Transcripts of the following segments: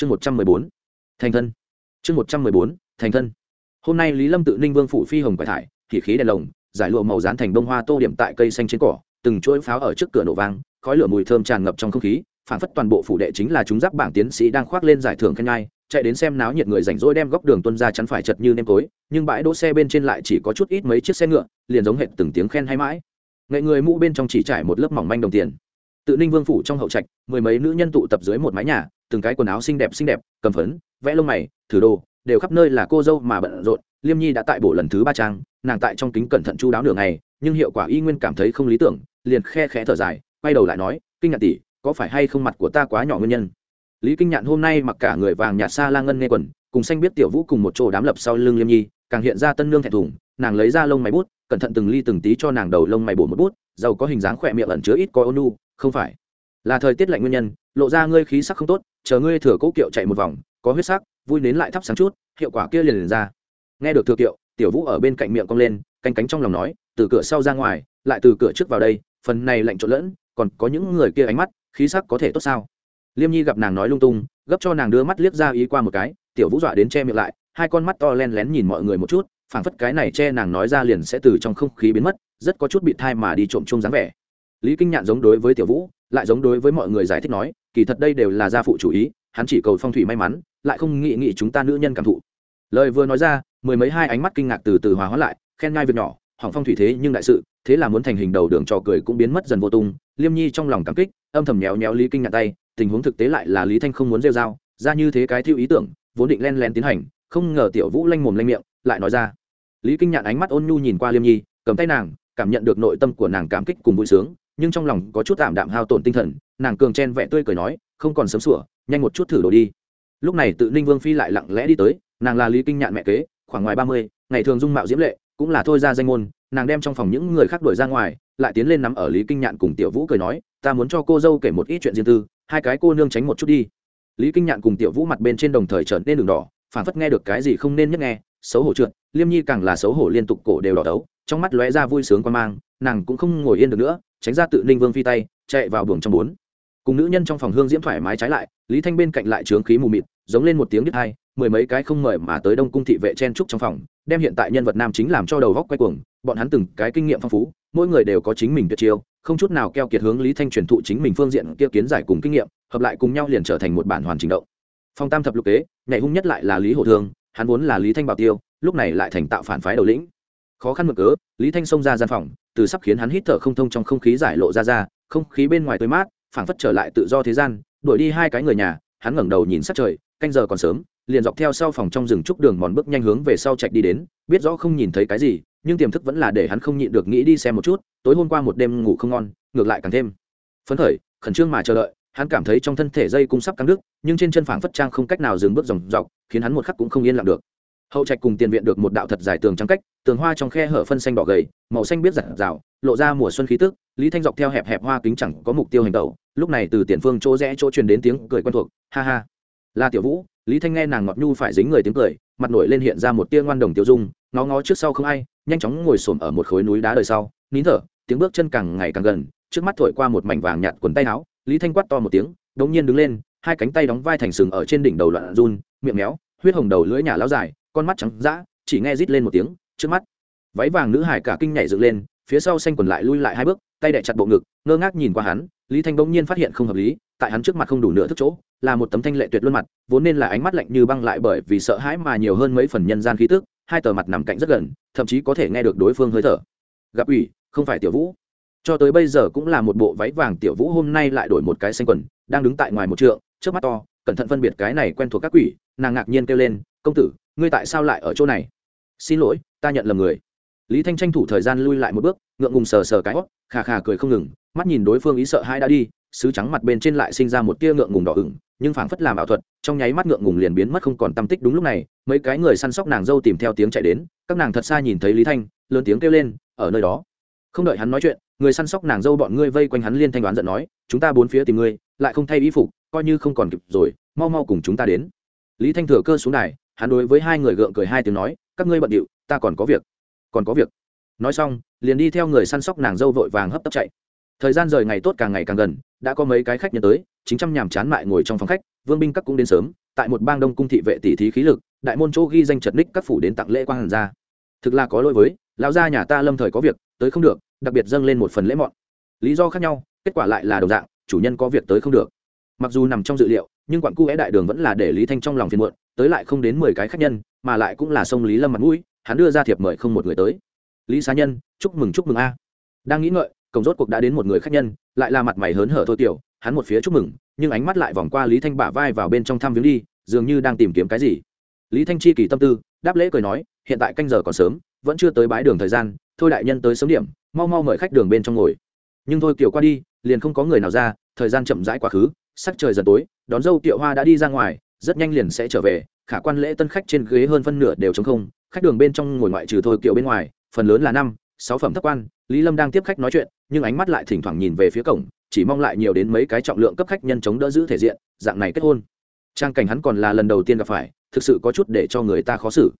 chương một trăm mười bốn. Thành thân. Chương một trăm mười bốn, thành thân. Hôm nay lý lâm tự ninh vương phủ phi hồng quải thải thì khí đèn lồng, giải lụa màu dán thành bông hoa tô điểm tại cây xanh trên cỏ, từng chuỗi pháo ở trước cửa nổ vang, khói lửa mùi thơm tràn ngập trong không khí, phản phất toàn bộ phủ đệ chính là chúng giáp bảng tiến sĩ đang khoác lên giải thưởng khen ngai, chạy đến xem náo nhiệt người rảnh rỗi đem góc đường tuân ra chắn phải chật như nêm tối nhưng bãi đỗ xe bên trên lại chỉ có chút ít mấy chiếc xe ngựa, liền giống hệt từng tiếng khen hay mãi. Nghệ người mũ bên trong chỉ trải một lớp mỏng manh đồng tiền. Tự ninh vương phủ trong hậu trạch, mười mấy nữ nhân tụ tập dưới một mái nhà từng cái quần áo xinh đẹp xinh đẹp, cầm phấn, vẽ lông mày, thử đồ, đều khắp nơi là cô dâu mà bận rộn. Liêm nhi đã tại bộ lần thứ ba trang, nàng tại trong kính cẩn thận chu đáo nửa ngày, nhưng hiệu quả y nguyên cảm thấy không lý tưởng, liền khe khẽ thở dài, quay đầu lại nói, kinh ngạc tỷ, có phải hay không mặt của ta quá nhỏ nguyên nhân? Lý kinh nhạn hôm nay mặc cả người vàng nhạt xa la ngân nghe quần, cùng xanh biết tiểu vũ cùng một chỗ đám lập sau lưng liêm nhi, càng hiện ra tân nương thẹn thùng, nàng lấy ra lông mày bút, cẩn thận từng ly từng tí cho nàng đầu lông mày bổ một bút, giàu có hình dáng khỏe miệng ẩn chứa ít có ônu không phải, là thời tiết lạnh nguyên nhân, lộ ra ngươi khí sắc không tốt chờ ngươi thừa cố kiệu chạy một vòng có huyết sắc vui đến lại thắp sáng chút hiệu quả kia liền, liền ra. Nghe được thừa kiệu tiểu vũ ở bên cạnh miệng cong lên canh cánh trong lòng nói từ cửa sau ra ngoài lại từ cửa trước vào đây phần này lạnh trộn lẫn còn có những người kia ánh mắt khí sắc có thể tốt sao? Liêm nhi gặp nàng nói lung tung gấp cho nàng đưa mắt liếc ra ý qua một cái tiểu vũ dọa đến che miệng lại hai con mắt to len lén nhìn mọi người một chút phảng phất cái này che nàng nói ra liền sẽ từ trong không khí biến mất rất có chút bị thai mà đi trộm chung dáng vẻ. Lý kinh nhạn giống đối với tiểu vũ lại giống đối với mọi người giải thích nói kỳ thật đây đều là gia phụ chủ ý, hắn chỉ cầu phong thủy may mắn, lại không nghĩ nghĩ chúng ta nữ nhân cảm thụ. Lời vừa nói ra, mười mấy hai ánh mắt kinh ngạc từ từ hòa hóa lại, khen ngai việc nhỏ, hỏng phong thủy thế nhưng đại sự, thế là muốn thành hình đầu đường trò cười cũng biến mất dần vô tung. Liêm nhi trong lòng cảm kích, âm thầm nhéo nhéo lý kinh ngạc tay, tình huống thực tế lại là lý thanh không muốn rêu r a o ra như thế cái thiêu ý tưởng, vốn định len len tiến hành, không ngờ tiểu vũ lanh mồm lanh miệng, lại nói ra. Lý kinh nhạn ánh mắt ôn nhu nhìn qua liêm nhi, cầm tay nàng, cảm nhận được nội tâm của nàng cảm kích cùng vui sướng nhưng trong lòng có chút tạm đạm hao tổn tinh thần, nàng cường chen vẽ tươi cười nói, không còn sớm sủa, nhanh một chút thử đồ đi. Lúc này tự ninh vương phi lại lặng lẽ đi tới, nàng là lý kinh nhạn mẹ kế, khoảng ngoài ba mươi, ngày thường dung mạo diễm lệ, cũng là thôi ra danh môn, nàng đem trong phòng những người khác đuổi ra ngoài, lại tiến lên nắm ở lý kinh nhạn cùng tiểu vũ cười nói, ta muốn cho cô dâu kể một ít chuyện riêng tư, hai cái cô nương tránh một chút đi. Lý kinh nhạn cùng tiểu vũ mặt bên trên đồng thời trở nên đường đỏ phản phất nghe được cái gì không nên nhất nghe, xấu hổ trượt, liêm nhi càng là xấu hổ liên tục cổ đều đỏ đấu, trong mắt lóe ra vui sướng quan mang, nàng cũng không ngồi yên được nữa tránh ra tự ninh vương phi tay, chạy vào buồng trong bốn. Cùng nữ nhân trong phòng hương diễm thoải mái trái lại, lý thanh bên cạnh lại trướng khí mù mịt, giống lên một tiếng đít hai, mười mấy cái không mời mà tới đông cung thị vệ chen trúc trong phòng, đem hiện tại nhân vật nam chính làm cho đầu góc quay cuồng, bọn hắn từng cái kinh nghiệm phong phú, mỗi người đều có chính mình tuyệt chiêu, không chút nào keo kiệt hướng lý thanh truyền thụ chính mình phương diện kia kiến giải cùng kinh nghiệm, hợp lại cùng nhau liền trở thành một bản hoàn chỉnh động. Phong tam thập lục kế, nhảy hung nhất lại là lý hổ thương, hắn vốn là lý thanh bảo tiêu, lúc này lại thành tạo phản phái đầu lĩnh khó khăn mực cớ, lý thanh xông ra gian phòng, từ sắp khiến hắn hít thở không thông trong không khí giải lộ ra ra, không khí bên ngoài tươi mát, phảng phất trở lại tự do thế gian, đuổi đi hai cái người nhà, hắn ngẩng đầu nhìn sát trời, canh giờ còn sớm, liền dọc theo sau phòng trong rừng trúc đường mòn bước nhanh hướng về sau chạy đi đến, biết rõ không nhìn thấy cái gì, nhưng tiềm thức vẫn là để hắn không nhịn được nghĩ đi xem một chút, tối hôm qua một đêm ngủ không ngon, ngược lại càng thêm phấn khởi, khẩn trương mà chờ đợi, hắn cảm thấy trong thân thể dây cung sắp căng đứt, nhưng trên chân phảng phất trang không cách nào dừng bước dòng dọc, khiến hắn một khắc cũng không yên lặng được hậu trạch cùng tiền viện được một đạo thật dài tường trắng cách, tường hoa trong khe hở phân xanh đỏ gầy, màu xanh biết giặt rào, lộ ra mùa xuân khí tức, lý thanh dọc theo hẹp hẹp hoa kính chẳng có mục tiêu hành tẩu lúc này từ tiền phương chỗ rẽ chỗ truyền đến tiếng cười quen thuộc, ha ha. Là tiểu vũ. Lý thanh nghe nàng ngọt nhu phải dính người tiếng cười, mặt nổi lên hiện ra một tia ngoan đồng tiêu dung, ngó ngó trước sau không ai, nhanh chóng ngồi xổm ở một khối núi đá đời sau, nín thở, tiếng bước chân càng ngày càng gần, trước mắt thổi qua một mảnh vàng nhạt quần tay áo, lý thanh quát to một tiếng, đống nhiên đứng lên, hai cánh tay đóng vai thành sừng ở trên đỉnh đầu loạn run, miệng méo, huyết hồng đầu lưỡi nhả lao dài con mắt trắng dã, chỉ nghe rít lên một tiếng, trước mắt. Váy vàng nữ hải cả kinh nhảy dựng lên, phía sau xanh quần lại lui lại hai bước, tay đẻ chặt bộ ngực, ngơ ngác nhìn qua hắn, lý thanh bỗng nhiên phát hiện không hợp lý, tại hắn trước mặt không đủ nửa thức chỗ, là một tấm thanh lệ tuyệt luôn mặt, vốn nên là ánh mắt lạnh như băng lại bởi vì sợ hãi mà nhiều hơn mấy phần nhân gian khí tức, hai tờ mặt nằm cạnh rất gần, thậm chí có thể nghe được đối phương hơi thở. Gặp ủy, không phải tiểu vũ. Cho tới bây giờ cũng là một bộ váy vàng tiểu vũ hôm nay lại đổi một cái xanh quần, đang đứng tại ngoài một trượng, trước mắt to, cẩn thận phân biệt cái này quen thuộc các quỷ, nàng ngạc nhiên kêu lên công tử, ngươi tại sao lại ở chỗ này? Xin lỗi, ta nhận lầm người. Lý thanh tranh thủ thời gian lui lại một bước, ngượng ngùng sờ sờ cái hót khà khà cười không ngừng, mắt nhìn đối phương ý sợ hai đã đi, sứ trắng mặt bên trên lại sinh ra một tia ngượng ngùng đỏ ửng, nhưng phảng phất làm ảo thuật, trong nháy mắt ngượng ngùng liền biến mất không còn tâm tích đúng lúc này, mấy cái người săn sóc nàng dâu tìm theo tiếng chạy đến, các nàng thật xa nhìn thấy lý thanh, lớn tiếng kêu lên, ở nơi đó. Không đợi hắn nói chuyện, người săn sóc nàng dâu bọn ngươi vây quanh hắn liên thanh đoán giận nói, chúng ta bốn phía tìm ngươi, lại không thay y phục, coi như không còn kịp rồi, mau mau cùng chúng ta đến. Lý thanh thừa cơ xuống đài hắn đối với hai người gượng cười hai tiếng nói, các ngươi bận điệu, ta còn có việc. Còn có việc? Nói xong, liền đi theo người săn sóc nàng dâu vội vàng hấp tấp chạy. Thời gian rời ngày tốt càng ngày càng gần, đã có mấy cái khách nhân tới, chính trăm nhàm chán mại ngồi trong phòng khách, vương binh các cũng đến sớm, tại một bang đông cung thị vệ tỷ thí khí lực, đại môn chỗ ghi danh trật ních các phủ đến tặng lễ quang hàn gia thực là có lỗi với, lão gia nhà ta lâm thời có việc, tới không được, đặc biệt dâng lên một phần lễ mọn. Lý do khác nhau, kết quả lại là đồng dạng, chủ nhân có việc tới không được. Mặc dù nằm trong dự liệu, nhưng quặn cu é đại đường vẫn là để lý thanh trong lòng phiền muộn tới lại không đến mười cái khách nhân, mà lại cũng là sông lý lâm mặt mũi, hắn đưa ra thiệp mời không một người tới. Lý xá nhân, chúc mừng chúc mừng a. Đang nghĩ ngợi, cổng rốt cuộc đã đến một người khách nhân, lại là mặt mày hớn hở thôi tiểu, hắn một phía chúc mừng, nhưng ánh mắt lại vòng qua lý thanh bả vai vào bên trong thăm viếng đi, dường như đang tìm kiếm cái gì. Lý thanh chi kỳ tâm tư, đáp lễ cười nói, hiện tại canh giờ còn sớm, vẫn chưa tới bái đường thời gian, thôi đại nhân tới sớm điểm, mau mau mời khách đường bên trong ngồi. Nhưng thôi kiểu qua đi, liền không có người nào ra, thời gian chậm rãi quá khứ, sắc trời dần tối, đón dâu tiệu hoa đã đi ra ngoài rất nhanh liền sẽ trở về, khả quan lễ tân khách trên ghế hơn phân nửa đều t không, khách đường bên trong ngồi ngoại trừ thôi kiệu bên ngoài, phần lớn là năm, sáu phẩm thấp quan, lý lâm đang tiếp khách nói chuyện, nhưng ánh mắt lại thỉnh thoảng nhìn về phía cổng, chỉ mong lại nhiều đến mấy cái trọng lượng cấp khách nhân chống đỡ giữ thể diện, dạng này kết hôn. Trang cảnh hắn còn là lần đầu tiên gặp phải, thực sự có chút để cho người ta khó xử.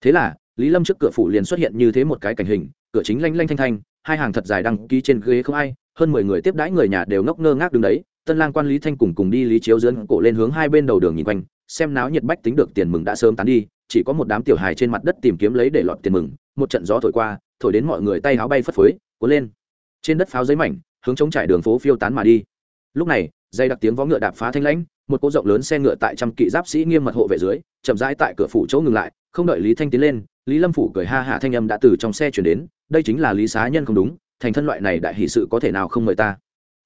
Thế là, lý lâm trước cửa phủ liền xuất hiện như thế một cái cảnh hình, cửa chính lanh lanh thanh thanh, hai hàng thật dài đăng ký trên ghế không ai, hơn mười người tiếp đãi người nhà đều ngốc ngơ ngác đứng đấy tân lang quan lý thanh cùng cùng đi lý chiếu dưỡng cổ lên hướng hai bên đầu đường nhìn quanh, xem náo nhiệt bách tính được tiền mừng đã sớm tán đi, chỉ có một đám tiểu hài trên mặt đất tìm kiếm lấy để lọt tiền mừng, một trận gió thổi qua, thổi đến mọi người tay áo bay phất phới, cuốn lên. Trên đất pháo giấy mảnh, hướng chống trải đường phố phiêu tán mà đi. Lúc này, dây đặc tiếng vó ngựa đạp phá thanh lãnh, một cỗ rộng lớn xe ngựa tại trăm kỵ giáp sĩ nghiêm mật hộ vệ dưới, chậm rãi tại cửa phủ chỗ ngừng lại, không đợi lý thanh tiến lên, lý lâm phủ cười ha hạ thanh âm đã từ trong xe chuyển đến, đây chính là lý xá nhân không đúng, thành thân loại này đại hỷ sự có thể nào không mời ta?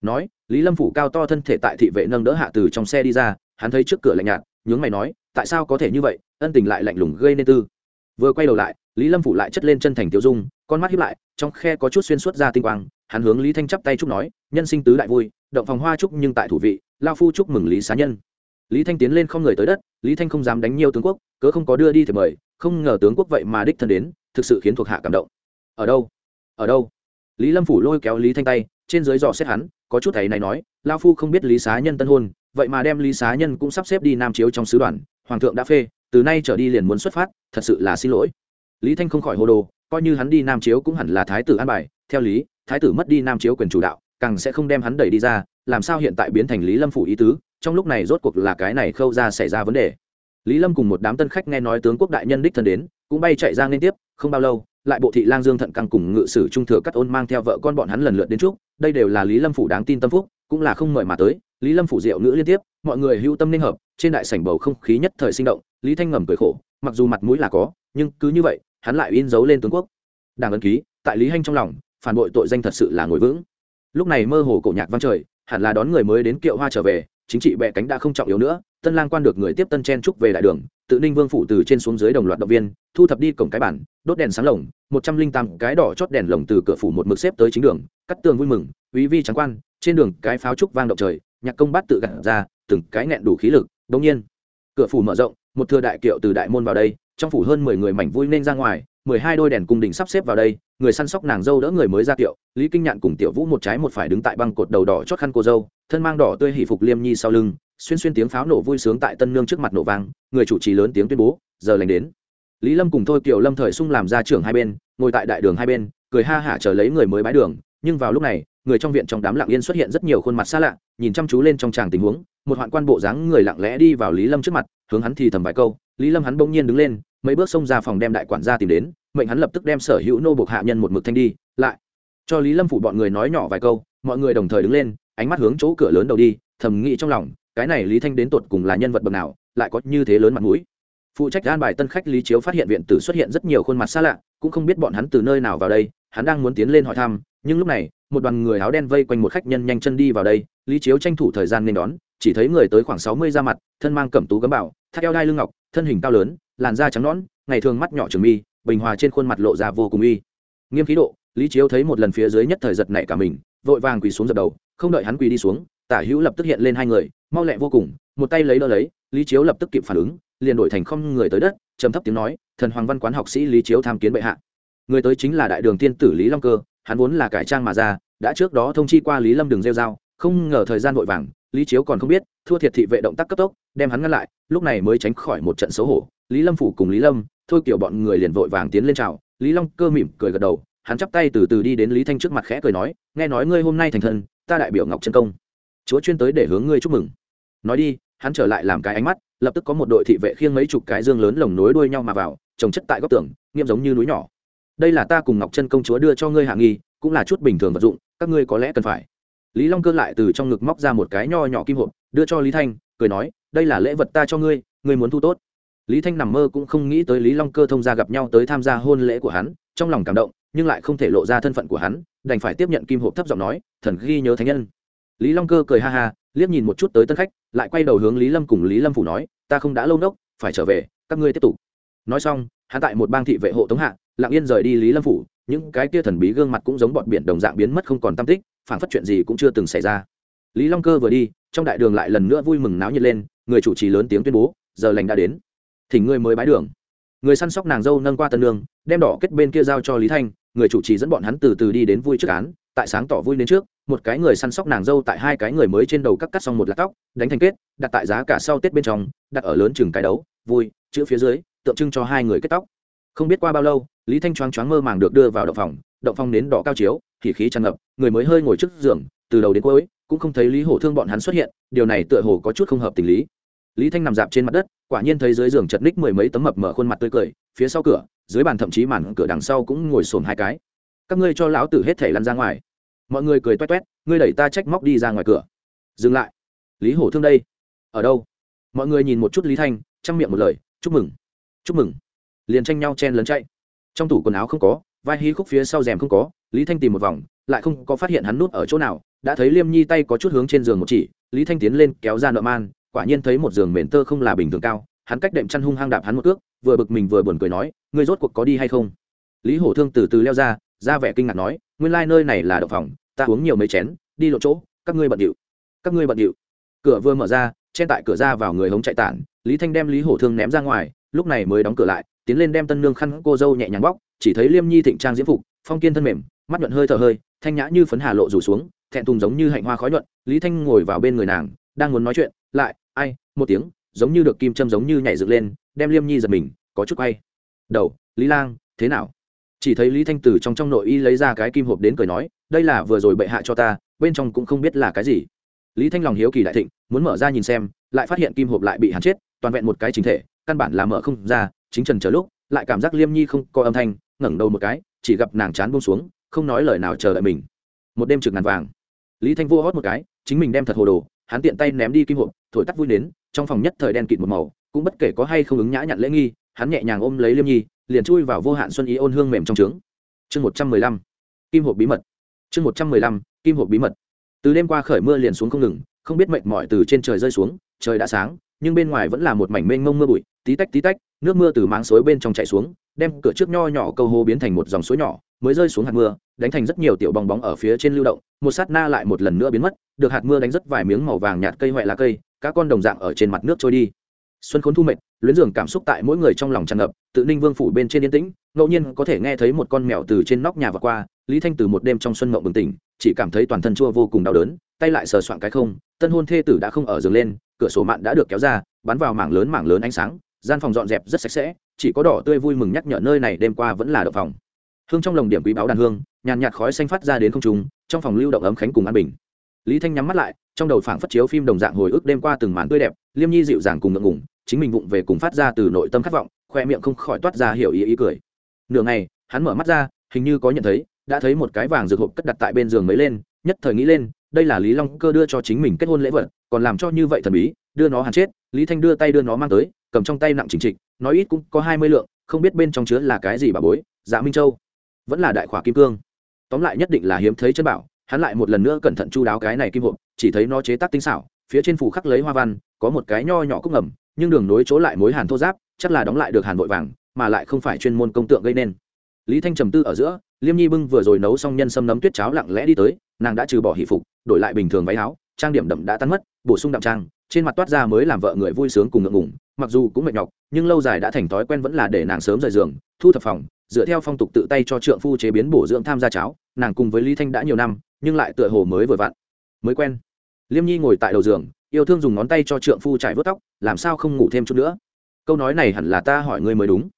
Nói, lý lâm phủ cao to thân thể tại thị vệ nâng đỡ hạ từ trong xe đi ra, hắn thấy trước cửa lạnh nhạt, nhướng mày nói, tại sao có thể như vậy, ân tình lại lạnh lùng gây nên tư. Vừa quay đầu lại, lý lâm phủ lại chất lên chân thành tiêu dung, con mắt hiếp lại, trong khe có chút xuyên suốt ra tinh quang, hắn hướng lý thanh chắp tay chúc nói, nhân sinh tứ đại vui, động phòng hoa chúc nhưng tại thủ vị, lao phu chúc mừng lý xá nhân. Lý thanh tiến lên không người tới đất, lý thanh không dám đánh nhiều tướng quốc, cớ không có đưa đi thì mời, không ngờ tướng quốc vậy mà đích thân đến, thực sự khiến thuộc hạ cảm động. Ở đâu? Ở đâu? Lý lâm phủ lôi kéo lý thanh tay trên dưới dò xét hắn, có chút thầy này nói lao phu không biết lý xá nhân tân hôn, vậy mà đem lý xá nhân cũng sắp xếp đi nam chiếu trong sứ đoàn, hoàng thượng đã phê, từ nay trở đi liền muốn xuất phát, thật sự là xin lỗi. Lý thanh không khỏi hô đồ, coi như hắn đi nam chiếu cũng hẳn là thái tử an bài, theo lý, thái tử mất đi nam chiếu quyền chủ đạo, càng sẽ không đem hắn đẩy đi ra, làm sao hiện tại biến thành lý lâm phủ ý tứ, trong lúc này rốt cuộc là cái này khâu ra xảy ra vấn đề. Lý lâm cùng một đám tân khách nghe nói tướng quốc đại nhân đích thân đến, cũng bay chạy ra liên tiếp, không bao lâu lại bộ thị lang dương thận căng cùng ngự sử trung thừa cắt ôn mang theo vợ con bọn hắn lần lượt đến trước đây đều là lý lâm phủ đáng tin tâm phúc, cũng là không mời mà tới. Lý lâm phủ diệu ngữ liên tiếp, mọi người hữu tâm liên hợp, trên đại sảnh bầu không khí nhất thời sinh động, lý thanh ngầm cười khổ, mặc dù mặt mũi là có, nhưng cứ như vậy, hắn lại in dấu lên tướng quốc. Đảng ấn ký, tại lý hanh trong lòng, phản bội tội danh thật sự là ngồi vững. Lúc này mơ hồ cổ nhạc vang trời, hẳn là đón người mới đến kiệu hoa trở về chính trị bệ cánh đã không trọng yếu nữa, tân lang quan được người tiếp tân chen trúc về đại đường, tự ninh vương phủ từ trên xuống dưới đồng loạt động viên, thu thập đi cổng cái bản, đốt đèn sáng lồng, một trăm linh tám cái đỏ chót đèn lồng từ cửa phủ một mực xếp tới chính đường, cắt tường vui mừng quý vi trắng quan, trên đường cái pháo trúc vang động trời, nhạc công bát tự gặt ra, từng cái nghẹn đủ khí lực đống nhiên, cửa phủ mở rộng, một thừa đại kiệu từ đại môn vào đây, trong phủ hơn mười người mảnh vui nên ra ngoài mười hai đôi đèn cung đình sắp xếp vào đây, người săn sóc nàng dâu đỡ người mới ra tiệu, lý kinh nhạn cùng tiểu vũ một trái một phải đứng tại băng cột đầu đỏ chót khăn cô dâu, thân mang đỏ tươi hỷ phục liêm nhi sau lưng, xuyên xuyên tiếng pháo nổ vui sướng tại tân nương trước mặt nổ vang, người chủ trì lớn tiếng tuyên bố, giờ lành đến. Lý lâm cùng thôi kiều lâm thời sung làm ra trưởng hai bên, ngồi tại đại đường hai bên, cười ha hả chờ lấy người mới bái đường, nhưng vào lúc này, người trong viện trong đám lặng yên xuất hiện rất nhiều khuôn mặt xa lạ, nhìn chăm chú lên trong tràng tình huống, một hoạn quan bộ dáng người lặng lẽ đi vào lý lâm trước mặt, hướng hắn thì thầm vài câu, lý lâm hắn bỗng nhiên đứng lên, mấy bước xông ra phòng đem đại quản gia tìm đến mệnh hắn lập tức đem sở hữu nô buộc hạ nhân một mực thanh đi, lại cho lý lâm phủ bọn người nói nhỏ vài câu, mọi người đồng thời đứng lên, ánh mắt hướng chỗ cửa lớn đầu đi, thầm nghĩ trong lòng, cái này lý thanh đến tột cùng là nhân vật bậc nào, lại có như thế lớn mặt mũi. Phụ trách an bài tân khách lý chiếu phát hiện viện tử xuất hiện rất nhiều khuôn mặt xa lạ, cũng không biết bọn hắn từ nơi nào vào đây, hắn đang muốn tiến lên hỏi thăm, nhưng lúc này, một đoàn người áo đen vây quanh một khách nhân nhanh chân đi vào đây, lý chiếu tranh thủ thời gian nên đón, chỉ thấy người tới khoảng sáu mươi da mặt, thân mang cẩm tú gấm bảo, thắt eo đai lưng ngọc, thân hình cao lớn, làn da trắng nõn, ngày thường mắt nhỏ trường mi bình hòa trên khuôn mặt lộ ra vô cùng uy. Nghiêm khí độ, lý chiếu thấy một lần phía dưới nhất thời giật nảy cả mình, vội vàng quỳ xuống dập đầu, không đợi hắn quỳ đi xuống, tả hữu lập tức hiện lên hai người, mau lẹ vô cùng, một tay lấy đỡ lấy, lý chiếu lập tức kịp phản ứng, liền đổi thành không người tới đất, trầm thấp tiếng nói, thần hoàng văn quán học sĩ lý chiếu tham kiến bệ hạ. Người tới chính là đại đường tiên tử lý long cơ, hắn vốn là cải trang mà ra, đã trước đó thông chi qua lý lâm đường rêu dao không ngờ thời gian vội vàng, lý chiếu còn không biết, thua thiệt thị vệ động tác cấp tốc, đem hắn ngăn lại, lúc này mới tránh khỏi một trận xấu hổ, lý lâm phủ cùng lý lâm thôi kiểu bọn người liền vội vàng tiến lên chào. Lý long cơ mỉm cười gật đầu, hắn chắp tay từ từ đi đến lý thanh trước mặt khẽ cười nói, nghe nói ngươi hôm nay thành thân, ta đại biểu ngọc trân công. Chúa chuyên tới để hướng ngươi chúc mừng. Nói đi, hắn trở lại làm cái ánh mắt, lập tức có một đội thị vệ khiêng mấy chục cái dương lớn lồng nối đuôi nhau mà vào, trồng chất tại góc tường, nghiêm giống như núi nhỏ. Đây là ta cùng ngọc Trân công chúa đưa cho ngươi hạ nghi, cũng là chút bình thường vật dụng, các ngươi có lẽ cần phải. Lý long cơ lại từ trong ngực móc ra một cái nho nhỏ kim hộp, đưa cho lý thanh, cười nói, đây là lễ vật ta cho ngươi ngươi muốn thu tốt lý thanh nằm mơ cũng không nghĩ tới lý long cơ thông gia gặp nhau tới tham gia hôn lễ của hắn, trong lòng cảm động, nhưng lại không thể lộ ra thân phận của hắn, đành phải tiếp nhận kim hộp thấp giọng nói, thần ghi nhớ thánh nhân. Lý long cơ cười ha ha, liếc nhìn một chút tới tân khách, lại quay đầu hướng lý lâm cùng lý lâm phủ nói, ta không đã lâu nốc, phải trở về, các ngươi tiếp tục. Nói xong, hắn tại một bang thị vệ hộ tống hạ, lặng yên rời đi lý lâm phủ, những cái kia thần bí gương mặt cũng giống bọt biển đồng dạng biến mất không còn tam tích phản phất chuyện gì cũng chưa từng xảy ra. Lý long cơ vừa đi, trong đại đường lại lần nữa vui mừng náo nhiệt lên, người chủ trì lớn tiếng tuyên bố, giờ lành đã đến thỉnh ngươi mới bái đường. Người săn sóc nàng dâu nâng qua tân nương, đem đỏ kết bên kia giao cho lý thanh, người chủ trì dẫn bọn hắn từ từ đi đến vui trước án, tại sáng tỏ vui đến trước, một cái người săn sóc nàng dâu tại hai cái người mới trên đầu cắt cắt xong một lát tóc, đánh thành kết, đặt tại giá cả sau tết bên trong, đặt ở lớn chừng cái đấu, vui, chữ phía dưới, tượng trưng cho hai người kết tóc. Không biết qua bao lâu, lý thanh choáng choáng mơ màng được đưa vào động phòng động phòng nến đỏ cao chiếu, thì khí tràn ngập, người mới hơi ngồi trước giường, từ đầu đến cuối, cũng không thấy lý hổ thương bọn hắn xuất hiện, điều này tựa hồ có chút không hợp tình lý lý thanh nằm dạp trên mặt đất, quả nhiên thấy dưới giường chật ních mười mấy tấm mập mở khuôn mặt tươi cười, phía sau cửa, dưới bàn thậm chí màn cửa đằng sau cũng ngồi xổm hai cái. Các ngươi cho lão tử hết thể lăn ra ngoài. Mọi người cười toét toét, ngươi đẩy ta trách móc đi ra ngoài cửa. Dừng lại. Lý hổ thương đây. Ở đâu? Mọi người nhìn một chút lý thanh, chăm miệng một lời, chúc mừng. Chúc mừng. Liền tranh nhau chen lấn chạy. Trong tủ quần áo không có, vai hí khúc phía sau rèm không có, lý thanh tìm một vòng, lại không có phát hiện hắn nút ở chỗ nào. Đã thấy liêm nhi tay có chút hướng trên giường một chỉ, lý thanh tiến lên kéo ra nợ man quả nhiên thấy một giường mền tơ không là bình thường cao, hắn cách đệm chăn hung hăng đạp hắn một cước, vừa bực mình vừa buồn cười nói, ngươi rốt cuộc có đi hay không? Lý hổ thương từ từ leo ra ra vẻ kinh ngạc nói, nguyên lai、like、nơi này là đậu phòng, ta uống nhiều mấy chén, đi lộ chỗ, các ngươi bận điệu, các ngươi bận điệu. Cửa vừa mở ra chen tại cửa ra vào người hống chạy tản, lý thanh đem lý hổ thương ném ra ngoài, lúc này mới đóng cửa lại, tiến lên đem tân nương khăn cô dâu nhẹ nhàng bóc, chỉ thấy liêm nhi thịnh trang diễm phục, phong kiên thân mềm, mắt nhuận hơi thở hơi, thanh nhã như phấn hà lộ rủ xuống, thẹn thùng giống như hạnh hoa khói nhuận, lý thanh ngồi vào bên người nàng, đang muốn nói chuyện, lại ai, một tiếng, giống như được kim châm giống như nhảy dựng lên, đem liêm nhi giật mình, có chút quay. Đầu, lý lang, thế nào? Chỉ thấy lý thanh tử trong trong nội y lấy ra cái kim hộp đến cười nói, đây là vừa rồi bệ hạ cho ta, bên trong cũng không biết là cái gì. Lý thanh lòng hiếu kỳ đại thịnh, muốn mở ra nhìn xem, lại phát hiện kim hộp lại bị hắn chết, toàn vẹn một cái chính thể, căn bản là mở không ra, chính trần chờ lúc, lại cảm giác liêm nhi không có âm thanh, ngẩng đầu một cái, chỉ gặp nàng chán buông xuống, không nói lời nào chờ đợi mình. Một đêm trực ngàn vàng. Lý thanh vô hót một cái, chính mình đem thật hồ đồ hắn tiện tay ném đi kim hộp, thổi tắt vui đến trong phòng nhất thời đen kịt một màu, cũng bất kể có hay không ứng nhã nhặn lễ nghi, hắn nhẹ nhàng ôm lấy liêm nhi, liền chui vào vô hạn xuân ý ôn hương mềm trong trướng. Chương một trăm mười lăm, kim hộp bí mật. Chương một trăm mười lăm, kim hộp bí mật. Từ đêm qua khởi mưa liền xuống không ngừng, không biết mệt mỏi từ trên trời rơi xuống, trời đã sáng, nhưng bên ngoài vẫn là một mảnh mênh mông mưa bụi, tí tách tí tách, nước mưa từ máng suối bên trong chảy xuống đem cửa trước nho nhỏ câu hô biến thành một dòng suối nhỏ, mới rơi xuống hạt mưa, đánh thành rất nhiều tiểu bong bóng ở phía trên lưu động, một sát na lại một lần nữa biến mất, được hạt mưa đánh rất vài miếng màu vàng nhạt cây huệ lá cây các con đồng dạng ở trên mặt nước trôi đi. Xuân khốn thu mệt, luyến dường cảm xúc tại mỗi người trong lòng tràn ngập, tự ninh vương phủ bên trên yên tĩnh, ngẫu nhiên có thể nghe thấy một con mèo từ trên nóc nhà vượt qua, lý thanh từ một đêm trong xuân mộng bừng tỉnh, chỉ cảm thấy toàn thân chua vô cùng đau đớn, tay lại sờ soạn cái không, tân hôn thê tử đã không ở giường lên, cửa sổ mạn đã được kéo ra, bắn vào mảng lớn mảng lớn ánh sáng, gian phòng dọn dẹp rất sạch sẽ chỉ có đỏ tươi vui mừng nhắc nhở nơi này đêm qua vẫn là đậu phòng. Hương trong lồng điểm quý báo đàn hương, nhàn nhạt khói xanh phát ra đến không trung, trong phòng lưu động ấm khánh cùng an bình. Lý thanh nhắm mắt lại, trong đầu phảng phất chiếu phim đồng dạng hồi ức đêm qua từng màn tươi đẹp, liêm nhi dịu dàng cùng ngượng ngùng, chính mình vụng về cùng phát ra từ nội tâm khát vọng, khoe miệng không khỏi toát ra hiểu ý ý cười. Nửa ngày, hắn mở mắt ra, hình như có nhận thấy, đã thấy một cái vàng rực hộp cất đặt tại bên giường mới lên, nhất thời nghĩ lên, đây là lý long cơ đưa cho chính mình kết hôn lễ vật, còn làm cho như vậy thần bí, đưa nó hàn chết, lý thanh đưa tay đưa nó mang tới, cầm trong tay nặng chính trịch nói ít cũng có hai mươi lượng, không biết bên trong chứa là cái gì bà bối dạ minh châu. Vẫn là đại khỏa kim cương. Tóm lại nhất định là hiếm thấy chân bảo, hắn lại một lần nữa cẩn thận chu đáo cái này kim hộp, chỉ thấy nó chế tác tinh xảo, phía trên phủ khắc lấy hoa văn, có một cái nho nhỏ cúc ngầm, nhưng đường nối chỗ lại mối hàn thô giáp, chắc là đóng lại được hàn vội vàng, mà lại không phải chuyên môn công tượng gây nên. Lý thanh trầm tư ở giữa, liêm nhi bưng vừa rồi nấu xong nhân sâm nấm tuyết cháo lặng lẽ đi tới, nàng đã trừ bỏ hỷ phục, đổi lại bình thường váy áo, trang điểm đậm đã tan mất, bổ sung đậm trang, trên mặt toát ra mới làm vợ người vui sướng cùng ngượng ngùng mặc dù cũng mệt nhọc, nhưng lâu dài đã thành thói quen vẫn là để nàng sớm rời giường, thu thập phòng, dựa theo phong tục tự tay cho trượng phu chế biến bổ dưỡng tham gia cháo, nàng cùng với lý thanh đã nhiều năm, nhưng lại tựa hồ mới vừa vặn, mới quen. Liêm nhi ngồi tại đầu giường, yêu thương dùng ngón tay cho trượng phu trải vớt tóc, làm sao không ngủ thêm chút nữa? Câu nói này hẳn là ta hỏi ngươi mới đúng.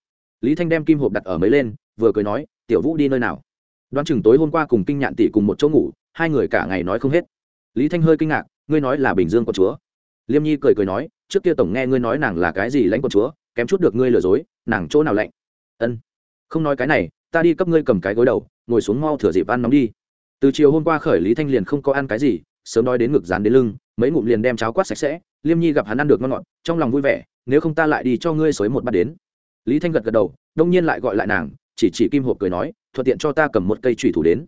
Lý thanh đem kim hộp đặt ở mấy lên, vừa cười nói, tiểu vũ đi nơi nào? Đoán chừng tối hôm qua cùng kinh nhạn tỷ cùng một chỗ ngủ, hai người cả ngày nói không hết. Lý thanh hơi kinh ngạc, ngươi nói là bình dương có chúa. Liêm nhi cười cười nói trước kia tổng nghe ngươi nói nàng là cái gì lãnh quân chúa, kém chút được ngươi lừa dối, nàng chỗ nào lạnh? Ân. Không nói cái này, ta đi cấp ngươi cầm cái gối đầu, ngồi xuống mau thửa dịp ăn nóng đi. Từ chiều hôm qua khởi lý thanh liền không có ăn cái gì, sớm đói đến ngực dán đến lưng, mấy ngụm liền đem cháo quát sạch sẽ, liêm nhi gặp hắn ăn được ngon ngọt, trong lòng vui vẻ, nếu không ta lại đi cho ngươi xới một bát đến. Lý thanh gật gật đầu, đông nhiên lại gọi lại nàng, chỉ chỉ kim hộp cười nói, thuận tiện cho ta cầm một cây thủy thủ đến.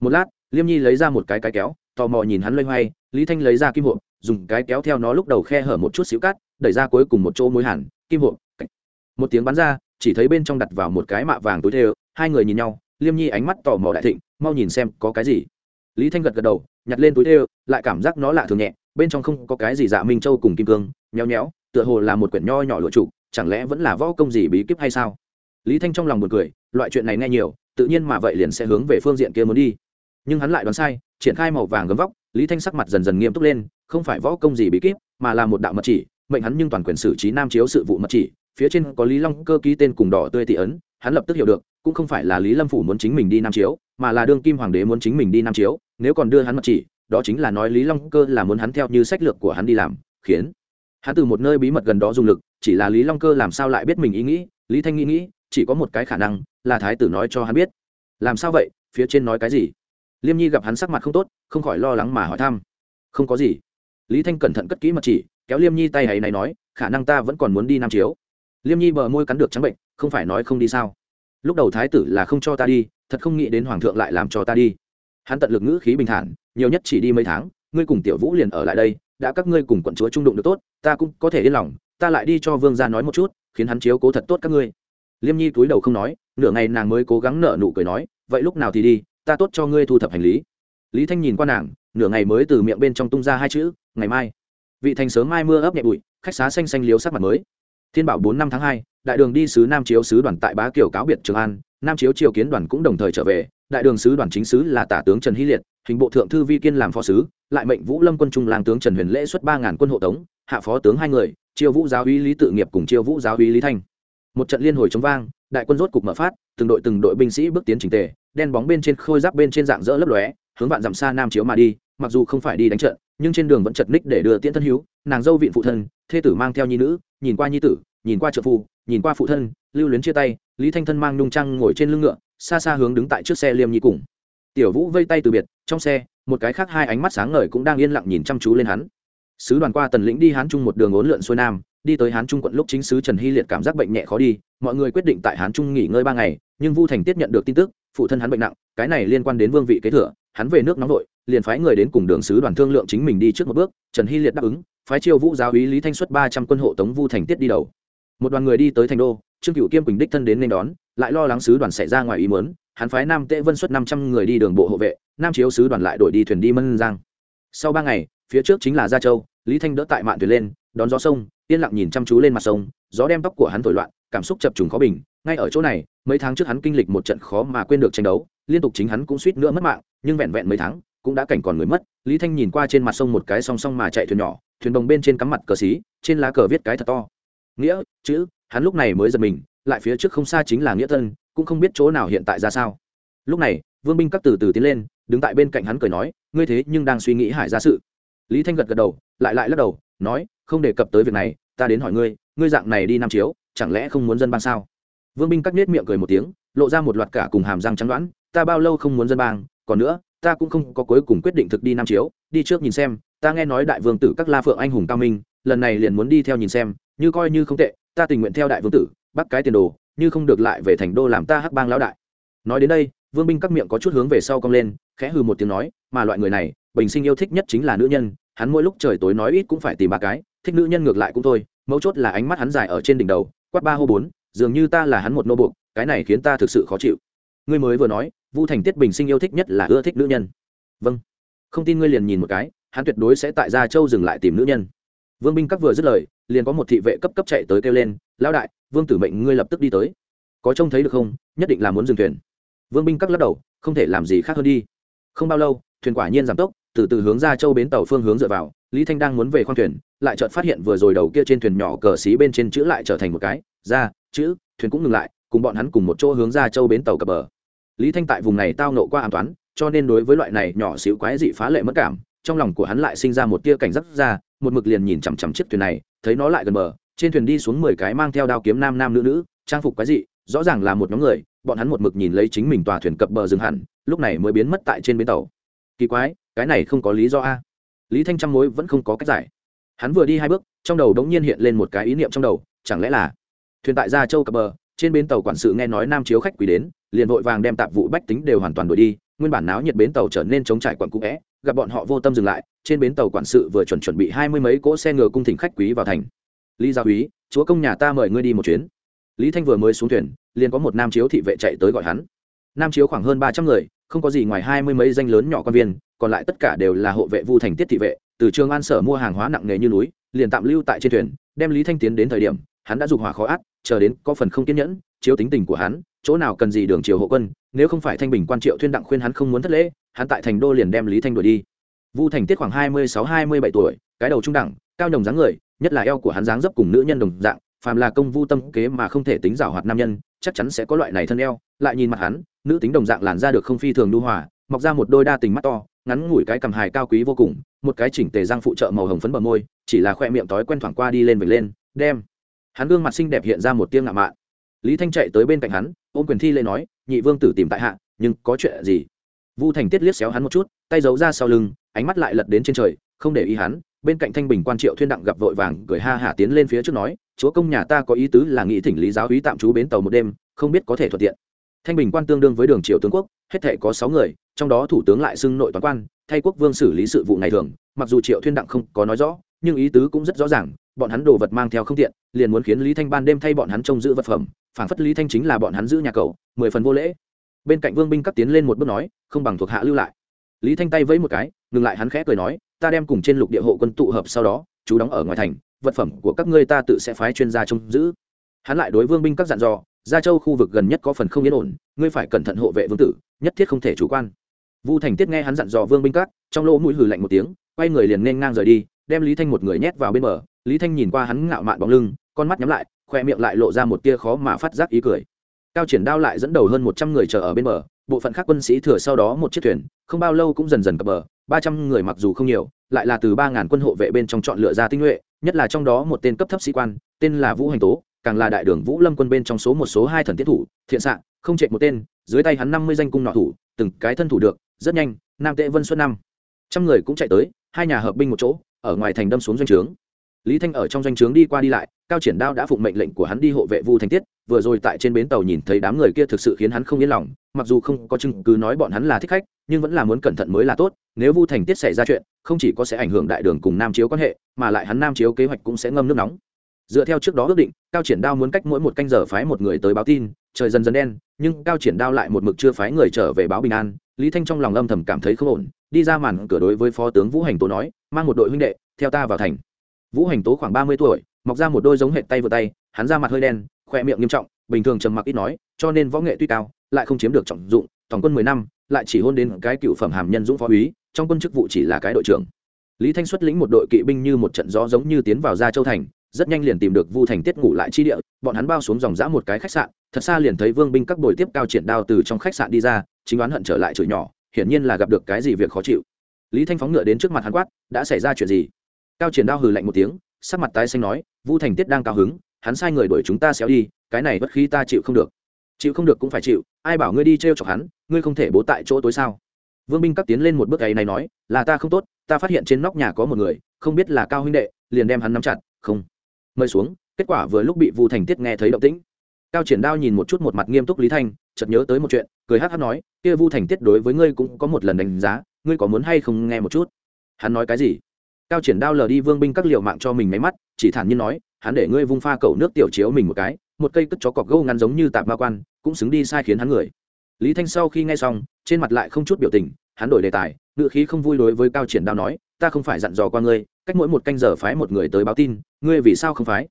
Một lát, liêm nhi lấy ra một cái cái kéo, tò mò nhìn hắn loay hoay, lý thanh lấy ra kim hộp dùng cái kéo theo nó lúc đầu khe hở một chút xíu cát, đẩy ra cuối cùng một chỗ mối hẳn, kim hộp một tiếng bắn ra, chỉ thấy bên trong đặt vào một cái mạ vàng túi thê hai người nhìn nhau, liêm nhi ánh mắt tò mò đại thịnh, mau nhìn xem có cái gì. Lý thanh gật gật đầu, nhặt lên túi thê lại cảm giác nó lạ thường nhẹ, bên trong không có cái gì dạ minh châu cùng kim cương, nhéo nhéo, tựa hồ là một quyển nho nhỏ lụa trụ, chẳng lẽ vẫn là võ công gì bí kíp hay sao? Lý thanh trong lòng buồn cười, loại chuyện này nghe nhiều, tự nhiên mà vậy liền sẽ hướng về phương diện kia muốn đi. Nhưng hắn lại đoán sai, triển khai màu vàng gấm vóc lý thanh sắc mặt dần dần nghiêm túc lên, không phải võ công gì bí kíp, mà là một đạo mật chỉ, mệnh hắn nhưng toàn quyền xử trí nam chiếu sự vụ mật chỉ, phía trên có lý long cơ ký tên cùng đỏ tươi thị ấn, hắn lập tức hiểu được, cũng không phải là lý lâm phủ muốn chính mình đi nam chiếu, mà là đương kim hoàng đế muốn chính mình đi nam chiếu, nếu còn đưa hắn mật chỉ, đó chính là nói lý long cơ là muốn hắn theo như sách lược của hắn đi làm, khiến hắn từ một nơi bí mật gần đó dùng lực, chỉ là lý long cơ làm sao lại biết mình ý nghĩ, lý thanh nghĩ nghĩ, chỉ có một cái khả năng là thái tử nói cho hắn biết. Làm sao vậy? Phía trên nói cái gì? Liêm nhi gặp hắn sắc mặt không tốt, không khỏi lo lắng mà hỏi thăm. Không có gì. Lý thanh cẩn thận cất kỹ mật chỉ, kéo liêm nhi tay ấy này nói, khả năng ta vẫn còn muốn đi nam chiếu. Liêm nhi bờ môi cắn được trắng bệnh, không phải nói không đi sao? Lúc đầu thái tử là không cho ta đi, thật không nghĩ đến hoàng thượng lại làm cho ta đi. Hắn tận lực ngữ khí bình thản, nhiều nhất chỉ đi mấy tháng, ngươi cùng tiểu vũ liền ở lại đây, đã các ngươi cùng quận chúa trung đụng được tốt, ta cũng có thể yên lòng, ta lại đi cho vương ra nói một chút, khiến hắn chiếu cố thật tốt các ngươi. Liêm nhi túi đầu không nói, nửa ngày nàng mới cố gắng nở nụ cười nói, vậy lúc nào thì đi ta tốt cho ngươi thu thập hành lý. Lý thanh nhìn qua nàng, nửa ngày mới từ miệng bên trong tung ra hai chữ, ngày mai. Vị thành sớm mai mưa ấp nhẹ bụi, khách xá xanh xanh liếu sắc mặt mới. Thiên bảo bốn năm tháng hai, đại đường đi sứ nam chiếu sứ đoàn tại bá kiều cáo biệt trường an, nam chiếu triều kiến đoàn cũng đồng thời trở về. Đại đường sứ đoàn chính sứ là tả tướng trần hy liệt, hình bộ thượng thư vi kiên làm phó sứ, lại mệnh vũ lâm quân trung lang tướng trần huyền lễ xuất ba ngàn quân hộ tống, hạ phó tướng hai người chiêu vũ giáo uy lý tự nghiệp cùng chiêu vũ giáo uy lý thanh. Một trận liên hồi chống vang, đại quân rốt cục mở phát, từng đội từng đội binh sĩ bước tiến trình tề đen bóng bên trên khôi giáp bên trên dạng dỡ lấp lóe, hướng vạn dặm xa nam chiếu mà đi, mặc dù không phải đi đánh trận, nhưng trên đường vẫn chật ních để đưa tiễn thân hữu nàng dâu viện phụ thân, thê tử mang theo nhi nữ, nhìn qua nhi tử, nhìn qua trợ phụ nhìn qua phụ thân, lưu luyến chia tay, lý thanh thân mang nhung trăng ngồi trên lưng ngựa, xa xa hướng đứng tại trước xe liêm nhi cùng. Tiểu vũ vây tay từ biệt, trong xe, một cái khác hai ánh mắt sáng ngời cũng đang yên lặng nhìn chăm chú lên hắn. Sứ đoàn qua tần lĩnh đi hán trung một đường ốn lượn xuôi nam, đi tới hán trung quận lúc chính sứ trần hy liệt cảm giác bệnh nhẹ khó đi, mọi người quyết định tại hán trung nghỉ ngơi ba ngày, nhưng vu thành tiết nhận được tin tức phụ thân hắn bệnh nặng, cái này liên quan đến vương vị kế thừa, hắn về nước nóng vội, liền phái người đến cùng đường sứ đoàn thương lượng chính mình đi trước một bước, trần hy liệt đáp ứng, phái chiêu vũ giáo úy lý thanh xuất ba trăm quân hộ tống vu thành tiết đi đầu. Một đoàn người đi tới thành đô, trương cựu kiêm quỳnh đích thân đến nên đón, lại lo lắng sứ đoàn xảy ra ngoài ý muốn, hắn phái nam Tế vân xuất năm trăm người đi đường bộ hộ vệ, nam chiếu sứ đoàn lại đổi đi thuyền đi mân giang. Sau ba ngày, phía trước chính là gia châu, lý thanh đỡ tại mạn thuyền lên, đón gió sông, yên lặng nhìn chăm chú lên mặt sông, gió đem tóc của hắn thổi loạn, cảm xúc chập trùng khó bình ngay ở chỗ này, mấy tháng trước hắn kinh lịch một trận khó mà quên được tranh đấu, liên tục chính hắn cũng suýt nữa mất mạng, nhưng vẹn vẹn mấy tháng, cũng đã cảnh còn người mất. Lý thanh nhìn qua trên mặt sông một cái song song mà chạy thuyền nhỏ, thuyền đồng bên trên cắm mặt cờ xí, trên lá cờ viết cái thật to. Nghĩa, chữ, hắn lúc này mới giật mình, lại phía trước không xa chính là nghĩa thân cũng không biết chỗ nào hiện tại ra sao. Lúc này, vương binh các từ từ tiến lên, đứng tại bên cạnh hắn cười nói, ngươi thế nhưng đang suy nghĩ hải ra sự. Lý thanh gật gật đầu, lại lại lắc đầu, nói, không đề cập tới việc này, ta đến hỏi ngươi ngươi dạng này đi nam chiếu, chẳng lẽ không muốn dân ban sao? Vương binh cắt nết miệng cười một tiếng, lộ ra một loạt cả cùng hàm răng trắng đoán, ta bao lâu không muốn dân bang, còn nữa, ta cũng không có cuối cùng quyết định thực đi nam chiếu, đi trước nhìn xem, ta nghe nói đại vương tử các la phượng anh hùng cao minh, lần này liền muốn đi theo nhìn xem, như coi như không tệ, ta tình nguyện theo đại vương tử, bắt cái tiền đồ, như không được lại về thành đô làm ta hắc bang lão đại. Nói đến đây, vương binh các miệng có chút hướng về sau cong lên, khẽ hừ một tiếng nói, mà loại người này, bình sinh yêu thích nhất chính là nữ nhân, hắn mỗi lúc trời tối nói ít cũng phải tìm ba cái, thích nữ nhân ngược lại cũng thôi, mấu chốt là ánh mắt hắn dài ở trên đỉnh đầu, quát ba hô bốn dường như ta là hắn một nô buộc, cái này khiến ta thực sự khó chịu. Ngươi mới vừa nói, vu thành tiết bình sinh yêu thích nhất là ưa thích nữ nhân. Vâng. Không tin ngươi liền nhìn một cái, hắn tuyệt đối sẽ tại gia châu dừng lại tìm nữ nhân. Vương binh các vừa dứt lời, liền có một thị vệ cấp cấp chạy tới kêu lên, lão đại, vương tử mệnh ngươi lập tức đi tới. Có trông thấy được không? Nhất định là muốn dừng thuyền. Vương binh các lắc đầu, không thể làm gì khác hơn đi. Không bao lâu, thuyền quả nhiên giảm tốc, từ từ hướng ra châu bến tàu phương hướng dựa vào, lý thanh đang muốn về khoang thuyền, lại chợt phát hiện vừa rồi đầu kia trên thuyền nhỏ cờ xí bên trên chữ lại trở thành một cái, ra chữ, thuyền cũng ngừng lại, cùng bọn hắn cùng một chỗ hướng ra châu bến tàu cập bờ. Lý thanh tại vùng này tao nộ qua an toán, cho nên đối với loại này nhỏ xíu quái dị phá lệ mất cảm, trong lòng của hắn lại sinh ra một tia cảnh giác ra, một mực liền nhìn chằm chằm chiếc thuyền này, thấy nó lại gần bờ, trên thuyền đi xuống mười cái mang theo đao kiếm nam nam nữ nữ, trang phục quái dị, rõ ràng là một nhóm người, bọn hắn một mực nhìn lấy chính mình tòa thuyền cập bờ dừng hẳn, lúc này mới biến mất tại trên bến tàu. Kỳ quái, cái này không có lý do a. Lý thanh trăm mối vẫn không có cách giải. Hắn vừa đi hai bước, trong đầu đống nhiên hiện lên một cái ý niệm trong đầu, chẳng lẽ là thuyền tại gia châu cập bờ, trên bến tàu quản sự nghe nói nam chiếu khách quý đến, liền vội vàng đem tạp vụ bách tính đều hoàn toàn đuổi đi, nguyên bản náo nhiệt bến tàu trở nên chống trải quận cũ vẽ, gặp bọn họ vô tâm dừng lại, trên bến tàu quản sự vừa chuẩn chuẩn bị hai mươi mấy cỗ xe ngựa cung thỉnh khách quý vào thành. Lý gia úy chúa công nhà ta mời ngươi đi một chuyến. Lý thanh vừa mới xuống thuyền, liền có một nam chiếu thị vệ chạy tới gọi hắn. Nam chiếu khoảng hơn ba trăm người, không có gì ngoài hai mươi mấy danh lớn nhỏ quan viên, còn lại tất cả đều là hộ vệ vu thành tiết thị vệ, từ trường an sở mua hàng hóa nặng nề như núi, liền tạm lưu tại trên thuyền, đem lý thanh tiến đến thời điểm hắn đã dục hỏa khó át chờ đến có phần không kiên nhẫn, chiếu tính tình của hắn, chỗ nào cần gì đường triều hộ quân, nếu không phải thanh bình quan triệu thuyên đặng khuyên hắn không muốn thất lễ, hắn tại thành đô liền đem lý thanh đuổi đi. Vu thành tiết khoảng hai mươi sáu, hai mươi bảy tuổi, cái đầu trung đẳng, cao nhồng dáng người, nhất là eo của hắn dáng dấp cùng nữ nhân đồng dạng, phàm là công vu tâm kế mà không thể tính giảo hoạt nam nhân, chắc chắn sẽ có loại này thân eo, lại nhìn mặt hắn, nữ tính đồng dạng làn ra được không phi thường lưu hòa, mọc ra một đôi đa tình mắt to, ngắn ngủi cái cầm hài cao quý vô cùng, một cái chỉnh tề răng phụ trợ màu hồng phấn bờ môi, chỉ là khoe miệng tối quen thoảng qua đi lên vệt lên, đem hắn gương mặt xinh đẹp hiện ra một tiếng ngạo mạn. Lý thanh chạy tới bên cạnh hắn, ôm quyền thi lê nói, nhị vương tử tìm tại hạ, nhưng có chuyện gì? Vu thành tiết liếc xéo hắn một chút, tay giấu ra sau lưng, ánh mắt lại lật đến trên trời, không để ý hắn, bên cạnh thanh bình quan triệu thuyên đặng gặp vội vàng cười ha hả tiến lên phía trước nói, chúa công nhà ta có ý tứ là nghĩ thỉnh lý giáo hí tạm trú bến tàu một đêm, không biết có thể thuận tiện. Thanh bình quan tương đương với đường triều tướng quốc, hết thể có sáu người, trong đó thủ tướng lại xưng nội toán quan, thay quốc vương xử lý sự vụ ngày thường, mặc dù triệu thuyên đặng không có nói rõ nhưng ý tứ cũng rất rõ ràng, bọn hắn đồ vật mang theo không tiện, liền muốn khiến lý thanh ban đêm thay bọn hắn trông giữ vật phẩm phản phất lý thanh chính là bọn hắn giữ nhà cầu, mười phần vô lễ. Bên cạnh vương binh cắt tiến lên một bước nói, không bằng thuộc hạ lưu lại. Lý thanh tay vẫy một cái, ngừng lại hắn khẽ cười nói, ta đem cùng trên lục địa hộ quân tụ hợp sau đó, chú đóng ở ngoài thành, vật phẩm của các ngươi ta tự sẽ phái chuyên gia trông giữ. Hắn lại đối vương binh các dặn dò, gia châu khu vực gần nhất có phần không yên ổn, ngươi phải cẩn thận hộ vệ vương tử, nhất thiết không thể chủ quan. Vu thành tiết nghe hắn dặn dò vương binh các, trong lỗ mũi hừ lạnh một tiếng, quay người liền nên ngang rời đi đem lý thanh một người nhét vào bên bờ. Lý thanh nhìn qua hắn ngạo mạn bóng lưng, con mắt nhắm lại khoe miệng lại lộ ra một tia khó mà phát giác ý cười. Cao triển đao lại dẫn đầu hơn một trăm người chờ ở bên bờ, bộ phận khác quân sĩ thừa sau đó một chiếc thuyền, không bao lâu cũng dần dần cập bờ, ba trăm người mặc dù không nhiều, lại là từ ba ngàn quân hộ vệ bên trong chọn lựa ra tinh nhuệ, nhất là trong đó một tên cấp thấp sĩ quan, tên là vũ hành tố, càng là đại đường vũ lâm quân bên trong số một số hai thần tiết thủ, thiện xạ không chạy một tên, dưới tay hắn năm mươi danh cung nọ thủ, từng cái thân thủ được, rất nhanh, nam tệ vân xuân năm. Trăm người cũng chạy tới, hai nhà hợp binh một chỗ ở ngoài thành đâm xuống doanh trướng. Lý thanh ở trong doanh trướng đi qua đi lại, cao triển đao đã phụng mệnh lệnh của hắn đi hộ vệ vu thành tiết, vừa rồi tại trên bến tàu nhìn thấy đám người kia thực sự khiến hắn không yên lòng, mặc dù không có chứng cứ nói bọn hắn là thích khách, nhưng vẫn là muốn cẩn thận mới là tốt, nếu vu thành tiết xảy ra chuyện, không chỉ có sẽ ảnh hưởng đại đường cùng nam chiếu quan hệ, mà lại hắn nam chiếu kế hoạch cũng sẽ ngâm nước nóng. Dựa theo trước đó ước định, cao triển đao muốn cách mỗi một canh giờ phái một người tới báo tin, trời dần dần đen, nhưng cao triển đao lại một mực chưa phái người trở về báo bình an, lý thanh trong lòng âm thầm cảm thấy không ổn, đi ra màn cửa đối với phó tướng vũ hành tố nói mang một đội huynh đệ, theo ta vào thành. Vũ hành tố khoảng ba mươi tuổi, mọc ra một đôi giống hệ tay vừa tay, hắn ra mặt hơi đen khoe miệng nghiêm trọng, bình thường trầm mặc ít nói, cho nên võ nghệ tuy cao, lại không chiếm được trọng dụng, tổng quân mười năm, lại chỉ hôn đến cái cựu phẩm hàm nhân dũng phó úy, trong quân chức vụ chỉ là cái đội trưởng. Lý thanh xuất lĩnh một đội kỵ binh như một trận gió giống như tiến vào ra châu thành, rất nhanh liền tìm được vu thành tiết ngủ lại chi địa, bọn hắn bao xuống dòng dã một cái khách sạn, thật xa liền thấy vương binh các đội tiếp cao triển đao từ trong khách sạn đi ra, chính đoán hận trở lại chửi nhỏ, hiển nhiên là gặp được cái gì việc khó chịu lý thanh phóng ngựa đến trước mặt hắn quát, đã xảy ra chuyện gì? Cao triển đao hừ lạnh một tiếng, sắc mặt tái xanh nói, vu thành tiết đang cao hứng, hắn sai người đuổi chúng ta xéo đi, cái này bất khí ta chịu không được. Chịu không được cũng phải chịu, ai bảo ngươi đi t r e o chọc hắn, ngươi không thể bố tại chỗ tối sao? Vương binh cắt tiến lên một bước ấy này nói, là ta không tốt, ta phát hiện trên nóc nhà có một người, không biết là cao huynh đệ, liền đem hắn nắm chặt, không. Mời xuống, kết quả vừa lúc bị vu thành tiết nghe thấy động tĩnh. Cao triển đao nhìn một chút một mặt nghiêm túc lý thanh, chợt nhớ tới một chuyện, cười hát hát nói, kia vu thành tiết đối với ngươi cũng có một lần đánh giá ngươi có muốn hay không nghe một chút? Hắn nói cái gì? Cao triển đao lờ đi vương binh các liệu mạng cho mình máy mắt, chỉ thản nhiên nói, hắn để ngươi vung pha cầu nước tiểu chiếu mình một cái, một cây cất chó cọc gâu ngắn giống như tạp ma quan, cũng xứng đi sai khiến hắn người. Lý thanh sau khi nghe xong, trên mặt lại không chút biểu tình, hắn đổi đề tài, ngựa khí không vui đối với cao triển đao nói, ta không phải dặn dò qua ngươi, cách mỗi một canh giờ phái một người tới báo tin, ngươi vì sao không phái?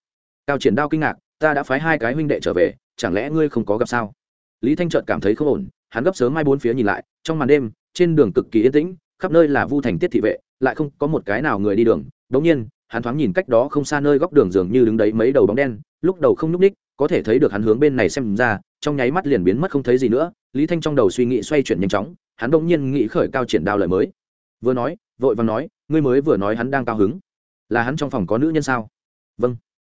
Cao triển đao kinh ngạc, ta đã phái hai cái huynh đệ trở về, chẳng lẽ ngươi không có gặp sao? Lý thanh trợt cảm thấy không ổn, hắn gấp sớm mai bốn phía nhìn lại, trong màn đêm trên đường cực kỳ yên tĩnh, khắp nơi là vu thành tiết thị vệ, lại không có một cái nào người đi đường. Đống nhiên, hắn thoáng nhìn cách đó không xa nơi góc đường dường như đứng đấy mấy đầu bóng đen, lúc đầu không nhúc ních có thể thấy được hắn hướng bên này xem ra, trong nháy mắt liền biến mất không thấy gì nữa. Lý thanh trong đầu suy nghĩ xoay chuyển nhanh chóng, hắn đống nhiên nghĩ khởi cao triển đao lời mới. Vừa nói, vội vàng nói, ngươi mới vừa nói hắn đang cao hứng. Là hắn trong phòng có nữ nhân sao? Vâng.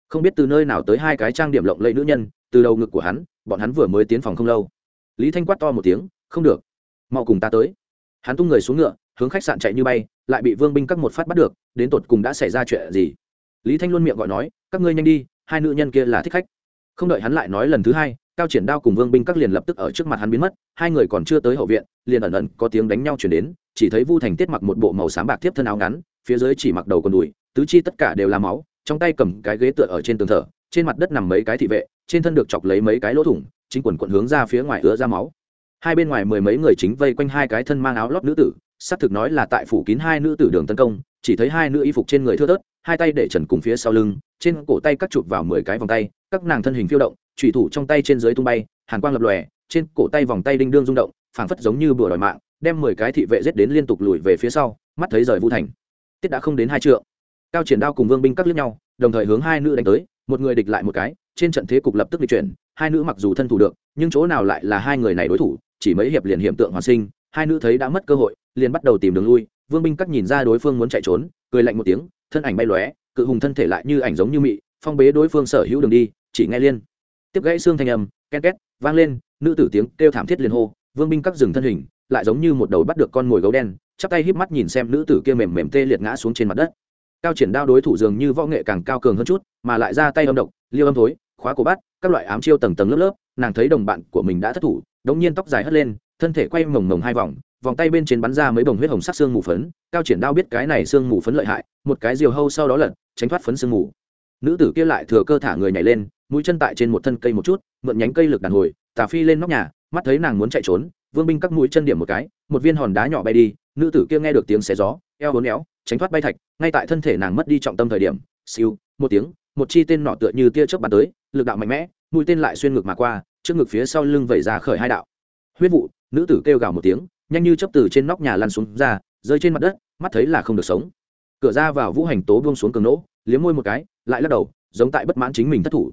Không biết từ nơi nào tới hai cái trang điểm lộng lẫy nữ nhân, từ đầu ngực của hắn, bọn hắn vừa mới tiến phòng không lâu. Lý thanh quát to một tiếng, không được. Mau cùng ta tới hắn tung người xuống ngựa, hướng khách sạn chạy như bay, lại bị vương binh các một phát bắt được, đến tột cùng đã xảy ra chuyện gì? Lý thanh luôn miệng gọi nói, các ngươi nhanh đi, hai nữ nhân kia là thích khách. Không đợi hắn lại nói lần thứ hai, cao triển đao cùng vương binh các liền lập tức ở trước mặt hắn biến mất, hai người còn chưa tới hậu viện, liền ẩn ẩn có tiếng đánh nhau chuyển đến, chỉ thấy vu thành tiết mặc một bộ màu xám bạc tiếp thân áo ngắn, phía dưới chỉ mặc đầu con đùi, tứ chi tất cả đều là máu, trong tay cầm cái ghế tựa ở trên tường thở trên mặt đất nằm mấy cái thị vệ, trên thân được chọc lấy mấy cái lỗ thủng, chính quần quận hướng ra phía ngoài ứa ra máu hai bên ngoài mười mấy người chính vây quanh hai cái thân mang áo lót nữ tử, xác thực nói là tại phủ kín hai nữ tử đường tấn công, chỉ thấy hai nữ y phục trên người thưa thớt, hai tay để trần cùng phía sau lưng, trên cổ tay cắt chụp vào mười cái vòng tay, các nàng thân hình phiêu động trùy thủ trong tay trên dưới tung bay, hàn quang lập lòe, trên cổ tay vòng tay đinh đương rung động, phảng phất giống như bừa đòi mạng, đem mười cái thị vệ giết đến liên tục lùi về phía sau, mắt thấy rời vũ thành. Tiết đã không đến hai trượng. Cao triển đao cùng vương binh cắt lướt nhau, đồng thời hướng hai nữ đánh tới, một người địch lại một cái, trên trận thế cục lập tức di chuyển, hai nữ mặc dù thân thủ được, nhưng chỗ nào lại là hai người này đối thủ chỉ mấy hiệp liền hiện tượng hoàn sinh, hai nữ thấy đã mất cơ hội, liền bắt đầu tìm đường lui, vương binh cắt nhìn ra đối phương muốn chạy trốn, cười lạnh một tiếng, thân ảnh bay lóe, cự hùng thân thể lại như ảnh giống như mị, phong bế đối phương sở hữu đường đi, chỉ nghe liên, tiếp gãy xương thanh âm ken két, vang lên, nữ tử tiếng kêu thảm thiết liền hô, vương binh cắt dừng thân hình, lại giống như một đầu bắt được con mồi gấu đen, chắp tay híp mắt nhìn xem nữ tử kia mềm mềm tê liệt ngã xuống trên mặt đất. Cao triển đao đối thủ dường như võ nghệ càng cao cường hơn chút, mà lại ra tay âm độc, liêu âm thối, khóa cổ bắt, các loại ám chiêu tầng tầng lớp lớp nàng thấy đồng bạn của mình đã thất thủ, đống nhiên tóc dài hất lên, thân thể quay mồng mồng hai vòng vòng tay bên trên bắn ra mấy bồng huyết hồng sắc xương mù phấn, cao triển đao biết cái này xương mù phấn lợi hại, một cái diều hâu sau đó lật, tránh thoát phấn xương mù. Nữ tử kia lại thừa cơ thả người nhảy lên, mũi chân tại trên một thân cây một chút, mượn nhánh cây lực đàn hồi, tà phi lên nóc nhà, mắt thấy nàng muốn chạy trốn, vương binh các mũi chân điểm một cái, một viên hòn đá nhỏ bay đi, nữ tử kia nghe được tiếng xé gió, eo hốn éo, tránh thoát bay thạch, ngay tại thân thể nàng mất đi trọng tâm thời điểm, siêu, một tiếng, một chi tên nọ tựa như tia chớp bắn tới, lực đạo mạnh mẽ mũi tên lại xuyên ngực mà qua, trước ngực phía sau lưng vẩy ra khởi hai đạo. Huyết vụ, nữ tử kêu gào một tiếng, nhanh như chấp từ trên nóc nhà lăn xuống ra, rơi trên mặt đất, mắt thấy là không được sống. Cửa ra vào vũ hành tố buông xuống cường nỗ, liếm môi một cái, lại lắc đầu, giống tại bất mãn chính mình thất thủ.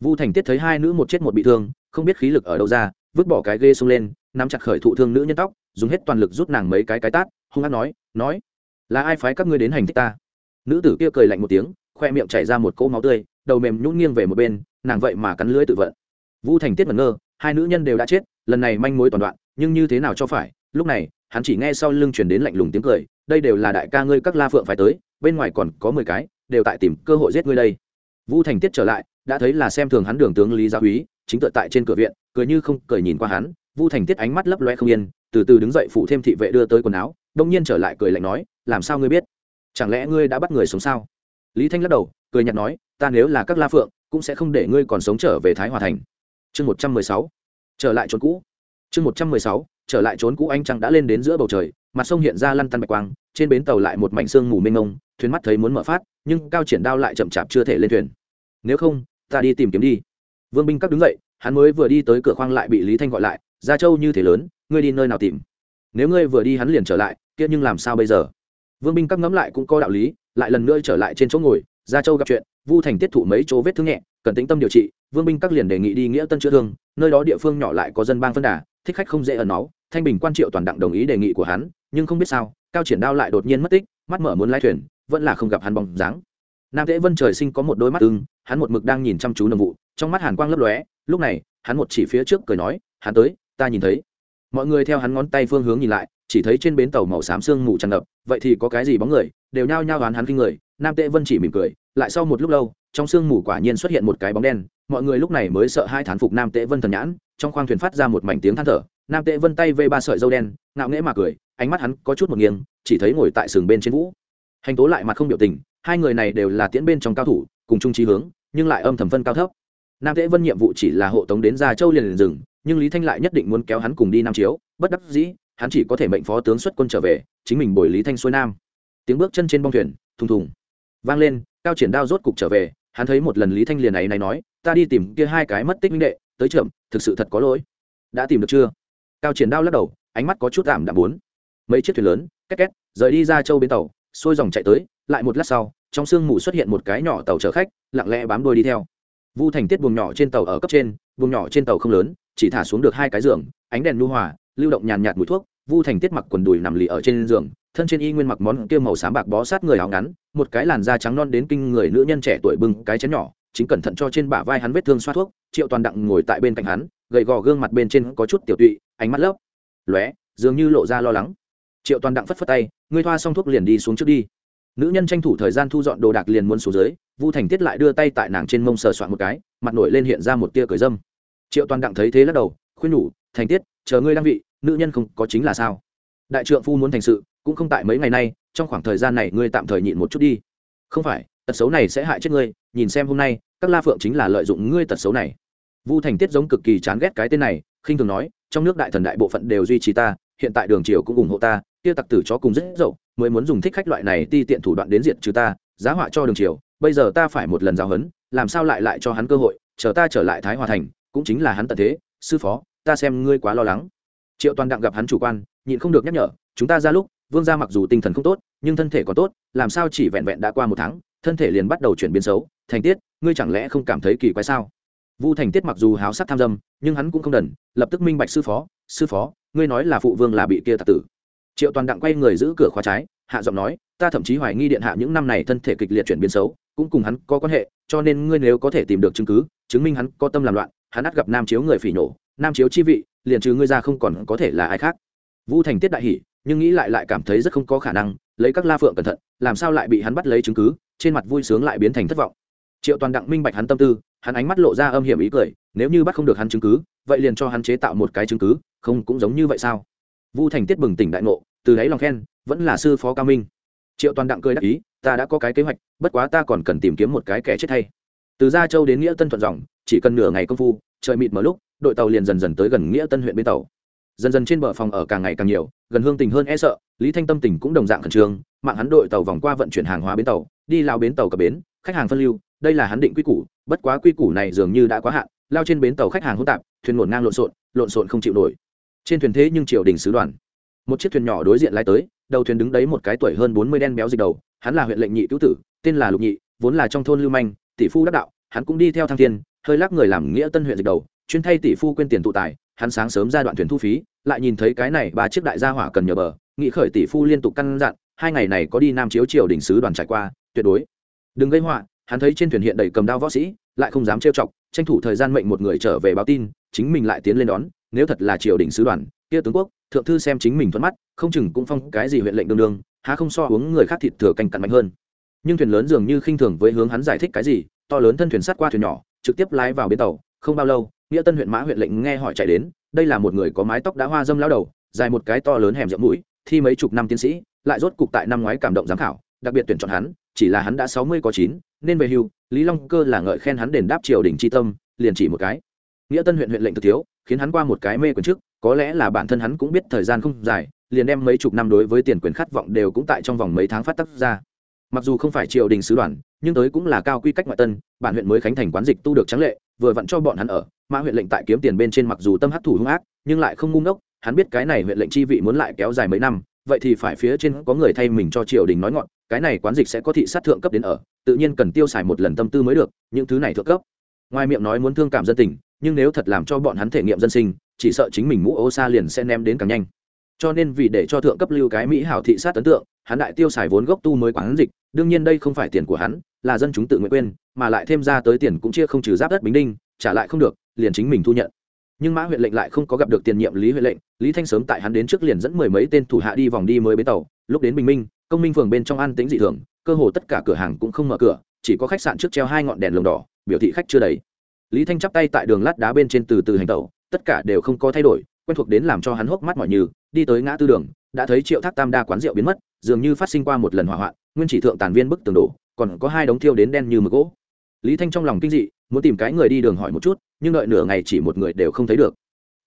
Vu thành tiết thấy hai nữ một chết một bị thương, không biết khí lực ở đâu ra, vứt bỏ cái ghê xông lên, nắm chặt khởi thụ thương nữ nhân tóc, dùng hết toàn lực rút nàng mấy cái cái tát, hung hát nói nói, là ai phái các ngươi đến hành thích ta? Nữ tử kia cười lạnh một tiếng, khoe miệng chảy ra một cỗ máu tươi, đầu mềm nhún nghiêng về một bên nàng vậy mà cắn lưỡi tự vận. Vu thành tiết ngẩn ngơ, hai nữ nhân đều đã chết, lần này manh mối toàn đoạn, nhưng như thế nào cho phải? Lúc này, hắn chỉ nghe sau lưng chuyển đến lạnh lùng tiếng cười, đây đều là đại ca ngươi các la phượng phải tới, bên ngoài còn có mười cái, đều tại tìm cơ hội giết ngươi đây. Vu thành tiết trở lại, đã thấy là xem thường hắn đường tướng lý gia úy chính tựa tại trên cửa viện, cười như không cười nhìn qua hắn. Vu thành tiết ánh mắt lấp loe không yên, từ từ đứng dậy phụ thêm thị vệ đưa tới quần áo, đông nhiên trở lại cười lạnh nói, làm sao ngươi biết? Chẳng lẽ ngươi đã bắt người sống sao? Lý thanh lắc đầu, cười nhạt nói, ta nếu là các la phượng cũng sẽ không để ngươi còn sống trở về thái hòa thành. Chương một trăm mười sáu, trở lại trốn cũ. Chương một trăm mười sáu, trở lại trốn cũ anh trăng đã lên đến giữa bầu trời, mặt sông hiện ra lăn tăn bạch quang, trên bến tàu lại một mảnh sương mù mênh mông, thuyền mắt thấy muốn mở phát, nhưng cao triển đao lại chậm chạp chưa thể lên thuyền. Nếu không, ta đi tìm kiếm đi. Vương binh các đứng dậy, hắn mới vừa đi tới cửa khoang lại bị lý thanh gọi lại, gia châu như thế lớn, ngươi đi nơi nào tìm? Nếu ngươi vừa đi hắn liền trở lại, kia nhưng làm sao bây giờ? Vương binh các ngẫm lại cũng có đạo lý, lại lần nữa trở lại trên chỗ ngồi gia châu gặp chuyện, vu thành tiết thụ mấy chỗ vết thương nhẹ, cần tĩnh tâm điều trị, vương binh các liền đề nghị đi nghĩa tân chữa thương, nơi đó địa phương nhỏ lại có dân bang phân đà, thích khách không dễ ẩn náu, thanh bình quan triệu toàn đặng đồng ý đề nghị của hắn, nhưng không biết sao, cao triển đao lại đột nhiên mất tích, mắt mở muốn lái thuyền, vẫn là không gặp hắn bóng dáng. Nam tế vân trời sinh có một đôi mắt ưng, hắn một mực đang nhìn chăm chú nồng vụ, trong mắt hàn quang lấp lóe, lúc này, hắn một chỉ phía trước cười nói, hắn tới, ta nhìn thấy. Mọi người theo hắn ngón tay phương hướng nhìn lại, chỉ thấy trên bến tàu màu xám sương mù tràn ngập, vậy thì có cái gì bóng người, đều nhao nhao đoán hắn kinh người nam tệ vân chỉ mỉm cười, lại sau một lúc lâu, trong sương mù quả nhiên xuất hiện một cái bóng đen, mọi người lúc này mới sợ hai thán phục nam tệ vân thần nhãn, trong khoang thuyền phát ra một mảnh tiếng than thở, nam tệ vân tay vây ba sợi dâu đen, ngạo nghễ mà cười, ánh mắt hắn có chút một nghiêng, chỉ thấy ngồi tại sừng bên trên vũ. Hành tố lại mặt không biểu tình, hai người này đều là tiễn bên trong cao thủ, cùng chung trí hướng, nhưng lại âm thầm phân cao thấp. Nam tệ vân nhiệm vụ chỉ là hộ tống đến gia châu liền liền rừng nhưng lý thanh lại nhất định muốn kéo hắn cùng đi nam chiếu, bất đắc dĩ, hắn chỉ có thể mệnh phó tướng xuất quân trở về, chính mình bồi lý thanh xuôi nam. Tiếng bước chân trên bong thuyền, thùng thùng vang lên, cao triển đao rốt cục trở về, hắn thấy một lần lý thanh liền ấy này nói, ta đi tìm kia hai cái mất tích minh đệ, tới trưởng thực sự thật có lỗi. Đã tìm được chưa? Cao triển đao lắc đầu, ánh mắt có chút tạm đạm bốn. Mấy chiếc thuyền lớn, két két, rời đi ra châu bến tàu, xuôi dòng chạy tới, lại một lát sau, trong sương mù xuất hiện một cái nhỏ tàu chở khách, lặng lẽ bám đuôi đi theo. Vu thành tiết buồng nhỏ trên tàu ở cấp trên, buồng nhỏ trên tàu không lớn, chỉ thả xuống được hai cái giường, ánh đèn lưu hòa, lưu động nhàn nhạt mùi thuốc, vu thành tiết mặc quần đùi nằm lì ở trên giường thân trên y nguyên mặc món kia màu xám bạc bó sát người áo ngắn, một cái làn da trắng non đến kinh người nữ nhân trẻ tuổi bưng cái chén nhỏ, chính cẩn thận cho trên bả vai hắn vết thương xoa thuốc, triệu toàn đặng ngồi tại bên cạnh hắn, gầy gò gương mặt bên trên có chút tiểu tụy, ánh mắt lấp lóe, dường như lộ ra lo lắng. Triệu toàn đặng phất phất tay, ngươi thoa xong thuốc liền đi xuống trước đi. Nữ nhân tranh thủ thời gian thu dọn đồ đạc liền muốn xuống dưới, vu thành tiết lại đưa tay tại nàng trên mông sờ soạn một cái, mặt nổi lên hiện ra một tia cười dâm. Triệu toàn đặng thấy thế lắc đầu, khuyên nhủ, thành tiết, chờ ngươi đang vị, nữ nhân không có chính là sao? Đại trượng phu muốn thành sự cũng không tại mấy ngày nay, trong khoảng thời gian này ngươi tạm thời nhịn một chút đi. Không phải, tật xấu này sẽ hại chết ngươi, nhìn xem hôm nay, các la phượng chính là lợi dụng ngươi tật xấu này. Vu thành tiết giống cực kỳ chán ghét cái tên này, khinh thường nói, trong nước đại thần đại bộ phận đều duy trì ta, hiện tại đường triều cũng ủng hộ ta, kia tặc tử chó cùng rất dậu, mới muốn dùng thích khách loại này ti tiện thủ đoạn đến diện trừ ta, giá họa cho đường triều, bây giờ ta phải một lần giáo hấn làm sao lại lại cho hắn cơ hội, chờ ta trở lại thái hòa thành, cũng chính là hắn tận thế, sư phó, ta xem ngươi quá lo lắng. Triệu toàn đặng gặp hắn chủ quan, nhịn không được nhắc nhở, chúng ta ra lúc vương gia mặc dù tinh thần không tốt, nhưng thân thể còn tốt, làm sao chỉ vẹn vẹn đã qua một tháng, thân thể liền bắt đầu chuyển biến xấu. Thành tiết, ngươi chẳng lẽ không cảm thấy kỳ quái sao? Vu thành tiết mặc dù háo sắc tham dâm, nhưng hắn cũng không đần, lập tức minh bạch sư phó sư phó, ngươi nói là phụ vương là bị kia tạc tử. Triệu toàn đặng quay người giữ cửa khóa trái, hạ giọng nói, ta thậm chí hoài nghi điện hạ những năm này thân thể kịch liệt chuyển biến xấu, cũng cùng hắn có quan hệ, cho nên ngươi nếu có thể tìm được chứng cứ, chứng minh hắn có tâm làm loạn, hắn ắt gặp nam chiếu người phỉ nổ, nam chiếu chi vị, liền trừ ngươi ra không còn có thể là ai khác. Vu thành tiết đại hỉ nhưng nghĩ lại lại cảm thấy rất không có khả năng, lấy các la phượng cẩn thận, làm sao lại bị hắn bắt lấy chứng cứ, trên mặt vui sướng lại biến thành thất vọng. Triệu toàn đặng minh bạch hắn tâm tư, hắn ánh mắt lộ ra âm hiểm ý cười, nếu như bắt không được hắn chứng cứ, vậy liền cho hắn chế tạo một cái chứng cứ, không cũng giống như vậy sao? Vu thành tiết bừng tỉnh đại ngộ, từ đấy lòng khen, vẫn là sư phó cao minh. Triệu toàn đặng cười đắc ý, ta đã có cái kế hoạch, bất quá ta còn cần tìm kiếm một cái kẻ chết thay từ gia châu đến nghĩa tân thuận dòng, chỉ cần nửa ngày công phu, trời mịt mở lúc, đội tàu liền dần dần tới gần nghĩa tân huyện bến tàu dần dần trên bờ phòng ở càng ngày càng nhiều, gần hương tình hơn e sợ, lý thanh tâm tình cũng đồng dạng khẩn trương, mạng hắn đội tàu vòng qua vận chuyển hàng hóa bến tàu, đi lao bến tàu cập bến, khách hàng phân lưu, đây là hắn định quy củ, bất quá quy củ này dường như đã quá hạn, lao trên bến tàu khách hàng hỗn tạp, thuyền ngổn ngang lộn xộn lộn xộn không chịu nổi. Trên thuyền thế nhưng triều đình sứ đoàn. Một chiếc thuyền nhỏ đối diện lái tới, đầu thuyền đứng đấy một cái tuổi hơn bốn mươi đen béo dịch đầu, hắn là huyện lệnh nhị cứu tử, tên là lục nhị, vốn là trong thôn lưu manh, tỷ phu đắc đạo, hắn cũng đi theo thăng thiên, hơi lắc người làm nghĩa tân huyện dịch đầu, chuyên thay tỷ phu quên tiền tụ tài hắn sáng sớm ra đoạn thuyền thu phí, lại nhìn thấy cái này ba chiếc đại gia hỏa cần nhờ bờ nghị khởi tỷ phu liên tục căn dặn, hai ngày này có đi nam chiếu triều đình sứ đoàn trải qua, tuyệt đối. Đừng gây họa, hắn thấy trên thuyền hiện đầy cầm đao võ sĩ, lại không dám trêu chọc, tranh thủ thời gian mệnh một người trở về báo tin, chính mình lại tiến lên đón, nếu thật là triều đình sứ đoàn, kia tướng quốc, thượng thư xem chính mình thuận mắt, không chừng cũng phong cái gì huyện lệnh đương đương, há không so uống người khác thịt thừa canh cặn mạnh hơn. Nhưng thuyền lớn dường như khinh thường với hướng hắn giải thích cái gì, to lớn thân thuyền sát qua thuyền nhỏ, trực tiếp lái vào bến tàu, không bao lâu nghĩa tân huyện mã huyện lệnh nghe hỏi chạy đến, đây là một người có mái tóc đã hoa dâm lao đầu, dài một cái to lớn hẻm rộng mũi, thi mấy chục năm tiến sĩ, lại rốt cục tại năm ngoái cảm động giám khảo, đặc biệt tuyển chọn hắn, chỉ là hắn đã sáu mươi có chín, nên về hưu, lý long cơ là ngợi khen hắn đền đáp triều đình tri tâm, liền chỉ một cái. Nghĩa tân huyện huyện lệnh thực thiếu, khiến hắn qua một cái mê quyền trước, có lẽ là bản thân hắn cũng biết thời gian không dài, liền đem mấy chục năm đối với tiền quyền khát vọng đều cũng tại trong vòng mấy tháng phát tắc ra mặc dù không phải triều đình sứ đoàn, nhưng tới cũng là cao quy cách ngoại tân, bản huyện mới khánh thành quán dịch tu được trắng lệ, vừa vặn cho bọn hắn ở. Mã huyện lệnh tại kiếm tiền bên trên mặc dù tâm hắc thủ hung ác, nhưng lại không ngu ngốc, hắn biết cái này huyện lệnh chi vị muốn lại kéo dài mấy năm, vậy thì phải phía trên có người thay mình cho triều đình nói ngọn, cái này quán dịch sẽ có thị sát thượng cấp đến ở, tự nhiên cần tiêu xài một lần tâm tư mới được, những thứ này thượng cấp. Ngoài miệng nói muốn thương cảm dân tình, nhưng nếu thật làm cho bọn hắn thể nghiệm dân sinh, chỉ sợ chính mình mũ ô xa liền sẽ ném đến càng nhanh cho nên vì để cho thượng cấp lưu cái mỹ hảo thị sát ấn tượng, hắn đại tiêu xài vốn gốc tu mới quán dịch, đương nhiên đây không phải tiền của hắn, là dân chúng tự nguyện quên, mà lại thêm ra tới tiền cũng chia không trừ giáp đất bình đinh, trả lại không được, liền chính mình thu nhận. Nhưng mã huyện lệnh lại không có gặp được tiền nhiệm lý huyện lệnh, lý thanh sớm tại hắn đến trước liền dẫn mười mấy tên thủ hạ đi vòng đi mới bến tàu, lúc đến bình minh, công minh phường bên trong an tính dị thường, cơ hồ tất cả cửa hàng cũng không mở cửa, chỉ có khách sạn trước treo hai ngọn đèn lồng đỏ, biểu thị khách chưa đầy. Lý thanh chắp tay tại đường lát đá bên trên từ từ hành tàu tất cả đều không có thay đổi, quen thuộc đến làm cho hắn hốc mắt mọi như đi tới ngã tư đường, đã thấy triệu thác tam đa quán rượu biến mất, dường như phát sinh qua một lần hỏa hoạn, nguyên chỉ thượng tàn viên bức tường đổ, còn có hai đống thiêu đến đen như mực gỗ. Lý thanh trong lòng kinh dị, muốn tìm cái người đi đường hỏi một chút, nhưng đợi nửa ngày chỉ một người đều không thấy được.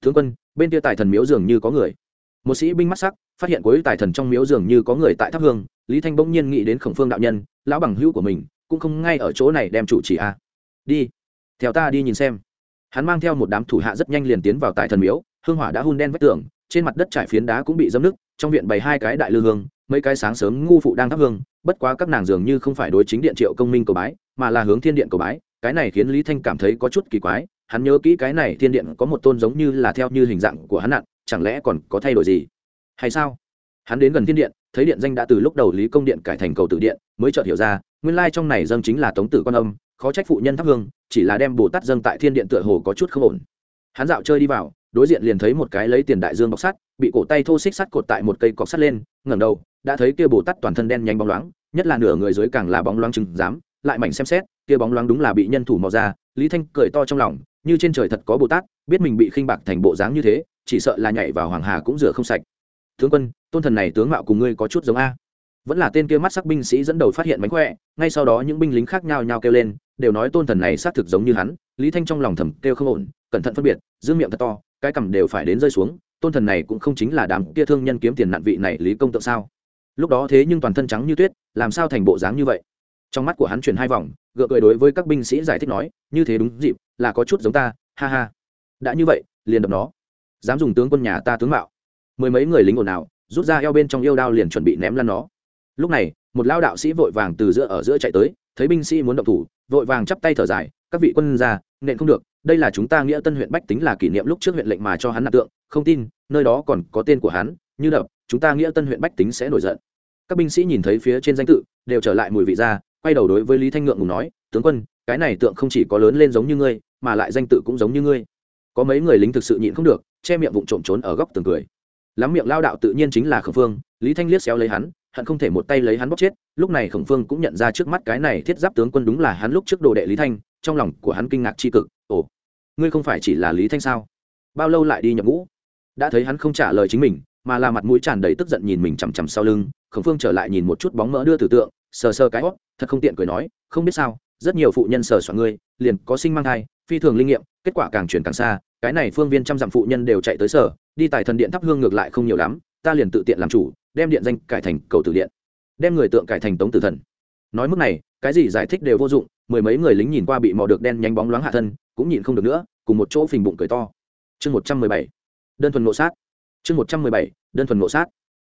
Tướng quân, bên kia tài thần miếu dường như có người. Một sĩ binh mắt sắc, phát hiện cuối tài thần trong miếu dường như có người tại tháp hương, lý thanh bỗng nhiên nghĩ đến khổng phương đạo nhân, lão bằng hữu của mình, cũng không ngay ở chỗ này đem chủ chỉ a. Đi, theo ta đi nhìn xem. Hắn mang theo một đám thủ hạ rất nhanh liền tiến vào tài thần miếu, hương hỏa đã hun đen vách tường trên mặt đất trải phiến đá cũng bị dâm nứt, trong viện bày hai cái đại lư hương, mấy cái sáng sớm ngu phụ đang thắp hương, bất quá các nàng dường như không phải đối chính điện triệu công minh cầu bái, mà là hướng thiên điện cầu bái, cái này khiến lý thanh cảm thấy có chút kỳ quái, hắn nhớ kỹ cái này thiên điện có một tôn giống như là theo như hình dạng của hắn nặn chẳng lẽ còn có thay đổi gì? Hay sao? Hắn đến gần thiên điện, thấy điện danh đã từ lúc đầu lý công điện cải thành cầu tự điện, mới chợt hiểu ra, nguyên lai trong này dâng chính là tống tử quan âm, khó trách phụ nhân thắp hương, chỉ là đem bồ tát dâng tại thiên điện tựa hồ có chút không ổn. Hắn dạo chơi đi vào đối diện liền thấy một cái lấy tiền đại dương bọc sắt, bị cổ tay thô xích sắt cột tại một cây cọc sắt lên, ngẩng đầu, đã thấy kia bồ tát toàn thân đen nhanh bóng loáng, nhất là nửa người dưới càng là bóng loáng chừng dám, lại mảnh xem xét, kia bóng loáng đúng là bị nhân thủ mò ra, lý thanh cười to trong lòng, như trên trời thật có bồ tát, biết mình bị khinh bạc thành bộ dáng như thế, chỉ sợ là nhảy vào hoàng hà cũng rửa không sạch. Tướng quân, tôn thần này tướng mạo cùng ngươi có chút giống a. Vẫn là tên kia mắt sắc binh sĩ dẫn đầu phát hiện mánh khỏe, ngay sau đó những binh lính khác nhau nhau kêu lên, đều nói tôn thần này xác thực giống như hắn, lý thanh trong lòng thầm kêu không ổn, cẩn thận phân biệt, giữ miệng thật to cái cằm đều phải đến rơi xuống, tôn thần này cũng không chính là đám kia thương nhân kiếm tiền nạn vị này lý công tượng sao? Lúc đó thế nhưng toàn thân trắng như tuyết, làm sao thành bộ dáng như vậy? Trong mắt của hắn chuyển hai vòng, gượng cười đối với các binh sĩ giải thích nói, như thế đúng dịp, là có chút giống ta, ha ha. Đã như vậy, liền đập nó. Dám dùng tướng quân nhà ta tướng mạo. Mười mấy người lính ồn ào, rút ra eo bên trong yêu đao liền chuẩn bị ném lăn nó. Lúc này, một lao đạo sĩ vội vàng từ giữa, ở giữa chạy tới, thấy binh sĩ muốn động thủ, vội vàng chắp tay thở dài, các vị quân ra nện không được đây là chúng ta nghĩa tân huyện bách tính là kỷ niệm lúc trước huyện lệnh mà cho hắn nạp tượng, không tin, nơi đó còn có tên của hắn, như đập, chúng ta nghĩa tân huyện bách tính sẽ nổi giận. Các binh sĩ nhìn thấy phía trên danh tự, đều trở lại mùi vị ra, quay đầu đối với lý thanh ngượng ngùng nói, tướng quân, cái này tượng không chỉ có lớn lên giống như ngươi, mà lại danh tự cũng giống như ngươi. Có mấy người lính thực sự nhịn không được, che miệng vụng trộm trốn ở góc tường cười. Lắm miệng lao đạo tự nhiên chính là khẩn phương, lý thanh liếc xéo lấy hắn, hận không thể một tay lấy hắn bóc chết, lúc này khổng phương cũng nhận ra trước mắt cái này thiết giáp tướng quân đúng là hắn lúc trước đồ đệ lý thanh, trong lòng của hắn kinh ngạc c cực ngươi không phải chỉ là lý thanh sao? Bao lâu lại đi nhập ngũ? Đã thấy hắn không trả lời chính mình, mà là mặt mũi tràn đầy tức giận nhìn mình chằm chằm sau lưng, khổng phương trở lại nhìn một chút bóng mỡ đưa tử tượng, sờ sờ cái hót thật không tiện cười nói, không biết sao, rất nhiều phụ nhân sờ soạn ngươi, liền có sinh mang thai, phi thường linh nghiệm, kết quả càng chuyển càng xa, cái này phương viên trăm dặm phụ nhân đều chạy tới sở đi tại thần điện thắp hương ngược lại không nhiều lắm, ta liền tự tiện làm chủ, đem điện danh cải thành cầu tử điện, đem người tượng cải thành tống tử thần. Nói mức này, cái gì giải thích đều vô dụng mười mấy người lính nhìn qua bị mò được đen nhánh bóng loáng hạ thân, cũng nhìn không được nữa, cùng một chỗ phình bụng cười to. Chương một trăm mười bảy. Đơn thuần ngộ sát. Chương một trăm mười bảy, đơn thuần ngộ sát.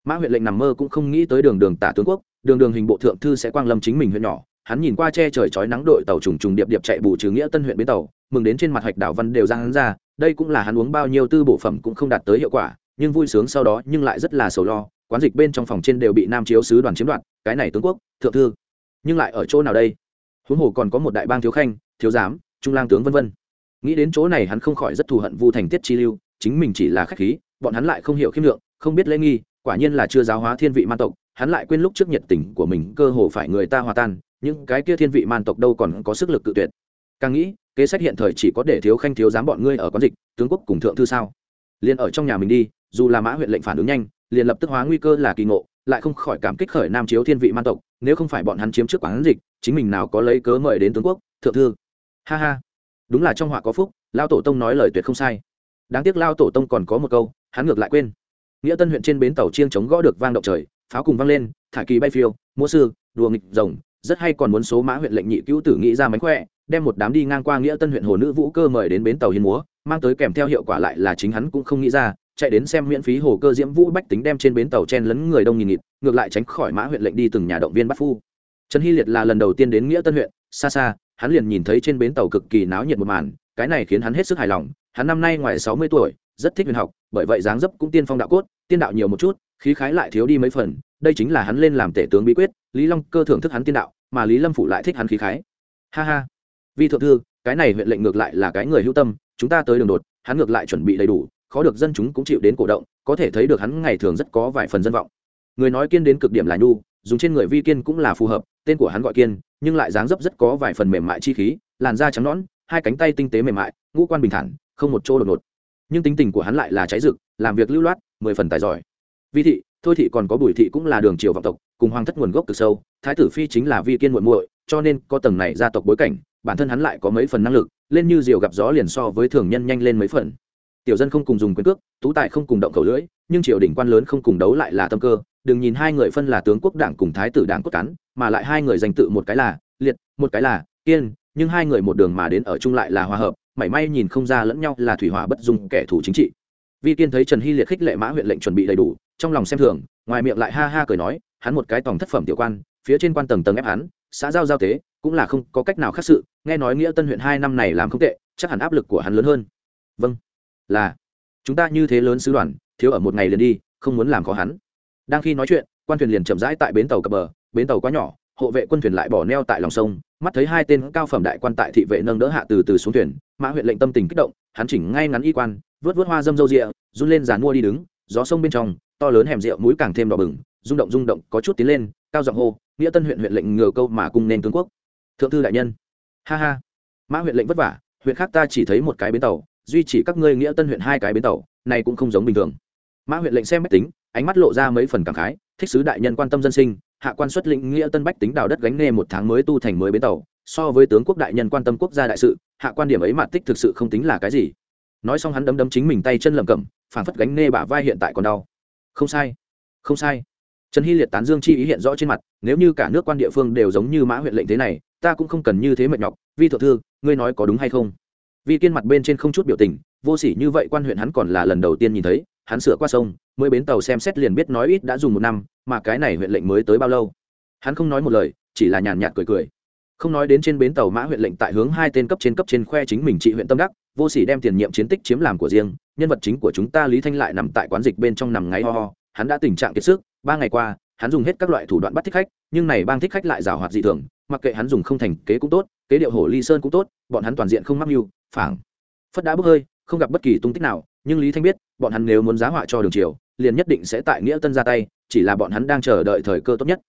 Mã huyện lệnh nằm mơ cũng không nghĩ tới đường đường tả tướng quốc, đường đường hình bộ thượng thư sẽ quang lâm chính mình huyện nhỏ. Hắn nhìn qua che trời chói nắng đội tàu trùng trùng điệp điệp chạy bù trừ nghĩa tân huyện bến tàu, mừng đến trên mặt hạch đảo văn đều ra hắn ra, đây cũng là hắn uống bao nhiêu tư bổ phẩm cũng không đạt tới hiệu quả, nhưng vui sướng sau đó nhưng lại rất là sầu lo, quán dịch bên trong phòng trên đều bị nam chiếu sứ đoàn chiếm đoạt, cái này tướng quốc, thượng thư, nhưng lại ở chỗ nào đây? Huống hồ còn có một đại bang thiếu khanh, thiếu giám, trung lang tướng vân vân. Nghĩ đến chỗ này hắn không khỏi rất thù hận vu thành tiết chi lưu, chính mình chỉ là khách khí, bọn hắn lại không hiểu khiêm lượng, không biết lễ nghi, quả nhiên là chưa giáo hóa thiên vị man tộc, hắn lại quên lúc trước nhiệt tình của mình cơ hồ phải người ta hòa tan, những cái kia thiên vị man tộc đâu còn có sức lực cự tuyệt. Càng nghĩ, kế sách hiện thời chỉ có để thiếu khanh thiếu giám bọn ngươi ở quán dịch, tướng quốc cùng thượng thư sao? Liền ở trong nhà mình đi, dù là mã huyện lệnh phản ứng nhanh, liền lập tức hóa nguy cơ là kỳ ngộ lại không khỏi cảm kích khởi nam chiếu thiên vị man tộc, nếu không phải bọn hắn chiếm trước quán dịch, chính mình nào có lấy cớ mời đến tướng quốc, thượng thư. Ha ha. Đúng là trong họa có phúc, lao tổ tông nói lời tuyệt không sai. Đáng tiếc lao tổ tông còn có một câu, hắn ngược lại quên. Nghĩa tân huyện trên bến tàu chiêng chống gõ được vang động trời, pháo cùng vang lên, thả kỳ bay phiêu, múa sư, đùa nghịch rồng, rất hay còn muốn số mã huyện lệnh nhị cứu tử nghĩ ra mánh khỏe, đem một đám đi ngang qua nghĩa tân huyện hồ nữ vũ cơ mời đến bến tàu hiến múa, mang tới kèm theo hiệu quả lại là chính hắn cũng không nghĩ ra chạy đến xem miễn phí hồ cơ diễm vũ bách tính đem trên bến tàu chen lấn người đông nghìn nghịt, ngược lại tránh khỏi mã huyện lệnh đi từng nhà động viên bắt phu. Trần hy liệt là lần đầu tiên đến nghĩa tân huyện, xa xa, hắn liền nhìn thấy trên bến tàu cực kỳ náo nhiệt một màn, cái này khiến hắn hết sức hài lòng, hắn năm nay ngoài sáu mươi tuổi, rất thích huyền học, bởi vậy dáng dấp cũng tiên phong đạo cốt, tiên đạo nhiều một chút, khí khái lại thiếu đi mấy phần, đây chính là hắn lên làm tể tướng bí quyết, lý long cơ thưởng thức hắn tiên đạo, mà lý lâm phủ lại thích hắn khí khái. Ha ha. Vi thượng thư, cái này huyện lệnh ngược lại là cái người hữu tâm, chúng ta tới đường đột, hắn ngược lại chuẩn bị đầy đủ khó được dân chúng cũng chịu đến cổ động, có thể thấy được hắn ngày thường rất có vài phần dân vọng. Người nói kiên đến cực điểm là nhu, dùng trên người vi kiên cũng là phù hợp, tên của hắn gọi kiên, nhưng lại dáng dấp rất có vài phần mềm mại chi khí, làn da trắng nõn, hai cánh tay tinh tế mềm mại, ngũ quan bình thản, không một chỗ đột ngột. Nhưng tính tình của hắn lại là cháy rực, làm việc lưu loát, mười phần tài giỏi. Vi thị, thôi thị còn có bùi thị cũng là đường triều vọng tộc, cùng hoàng thất nguồn gốc cực sâu, thái tử phi chính là vi kiên muội muội, cho nên có tầng này gia tộc bối cảnh, bản thân hắn lại có mấy phần năng lực, lên như diều gặp gió liền so với thường nhân nhanh lên mấy phần tiểu dân không cùng dùng quyền cước, tú tài không cùng động khẩu lưỡi, nhưng triều đình quan lớn không cùng đấu lại là tâm cơ. Đừng nhìn hai người phân là tướng quốc đảng cùng thái tử đảng cốt cán, mà lại hai người danh tự một cái là liệt, một cái là kiên, nhưng hai người một đường mà đến ở chung lại là hòa hợp, mảy may nhìn không ra lẫn nhau là thủy hỏa bất dung kẻ thù chính trị. Vi kiên thấy trần hy liệt khích lệ mã huyện lệnh chuẩn bị đầy đủ, trong lòng xem thường, ngoài miệng lại ha ha cười nói, hắn một cái tòng thất phẩm tiểu quan, phía trên quan tầng tầng ép hắn, xã giao giao tế, cũng là không có cách nào khác sự, nghe nói nghĩa tân huyện hai năm này làm không tệ, chắc hẳn áp lực của hắn lớn hơn. Vâng là, chúng ta như thế lớn sứ đoàn, thiếu ở một ngày liền đi, không muốn làm khó hắn. Đang khi nói chuyện, quan thuyền liền chậm rãi tại bến tàu cập bờ, bến tàu quá nhỏ, hộ vệ quân thuyền lại bỏ neo tại lòng sông, mắt thấy hai tên cao phẩm đại quan tại thị vệ nâng đỡ hạ từ từ xuống thuyền, mã huyện lệnh tâm tình kích động, hắn chỉnh ngay ngắn y quan, vớt vớt hoa dâm râu rịa, run lên dàn mua đi đứng, gió sông bên trong, to lớn hẻm rượu mũi càng thêm đỏ bừng, rung động rung động, có chút tiến lên, cao giọng hô, nghĩa tân huyện huyện lệnh ngừa câu mà cung nên tướng quốc. Thượng thư đại nhân. Ha ha. Mã huyện lệnh vất vả, huyện khác ta chỉ thấy một cái bến tàu duy chỉ các ngươi nghĩa tân huyện hai cái bến tàu, này cũng không giống bình thường. Mã huyện lệnh xem bách tính, ánh mắt lộ ra mấy phần cảm khái, thích sứ đại nhân quan tâm dân sinh, hạ quan xuất lĩnh nghĩa tân bách tính đào đất gánh nê một tháng mới tu thành mới bến tàu, so với tướng quốc đại nhân quan tâm quốc gia đại sự, hạ quan điểm ấy mà tích thực sự không tính là cái gì. Nói xong hắn đấm đấm chính mình tay chân lầm cẩm, phản phất gánh nê bả vai hiện tại còn đau. Không sai không sai. Trần hy liệt tán dương chi ý hiện rõ trên mặt, nếu như cả nước quan địa phương đều giống như mã huyện lệnh thế này, ta cũng không cần như thế mệt nhọc. Vi thượng thư, ngươi nói có đúng hay không? Vi kiên mặt bên trên không chút biểu tình, vô s ỉ như vậy quan huyện hắn còn là lần đầu tiên nhìn thấy, hắn sửa qua sông, mới bến tàu xem xét liền biết nói ít đã dùng một năm, mà cái này huyện lệnh mới tới bao lâu. Hắn không nói một lời, chỉ là nhàn nhạt cười cười. Không nói đến trên bến tàu mã huyện lệnh tại hướng hai tên cấp trên cấp trên khoe chính mình trị huyện tâm đắc, vô sỉ đem tiền nhiệm chiến tích chiếm làm của riêng, nhân vật chính của chúng ta lý thanh lại nằm tại quán dịch bên trong nằm ngáy ho ho, hắn đã tình trạng kiệt sức, ba ngày qua, hắn dùng hết các loại thủ đoạn bắt thích khách, nhưng này bang thích khách lại rào hoạt dị thường, mặc kệ hắn dùng không thành kế cũng tốt kế điệu hổ ly sơn cũng tốt, bọn hắn toàn diện không mắc mưu, phảng. Phất đã bốc hơi, không gặp bất kỳ tung tích nào, nhưng lý thanh biết, bọn hắn nếu muốn giá họa cho đường triều, liền nhất định sẽ tại nghĩa tân ra tay, chỉ là bọn hắn đang chờ đợi thời cơ tốt nhất.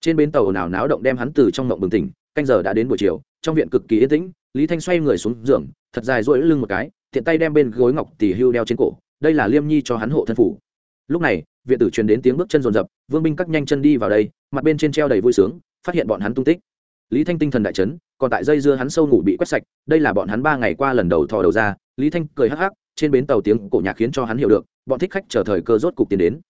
Trên bến tàu nào náo động đem hắn từ trong mộng bừng tỉnh, canh giờ đã đến buổi chiều, trong viện cực kỳ yên tĩnh, lý thanh xoay người xuống giường, thật dài rỗi lưng một cái thiện tay đem bên gối ngọc tỷ hưu đeo trên cổ, đây là liêm nhi cho hắn hộ thân phủ. Lúc này, viện tử truyền đến tiếng bước chân rồn rập vương binh cắt nhanh chân đi vào đây, mặt bên trên treo đầy vui sướng, phát hiện bọn hắn tung tích. Lý thanh tinh thần đại chấn còn tại dây dưa hắn sâu ngủ bị quét sạch, đây là bọn hắn ba ngày qua lần đầu thò đầu ra, lý thanh cười hắc hắc, trên bến tàu tiếng cổ nhạc khiến cho hắn hiểu được, bọn thích khách chờ thời cơ rốt cục tiến đến.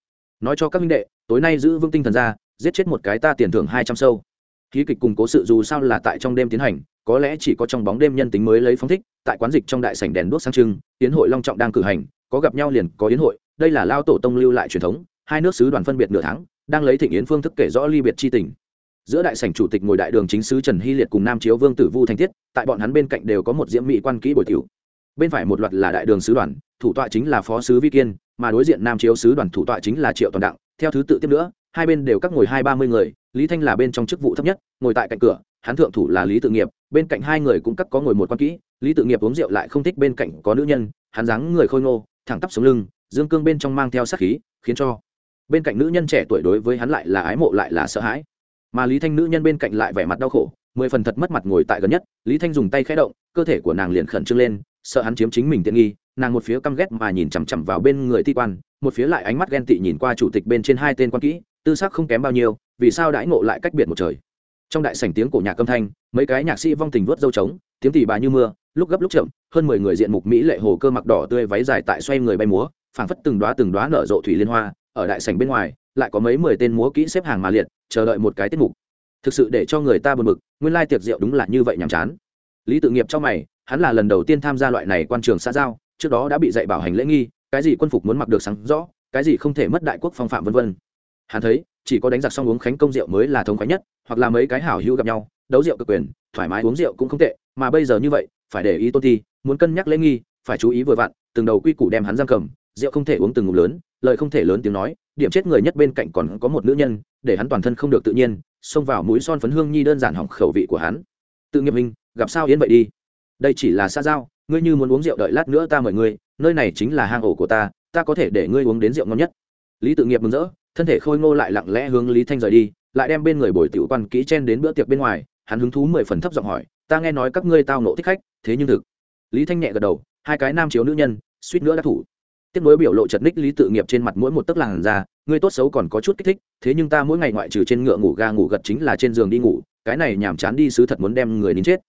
Nói cho các minh đệ, tối nay giữ vương tinh thần ra, giết chết một cái ta tiền thưởng hai trăm sâu. Khí kịch cùng cố sự dù sao là tại trong đêm tiến hành, có lẽ chỉ có trong bóng đêm nhân tính mới lấy phóng thích, tại quán dịch trong đại sảnh đèn đuốc sang trưng tiến hội long trọng đang cử hành, có gặp nhau liền có yến hội, đây là lao tổ tông lưu lại truyền thống, hai nước sứ đoàn phân biệt nửa tháng, đang lấy thịnh yến phương thức kể rõ ly biệt chi tình giữa đại sảnh chủ tịch ngồi đại đường chính sứ trần hy liệt cùng nam chiếu vương tử vu thanh tiết tại bọn hắn bên cạnh đều có một diễm mỹ quan kỹ bồi tiểu. Bên phải một loạt là đại đường sứ đoàn, thủ tọa chính là phó sứ vi kiên, mà đối diện nam chiếu sứ đoàn thủ tọa chính là triệu toàn đặng. Theo thứ tự tiếp nữa, hai bên đều các ngồi hai ba mươi người, lý thanh là bên trong chức vụ thấp nhất, ngồi tại cạnh cửa, hắn thượng thủ là lý tự nghiệp, bên cạnh hai người cũng cắt có ngồi một quan kỹ, lý tự nghiệp uống rượu lại không thích bên cạnh có nữ nhân, hắn dáng người khôi ngô, thẳng tắp xuống lưng, dương cương bên trong mang theo sát khí, khiến cho bên cạnh nữ nhân trẻ tuổi đối với hắn lại là ái mộ lại là sợ hãi mà lý thanh nữ nhân bên cạnh lại vẻ mặt đau khổ, mười phần thật mất mặt ngồi tại gần nhất, lý thanh dùng tay khẽ động, cơ thể của nàng liền khẩn trương lên, sợ hắn chiếm chính mình tiện nghi, nàng một phía căm ghét mà nhìn chằm chằm vào bên người ti quan, một phía lại ánh mắt ghen tị nhìn qua chủ tịch bên trên hai tên quan kỹ, tư sắc không kém bao nhiêu, vì sao đãi ngộ lại cách biệt một trời. Trong đại sảnh tiếng cổ nhạc âm thanh, mấy cái nhạc sĩ vong tình vớt dâu trống, tiếng tỉ bà như mưa, lúc gấp lúc chậm, hơn mười người diện mục mỹ lệ hồ cơ mặc đỏ tươi váy dài tại xoay người bay múa, phảng phất từng đoá từng đoá nở rộ thủy liên hoa, ở đại sảnh bên ngoài lại có mấy mười tên múa kỹ xếp hàng mà liệt, chờ đợi một cái tiết mục. Thực sự để cho người ta buồn bực, nguyên lai tiệc rượu đúng là như vậy nhàm chán. Lý tự nghiệp cho mày, hắn là lần đầu tiên tham gia loại này quan trường xã giao, trước đó đã bị dạy bảo hành lễ nghi, cái gì quân phục muốn mặc được sáng rõ, cái gì không thể mất đại quốc phong phạm vân vân. Hắn thấy, chỉ có đánh giặc xong uống khánh công rượu mới là thống khoái nhất, hoặc là mấy cái hảo hữu gặp nhau, đấu rượu cực quyền, thoải mái uống rượu cũng không tệ, mà bây giờ như vậy, phải để ý tôn thi, muốn cân nhắc lễ nghi, phải chú ý vừa vặn, từng đầu quy củ đem hắn giam cầm, rượu không thể uống từng ngụm lớn lời không thể lớn tiếng nói, điểm chết người nhất bên cạnh còn có một nữ nhân, để hắn toàn thân không được tự nhiên, xông vào mũi son phấn hương nhi đơn giản hỏng khẩu vị của hắn. Tự nghiệp hình, gặp sao yến vậy đi? Đây chỉ là xa giao, ngươi như muốn uống rượu đợi lát nữa ta mời ngươi, nơi này chính là hang ổ của ta ta có thể để ngươi uống đến rượu ngon nhất. Lý tự nghiệp mừng rỡ, thân thể khôi ngô lại lặng lẽ hướng lý thanh rời đi, lại đem bên người bồi tiểu quan kỹ chen đến bữa tiệc bên ngoài, hắn hứng thú mười phần thấp giọng hỏi, ta nghe nói các ngươi tao nộ thích khách, thế nhưng thực. Lý thanh nhẹ gật đầu, hai cái nam chiếu nữ nhân, suýt nữa đã thủ tiếp nối biểu lộ chật ních lý tự nghiệp trên mặt mỗi một tấc làn ra ngươi tốt xấu còn có chút kích thích, thế nhưng ta mỗi ngày ngoại trừ trên ngựa ngủ ga ngủ gật chính là trên giường đi ngủ, cái này nhàm chán đi sứ thật muốn đem người đến chết.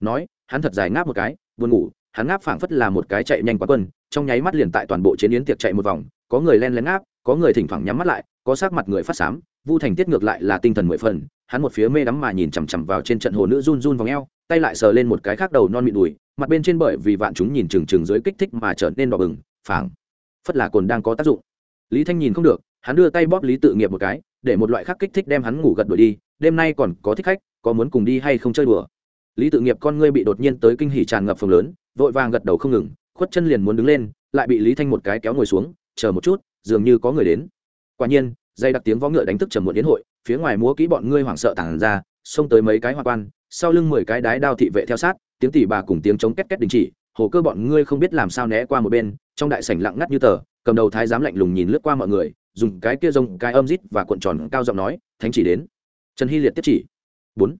Nói, hắn thật dài ngáp một cái, buồn ngủ, hắn ngáp phảng phất là một cái chạy nhanh quá quân, trong nháy mắt liền tại toàn bộ chiến yến tiệc chạy một vòng, có người len lén ngáp, có người thỉnh thoảng nhắm mắt lại, có sắc mặt người phát xám vu thành tiết ngược lại là tinh thần mười phần, hắn một phía mê đắm mà nhìn chằm chằm vào trên trận hồ nữ run run vòng eo, tay lại sờ lên một cái khác đầu non mịn đùi, mặt bên trên bởi vì vạn chúng nhìn trừng trừng dưới kích thích mà trở nên đỏ bừng, phảng phất là cồn đang có tác dụng. Lý thanh nhìn không được, hắn đưa tay bóp lý tự nghiệp một cái, để một loại khác kích thích đem hắn ngủ gật đuổi đi, đêm nay còn có thích khách, có muốn cùng đi hay không chơi đùa. Lý tự nghiệp con ngươi bị đột nhiên tới kinh hỉ tràn ngập phồng lớn, vội vàng gật đầu không ngừng, khuất chân liền muốn đứng lên, lại bị lý thanh một cái kéo ngồi xuống, chờ một chút, dường như có người đến. Quả nhiên, dây đặc tiếng võ ngựa đánh thức trầm muộn đến hội, phía ngoài múa kỹ bọn ngươi hoảng sợ tản ra, xông tới mấy cái hoa quan, sau lưng mười cái đái đao thị vệ theo sát, tiếng tỉ bà cùng tiếng chống két két đình chỉ, hồ cơ bọn ngươi không biết làm sao né qua một bên trong đại sảnh lặng ngắt như tờ, cầm đầu thái giám lạnh lùng nhìn lướt qua mọi người, dùng cái kia rông, cái âm rít và cuộn tròn cao giọng nói, thánh chỉ đến. Trần hy liệt tiếp chỉ. Bốn.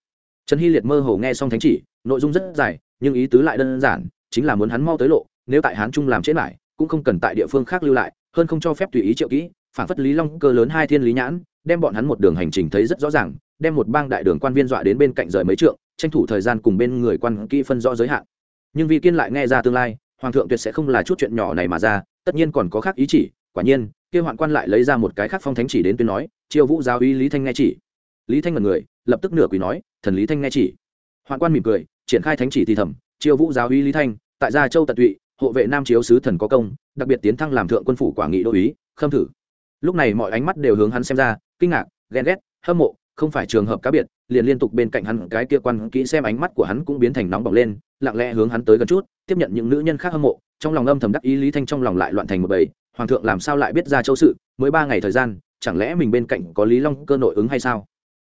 Trần hy liệt mơ hồ nghe xong thánh chỉ, nội dung rất dài, nhưng ý tứ lại đơn giản, chính là muốn hắn mau tới lộ, nếu tại hán trung làm chết lại, cũng không cần tại địa phương khác lưu lại, hơn không cho phép tùy ý triệu kỹ, phản phất lý long cơ lớn hai thiên lý nhãn, đem bọn hắn một đường hành trình thấy rất rõ ràng, đem một bang đại đường quan viên dọa đến bên cạnh rời mấy trượng, tranh thủ thời gian cùng bên người quan kỹ phân rõ giới hạn. Nhưng vì kiên lại nghe ra tương lai hoàng thượng tuyệt sẽ không là chút chuyện nhỏ này mà ra, tất nhiên còn có khác ý chỉ, quả nhiên, kia hoạn quan lại lấy ra một cái khác phong thánh chỉ đến tuyên nói triệu vũ giáo uy lý thanh nghe chỉ. Lý thanh mật người, lập tức nửa quỳ nói, thần lý thanh nghe chỉ. Hoạn quan mỉm cười, triển khai thánh chỉ thì thầm triệu vũ giáo uy lý thanh, tại gia châu tận tụy, hộ vệ nam chiếu sứ thần có công, đặc biệt tiến thăng làm thượng quân phủ quả nghị đô ý, khâm thử. Lúc này mọi ánh mắt đều hướng hắn xem ra, kinh ngạc, ghen ghét, hâm mộ, không phải trường hợp cá biệt, liền liên tục bên cạnh hắn cái kia quan kỹ xem ánh mắt của hắn cũng biến thành nóng bỏng lên, lặng lẽ hướng hắn tới gần chút tiếp nhận những nữ nhân khác hâm mộ, trong lòng âm thầm đắc ý lý thanh trong lòng lại loạn thành một bầy, hoàng thượng làm sao lại biết ra châu sự, mới ba ngày thời gian, chẳng lẽ mình bên cạnh có lý long cơ nội ứng hay sao?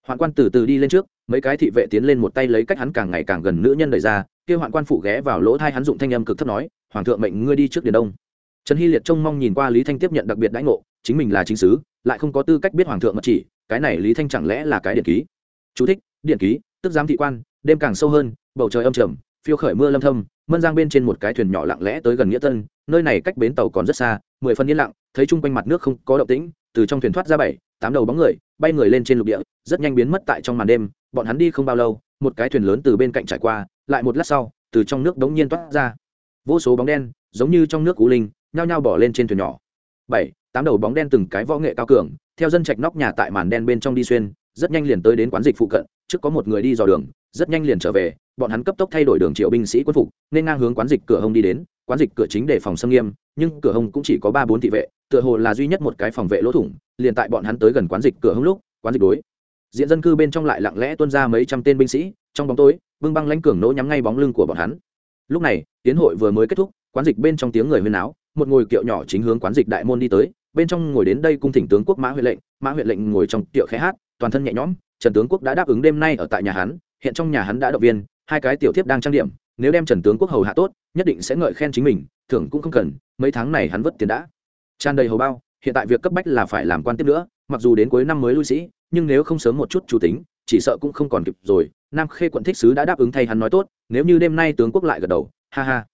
Hoạn quan từ từ đi lên trước, mấy cái thị vệ tiến lên một tay lấy cách hắn càng ngày càng gần nữ nhân đời ra, kia hoạn quan phụ ghé vào lỗ thai hắn dụng thanh âm cực thấp nói, hoàng thượng mệnh ngươi đi trước điền đông. Trần hy liệt trông mong nhìn qua lý thanh tiếp nhận đặc biệt đãi ngộ, chính mình là chính sứ, lại không có tư cách biết hoàng thượng mật chỉ, cái này lý thanh chẳng lẽ là cái điện ký? Chú thích, điện ký, tức giám thị quan, đêm càng sâu hơn, bầu trời âm trầm, phiêu khởi mưa lâm thâm mân giang bên trên một cái thuyền nhỏ lặng lẽ tới gần nghĩa tân, nơi này cách bến tàu còn rất xa, mười phân yên lặng, thấy chung quanh mặt nước không có động tĩnh, từ trong thuyền thoát ra bảy, tám đầu bóng người, bay người lên trên lục địa, rất nhanh biến mất tại trong màn đêm, bọn hắn đi không bao lâu, một cái thuyền lớn từ bên cạnh trải qua, lại một lát sau, từ trong nước đống nhiên toát ra. Vô số bóng đen, giống như trong nước cú linh, nhao nhao bỏ lên trên thuyền nhỏ. Bảy, tám đầu bóng đen từng cái võ nghệ cao cường, theo dân trạch nóc nhà tại màn đen bên trong đi xuyên, rất nhanh liền tới đến quán dịch phụ cận, trước có một người đi dò đường, rất nhanh liền trở về bọn hắn cấp tốc thay đổi đường triệu binh sĩ quân phục, nên ngang hướng quán dịch cửa hông đi đến. Quán dịch cửa chính để phòng xâm nghiêm, nhưng cửa hông cũng chỉ có ba bốn thị vệ, tựa hồ là duy nhất một cái phòng vệ lỗ thủng. Liền tại bọn hắn tới gần quán dịch cửa hông lúc, quán dịch đối diện dân cư bên trong lại lặng lẽ tuôn ra mấy trăm tên binh sĩ, trong bóng tối, bưng băng lãnh cường nỗ nhắm ngay bóng lưng của bọn hắn. Lúc này, tiến hội vừa mới kết thúc, quán dịch bên trong tiếng người huyên áo một ngồi kiệu nhỏ chính hướng quán dịch đại môn đi tới, bên trong ngồi đến đây cung thỉnh tướng quốc mã huệ lệnh, mã huệ lệnh ngồi trong kiệu khẽ hát, toàn thân nhẹ nhõm, trần tướng quốc đã đáp ứng đêm nay ở tại nhà hắn, hiện trong nhà hắn đã động viên hai cái tiểu thiếp đang trang điểm, nếu đem trần tướng quốc hầu hạ tốt, nhất định sẽ ngợi khen chính mình, thưởng cũng không cần, mấy tháng này hắn vất tiền đã. Tràn đầy hầu bao, hiện tại việc cấp bách là phải làm quan tiếp nữa, mặc dù đến cuối năm mới lui sĩ, nhưng nếu không sớm một chút chủ tính, chỉ sợ cũng không còn kịp rồi, nam khê quận thích sứ đã đáp ứng thay hắn nói tốt, nếu như đêm nay tướng quốc lại gật đầu, ha ha.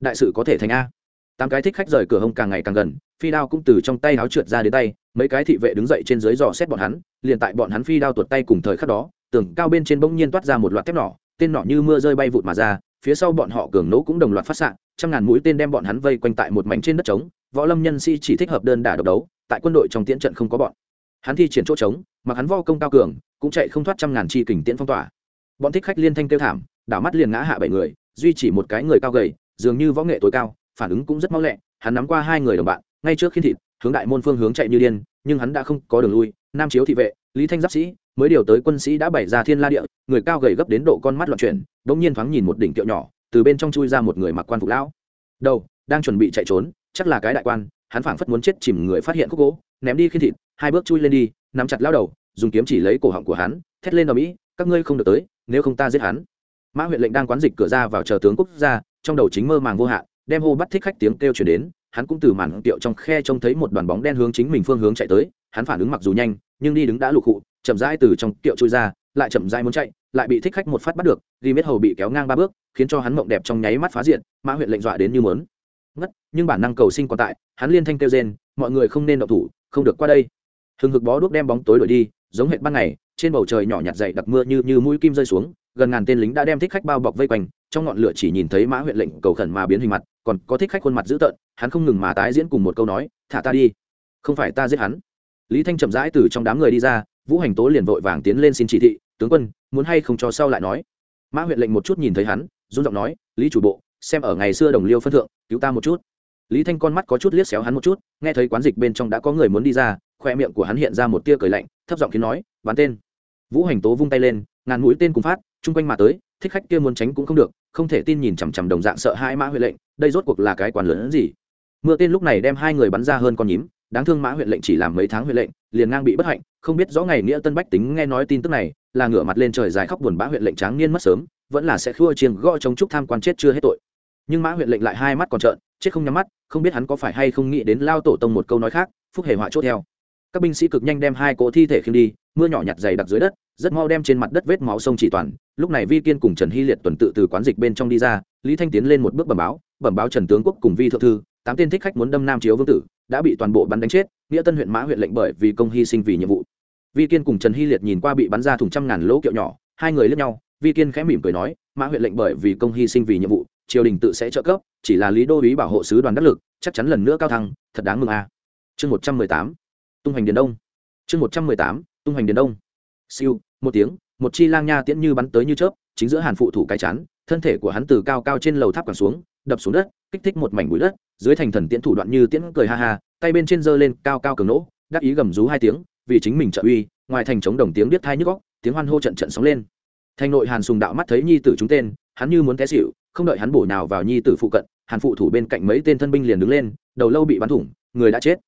Đại sự có thể thành a. Tám cái thích khách rời cửa hông càng ngày càng gần, phi đao cũng từ trong tay áo trượt ra đến tay, mấy cái thị vệ đứng dậy trên dưới dò xét bọn hắn, liền tại bọn hắn phi đao tuột tay cùng thời khắc đó, tường cao bên trên bỗng nhiên toát ra một loạt thép nỏ tên nọ như mưa rơi bay vụt mà ra, phía sau bọn họ cường nỗ cũng đồng loạt phát xạ, trăm ngàn mũi tên đem bọn hắn vây quanh tại một mảnh trên đất trống, võ lâm nhân sĩ chỉ thích hợp đơn đả độc đấu, tại quân đội trong tiễn trận không có bọn. Hắn thi triển chỗ trống, mặc hắn vo công cao cường, cũng chạy không thoát trăm ngàn chi kình tiễn phong tỏa. Bọn thích khách liên thanh kêu thảm, đảo mắt liền ngã hạ bảy người, duy chỉ một cái người cao gầy, dường như võ nghệ tối cao, phản ứng cũng rất mau lẹ, hắn nắm qua hai người đồng bạn, ngay trước khi thịt, hướng đại môn phương hướng chạy như điên, nhưng hắn đã không có đường lui, nam chiếu thị vệ, lý thanh giáp sĩ mới điều tới quân sĩ đã bày ra thiên la địa, người cao gầy gấp đến độ con mắt loạn chuyển, bỗng nhiên thoáng nhìn một đỉnh kiệu nhỏ, từ bên trong chui ra một người mặc quan phục lão. Đầu, đang chuẩn bị chạy trốn, chắc là cái đại quan, hắn phảng phất muốn chết chìm người phát hiện khúc gỗ, ném đi khi thịt, hai bước chui lên đi, nắm chặt lao đầu, dùng kiếm chỉ lấy cổ họng của hắn, thét lên ở mỹ, các ngươi không được tới, nếu không ta giết hắn. Mã huyện lệnh đang quán dịch cửa ra vào chờ tướng quốc gia, trong đầu chính mơ màng vô hạn, đem hô bắt thích khách tiếng kêu chuyển đến, hắn cũng từ màn tiệu trong khe trông thấy một đoàn bóng đen hướng chính mình phương hướng chạy tới, hắn phản ứng mặc dù nhanh, nhưng đi đứng đã lục hụ chậm rãi từ trong tiệu chui ra, lại chậm rãi muốn chạy, lại bị thích khách một phát bắt được ghi miết hầu bị kéo ngang ba bước, khiến cho hắn mộng đẹp trong nháy mắt phá diện, mã huyện lệnh dọa đến như mớn ngất, nhưng bản năng cầu sinh còn tại, hắn liên thanh kêu rên, mọi người không nên động thủ, không được qua đây. Hừng hực bó đuốc đem bóng tối đổi đi, giống hệt ban ngày, trên bầu trời nhỏ nhặt dậy đặc mưa như như mũi kim rơi xuống, gần ngàn tên lính đã đem thích khách bao bọc vây quanh, trong ngọn lửa chỉ nhìn thấy mã huyện lệnh cầu khẩn mà biến hình mặt, còn có thích khách khuôn mặt dữ tợn, hắn không ngừng mà tái diễn cùng một câu nói, thả ta đi, không phải ta giết hắn. Lý thanh chậm rãi từ trong đám người đi ra vũ hành tố liền vội vàng tiến lên xin chỉ thị, tướng quân, muốn hay không cho sau lại nói? Mã huyện lệnh một chút nhìn thấy hắn, run giọng nói, lý chủ bộ, xem ở ngày xưa đồng liêu phân thượng, cứu ta một chút. Lý thanh con mắt có chút liếc xéo hắn một chút, nghe thấy quán dịch bên trong đã có người muốn đi ra khoe miệng của hắn hiện ra một tia cười lạnh, thấp giọng khiến nói bắn tên. Vũ hành tố vung tay lên, ngàn mũi tên cùng phát, chung quanh mà tới, thích khách kia muốn tránh cũng không được, không thể tin nhìn chằm chằm đồng dạng sợ hai mã huệ lệnh, đây rốt cuộc là cái quản lớn gì? Mưa tên lúc này đem hai người bắn ra hơn con nhím đáng thương mã huyện lệnh chỉ làm mấy tháng huyện lệnh, liền ngang bị bất hạnh, không biết rõ ngày nghĩa tân bách tính nghe nói tin tức này, là ngửa mặt lên trời dài khóc buồn bã huyện lệnh tráng niên mất sớm, vẫn là sẽ khua chiêng gõ chống chúc tham quan chết chưa hết tội. Nhưng mã huyện lệnh lại hai mắt còn trợn, chết không nhắm mắt, không biết hắn có phải hay không nghĩ đến lao tổ tông một câu nói khác, phúc hề họa chốt theo. Các binh sĩ cực nhanh đem hai cỗ thi thể khiêng đi, mưa nhỏ nhặt dày đặc dưới đất, rất mau đem trên mặt đất vết máu sông chỉ toàn, lúc này vi kiên cùng trần hy liệt tuần tự từ quán dịch bên trong đi ra, lý thanh tiến lên một bước bẩm báo bẩm báo trần tướng quốc cùng vi thượng thư, tám tên thích khách muốn đâm nam chiếu vương tử đã bị toàn bộ bắn đánh chết, nghĩa tân huyện mã huyện lệnh bởi vì công hy sinh vì nhiệm vụ. Vi kiên cùng trần hy liệt nhìn qua bị bắn ra thùng trăm ngàn lỗ kiệu nhỏ, hai người lướt nhau, vi kiên khẽ mỉm cười nói, mã huyện lệnh bởi vì công hy sinh vì nhiệm vụ, triều đình tự sẽ trợ cấp, chỉ là lý đô ý bảo hộ sứ đoàn đắc lực, chắc chắn lần nữa cao thăng, thật đáng mừng a. Chương một trăm mười tám, tung hoành điền đông. Chương một trăm mười tám, tung hoành điền đông. Siêu, một tiếng, một chi lang nha tiễn như bắn tới như chớp, chính giữa hàn phụ thủ cái chán, thân thể của hắn từ cao cao trên lầu tháp quẳng xuống, đập xuống đất kích thích một mảnh bụi đất, dưới thành thần tiễn thủ đoạn như tiễn cười ha ha, tay bên trên giơ lên cao cao cường nỗ, đắc ý gầm rú hai tiếng, vì chính mình trợ uy, ngoài thành chống đồng tiếng biết thai nhức góc tiếng hoan hô trận trận sóng lên. Thành nội hàn sùng đạo mắt thấy nhi tử chúng tên, hắn như muốn té xịu không đợi hắn bổ nào vào nhi tử phụ cận, hàn phụ thủ bên cạnh mấy tên thân binh liền đứng lên, đầu lâu bị bắn thủng, người đã chết.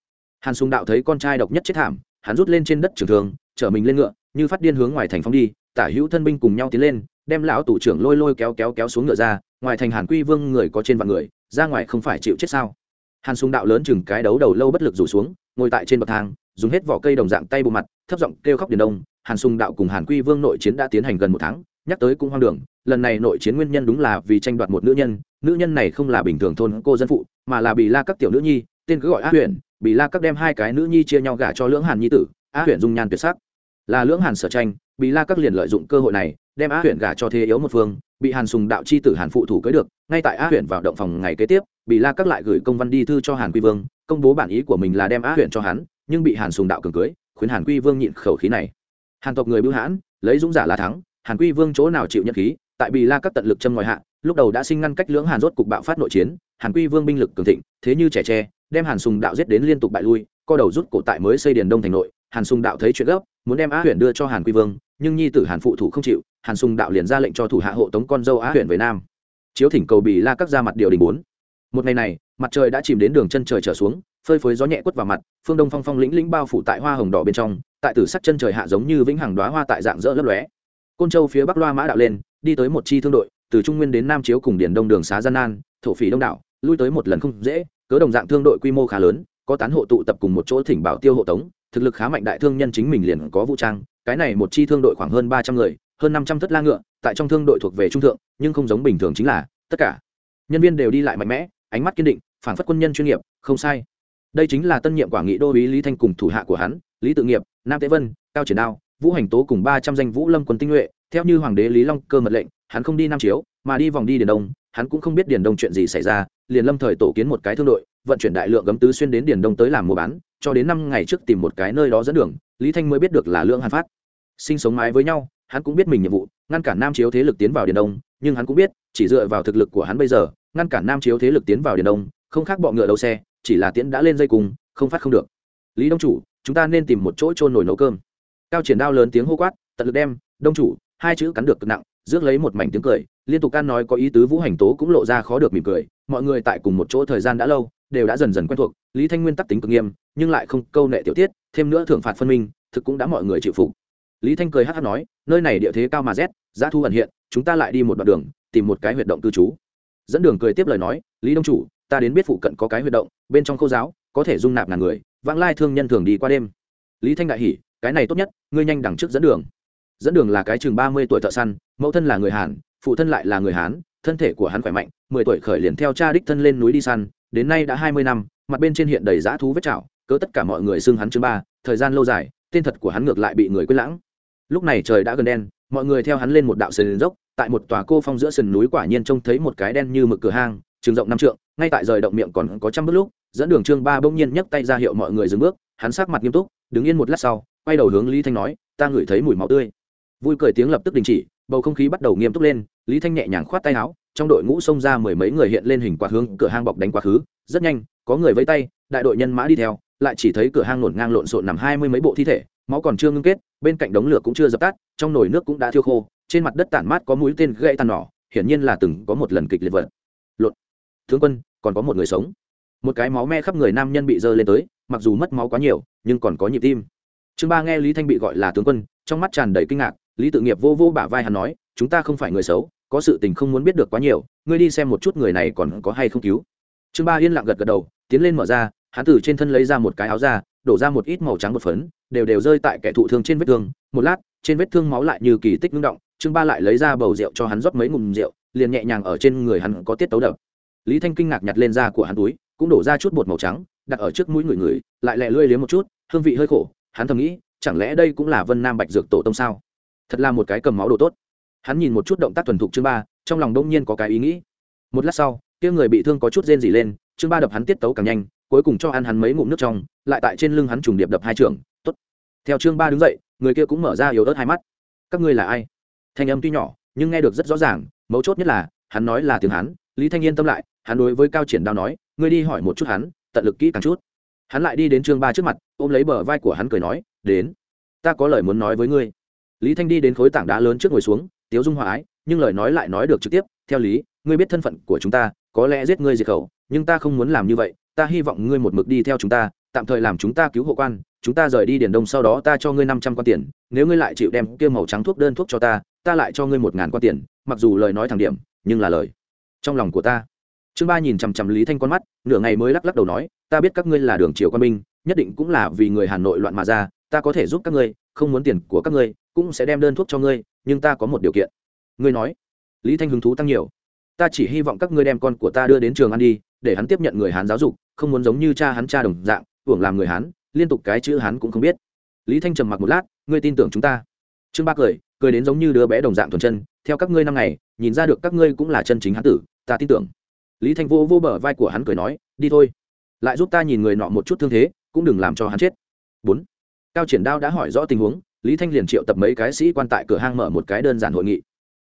Hàn sùng đạo thấy con trai độc nhất chết thảm, hắn rút lên trên đất trường thường chở mình lên ngựa, như phát điên hướng ngoài thành phóng đi, tả hữu thân binh cùng nhau tiến lên, đem lão tủ trưởng lôi lôi kéo kéo kéo xuống ngựa ra, ngoài thành hàn quy vương người có trên vạn người ra ngoài không phải chịu chết sao? Hàn sùng đạo lớn chừng cái đấu đầu lâu bất lực rủ xuống, ngồi tại trên bậc thang, dùng hết vỏ cây đồng dạng tay bộ mặt, thấp giọng kêu khóc điền đông. Hàn sùng đạo cùng hàn quy vương nội chiến đã tiến hành gần một tháng, nhắc tới cũng hoang đường. Lần này nội chiến nguyên nhân đúng là vì tranh đoạt một nữ nhân. Nữ nhân này không là bình thường thôn cô dân phụ, mà là bị la các tiểu nữ nhi, tên cứ gọi á huyền. Bị la các đem hai cái nữ nhi chia nhau gả cho lưỡng hàn nhi tử. Á huyền dung nhan tuyệt sắc. Là lưỡng hàn sở tranh bị la các liền lợi dụng cơ hội này đem á huyền gả cho thế yếu một phương, bị hàn sùng đạo chi tử hàn phụ thủ cưới được, ngay tại á huyền vào động phòng ngày kế tiếp bị la các lại gửi công văn đi thư cho hàn quy vương, công bố bản ý của mình là đem á huyền cho hắn, nhưng bị hàn sùng đạo cường cưới, khuyến hàn quy vương nhịn khẩu khí này. Hàn tộc người bưu hãn, lấy dũng giả là thắng, hàn quy vương chỗ nào chịu nhận khí, tại bị la các tận lực châm ngoài hạ, lúc đầu đã sinh ngăn cách lưỡng hàn rốt cục bạo phát nội chiến, hàn quy vương binh lực cường thịnh, thế như trẻ tre, đem hàn sùng đạo giết đến liên tục bại lui, co đầu rút cổ tại mới xây điền đông thành nội, hàn sùng đạo thấy chuyện gấp, muốn đem á huyền đưa cho hàn quy vương nhưng nhi tử hàn phụ thủ không chịu hàn sùng đạo liền ra lệnh cho thủ hạ hộ tống con dâu á huyện về nam chiếu thỉnh cầu bị la các ra mặt điều đình bốn một ngày này mặt trời đã chìm đến đường chân trời trở xuống phơi phới gió nhẹ quất vào mặt phương đông phong phong lĩnh lĩnh bao phủ tại hoa hồng đỏ bên trong tại tử sắc chân trời hạ giống như vĩnh hằng đoá hoa tại dạng rỡ lấp lóe côn châu phía bắc loa mã đạo lên đi tới một chi thương đội từ trung nguyên đến nam chiếu cùng điển đông đường xá gian nan thổ phỉ đông đảo lui tới một lần không dễ cớ đồng dạng thương đội quy mô khá lớn có tán hộ tụ tập cùng một chỗ thỉnh bảo tiêu hộ tống thực lực khá mạnh đại thương nhân chính mình liền có vũ trang cái này một chi thương đội khoảng hơn ba trăm người, hơn năm trăm thất la ngựa, tại trong thương đội thuộc về trung thượng, nhưng không giống bình thường chính là tất cả. Nhân viên đều đi lại mạnh mẽ, ánh mắt kiên định phản phất quân nhân chuyên nghiệp, không sai. Đây chính là tân nhiệm quả nghị đô ý lý thanh cùng thủ hạ của hắn, lý tự nghiệp, nam tế vân, cao triển đao, vũ hành tố cùng ba trăm danh vũ lâm quân tinh nhuệ. Theo như hoàng đế lý long cơ mật lệnh, hắn không đi nam chiếu, mà đi vòng đi điền đông. Hắn cũng không biết điền đông chuyện gì xảy ra, liền lâm thời tổ kiến một cái thương đội, vận chuyển đại lượng gấm tứ xuyên đến điền đông tới làm mua bán, cho đến năm ngày trước tìm một cái nơi đó dẫn đường, lý thanh mới biết được là lương hàn phát sinh sống mái với nhau, hắn cũng biết mình nhiệm vụ, ngăn cản nam chiếu thế lực tiến vào điền đông, nhưng hắn cũng biết, chỉ dựa vào thực lực của hắn bây giờ, ngăn cản nam chiếu thế lực tiến vào điền đông, không khác bọ ngựa đầu xe, chỉ là tiễn đã lên dây cùng không phát không được. Lý đông chủ, chúng ta nên tìm một chỗ trôn nổi nấu cơm. Cao triển đao lớn tiếng hô quát, tận lực đem, đông chủ, hai chữ cắn được cực nặng, rước lấy một mảnh tiếng cười, liên tục can nói có ý tứ vũ hành tố cũng lộ ra khó được mỉm cười, mọi người tại cùng một chỗ thời gian đã lâu, đều đã dần dần quen thuộc, lý thanh nguyên tắc tính cực nghiêm, nhưng lại không câu nệ tiểu tiết, thêm nữa thưởng phạt phân minh, thực cũng đã mọi người chịu phục lý thanh cười hát hát nói, nơi này địa thế cao mà rét, giá thu ẩn hiện, chúng ta lại đi một đoạn đường, tìm một cái huyệt động cư trú. Dẫn đường cười tiếp lời nói, lý đông chủ, ta đến biết phụ cận có cái huyệt động, bên trong khâu giáo, có thể dung nạp ngàn người, vãng lai thương nhân thường đi qua đêm. Lý thanh đại hỉ, cái này tốt nhất, ngươi nhanh đằng trước dẫn đường. Dẫn đường là cái chừng ba mươi tuổi thợ săn, mẫu thân là người hàn, phụ thân lại là người hán, thân thể của hắn khỏe mạnh, mười tuổi khởi liền theo cha đích thân lên núi đi săn, đến nay đã hai mươi năm, mặt bên trên hiện đầy dã thú vết chảo, cớ tất cả mọi người xưng hắn chứ ba, thời gian lâu dài, tên thật của hắn ngược lại bị người quên lãng lúc này trời đã gần đen, mọi người theo hắn lên một đạo sườn dốc, tại một tòa cô phong giữa sườn núi quả nhiên trông thấy một cái đen như mực cửa hang, trường rộng năm trượng, ngay tại rời động miệng còn có trăm bước lúc, dẫn đường trương ba bỗng nhiên nhấc tay ra hiệu mọi người dừng bước, hắn sắc mặt nghiêm túc, đứng yên một lát sau, quay đầu hướng lý thanh nói, ta ngửi thấy mùi máu tươi. Vui cười tiếng lập tức đình chỉ, bầu không khí bắt đầu nghiêm túc lên, lý thanh nhẹ nhàng khoát tay áo, trong đội ngũ xông ra mười mấy người hiện lên hình quạt hướng cửa hang bọc đánh quá khứ, rất nhanh, có người vây tay, đại đội nhân mã đi theo, lại chỉ thấy cửa hang nổn ngang lộn xộn nằm hai mươi mấy bộ thi thể, máu còn chưa ngưng kết bên cạnh đống lửa cũng chưa dập tắt, trong nồi nước cũng đã thiêu khô, trên mặt đất tản mát có mũi tên gãy tàn nỏ, hiển nhiên là từng có một lần kịch liệt vật. Lộn, tướng quân, còn có một người sống. Một cái máu me khắp người nam nhân bị dơ lên tới, mặc dù mất máu quá nhiều, nhưng còn có nhịp tim. Chương ba nghe lý thanh bị gọi là tướng quân, trong mắt tràn đầy kinh ngạc, lý tự nghiệp vô vô bả vai hắn nói, chúng ta không phải người xấu, có sự tình không muốn biết được quá nhiều, ngươi đi xem một chút người này còn có hay không cứu. Chương ba yên lặng gật gật đầu, tiến lên mở ra, hắn từ trên thân lấy ra một cái áo ra đổ ra một ít màu trắng một phấn, đều đều rơi tại kẻ thụ thương trên vết thương. Một lát, trên vết thương máu lại như kỳ tích ngưng động, Trương ba lại lấy ra bầu rượu cho hắn rót mấy ngụm rượu, liền nhẹ nhàng ở trên người hắn có tiết tấu đập. Lý thanh kinh ngạc nhặt lên da của hắn túi, cũng đổ ra chút bột màu trắng, đặt ở trước mũi người người, lại lẹ lưỡi liếm một chút, hương vị hơi khổ, hắn thầm nghĩ, chẳng lẽ đây cũng là vân nam bạch dược tổ tông sao? Thật là một cái cầm máu đồ tốt. Hắn nhìn một chút động tác thuần thục chương ba, trong lòng đông nhiên có cái ý nghĩ. Một lát sau, kia người bị thương có chút rên rỉ lên chương ba đập hắn tiết tấu càng nhanh cuối cùng cho ăn hắn mấy ngụm nước trong, lại tại trên lưng hắn trùng điệp đập hai trường, tốt. Theo chương ba đứng dậy, người kia cũng mở ra yếu ớt hai mắt. Các ngươi là ai? Thanh âm tuy nhỏ, nhưng nghe được rất rõ ràng, mấu chốt nhất là, hắn nói là tiếng hắn lý thanh yên tâm lại, hắn đối với cao triển đao nói, ngươi đi hỏi một chút hắn, tận lực kỹ càng chút. Hắn lại đi đến chương ba trước mặt, ôm lấy bờ vai của hắn cười nói, đến, ta có lời muốn nói với ngươi. Lý thanh đi đến khối tảng đá lớn trước ngồi xuống, tiếu dung hòa ái, nhưng lời nói lại nói được trực tiếp, theo lý, ngươi biết thân phận của chúng ta, có lẽ giết ngươi diệt khẩu, nhưng ta không muốn làm như vậy ta hy vọng ngươi một mực đi theo chúng ta tạm thời làm chúng ta cứu hộ quan chúng ta rời đi điền đông sau đó ta cho ngươi năm trăm quan tiền nếu ngươi lại chịu đem kia màu trắng thuốc đơn thuốc cho ta ta lại cho ngươi một ngàn quan tiền mặc dù lời nói thẳng điểm nhưng là lời. Trong lòng của ta. Chương ba nhìn chằm chằm lý thanh con mắt nửa ngày mới lắc lắc đầu nói ta biết các ngươi là đường triều quan minh, nhất định cũng là vì người hà nội loạn mà ra ta có thể giúp các ngươi không muốn tiền của các ngươi cũng sẽ đem đơn thuốc cho ngươi nhưng ta có một điều kiện. Ngươi nói. Lý thanh hứng thú tăng nhiều. Ta chỉ hy vọng các ngươi đem con của ta đưa đến trường ăn đi để hắn tiếp nhận người hán giáo dục không muốn giống như cha hắn cha đồng dạng, hưởng làm người hán liên tục cái chữ hán cũng không biết. Lý thanh trầm mặc một lát, ngươi tin tưởng chúng ta? Trương ba cười cười đến giống như đứa bé đồng dạng thuần chân, theo các ngươi năm ngày, nhìn ra được các ngươi cũng là chân chính hán tử, ta tin tưởng. Lý thanh vô vô bờ vai của hắn cười nói, đi thôi, lại giúp ta nhìn người nọ một chút thương thế, cũng đừng làm cho hắn chết. Bốn. Cao triển đao đã hỏi rõ tình huống, lý thanh liền triệu tập mấy cái sĩ quan tại cửa hang mở một cái đơn giản hội nghị.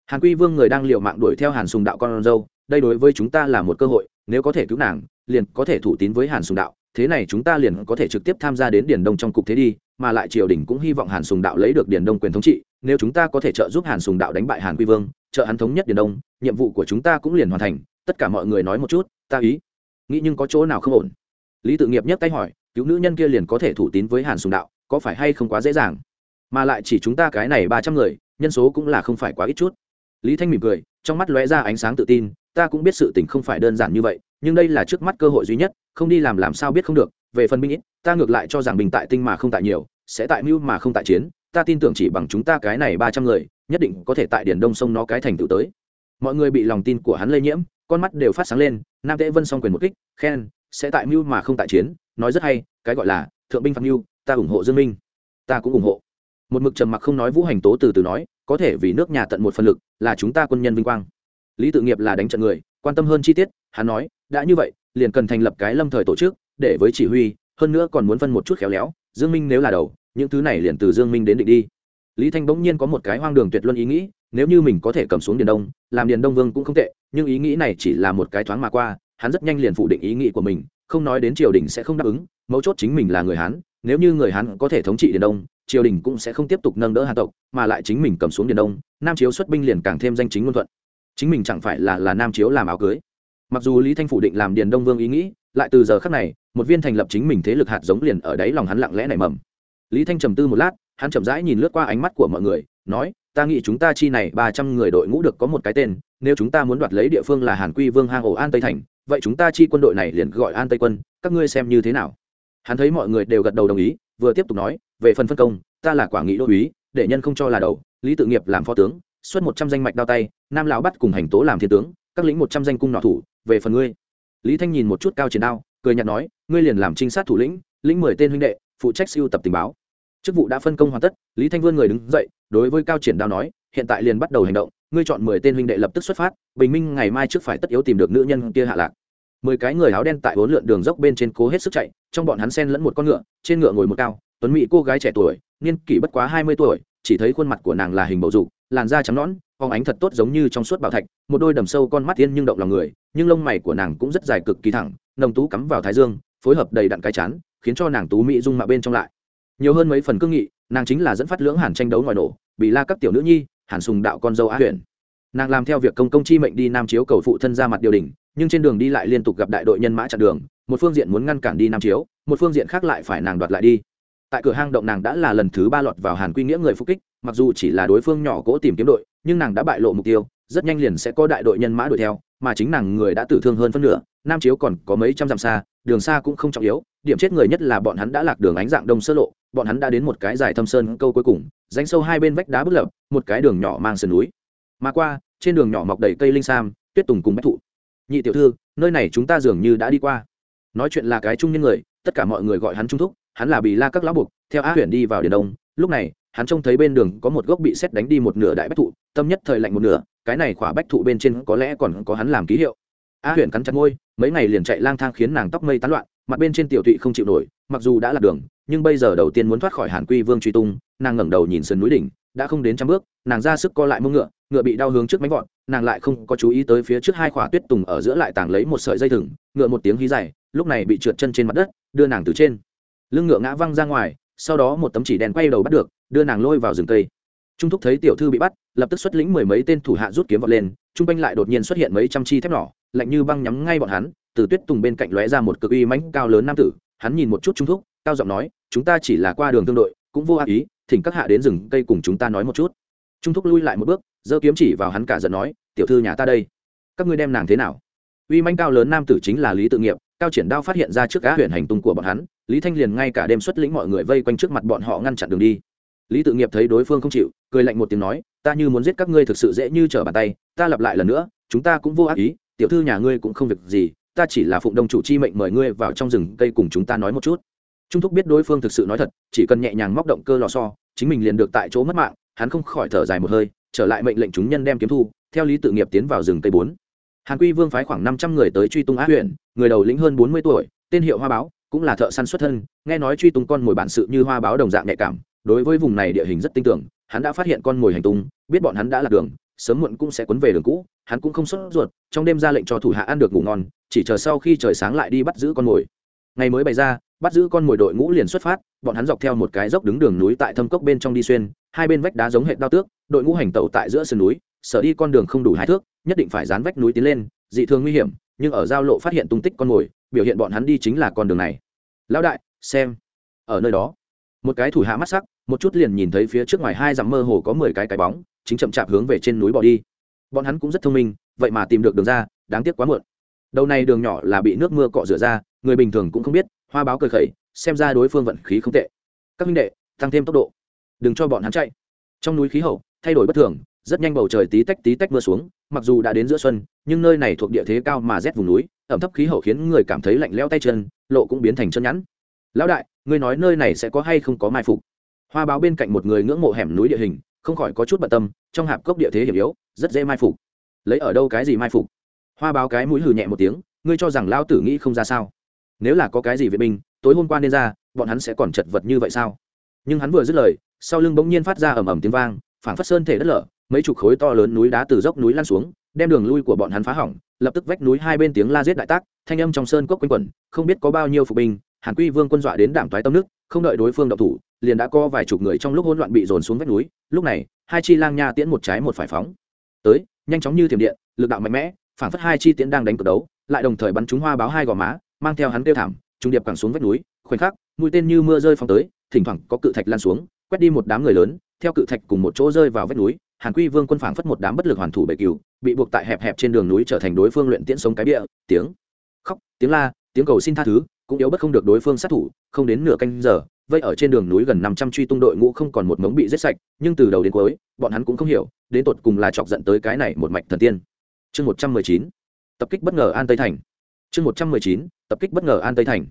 Hàn quy vương người đang l i ề u mạng đuổi theo hàn sùng đạo con dâu đây đối với chúng ta là một cơ hội nếu có thể cứu nàng, liền có thể thủ tín với hàn sùng đạo, thế này chúng ta liền có thể trực tiếp tham gia đến điền đông trong cục thế đi, mà lại triều đình cũng hy vọng hàn sùng đạo lấy được điền đông quyền thống trị, nếu chúng ta có thể trợ giúp hàn sùng đạo đánh bại hàn quy vương, trợ hắn thống nhất điền đông, nhiệm vụ của chúng ta cũng liền hoàn thành, tất cả mọi người nói một chút, ta ý nghĩ nhưng có chỗ nào không ổn? Lý tự nghiệp nhấc tay hỏi, cứu nữ nhân kia liền có thể thủ tín với hàn sùng đạo, có phải hay không quá dễ dàng? Mà lại chỉ chúng ta cái này ba trăm người, nhân số cũng là không phải quá ít chút. Lý thanh mỉm cười, trong mắt lóe ra ánh sáng tự tin ta cũng biết sự tình không phải đơn giản như vậy nhưng đây là trước mắt cơ hội duy nhất không đi làm làm sao biết không được về phần minh, ít ta ngược lại cho rằng bình tại tinh mà không tại nhiều sẽ tại mưu mà không tại chiến ta tin tưởng chỉ bằng chúng ta cái này ba trăm người nhất định có thể tại điển đông sông nó cái thành tựu tới. Mọi người bị lòng tin của hắn lây nhiễm con mắt đều phát sáng lên nam tế vân s quyền một kích khen sẽ tại mưu mà không tại chiến nói rất hay cái gọi là thượng binh phạt mưu ta ủng hộ dương minh ta cũng ủng hộ. Một mực trầm mặc không nói vũ hành tố từ từ nói có thể vì nước nhà tận một phần lực là chúng ta quân nhân vinh quang lý tự nghiệp là đánh trận người, quan tâm hơn chi tiết, hắn nói, đã như vậy, liền cần thành lập cái lâm thời tổ chức, để với chỉ huy, hơn nữa còn muốn phân một chút khéo léo, dương minh nếu là đầu, những thứ này liền từ dương minh đến định đi. Lý thanh bỗng nhiên có một cái hoang đường tuyệt luân ý nghĩ, nếu như mình có thể cầm xuống điền đông, làm điền đông vương cũng không tệ, nhưng ý nghĩ này chỉ là một cái thoáng mà qua, hắn rất nhanh liền phủ định ý nghĩ của mình, không nói đến triều đình sẽ không đáp ứng, mấu chốt chính mình là người hán, nếu như người hán có thể thống trị điền đông, triều đình cũng sẽ không tiếp tục nâng đỡ hàn tộc, mà lại chính mình cầm xuống điền đông, nam chiếu xuất binh liền càng thêm danh chính ngôn thuận chính mình chẳng phải là là nam chiếu làm áo cưới. Mặc dù lý thanh phủ định làm điền đông vương ý nghĩ, lại từ giờ khắc này, một viên thành lập chính mình thế lực hạt giống liền ở đấy lòng hắn lặng lẽ nảy mầm. Lý thanh trầm tư một lát, hắn chậm rãi nhìn lướt qua ánh mắt của mọi người, nói, ta nghĩ chúng ta chi này ba trăm người đội ngũ được có một cái tên, nếu chúng ta muốn đoạt lấy địa phương là hàn quy vương hang ổ an tây thành, vậy chúng ta chi quân đội này liền gọi an tây quân, các ngươi xem như thế nào? Hắn thấy mọi người đều gật đầu đồng ý, vừa tiếp tục nói, về phần phân công, ta là quả nghị đô uý để nhân không cho là đầu, lý tự nghiệp làm phó tướng xuất một trăm danh mạch đao tay, nam lão bắt cùng hành tố làm thiên tướng, các lĩnh một trăm danh cung nọ thủ, về phần ngươi. Lý thanh nhìn một chút cao chiến đao, cười nhạt nói, ngươi liền làm trinh sát thủ lĩnh lĩnh mười tên huynh đệ, phụ trách siêu tập tình báo. Chức vụ đã phân công hoàn tất, lý thanh vươn người đứng dậy, đối với cao triển đao nói, hiện tại liền bắt đầu hành động, ngươi chọn mười tên huynh đệ lập tức xuất phát, bình minh ngày mai trước phải tất yếu tìm được nữ nhân kia hạ lạc. Mười cái người áo đen tại bốn lượn đường dốc bên trên cố hết sức chạy, trong bọn hắn sen lẫn một con ngựa, trên ngựa ngồi một cao, tuấn mỹ cô gái trẻ tuổi, niên kỷ bất quá hai mươi tuổi chỉ thấy khuôn mặt của nàng là hình bầu dục, làn da trắng nõn phóng ánh thật tốt giống như trong suốt bảo thạch, một đôi đầm sâu con mắt tiên nhưng động lòng người, nhưng lông mày của nàng cũng rất dài cực kỳ thẳng, nồng tú cắm vào thái dương, phối hợp đầy đặn cái chán, khiến cho nàng tú mỹ dung mạo bên trong lại. Nhiều hơn mấy phần cương nghị, nàng chính là dẫn phát lưỡng hàn tranh đấu ngoài nổ bị la các tiểu nữ nhi, hàn sùng đạo con dâu á huyền. Nàng làm theo việc công công chi mệnh đi nam chiếu cầu phụ thân ra mặt điều đình nhưng trên đường đi lại liên tục gặp đại đội nhân mã chặn đường, một phương diện muốn ngăn cản đi nam chiếu, một phương diện khác lại phải nàng đoạt lại đi tại cửa hang động nàng đã là lần thứ ba lọt vào hàn quy nghĩa người phục kích, mặc dù chỉ là đối phương nhỏ cỗ tìm kiếm đội, nhưng nàng đã bại lộ mục tiêu, rất nhanh liền sẽ có đại đội nhân mã đuổi theo, mà chính nàng người đã tử thương hơn phân nửa, nam chiếu còn có mấy trăm dặm xa, đường xa cũng không trọng yếu, điểm chết người nhất là bọn hắn đã lạc đường ánh dạng đông sơ lộ, bọn hắn đã đến một cái dài thâm sơn câu cuối cùng danh sâu hai bên vách đá bức lập, một cái đường nhỏ mang sườn núi. Mà qua, trên đường nhỏ mọc đầy cây linh sam, tuyết tùng cùng bách thụ. Nhị tiểu thư, nơi này chúng ta dường như đã đi qua. Nói chuyện là cái trung nhân người, tất cả mọi người gọi hắn trung thúc hắn là bị la các lão buộc theo á huyền đi vào điền đông, lúc này, hắn trông thấy bên đường có một gốc bị xét đánh đi một nửa đại bách thụ, tâm nhất thời lạnh một nửa, cái này khỏa bách thụ bên trên có lẽ còn có hắn làm ký hiệu. A huyền cắn chặt môi, mấy ngày liền chạy lang thang khiến nàng tóc mây tán loạn, mặt bên trên tiểu thụy không chịu nổi, mặc dù đã là đường, nhưng bây giờ đầu tiên muốn thoát khỏi hàn quy vương truy tung, nàng ngẩng đầu nhìn sườn núi đỉnh, đã không đến trăm bước, nàng ra sức co lại mông ngựa ngựa bị đau hướng trước mánh vọt, nàng lại không có chú ý tới phía trước hai khỏa tuyết tùng ở giữa lại tàng lấy một sợi dây thừng, ngựa một tiếng hí dài, lúc này bị trượt chân trên mặt đất, đưa nàng từ trên lưng ngựa ngã văng ra ngoài, sau đó một tấm chỉ đèn quay đầu bắt được, đưa nàng lôi vào rừng cây. Trung thúc thấy tiểu thư bị bắt, lập tức xuất lĩnh mười mấy tên thủ hạ rút kiếm vọt lên, trung quanh lại đột nhiên xuất hiện mấy trăm chi thép nỏ lạnh như băng nhắm ngay bọn hắn, từ tuyết tùng bên cạnh lóe ra một cực uy mãnh cao lớn nam tử, hắn nhìn một chút trung thúc, cao giọng nói, chúng ta chỉ là qua đường tương đội, cũng vô ác ý, thỉnh các hạ đến rừng cây cùng chúng ta nói một chút. Trung thúc lui lại một bước, giơ kiếm chỉ vào hắn cả giận nói, tiểu thư nhà ta đây, các ngươi đem nàng thế nào? Uy manh cao lớn nam tử chính là lý tự nghiệp, cao triển đao phát hiện ra trước cá huyện hành tung của bọn hắn lý thanh liền ngay cả đêm xuất lĩnh mọi người vây quanh trước mặt bọn họ ngăn chặn đường đi. Lý tự nghiệp thấy đối phương không chịu, cười lạnh một tiếng nói, ta như muốn giết các ngươi thực sự dễ như trở bàn tay, ta lặp lại lần nữa, chúng ta cũng vô ác ý, tiểu thư nhà ngươi cũng không việc gì, ta chỉ là phụng đồng chủ chi mệnh mời ngươi vào trong rừng cây cùng chúng ta nói một chút. Trung thúc biết đối phương thực sự nói thật, chỉ cần nhẹ nhàng móc động cơ lò so chính mình liền được tại chỗ mất mạng, hắn không khỏi thở dài một hơi, trở lại mệnh lệnh chúng nhân đem kiếm thu, theo lý tự nghiệp tiến vào rừng cây bốn. Hàn quy vương phái khoảng năm trăm người tới truy tung á huyện, người đầu lĩnh hơn bốn mươi tuổi, tên hiệu hoa báo cũng là thợ săn xuất thân, nghe nói truy tung con mồi bản sự như hoa báo đồng dạng nhạy cảm, đối với vùng này địa hình rất tinh tưởng, hắn đã phát hiện con mồi hành tung, biết bọn hắn đã lạc đường, sớm muộn cũng sẽ quấn về đường cũ, hắn cũng không sốt ruột, trong đêm ra lệnh cho thủ hạ ăn được ngủ ngon, chỉ chờ sau khi trời sáng lại đi bắt giữ con mồi. Ngày mới bày ra, bắt giữ con mồi đội ngũ liền xuất phát, bọn hắn dọc theo một cái dốc đứng đường núi tại thâm cốc bên trong đi xuyên, hai bên vách đá giống hệ đao tước, đội ngũ hành tẩu tại giữa sườn núi, sở đi con đường không đủ hai thước, nhất định phải dán vách núi tiến lên, dị thường nguy hiểm, nhưng ở giao lộ phát hiện tung tích con mồi biểu hiện bọn hắn đi chính là con đường này. Lão đại, xem. Ở nơi đó, một cái thủ hạ mắt sắc, một chút liền nhìn thấy phía trước ngoài hai dặm mơ hồ có mười cái cái bóng, chính chậm chạp hướng về trên núi bỏ đi. Bọn hắn cũng rất thông minh, vậy mà tìm được đường ra, đáng tiếc quá muộn. Đầu này đường nhỏ là bị nước mưa cọ rửa ra, người bình thường cũng không biết, hoa báo cười khẩy, xem ra đối phương vận khí không tệ. Các minh đệ, tăng thêm tốc độ. Đừng cho bọn hắn chạy. Trong núi khí hậu, thay đổi bất thường, rất nhanh bầu trời tí tách tí tách mưa xuống, mặc dù đã đến giữa xuân, nhưng nơi này thuộc địa thế cao mà rét vùng núi ẩm thấp khí hậu khiến người cảm thấy lạnh leo tay chân, lộ cũng biến thành chân nhẵn. Lão đại, ngươi nói nơi này sẽ có hay không có mai phục? Hoa báo bên cạnh một người ngưỡng mộ hẻm núi địa hình, không khỏi có chút bận tâm, trong hạp cốc địa thế hiểm yếu, rất dễ mai phục. Lấy ở đâu cái gì mai phục? Hoa báo cái mũi hừ nhẹ một tiếng, ngươi cho rằng lao tử nghĩ không ra sao? Nếu là có cái gì vệ binh, tối hôm qua nên ra, bọn hắn sẽ còn chật vật như vậy sao? Nhưng hắn vừa dứt lời, sau lưng bỗng nhiên phát ra ầm ầm tiếng vang, phảng phất sơn thể đất lở, mấy chục khối to lớn núi đá từ dốc núi lan xuống đem đường lui của bọn hắn phá hỏng, lập tức vách núi hai bên tiếng la giết đại tác, thanh âm trong sơn cốc quanh quẩn, không biết có bao nhiêu phục binh, hàn quy vương quân dọa đến đảm toái tâm nước, không đợi đối phương động thủ, liền đã có vài chục người trong lúc hỗn loạn bị dồn xuống vách núi, lúc này, hai chi lang nha tiễn một trái một phải phóng. Tới, nhanh chóng như thiểm điện, lực đạo mạnh mẽ phản phất hai chi tiễn đang đánh cược đấu, lại đồng thời bắn trúng hoa báo hai gò má, mang theo hắn kêu thảm, trung điệp cẳng xuống vách núi, khoảnh khắc, mũi tên như mưa rơi phong tới, thỉnh thoảng có cự thạch lan xuống, quét đi một đám người lớn, theo cự thạch cùng một chỗ rơi vào vách núi hàn quy vương quân phảng phất một đám bất lực hoàn thủ bệ cừu, bị buộc tại hẹp hẹp trên đường núi trở thành đối phương luyện tiễn sống cái bịa tiếng khóc, tiếng la, tiếng cầu xin tha thứ, cũng yếu bất không được đối phương sát thủ, không đến nửa canh giờ, vây ở trên đường núi gần năm trăm truy tung đội ngũ không còn một mống bị giết sạch, nhưng từ đầu đến cuối, bọn hắn cũng không hiểu, đến tột cùng là chọc giận tới cái này một mạch thần tiên. Chương một trăm mười chín, tập kích bất ngờ an tây thành. Chương một trăm mười chín, tập kích bất ngờ an tây thành.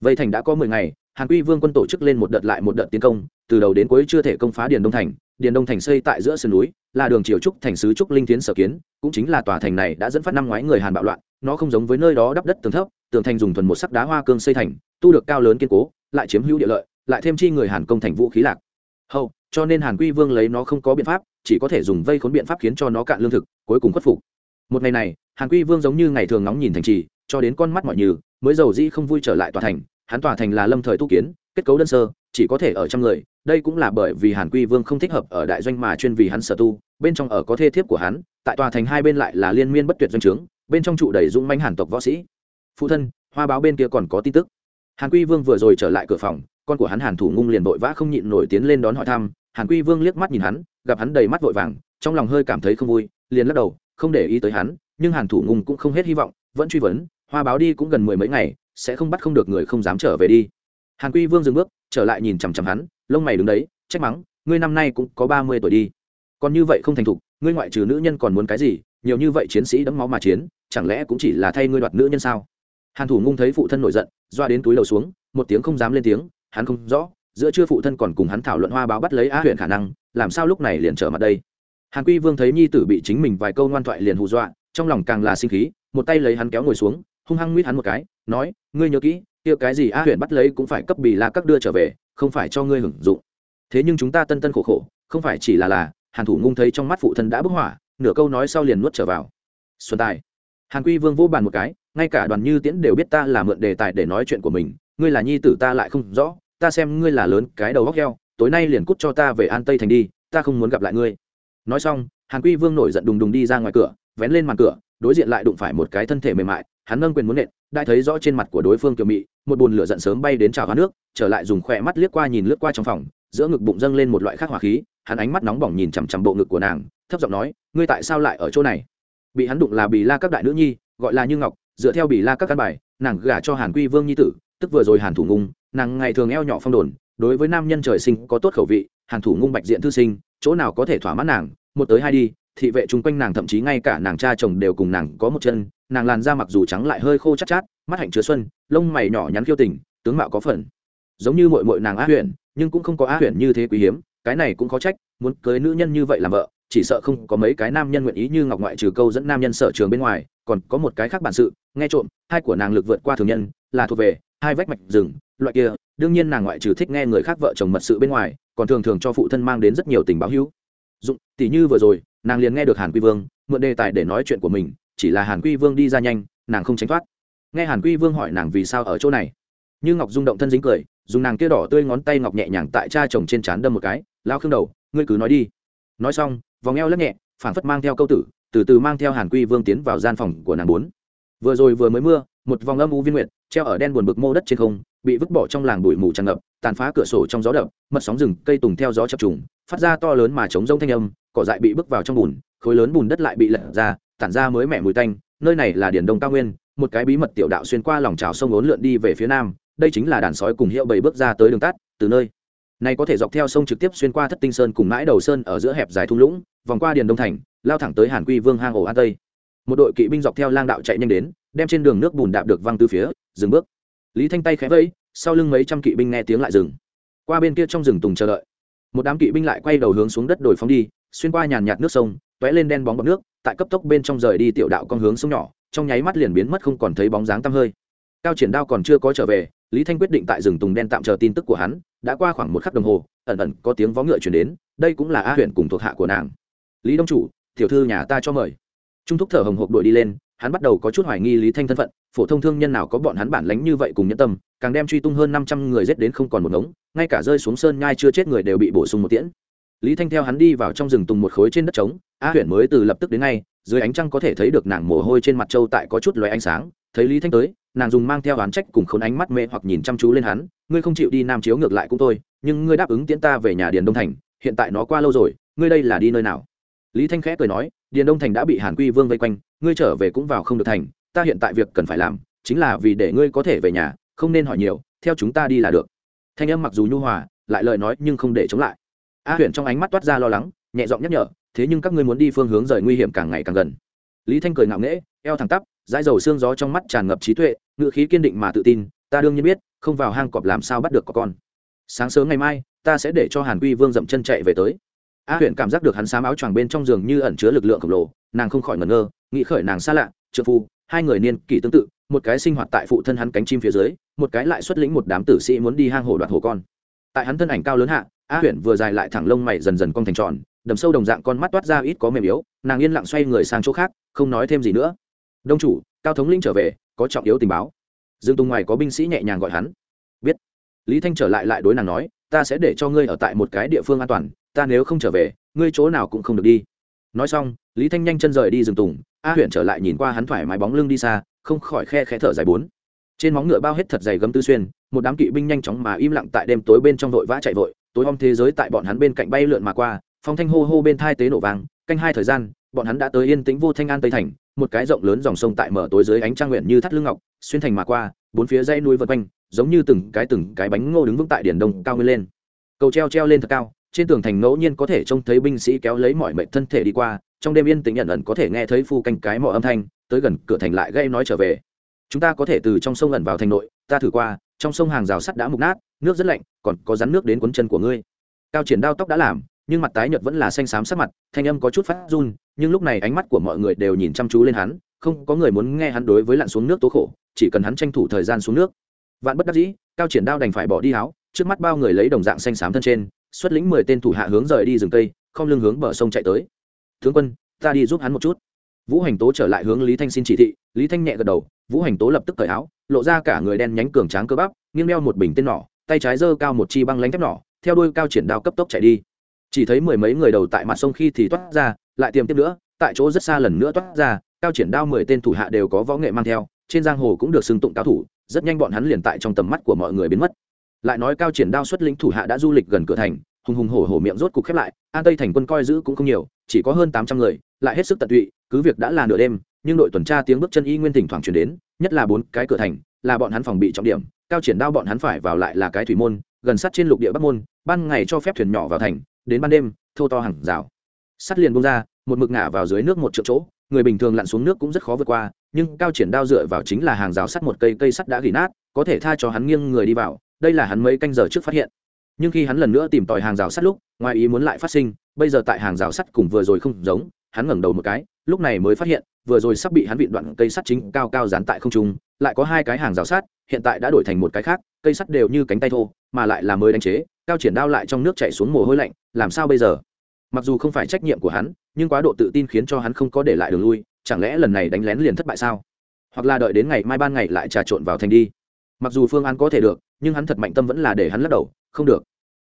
Vây thành đã có mười ngày, hàn quy vương quân tổ chức lên một đợt lại một đợt tiến công, từ đầu đến cuối chưa thể công phá điền đông thành điền đông thành xây tại giữa sườn núi, là đường triều trúc thành sứ trúc linh tiến sở kiến, cũng chính là tòa thành này đã dẫn phát năm ngoái người hàn bạo loạn, nó không giống với nơi đó đắp đất tường thấp, tường thành dùng thuần một sắc đá hoa cương xây thành, tu được cao lớn kiên cố, lại chiếm hữu địa lợi, lại thêm chi người hàn công thành vũ khí lạc. Hậu cho nên hàn quy vương lấy nó không có biện pháp, chỉ có thể dùng vây khốn biện pháp khiến cho nó cạn lương thực, cuối cùng khuất phục. Một ngày này, hàn quy vương giống như ngày thường ngóng nhìn thành trì, cho đến con mắt mọi như mới giàu dĩ không vui trở lại tòa thành. Hắn tòa thành là lâm thời tu kiến, kết cấu đơn sơ chỉ có thể ở trăm người, đây cũng là bởi vì hàn quy vương không thích hợp ở đại doanh mà chuyên vì hắn sở tu, bên trong ở có thê thiếp của hắn, tại tòa thành hai bên lại là liên miên bất tuyệt doanh trướng, bên trong trụ đầy dũng manh hàn tộc võ sĩ. Phụ thân, hoa báo bên kia còn có tin tức. Hàn quy vương vừa rồi trở lại cửa phòng, con của hắn hàn thủ ngung liền vội vã không nhịn nổi tiến lên đón hỏi thăm. Hàn quy vương liếc mắt nhìn hắn, gặp hắn đầy mắt vội vàng, trong lòng hơi cảm thấy không vui, liền lắc đầu, không để ý tới hắn, nhưng hàn thủ ngung cũng không hết hy vọng, vẫn truy vấn, hoa báo đi cũng gần mười mấy ngày, sẽ không bắt không được người không dám trở về đi. Hàn quy vương dừng bước trở lại nhìn chằm chằm hắn, lông mày đứng đấy, trách mắng, ngươi năm nay cũng có ba mươi tuổi đi. Còn như vậy không thành thục, ngươi ngoại trừ nữ nhân còn muốn cái gì? Nhiều như vậy chiến sĩ đẫm máu mà chiến, chẳng lẽ cũng chỉ là thay ngươi đoạt nữ nhân sao? Hàn thủ ngung thấy phụ thân nổi giận, doa đến túi đầu xuống, một tiếng không dám lên tiếng, hắn không rõ, giữa trưa phụ thân còn cùng hắn thảo luận hoa báo bắt lấy á huyện khả năng, làm sao lúc này liền trở mặt đây? Hàn quy vương thấy nhi tử bị chính mình vài câu ngoan thoại liền hù dọa, trong lòng càng là sinh khí, một tay lấy hắn kéo ngồi xuống, hung hăng mít hắn một cái, nói, ngươi nhớ kỹ kia cái gì a huyện bắt lấy cũng phải cấp bì la các đưa trở về, không phải cho ngươi hưởng dụng. Thế nhưng chúng ta tân tân khổ khổ, không phải chỉ là là, hàn thủ ngung thấy trong mắt phụ thân đã bức hỏa nửa câu nói sau liền nuốt trở vào. Xuân tài. Hàn quy vương vỗ bàn một cái, ngay cả đoàn như tiễn đều biết ta là mượn đề tài để nói chuyện của mình, ngươi là nhi tử ta lại không rõ, ta xem ngươi là lớn cái đầu góc heo, tối nay liền cút cho ta về an tây thành đi, ta không muốn gặp lại ngươi. Nói xong, hàn quy vương nổi giận đùng đùng đi ra ngoài cửa, vén lên màn cửa, đối diện lại đụng phải một cái thân thể mềm mại, hắn nâng quyền muốn nện đã thấy rõ trên mặt của đối phương kiều mị, một bùn lửa giận sớm bay đến trào hoa nước, trở lại dùng khỏe mắt liếc qua nhìn lướt qua trong phòng, giữa ngực bụng dâng lên một loại khác hỏa khí, hắn ánh mắt nóng bỏng nhìn chằm chằm bộ ngực của nàng, thấp giọng nói, ngươi tại sao lại ở chỗ này? Bị hắn đụng là bì la các đại nữ nhi, gọi là như ngọc, dựa theo bì la các căn bài, nàng gả cho hàn quy vương nhi tử, tức vừa rồi hàn thủ ngung, nàng ngày thường eo nhỏ phong đồn, đối với nam nhân trời sinh có tốt khẩu vị, hàn thủ ngung bạch diện thư sinh, chỗ nào có thể thỏa mãn nàng, một tới hai đi thị vệ chung quanh nàng thậm chí ngay cả nàng cha chồng đều cùng nàng có một chân, nàng làn da mặc dù trắng lại hơi khô chát chát, mắt hạnh chứa xuân, lông mày nhỏ nhắn khiêu tình, tướng mạo có phần giống như mội mội nàng á huyền, nhưng cũng không có á huyền như thế quý hiếm, cái này cũng khó trách, muốn cưới nữ nhân như vậy làm vợ, chỉ sợ không có mấy cái nam nhân nguyện ý như ngọc ngoại trừ câu dẫn nam nhân sở trường bên ngoài, còn có một cái khác bản sự, nghe trộm, hai của nàng lực vượt qua thường nhân, là thuộc về hai vách mạch rừng, loại kia, đương nhiên nàng ngoại trừ thích nghe người khác vợ chồng mật sự bên ngoài, còn thường thường cho phụ thân mang đến rất nhiều tình báo hữu dụng tỷ như vừa rồi nàng liền nghe được hàn quy vương, mượn đề tài để nói chuyện của mình, chỉ là hàn quy vương đi ra nhanh, nàng không tránh thoát. Nghe hàn quy vương hỏi nàng vì sao ở chỗ này, như ngọc rung động thân dính cười, dùng nàng kia đỏ tươi ngón tay ngọc nhẹ nhàng tại cha chồng trên trán đâm một cái lao khương đầu, ngươi cứ nói đi. Nói xong, vòng eo lắc nhẹ phản phất mang theo câu tử, từ từ mang theo hàn quy vương tiến vào gian phòng của nàng bốn. Vừa rồi vừa mới mưa, một vòng âm u viên nguyệt, treo ở đen buồn bực mô đất trên không, bị vứt bỏ trong làng bụi mù tràn ngập, tàn phá cửa sổ trong gió đập mật sóng rừng, cây tùng theo gió chập trùng, phát ra to lớn mà chống rông thanh âm cỏ dại bị bước vào trong bùn, khối lớn bùn đất lại bị lật ra, tản ra mới mẻ mùi tanh. Nơi này là Điền đông cao nguyên, một cái bí mật tiểu đạo xuyên qua lòng trào sông ốn lượn đi về phía nam. Đây chính là đàn sói cùng hiệu bầy bước ra tới đường tắt, từ nơi. Này có thể dọc theo sông trực tiếp xuyên qua thất tinh sơn cùng mãi đầu sơn ở giữa hẹp dài thung lũng, vòng qua điền đông thành, lao thẳng tới hàn quy vương hang ổ an tây. Một đội kỵ binh dọc theo lang đạo chạy nhanh đến, đem trên đường nước bùn đạp được văng từ phía, dừng bước. Lý thanh tay khẽ vẫy, sau lưng mấy trăm kỵ binh nghe tiếng lại dừng. Qua bên kia trong rừng tùng chờ đợi. Một đám kỵ binh lại quay đầu hướng xuống đất đồi phóng đi xuyên qua nhàn nhạt nước sông t lên đen bóng bọc nước, tại cấp tốc bên trong rời đi tiểu đạo con hướng sông nhỏ, trong nháy mắt liền biến mất không còn thấy bóng dáng tăm hơi. Cao triển đao còn chưa có trở về, lý thanh quyết định tại rừng tùng đen tạm chờ tin tức của hắn, đã qua khoảng một khắc đồng hồ, ẩn ẩn có tiếng vó ngựa chuyển đến, đây cũng là a huyện cùng thuộc hạ của nàng. Lý đông chủ, tiểu thư nhà ta cho mời. Trung thúc thở hồng hộc đuổi đi lên, hắn bắt đầu có chút hoài nghi lý thanh thân phận, phổ thông thương nhân nào có bọn hắn bản lánh như vậy cùng nhân tâm, càng đem truy tung hơn năm trăm người giết đến không còn một ngống, ngay cả rơi xuống sơn nhai chưa chết người đều bị bổ sung một tiễn lý thanh theo hắn đi vào trong rừng tùng một khối trên đất trống, a huyện mới từ lập tức đến ngay, dưới ánh trăng có thể thấy được nàng mồ hôi trên mặt trâu tại có chút loé ánh sáng, thấy lý thanh tới, nàng dùng mang theo oán trách cùng khốn ánh mắt mê hoặc nhìn chăm chú lên hắn, ngươi không chịu đi nam chiếu ngược lại cũng thôi, nhưng ngươi đáp ứng tiễn ta về nhà điền đông thành, hiện tại nó qua lâu rồi, ngươi đây là đi nơi nào? Lý thanh khẽ cười nói, điền đông thành đã bị hàn quy vương vây quanh, ngươi trở về cũng vào không được thành, ta hiện tại việc cần phải làm, chính là vì để ngươi có thể về nhà, không nên hỏi nhiều, theo chúng ta đi là được. Thanh âm mặc dù nhu hòa, lại lời nói nhưng không để chống lại a huyện trong ánh mắt toát ra lo lắng, nhẹ giọng nhắc nhở, thế nhưng các ngươi muốn đi phương hướng rời nguy hiểm càng ngày càng gần. Lý thanh cười ngạo nghễ, eo thẳng tắp, dãi dầu xương gió trong mắt tràn ngập trí tuệ ngự khí kiên định mà tự tin, ta đương nhiên biết, không vào hang cọp làm sao bắt được có con. Sáng sớm ngày mai, ta sẽ để cho hàn quy vương dậm chân chạy về tới. A huyện cảm giác được hắn xám áo choàng bên trong giường như ẩn chứa lực lượng khổng lồ, nàng không khỏi ngẩn ngơ, nghĩ khởi nàng xa lạ trợ phu, hai người niên kỷ tương tự, một cái sinh hoạt tại phụ thân hắn cánh chim phía dưới, một cái lại xuất lĩnh một đám tử sĩ muốn đi hang hổ đoạt hổ con. Tại hắn thân ảnh cao lớn hạ a huyện vừa dài lại thẳng lông mày dần dần cong thành tròn, đầm sâu đồng dạng con mắt toát ra ít có mềm yếu, nàng yên lặng xoay người sang chỗ khác, không nói thêm gì nữa. Đông chủ, cao thống linh trở về, có trọng yếu tình báo. Dương tùng ngoài có binh sĩ nhẹ nhàng gọi hắn. Biết. Lý thanh trở lại lại đối nàng nói, ta sẽ để cho ngươi ở tại một cái địa phương an toàn, ta nếu không trở về, ngươi chỗ nào cũng không được đi. Nói xong, lý thanh nhanh chân rời đi rừng tùng, a huyện trở lại nhìn qua hắn thoải mái bóng lưng đi xa, không khỏi khe khẽ thở dài bốn. Trên móng ngựa bao hết thật dày gấm tư xuyên, một đám kỵ binh nhanh chóng mà im lặng tại đêm tối bên trong vội vã chạy vội tối om thế giới tại bọn hắn bên cạnh bay lượn mà qua, phong thanh hô hô bên thai tế nổ vàng canh hai thời gian, bọn hắn đã tới yên tĩnh vô thanh an tây thành, một cái rộng lớn dòng sông tại mở tối dưới ánh trang nguyện như thắt lưng ngọc, xuyên thành mà qua, bốn phía dãy núi vượt quanh, giống như từng cái từng cái bánh ngô đứng vững tại điển đông cao nguyên lên. Cầu treo treo lên thật cao, trên tường thành ngẫu nhiên có thể trông thấy binh sĩ kéo lấy mọi mệnh thân thể đi qua, trong đêm yên tĩnh nhận ẩn có thể nghe thấy phu canh cái mỏ âm thanh, tới gần cửa thành lại gây nói trở về. Chúng ta có thể từ trong sông ẩn vào thành nội, ta thử qua, trong sông hàng rào sắt đã mục nát nước rất lạnh, còn có rắn nước đến cuốn chân của ngươi. Cao triển đao tóc đã làm, nhưng mặt tái nhợt vẫn là xanh xám sắc mặt, thanh âm có chút phát run, nhưng lúc này ánh mắt của mọi người đều nhìn chăm chú lên hắn, không có người muốn nghe hắn đối với lặn xuống nước tố khổ, chỉ cần hắn tranh thủ thời gian xuống nước. Vạn bất đắc dĩ, cao triển đao đành phải bỏ đi áo, trước mắt bao người lấy đồng dạng xanh xám thân trên, xuất lĩnh mười tên thủ hạ hướng rời đi rừng cây, không lưng hướng bờ sông chạy tới. Tướng quân, ta đi giúp hắn một chút. Vũ hành tố trở lại hướng lý thanh xin chỉ thị, lý thanh nhẹ gật đầu, vũ hành tố lập tức cởi áo, lộ ra cả người đen nhánh cường tráng cơ bắp, nghiêng đeo một bình tên nỏ tay trái giơ cao một chi băng lánh thép nỏ theo đuôi cao triển đao cấp tốc chạy đi. Chỉ thấy mười mấy người đầu tại mặt sông khi thì toát ra, lại tiềm tiếp nữa, tại chỗ rất xa lần nữa toát ra, cao triển đao mười tên thủ hạ đều có võ nghệ mang theo, trên giang hồ cũng được xưng tụng cao thủ, rất nhanh bọn hắn liền tại trong tầm mắt của mọi người biến mất. Lại nói cao triển đao xuất lĩnh thủ hạ đã du lịch gần cửa thành, hùng hùng hổ hổ miệng rốt cục khép lại, an tây thành quân coi giữ cũng không nhiều, chỉ có hơn tám trăm người, lại hết sức tận tụy, cứ việc đã là nửa đêm, nhưng đội tuần tra tiếng bước chân y nguyên thỉnh thoảng chuyển đến, nhất là bốn cái cửa thành, là bọn hắn phòng bị trọng điểm cao triển đao bọn hắn phải vào lại là cái thủy môn, gần sát trên lục địa bắc môn, ban ngày cho phép thuyền nhỏ vào thành, đến ban đêm, thô to hàng rào. Sắt liền bung ra, một mực ngả vào dưới nước một triệu chỗ, người bình thường lặn xuống nước cũng rất khó vượt qua, nhưng cao triển đao dựa vào chính là hàng rào sắt một cây cây sắt đã gỉ nát, có thể tha cho hắn nghiêng người đi vào, đây là hắn mấy canh giờ trước phát hiện. Nhưng khi hắn lần nữa tìm tòi hàng rào sắt lúc, ngoài ý muốn lại phát sinh, bây giờ tại hàng rào sắt cùng vừa rồi không giống hắn ngẩng đầu một cái, lúc này mới phát hiện, vừa rồi sắp bị hắn vịn đoạn cây sắt chính cao cao dán tại không trung, lại có hai cái hàng rào sắt, hiện tại đã đổi thành một cái khác, cây sắt đều như cánh tay thô, mà lại là mới đánh chế, cao triển đao lại trong nước chạy xuống mồ hôi lạnh, làm sao bây giờ? Mặc dù không phải trách nhiệm của hắn, nhưng quá độ tự tin khiến cho hắn không có để lại đường lui, chẳng lẽ lần này đánh lén liền thất bại sao? Hoặc là đợi đến ngày mai ban ngày lại trà trộn vào thành đi. Mặc dù phương án có thể được, nhưng hắn thật mạnh tâm vẫn là để hắn lắc đầu, không được.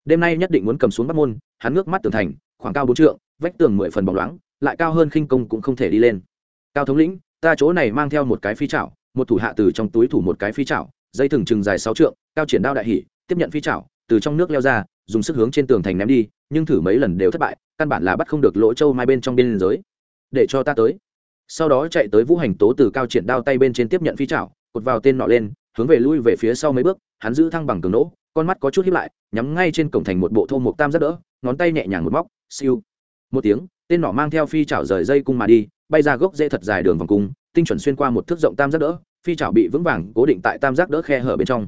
Đêm nay nhất định muốn cầm xuống bắt môn, hắn ngước mắt tường thành, khoảng cao bốn trượng, vách tường mười phần bóng loáng lại cao hơn khinh công cũng không thể đi lên. Cao thống lĩnh, ta chỗ này mang theo một cái phi chảo, một thủ hạ từ trong túi thủ một cái phi chảo, dây thừng chừng dài sáu trượng, cao triển đao đại hỉ, tiếp nhận phi chảo, từ trong nước leo ra, dùng sức hướng trên tường thành ném đi, nhưng thử mấy lần đều thất bại, căn bản là bắt không được lỗ châu mai bên trong biên giới. Để cho ta tới. Sau đó chạy tới vũ hành tố từ cao triển đao tay bên trên tiếp nhận phi chảo, cột vào tên nọ lên, hướng về lui về phía sau mấy bước, hắn giữ thăng bằng cường nỗ, con mắt có chút hiếp lại, nhắm ngay trên cổng thành một bộ thô mộc tam rất đỡ, ngón tay nhẹ nhàng một móc, siêu. Một tiếng tên nỏ mang theo phi chảo rời dây cung mà đi, bay ra gốc dễ thật dài đường vòng cung, tinh chuẩn xuyên qua một thước rộng tam giác đỡ, phi chảo bị vững vàng cố định tại tam giác đỡ khe hở bên trong.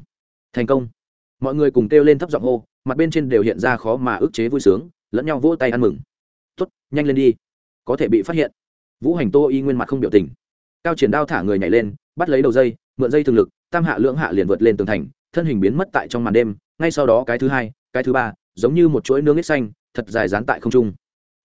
Thành công. Mọi người cùng kêu lên thấp giọng hô, mặt bên trên đều hiện ra khó mà ức chế vui sướng, lẫn nhau vỗ tay ăn mừng. Tốt, nhanh lên đi. Có thể bị phát hiện. Vũ hành tô y nguyên mặt không biểu tình. Cao triển đao thả người nhảy lên, bắt lấy đầu dây, mượn dây thường lực, tam hạ lưỡng hạ liền vượt lên tường thành, thân hình biến mất tại trong màn đêm, ngay sau đó cái thứ hai, cái thứ ba, giống như một chuỗi nướng ít xanh, thật dài dán tại không trung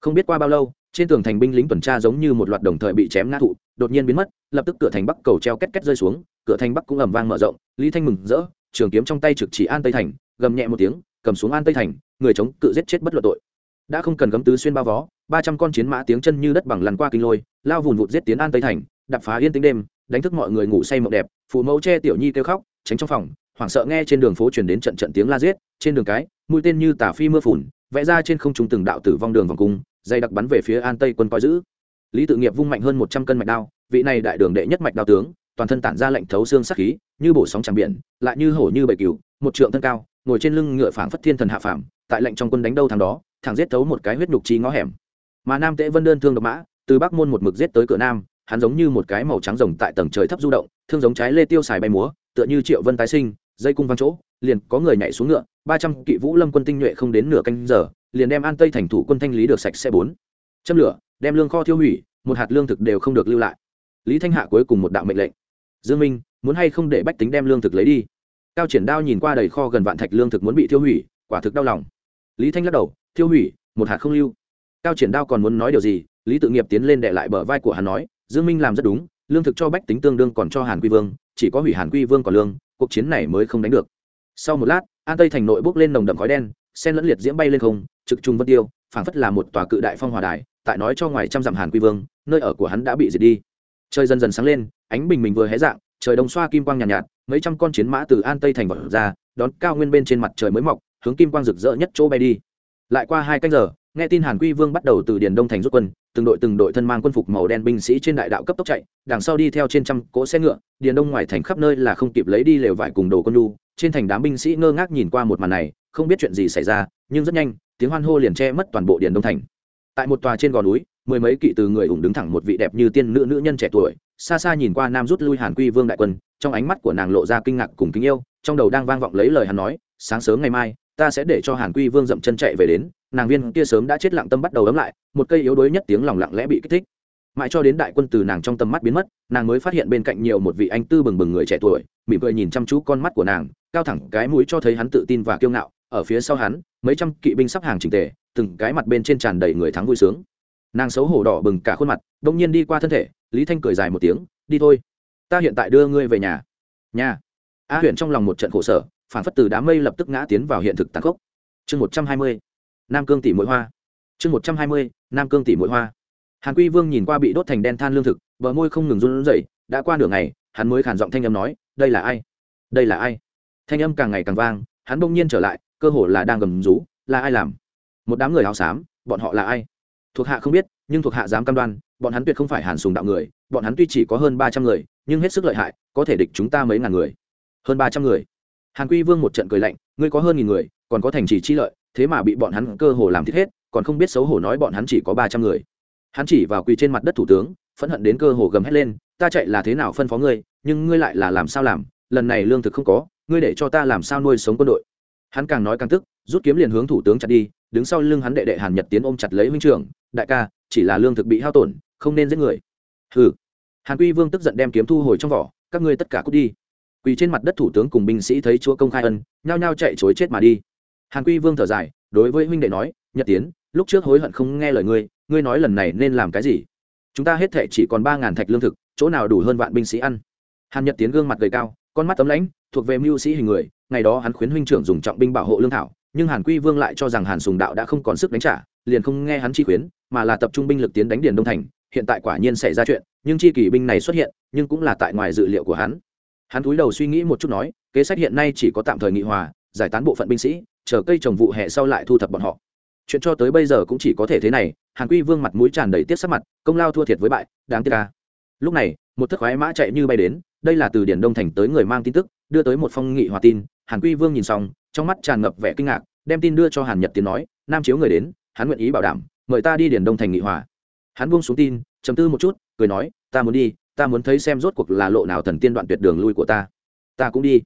không biết qua bao lâu, trên tường thành binh lính tuần tra giống như một loạt đồng thời bị chém ngã thụ, đột nhiên biến mất, lập tức cửa thành bắc cầu treo két két rơi xuống, cửa thành bắc cũng ầm vang mở rộng, lý thanh mừng rỡ, trường kiếm trong tay trực chỉ an tây thành, gầm nhẹ một tiếng, cầm xuống an tây thành, người chống cự giết chết bất luận tội. Đã không cần gấm tứ xuyên bao vó, ba trăm con chiến mã tiếng chân như đất bằng lằn qua kinh lôi, lao vùn vụt giết tiến an tây thành đập phá yên tĩnh đêm, đánh thức mọi người ngủ say mộng đẹp, phụ mẫu che tiểu nhi kêu khóc, tránh trong phòng, hoảng sợ nghe trên đường phố truyền đến trận trận tiếng la giết, trên đường cái, mũi tên như tả phi mưa phùn, vẽ ra trên không trung từng đạo tử vong đường vòng cung dây đặc bắn về phía an tây quân coi giữ. Lý tự nghiệp vung mạnh hơn một trăm cân mạch đao, vị này đại đường đệ nhất mạch đao tướng, toàn thân tản ra lệnh thấu xương sắc khí, như bổ sóng tràng biển, lại như hổ như bầy cừu, một trượng thân cao, ngồi trên lưng ngựa phảng phất thiên thần hạ phàm, tại lệnh trong quân đánh đâu thằng đó, thẳng giết thấu một cái huyết nhục trí ngõ hẻm. Mà nam tễ vân đơn thương độc mã, từ bắc môn một mực giết tới cửa nam, hắn giống như một cái màu trắng rồng tại tầng trời thấp du động, thương giống trái lê tiêu xài bay múa, tựa như triệu vân tái sinh dây cung văng chỗ, liền có người nhảy xuống ngựa, ba trăm kỵ vũ lâm quân tinh nhuệ không đến nửa canh giờ, liền đem an tây thành thủ quân thanh lý được sạch xe bốn. Châm lửa, đem lương kho thiêu hủy, một hạt lương thực đều không được lưu lại. Lý thanh hạ cuối cùng một đạo mệnh lệnh. Dương minh, muốn hay không để bách tính đem lương thực lấy đi? Cao triển đao nhìn qua đầy kho gần vạn thạch lương thực muốn bị thiêu hủy, quả thực đau lòng. Lý thanh lắc đầu, thiêu hủy, một hạt không lưu. Cao triển đao còn muốn nói điều gì? Lý tự nghiệp tiến lên đệ lại bờ vai của hắn nói, dương minh làm rất đúng, lương thực cho bách tính tương đương còn cho hàn quy vương chỉ có hủy hàn quy vương còn lương cuộc chiến này mới không đánh được. Sau một lát an tây thành nội bốc lên nồng đậm khói đen sen lẫn liệt diễm bay lên không trực trung vân tiêu phảng phất là một tòa cự đại phong hòa đài tại nói cho ngoài trăm dặm hàn quy vương nơi ở của hắn đã bị diệt đi. Trời dần dần sáng lên ánh bình mình vừa hé dạng trời đông xoa kim quang nhàn nhạt, nhạt mấy trăm con chiến mã từ an tây thành vật ra đón cao nguyên bên trên mặt trời mới mọc hướng kim quang rực rỡ nhất chỗ bay đi. Lại qua hai canh giờ nghe tin hàn quy vương bắt đầu từ điền đông thành rút quân từng đội từng đội thân mang quân phục màu đen binh sĩ trên đại đạo cấp tốc chạy, đằng sau đi theo trên trăm cỗ xe ngựa, điền đông ngoài thành khắp nơi là không kịp lấy đi lều vải cùng đồ con lu trên thành đám binh sĩ ngơ ngác nhìn qua một màn này, không biết chuyện gì xảy ra, nhưng rất nhanh, tiếng hoan hô liền che mất toàn bộ điền đông thành. Tại một tòa trên gò núi, mười mấy kỵ từ người ủng đứng thẳng một vị đẹp như tiên nữ nữ nhân trẻ tuổi, xa xa nhìn qua nam rút lui hàn quy vương đại quân, trong ánh mắt của nàng lộ ra kinh ngạc cùng kính yêu, trong đầu đang vang vọng lấy lời hắn nói, sáng sớm ngày mai, ta sẽ để cho hàn quy vương dậm chân chạy về đến nàng viên kia sớm đã chết lặng tâm bắt đầu ấm lại, một cây yếu đuối nhất tiếng lòng lặng lẽ bị kích thích. Mãi cho đến đại quân từ nàng trong tầm mắt biến mất, nàng mới phát hiện bên cạnh nhiều một vị anh tư bừng bừng người trẻ tuổi, mỉm cười nhìn chăm chú con mắt của nàng, cao thẳng cái mũi cho thấy hắn tự tin và kiêu ngạo, ở phía sau hắn, mấy trăm kỵ binh sắp hàng trình tề, từng cái mặt bên trên tràn đầy người thắng vui sướng. Nàng xấu hổ đỏ bừng cả khuôn mặt, đông nhiên đi qua thân thể, lý thanh cười dài một tiếng, đi thôi, ta hiện tại đưa ngươi về nhà. Nhà a huyện trong lòng một trận khổ sở, phản phất từ đám mây lập tức ngã tiến vào hiện thực tàn khốc. Chương một trăm hai mươi nam cương tỷ mỗi hoa. Chương một trăm hai mươi, nam cương tỷ mỗi hoa. Hàn quy vương nhìn qua bị đốt thành đen than lương thực, bờ môi không ngừng run rẩy, đã qua nửa ngày, hắn mới khản giọng thanh âm nói, đây là ai? Đây là ai? Thanh âm càng ngày càng vang, hắn bỗng nhiên trở lại, cơ hồ là đang gầm rú, là ai làm? Một đám người áo xám, bọn họ là ai? Thuộc hạ không biết, nhưng thuộc hạ dám cam đoan, bọn hắn tuyệt không phải hàn sùng đạo người, bọn hắn tuy chỉ có hơn ba trăm người, nhưng hết sức lợi hại, có thể địch chúng ta mấy ngàn người. Hơn ba trăm người. Hàn quy vương một trận cười lạnh, ngươi có hơn nghìn người, còn có thành trì chi lợi thế mà bị bọn hắn cơ hồ làm thiết hết, còn không biết xấu hổ nói bọn hắn chỉ có ba trăm người. Hắn chỉ vào quỳ trên mặt đất thủ tướng, phẫn hận đến cơ hồ gầm hét lên, ta chạy là thế nào phân phó ngươi, nhưng ngươi lại là làm sao làm? Lần này lương thực không có, ngươi để cho ta làm sao nuôi sống quân đội? Hắn càng nói càng tức, rút kiếm liền hướng thủ tướng chặt đi, đứng sau lưng hắn đệ đệ hàn nhật tiến ôm chặt lấy huynh trưởng, đại ca, chỉ là lương thực bị hao tổn, không nên giết người. Hừ. Hàn quy vương tức giận đem kiếm thu hồi trong vỏ, các ngươi tất cả cút đi. Quỳ trên mặt đất thủ tướng cùng binh sĩ thấy chúa công khai ân, nhao nhao chạy chối chết mà đi hàn quy vương thở dài, đối với huynh đệ nói, nhật tiến, lúc trước hối hận không nghe lời ngươi ngươi nói lần này nên làm cái gì? Chúng ta hết thệ chỉ còn ba ngàn thạch lương thực, chỗ nào đủ hơn vạn binh sĩ ăn? Hàn nhật tiến gương mặt gầy cao, con mắt tấm lãnh, thuộc về mưu sĩ hình người, ngày đó hắn khuyến huynh trưởng dùng trọng binh bảo hộ lương thảo, nhưng hàn quy vương lại cho rằng hàn sùng đạo đã không còn sức đánh trả, liền không nghe hắn chi khuyến, mà là tập trung binh lực tiến đánh điền đông thành, hiện tại quả nhiên xảy ra chuyện, nhưng chi kỷ binh này xuất hiện, nhưng cũng là tại ngoài dự liệu của hắn. Hắn cúi đầu suy nghĩ một chút nói, kế sách hiện nay chỉ có tạm thời nghị hòa giải tán bộ phận binh sĩ, chờ cây trồng vụ hè sau lại thu thập bọn họ. Chuyện cho tới bây giờ cũng chỉ có thể thế này, hàn quy vương mặt mũi tràn đầy tiết sắc mặt, công lao thua thiệt với bại, đáng tiếc ca lúc này, một thất khoái mã chạy như bay đến, đây là từ điển đông thành tới người mang tin tức, đưa tới một phong nghị hòa tin, hàn quy vương nhìn xong, trong mắt tràn ngập vẻ kinh ngạc, đem tin đưa cho hàn nhật tiến nói, nam chiếu người đến, hắn nguyện ý bảo đảm, mời ta đi điển đông thành nghị hòa. Hắn buông xuống tin chấm tư một chút, cười nói, ta muốn đi, ta muốn thấy xem rốt cuộc là lộ nào thần tiên đoạn tuyệt đường lui của ta. Ta cũng đi.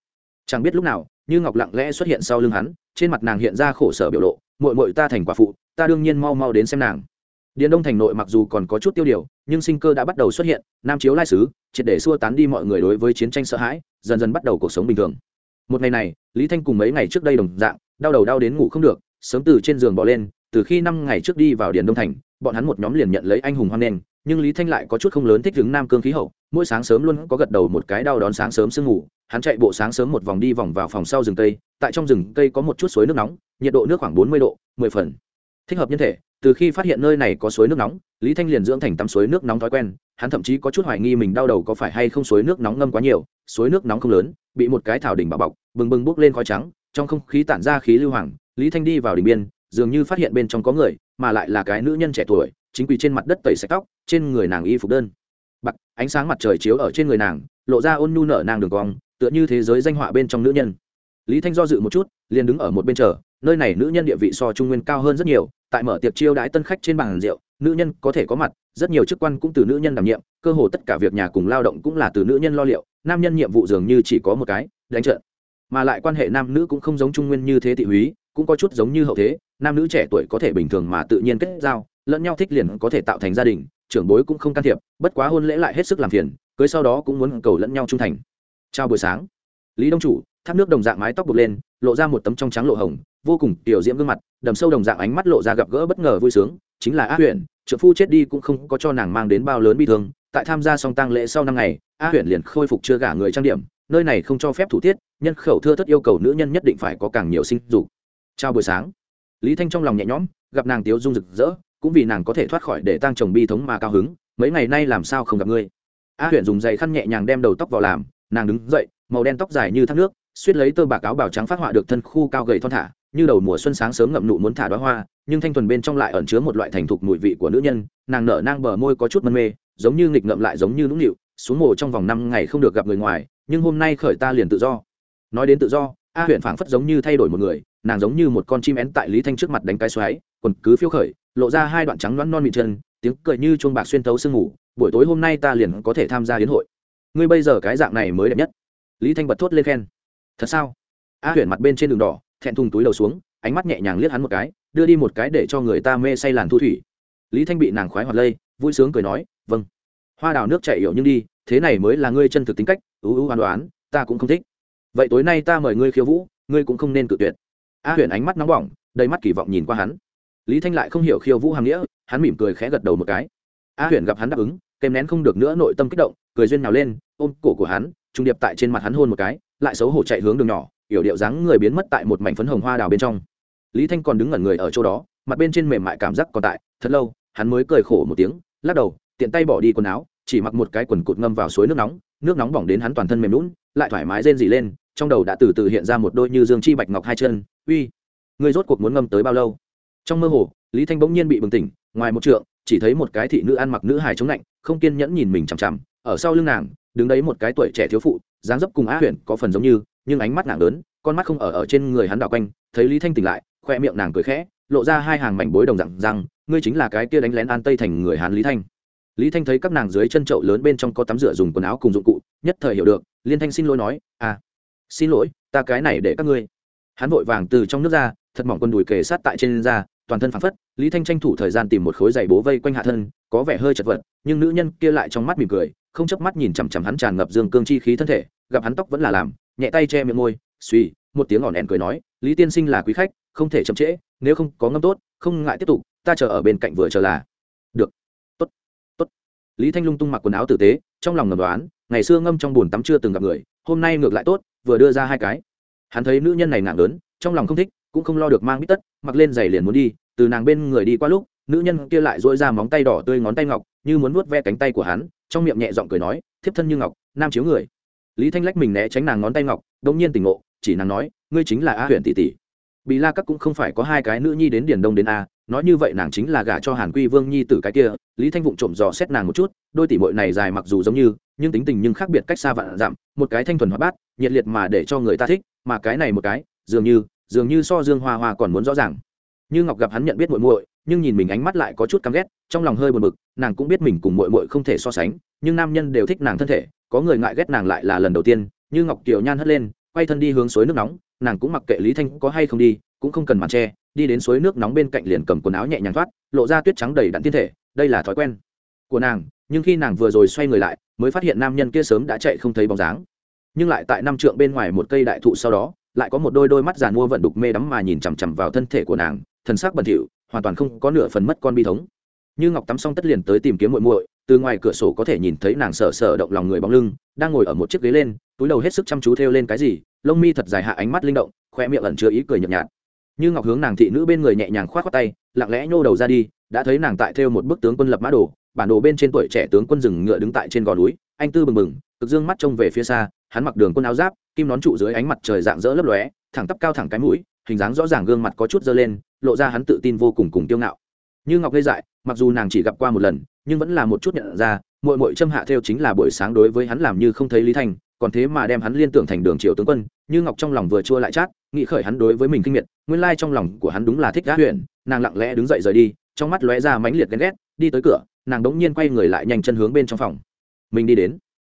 Chẳng biết lúc nào như ngọc lặng lẽ xuất hiện sau lưng hắn, trên mặt nàng hiện ra khổ sở biểu lộ mội mội ta thành quả phụ, ta đương nhiên mau mau đến xem nàng. Điền đông thành nội mặc dù còn có chút tiêu điều, nhưng sinh cơ đã bắt đầu xuất hiện, nam chiếu lai sứ, triệt để xua tán đi mọi người đối với chiến tranh sợ hãi, dần dần bắt đầu cuộc sống bình thường. Một ngày này, lý thanh cùng mấy ngày trước đây đồng dạng, đau đầu đau đến ngủ không được, sớm từ trên giường bỏ lên, từ khi năm ngày trước đi vào điền đông thành, bọn hắn một nhóm liền nhận lấy anh hùng hoan nghênh, nhưng lý thanh lại có chút không lớn thích ứng nam cương khí hậu mỗi sáng sớm luôn có gật đầu một cái đau đón sáng sớm sương ngủ, hắn chạy bộ sáng sớm một vòng đi vòng vào phòng sau rừng cây, tại trong rừng cây có một chút suối nước nóng, nhiệt độ nước khoảng bốn mươi độ, mười phần. Thích hợp nhân thể, từ khi phát hiện nơi này có suối nước nóng, lý thanh liền dưỡng thành tắm suối nước nóng thói quen, hắn thậm chí có chút hoài nghi mình đau đầu có phải hay không suối nước nóng ngâm quá nhiều, suối nước nóng không lớn, bị một cái thảo đỉnh bảo bọc, bừng bừng bốc lên khói trắng, trong không khí tản ra khí lưu hoàng, lý thanh đi vào đỉnh biên, dường như phát hiện bên trong có người, mà lại là cái nữ nhân trẻ tuổi, chính quỳ trên mặt đất tẩy sạch tóc, trên người nàng y phục đơn ánh sáng mặt trời chiếu ở trên người nàng, lộ ra ôn nhu nở nàng đường cong, tựa như thế giới danh họa bên trong nữ nhân. Lý thanh do dự một chút, liền đứng ở một bên chờ, nơi này nữ nhân địa vị so trung nguyên cao hơn rất nhiều, tại mở tiệc chiêu đãi tân khách trên bàn rượu, nữ nhân có thể có mặt, rất nhiều chức quan cũng từ nữ nhân đảm nhiệm, cơ hồ tất cả việc nhà cùng lao động cũng là từ nữ nhân lo liệu, nam nhân nhiệm vụ dường như chỉ có một cái, đánh trận. Mà lại quan hệ nam nữ cũng không giống trung nguyên như thế thị húy, cũng có chút giống như hậu thế, nam nữ trẻ tuổi có thể bình thường mà tự nhiên kết giao, lẫn nhau thích liền có thể tạo thành gia đình trưởng bối cũng không can thiệp, bất quá hôn lễ lại hết sức làm phiền, cưới sau đó cũng muốn cầu lẫn nhau trung thành. Chào buổi sáng. Lý đông chủ, thác nước đồng dạng mái tóc bực lên, lộ ra một tấm trong trắng lộ hồng, vô cùng tiểu diễm gương mặt, đầm sâu đồng dạng ánh mắt lộ ra gặp gỡ bất ngờ vui sướng, chính là a huyện trợ phu chết đi cũng không có cho nàng mang đến bao lớn bi thương, tại tham gia song tang lễ sau năm ngày, a huyện liền khôi phục chưa gả người trang điểm, nơi này không cho phép thủ tiết, nhân khẩu thưa thất yêu cầu nữ nhân nhất định phải có càng nhiều sinh dục. Chào buổi sáng. Lý thanh trong lòng nhẹ nhõm, gặp nàng tiếu dung rực rỡ cũng vì nàng có thể thoát khỏi để tăng chồng bi thống mà cao hứng, mấy ngày nay làm sao không gặp ngươi? A huyện dùng giày khăn nhẹ nhàng đem đầu tóc vào làm, nàng đứng dậy, màu đen tóc dài như thác nước, suýt lấy tơ bạc áo bào trắng phát họa được thân khu cao gầy thon thả, như đầu mùa xuân sáng sớm ngậm nụ muốn thả đoá hoa, nhưng thanh thuần bên trong lại ẩn chứa một loại thành thục mùi vị của nữ nhân, nàng nở nang bờ môi có chút mân mê, giống như nghịch ngậm lại giống như nũng nịu, xuống mồ trong vòng năm ngày không được gặp người ngoài, nhưng hôm nay khởi ta liền tự do. Nói đến tự do, a huyện phảng phất giống như thay đổi một người, nàng giống như một con chim én tại lý thanh trước mặt đánh cái xoáy, quần cứ phiêu khởi lộ ra hai đoạn trắng loãng non mịn chân, tiếng cười như chuông bạc xuyên thấu sương ngủ buổi tối hôm nay ta liền có thể tham gia hiến hội. Ngươi bây giờ cái dạng này mới đẹp nhất. Lý thanh bật thốt lên khen. Thật sao? A Huyền mặt bên trên đường đỏ, thẹn thùng túi đầu xuống, ánh mắt nhẹ nhàng liếc hắn một cái, đưa đi một cái để cho người ta mê say làn thu thủy. Lý thanh bị nàng khoái hoạt lây, vui sướng cười nói vâng. Hoa đào nước chạy hiểu nhưng đi, thế này mới là ngươi chân thực tính cách ưu ưu an đoán ta cũng không thích. Vậy tối nay ta mời ngươi khiêu vũ, ngươi cũng không nên cự tuyệt. A huyền ánh mắt nóng bỏng, đầy mắt kỳ vọng nhìn qua hắn lý thanh lại không hiểu khiêu vũ hàm nghĩa, hắn mỉm cười khẽ gật đầu một cái. A huyền gặp hắn đáp ứng, kèm nén không được nữa nội tâm kích động, cười duyên nào lên, ôm cổ của hắn, trung điệp tại trên mặt hắn hôn một cái, lại xấu hổ chạy hướng đường nhỏ, yểu điệu dáng người biến mất tại một mảnh phấn hồng hoa đào bên trong. Lý thanh còn đứng ngẩn người ở chỗ đó, mặt bên trên mềm mại cảm giác còn tại, thật lâu, hắn mới cười khổ một tiếng, lắc đầu, tiện tay bỏ đi quần áo, chỉ mặc một cái quần cụt ngâm vào suối nước nóng nước nóng bỏng đến hắn toàn thân mềm lún lại thoải mái rên dỉ lên, trong đầu đã từ từ hiện ra một đôi như dương chi bạch ngọc hai chân, uy người rốt cuộc muốn ngâm tới bao lâu? Trong mơ hồ, lý thanh bỗng nhiên bị bừng tỉnh, ngoài một trượng, chỉ thấy một cái thị nữ ăn mặc nữ hài chống lạnh, không kiên nhẫn nhìn mình chằm chằm. Ở sau lưng nàng, đứng đấy một cái tuổi trẻ thiếu phụ, dáng dấp cùng á huyện có phần giống như, nhưng ánh mắt nàng lớn, con mắt không ở ở trên người hắn đảo quanh. Thấy lý thanh tỉnh lại, khoe miệng nàng cười khẽ, lộ ra hai hàng mảnh bối đồng rằng rằng ngươi chính là cái kia đánh lén an tây thành người hán lý thanh. Lý thanh thấy các nàng dưới chân trậu lớn bên trong có tắm rửa dùng quần áo cùng dụng cụ, nhất thời hiểu được, liên thanh xin lỗi nói à xin lỗi, ta cái này để các ngươi. Hắn vội vàng từ trong nước ra, thật mỏng quần đùi kề sát tại trên da toàn thân phảng phất, lý thanh tranh thủ thời gian tìm một khối giày bố vây quanh hạ thân, có vẻ hơi chật vật, nhưng nữ nhân kia lại trong mắt mỉm cười, không chớp mắt nhìn chằm chằm hắn tràn ngập dương cương chi khí thân thể, gặp hắn tóc vẫn là làm, nhẹ tay che miệng môi, suy, một tiếng ỏn ẻn cười nói, lý tiên sinh là quý khách, không thể chậm trễ, nếu không có ngâm tốt, không ngại tiếp tục, ta chờ ở bên cạnh vừa chờ là. Được, tốt tốt. Lý thanh lung tung mặc quần áo tử tế, trong lòng ngầm đoán, ngày xưa ngâm trong bùn tắm chưa từng gặp người, hôm nay ngược lại tốt, vừa đưa ra hai cái. Hắn thấy nữ nhân này nặng lớn, trong lòng không thích cũng không lo được mang bít tất, mặc lên giày liền muốn đi, từ nàng bên người đi qua lúc, nữ nhân kia lại dỗi ra móng tay đỏ tươi ngón tay ngọc, như muốn nuốt ve cánh tay của hắn, trong miệng nhẹ giọng cười nói, thiếp thân như ngọc, nam chiếu người. Lý thanh lách mình né tránh nàng ngón tay ngọc đông nhiên tỉnh ngộ, chỉ nàng nói, ngươi chính là a huyện tỷ tỷ. Bị la các cũng không phải có hai cái nữ nhi đến điền đông đến a, nói như vậy nàng chính là gả cho hàn quy vương nhi tử cái kia, lý thanh vụng trộm dò xét nàng một chút, đôi tỷ bội này dài mặc dù giống như, nhưng tính tình nhưng khác biệt cách xa vạn dặm, một cái thanh thuần hoạt bát, nhiệt liệt mà để cho người ta thích, mà cái này một cái, dường như dường như so dương hoa hoa còn muốn rõ ràng. Như ngọc gặp hắn nhận biết muội muội, nhưng nhìn mình ánh mắt lại có chút căm ghét, trong lòng hơi buồn bực, nàng cũng biết mình cùng muội muội không thể so sánh, nhưng nam nhân đều thích nàng thân thể, có người ngại ghét nàng lại là lần đầu tiên. Như ngọc kiều nhan hất lên, quay thân đi hướng suối nước nóng, nàng cũng mặc kệ lý thanh có hay không đi, cũng không cần màn che, đi đến suối nước nóng bên cạnh liền cầm quần áo nhẹ nhàng thoát, lộ ra tuyết trắng đầy đặn thiên thể, đây là thói quen của nàng, nhưng khi nàng vừa rồi xoay người lại, mới phát hiện nam nhân kia sớm đã chạy không thấy bóng dáng. Nhưng lại tại năm trượng bên ngoài một cây đại thụ sau đó lại có một đôi đôi mắt giàn mua vận đục mê đắm mà nhìn chằm chằm vào thân thể của nàng, thần sắc bẩn thỉu, hoàn toàn không có nửa phần mất con bi thống. Như ngọc tắm xong tất liền tới tìm kiếm muội muội, từ ngoài cửa sổ có thể nhìn thấy nàng sợ sợ động lòng người bóng lưng, đang ngồi ở một chiếc ghế lên, túi đầu hết sức chăm chú theo lên cái gì, lông mi thật dài hạ ánh mắt linh động khoe miệng ẩn chứa ý cười nhợt nhạt. Như ngọc hướng nàng thị nữ bên người nhẹ nhàng khoát khoát tay, lặng lẽ nhô đầu ra đi, đã thấy nàng tại theo một bức tướng quân lập mã đồ, bản đồ bên trên tuổi trẻ tướng quân rừng ngựa đứng tại trên gò núi, anh tư bừng bừng cực dương mắt trông về phía xa, hắn mặc đường quân áo giáp, kim nón trụ dưới ánh mặt trời dạng dỡ lấp lóe, thẳng tắp cao thẳng cái mũi, hình dáng rõ ràng gương mặt có chút dơ lên, lộ ra hắn tự tin vô cùng cùng tiêu ngạo. Như ngọc gây dại, mặc dù nàng chỉ gặp qua một lần, nhưng vẫn là một chút nhận ra mội mội châm hạ theo chính là buổi sáng đối với hắn làm như không thấy lý thanh còn thế mà đem hắn liên tưởng thành đường triều tướng quân, như ngọc trong lòng vừa chua lại chát, nghĩ khởi hắn đối với mình kinh miệt, nguyên lai trong lòng của hắn đúng là thích gã huyện nàng lặng lẽ đứng dậy rời đi, trong mắt lóe ra mãnh liệt ghen ghét, đi tới cửa, nàng đống nhiên quay người lại nhanh chân hướng bên trong phòng. Mình đi đến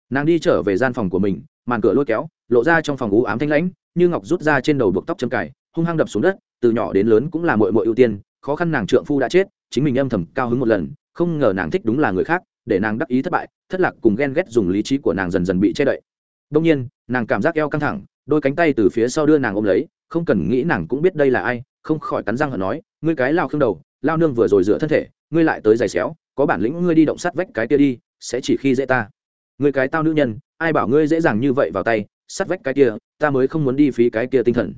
nàng đi trở về gian phòng của mình, màn cửa lôi kéo, lộ ra trong phòng u ám thanh lãnh, như ngọc rút ra trên đầu buộc tóc châm cài, hung hăng đập xuống đất, từ nhỏ đến lớn cũng là mội mội ưu tiên, khó khăn nàng trượng phu đã chết, chính mình âm thầm cao hứng một lần, không ngờ nàng thích đúng là người khác, để nàng đắc ý thất bại, thất lạc cùng ghen ghét dùng lý trí của nàng dần dần bị che đậy. Đông nhiên, nàng cảm giác eo căng thẳng, đôi cánh tay từ phía sau đưa nàng ôm lấy, không cần nghĩ nàng cũng biết đây là ai, không khỏi cắn răng hận nói, ngươi cái lao khương đầu, lao nương vừa rồi rửa thân thể, ngươi lại tới giày xéo, có bản lĩnh ngươi đi động sát vách cái kia đi, sẽ chỉ khi dễ ta ngươi cái tao nữ nhân, ai bảo ngươi dễ dàng như vậy vào tay, sắt vách cái kia, ta mới không muốn đi phí cái kia tinh thần.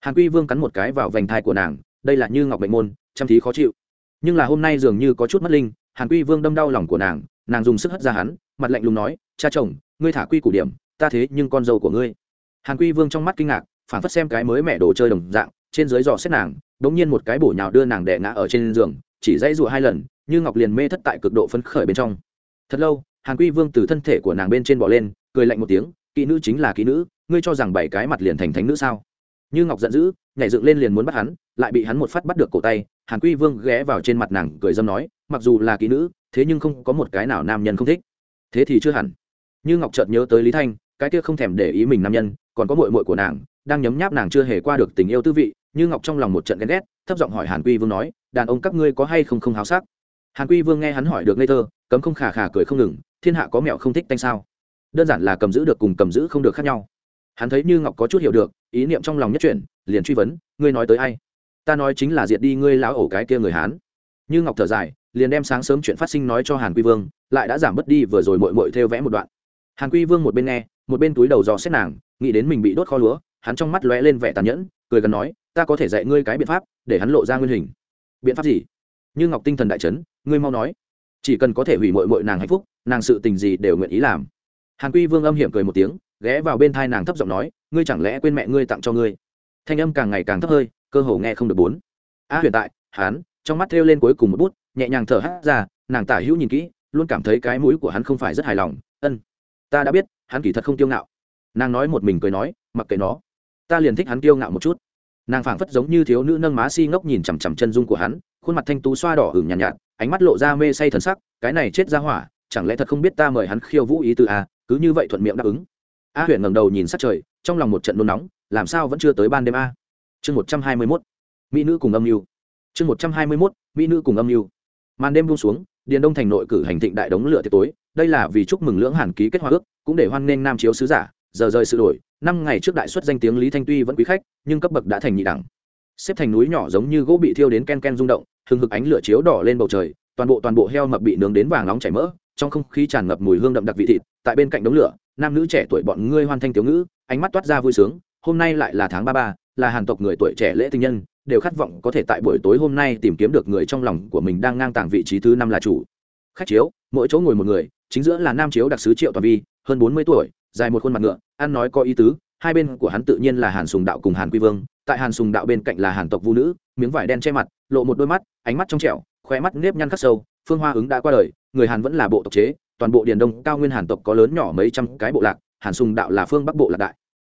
Hàn quy vương cắn một cái vào vành thai của nàng, đây là như ngọc bệnh môn, chăm thí khó chịu. Nhưng là hôm nay dường như có chút mất linh, hàn quy vương đâm đau lòng của nàng nàng dùng sức hất ra hắn, mặt lạnh lùng nói, cha chồng, ngươi thả quy củ điểm, ta thế nhưng con dâu của ngươi. Hàn quy vương trong mắt kinh ngạc phản phất xem cái mới mẹ đồ chơi đồng dạng, trên dưới giò xét nàng, đống nhiên một cái bổ nhào đưa nàng đẻ ngã ở trên giường, chỉ dãy rụa hai lần, như ngọc liền mê thất tại cực độ phấn khởi bên trong. Thật lâu hàn quy vương từ thân thể của nàng bên trên bỏ lên, cười lạnh một tiếng, kỹ nữ chính là kỹ nữ, ngươi cho rằng bảy cái mặt liền thành thánh nữ sao? Như ngọc giận dữ, nhảy dựng lên liền muốn bắt hắn, lại bị hắn một phát bắt được cổ tay, hàn quy vương ghé vào trên mặt nàng, cười dâm nói, mặc dù là kỹ nữ, thế nhưng không có một cái nào nam nhân không thích. Thế thì chưa hẳn. Như ngọc chợt nhớ tới lý thanh, cái kia không thèm để ý mình nam nhân, còn có mội mội của nàng, đang nhấm nháp nàng chưa hề qua được tình yêu tư vị, như ngọc trong lòng một trận ghen ghét, thấp giọng hỏi hàn quy vương nói, đàn ông các ngươi có hay không không háo sắc? Hàn quy vương nghe hắn hỏi được ngây thơ, cấm không khà khà cười không ngừng thiên hạ có mẹo không thích tanh sao? Đơn giản là cầm giữ được cùng cầm giữ không được khác nhau. Hắn thấy như ngọc có chút hiểu được, ý niệm trong lòng nhất chuyển, liền truy vấn, ngươi nói tới ai? Ta nói chính là diệt đi ngươi lão ổ cái kia người hán. Như ngọc thở dài, liền đem sáng sớm chuyện phát sinh nói cho hàn quy vương, lại đã giảm bớt đi vừa rồi mội mội theo vẽ một đoạn. Hàn quy vương một bên nghe, một bên túi đầu dò xét nàng, nghĩ đến mình bị đốt kho lúa, hắn trong mắt lóe lên vẻ tàn nhẫn, cười gần nói, ta có thể dạy ngươi cái biện pháp để hắn lộ ra nguyên hình. Biện pháp gì? Như ngọc tinh thần đại trấn ngươi mau nói chỉ cần có thể hủy mội mội nàng hạnh phúc nàng sự tình gì đều nguyện ý làm. Hàn quy vương âm hiểm cười một tiếng ghé vào bên thai nàng thấp giọng nói ngươi chẳng lẽ quên mẹ ngươi tặng cho ngươi? Thanh âm càng ngày càng thấp hơi cơ hồ nghe không được bốn. A à, hiện tại hắn trong mắt thêu lên cuối cùng một bút nhẹ nhàng thở hát ra nàng tả hữu nhìn kỹ luôn cảm thấy cái mũi của hắn không phải rất hài lòng ân ta đã biết hắn kỳ thật không tiêu ngạo. Nàng nói một mình cười nói mặc kệ nó ta liền thích hắn tiêu ngạo một chút. Nàng phảng phất giống như thiếu nữ nâng má si ngốc nhìn chằm chằm chân dung của hắn khuôn mặt thanh tú xoa đỏ hửng nhàn nhạt, nhạt ánh mắt lộ ra mê say thần sắc cái này chết ra hỏa chẳng lẽ thật không biết ta mời hắn khiêu vũ ý từ a à, cứ như vậy thuận miệng đáp ứng. A huyền ngẩng đầu nhìn sát trời trong lòng một trận nôn nóng làm sao vẫn chưa tới ban đêm a? Chương một trăm hai mươi mốt mỹ nữ cùng âm mưu. Chương một trăm hai mươi mốt mỹ nữ cùng âm mưu. Màn đêm buông xuống điền đông thành nội cử hành thịnh đại đống lửa tiệc tối đây là vì chúc mừng lưỡng hàn ký kết hòa ước cũng để hoan nghênh nam chiếu sứ giả giờ rời sự đổi năm ngày trước đại xuất danh tiếng lý thanh tuy vẫn quý khách nhưng cấp bậc đã thành nhị đẳng. Xếp thành núi nhỏ giống như gỗ bị thiêu đến ken ken rung động hừng hực ánh lửa chiếu đỏ lên bầu trời, toàn bộ toàn bộ heo mập bị nướng đến vàng nóng chảy mỡ, trong không khí tràn ngập mùi hương đậm đặc vị thịt, tại bên cạnh đống lửa, nam nữ trẻ tuổi bọn ngươi hoan thanh thiếu ngữ, ánh mắt toát ra vui sướng, hôm nay lại là tháng ba ba, là hàn tộc người tuổi trẻ lễ tinh nhân, đều khát vọng có thể tại buổi tối hôm nay tìm kiếm được người trong lòng của mình đang ngang tàng vị trí thứ năm là chủ. Khách chiếu, mỗi chỗ ngồi một người, chính giữa là nam chiếu đặc sứ triệu toàn vi, hơn bốn mươi tuổi, dài một khuôn mặt ngựa, ăn nói có ý tứ, hai bên của hắn tự nhiên là hàn sùng đạo cùng hàn quy vương tại hàn sùng đạo bên cạnh là hàn tộc vũ nữ, miếng vải đen che mặt, lộ một đôi mắt, ánh mắt trong trẻo, khóe mắt nếp nhăn khắc sâu, phương hoa ứng đã qua đời, người hàn vẫn là bộ tộc chế, toàn bộ điền đông, cao nguyên hàn tộc có lớn nhỏ mấy trăm cái bộ lạc, hàn sùng đạo là phương bắc bộ lạc đại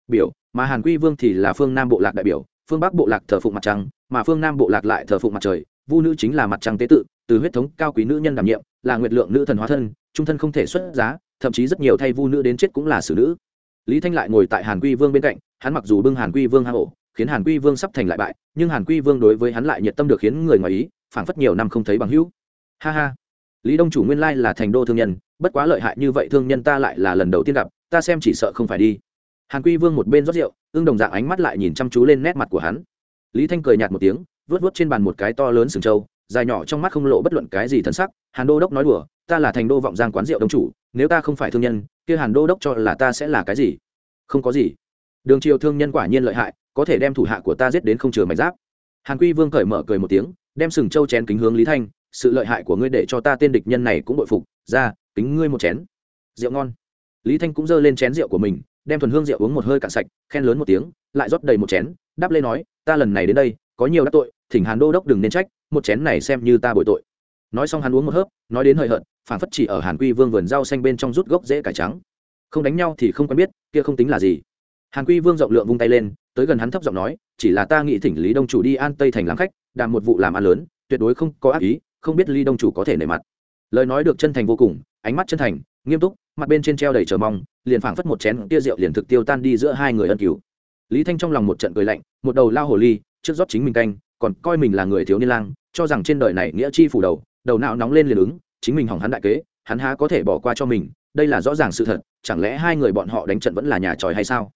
biểu, mà hàn quy vương thì là phương nam bộ lạc đại biểu, phương bắc bộ lạc thờ phụng mặt trăng, mà phương nam bộ lạc lại thờ phụng mặt trời, vu nữ chính là mặt trăng tế tự, từ huyết thống cao quý nữ nhân đảm nhiệm, là nguyệt lượng nữ thần hóa thân, trung thân không thể xuất giá, thậm chí rất nhiều thay vu nữ đến chết cũng là xử nữ. Lý thanh lại ngồi tại hàn quy vương bên cạnh, hắn mặc dù bưng hàn quy vương hang ổ khiến hàn quy vương sắp thành lại bại, nhưng hàn quy vương đối với hắn lại nhiệt tâm được khiến người ngoài ý, phảng phất nhiều năm không thấy bằng hữu. Ha ha. Lý đông chủ nguyên lai là thành đô thương nhân, bất quá lợi hại như vậy thương nhân ta lại là lần đầu tiên gặp, ta xem chỉ sợ không phải đi. Hàn quy vương một bên rót rượu ương đồng dạng ánh mắt lại nhìn chăm chú lên nét mặt của hắn. Lý thanh cười nhạt một tiếng vớt vớt trên bàn một cái to lớn sừng trâu, dài nhỏ trong mắt không lộ bất luận cái gì thân sắc, hàn đô đốc nói đùa, ta là thành đô vọng giang quán rượu đông chủ, nếu ta không phải thương nhân, kia hàn đô đốc cho là ta sẽ là cái gì? Không có gì. Đường triều thương nhân quả nhiên lợi hại có thể đem thủ hạ của ta giết đến không chừa mảnh giáp. Hàn quy vương cởi mở cười một tiếng, đem sừng trâu chén kính hướng lý thanh, sự lợi hại của ngươi để cho ta tên địch nhân này cũng bội phục, ra, kính ngươi một chén. Rượu ngon. Lý thanh cũng giơ lên chén rượu của mình, đem thuần hương rượu uống một hơi cạn sạch, khen lớn một tiếng, lại rót đầy một chén, đáp lên nói, ta lần này đến đây, có nhiều đắc tội, thỉnh hàn đô đốc đừng nên trách, một chén này xem như ta bội tội. Nói xong hắn uống một hớp, nói đến hời hợt phản phất chỉ ở hàn quy vương vườn rau xanh bên trong rút gốc dễ cải trắng. Không đánh nhau thì không quen biết, kia không tính là gì. Hàn quy vương rộng lượng vung tay lên tới gần hắn thấp giọng nói, chỉ là ta nghĩ thỉnh lý đông chủ đi an tây thành làm khách, đàm một vụ làm ăn lớn, tuyệt đối không có ác ý, không biết lý đông chủ có thể nể mặt. Lời nói được chân thành vô cùng, ánh mắt chân thành, nghiêm túc, mặt bên trên treo đầy chờ mong, liền phảng phất một chén tia rượu liền thực tiêu tan đi giữa hai người ân cứu lý thanh trong lòng một trận cười lạnh, một đầu lao hồ ly, trước rót chính mình canh, còn coi mình là người thiếu niên lang, cho rằng trên đời này nghĩa chi phủ đầu đầu não nóng lên liền ứng, chính mình hỏng hắn đại kế, hắn há có thể bỏ qua cho mình, đây là rõ ràng sự thật, chẳng lẽ hai người bọn họ đánh trận vẫn là nhà tròi hay sao?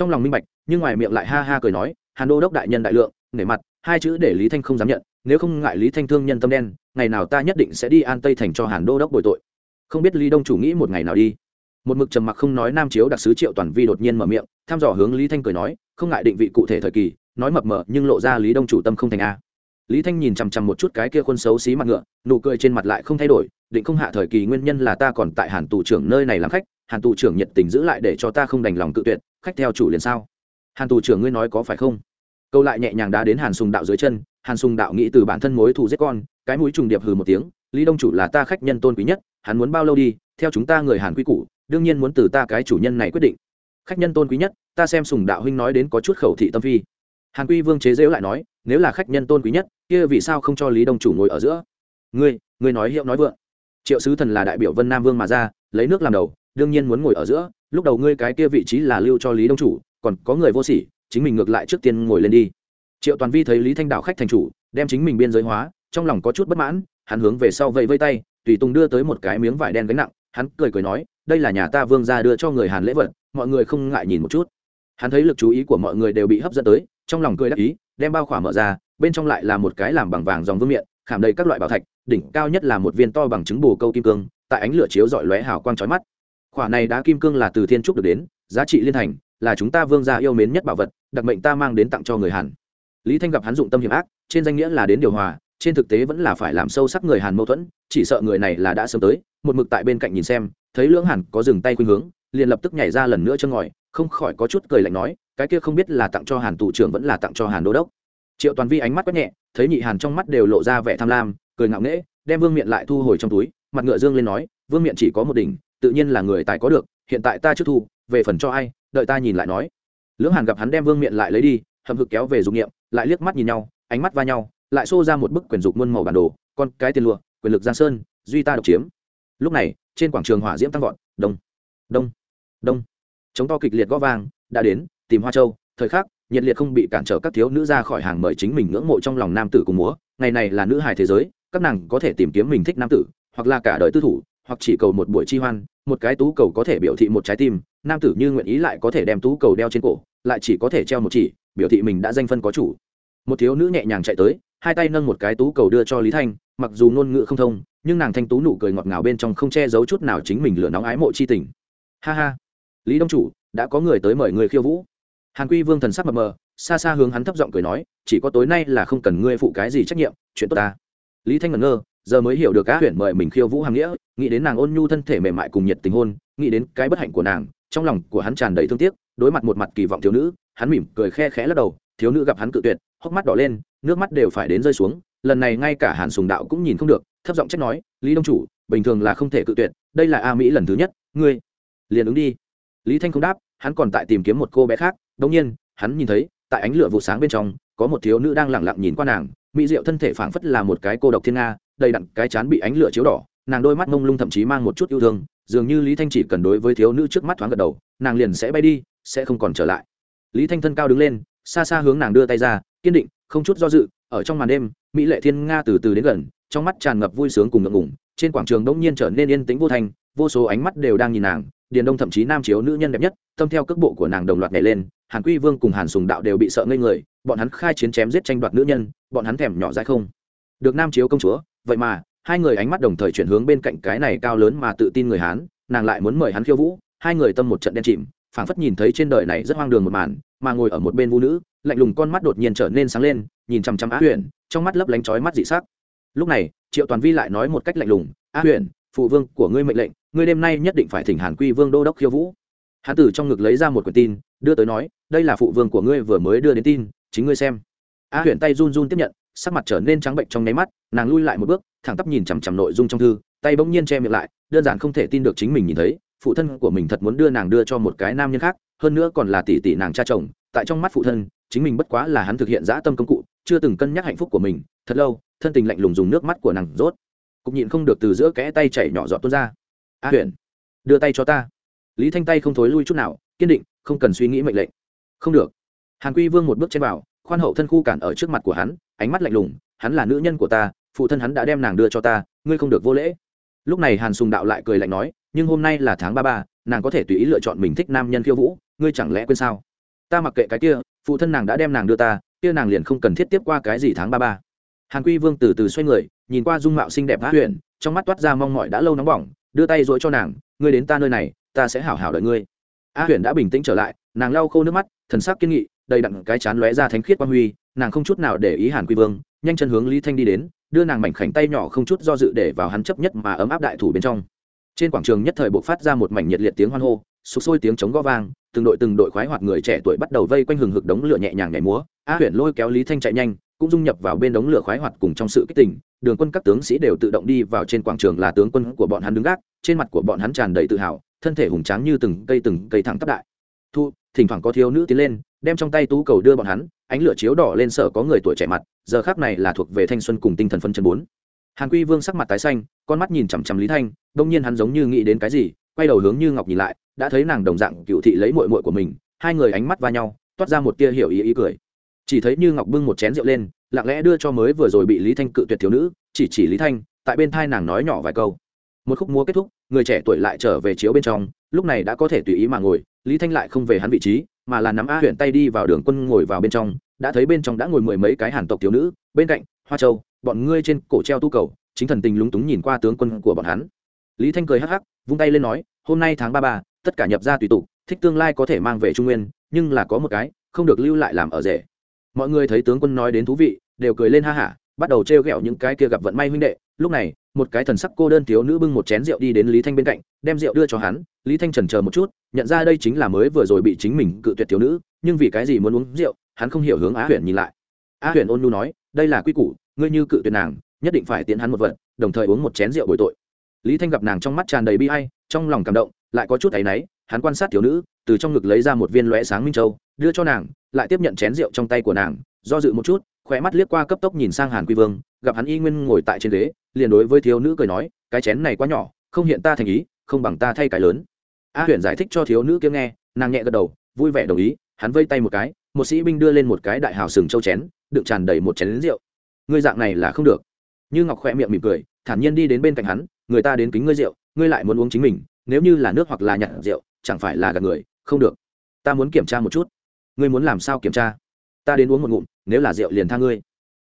Trong lòng minh bạch, nhưng ngoài miệng lại ha ha cười nói, hàn đô đốc đại nhân đại lượng, nể mặt, hai chữ để lý thanh không dám nhận, nếu không ngại lý thanh thương nhân tâm đen, ngày nào ta nhất định sẽ đi an tây thành cho hàn đô đốc bồi tội. Không biết lý đông chủ nghĩ một ngày nào đi. Một mực trầm mặc không nói nam chiếu đặc sứ triệu toàn vi đột nhiên mở miệng thăm dò hướng lý thanh cười nói, không ngại định vị cụ thể thời kỳ, nói mập mờ, nhưng lộ ra lý đông chủ tâm không thành a. Lý thanh nhìn chằm chằm một chút cái kia khuôn xấu xí mặt ngựa, nụ cười trên mặt lại không thay đổi, định không hạ thời kỳ nguyên nhân là ta còn tại hàn tù trưởng nơi này làm khách, hàn tù trưởng nhiệt tình giữ lại để cho ta không đành lòng cự tuyệt khách theo chủ liền sao? Hàn tù trưởng ngươi nói có phải không? Câu lại nhẹ nhàng đá đến hàn sùng đạo dưới chân, hàn sùng đạo nghĩ từ bản thân mối thù giết con, cái mũi trùng điệp hừ một tiếng, lý đông chủ là ta khách nhân tôn quý nhất, hắn muốn bao lâu đi, theo chúng ta người hàn quy củ, đương nhiên muốn từ ta cái chủ nhân này quyết định. Khách nhân tôn quý nhất, ta xem sùng đạo huynh nói đến có chút khẩu thị tâm phi. Hàn quy vương chế dễu lại nói, nếu là khách nhân tôn quý nhất, kia vì sao không cho lý đông chủ ngồi ở giữa? Ngươi ngươi nói hiệu nói vượng. Triệu sứ thần là đại biểu vân nam vương mà ra, lấy nước làm đầu, đương nhiên muốn ngồi ở giữa lúc đầu ngươi cái kia vị trí là lưu cho lý đông chủ, còn có người vô sỉ, chính mình ngược lại trước tiên ngồi lên đi. Triệu toàn vi thấy lý thanh đạo khách thành chủ, đem chính mình biên giới hóa, trong lòng có chút bất mãn, hắn hướng về sau vẫy vây tay, tùy tùng đưa tới một cái miếng vải đen gánh nặng, hắn cười cười nói, đây là nhà ta vương ra đưa cho người hàn lễ vật, mọi người không ngại nhìn một chút. Hắn thấy lực chú ý của mọi người đều bị hấp dẫn tới, trong lòng cười đắc ý, đem bao khỏa mở ra, bên trong lại là một cái làm bằng vàng dòng vương miệng khảm đầy các loại bảo thạch, đỉnh cao nhất là một viên to bằng trứng bồ câu kim cương, tại ánh lửa chiếu dọi lóe hào quang trói mắt khỏa này đá kim cương là từ thiên trúc được đến, giá trị liên thành, là chúng ta vương gia yêu mến nhất bảo vật, đặc mệnh ta mang đến tặng cho người hàn. Lý thanh gặp hắn dụng tâm hiểm ác, trên danh nghĩa là đến điều hòa, trên thực tế vẫn là phải làm sâu sắc người hàn mâu thuẫn, chỉ sợ người này là đã sớm tới, một mực tại bên cạnh nhìn xem, thấy lưỡng hàn có dừng tay khuynh hướng, liền lập tức nhảy ra lần nữa chân ngòi, không khỏi có chút cười lạnh nói, cái kia không biết là tặng cho hàn tụ trưởng vẫn là tặng cho hàn đô đốc. Triệu toàn vi ánh mắt quét nhẹ, thấy nhị hàn trong mắt đều lộ ra vẻ tham lam, cười ngạo nghễ, đem vương miện lại thu hồi trong túi, mặt ngựa dương lên nói, vương miện chỉ có một đỉnh tự nhiên là người tài có được, hiện tại ta chưa thu, về phần cho ai, đợi ta nhìn lại nói. Lưỡng hàn gặp hắn đem vương miện lại lấy đi hầm hực kéo về dụng nghiệm lại liếc mắt nhìn nhau, ánh mắt va nhau, lại xô ra một bức quyền dục muôn màu bản đồ, con cái tiền lụa, quyền lực giang sơn, duy ta độc chiếm. Lúc này, trên quảng trường hỏa diễm tăng vọt, đông đông đông. Chống to kịch liệt gõ vang, đã đến, tìm hoa châu, thời khắc, nhiệt liệt không bị cản trở các thiếu nữ ra khỏi hàng mời chính mình ngưỡng mộ trong lòng nam tử cùng múa. Ngày này là nữ hài thế giới, các nàng có thể tìm kiếm mình thích nam tử, hoặc là cả đời tư thủ, hoặc chỉ cầu một buổi chi hoan một cái tú cầu có thể biểu thị một trái tim, nam tử như nguyện ý lại có thể đem tú cầu đeo trên cổ, lại chỉ có thể treo một chỉ, biểu thị mình đã danh phân có chủ. Một thiếu nữ nhẹ nhàng chạy tới, hai tay nâng một cái tú cầu đưa cho lý thanh, mặc dù ngôn ngữ không thông, nhưng nàng thanh tú nụ cười ngọt ngào bên trong không che giấu chút nào chính mình lửa nóng ái mộ chi tình. Ha ha. Lý đông chủ, đã có người tới mời người khiêu vũ. Hàn quy vương thần sắc mập mờ, xa xa hướng hắn thấp giọng cười nói, chỉ có tối nay là không cần ngươi phụ cái gì trách nhiệm, chuyện tốt ta. Lý thanh ngẩn ngơ giờ mới hiểu được cá huyện mời mình khiêu vũ hàng nghĩa, nghĩ đến nàng ôn nhu thân thể mềm mại cùng nhiệt tình hôn, nghĩ đến cái bất hạnh của nàng, trong lòng của hắn tràn đầy thương tiếc, đối mặt một mặt kỳ vọng thiếu nữ, hắn mỉm cười khe khẽ lắc đầu, thiếu nữ gặp hắn cự tuyệt, hốc mắt đỏ lên, nước mắt đều phải đến rơi xuống, lần này ngay cả hàn sùng đạo cũng nhìn không được, thấp giọng trách nói, lý đông chủ, bình thường là không thể cự tuyệt, đây là a mỹ lần thứ nhất, ngươi liền ứng đi. Lý thanh không đáp, hắn còn tại tìm kiếm một cô bé khác đông nhiên, hắn nhìn thấy, tại ánh lửa vụ sáng bên trong, có một thiếu nữ đang lẳng lặng nhìn qua nàng, mỹ diệu thân thể phảng phất là một cái cô độc thiên nga đầy đặn cái chán bị ánh lửa chiếu đỏ, nàng đôi mắt mông lung thậm chí mang một chút yêu thương, dường như lý thanh chỉ cần đối với thiếu nữ trước mắt thoáng gật đầu, nàng liền sẽ bay đi, sẽ không còn trở lại. Lý thanh thân cao đứng lên, xa xa hướng nàng đưa tay ra, kiên định, không chút do dự, ở trong màn đêm, mỹ lệ thiên nga từ từ đến gần, trong mắt tràn ngập vui sướng cùng ngượng ngủng trên quảng trường đông nhiên trở nên yên tĩnh vô thành vô số ánh mắt đều đang nhìn nàng, điền đông thậm chí nam chiếu nữ nhân đẹp nhất, tâm theo cước bộ của nàng đồng loạt nhảy lên, hàn quy vương cùng hàn sùng đạo đều bị sợ ngây người, bọn hắn khai chiến chém giết tranh đoạt nữ nhân, bọn hắn thèm nhỏ dãi không. Được nam chiếu công chúa vậy mà, hai người ánh mắt đồng thời chuyển hướng bên cạnh cái này cao lớn mà tự tin người hán, nàng lại muốn mời hắn khiêu vũ. Hai người tâm một trận đen chìm, phảng phất nhìn thấy trên đời này rất hoang đường một màn, mà ngồi ở một bên vũ nữ, lạnh lùng con mắt đột nhiên trở nên sáng lên, nhìn chằm chằm á huyền, trong mắt lấp lánh chói mắt dị sắc. Lúc này, triệu toàn vi lại nói một cách lạnh lùng á huyền, phụ vương của ngươi mệnh lệnh, ngươi đêm nay nhất định phải thỉnh hàn quy vương đô đốc khiêu vũ. Hán tử trong ngực lấy ra một quyển tin, đưa tới nói, đây là phụ vương của ngươi vừa mới đưa đến tin, chính ngươi xem. A huyền tay run run tiếp nhận sắc mặt trở nên trắng bệnh trong nháy mắt, nàng lui lại một bước, thẳng tắp nhìn chằm chằm nội dung trong thư, tay bỗng nhiên che miệng lại, đơn giản không thể tin được chính mình nhìn thấy, phụ thân của mình thật muốn đưa nàng đưa cho một cái nam nhân khác, hơn nữa còn là tỷ tỷ nàng cha chồng, tại trong mắt phụ thân, chính mình bất quá là hắn thực hiện dã tâm công cụ, chưa từng cân nhắc hạnh phúc của mình, thật lâu, thân tình lạnh lùng dùng nước mắt của nàng rốt. Cục nhịn không được từ giữa kẽ tay chảy nhỏ giọt tuôn ra. A huyền, đưa tay cho ta. Lý thanh tay không thối lui chút nào, kiên định, không cần suy nghĩ mệnh lệnh. Không được. Hàn quy vương một bước trên vào, khoan hậu thân khu cản ở trước mặt của hắn ánh mắt lạnh lùng, hắn là nữ nhân của ta, phụ thân hắn đã đem nàng đưa cho ta, ngươi không được vô lễ. Lúc này hàn sùng đạo lại cười lạnh nói, nhưng hôm nay là tháng ba ba, nàng có thể tùy ý lựa chọn mình thích nam nhân khiêu vũ, ngươi chẳng lẽ quên sao? Ta mặc kệ cái kia, phụ thân nàng đã đem nàng đưa ta, kia nàng liền không cần thiết tiếp qua cái gì tháng ba ba. Hàn quy vương từ từ xoay người, nhìn qua dung mạo xinh đẹp á huyện trong mắt toát ra mong mỏi đã lâu nóng bỏng, đưa tay dỗi cho nàng, ngươi đến ta nơi này, ta sẽ hảo hảo đợi ngươi. A huyền đã bình tĩnh trở lại, nàng lau khô nước mắt, thần sắc kiên nghị, đầy đặn cái chán lóe ra thánh khiết quan huy nàng không chút nào để ý hàn quy vương, nhanh chân hướng lý thanh đi đến, đưa nàng mảnh khảnh tay nhỏ không chút do dự để vào hắn chấp nhất mà ấm áp đại thủ bên trong. Trên quảng trường nhất thời buộc phát ra một mảnh nhiệt liệt tiếng hoan hô, sục sôi tiếng chống gõ vang, từng đội từng đội khoái hoạt người trẻ tuổi bắt đầu vây quanh hừng hực đống lửa nhẹ nhàng nhảy múa, a huyền lôi kéo lý thanh chạy nhanh, cũng dung nhập vào bên đống lửa khoái hoạt cùng trong sự kích tình, đường quân các tướng sĩ đều tự động đi vào trên quảng trường là tướng quân của bọn hắn đứng gác, trên mặt của bọn hắn tràn đầy tự hào, thân thể hùng tráng như từng cây từng cây thẳng tắp đại thu, thỉnh thoảng có thiếu nữ tiến lên, đem trong tay tú cầu đưa bọn hắn, ánh lửa chiếu đỏ lên sở có người tuổi trẻ mặt, giờ khác này là thuộc về thanh xuân cùng tinh thần phân chân bốn. Hàn quy vương sắc mặt tái xanh, con mắt nhìn chằm chằm lý thanh, đông nhiên hắn giống như nghĩ đến cái gì, quay đầu hướng như ngọc nhìn lại, đã thấy nàng đồng dạng cựu thị lấy mội mội của mình, hai người ánh mắt va nhau, toát ra một tia hiểu ý ý cười. Chỉ thấy như ngọc bưng một chén rượu lên, lặng lẽ đưa cho mới vừa rồi bị lý thanh cự tuyệt thiếu nữ, chỉ chỉ lý thanh, tại bên thai nàng nói nhỏ vài câu. Một khúc múa kết thúc, người trẻ tuổi lại trở về chiếu bên trong, lúc này đã có thể tùy ý mà ngồi lý thanh lại không về hắn vị trí, mà là nắm a huyện tay đi vào đường quân ngồi vào bên trong, đã thấy bên trong đã ngồi mười mấy cái hàn tộc thiếu nữ, bên cạnh, hoa châu, bọn ngươi trên cổ treo tu cầu, chính thần tình lúng túng nhìn qua tướng quân của bọn hắn. Lý thanh cười hắc hắc, vung tay lên nói, hôm nay tháng ba ba, tất cả nhập ra tùy tục, thích tương lai có thể mang về trung nguyên, nhưng là có một cái, không được lưu lại làm ở rể. Mọi người thấy tướng quân nói đến thú vị, đều cười lên ha hả bắt đầu trêu ghẹo những cái kia gặp vận may huynh đệ. Lúc này, một cái thần sắc cô đơn thiếu nữ bưng một chén rượu đi đến lý thanh bên cạnh, đem rượu đưa cho hắn. Lý thanh trần chờ một chút, nhận ra đây chính là mới vừa rồi bị chính mình cự tuyệt thiếu nữ, nhưng vì cái gì muốn uống rượu, hắn không hiểu hướng á huyền nhìn lại. Á huyền ôn nhu nói, đây là quy củ, ngươi như cự tuyệt nàng, nhất định phải tiến hắn một vật đồng thời uống một chén rượu bồi tội. Lý thanh gặp nàng trong mắt tràn đầy bi hay trong lòng cảm động, lại có chút áy náy, hắn quan sát thiếu nữ, từ trong ngực lấy ra một viên lóe sáng minh châu, đưa cho nàng, lại tiếp nhận chén rượu trong tay của nàng, do dự một chút khỏe mắt liếc qua cấp tốc nhìn sang hàn quy vương, gặp hắn y nguyên ngồi tại trên ghế, liền đối với thiếu nữ cười nói, cái chén này quá nhỏ, không hiện ta thành ý, không bằng ta thay cái lớn. A huyền giải thích cho thiếu nữ kia nghe, nàng nhẹ gật đầu, vui vẻ đồng ý, hắn vây tay một cái, một sĩ binh đưa lên một cái đại hào sừng châu chén, đựng tràn đầy một chén lính rượu. Ngươi dạng này là không được. Như ngọc khoe miệng mỉm cười, thản nhiên đi đến bên cạnh hắn, người ta đến kính ngươi rượu, ngươi lại muốn uống chính mình, nếu như là nước hoặc là nhặt rượu, chẳng phải là gạt người, không được. Ta muốn kiểm tra một chút. Ngươi muốn làm sao kiểm tra? Ta đến uống một ngụm nếu là rượu liền tha ngươi.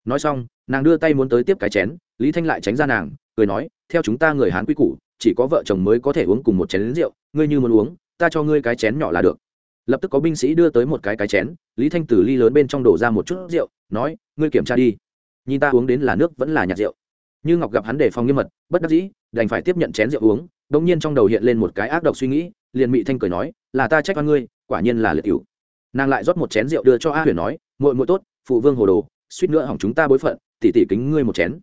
Nói xong, nàng đưa tay muốn tới tiếp cái chén, lý thanh lại tránh ra nàng, cười nói, theo chúng ta người hán quy củ, chỉ có vợ chồng mới có thể uống cùng một chén lính rượu, ngươi như muốn uống, ta cho ngươi cái chén nhỏ là được. Lập tức có binh sĩ đưa tới một cái cái chén, lý thanh từ ly lớn bên trong đổ ra một chút rượu, nói, ngươi kiểm tra đi. Nhìn ta uống đến là nước vẫn là nhạt rượu. Như ngọc gặp hắn đề phòng nghiêm mật, bất đắc dĩ, đành phải tiếp nhận chén rượu uống đ ỗ n g nhiên trong đầu hiện lên một cái ác độc suy nghĩ, liền mị thanh cười nói, là ta trách oan ngươi, quả nhiên là liệt cựu nàng lại rót một chén rượu đưa cho a huyền nói, muội muội tốt phụ vương hồ đồ, suýt nữa hỏng chúng ta bối phận tỉ tỉ kính ngươi một chén.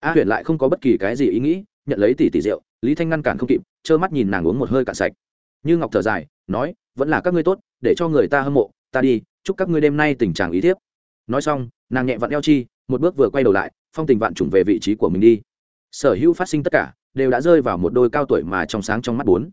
A huyền lại không có bất kỳ cái gì ý nghĩ, nhận lấy tỉ tỉ rượu, lý thanh ngăn cản không kịp, trơ mắt nhìn nàng uống một hơi cạn sạch. Như ngọc thở dài, nói, vẫn là các ngươi tốt, để cho người ta hâm mộ, ta đi, chúc các ngươi đêm nay tình trạng ý thiếp. Nói xong, nàng nhẹ vặn eo chi, một bước vừa quay đầu lại, phong tình vạn trùng về vị trí của mình đi. Sở hữu phát sinh tất cả, đều đã rơi vào một đôi cao tuổi mà trong sáng trong mắt bốn.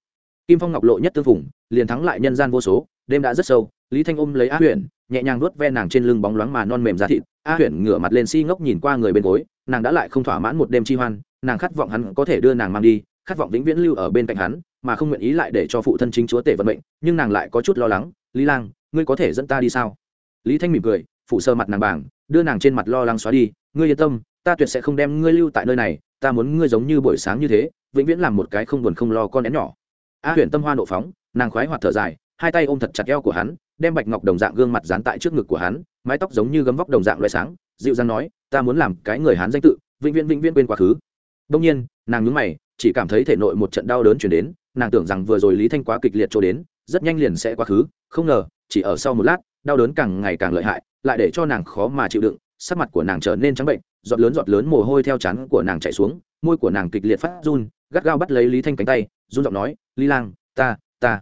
Kim phong ngọc lộ nhất tư phủng liền thắng lại nhân gian vô số, đêm đã rất sâu lý thanh ôm lấy a huyền, nhẹ nhàng nuốt ve nàng trên lưng bóng loáng mà non mềm ra thịt. A huyền ngửa mặt lên si ngốc nhìn qua người bên gối, nàng đã lại không thỏa mãn một đêm chi hoan, nàng khát vọng hắn có thể đưa nàng mang đi, khát vọng vĩnh viễn lưu ở bên cạnh hắn, mà không nguyện ý lại để cho phụ thân chính chúa tể vận mệnh, nhưng nàng lại có chút lo lắng, lý lang, ngươi có thể dẫn ta đi sao? Lý thanh mỉm cười phụ sơ mặt nàng bảng, đưa nàng trên mặt lo lắng xóa đi, ngươi yên tâm, ta tuyệt sẽ không đem ngươi lưu tại nơi này, ta muốn ngươi giống như buổi sáng như thế, vĩnh viễn làm một cái không buồn không lo con én nhỏ. A huyền tâm hoa nộ phóng, nàng khoái hoạt thở dài, hai tay ôm thật chặt eo của hắn đem bạch ngọc đồng dạng gương mặt dán tại trước ngực của hắn, mái tóc giống như gấm vóc đồng dạng loại sáng, dịu dàng nói, ta muốn làm cái người hắn danh tự, vĩnh viễn vĩnh viễn quên quá khứ. Đông nhiên, nàng nhúng mày, chỉ cảm thấy thể nội một trận đau đớn chuyển đến, nàng tưởng rằng vừa rồi lý thanh quá kịch liệt cho đến, rất nhanh liền sẽ quá khứ, không ngờ, chỉ ở sau một lát, đau đớn càng ngày càng lợi hại, lại để cho nàng khó mà chịu đựng, sắc mặt của nàng trở nên trắng bệnh, giọt lớn giọt lớn mồ hôi theo chắn của nàng chạy xuống, môi của nàng kịch liệt phát run, gắt gao bắt lấy lý thanh cánh tay, run giọng nói, lý lang, ta ta,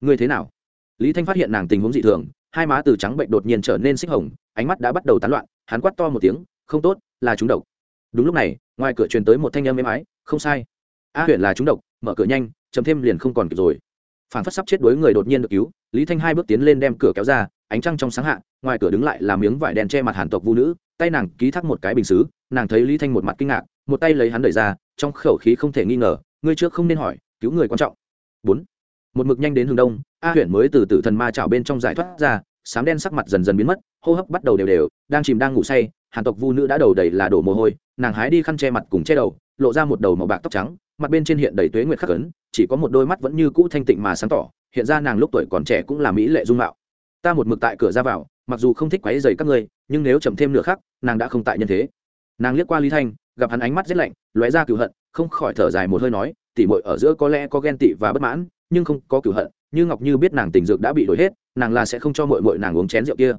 ngươi thế nào? Lý thanh phát hiện nàng tình huống dị thường, hai má từ trắng bệnh đột nhiên trở nên xích hồng, ánh mắt đã bắt đầu tán loạn, hắn quát to một tiếng, không tốt, là chúng độc. Đúng lúc này, ngoài cửa truyền tới một thanh âm êm ái, không sai. A huyện là chúng độc, mở cửa nhanh chấm thêm liền không còn kịp rồi. Phản phất sắp chết đuối người đột nhiên được cứu, lý thanh hai bước tiến lên đem cửa kéo ra, ánh trăng trong sáng hạ, ngoài cửa đứng lại là miếng vải đen che mặt hàn tộc vũ nữ, tay nàng ký thác một cái bình xứ, nàng thấy lý thanh một mặt kinh ngạc, một tay lấy hắn đẩy ra, trong khẩu khí không thể nghi ngờ, ngươi trước không nên hỏi, cứu người quan trọng. Bốn một mực nhanh đến hướng đông, a huyện mới từ tử thần ma chảo bên trong giải thoát ra, sám đen sắc mặt dần dần biến mất, hô hấp bắt đầu đều đều, đang chìm đang ngủ say, hàn tộc vu nữ đã đầu đầy là đổ mồ hôi, nàng hái đi khăn che mặt cùng che đầu, lộ ra một đầu màu bạc tóc trắng, mặt bên trên hiện đầy tuế nguyệt khắc ấn, chỉ có một đôi mắt vẫn như cũ thanh tịnh mà sáng tỏ, hiện ra nàng lúc tuổi còn trẻ cũng là mỹ lệ dung mạo. Ta một mực tại cửa ra vào, mặc dù không thích quấy dày các ngươi, nhưng nếu chậm thêm nửa khắc, nàng đã không tại nhân thế. Nàng liếc qua lý thanh, gặp hắn ánh mắt rét lạnh, lóe ra cựu hận, không khỏi thở dài một hơi nói tỉ mội ở giữa có lẽ có ghen tị và bất mãn nhưng không có cửu hận, như ngọc như biết nàng tình dược đã bị đổi hết, nàng là sẽ không cho mội mội nàng uống chén rượu kia.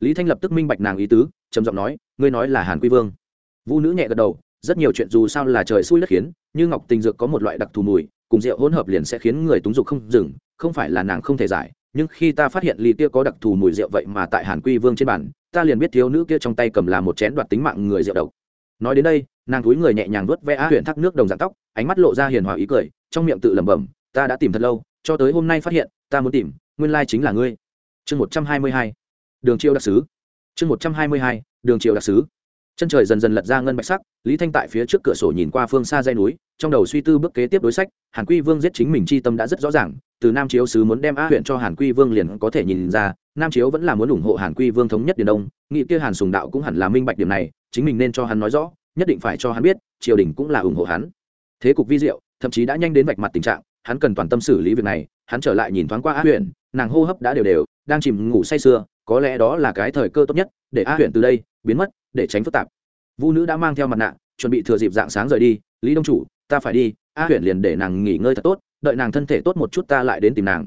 Lý thanh lập tức minh bạch nàng ý tứ, trầm giọng nói, ngươi nói là hàn quy vương. Vũ nữ nhẹ gật đầu, rất nhiều chuyện dù sao là trời xui đất khiến, như ngọc tình dược có một loại đặc thù mùi, cùng rượu hỗn hợp liền sẽ khiến người túng dục không dừng, không phải là nàng không thể giải, nhưng khi ta phát hiện ly kia có đặc thù mùi rượu vậy mà tại hàn quy vương trên bàn, ta liền biết thiếu nữ kia trong tay cầm là một chén đoạt tính mạng người rượu độc. Nói đến đây, nàng túi người nhẹ nhàng vớt vẽ á huyện thác nước đồng dạng tóc, ánh mắt lộ ra hiền hòa ý cười, trong miệng tự lẩm bẩm ta đã tìm thật lâu, cho tới hôm nay phát hiện, ta muốn tìm, nguyên lai chính là ngươi. Chương một trăm hai mươi hai. Đường triều đặc sứ. Chương một trăm hai mươi hai, đường triều đặc sứ. Chân trời dần dần lật ra ngân bạch sắc, lý thanh tại phía trước cửa sổ nhìn qua phương xa dây núi, trong đầu suy tư bước kế tiếp đối sách, hàn quy vương giết chính mình chi tâm đã rất rõ ràng, từ nam chiếu sứ muốn đem a huyện cho hàn quy vương liền có thể nhìn ra, nam chiếu vẫn là muốn ủng hộ hàn quy vương thống nhất điền đông nghị kia hàn sùng đạo cũng hẳn là minh bạch điểm này, chính mình nên cho hắn nói rõ, nhất định phải cho hắn biết, triều đình cũng là ủng hộ hắn. Thế cục vi diệu, thậm chí đã nhanh đến vạch mặt tình trạng hắn cần toàn tâm xử lý việc này, hắn trở lại nhìn thoáng qua a huyện nàng hô hấp đã đều đều, đang chìm ngủ say sưa, có lẽ đó là cái thời cơ tốt nhất, để a huyện từ đây biến mất, để tránh phức tạp. Vũ nữ đã mang theo mặt nạ, chuẩn bị thừa dịp dạng sáng rời đi, lý đông chủ, ta phải đi, a huyện liền để nàng nghỉ ngơi thật tốt, đợi nàng thân thể tốt một chút ta lại đến tìm nàng.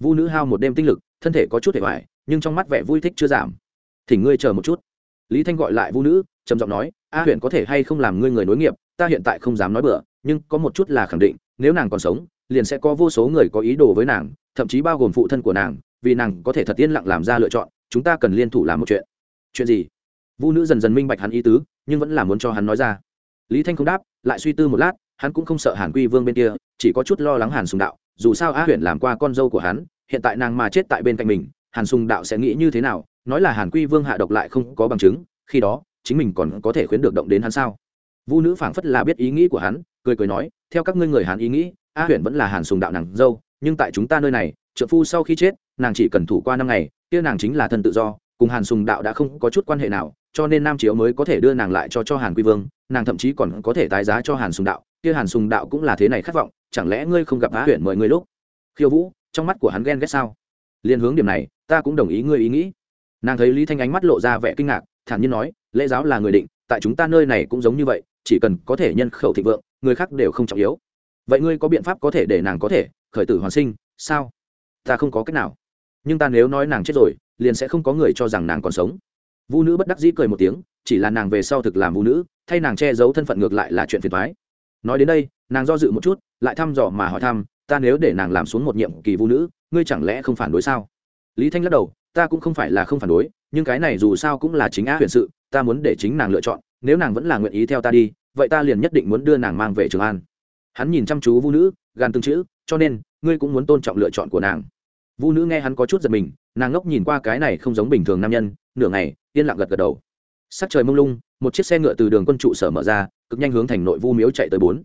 Vũ nữ hao một đêm tinh lực, thân thể có chút hề hoài nhưng trong mắt vẻ vui thích chưa giảm. Thì ngươi chờ một chút. Lý thanh gọi lại vũ nữ, trầm giọng nói, a huyện có thể hay không làm ngươi người nối nghiệp, ta hiện tại không dám nói bừa, nhưng có một chút là khẳng định, nếu nàng còn sống liền sẽ có vô số người có ý đồ với nàng, thậm chí bao gồm phụ thân của nàng, vì nàng có thể thật yên lặng làm ra lựa chọn, chúng ta cần liên thủ làm một chuyện. Chuyện gì? Vũ nữ dần dần minh bạch hắn ý tứ, nhưng vẫn là muốn cho hắn nói ra. Lý thanh không đáp, lại suy tư một lát, hắn cũng không sợ hàn quy vương bên kia, chỉ có chút lo lắng hàn sùng đạo, dù sao á huyện làm qua con dâu của hắn, hiện tại nàng mà chết tại bên cạnh mình, hàn sùng đạo sẽ nghĩ như thế nào, nói là hàn quy vương hạ độc lại không có bằng chứng, khi đó, chính mình còn có thể khuyến được động đến hắn sao? Vũ nữ phảng phất là biết ý nghĩ của hắn, cười cười nói, theo các ngươi người hàn ý nghĩ a huyện vẫn là hàn sùng đạo nàng dâu, nhưng tại chúng ta nơi này trợ phu sau khi chết, nàng chỉ cần thủ qua năm ngày, kia nàng chính là thân tự do, cùng hàn sùng đạo đã không có chút quan hệ nào, cho nên nam chiếu mới có thể đưa nàng lại cho cho hàn quy vương, nàng thậm chí còn có thể tái giá cho hàn sùng đạo, kia hàn sùng đạo cũng là thế này khát vọng, chẳng lẽ ngươi không gặp á huyện mời ngươi lúc? Khiêu vũ, trong mắt của hắn ghen ghét sao? Liên hướng điểm này, ta cũng đồng ý ngươi ý nghĩ. Nàng thấy lý thanh ánh mắt lộ ra vẻ kinh ngạc, thản nhiên nói, lễ giáo là người định, tại chúng ta nơi này cũng giống như vậy, chỉ cần có thể nhân khẩu thịnh vượng, người khác đều không trọng yếu vậy ngươi có biện pháp có thể để nàng có thể khởi tử hoàn sinh, sao? Ta không có cách nào. Nhưng ta nếu nói nàng chết rồi, liền sẽ không có người cho rằng nàng còn sống. Vũ nữ bất đắc dĩ cười một tiếng, chỉ là nàng về sau thực làm vũ nữ, thay nàng che giấu thân phận ngược lại là chuyện phiền thoái nói đến đây, nàng do dự một chút, lại thăm dò mà hỏi thăm, ta nếu để nàng làm xuống một nhiệm kỳ vũ nữ, ngươi chẳng lẽ không phản đối sao? Lý thanh lắc đầu, ta cũng không phải là không phản đối, nhưng cái này dù sao cũng là chính á huyền sự, ta muốn để chính nàng lựa chọn, nếu nàng vẫn là nguyện ý theo ta đi, vậy ta liền nhất định muốn đưa nàng mang về trường an hắn nhìn chăm chú vũ nữ, gan tương chữ, cho nên, ngươi cũng muốn tôn trọng lựa chọn của nàng. Vũ nữ nghe hắn có chút giật mình, nàng ngốc nhìn qua cái này không giống bình thường nam nhân, nửa ngày, yên lặng gật gật đầu. Sắc trời mông lung, một chiếc xe ngựa từ đường quân trụ sở mở ra, cực nhanh hướng thành nội vu miếu chạy tới bốn.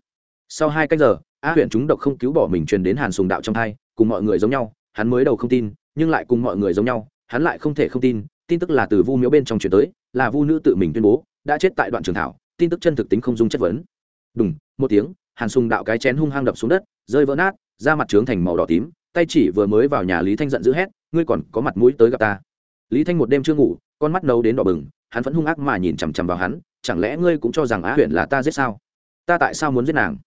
Sau hai cách giờ, a huyện chúng độc không cứu bỏ mình truyền đến hàn sùng đạo trong hai cùng mọi người giống nhau, hắn mới đầu không tin, nhưng lại cùng mọi người giống nhau, hắn lại không thể không tin tin tức là từ vu miếu bên trong truyền tới, là vu nữ tự mình tuyên bố, đã chết tại đoạn trường thảo, tin tức chân thực tính không dung chất vấn. Đúng một tiếng hàn sùng đạo cái chén hung hăng đập xuống đất, rơi vỡ nát, da mặt trướng thành màu đỏ tím, tay chỉ vừa mới vào nhà lý thanh giận dữ hét, ngươi còn có mặt mũi tới gặp ta. Lý thanh một đêm chưa ngủ, con mắt nấu đến đỏ bừng, hắn vẫn hung ác mà nhìn chằm chằm vào hắn, chẳng lẽ ngươi cũng cho rằng á huyện là ta giết sao? Ta tại sao muốn giết nàng?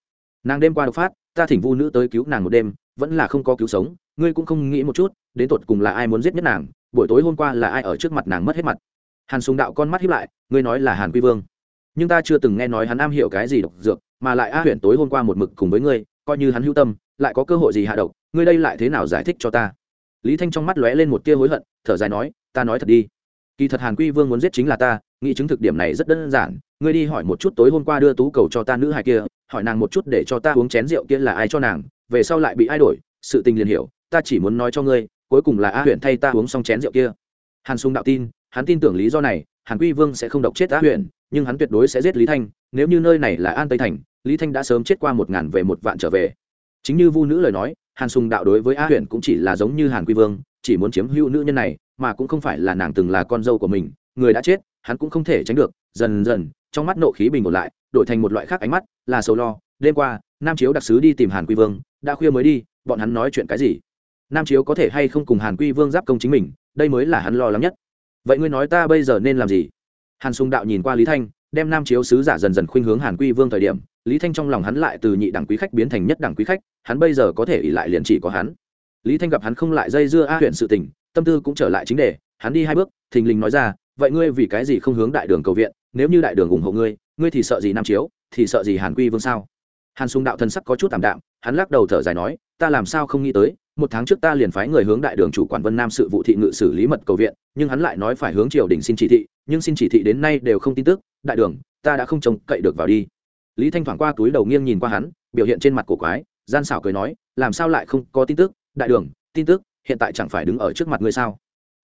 Nàng đêm qua đột phát, ta thỉnh vu nữ tới cứu nàng một đêm, vẫn là không có cứu sống, ngươi cũng không nghĩ một chút, đến tột cùng là ai muốn giết nhất nàng, buổi tối hôm qua là ai ở trước mặt nàng mất hết mặt? Hàn sùng đạo con mắt hiếp lại, ngươi nói là hàn quy vương. Nhưng ta chưa từng nghe nói hắn am hiểu cái gì độc dược mà lại a huyện tối hôm qua một mực cùng với ngươi, coi như hắn hữu tâm, lại có cơ hội gì hạ độc, ngươi đây lại thế nào giải thích cho ta? Lý thanh trong mắt lóe lên một tia hối hận, thở dài nói, ta nói thật đi. Kỳ thật hàn quy vương muốn giết chính là ta, nghĩ chứng thực điểm này rất đơn giản, ngươi đi hỏi một chút tối hôm qua đưa tú cầu cho ta nữ hài kia, hỏi nàng một chút để cho ta uống chén rượu kia là ai cho nàng, về sau lại bị ai đổi, sự tình liền hiểu, ta chỉ muốn nói cho ngươi, cuối cùng là a huyện thay ta uống xong chén rượu kia. Hàn sung đạo tin, hắn tin tưởng lý do này, hàn quy vương sẽ không độc chết a huyện nhưng hắn tuyệt đối sẽ giết lý thanh, nếu như nơi này là an tây thành lý thanh đã sớm chết qua một ngàn về một vạn trở về. Chính như vu nữ lời nói, hàn sùng đạo đối với a huyện cũng chỉ là giống như hàn quy vương, chỉ muốn chiếm hữu nữ nhân này, mà cũng không phải là nàng từng là con dâu của mình, người đã chết, hắn cũng không thể tránh được. Dần dần, trong mắt nộ khí bình ổn lại, đổi thành một loại khác ánh mắt là sầu lo. Đêm qua, nam chiếu đặc sứ đi tìm hàn quy vương, đã khuya mới đi, bọn hắn nói chuyện cái gì? Nam chiếu có thể hay không cùng hàn quy vương giáp công chính mình, đây mới là hắn lo lắng nhất. Vậy ngươi nói ta bây giờ nên làm gì? Hàn sùng đạo nhìn qua lý thanh đem nam chiếu sứ giả dần dần khuynh hướng hàn quy vương thời điểm, lý thanh trong lòng hắn lại từ nhị đẳng quý khách biến thành nhất đẳng quý khách, hắn bây giờ có thể ỉ lại liền chỉ có hắn. Lý thanh gặp hắn không lại dây dưa a huyện sự tình, tâm tư cũng trở lại chính đề, hắn đi hai bước, thình lình nói ra, vậy ngươi vì cái gì không hướng đại đường cầu viện, nếu như đại đường ủng hộ ngươi ngươi thì sợ gì nam chiếu, thì sợ gì hàn quy vương sao? Hàn sùng đạo thân sắc có chút tạm đạm, hắn lắc đầu thở dài nói, ta làm sao không nghĩ tới một tháng trước ta liền phái người hướng đại đường chủ quản vân nam sự vụ thị ngự xử lý mật cầu viện, nhưng hắn lại nói phải hướng triều đình xin chỉ thị, nhưng xin chỉ thị đến nay đều không tin tức, đại đường, ta đã không trông cậy được vào đi. Lý thanh thoảng qua túi đầu nghiêng nhìn qua hắn, biểu hiện trên mặt cổ quái, gian xảo cười nói, làm sao lại không có tin tức, đại đường, tin tức, hiện tại chẳng phải đứng ở trước mặt ngươi sao?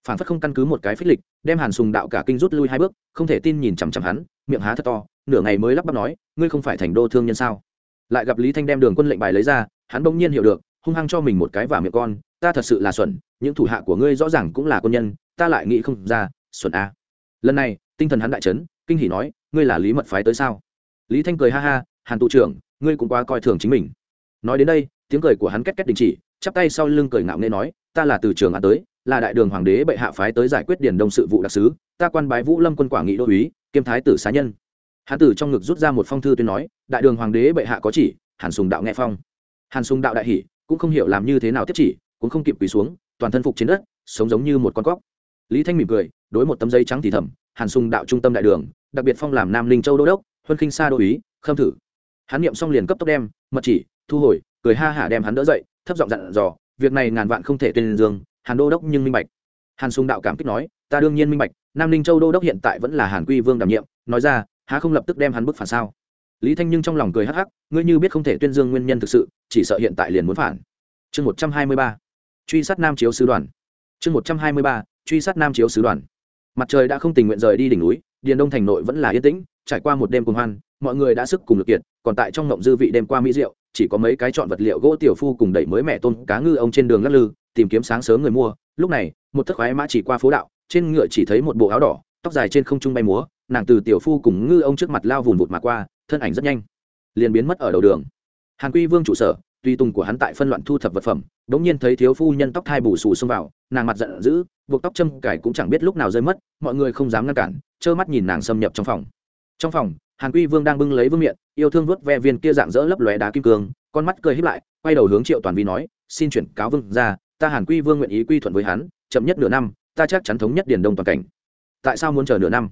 Phản phất không căn cứ một cái phích lịch, đem hàn sùng đạo cả kinh rút lui hai bước, không thể tin nhìn chằm chằm hắn, miệng há thật to, nửa ngày mới lắp bắp nói, ngươi không phải thành đô thương nhân sao? Lại gặp lý thanh đem đường quân lệnh bài lấy ra, hắn bỗng nhiên hiểu được hung hăng cho mình một cái vào miệng con, ta thật sự là xuẩn, những thủ hạ của ngươi rõ ràng cũng là quân nhân, ta lại nghĩ không ra, xuẩn a lần này, tinh thần hắn đại trấn kinh hỉ nói, ngươi là lý mật phái tới sao? Lý thanh cười ha ha, hàn tụ trưởng, ngươi cũng quá coi thường chính mình. Nói đến đây, tiếng cười của hắn két két đình chỉ, chắp tay sau lưng cười ngạo nghê nói, ta là từ trường an tới, là đại đường hoàng đế bệ hạ phái tới giải quyết điển đông sự vụ đặc sứ, ta quan bái vũ lâm quân quả nghị đô úy, kiêm thái tử xá nhân. Hán tử trong ngực rút ra một phong thư tuyên nói, đại đường hoàng đế bệ hạ có chỉ, hàn sùng đạo nghe phong. Hàn sùng đạo đại hỷ cũng không hiểu làm như thế nào tiếp chỉ, cũng không kịp quỳ xuống, toàn thân phục trên đất, sống giống như một con cóc. Lý thanh mỉm cười, đối một tấm giấy trắng thì thầm, hàn sung đạo trung tâm đại đường, đặc biệt phong làm nam linh châu đô đốc, huân khinh sa đô ý khâm thử. Hắn niệm xong liền cấp tốc đem, mật chỉ, thu hồi, cười ha hả đem hắn đỡ dậy, thấp giọng dặn dò, việc này ngàn vạn không thể tuyên dương, hàn đô đốc nhưng minh bạch. Hàn sung đạo cảm kích nói, ta đương nhiên minh bạch, nam ninh châu đô đốc hiện tại vẫn là hàn quy vương đảm nhiệm, nói ra, há không lập tức đem hắn bức phản sao? Lý thanh nhưng trong lòng cười hắc hắc, ngươi như biết không thể tuyên dương nguyên nhân thực sự, chỉ sợ hiện tại liền muốn phản. Chương một trăm hai mươi ba. Truy sát nam chiếu sứ đoàn. Chương một trăm hai mươi ba. Truy sát nam chiếu sứ đoàn. Mặt trời đã không tình nguyện rời đi đỉnh núi, điền đông thành nội vẫn là yên tĩnh, trải qua một đêm cùng hoan, mọi người đã sức cùng lực kiệt, còn tại trong ngộng dư vị đêm qua mỹ rượu chỉ có mấy cái chọn vật liệu gỗ tiểu phu cùng đẩy mới mẹ tôn cá ngư ông trên đường lắc lư, tìm kiếm sáng sớm người mua. Lúc này, một thất khoái mã chỉ qua phố đạo, trên ngựa chỉ thấy một bộ áo đỏ, tóc dài trên không trung bay múa, nàng từ tiểu phu cùng ngư ông trước mặt lao vụn vụt mà qua thân ảnh rất nhanh, liền biến mất ở đầu đường. Hàn quy vương trụ sở tuy tùng của hắn tại phân loạn thu thập vật phẩm đ ỗ n g nhiên thấy thiếu phu nhân tóc thai bù xù xông vào, nàng mặt giận dữ, buộc tóc châm cải cũng chẳng biết lúc nào rơi mất, mọi người không dám ngăn cản, trơ mắt nhìn nàng xâm nhập trong phòng. Trong phòng, hàn quy vương đang bưng lấy vương miệng yêu thương vớt ve viên kia dạng dỡ lấp lóe đá kim cương, con mắt cười híp lại, quay đầu hướng triệu toàn vi nói, xin chuyển cáo vương ra ta hàn quy vương nguyện ý quy thuận với hắn, chậm nhất nửa năm, ta chắc chắn thống nhất điền đông toàn cảnh. Tại sao muốn chờ nửa năm?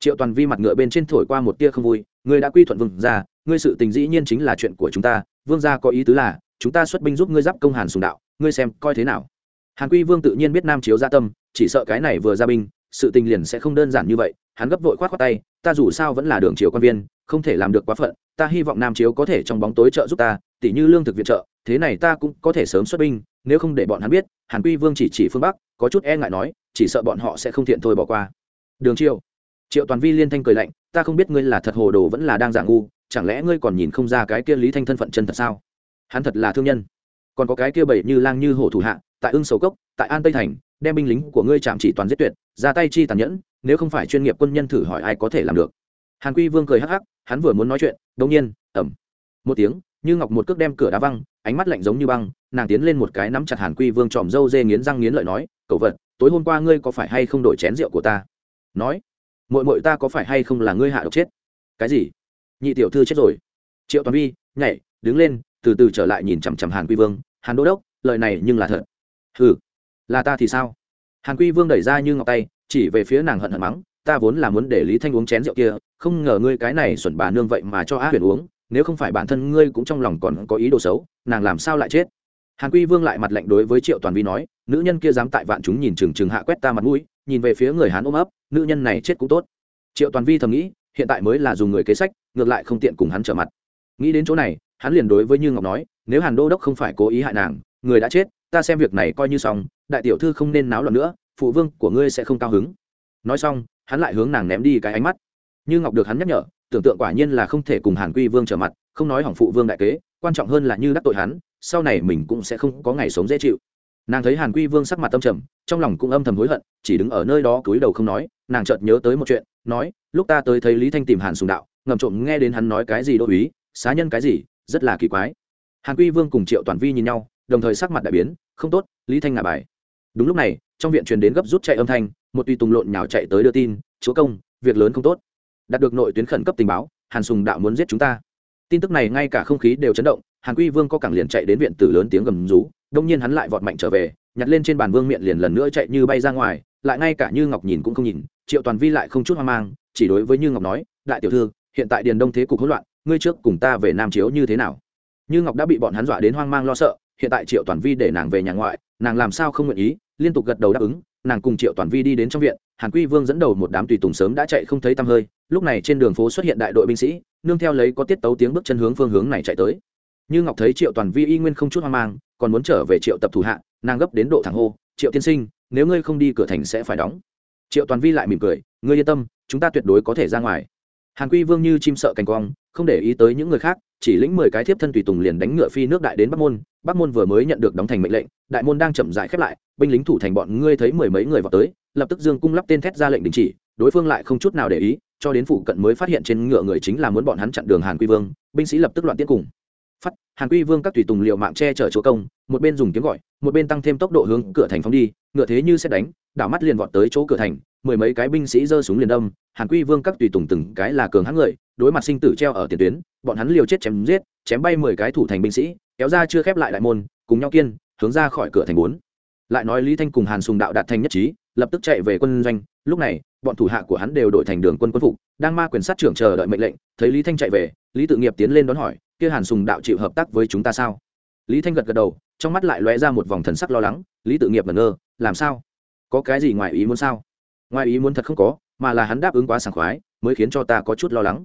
Triệu toàn vi mặt ngựa bên trên thổi qua một tia không vui ngươi đã quy thuận vương gia, ngươi sự tình dĩ nhiên chính là chuyện của chúng ta vương gia có ý tứ là chúng ta xuất binh giúp ngươi giáp công hàn sùng đạo ngươi xem coi thế nào. Hàn quy vương tự nhiên biết nam chiếu gia tâm chỉ sợ cái này vừa ra binh sự tình liền sẽ không đơn giản như vậy hắn gấp vội khoát khoát tay ta dù sao vẫn là đường triều quan viên không thể làm được quá phận ta hy vọng nam chiếu có thể trong bóng tối trợ giúp ta tỉ như lương thực viện trợ thế này ta cũng có thể sớm xuất binh nếu không để bọn hắn biết hàn quy vương chỉ chỉ phương bắc có chút e ngại nói chỉ sợ bọn họ sẽ không thiện thôi bỏ qua. Đường triều triệu toàn vi liên thanh cười lạnh, ta không biết ngươi là thật hồ đồ vẫn là đang giả ngu, chẳng lẽ ngươi còn nhìn không ra cái kia lý thanh thân phận chân thật sao? Hắn thật là thương nhân. Còn có cái kia bảy như lang như hổ thủ hạ, tại ưng sầu cốc, tại an tây thành, đem binh lính của ngươi chạm chỉ toàn giết tuyệt, ra tay chi tàn nhẫn, nếu không phải chuyên nghiệp quân nhân thử hỏi ai có thể làm được. Hàn quy vương cười hắc hắc, hắn vừa muốn nói chuyện đông nhiên ẩm một tiếng, như ngọc một cước đem cửa đá văng, ánh mắt lạnh giống như băng, nàng tiến lên một cái nắm chặt hàn quy vương tròm râu dê nghiến răng nghiến lợi nói cậu vật, tối hôm qua ngươi có phải hay không đổi chén rượu của ta? Nói mội mội ta có phải hay không là ngươi hạ độc chết? Cái gì? Nhị tiểu thư chết rồi. Triệu toàn vi, nhảy, đứng lên, từ từ trở lại nhìn chằm chằm hàn quy vương. Hàn đô đốc, lời này nhưng là thật. Ừ là ta thì sao? Hàn quy vương đẩy ra như ngọc tay, chỉ về phía nàng hận hận mắng, ta vốn là muốn để lý thanh uống chén rượu kia, không ngờ ngươi cái này xuẩn bà nương vậy mà cho á huyền uống, nếu không phải bản thân ngươi cũng trong lòng còn có ý đồ xấu, nàng làm sao lại chết? Hàn quy vương lại mặt lạnh đối với triệu toàn vi nói, nữ nhân kia dám tại vạn chúng nhìn chừng chừng hạ quét ta mặt mũi nhìn về phía người hắn ôm ấp, nữ nhân này chết cũng tốt. Triệu toàn vi thầm nghĩ, hiện tại mới là dùng người kế sách, ngược lại không tiện cùng hắn trở mặt. Nghĩ đến chỗ này, hắn liền đối với như ngọc nói, nếu hàn đô đốc không phải cố ý hại nàng, người đã chết, ta xem việc này coi như xong, đại tiểu thư không nên náo loạn nữa, phụ vương của ngươi sẽ không cao hứng. Nói xong, hắn lại hướng nàng ném đi cái ánh mắt. Như ngọc được hắn nhắc nhở, tưởng tượng quả nhiên là không thể cùng hàn quy vương trở mặt, không nói hỏng phụ vương đại kế, quan trọng hơn là như đắc tội hắn, sau này mình cũng sẽ không có ngày sống dễ chịu nàng thấy hàn quy vương sắc mặt tâm trầm, trong lòng cũng âm thầm hối hận, chỉ đứng ở nơi đó cúi đầu không nói, nàng chợt nhớ tới một chuyện, nói, lúc ta tới thấy lý thanh tìm hàn sùng đạo, ngầm trộm nghe đến hắn nói cái gì đô uý xá nhân cái gì, rất là kỳ quái. Hàn quy vương cùng triệu toàn vi nhìn nhau, đồng thời sắc mặt đại biến, không tốt, lý thanh ngả bài. Đúng lúc này, trong viện truyền đến gấp rút chạy âm thanh, một tùy tùng lộn nhào chạy tới đưa tin, chúa công, việc lớn không tốt. Đạt được nội tuyến khẩn cấp tình báo, hàn sùng đạo muốn giết chúng ta. Tin tức này ngay cả không khí đều chấn động, hàn quy vương có cẳng liền chạy đến viện tử lớn tiếng gầm rú đông nhiên hắn lại vọt mạnh trở về, nhặt lên trên bàn vương miệng liền lần nữa chạy như bay ra ngoài, lại ngay cả như ngọc nhìn cũng không nhìn, triệu toàn vi lại không chút hoang mang, chỉ đối với như ngọc nói, đại tiểu thư, hiện tại điền đông thế cục hỗn loạn, ngươi trước cùng ta về nam chiếu như thế nào? Như ngọc đã bị bọn hắn dọa đến hoang mang lo sợ, hiện tại triệu toàn vi để nàng về nhà ngoại, nàng làm sao không nguyện ý, liên tục gật đầu đáp ứng, nàng cùng triệu toàn vi đi đến trong viện, hàn quy vương dẫn đầu một đám tùy tùng sớm đã chạy không thấy tăm hơi, lúc này trên đường phố xuất hiện đại đội binh sĩ, nương theo lấy có tiết tấu tiếng bước chân hướng phương hướng này chạy tới như ngọc thấy triệu toàn vi y nguyên không chút hoang mang, còn muốn trở về triệu tập thủ hạ, nàng gấp đến độ thẳng hô, triệu tiên sinh, nếu ngươi không đi cửa thành sẽ phải đóng. Triệu toàn vi lại mỉm cười, ngươi yên tâm, chúng ta tuyệt đối có thể ra ngoài. Hàn quy vương như chim sợ cành quong, không để ý tới những người khác, chỉ lĩnh mười cái thiếp thân tùy tùng liền đánh ngựa phi nước đại đến bắc môn. Bắc môn vừa mới nhận được đóng thành mệnh lệnh, đại môn đang chậm dại khép lại, binh lính thủ thành bọn ngươi thấy mười mấy người vào tới, lập tức dương cung lắp tên thét ra lệnh đình chỉ, đối phương lại không chút nào để ý, cho đến phụ cận mới phát hiện trên ngựa người chính là muốn bọn hắn chặn đường hàn quy vương, binh sĩ lập tức loạn tiết cùng phát hàn quy vương các tùy tùng liệu mạng che chở chúa công, một bên dùng tiếng gọi, một bên tăng thêm tốc độ hướng cửa thành phóng đi, ngựa thế như xét đánh, đảo mắt liền vọt tới chỗ cửa thành, mười mấy cái binh sĩ giơ súng liền đâm, hàn quy vương các tùy tùng từng cái là cường hãn người, đối mặt sinh tử treo ở tiền tuyến, bọn hắn liều chết chém giết, chém bay mười cái thủ thành binh sĩ, kéo ra chưa khép lại đại môn, cùng nhau kiên, hướng ra khỏi cửa thành bốn. Lại nói lý thanh cùng hàn sùng đạo đạt thành nhất trí, lập tức chạy về quân doanh, lúc này bọn thủ hạ của hắn đều đổi thành đường quân quân phục, đang ma quyền sát trưởng chờ đợi mệnh lệnh, thấy lý thanh chạy về, lý tự nghiệp tiến lên đón hỏi, kia hàn sùng đạo chịu hợp tác với chúng ta sao? Lý thanh gật gật đầu, trong mắt lại lóe ra một vòng thần sắc lo lắng, lý tự nghiệp ngẩn ngơ, làm sao? Có cái gì ngoài ý muốn sao? Ngoài ý muốn thật không có, mà là hắn đáp ứng quá sảng khoái, mới khiến cho ta có chút lo lắng.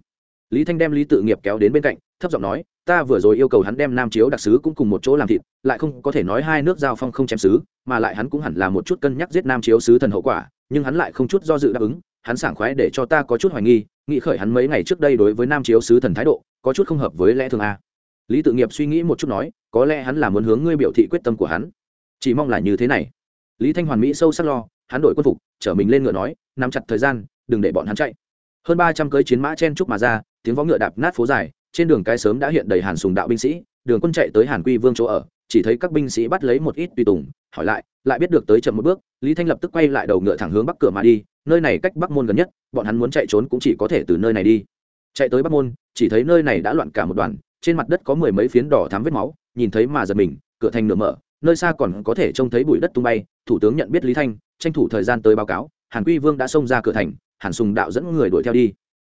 Lý thanh đem lý tự nghiệp kéo đến bên cạnh, thấp giọng nói ta vừa rồi yêu cầu hắn đem nam chiếu đặc sứ cũng cùng một chỗ làm thịt, lại không có thể nói hai nước giao phong không chém sứ, mà lại hắn cũng hẳn là một chút cân nhắc giết nam chiếu sứ thần hậu quả, nhưng hắn lại không chút do dự đáp ứng, hắn sảng khoái để cho ta có chút hoài nghi, nghĩ khởi hắn mấy ngày trước đây đối với nam chiếu sứ thần thái độ, có chút không hợp với lẽ thường a. Lý tự nghiệp suy nghĩ một chút nói, có lẽ hắn là muốn hướng ngươi biểu thị quyết tâm của hắn. Chỉ mong là như thế này. Lý thanh hoàn mỹ sâu sắc lo, hắn đổi quân phục chở mình lên ngựa nói, nắm chặt thời gian, đừng để bọn hắn chạy. Hơn ba trăm cưới chiến mã chen trúc mà ra, tiếng võ ngựa đạp nát phố dài trên đường cái sớm đã hiện đầy hàn sùng đạo binh sĩ, đường quân chạy tới hàn quy vương chỗ ở, chỉ thấy các binh sĩ bắt lấy một ít tùy tùng, hỏi lại lại biết được tới chậm một bước, lý thanh lập tức quay lại đầu ngựa thẳng hướng bắc cửa mà đi, nơi này cách bắc môn gần nhất, bọn hắn muốn chạy trốn cũng chỉ có thể từ nơi này đi. Chạy tới bắc môn, chỉ thấy nơi này đã loạn cả một đoàn, trên mặt đất có mười mấy phiến đỏ thắm vết máu, nhìn thấy mà giật mình, cửa thành nửa mở, nơi xa còn có thể trông thấy bụi đất tung bay, thủ tướng nhận biết lý thanh, tranh thủ thời gian tới báo cáo, hàn quy vương đã xông ra cửa thành, hàn sùng đạo dẫn người đuổi theo đi.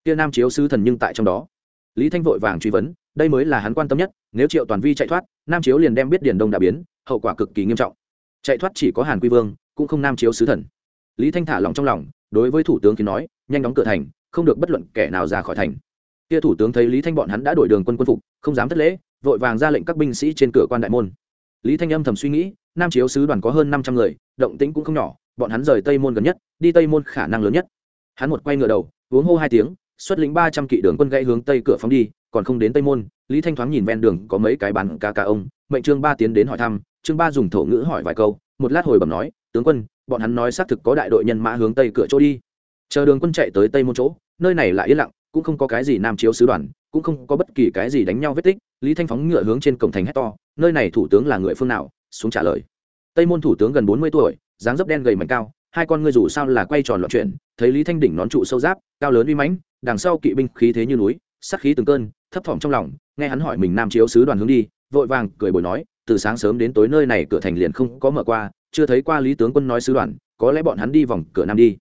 Tia nam chiếu sứ thần nhưng tại trong đó lý thanh vội vàng truy vấn, đây mới là hắn quan tâm nhất, nếu triệu toàn vi chạy thoát, nam chiếu liền đem biết điền đông đã biến, hậu quả cực kỳ nghiêm trọng. Chạy thoát chỉ có hàn quy vương, cũng không nam chiếu sứ thần. Lý thanh thả lòng trong lòng, đối với thủ tướng thì nói, nhanh đóng cửa thành, không được bất luận kẻ nào ra khỏi thành. Kia thủ tướng thấy lý thanh bọn hắn đã đổi đường quân quân phục, không dám thất lễ, vội vàng ra lệnh các binh sĩ trên cửa quan đại môn. Lý thanh âm thầm suy nghĩ, nam chiếu sứ đoàn có hơn năm trăm người, động tĩnh cũng không nhỏ, bọn hắn rời tây môn gần nhất, đi tây môn khả năng lớn nhất. Hắn một quay ngựa đầu uống hô hai tiếng xuất lĩnh ba trăm kỵ đường quân gãy hướng tây cửa phóng đi, còn không đến tây môn, lý thanh thoáng nhìn ven đường có mấy cái bàn ca ca ông, mệnh trương ba tiến đến hỏi thăm, trương ba dùng thổ ngữ hỏi vài câu, một lát hồi bẩm nói, tướng quân, bọn hắn nói xác thực có đại đội nhân mã hướng tây cửa chỗ đi. Chờ đường quân chạy tới tây môn chỗ, nơi này lại yên lặng, cũng không có cái gì nam chiếu sứ đoàn, cũng không có bất kỳ cái gì đánh nhau vết tích. Lý thanh phóng ngựa hướng trên cổng thành hét to, nơi này thủ tướng là người phương nào? Xuống trả lời. Tây môn thủ tướng gần bốn mươi tuổi, dáng dấp đen gầy mạnh cao hai con ngươi dù sao là quay tròn loạn chuyển, thấy lý thanh đỉnh nón trụ sâu giáp, cao lớn uy mãnh, đằng sau kỵ binh khí thế như núi sắc khí từng cơn, thấp thỏm trong lòng, nghe hắn hỏi mình nam chiếu sứ đoàn hướng đi, vội vàng cười bồi nói, từ sáng sớm đến tối nơi này cửa thành liền không có mở qua, chưa thấy qua lý tướng quân nói sứ đoàn, có lẽ bọn hắn đi vòng cửa nam đi.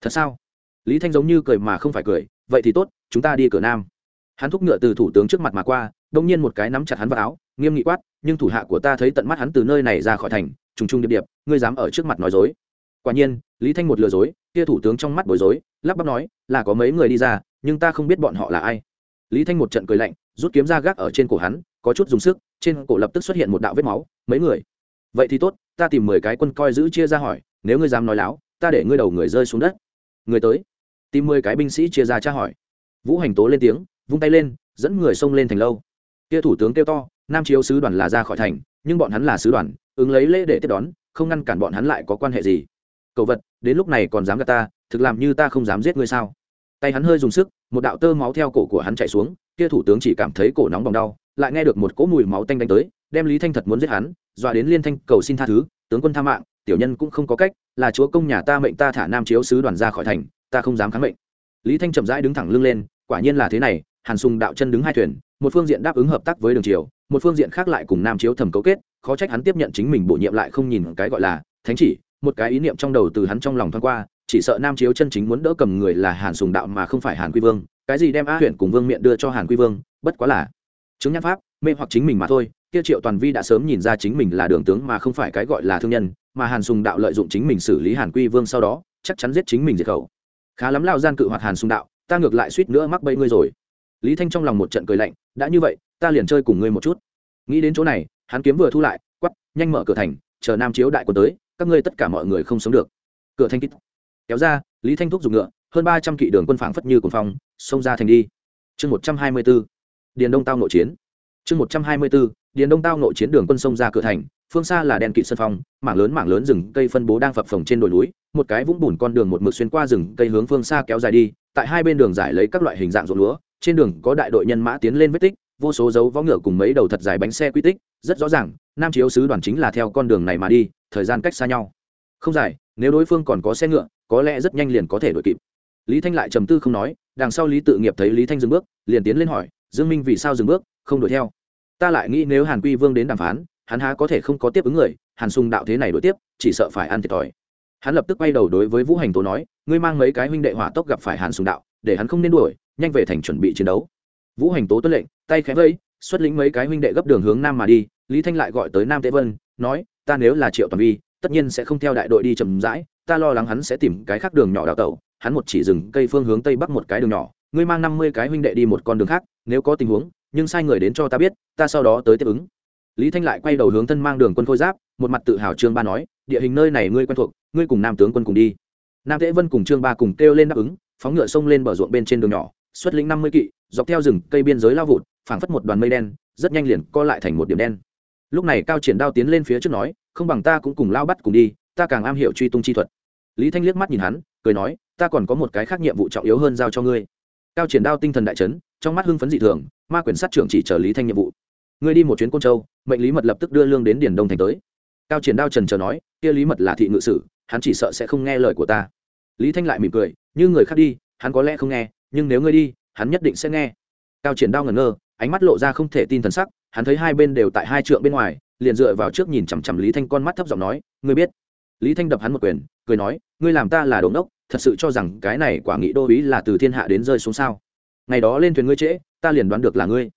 Thật sao? Lý thanh giống như cười mà không phải cười, vậy thì tốt, chúng ta đi cửa nam. Hắn thúc ngựa từ thủ tướng trước mặt mà qua, đông nhiên một cái nắm chặt hắn vào áo, nghiêm nghị quát, nhưng thủ hạ của ta thấy tận mắt hắn từ nơi này ra khỏi thành, trùng trùng điệp điệp, ngươi dám ở trước mặt nói dối quả nhiên, lý thanh một lừa dối, kia thủ tướng trong mắt bối rối, lắp bắp nói, là có mấy người đi ra, nhưng ta không biết bọn họ là ai. Lý thanh một trận cười lạnh, rút kiếm ra gác ở trên cổ hắn, có chút dùng sức, trên cổ lập tức xuất hiện một đạo vết máu, mấy người? Vậy thì tốt, ta tìm mười cái quân coi giữ chia ra hỏi, nếu ngươi dám nói láo, ta để ngươi đầu người rơi xuống đất. Người tới? Tìm mười cái binh sĩ chia ra tra hỏi. Vũ hành tố lên tiếng, vung tay lên, dẫn người xông lên thành lâu. Kia thủ tướng kêu to, nam chiếu sứ đoàn là ra khỏi thành, nhưng bọn hắn là sứ đoàn, ứng lấy lễ để tiếp đón, không ngăn cản bọn hắn lại có quan hệ gì? Cậu vật, đến lúc này còn dám gạt ta, thực làm như ta không dám giết ngươi sao? Tay hắn hơi dùng sức, một đạo tơ máu theo cổ của hắn chạy xuống, kia thủ tướng chỉ cảm thấy cổ nóng bỏng đau, lại nghe được một cỗ mùi máu tanh đánh tới, đem lý thanh thật muốn giết hắn, dọa đến liên thanh cầu xin tha thứ, tướng quân tha mạng, tiểu nhân cũng không có cách, là chúa công nhà ta mệnh ta thả nam chiếu sứ đoàn ra khỏi thành, ta không dám kháng mệnh. Lý thanh chậm rãi đứng thẳng lưng lên, quả nhiên là thế này, hàn sùng đạo chân đứng hai thuyền, một phương diện đáp ứng hợp tác với đường triều, một phương diện khác lại cùng nam chiếu thẩm cấu kết, khó trách hắn tiếp nhận chính mình bổ nhiệm lại không nhìn cái gọi là thánh chỉ một cái ý niệm trong đầu từ hắn trong lòng thoáng qua, chỉ sợ nam chiếu chân chính muốn đỡ cầm người là hàn sùng đạo mà không phải hàn quy vương, cái gì đem a huyện cùng vương miện đưa cho hàn quy vương, bất quá là chứng nhãn pháp, mê hoặc chính mình mà thôi, kia triệu toàn vi đã sớm nhìn ra chính mình là đường tướng mà không phải cái gọi là thương nhân, mà hàn sùng đạo lợi dụng chính mình xử lý hàn quy vương sau đó, chắc chắn giết chính mình diệt khẩu. Khá lắm lao gian cự hoạt hàn sùng đạo, ta ngược lại suýt nữa mắc bẫy ngươi rồi. Lý thanh trong lòng một trận cười lạnh, đã như vậy, ta liền chơi cùng ngươi một chút. Nghĩ đến chỗ này, hắn kiếm vừa thu lại, quắp, nhanh mở cửa thành, chờ nam chiếu đại quân tới các ngươi tất cả mọi người không sống được. Cửa thanh kích kéo ra, lý thanh thúc dùng ngựa, hơn ba trăm kỵ đường quân phảng phất như cuồng phong, xông ra thành đi. Chương một trăm hai mươi b ố điền đông tao nội chiến. Chương một trăm hai mươi b ố điền đông tao nội chiến đường quân sông ra cửa thành, phương xa là đèn kỵ sân phong, mảng lớn mảng lớn rừng cây phân bố đang phập phồng trên đồi núi, một cái vũng bùn con đường một mực xuyên qua rừng cây hướng phương xa kéo dài đi, tại hai bên đường giải lấy các loại hình dạng ruộng lúa, trên đường có đại đội nhân mã tiến lên vết tích vô số dấu vó ngựa cùng mấy đầu thật dài bánh xe quy tích, rất rõ ràng, nam chiếu sứ đoàn chính là theo con đường này mà đi, thời gian cách xa nhau. Không dài, nếu đối phương còn có xe ngựa, có lẽ rất nhanh liền có thể đuổi kịp. Lý thanh lại trầm tư không nói, đằng sau lý tự nghiệp thấy lý thanh dừng bước, liền tiến lên hỏi, dương minh vì sao dừng bước, không đuổi theo? Ta lại nghĩ nếu hàn quy vương đến đàm phán, hắn há có thể không có tiếp ứng người, hàn sung đạo thế này đuổi tiếp, chỉ sợ phải ăn thiệt thòi. Hắn lập tức quay đầu đối với vũ hành tố nói, ngươi mang mấy cái huynh đệ hỏa tốc gặp phải hàn sùng đạo, để hắn không nên đuổi, nhanh về thành chuẩn bị chiến đấu vũ hành tố tuân lệnh, tay khẽ vẫy, xuất lĩnh mấy cái huynh đệ gấp đường hướng nam mà đi, lý thanh lại gọi tới nam tế vân, nói, ta nếu là triệu toàn vi, tất nhiên sẽ không theo đại đội đi chậm rãi, ta lo lắng hắn sẽ tìm cái khác đường nhỏ đào tẩu, hắn một chỉ dừng cây phương hướng tây bắc một cái đường nhỏ, ngươi mang năm mươi cái huynh đệ đi một con đường khác, nếu có tình huống, nhưng sai người đến cho ta biết, ta sau đó tới tiếp ứng. Lý thanh lại quay đầu hướng thân mang đường quân khôi giáp, một mặt tự hào trương ba nói, địa hình nơi này ngươi quen thuộc, ngươi cùng nam tướng quân cùng đi. Nam tế vân cùng trương ba cùng kêu lên đáp ứng, phóng ngựa sông lên bờ ruộng bên trên đường nhỏ, xuất lĩnh năm mươi kỵ dọc theo rừng cây biên giới lao vụt, phảng phất một đoàn mây đen, rất nhanh liền co lại thành một điểm đen. Lúc này cao triển đao tiến lên phía trước nói, không bằng ta cũng cùng lao bắt cùng đi, ta càng am hiểu truy tung chi thuật. Lý thanh liếc mắt nhìn hắn, cười nói, ta còn có một cái khác nhiệm vụ trọng yếu hơn giao cho ngươi. Cao triển đao tinh thần đại chấn, trong mắt hưng phấn dị thường, ma quyển sát trưởng chỉ chờ lý thanh nhiệm vụ. Ngươi đi một chuyến côn châu, mệnh lý mật lập tức đưa lương đến điển đông thành tới. Cao triển đao trần chờ nói, kia lý mật là thị ngự sử, hắn chỉ sợ sẽ không nghe lời của ta. Lý thanh lại mỉm cười, như người khác đi, hắn có lẽ không nghe, nhưng nếu ngươi đi hắn nhất định sẽ nghe. Cao triển đao ngẩn ngơ, ánh mắt lộ ra không thể tin thần sắc, hắn thấy hai bên đều tại hai trượng bên ngoài, liền dựa vào trước nhìn chằm chằm lý thanh con mắt thấp giọng nói, ngươi biết. Lý thanh đập hắn một quyền, cười nói, ngươi làm ta là đống đốc thật sự cho rằng cái này quả nghị đô ý là từ thiên hạ đến rơi xuống sao? Ngày đó lên thuyền ngươi trễ, ta liền đoán được là ngươi.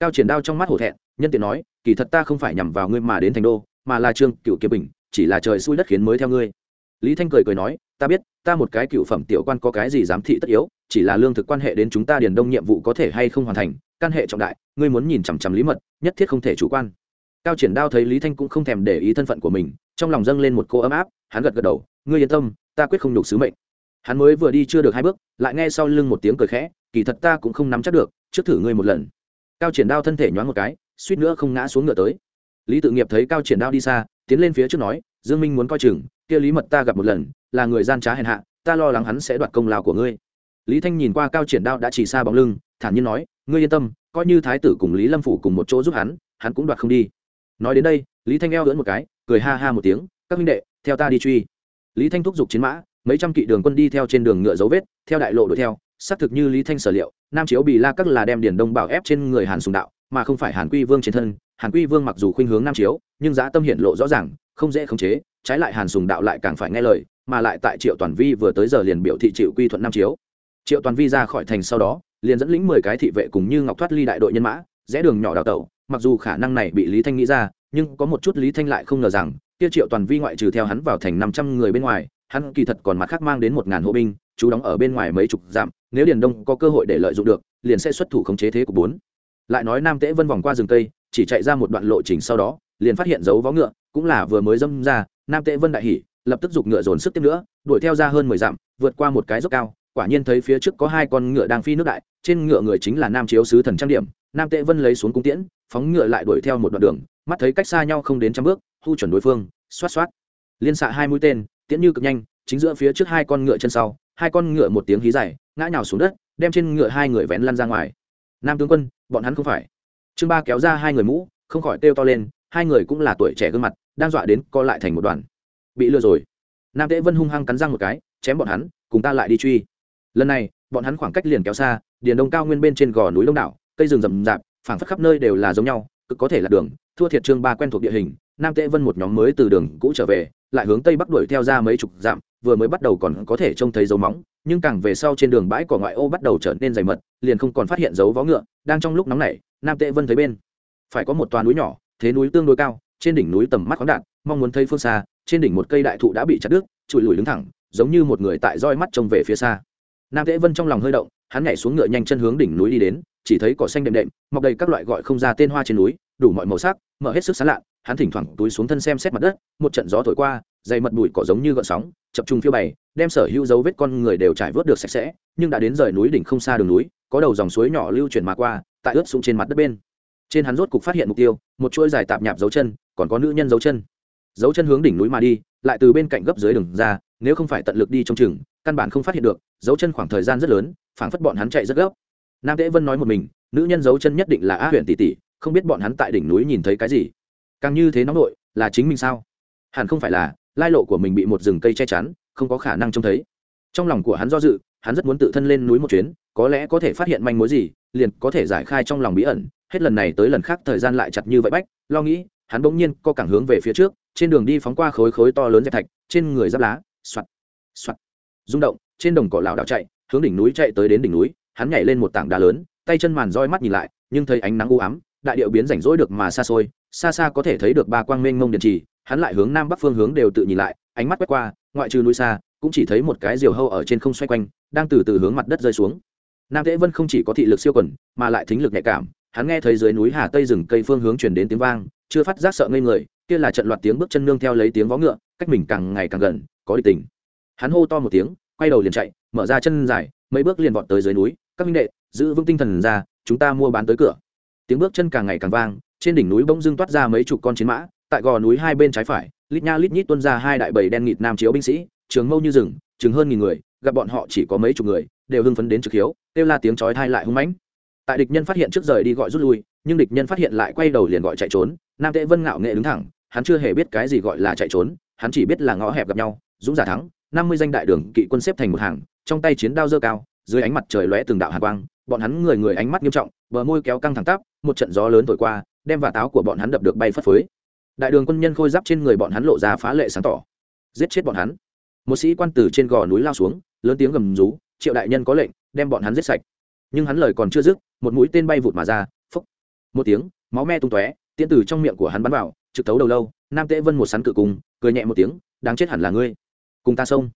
Cao triển đao trong mắt hổ thẹn, nhân tiện nói, kỳ thật ta không phải nhằm vào ngươi mà đến thành đô, mà là trương cựu kiếm bình, chỉ là trời xui đất khiến mới theo ngươi lý thanh cười cười nói, ta biết, ta một cái cựu phẩm tiểu quan có cái gì giám thị tất yếu, chỉ là lương thực quan hệ đến chúng ta điền đông nhiệm vụ có thể hay không hoàn thành, căn hệ trọng đại, ngươi muốn nhìn chằm chằm lý mật, nhất thiết không thể chủ quan. Cao triển đao thấy lý thanh cũng không thèm để ý thân phận của mình, trong lòng dâng lên một cô ấm áp, hắn gật gật đầu, ngươi yên tâm, ta quyết không nhục sứ mệnh. Hắn mới vừa đi chưa được hai bước, lại nghe sau lưng một tiếng cười khẽ, kỳ thật ta cũng không nắm chắc được, trước thử ngươi một lần. Cao triển đao thân thể nhoáng một cái, suýt nữa không ngã xuống ngựa tới. Lý tự nghiệp thấy cao triển đao đi xa, tiến lên phía trước nói dương minh muốn coi chừng, kia lý mật ta gặp một lần, là người gian trá hèn hạ, ta lo lắng hắn sẽ đoạt công lao của ngươi. Lý thanh nhìn qua cao triển đao đã chỉ xa bóng lưng, thản nhiên nói, ngươi yên tâm, coi như thái tử cùng lý lâm phủ cùng một chỗ giúp hắn hắn cũng đoạt không đi. Nói đến đây, lý thanh eo lưỡn một cái, cười ha ha một tiếng, các minh đệ, theo ta đi truy. Lý thanh thúc giục chiến mã, mấy trăm kỵ đường quân đi theo trên đường ngựa dấu vết, theo đại lộ đuổi theo, xác thực như lý thanh sở liệu, nam chiếu bị la các là đem điển đông bảo ép trên người hàn sùng đạo, mà không phải hàn quy vương trên thân, hàn quy vương mặc dù khuynh hướng nam chiếu, nhưng giá tâm hiện lộ rõ ràng không dễ khống chế trái lại hàn sùng đạo lại càng phải nghe lời mà lại tại triệu toàn vi vừa tới giờ liền biểu thị chịu quy thuận nam chiếu. Triệu toàn vi ra khỏi thành sau đó liền dẫn lĩnh mười cái thị vệ cùng như ngọc thoát ly đại đội nhân mã rẽ đường nhỏ đào tẩu mặc dù khả năng này bị lý thanh nghĩ ra nhưng có một chút lý thanh lại không ngờ rằng kia triệu toàn vi ngoại trừ theo hắn vào thành năm trăm người bên ngoài hắn kỳ thật còn mặt khác mang đến một ngàn hộ binh chú đóng ở bên ngoài mấy chục dặm nếu điền đông có cơ hội để lợi dụng được liền sẽ xuất thủ khống chế thế của bốn. Lại nói nam tễ vân vòng qua rừng tây, chỉ chạy ra một đoạn lộ trình sau đó liền phát hiện dấu vó ngựa cũng là vừa mới dâm ra, nam tệ vân đại hỉ, lập tức giục ngựa dồn sức tiếp nữa, đuổi theo ra hơn mười dặm, vượt qua một cái dốc cao, quả nhiên thấy phía trước có hai con ngựa đang phi nước đại, trên ngựa người chính là nam chiếu sứ thần trang điểm. Nam tệ vân lấy xuống cung tiễn, phóng ngựa lại đuổi theo một đoạn đường, mắt thấy cách xa nhau không đến trăm bước, thu chuẩn đối phương, xoát xoát. Liên xạ hai mũi tên, tiễn như cực nhanh, chính giữa phía trước hai con ngựa chân sau, hai con ngựa một tiếng hí dài, ngã nhào xuống đất, đem trên ngựa hai người vén lăn ra ngoài. Nam tướng quân, bọn hắn không phải. Trương ba kéo ra hai người mũ, không khỏi kêu to lên, hai người cũng là tuổi trẻ gương mặt đang dọa đến co lại thành một đoàn. Bị lừa rồi. Nam tễ vân hung hăng cắn răng một cái, chém bọn hắn, cùng ta lại đi truy. Lần này, bọn hắn khoảng cách liền kéo xa, điền đông cao nguyên bên trên gò núi đông đảo, cây rừng rậm rạp, phảng phất khắp nơi đều là giống nhau cực có thể là đường, thua thiệt trương ba quen thuộc địa hình, nam tễ vân một nhóm mới từ đường cũ trở về, lại hướng tây bắc đuổi theo ra mấy chục dặm, vừa mới bắt đầu còn có thể trông thấy dấu móng, nhưng càng về sau trên đường bãi cỏ ngoại ô bắt đầu trở nên dày mật, liền không còn phát hiện dấu vó ngựa, đang trong lúc nóng nảy, nam Tế vân thấy bên phải có một toà núi nhỏ, thế núi tương đối cao trên đỉnh núi tầm mắt khoáng đạn mong muốn thấy phương xa, trên đỉnh một cây đại thụ đã bị chặt đứt, trụi lùi đứng thẳng, giống như một người tại roi mắt trông về phía xa. Nam tễ vân trong lòng hơi động, hắn nhảy xuống ngựa nhanh chân hướng đỉnh núi đi đến, chỉ thấy cỏ xanh đệm đệm, mọc đầy các loại gọi không ra tên hoa trên núi, đủ mọi màu sắc, mở hết sức sán lạ hắn thỉnh thoảng túi xuống thân xem xét mặt đất, một trận gió thổi qua, dày mật bụi cỏ giống như gợn sóng, chập trùng phiêu bày, đem sở hữu dấu vết con người đều trải vớt được sạch sẽ, nhưng đã đến rời núi đỉnh không xa đường núi, có đầu dòng suối nhỏ lưu chuyển mà qua, tại ướt xuống trên mặt đất bên. Trên hắn rốt cục phát hiện mục tiêu, một chuỗi dài tạp nhạp dấu chân còn có nữ nhân dấu chân. Dấu chân hướng đỉnh núi mà đi, lại từ bên cạnh gấp dưới đường ra, nếu không phải tận lực đi trong chừng, căn bản không phát hiện được dấu chân khoảng thời gian rất lớn, phảng phất bọn hắn chạy rất gấp. Nam tế vân nói một mình, nữ nhân dấu chân nhất định là á huyện tỷ tỷ, không biết bọn hắn tại đỉnh núi nhìn thấy cái gì. Càng như thế nóng nội, là chính mình sao? Hẳn không phải là, lai lộ của mình bị một rừng cây che chắn, không có khả năng trông thấy. Trong lòng của hắn do dự, hắn rất muốn tự thân lên núi một chuyến, có lẽ có thể phát hiện manh mối gì, liền có thể giải khai trong lòng bí ẩn. Hết lần này tới lần khác thời gian lại chặt như vậy bách, lo nghĩ hắn bỗng nhiên có cẳng hướng về phía trước, trên đường đi phóng qua khối khối to lớn dẹp thạch, trên người giáp lá xoặt xoặt rung động, trên đồng cỏ lảo đảo chạy, hướng đỉnh núi chạy tới đến đỉnh núi, hắn nhảy lên một tảng đá lớn, tay chân màn roi mắt nhìn lại, nhưng thấy ánh nắng u ám, đại điệu biến rảnh rỗi được mà xa xôi, xa xa có thể thấy được ba quang mênh mông điện trì, hắn lại hướng nam bắc phương hướng đều tự nhìn lại, ánh mắt quét qua, ngoại trừ núi xa, cũng chỉ thấy một cái diều hâu ở trên không xoay quanh, đang từ từ hướng mặt đất rơi xuống. Nam tễ vân không chỉ có thị lực siêu quần, mà lại thính lực nhạy cảm, hắn nghe thấy dưới núi hà tây rừng cây phương hướng chuyển đến tiếng vang chưa phát giác sợ ngây người, kia là trận loạt tiếng bước chân nương theo lấy tiếng vó ngựa, cách mình càng ngày càng gần, có địch tình. Hắn hô to một tiếng, quay đầu liền chạy, mở ra chân dài, mấy bước liền vọt tới dưới núi. Các minh đệ, giữ vững tinh thần ra, chúng ta mua bán tới cửa. Tiếng bước chân càng ngày càng vang, trên đỉnh núi bỗng dưng toát ra mấy chục con chiến mã, tại gò núi hai bên trái phải, lít nha lít nhít tuân ra hai đại bầy đen nghịt nam chiếu binh sĩ, trường mâu như rừng, chừng hơn nghìn người, gặp bọn họ chỉ có mấy chục người, đều hưng phấn đến trực hiếu, kêu la tiếng chói thai lại hung mãnh. Tại địch nhân phát hiện trước rời đi gọi rút lui, nhưng địch nhân phát hiện lại quay đầu liền gọi chạy trốn nam tệ vân ngạo nghệ đứng thẳng, hắn chưa hề biết cái gì gọi là chạy trốn, hắn chỉ biết là ngõ hẹp gặp nhau, dũng giả thắng, năm mươi danh đại đường kỵ quân xếp thành một hàng, trong tay chiến đao dơ cao, dưới ánh mặt trời lóe từng đạo hạ quang, bọn hắn người người ánh mắt nghiêm trọng, bờ môi kéo căng thẳng tắp, một trận gió lớn thổi qua, đem vả táo của bọn hắn đập được bay phất phới. Đại đường quân nhân khôi giáp trên người bọn hắn lộ ra phá lệ sáng tỏ. Giết chết bọn hắn. Một sĩ quan tử trên gò núi lao xuống, lớn tiếng gầm rú, triệu đại nhân có lệnh, đem bọn hắn giết sạch. Nhưng hắn lời còn chưa dứt, một mũi tên bay vụt mà ra phúc một tiếng, máu me tung tóe tiễn từ trong miệng của hắn bắn vào, trực thấu đầu lâu, nam tễ vân một sắn cự cùng, cười nhẹ một tiếng, đáng chết hẳn là ngươi. Cùng ta xông.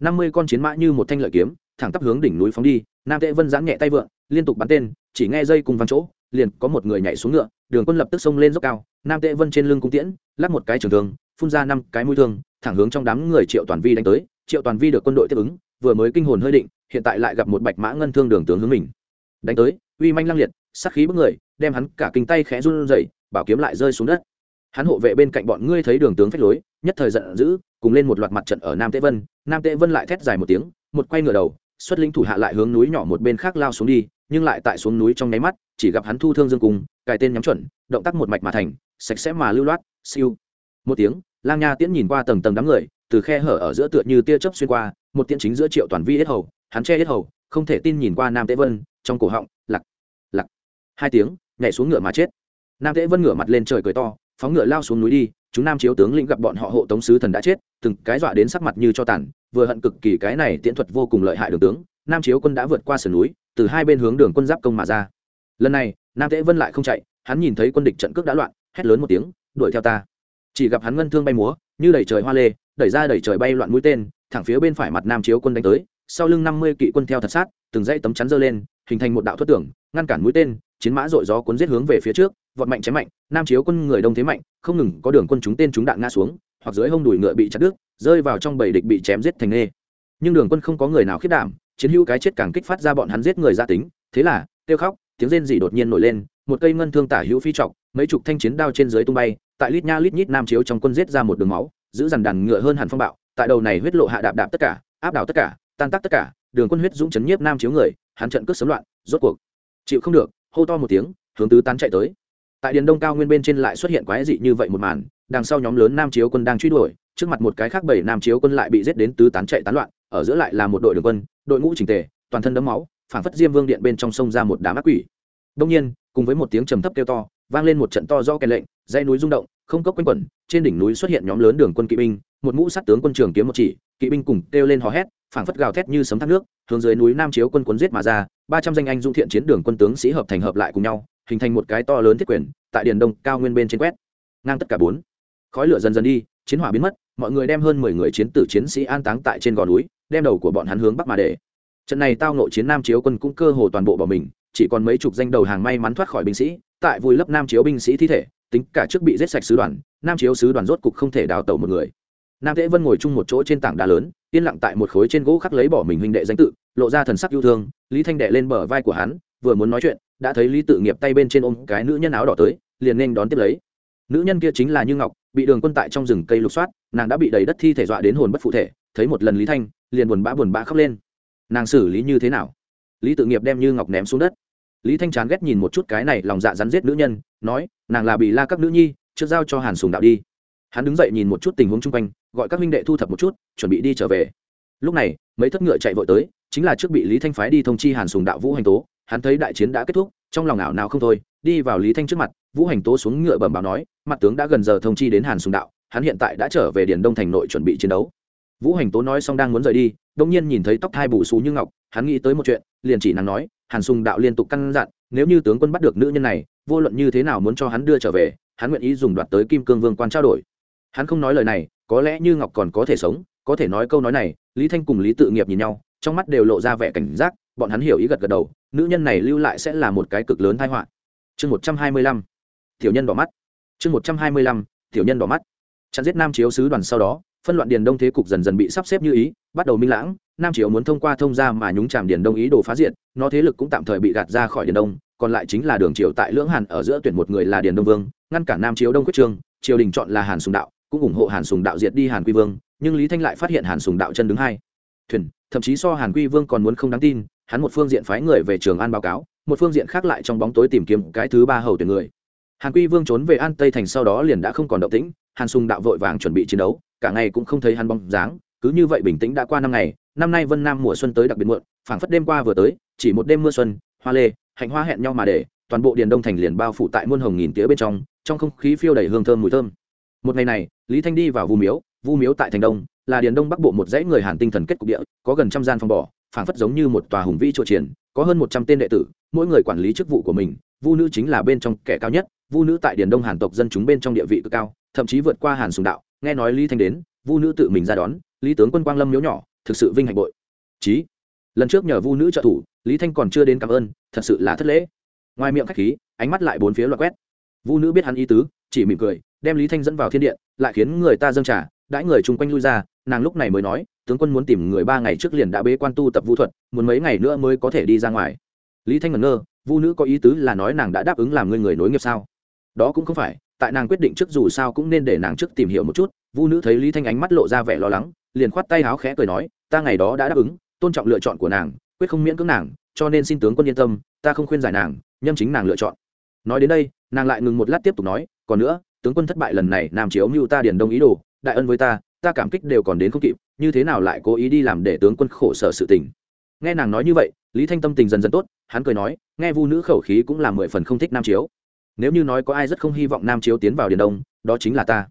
Năm mươi con chiến mã như một thanh lợi kiếm, thẳng tắp hướng đỉnh núi phóng đi, nam tễ vân giãn nhẹ tay vượn liên tục bắn tên, chỉ nghe dây cùng văng chỗ, liền có một người nhảy xuống ngựa, đường quân lập tức xông lên dốc cao, nam tễ vân trên lưng cung tiễn, lắc một cái trường thương, phun ra năm cái mũi thương, thẳng hướng trong đám người triệu toàn vi đánh tới, triệu toàn vi được quân đội tiếp ứng, vừa mới kinh hồn hơi định, hiện tại lại gặp một bạch mã ngân thương đường tướng hướng mình. Đánh tới, uy manh lăng liệt, sát khí bức người, đem hắn cả kinh tay khẽ run rẩy bảo kiếm lại rơi xuống đất. Hắn hộ vệ bên cạnh bọn ngươi thấy đường tướng phách lối, nhất thời giận dữ, cùng lên một loạt mặt trận ở nam tế vân. Nam tế vân lại thét dài một tiếng, một quay ngửa đầu, xuất linh thủ hạ lại hướng núi nhỏ một bên khác lao xuống đi, nhưng lại tại xuống núi trong nháy mắt, chỉ gặp hắn thu thương dương cung, cài tên nhắm chuẩn, động tác một mạch mà thành, sạch sẽ mà lưu loát, siêu. Một tiếng, lang nha tiễn nhìn qua tầng tầng đám người, từ khe hở ở giữa tựa như tia chớp xuyên qua, một tiễn chính giữa triệu toàn vi hết hầu, hắn che hết hầu, không thể tin nhìn qua nam tế vân, trong cổ họng, lặc lặc. Hai tiếng, nhảy xuống ngựa mà chết nam tế vân ngửa mặt lên trời cười to, phóng ngựa lao xuống núi đi, chúng nam chiếu tướng lĩnh gặp bọn họ hộ tống sứ thần đã chết, từng cái dọa đến sắc mặt như cho tàn, vừa hận cực kỳ cái này tiễn thuật vô cùng lợi hại đường tướng, nam chiếu quân đã vượt qua sườn núi, từ hai bên hướng đường quân giáp công mà ra. Lần này, nam tế vân lại không chạy, hắn nhìn thấy quân địch trận cước đã loạn, hét lớn một tiếng, đuổi theo ta. Chỉ gặp hắn ngân thương bay múa, như đẩy trời hoa lê, đẩy ra đẩy trời bay loạn mũi tên, thẳng phía bên phải mặt nam chiếu quân đánh tới, sau lưng năm mươi kỵ quân theo thật sát, từng dãy tấm chắn dơ lên, hình thành một đạo thoát tưởng, ngăn cản mũi tên, chiến mã dội gió cuốn giết hướng về phía trước vọt mạnh chém mạnh, nam chiếu quân người đông thế mạnh, không ngừng có đường quân chúng tên chúng đạn ngã xuống, hoặc dưới hông đùi ngựa bị chặt đứt, rơi vào trong bầy địch bị chém giết thành nghê. Nhưng đường quân không có người nào khiết đảm, chiến hữu cái chết càng kích phát ra bọn hắn giết người gia tính. Thế là, kêu khóc, tiếng rên rỉ đột nhiên nổi lên, một cây ngân thương tả hữu phi trọc, mấy chục thanh chiến đao trên dưới tung bay, tại lít nha lít nhít nam chiếu trong quân giết ra một đường máu, giữ dằn đàn ngựa hơn hẳn phong bạo, tại đầu này huyết lộ hạ đạp đạp tất cả, áp đảo tất cả, tan tác tất cả, đường quân huyết dũng chấn nhiếp nam chiếu người, hắn trận cướp sớm loạn, rốt cuộc, chịu không được, hô to một tiếng, hướng tứ tán chạy tới tại điền đông cao nguyên bên trên lại xuất hiện quái dị như vậy một màn, đằng sau nhóm lớn nam chiếu quân đang truy đuổi, trước mặt một cái khác bảy nam chiếu quân lại bị giết đến tứ tán chạy tán loạn, ở giữa lại là một đội đường quân, đội ngũ trình tề, toàn thân đấm máu, phảng phất diêm vương điện bên trong sông ra một đám ác quỷ. Đông nhiên, cùng với một tiếng trầm thấp kêu to, vang lên một trận to do kèn lệnh dây núi rung động, không cốc quanh quẩn, trên đỉnh núi xuất hiện nhóm lớn đường quân kỵ binh, một mũ sát tướng quân trường kiếm một chỉ, kỵ binh cùng kêu lên hò hét phảng phất gào thét như sấm thác nước, hướng dưới núi nam chiếu quân quấn giết mà ra, ba trăm danh anh dung thiện chiến đường quân tướng sĩ hợp thành hợp lại cùng nhau, hình thành một cái to lớn thiết quyền, tại điền đông cao nguyên bên trên quét, ngang tất cả bốn. Khói lửa dần dần đi, chiến hỏa biến mất, mọi người đem hơn mười người chiến tử chiến sĩ an táng tại trên gò núi, đem đầu của bọn hắn hướng bắc mà để. Trận này tao nộ chiến nam chiếu quân cũng cơ hồ toàn bộ bỏ mình, chỉ còn mấy chục danh đầu hàng may mắn thoát khỏi binh sĩ, tại vùi lấp nam chiếu binh sĩ thi thể, tính cả trước bị giết sạch sứ đoàn, nam chiếu sứ đoàn rốt cục không thể đào tẩu một người. Nam tễ vân ngồi chung một chỗ trên tảng đá lớn yên lặng tại một khối trên gỗ khắc lấy bỏ mình huynh đệ danh tự, lộ ra thần sắc yêu thương, lý thanh đệ lên bờ vai của hắn, vừa muốn nói chuyện, đã thấy lý tự nghiệp tay bên trên ôm cái nữ nhân áo đỏ tới, liền nên đón tiếp lấy. Nữ nhân kia chính là như ngọc, bị đường quân tại trong rừng cây lục soát, nàng đã bị đầy đất thi thể dọa đến hồn bất phụ thể, thấy một lần lý thanh, liền buồn bã buồn bã khóc lên. Nàng xử lý như thế nào? Lý tự nghiệp đem như ngọc ném xuống đất. Lý thanh chán ghét nhìn một chút cái này, lòng dạ rắn giết nữ nhân, nói, nàng là bị la các nữ nhi, trước giao cho hàn sùng đạo đi hắn đứng dậy nhìn một chút tình huống chung quanh, gọi các huynh đệ thu thập một chút, chuẩn bị đi trở về. Lúc này, mấy thất ngựa chạy vội tới, chính là trước bị lý thanh phái đi thông chi hàn sùng đạo vũ hành tố, hắn thấy đại chiến đã kết thúc, trong lòng ảo nào không thôi, đi vào lý thanh trước mặt, vũ hành tố xuống ngựa bẩm báo nói, mặt tướng đã gần giờ thông chi đến hàn sùng đạo, hắn hiện tại đã trở về điền đông thành nội chuẩn bị chiến đấu. Vũ hành tố nói xong đang muốn rời đi đông nhiên nhìn thấy tóc thai bù xù như ngọc, hắn nghĩ tới một chuyện, liền chỉ nàng nói, hàn sùng đạo liên tục căn dặn, nếu như tướng quân bắt được nữ nhân này, vô luận như thế nào muốn cho hắn đưa trở về, hắn nguyện ý dùng đoạt tới kim cương vương quan trao đổi hắn không nói lời này, có lẽ như ngọc còn có thể sống, có thể nói câu nói này, lý thanh cùng lý tự nghiệp nhìn nhau, trong mắt đều lộ ra vẻ cảnh giác, bọn hắn hiểu ý gật gật đầu, nữ nhân này lưu lại sẽ là một cái cực lớn tai họa. Chương một trăm hai mươi lăm, tiểu nhân đỏ mắt. Chương một trăm hai mươi lăm, tiểu nhân đỏ mắt. Chặn giết nam chiếu sứ đoàn sau đó, phân loạn điền đông thế cục dần dần bị sắp xếp như ý, bắt đầu minh lãng, nam chiếu muốn thông qua thông gia mà nhúng chàm điền đông ý đồ phá diện nó thế lực cũng tạm thời bị gạt ra khỏi điền đông, còn lại chính là đường triều tại lưỡng hàn ở giữa tuyển một người là điền đông vương, ngăn cản nam chiếu đông quyết trương triều đình chọn là hàn sùng đạo cũng ủng hộ hàn sùng đạo diệt đi hàn quy vương, nhưng lý thanh lại phát hiện hàn sùng đạo chân đứng hai. Thuyền, thậm chí so hàn quy vương còn muốn không đáng tin, hắn một phương diện phái người về trường an báo cáo, một phương diện khác lại trong bóng tối tìm kiếm cái thứ ba hầu tuyển người. Hàn quy vương trốn về an tây thành sau đó liền đã không còn động tĩnh, hàn sùng đạo vội vàng chuẩn bị chiến đấu, cả ngày cũng không thấy hắn bóng dáng, cứ như vậy bình tĩnh đã qua năm ngày, năm nay vân nam mùa xuân tới đặc biệt muộn, phảng phất đêm qua vừa tới, chỉ một đêm mưa xuân, hoa lê, hạnh hoa hẹn nhau mà để, toàn bộ điền đông thành liền bao phủ tại muôn hồng nghìn tía bên trong trong không khí phiêu đầy hương thơm mùi thơm một ngày này, lý thanh đi vào vu miếu vu miếu tại thành đông, là điền đông bắc bộ một dãy người hàn tinh thần kết cục địa, có gần trăm gian phòng bỏ phảng phất giống như một tòa hùng vĩ chỗ triển, có hơn một trăm tên đệ tử, mỗi người quản lý chức vụ của mình, vu nữ chính là bên trong kẻ cao nhất, vu nữ tại điền đông hàn tộc dân chúng bên trong địa vị cực cao, thậm chí vượt qua hàn sùng đạo, nghe nói lý thanh đến, vu nữ tự mình ra đón, lý tướng quân quang lâm miếu nhỏ, thực sự vinh hạnh bội. Chí, lần trước nhờ vu nữ trợ thủ, lý thanh còn chưa đến cảm ơn, thật sự là thất lễ. Ngoài miệng khách khí, ánh mắt lại bốn phía loại quét. Vu nữ biết hắn ý tứ, chỉ mỉm cười đem lý thanh dẫn vào thiên điện, lại khiến người ta dâng trả đãi người chung quanh lui ra, nàng lúc này mới nói, tướng quân muốn tìm người ba ngày trước liền đã bế quan tu tập vũ thuật, muốn mấy ngày nữa mới có thể đi ra ngoài. Lý thanh ngẩn ngơ, vu nữ có ý tứ là nói nàng đã đáp ứng làm người người nối nghiệp sao? Đó cũng không phải, tại nàng quyết định trước dù sao cũng nên để nàng trước tìm hiểu một chút, vu nữ thấy lý thanh ánh mắt lộ ra vẻ lo lắng, liền khoát tay háo khẽ cười nói, ta ngày đó đã đáp ứng, tôn trọng lựa chọn của nàng, quyết không miễn cưỡng nàng, cho nên xin tướng quân yên tâm, ta không khuyên giải nàng, nhâm chính nàng lựa chọn. Nói đến đây, nàng lại ngừng một lát tiếp tục nói, còn nữa tướng quân thất bại lần này, nam chiếu mưu ta điền đông ý đồ, đại ân với ta ta cảm kích đều còn đến không kịp, như thế nào lại cố ý đi làm để tướng quân khổ sở sự tình? Nghe nàng nói như vậy, lý thanh tâm tình dần dần tốt, hắn cười nói, nghe vu nữ khẩu khí cũng là mười phần không thích nam chiếu. Nếu như nói có ai rất không hy vọng nam chiếu tiến vào điền đông, đó chính là ta.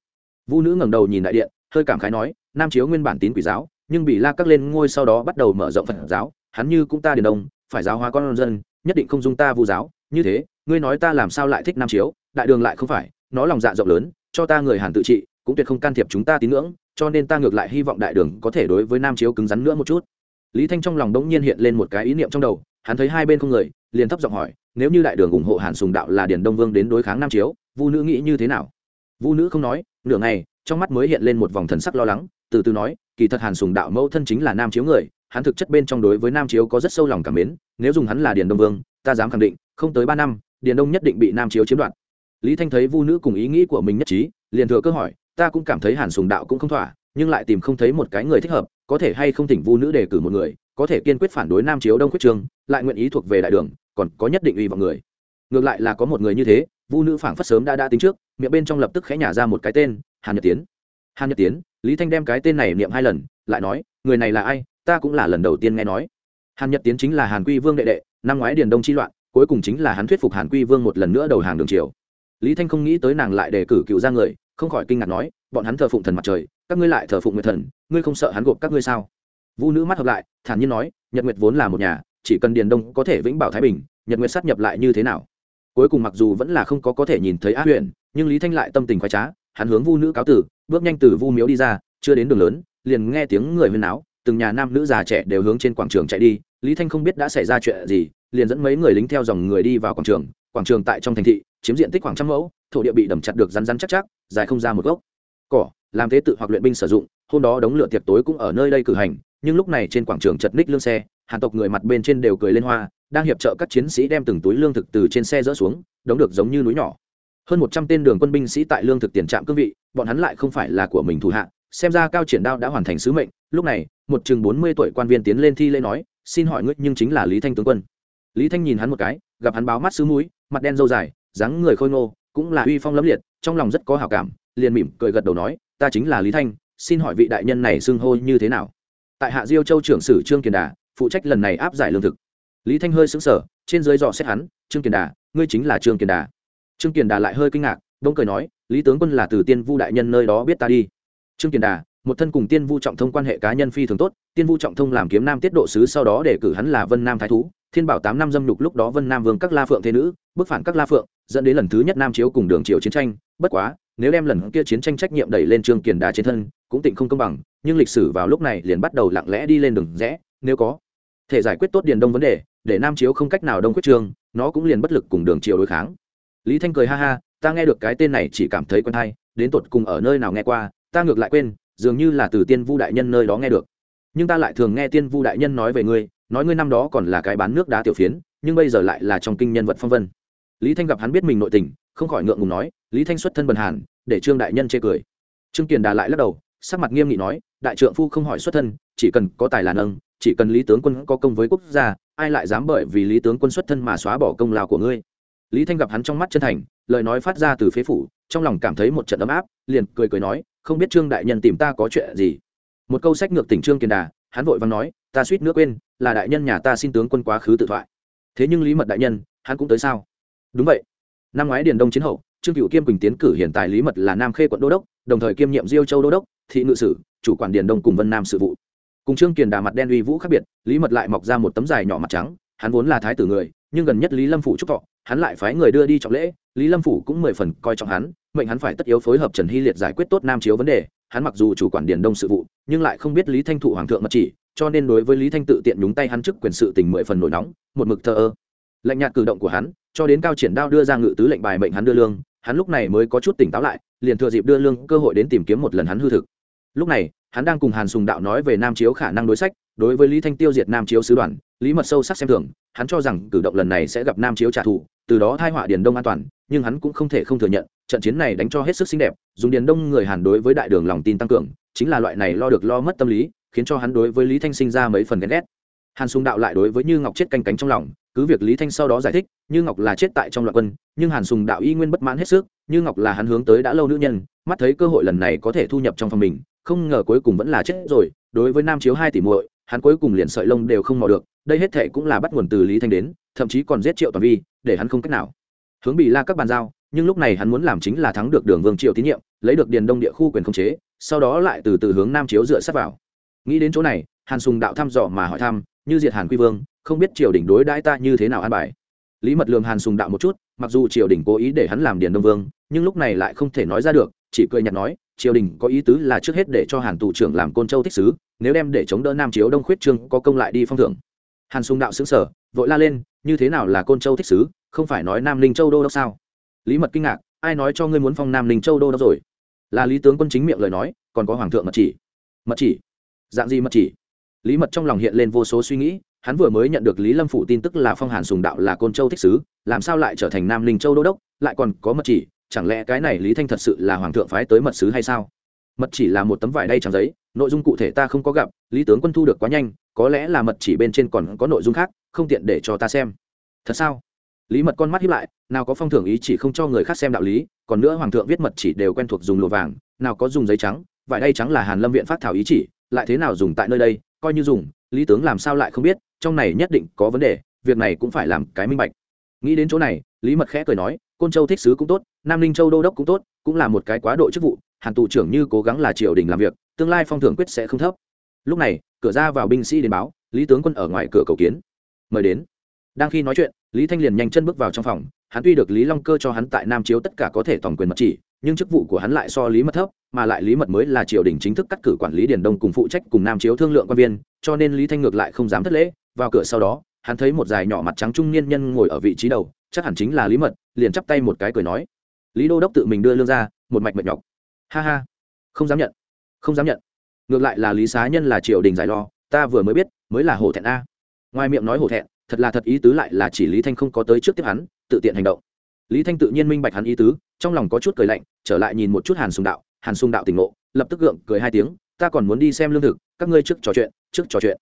Vu nữ ngẩng đầu nhìn đại điện, hơi cảm khái nói, nam chiếu nguyên bản tín quỷ giáo, nhưng bị la cắt lên ngôi sau đó bắt đầu mở rộng phật giáo, hắn như cũng ta điền đông, phải giáo hóa con dân, nhất định không dung ta vu giáo. Như thế, ngươi nói ta làm sao lại thích nam chiếu, đại đường lại không phải nó lòng dạ rộng lớn, cho ta người hàn tự trị, cũng tuyệt không can thiệp chúng ta tín ngưỡng, cho nên ta ngược lại hy vọng đại đường có thể đối với nam chiếu cứng rắn nữa một chút. Lý thanh trong lòng đống nhiên hiện lên một cái ý niệm trong đầu, hắn thấy hai bên không người, liền thấp giọng hỏi, nếu như đại đường ủng hộ hàn sùng đạo là điền đông vương đến đối kháng nam chiếu, vu nữ nghĩ như thế nào? Vu nữ không nói, nửa ngày, trong mắt mới hiện lên một vòng thần sắc lo lắng, từ từ nói, kỳ thật hàn sùng đạo mẫu thân chính là nam chiếu người, hắn thực chất bên trong đối với nam chiếu có rất sâu lòng cảm mến, nếu dùng hắn là điền đông vương, ta dám khẳng định, không tới ba năm, điền đông nhất định bị nam chiếu chiếm đoạt lý thanh thấy vu nữ cùng ý nghĩ của mình nhất trí, liền thừa cơ hỏi, ta cũng cảm thấy hàn sùng đạo cũng không thỏa, nhưng lại tìm không thấy một cái người thích hợp, có thể hay không thỉnh vu nữ đề cử một người, có thể kiên quyết phản đối nam chiếu đông quyết trương lại nguyện ý thuộc về đại đường, còn có nhất định uy vào người. Ngược lại là có một người như thế, vu nữ phảng phất sớm đã đã tính trước, miệng bên trong lập tức khẽ nhả ra một cái tên, hàn nhật tiến. Hàn nhật tiến, lý thanh đem cái tên này niệm hai lần, lại nói, người này là ai? Ta cũng là lần đầu tiên nghe nói. Hàn nhật tiến chính là hàn quy vương đệ đệ, năm ngoái điền đông chi loạn, cuối cùng chính là hắn thuyết phục hàn quy vương một lần nữa đầu hàng đường triều lý thanh không nghĩ tới nàng lại đề cử cựu ra người không khỏi kinh ngạc nói bọn hắn thờ phụng thần mặt trời các ngươi lại thờ phụng nguyệt thần ngươi không sợ hắn gộp các ngươi sao? Vu nữ mắt hợp lại thản nhiên nói nhật nguyệt vốn là một nhà chỉ cần điền đông có thể vĩnh bảo thái bình nhật nguyệt sát nhập lại như thế nào? Cuối cùng mặc dù vẫn là không có có thể nhìn thấy á huyện nhưng lý thanh lại tâm tình khoái trá hắn hướng vu nữ cáo tử bước nhanh từ vu miếu đi ra chưa đến đường lớn liền nghe tiếng người huyên náo, từng nhà nam nữ già trẻ đều hướng trên quảng trường chạy đi lý thanh không biết đã xảy ra chuyện gì liền dẫn mấy người lính theo dòng người đi vào quảng trường quảng trường tại trong thành thị chiếm diện tích khoảng trăm mẫu, thổ địa bị đầm chặt được rắn rắn chắc chắc, dài không ra một gốc. Cỏ, làm thế tự hoặc luyện binh sử dụng, hôm đó đống lửa tiệc tối cũng ở nơi đây cử hành, nhưng lúc này trên quảng trường chật ních lương xe, hàn tộc người mặt bên trên đều cười lên hoa, đang hiệp trợ các chiến sĩ đem từng túi lương thực từ trên xe dỡ xuống, đống được giống như núi nhỏ. Hơn một trăm tên đường quân binh sĩ tại lương thực tiền trạm cương vị, bọn hắn lại không phải là của mình thủ hạ, xem ra cao triển đao đã hoàn thành sứ mệnh. Lúc này, một chừng bốn mươi tuổi quan viên tiến lên thi lễ nói, xin hỏi ngươi nhưng chính là lý thanh tướng quân. Lý thanh nhìn hắn một cái, gặp hắn báo mắt sứ mũi, mặt đen dâu dài dáng người khôi ngô, cũng là uy phong lẫm liệt, trong lòng rất có hảo cảm, liền mỉm cười gật đầu nói, ta chính là lý thanh, xin hỏi vị đại nhân này xưng hô như thế nào? Tại hạ diêu châu trưởng sử trương kiền đà, phụ trách lần này áp giải lương thực. Lý thanh hơi xứng sở trên dưới dò xét hắn, trương kiền đà, ngươi chính là trương kiền đà? Trương kiền đà lại hơi kinh ngạc đông cười nói, lý tướng quân là từ tiên vu đại nhân nơi đó biết ta đi. Trương kiền đà, một thân cùng tiên vu trọng thông quan hệ cá nhân phi thường tốt, tiên vu trọng thông làm kiếm nam tiết độ sứ sau đó để cử hắn là vân nam thái thú thiên bảo tám năm dâm Lục lúc đó vân nam vương các la phượng thế nữ bức phản các la phượng, dẫn đến lần thứ nhất nam chiếu cùng đường triều chiến tranh. Bất quá, nếu đem lần kia chiến tranh trách nhiệm đẩy lên trương kiền đà trên thân, cũng tịnh không công bằng, nhưng lịch sử vào lúc này liền bắt đầu lặng lẽ đi lên đường rẽ, nếu có thể giải quyết tốt điền đông vấn đề, để nam chiếu không cách nào đông quyết trương, nó cũng liền bất lực cùng đường triều đối kháng. Lý thanh cười ha ha, ta nghe được cái tên này chỉ cảm thấy quen hay, đến tột cùng ở nơi nào nghe qua, ta ngược lại quên, dường như là từ tiên vu đại nhân nơi đó nghe được. Nhưng ta lại thường nghe tiên vu đại nhân nói về ngươi nói ngươi năm đó còn là cái bán nước đá tiểu phiến, nhưng bây giờ lại là trong kinh nhân vật phong vân. Lý thanh gặp hắn biết mình nội tình, không khỏi ngượng ngùng nói, lý thanh xuất thân bần hàn, để trương đại nhân chê cười. Trương kiền đà lại lắc đầu, sắc mặt nghiêm nghị nói, đại trượng phu không hỏi xuất thân, chỉ cần có tài là nâng, chỉ cần lý tướng quân có công với quốc gia, ai lại dám bởi vì lý tướng quân xuất thân mà xóa bỏ công lao của ngươi? Lý thanh gặp hắn trong mắt chân thành, lời nói phát ra từ phế phủ, trong lòng cảm thấy một trận ấm áp, liền cười cười nói, không biết trương đại nhân tìm ta có chuyện gì? Một câu sách ngược tỉnh trương kiền đà, hắn vội vàng nói ta suýt nữa quên, là đại nhân nhà ta xin tướng quân quá khứ tự thoại. Thế nhưng lý mật đại nhân, hắn cũng tới sao? Đúng vậy. Năm ngoái điền đông chiến hậu, trương cựu kiêm quỳnh tiến cử hiện tại lý mật là nam khê quận đô đốc, đồng thời kiêm nhiệm diêu châu đô đốc, thị ngự sử, chủ quản điền đông cùng vân nam sự vụ. Cùng trương kiền đà mặt đen uy vũ khác biệt, lý mật lại mọc ra một tấm dài nhỏ mặt trắng, hắn vốn là thái tử người, nhưng gần nhất lý lâm phủ trúc thọ, hắn lại phái người đưa đi trọng lễ, lý lâm phủ cũng mười phần coi trọng hắn, mệnh hắn phải tất yếu phối hợp trần hy liệt giải quyết tốt nam chiếu vấn đề, hắn mặc dù chủ quản điền đông sự vụ, nhưng lại không biết lý thanh thụ hoàng thượng mật chỉ cho nên đối với lý thanh tự tiện nhúng tay hắn chức quyền sự tình mười phần nổi nóng, một mực thờ ơ. Lạnh nhạt cử động của hắn, cho đến cao triển đao đưa ra ngự tứ lệnh bài mệnh hắn đưa lương, hắn lúc này mới có chút tỉnh táo lại, liền thừa dịp đưa lương cơ hội đến tìm kiếm một lần hắn hư thực. Lúc này, hắn đang cùng hàn sùng đạo nói về nam chiếu khả năng đối sách, đối với lý thanh tiêu diệt nam chiếu sứ đoàn, lý mật sâu sắc xem thường, hắn cho rằng cử động lần này sẽ gặp nam chiếu trả thù, từ đó thai họa điền đông an toàn, nhưng hắn cũng không thể không thừa nhận, trận chiến này đánh cho hết sức xinh đẹp, dùng điền đông người hàn đối với đại đường lòng tin tăng cường, chính là loại này lo được lo mất tâm lý khiến cho hắn đối với lý thanh sinh ra mấy phần ghen ghét. Hàn sùng đạo lại đối với như ngọc chết canh cánh trong lòng, cứ việc lý thanh sau đó giải thích, như ngọc là chết tại trong loạn quân, nhưng hàn sùng đạo y nguyên bất mãn hết sức, như ngọc là hắn hướng tới đã lâu nữ nhân, mắt thấy cơ hội lần này có thể thu nhập trong phòng mình, không ngờ cuối cùng vẫn là chết rồi, đối với nam chiếu hai tỷ muội, hắn cuối cùng liền sợi lông đều không mò được, đây hết thệ cũng là bắt nguồn từ lý thanh đến, thậm chí còn giết triệu toàn vi, để hắn không cách nào. Hướng bị la các bàn giao, nhưng lúc này hắn muốn làm chính là thắng được đường vương triệu tín nhiệm, lấy được điền đông địa khu quyền khống chế, sau đó lại từ từ hướng nam chiếu dựa sát vào nghĩ đến chỗ này, hàn sùng đạo thăm dò mà hỏi thăm, như diệt hàn quy vương, không biết triều đình đối đãi ta như thế nào an bài? Lý mật lường hàn sùng đạo một chút, mặc dù triều đình cố ý để hắn làm điền đông vương, nhưng lúc này lại không thể nói ra được, chỉ cười nhạt nói, triều đình có ý tứ là trước hết để cho hàn tù trưởng làm côn châu thích sứ, nếu đem để chống đỡ nam chiếu đông khuyết trương có công lại đi phong thưởng. Hàn sùng đạo xứng sở vội la lên, như thế nào là côn châu thích sứ, không phải nói nam linh châu đô đốc sao? Lý mật kinh ngạc, ai nói cho ngươi muốn phong nam linh châu đô đốc rồi? Là lý tướng quân chính miệng lời nói, còn có hoàng thượng mật chỉ. Mật chỉ? Dạng gì mật chỉ? Lý mật trong lòng hiện lên vô số suy nghĩ, hắn vừa mới nhận được lý lâm phủ tin tức là phong hàn sùng đạo là côn châu thích sứ, làm sao lại trở thành nam linh châu đô đốc, lại còn có mật chỉ, chẳng lẽ cái này lý thanh thật sự là hoàng thượng phái tới mật sứ hay sao? Mật chỉ là một tấm vải đay trắng giấy, nội dung cụ thể ta không có gặp, lý tướng quân thu được quá nhanh, có lẽ là mật chỉ bên trên còn có nội dung khác, không tiện để cho ta xem. Thật sao? Lý mật con mắt hiếp lại, nào có phong thưởng ý chỉ không cho người khác xem đạo lý, còn nữa hoàng thượng viết mật chỉ đều quen thuộc dùng lụa vàng, nào có dùng giấy trắng, vải đay trắng là hàn lâm viện phát thảo ý chỉ lại thế nào dùng tại nơi đây, coi như dùng, lý tướng làm sao lại không biết, trong này nhất định có vấn đề, việc này cũng phải làm cái minh bạch. Nghĩ đến chỗ này, lý mật khẽ cười nói, côn châu thích sứ cũng tốt, nam ninh châu đô đốc cũng tốt, cũng là một cái quá độ chức vụ, hàn tù trưởng như cố gắng là triều đình làm việc, tương lai phong thưởng quyết sẽ không thấp. Lúc này, cửa ra vào binh sĩ đến báo, lý tướng quân ở ngoài cửa cầu kiến. Mời đến. Đang khi nói chuyện, lý thanh liền nhanh chân bước vào trong phòng, hắn tuy được lý long cơ cho hắn tại nam chiếu tất cả có thể toàn quyền mật chỉ, nhưng chức vụ của hắn lại so lý mật thấp mà lại lý mật mới là triều đình chính thức cắt cử quản lý điền đông cùng phụ trách cùng nam chiếu thương lượng quan viên, cho nên lý thanh ngược lại không dám thất lễ. Vào cửa sau đó, hắn thấy một dài nhỏ mặt trắng trung niên nhân ngồi ở vị trí đầu, chắc hẳn chính là lý mật, liền chắp tay một cái cười nói. Lý đô đốc tự mình đưa lương ra, một mạch mệt nhọc. Ha ha. Không dám nhận. Không dám nhận. Ngược lại là lý xá nhân là triều đình giải lo, ta vừa mới biết, mới là hổ thẹn a. Ngoài miệng nói hổ thẹn, thật là thật ý tứ lại là chỉ lý thanh không có tới trước tiếp hắn, tự tiện hành động. Lý thanh tự nhiên minh bạch hắn ý tứ, trong lòng có chút cười lạnh, trở lại nhìn một chút hàn sùng đạo hàn Sung đạo tỉnh ngộ, lập tức gượng cười hai tiếng, ta còn muốn đi xem lương thực, các ngươi trước trò chuyện, trước trò chuyện.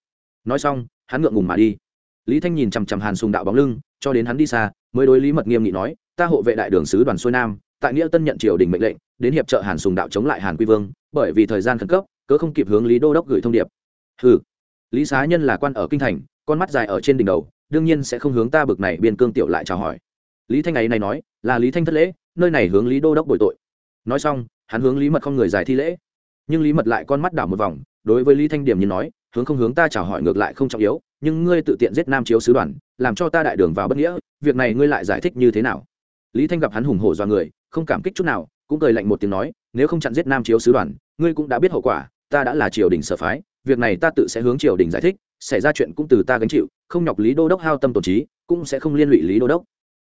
Nói xong, hắn ngượng ngùng mà đi. Lý thanh nhìn chằm chằm hàn sùng đạo bóng lưng, cho đến hắn đi xa, mới đối lý mật nghiêm nghị nói, ta hộ vệ đại đường sứ đoàn xuôi nam, tại nghĩa tân nhận triều đình mệnh lệnh, đến hiệp trợ hàn sùng đạo chống lại hàn quy vương, bởi vì thời gian khẩn cấp, cớ không kịp hướng lý đô đốc gửi thông điệp. Ừ lý xá nhân là quan ở kinh thành, con mắt dài ở trên đỉnh đầu, đương nhiên sẽ không hướng ta bực này biên cương tiểu lại chào hỏi. Lý thanh ấy này nói, là lý thanh thất lễ, nơi này hướng lý đô đốc bồi tội. Nói xong hắn hướng lý mật không người dài thi lễ. Nhưng lý mật lại con mắt đảo một vòng, đối với lý thanh điểm như nói, hướng không hướng ta chào hỏi ngược lại không trọng yếu, nhưng ngươi tự tiện giết nam chiếu sứ đoàn, làm cho ta đại đường vào bất nghĩa, việc này ngươi lại giải thích như thế nào? Lý thanh gặp hắn hùng hổ do người, không cảm kích chút nào, cũng cười lạnh một tiếng nói, nếu không chặn giết nam chiếu sứ đoàn, ngươi cũng đã biết hậu quả, ta đã là triều đình sở phái, việc này ta tự sẽ hướng triều đình giải thích, xảy ra chuyện cũng từ ta gánh chịu, không nhọc lý đô đốc hao tâm tổn trí, cũng sẽ không liên lụy lý đô đốc.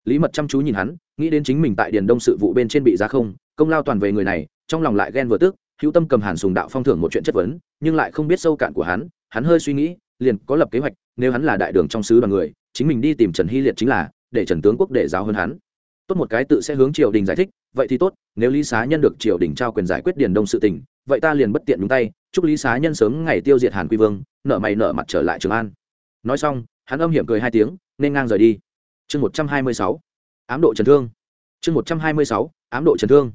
Lý mật chăm chú nhìn hắn, nghĩ đến chính mình tại điền đông sự vụ bên trên bị giá không công lao toàn về người này, trong lòng lại ghen vừa tức, hữu tâm cầm hàn sùng đạo phong thưởng một chuyện chất vấn, nhưng lại không biết sâu cạn của hắn hắn hơi suy nghĩ, liền có lập kế hoạch, nếu hắn là đại đường trong sứ đoàn người, chính mình đi tìm trần hy liệt chính là, để trần tướng quốc để giáo hơn hắn. Tốt một cái tự sẽ hướng triều đình giải thích, vậy thì tốt, nếu lý xá nhân được triều đình trao quyền giải quyết điền đông sự tình, vậy ta liền bất tiện nhúng tay, chúc lý xá nhân sớm ngày tiêu diệt hàn quy vương, nợ mày nợ mặt trở lại trường an. Nói xong, hắn âm hiểm cười hai tiếng, nên ngang rời đi. Chương một trăm hai mươi sáu, ám độ trần thương. Chương một trăm hai mươi sáu, ám độ trần thương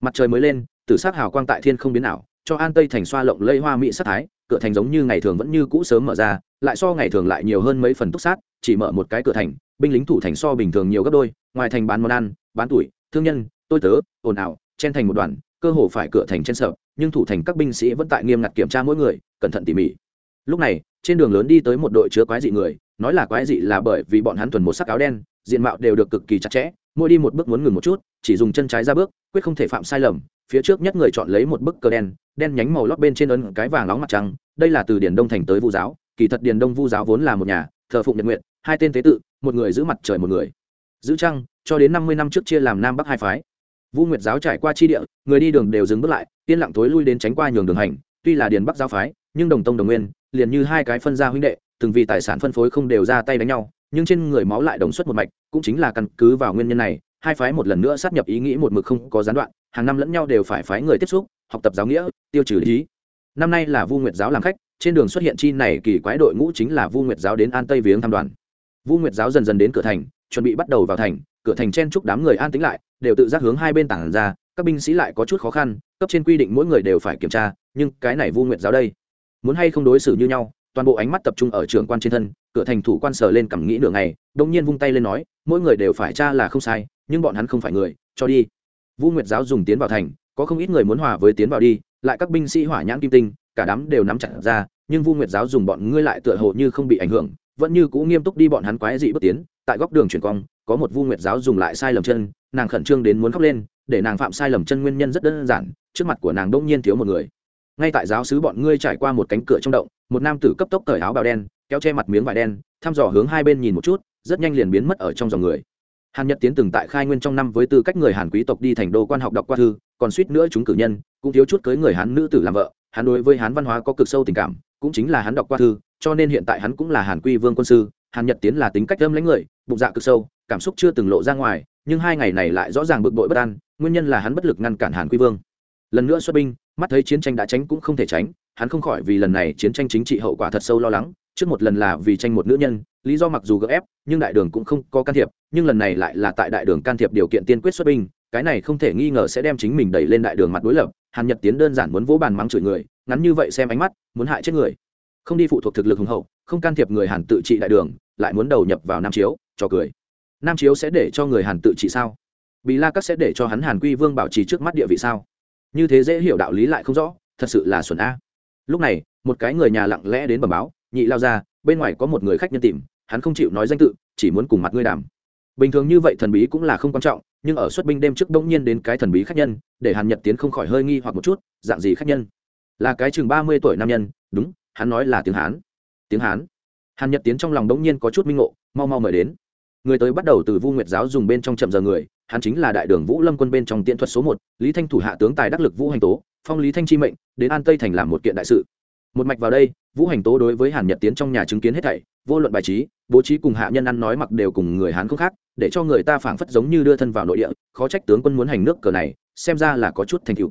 mặt trời mới lên, tử sát hào quang tại thiên không biến ảo, cho an tây thành xoa lộng lây hoa mỹ sát thái, cửa thành giống như ngày thường vẫn như cũ sớm mở ra, lại so ngày thường lại nhiều hơn mấy phần túc sát, chỉ mở một cái cửa thành, binh lính thủ thành so bình thường nhiều gấp đôi, ngoài thành bán món ăn, bán tuổi, thương nhân, tôi tớ, ồn ào, chen thành một đoàn, cơ hồ phải cửa thành trên sợ, nhưng thủ thành các binh sĩ vẫn tại nghiêm ngặt kiểm tra mỗi người, cẩn thận tỉ mỉ. Lúc này, trên đường lớn đi tới một đội chứa quái dị người, nói là quái dị là bởi vì bọn hắn thuần một sắc áo đen, diện mạo đều được cực kỳ chặt chẽ mỗi đi một bước muốn ngừng một chút, chỉ dùng chân trái ra bước, quyết không thể phạm sai lầm, phía trước nhất người chọn lấy một bức cờ đen đen nhánh màu lót bên trên ấn cái vàng nóng mặt trăng, đây là từ điền đông thành tới vu giáo, kỳ thật điền đông vu giáo vốn là một nhà, thờ phụng nhật nguyện hai tên tế tự, một người giữ mặt trời một người. Giữ trăng, cho đến năm mươi năm trước chia làm nam bắc hai phái. Vu nguyệt giáo trải qua chi địa, người đi đường đều dừng bước lại, yên lặng tối lui đến tránh qua nhường đường hành, tuy là điền bắc giáo phái, nhưng đồng tông đồng nguyên, liền như hai cái phân gia huynh đệ, từng vì tài sản phân phối không đều ra tay đánh nhau nhưng trên người máu lại đồng xuất một mạch, cũng chính là căn cứ vào nguyên nhân này, hai phái một lần nữa sát nhập ý nghĩ một mực không có gián đoạn, hàng năm lẫn nhau đều phải phái người tiếp xúc, học tập giáo nghĩa, tiêu trừ lý. Năm nay là vu nguyệt giáo làm khách, trên đường xuất hiện chi này kỳ quái đội ngũ chính là vu nguyệt giáo đến an tây viếng thăm đoàn. Vu nguyệt giáo dần dần đến cửa thành, chuẩn bị bắt đầu vào thành, cửa thành chen chúc đám người an tĩnh lại, đều tự giác hướng hai bên tảng ra, các binh sĩ lại có chút khó khăn, cấp trên quy định mỗi người đều phải kiểm tra, nhưng cái này vu nguyệt giáo đây, muốn hay không đối xử như nhau, toàn bộ ánh mắt tập trung ở trưởng quan trên thân cửa thành thủ quan sờ lên cằm nghĩ nửa ngày đông nhiên vung tay lên nói, mỗi người đều phải tra là không sai, nhưng bọn hắn không phải người, cho đi. Vu nguyệt giáo dùng tiến vào thành, có không ít người muốn hòa với tiến vào đi, lại các binh sĩ hỏa nhãn kim tinh, cả đám đều nắm chặt ra, nhưng vu nguyệt giáo dùng bọn ngươi lại tựa hồ như không bị ảnh hưởng, vẫn như cũ nghiêm túc đi bọn hắn quái dị bước tiến, tại góc đường chuyển cong, có một vu nguyệt giáo dùng lại sai lầm chân, nàng khẩn trương đến muốn khóc lên, để nàng phạm sai lầm chân nguyên nhân rất đơn giản, trước mặt của nàng đông nhiên thiếu một người. Ngay tại giáo sứ bọn ngươi trải qua một cánh cửa trong động, một nam tử cấp tốc cởi áo bào đen kéo che mặt miếng vải đen, thăm dò hướng hai bên nhìn một chút, rất nhanh liền biến mất ở trong dòng người. Hàn nhật tiến từng tại khai nguyên trong năm với tư cách người hàn quý tộc đi thành đô quan học đọc qua thư, còn suýt nữa chúng cử nhân, cũng thiếu chút cưới người hán nữ tử làm vợ. Hắn đối với hán văn hóa có cực sâu tình cảm, cũng chính là hắn đọc qua thư, cho nên hiện tại hắn cũng là hàn quy vương quân sư. Hàn nhật tiến là tính cách âm lãnh người, bụng dạ cực sâu, cảm xúc chưa từng lộ ra ngoài, nhưng hai ngày này lại rõ ràng bực bội bất an, nguyên nhân là hắn bất lực ngăn cản hàn quy vương. Lần nữa xuất binh, mắt thấy chiến tranh đã tránh cũng không thể tránh, hắn không khỏi vì lần này chiến tranh chính trị hậu quả thật sâu lo lắng trước một lần là vì tranh một nữ nhân, lý do mặc dù gợ ép, nhưng đại đường cũng không có can thiệp, nhưng lần này lại là tại đại đường can thiệp điều kiện tiên quyết xuất binh, cái này không thể nghi ngờ sẽ đem chính mình đẩy lên đại đường mặt đối lập, hàn nhật tiến đơn giản muốn vỗ bàn mắng chửi người, ngắn như vậy xem ánh mắt, muốn hại chết người. Không đi phụ thuộc thực lực hùng hậu, không can thiệp người hàn tự trị đại đường, lại muốn đầu nhập vào nam chiếu, cho cười. Nam chiếu sẽ để cho người hàn tự trị sao? Bị la các sẽ để cho hắn hàn quy vương bảo trì trước mắt địa vị sao? Như thế dễ hiểu đạo lý lại không rõ, thật sự là xuẩn a. Lúc này, một cái người nhà lặng lẽ đến bẩm báo nhị lao ra, bên ngoài có một người khách nhân tìm, hắn không chịu nói danh tự, chỉ muốn cùng mặt ngươi đàm. Bình thường như vậy thần bí cũng là không quan trọng, nhưng ở xuất binh đêm trước bỗng nhiên đến cái thần bí khách nhân, để hàn nhật tiến không khỏi hơi nghi hoặc một chút, dạng gì khách nhân? Là cái chừng ba mươi tuổi nam nhân, đúng, hắn nói là tiếng hán. Tiếng hán? Hàn nhật tiến trong lòng bỗng nhiên có chút minh ngộ, mau mau mời đến. Người tới bắt đầu từ vu nguyệt giáo dùng bên trong chậm giờ người, hắn chính là đại đường vũ lâm quân bên trong tiện thuật số một, lý thanh thủ hạ tướng tài đắc lực vũ hành tố, phong lý thanh chi mệnh, đến an tây thành làm một kiện đại sự một mạch vào đây, vũ hành tố đối với hàn nhật tiến trong nhà chứng kiến hết thảy, vô luận bài trí, bố trí cùng hạ nhân ăn nói mặc đều cùng người hán không khác, để cho người ta phảng phất giống như đưa thân vào nội địa, khó trách tướng quân muốn hành nước cờ này, xem ra là có chút thành tựu.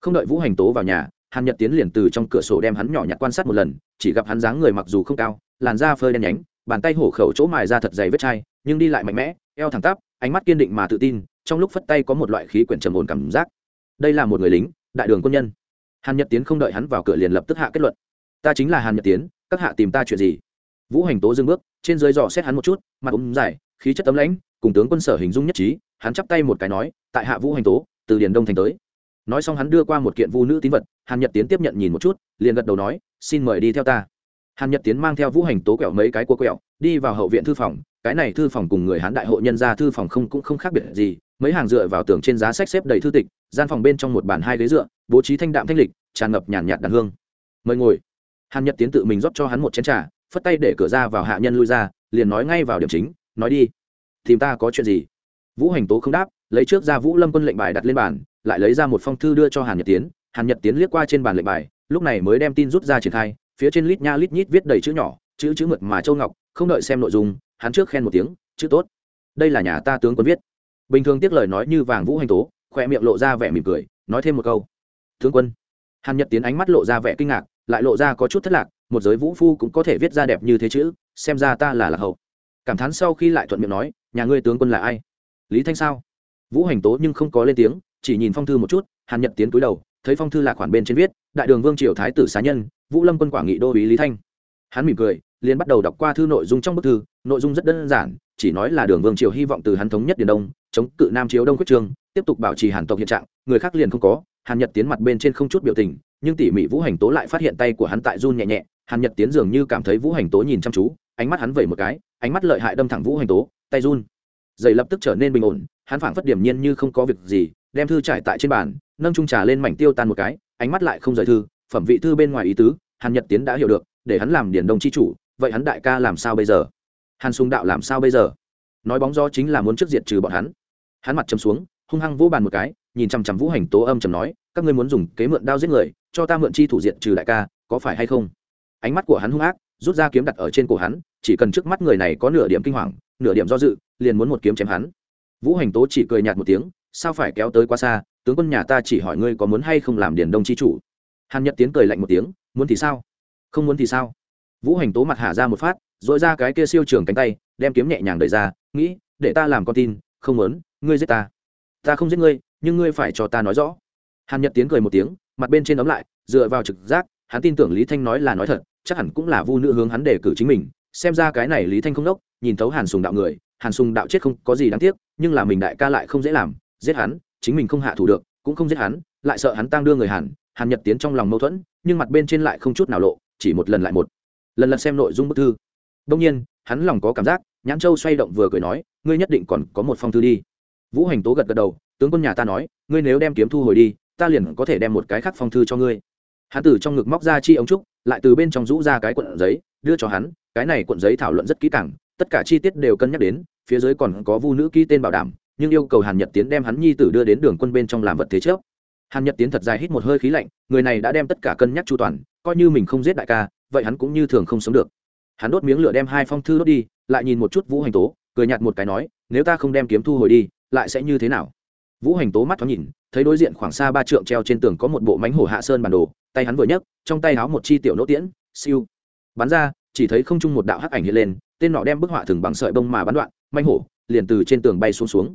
Không đợi vũ hành tố vào nhà, hàn nhật tiến liền từ trong cửa sổ đem hắn nhỏ nhặt quan sát một lần, chỉ gặp hắn dáng người mặc dù không cao, làn da phơi đen nhánh, bàn tay hổ khẩu chỗ mài ra thật dày vết chai, nhưng đi lại mạnh mẽ, eo thẳng tắp, ánh mắt kiên định mà tự tin, trong lúc phất tay có một loại khí quyển trầm ổn cảm giác. Đây là một người lính, đại đường quân nhân. Hàn nhật tiến không đợi hắn vào cửa liền lập tức hạ kết luận ta chính là hàn nhật tiến các hạ tìm ta chuyện gì vũ hành tố dưng bước trên dưới dò xét hắn một chút mặt ống dài khí chất tấm lãnh cùng tướng quân sở hình dung nhất trí hắn chắp tay một cái nói tại hạ vũ hành tố từ điền đông thành tới nói xong hắn đưa qua một kiện vu nữ tín vật hàn nhật tiến tiếp nhận nhìn một chút liền gật đầu nói xin mời đi theo ta hàn nhật tiến mang theo vũ hành tố quẹo mấy cái cua quẹo đi vào hậu viện thư phòng cái này thư phòng cùng người hán đại hội nhân ra thư phòng không cũng không khác biệt gì mấy hàng dựa vào tường trên giá sách xếp đầy thư tịch gian phòng bên trong một bàn hai ghế dựa bố trí thanh đạm thanh lịch tràn ngập nhàn nhạt đàn hương mời ngồi hàn nhật tiến tự mình rót cho hắn một chén trà, phất tay để cửa ra vào hạ nhân lui ra, liền nói ngay vào điểm chính, nói đi. Tìm ta có chuyện gì? Vũ hành tố không đáp, lấy trước ra vũ lâm quân lệnh bài đặt lên bàn, lại lấy ra một phong thư đưa cho hàn nhật tiến. Hàn nhật tiến liếc qua trên bàn lệnh bài, lúc này mới đem tin rút ra triển khai, phía trên lít nha lít nhít viết đầy chữ nhỏ, chữ chữ mượt mà châu ngọc, không đợi xem nội dung, hắn trước khen một tiếng, chữ tốt. Đây là nhà ta tướng quân viết. Bình thường tiếc lời nói như vàng vũ hành tố khoe miệng lộ ra vẻ mỉm cười, nói thêm một câu, tướng quân. Hàn nhật tiến ánh mắt lộ ra vẻ kinh ngạc lại lộ ra có chút thất lạc, một giới vũ phu cũng có thể viết ra đẹp như thế chữ xem ra ta là lạc hậu. Cảm thán sau khi lại thuận miệng nói, nhà ngươi tướng quân là ai? Lý thanh sao? Vũ hành tố nhưng không có lên tiếng, chỉ nhìn phong thư một chút, hàn nhật tiến cúi đầu, thấy phong thư là khoản bên trên viết, đại đường vương triều thái tử xá nhân, vũ lâm quân quả nghị đô ý lý thanh. Hắn mỉm cười, liền bắt đầu đọc qua thư nội dung trong bức thư, nội dung rất đơn giản, chỉ nói là đường vương triều hy vọng từ hắn thống nhất điền đông, chống cự nam chiếu đông quyết trương tiếp tục bảo trì hàn tộc hiện trạng, người khác liền không có, hàn nhật tiến mặt bên trên không chút biểu tình nhưng tỉ mỉ vũ hành tố lại phát hiện tay của hắn tại run nhẹ nhẹ, hàn nhật tiến dường như cảm thấy vũ hành tố nhìn chăm chú, ánh mắt hắn vẩy một cái, ánh mắt lợi hại đâm thẳng vũ hành tố, tay run. Dày lập tức trở nên bình ổn, hắn phảng phất điểm nhiên như không có việc gì, đem thư trải tại trên bàn, nâng trung trà lên mảnh tiêu tan một cái, ánh mắt lại không rời thư, phẩm vị thư bên ngoài ý tứ, hàn nhật tiến đã hiểu được, để hắn làm điển đông chi chủ, vậy hắn đại ca làm sao bây giờ? Hàn sùng đạo làm sao bây giờ? Nói bóng gió chính là muốn trước diệt trừ bọn hắn. Hắn mặt chầm xuống, hung hăng vỗ bàn một cái, nhìn chằm chằm vũ hành tố âm chầm nói các ngươi muốn dùng kế mượn đao giết người, cho ta mượn chi thủ diện trừ đại ca, có phải hay không? Ánh mắt của hắn hung ác, rút ra kiếm đặt ở trên cổ hắn, chỉ cần trước mắt người này có nửa điểm kinh hoàng, nửa điểm do dự, liền muốn một kiếm chém hắn. Vũ hành tố chỉ cười nhạt một tiếng, sao phải kéo tới quá xa, tướng quân nhà ta chỉ hỏi ngươi có muốn hay không làm điền đông chi chủ. Hàn nhật tiến cười lạnh một tiếng, muốn thì sao? Không muốn thì sao? Vũ hành tố mặt hạ ra một phát dội ra cái kia siêu trường cánh tay, đem kiếm nhẹ nhàng đẩy ra, nghĩ, để ta làm con tin, không muốn, ngươi giết ta. Ta không giết ngươi, nhưng ngươi phải cho ta nói rõ hàn nhật tiến cười một tiếng, mặt bên trên ấm lại, dựa vào trực giác, hắn tin tưởng lý thanh nói là nói thật, chắc hẳn cũng là vu nữ hướng hắn đề cử chính mình. Xem ra cái này lý thanh không đốc, nhìn thấu hàn sùng đạo người, hàn sùng đạo chết không có gì đáng tiếc, nhưng là mình đại ca lại không dễ làm, giết hắn, chính mình không hạ thủ được, cũng không giết hắn, lại sợ hắn tăng đưa người hàn hàn nhật tiến trong lòng mâu thuẫn, nhưng mặt bên trên lại không chút nào lộ, chỉ một lần lại một. Lần lần xem nội dung bức thư. Đông nhiên, hắn lòng có cảm giác, nhãn châu xoay động vừa cười nói, ngươi nhất định còn có một phong thư đi. Vũ hành tố gật gật đầu, tướng quân nhà ta nói, ngươi nếu đem kiếm thu hồi đi ta liền có thể đem một cái khác phong thư cho ngươi. Hắn từ trong ngực móc ra chi ống trúc, lại từ bên trong rũ ra cái cuộn giấy, đưa cho hắn, cái này cuộn giấy thảo luận rất kỹ càng, tất cả chi tiết đều cân nhắc đến, phía dưới còn có vu nữ ký tên bảo đảm, nhưng yêu cầu hàn nhật tiến đem hắn nhi tử đưa đến đường quân bên trong làm vật thế trước hàn nhật tiến thật dài hít một hơi khí lạnh, người này đã đem tất cả cân nhắc chu toàn, coi như mình không giết đại ca, vậy hắn cũng như thường không sống được. Hắn đốt miếng lửa đem hai phong thư đốt đi, lại nhìn một chút vũ hành tố, cười nhạt một cái nói, nếu ta không đem kiếm thu hồi đi, lại sẽ như thế nào? Vũ hành tố mắt thoáng nhìn thấy đối diện khoảng xa ba trượng treo trên tường có một bộ mánh hổ hạ sơn bản đồ, tay hắn vừa nhấc, trong tay háo một chi tiểu nỗ tiễn, siêu. Bắn ra, chỉ thấy không chung một đạo hắc ảnh hiện lên, tên nọ đem bức họa thừng bằng sợi bông mà bắn đoạn, mánh hổ, liền từ trên tường bay xuống xuống.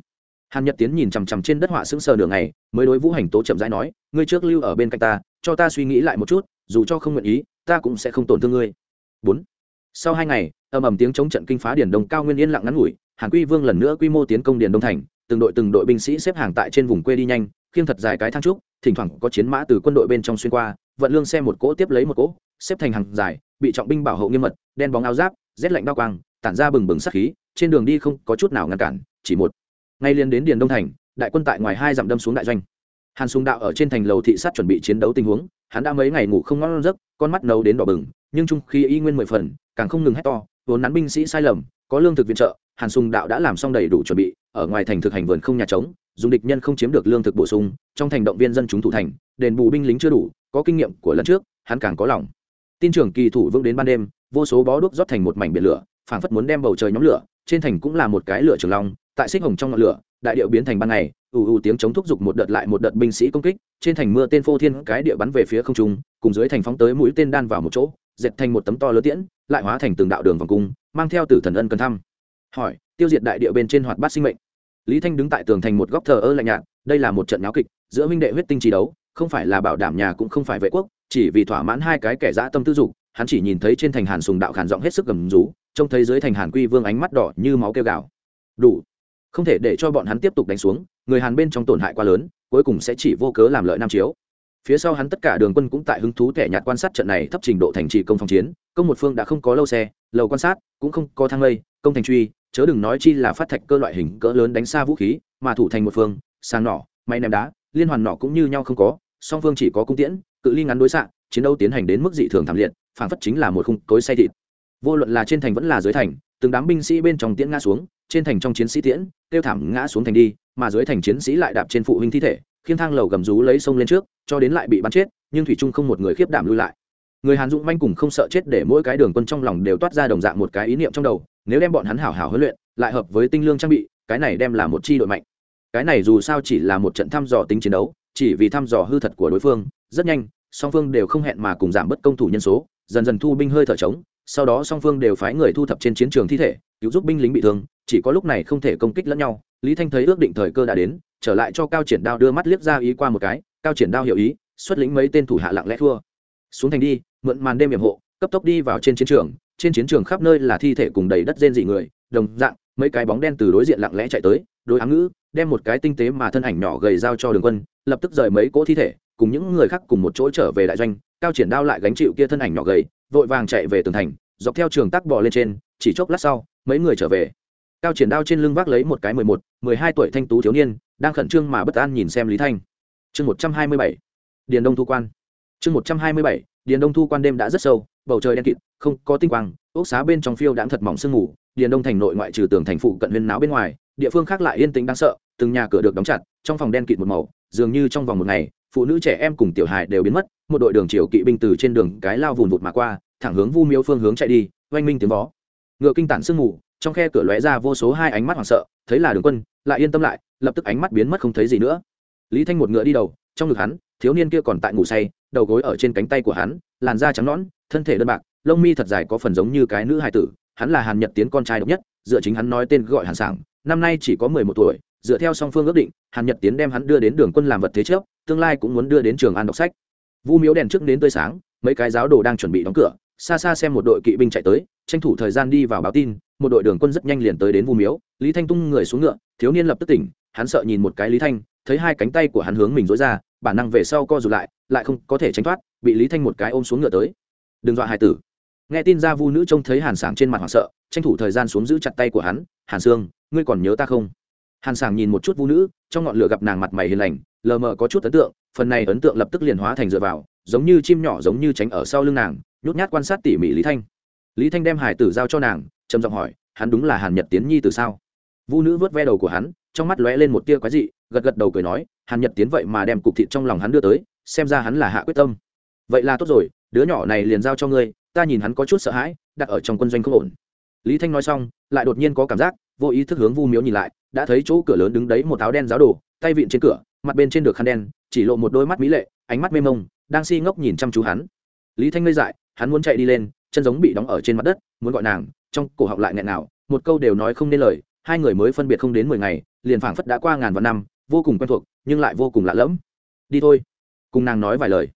Hàn nhật tiến nhìn chằm chằm trên đất họa sững sờ đường này mới đối vũ hành tố chậm rãi nói, ngươi trước lưu ở bên cạnh ta, cho ta suy nghĩ lại một chút, dù cho không nguyện ý, ta cũng sẽ không tổn thương ngươi. Bốn. Sau hai ngày, ầm ầm tiếng chống trận kinh phá điền đông cao nguyên yên lặng ngắn ngủi, hàn quy vương lần nữa quy mô tiến công điền đông thành, từng đội từng đội binh sĩ xếp hàng tại trên vùng quê đi nhanh khiêng thật dài cái thang trúc, thỉnh thoảng có chiến mã từ quân đội bên trong xuyên qua, vận lương xe một cỗ tiếp lấy một cỗ, xếp thành hàng dài, bị trọng binh bảo hộ nghiêm mật, đen bóng áo giáp, rét lạnh bao quang, tản ra bừng bừng sát khí, trên đường đi không có chút nào ngăn cản, chỉ một. Ngay liền đến điền đông thành, đại quân tại ngoài hai dặm đâm xuống đại doanh. Hàn sùng đạo ở trên thành lầu thị sát chuẩn bị chiến đấu tình huống, hắn đã mấy ngày ngủ không ngon giấc, con mắt nấu đến đỏ bừng, nhưng trung khi y nguyên mười phần, càng không ngừng hét to, vốn nắn binh sĩ sai lầm, có lương thực viện trợ hàn sùng đạo đã làm xong đầy đủ chuẩn bị, ở ngoài thành thực hành vườn không nhà trống, dùng địch nhân không chiếm được lương thực bổ sung, trong thành động viên dân chúng thủ thành, đền bù binh lính chưa đủ, có kinh nghiệm của lần trước, hắn càng có lòng. Tin trưởng kỳ thủ vững đến ban đêm, vô số bó đuốc rót thành một mảnh biển lửa, phảng phất muốn đem bầu trời nhóm lửa, trên thành cũng là một cái lửa trường long, tại xích hồng trong ngọn lửa, đại điệu biến thành ban ngày, ù ù tiếng chống thúc giục một đợt lại một đợt binh sĩ công kích, trên thành mưa tên phô thiên cái địa bắn về phía không trung, cùng dưới thành phóng tới mũi tên đan vào một chỗ, dệt thành một tấm to lớn tiễn, lại hóa thành từng đạo đường vòng cung, mang theo tử thần ân cần thăm hỏi, tiêu diệt đại địa bên trên hoạt bát sinh mệnh. Lý thanh đứng tại tường thành một góc thờ ơ lạnh nhạt, đây là một trận nháo kịch, giữa minh đệ huyết tinh trí đấu, không phải là bảo đảm nhà cũng không phải vệ quốc, chỉ vì thỏa mãn hai cái kẻ dã tâm tư dục, hắn chỉ nhìn thấy trên thành hàn sùng đạo khản giọng hết sức gầm rú, trông thấy dưới thành hàn quy vương ánh mắt đỏ như máu kêu gào. Đủ. Không thể để cho bọn hắn tiếp tục đánh xuống, người hàn bên trong tổn hại quá lớn, cuối cùng sẽ chỉ vô cớ làm lợi nam chiếu. Phía sau hắn tất cả đường quân cũng tại hứng thú thẻ nhạt quan sát trận này thấp trình độ thành trì công phòng chiến, công một phương đã không có lâu xe, lầu quan sát, cũng không có thang lây, công thành truy chớ đừng nói chi là phát thạch cơ loại hình cỡ lớn đánh xa vũ khí, mà thủ thành một phương, sàng nỏ may ném đá, liên hoàn nỏ cũng như nhau không có, song phương chỉ có cung tiễn, cự ly ngắn đối xạ, chiến đấu tiến hành đến mức dị thường thảm liệt, phản phất chính là một khung cối say thịt. Vô luận là trên thành vẫn là dưới thành, từng đám binh sĩ bên trong tiễn ngã xuống, trên thành trong chiến sĩ tiễn, tiêu thảm ngã xuống thành đi, mà dưới thành chiến sĩ lại đạp trên phụ huynh thi thể, khiêng thang lầu gầm rú lấy sông lên trước, cho đến lại bị bắn chết, nhưng thủy trung không một người khiếp đảm lui lại. Người hàn dũng manh cùng không sợ chết để mỗi cái đường quân trong lòng đều toát ra đồng dạng một cái ý niệm trong đầu nếu đem bọn hắn hảo hảo huấn luyện, lại hợp với tinh lương trang bị, cái này đem là một chi đội mạnh. Cái này dù sao chỉ là một trận thăm dò tính chiến đấu, chỉ vì thăm dò hư thật của đối phương, rất nhanh, song phương đều không hẹn mà cùng giảm bớt công thủ nhân số, dần dần thu binh hơi thở trống, sau đó song phương đều phái người thu thập trên chiến trường thi thể, cứu giúp binh lính bị thương, chỉ có lúc này không thể công kích lẫn nhau. Lý thanh thấy ước định thời cơ đã đến, trở lại cho cao triển đao đưa mắt liếc ra ý qua một cái, cao triển đao hiểu ý, xuất lĩnh mấy tên thủ hạ lặng lẽ thua. Xuống thành đi, mượn màn đêm hiểm hộ, cấp tốc đi vào trên chiến trường trên chiến trường khắp nơi là thi thể cùng đầy đất rên dị người, đồng dạng, mấy cái bóng đen từ đối diện lặng lẽ chạy tới, đối áng ngữ, đem một cái tinh tế mà thân ảnh nhỏ gầy giao cho đường quân, lập tức rời mấy cỗ thi thể, cùng những người khác cùng một chỗ trở về đại doanh, cao triển đao lại gánh chịu kia thân ảnh nhỏ gầy, vội vàng chạy về tường thành, dọc theo trường tắc bò lên trên, chỉ chốc lát sau, mấy người trở về. Cao triển đao trên lưng vác lấy một cái mười một, mười hai tuổi thanh tú thiếu niên, đang khẩn trương mà bất an nhìn xem lý thanh. Chương một trăm hai mươi bảy, điền đông thu quan. Chương một trăm hai mươi bảy, điền đông thu quan đêm đã rất sâu bầu trời đen kịt, không có tinh quang, ốc xá bên trong phiêu đãng thật mỏng sương mù, điền đông thành nội ngoại trừ tường thành phụ cận huyên náo bên ngoài, địa phương khác lại yên tĩnh đáng sợ, từng nhà cửa được đóng chặt, trong phòng đen kịt một màu, dường như trong vòng một ngày, phụ nữ trẻ em cùng tiểu hài đều biến mất, một đội đường triều kỵ binh từ trên đường cái lao vùn vụt mà qua, thẳng hướng vu miếu phương hướng chạy đi, oanh minh tiếng vó. Ngựa kinh tản sương mù, trong khe cửa lóe ra vô số hai ánh mắt hoảng sợ, thấy là đường quân, lại yên tâm lại, lập tức ánh mắt biến mất không thấy gì nữa. Lý thanh một ngựa đi đầu, trong ngực hắn, thiếu niên kia còn tại ngủ say, đầu gối ở trên cánh tay của hắn, làn da trắng nõn thân thể đơn bạc, lông mi thật dài có phần giống như cái nữ hài tử, hắn là hàn nhật tiến con trai độc nhất, dựa chính hắn nói tên gọi hàn sảng, năm nay chỉ có mười một tuổi, dựa theo song phương ước định, hàn nhật tiến đem hắn đưa đến đường quân làm vật thế trước, tương lai cũng muốn đưa đến trường an đọc sách. Vu miếu đèn trước đến tươi sáng, mấy cái giáo đồ đang chuẩn bị đóng cửa, xa xa xem một đội kỵ binh chạy tới, tranh thủ thời gian đi vào báo tin, một đội đường quân rất nhanh liền tới đến vu miếu, lý thanh tung người xuống ngựa, thiếu niên lập tức tỉnh, hắn sợ nhìn một cái lý thanh, thấy hai cánh tay của hắn hướng mình dối ra, bản năng về sau co rụt lại lại không có thể tránh thoát, bị lý thanh một cái ôm xuống ngựa tới đừng dọa hải tử. Nghe tin ra vu nữ trông thấy hàn sảng trên mặt hoảng sợ, tranh thủ thời gian xuống giữ chặt tay của hắn. Hàn sương, ngươi còn nhớ ta không? Hàn sảng nhìn một chút vu nữ, trong ngọn lửa gặp nàng mặt mày hiền lành, lờ mờ có chút ấn tượng, phần này ấn tượng lập tức liền hóa thành dựa vào, giống như chim nhỏ giống như tránh ở sau lưng nàng, nhút nhát quan sát tỉ mỉ lý thanh. Lý thanh đem hải tử giao cho nàng, trầm giọng hỏi, hắn đúng là hàn nhật tiến nhi từ sao? Vu nữ vớt ve đầu của hắn, trong mắt lóe lên một tia quái dị, gật gật đầu cười nói, hàn nhật tiến vậy mà đem cục thịt trong lòng hắn đưa tới, xem ra hắn là hạ quyết tâm. Vậy là tốt rồi đứa nhỏ này liền giao cho ngươi, ta nhìn hắn có chút sợ hãi, đặt ở trong quân doanh không ổn. Lý thanh nói xong, lại đột nhiên có cảm giác, vô ý thức hướng vu miếu nhìn lại, đã thấy chỗ cửa lớn đứng đấy một áo đen giáo đồ, tay vịn trên cửa, mặt bên trên được khăn đen, chỉ lộ một đôi mắt mỹ lệ, ánh mắt mê mông, đang si ngốc nhìn chăm chú hắn. Lý thanh ngây dại, hắn muốn chạy đi lên, chân giống bị đóng ở trên mặt đất, muốn gọi nàng, trong cổ họng lại nghẹn nào một câu đều nói không nên lời, hai người mới phân biệt không đến mười ngày, liền phảng phất đã qua ngàn vạn năm, vô cùng quen thuộc, nhưng lại vô cùng lạ lẫm. Đi thôi. Cùng nàng nói vài lời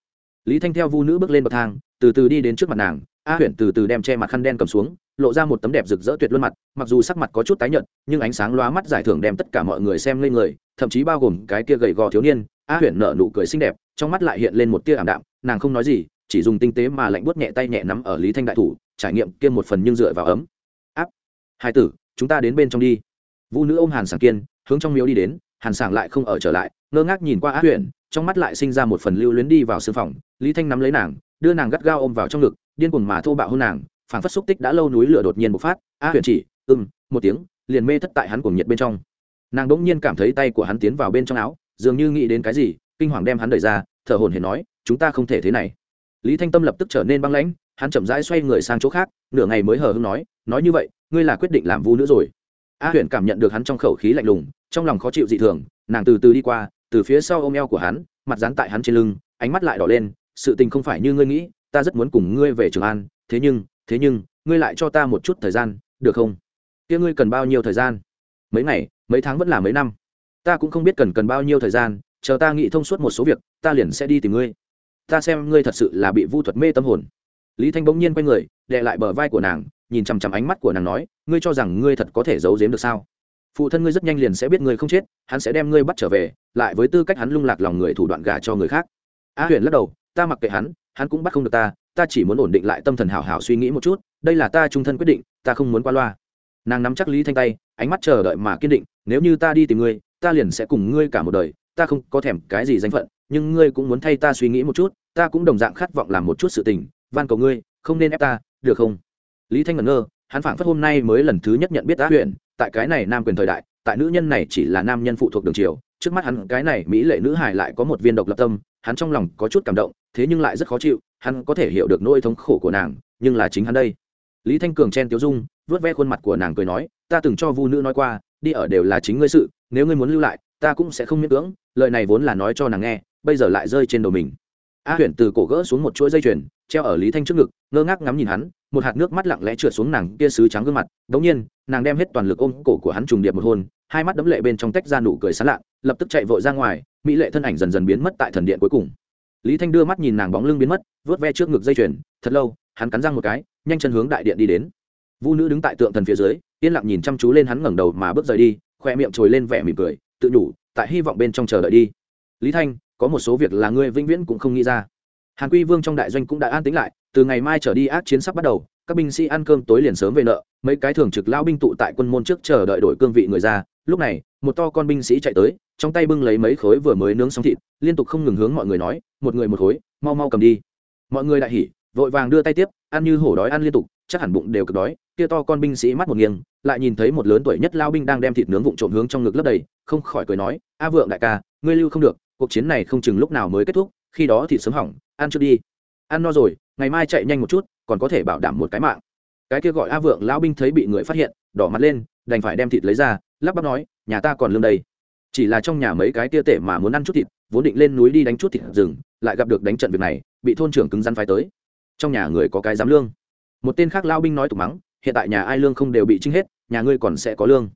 lý thanh theo vu nữ bước lên bậc thang, từ từ đi đến trước mặt nàng. A huyện từ từ đem che mặt khăn đen cầm xuống, lộ ra một tấm đẹp rực rỡ tuyệt luân mặt, mặc dù sắc mặt có chút tái nhợt, nhưng ánh sáng lóa mắt giải thưởng đem tất cả mọi người xem lên người, thậm chí bao gồm cái kia gầy gò thiếu niên. A huyện nở nụ cười xinh đẹp, trong mắt lại hiện lên một tia ảm đạm, nàng không nói gì, chỉ dùng tinh tế mà lạnh buốt nhẹ tay nhẹ nắm ở lý thanh đại thủ, trải nghiệm kia một phần nhưng dựa vào ấm. Áp. Hai tử, chúng ta đến bên trong đi. Vũ nữ ôm hàn sảng kiên, hướng trong miếu đi đến, hàn sảng lại không ở trở lại ngơ ngác nhìn qua á huyền, trong mắt lại sinh ra một phần lưu luyến đi vào sương phòng. Lý thanh nắm lấy nàng, đưa nàng gắt gao ôm vào trong ngực, điên cuồng mà thô bạo hơn nàng phản phất xúc tích đã lâu núi lửa đột nhiên bộc phát. Á huyền chỉ, ừm, một tiếng, liền mê thất tại hắn cuồng nhiệt bên trong. Nàng đỗng nhiên cảm thấy tay của hắn tiến vào bên trong áo, dường như nghĩ đến cái gì, kinh hoàng đem hắn đẩy ra, thở hổn hển nói, chúng ta không thể thế này. Lý thanh tâm lập tức trở nên băng lãnh, hắn chậm rãi xoay người sang chỗ khác, nửa ngày mới hờ hưng nói nói như vậy, ngươi là quyết định làm vu nữa rồi. A huyền cảm nhận được hắn trong khẩu khí lạnh lùng, trong lòng khó chịu dị thường, nàng từ từ đi qua từ phía sau ôm eo của hắn, mặt dán tại hắn trên lưng, ánh mắt lại đỏ lên, sự tình không phải như ngươi nghĩ, ta rất muốn cùng ngươi về trường an, thế nhưng thế nhưng, ngươi lại cho ta một chút thời gian, được không? Kia ngươi cần bao nhiêu thời gian? Mấy ngày, mấy tháng vẫn là mấy năm. Ta cũng không biết cần cần bao nhiêu thời gian, chờ ta nghĩ thông suốt một số việc, ta liền sẽ đi tìm ngươi. Ta xem ngươi thật sự là bị vu thuật mê tâm hồn. Lý thanh bỗng nhiên quay người đệ lại bờ vai của nàng, nhìn chằm chằm ánh mắt của nàng nói, ngươi cho rằng ngươi thật có thể giấu giếm được sao? Phụ thân ngươi rất nhanh liền sẽ biết ngươi không chết, hắn sẽ đem ngươi bắt trở về, lại với tư cách hắn lung lạc lòng người thủ đoạn gà cho người khác. A huyền lắc đầu, ta mặc kệ hắn hắn cũng bắt không được ta ta chỉ muốn ổn định lại tâm thần hảo hảo suy nghĩ một chút, đây là ta trung thân quyết định, ta không muốn qua loa. Nàng nắm chắc lý thanh tay, ánh mắt chờ đợi mà kiên định, nếu như ta đi tìm ngươi, ta liền sẽ cùng ngươi cả một đời, ta không có thèm cái gì danh phận, nhưng ngươi cũng muốn thay ta suy nghĩ một chút, ta cũng đồng dạng khát vọng làm một chút sự tình, van cầu ngươi, không nên ép ta, được không? Lý thanh ngẩn ngơ, hắn phảng phất hôm nay mới lần thứ nhất nhận biết á huyện tại cái này nam quyền thời đại, tại nữ nhân này chỉ là nam nhân phụ thuộc đường triều trước mắt hắn cái này mỹ lệ nữ hải lại có một viên độc lập tâm, hắn trong lòng có chút cảm động, thế nhưng lại rất khó chịu, hắn có thể hiểu được nỗi thống khổ của nàng, nhưng là chính hắn đây. Lý thanh cường chen tiêu dung vớt ve khuôn mặt của nàng cười nói, ta từng cho vu nữ nói qua, đi ở đều là chính ngươi sự, nếu ngươi muốn lưu lại, ta cũng sẽ không miễn cưỡng, lời này vốn là nói cho nàng nghe, bây giờ lại rơi trên đầu mình. A huyền từ cổ gỡ xuống một chuỗi dây chuyền, treo ở lý thanh trước ngực, ngơ ngác ngắm nhìn hắn một hạt nước mắt lặng lẽ trượt xuống nàng kia sứ trắng gương mặt. Đống nhiên, nàng đem hết toàn lực ôm cổ của hắn trùng điệp một hôn, hai mắt đấm lệ bên trong tách ra nụ cười sán lạ, lập tức chạy vội ra ngoài, mỹ lệ thân ảnh dần dần biến mất tại thần điện cuối cùng. Lý thanh đưa mắt nhìn nàng bóng lưng biến mất, vớt ve trước ngực dây chuyền, thật lâu, hắn cắn răng một cái, nhanh chân hướng đại điện đi đến. Vu nữ đứng tại tượng thần phía dưới, yên lặng nhìn chăm chú lên hắn ngẩng đầu mà bước rời đi, khoe miệng trồi lên vẻ mỉm cười, tự nhủ tại hy vọng bên trong chờ đợi đi. Lý thanh, có một số việc là ngươi vĩnh viễn cũng không nghĩ ra. Hàn quy vương trong đại doanh cũng đã an tính lại từ ngày mai trở đi ác chiến sắp bắt đầu, các binh sĩ ăn cơm tối liền sớm về nợ, mấy cái thường trực lao binh tụ tại quân môn trước chờ đợi đổi cương vị người ra. Lúc này, một to con binh sĩ chạy tới, trong tay bưng lấy mấy khối vừa mới nướng xong thịt, liên tục không ngừng hướng mọi người nói, một người một khối, mau mau cầm đi. Mọi người đại hỉ, vội vàng đưa tay tiếp, ăn như hổ đói ăn liên tục, chắc hẳn bụng đều cực đói. Kia to con binh sĩ mắt một nghiêng, lại nhìn thấy một lớn tuổi nhất lao binh đang đem thịt nướng vụn trộm hướng trong ngực lấp đầy, không khỏi cười nói, a vượng đại ca, ngươi lưu không được, cuộc chiến này không chừng lúc nào mới kết thúc, khi đó thịt sớm hỏng, ăn trước đi. Ăn no rồi ngày mai chạy nhanh một chút, còn có thể bảo đảm một cái mạng. Cái kia gọi a vượng lão binh thấy bị người phát hiện, đỏ mặt lên, đành phải đem thịt lấy ra, lắp bắp nói, nhà ta còn lương đây. Chỉ là trong nhà mấy cái tia tể mà muốn ăn chút thịt, vốn định lên núi đi đánh chút thịt rừng, lại gặp được đánh trận việc này, bị thôn trưởng cứng rắn phái tới. Trong nhà người có cái giám lương. Một tên khác lao binh nói tục mắng, hiện tại nhà ai lương không đều bị trinh hết, nhà ngươi còn sẽ có lương.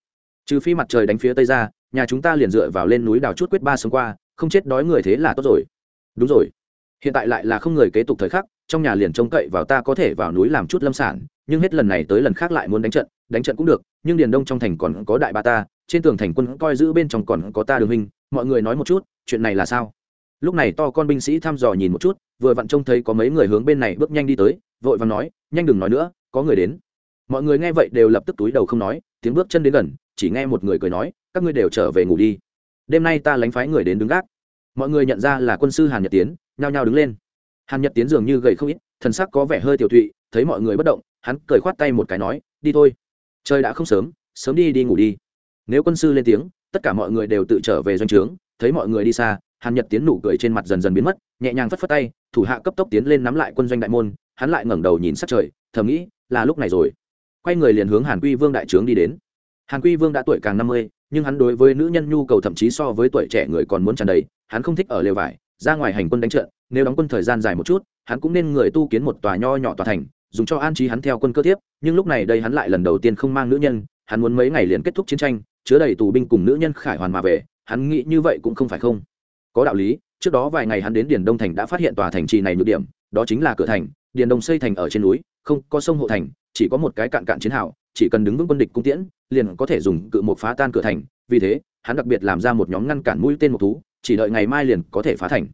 Trừ phi mặt trời đánh phía tây ra, nhà chúng ta liền dựa vào lên núi đào chút quyết ba sống qua, không chết đói người thế là tốt rồi. Đúng rồi. Hiện tại lại là không người kế tục thời khắc trong nhà liền trông cậy vào ta có thể vào núi làm chút lâm sản, nhưng hết lần này tới lần khác lại muốn đánh trận đánh trận cũng được, nhưng điền đông trong thành còn có đại ba ta, trên tường thành quân coi giữ bên trong còn có ta đường hình mọi người nói một chút, chuyện này là sao? Lúc này to con binh sĩ thăm dò nhìn một chút, vừa vặn trông thấy có mấy người hướng bên này bước nhanh đi tới, vội và nói, nhanh đừng nói nữa, có người đến. Mọi người nghe vậy đều lập tức túi đầu không nói, tiếng bước chân đến gần, chỉ nghe một người cười nói, các ngươi đều trở về ngủ đi. Đêm nay ta lánh phái người đến đứng gác. Mọi người nhận ra là quân sư hàn nhật tiến, nhao nhao đứng lên hàn nhật tiến dường như gầy không ít, thần sắc có vẻ hơi tiểu thụy thấy mọi người bất động, hắn cười khoát tay một cái nói, đi thôi. Trời đã không sớm sớm đi đi ngủ đi. Nếu quân sư lên tiếng, tất cả mọi người đều tự trở về doanh trướng, thấy mọi người đi xa, hàn nhật tiến nụ cười trên mặt dần dần biến mất, nhẹ nhàng phất phất tay, thủ hạ cấp tốc tiến lên nắm lại quân doanh đại môn, hắn lại ngẩng đầu nhìn sắc trời, thầm nghĩ, là lúc này rồi. Quay người liền hướng hàn quy vương đại trướng đi đến. Hàn quy vương đã tuổi càng năm mươi, nhưng hắn đối với nữ nhân nhu cầu thậm chí so với tuổi trẻ người còn muốn tràn đầy, hắn không thích ở lều vải ra ngoài hành quân đánh trận, nếu đóng quân thời gian dài một chút, hắn cũng nên người tu kiến một tòa nho nhỏ tòa thành, dùng cho an trí hắn theo quân cơ tiếp nhưng lúc này đây hắn lại lần đầu tiên không mang nữ nhân, hắn muốn mấy ngày liền kết thúc chiến tranh, chứa đầy tù binh cùng nữ nhân khải hoàn mà về, hắn nghĩ như vậy cũng không phải không. Có đạo lý, trước đó vài ngày hắn đến điền đông thành đã phát hiện tòa thành trì này nhược điểm, đó chính là cửa thành, điền đông xây thành ở trên núi, không có sông hộ thành, chỉ có một cái cạn cạn chiến hào, chỉ cần đứng vững quân địch cung tiễn, liền có thể dùng cự một phá tan cửa thành, vì thế, hắn đặc biệt làm ra một nhóm ngăn cản mũi tên một thú chỉ đợi ngày mai liền có thể phá thành.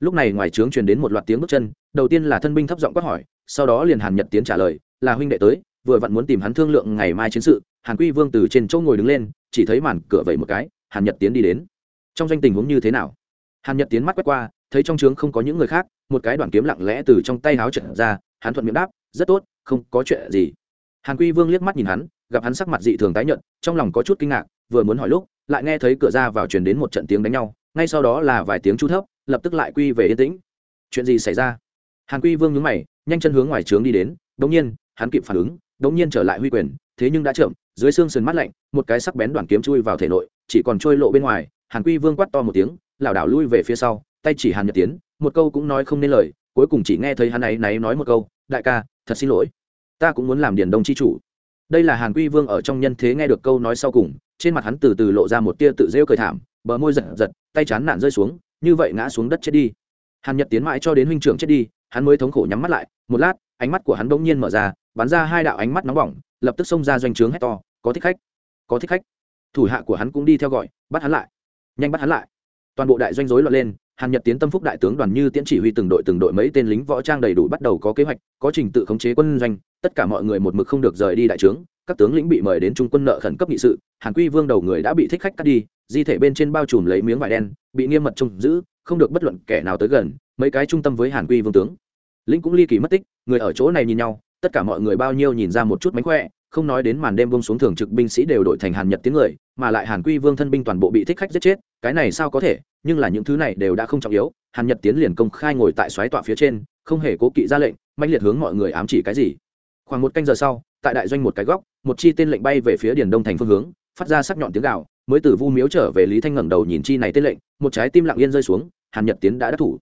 Lúc này ngoài trướng truyền đến một loạt tiếng bước chân, đầu tiên là thân binh thấp giọng quát hỏi, sau đó liền hàn nhật tiến trả lời, là huynh đệ tới, vừa vặn muốn tìm hắn thương lượng ngày mai chiến sự. Hàn quy vương từ trên chỗ ngồi đứng lên, chỉ thấy màn cửa vẩy một cái, hàn nhật tiến đi đến. Trong danh tình huống như thế nào? Hàn nhật tiến mắt quét qua, thấy trong trướng không có những người khác, một cái đoạn kiếm lặng lẽ từ trong tay háo trận ra, hắn thuận miệng đáp, rất tốt, không có chuyện gì. Hàn quy vương liếc mắt nhìn hắn, gặp hắn sắc mặt dị thường tái nhợt, trong lòng có chút kinh ngạc, vừa muốn hỏi lúc, lại nghe thấy cửa ra vào truyền đến một trận tiếng đánh nhau ngay sau đó là vài tiếng chu thấp, lập tức lại quy về yên tĩnh. Chuyện gì xảy ra? Hàn quy vương nhướng mày, nhanh chân hướng ngoài trướng đi đến, đống nhiên, hắn kịp phản ứng, đống nhiên trở lại huy quyền, thế nhưng đã chậm, dưới xương sườn mắt lạnh, một cái sắc bén đoàn kiếm chui vào thể nội, chỉ còn trôi lộ bên ngoài, hàn quy vương quát to một tiếng, lảo đảo lui về phía sau, tay chỉ hàn nhật tiến, một câu cũng nói không nên lời, cuối cùng chỉ nghe thấy hắn ấy náy nói một câu, đại ca, thật xin lỗi, ta cũng muốn làm điền đông chi chủ. Đây là hàn quy vương ở trong nhân thế nghe được câu nói sau cùng trên mặt hắn từ từ lộ ra một tia tự rêu cười thảm, bờ môi giật giật, tay chán nản rơi xuống, như vậy ngã xuống đất chết đi. Hàn nhật tiến mãi cho đến huynh trưởng chết đi, hắn mới thống khổ nhắm mắt lại, một lát, ánh mắt của hắn bỗng nhiên mở ra, bắn ra hai đạo ánh mắt nóng bỏng, lập tức xông ra doanh trướng hét to, có thích khách, có thích khách. Thủ hạ của hắn cũng đi theo gọi, bắt hắn lại. Nhanh bắt hắn lại. Toàn bộ đại doanh rối loạn lên, hàn nhật tiến tâm phúc đại tướng đoàn như tiễn chỉ huy từng đội từng đội mấy tên lính võ trang đầy đủ bắt đầu có kế hoạch, có trình tự khống chế quân doanh, tất cả mọi người một mực không được rời đi đại trướng các tướng lĩnh bị mời đến trung quân nợ khẩn cấp nghị sự, hàn quy vương đầu người đã bị thích khách cắt đi, di thể bên trên bao trùm lấy miếng vải đen, bị nghiêm mật trông giữ, không được bất luận kẻ nào tới gần, mấy cái trung tâm với hàn quy vương tướng. Lĩnh cũng ly kỳ mất tích, người ở chỗ này nhìn nhau, tất cả mọi người bao nhiêu nhìn ra một chút mánh khỏe, không nói đến màn đêm bông xuống thường trực binh sĩ đều đổi thành hàn nhật tiếng người, mà lại hàn quy vương thân binh toàn bộ bị thích khách giết chết, cái này sao có thể, nhưng là những thứ này đều đã không trọng yếu, hàn nhật tiến liền công khai ngồi tại xoáy tọa phía trên, không hề cố kỵ ra lệnh mạnh liệt hướng mọi người ám chỉ cái gì khoảng một canh giờ sau, tại đại doanh một cái góc, một chi tên lệnh bay về phía điền đông thành phương hướng, phát ra sắc nhọn tiếng gạo mới từ vu miếu trở về lý thanh ngẩng đầu nhìn chi này tên lệnh, một trái tim lặng yên rơi xuống, hàn nhật tiến đã đắc thủ.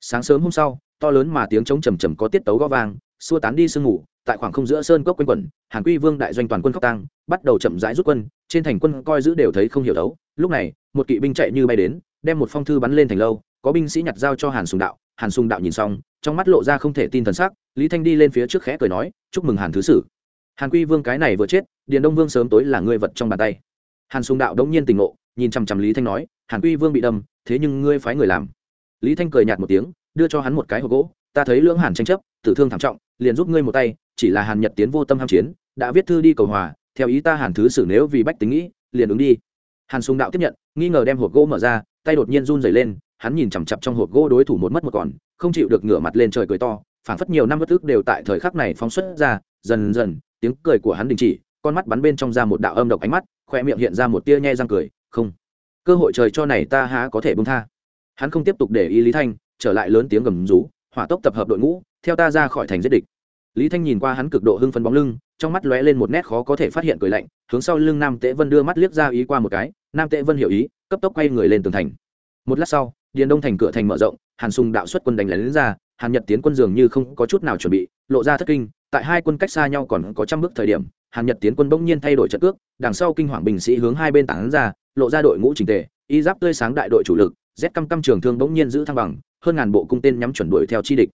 Sáng sớm hôm sau, to lớn mà tiếng trống trầm trầm có tiết tấu gõ vang, xua tán đi sương ngủ tại khoảng không giữa sơn cốc quanh quẩn, hàn quy vương đại doanh toàn quân khóc tăng bắt đầu chậm rãi rút quân, trên thành quân coi giữ đều thấy không hiểu đấu lúc này, một kỵ binh chạy như bay đến, đem một phong thư bắn lên thành lâu, có binh sĩ nhặt giao cho hàn sùng đạo. Hàn sùng đạo nhìn xong, trong mắt lộ ra không thể tin thần sắc lý thanh đi lên phía trước khẽ cười nói, chúc mừng hàn thứ sử. Hàn quy vương cái này vừa chết, điền đông vương sớm tối là ngươi vật trong bàn tay. Hàn sùng đạo đống nhiên tình ngộ, nhìn chằm chằm lý thanh nói, hàn quy vương bị đâm, thế nhưng ngươi phái người làm. Lý thanh cười nhạt một tiếng, đưa cho hắn một cái hộp gỗ, ta thấy lưỡng hàn tranh chấp, tử thương thảm trọng, liền giúp ngươi một tay, chỉ là hàn nhật tiến vô tâm ham chiến, đã viết thư đi cầu hòa, theo ý ta hàn thứ sử nếu vì bách tính nghĩ, liền ứng đi. Hàn sùng đạo tiếp nhận, nghi ngờ đem hộp gỗ mở ra, tay đột nhiên run rẩy lên, hắn nhìn chằm chặp trong hộp gỗ đối thủ một mất một còn, không chịu được ngửa mặt lên trời cười to phảng phất nhiều năm bất ức đều tại thời khắc này phóng xuất ra, dần dần, tiếng cười của hắn đình chỉ, con mắt bắn bên trong ra một đạo âm độc ánh mắt khoe miệng hiện ra một tia nhe răng cười, không, cơ hội trời cho này ta há có thể bông tha. Hắn không tiếp tục để ý lý thanh, trở lại lớn tiếng gầm rú, hỏa tốc tập hợp đội ngũ, theo ta ra khỏi thành giết địch. Lý thanh nhìn qua hắn cực độ hưng phấn bóng lưng, trong mắt lóe lên một nét khó có thể phát hiện cười lạnh, hướng sau lưng nam tễ vân đưa mắt liếc ra ý qua một cái, nam tễ vân hiểu ý, cấp tốc quay người lên tường thành. Một lát sau, điền đông thành cửa thành mở rộng, hàn sùng đạo xuất quân đánh lén ra hàn nhật tiến quân dường như không có chút nào chuẩn bị, lộ ra thất kinh, tại hai quân cách xa nhau còn có trăm bước thời điểm, hàn nhật tiến quân bỗng nhiên thay đổi trận cước, đằng sau kinh hoàng binh sĩ hướng hai bên tảng ra, lộ ra đội ngũ trình tề, y giáp tươi sáng đại đội chủ lực rét căm căm trường thương bỗng nhiên giữ thăng bằng, hơn ngàn bộ cung tên nhắm chuẩn đuổi theo chi địch.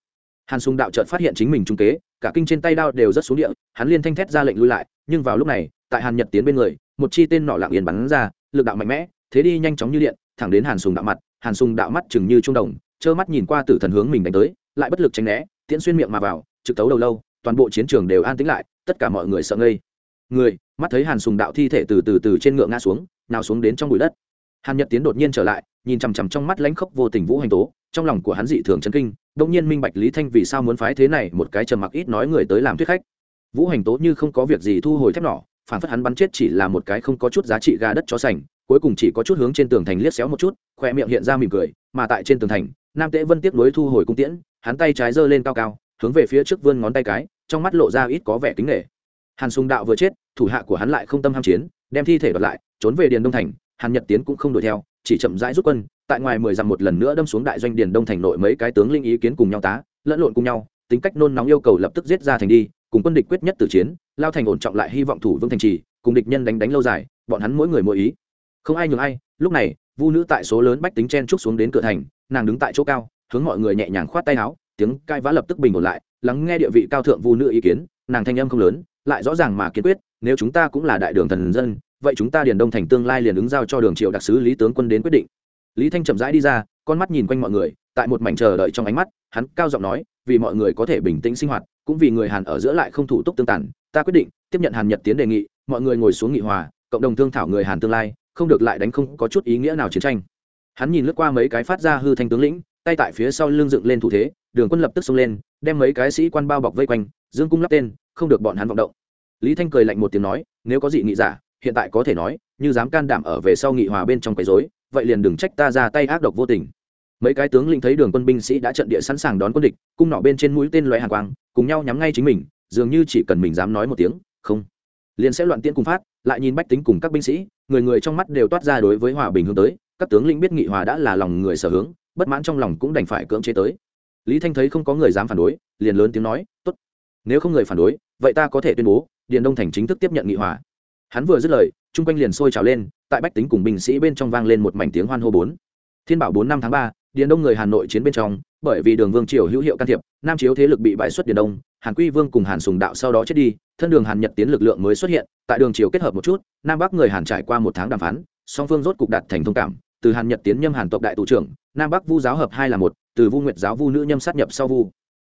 Hàn sùng đạo chợt phát hiện chính mình trung kế, cả kinh trên tay đao đều rất xuống địa, hắn liên thanh thét ra lệnh lui lại, nhưng vào lúc này, tại hàn nhật tiến bên người, một chi tên nọ lạng yên bắn ra, lực đạo mạnh mẽ, thế đi nhanh chóng như điện, thẳng đến hàn sùng đạo mặt, hàn sùng đạo mắt chừng như trung đồng, trơ mắt nhìn qua tử thần hướng mình đánh tới lại bất lực tránh né, tiễn xuyên miệng mà vào, trực tấu đầu lâu, toàn bộ chiến trường đều an tĩnh lại, tất cả mọi người sợ ngây. Người, mắt thấy hàn sùng đạo thi thể từ từ từ trên ngựa ngã xuống, nào xuống đến trong bụi đất. Hàn nhật tiến đột nhiên trở lại, nhìn chằm chằm trong mắt lãnh khốc vô tình vũ hành tố, trong lòng của hắn dị thường chấn kinh đông nhiên minh bạch lý thanh vì sao muốn phái thế này một cái trầm mặc ít nói người tới làm thuyết khách. Vũ hành tố như không có việc gì thu hồi thép nỏ, phản phất hắn bắn chết chỉ là một cái không có chút giá trị gà đất chó sành, cuối cùng chỉ có chút hướng trên tường thành liếc xéo một chút, khoe miệng hiện ra mỉm cười, mà tại trên tường thành, nam tễ vân tiếp nối thu hồi cung tiễn hắn tay trái giơ lên cao cao, hướng về phía trước vươn ngón tay cái, trong mắt lộ ra ít có vẻ kính nghệ hàn sùng đạo vừa chết, thủ hạ của hắn lại không tâm ham chiến, đem thi thể đoạt lại, trốn về điền đông thành, hàn nhật tiến cũng không đuổi theo, chỉ chậm rãi rút quân, tại ngoài mười dặm một lần nữa đâm xuống đại doanh điền đông thành nội mấy cái tướng linh ý kiến cùng nhau tá, lẫn lộn cùng nhau, tính cách nôn nóng yêu cầu lập tức giết ra thành đi, cùng quân địch quyết nhất tử chiến, lao thành ổn trọng lại hy vọng thủ vương thành trì, cùng địch nhân đánh đánh lâu dài, bọn hắn mỗi người mỗi ý. Không ai nhường ai, lúc này, vu nữ tại số lớn bách tính chen trúc xuống đến cửa thành, nàng đứng tại chỗ cao hướng mọi người nhẹ nhàng khoát tay áo, tiếng cai vã lập tức bình ổn lại, lắng nghe địa vị cao thượng vu nữ ý kiến, nàng thanh âm không lớn, lại rõ ràng mà kiên quyết, nếu chúng ta cũng là đại đường thần dân, vậy chúng ta điền đông thành tương lai liền ứng giao cho đường triệu đặc sứ lý tướng quân đến quyết định. Lý thanh chậm rãi đi ra, con mắt nhìn quanh mọi người, tại một mảnh chờ đợi trong ánh mắt, hắn cao giọng nói, vì mọi người có thể bình tĩnh sinh hoạt, cũng vì người hàn ở giữa lại không thủ tục tương tàn, ta quyết định, tiếp nhận hàn nhật tiến đề nghị, mọi người ngồi xuống nghị hòa, cộng đồng thương thảo người hàn tương lai, không được lại đánh không có chút ý nghĩa nào chiến tranh. Hắn nhìn lướt qua mấy cái phát ra hư thanh tướng lĩnh tay tại phía sau lưng dựng lên thủ thế đường quân lập tức xông lên đem mấy cái sĩ quan bao bọc vây quanh dương cung lắp tên không được bọn hắn vọng động. Lý thanh cười lạnh một tiếng nói nếu có dị nghị giả hiện tại có thể nói như dám can đảm ở về sau nghị hòa bên trong quấy dối, vậy liền đừng trách ta ra tay ác độc vô tình. Mấy cái tướng lĩnh thấy đường quân binh sĩ đã trận địa sẵn sàng đón quân địch cung nọ bên trên mũi tên loại hàng quang cùng nhau nhắm ngay chính mình dường như chỉ cần mình dám nói một tiếng không. Liền sẽ loạn tiễn cùng phát lại nhìn bách tính cùng các binh sĩ người người trong mắt đều toát ra đối với hòa bình hướng tới các tướng lĩnh biết nghị hòa đã là lòng người sở hướng bất mãn trong lòng cũng đành phải cưỡng chế tới. Lý thanh thấy không có người dám phản đối, liền lớn tiếng nói, tốt, nếu không người phản đối, vậy ta có thể tuyên bố, điền đông thành chính thức tiếp nhận nghị hòa. Hắn vừa dứt lời, chung quanh liền sôi trào lên, tại bách tính cùng binh sĩ bên trong vang lên một mảnh tiếng hoan hô bốn. Thiên bảo bốn năm tháng ba, điền đông người hà nội chiến bên trong, bởi vì đường vương triều hữu hiệu can thiệp, nam chiếu thế lực bị bại xuất điền đông, hàn quy vương cùng hàn sùng đạo sau đó chết đi, thân đường hàn nhật tiến lực lượng mới xuất hiện, tại đường triều kết hợp một chút, nam bắc người hàn trải qua một tháng đàm phán, song phương rốt cục đạt thành thông cảm từ hàn nhật tiến nhâm hàn tộc đại Tù trưởng, nam bắc vu giáo hợp hai là một, từ vu nguyệt giáo vu nữ nhâm sát nhập sau vu.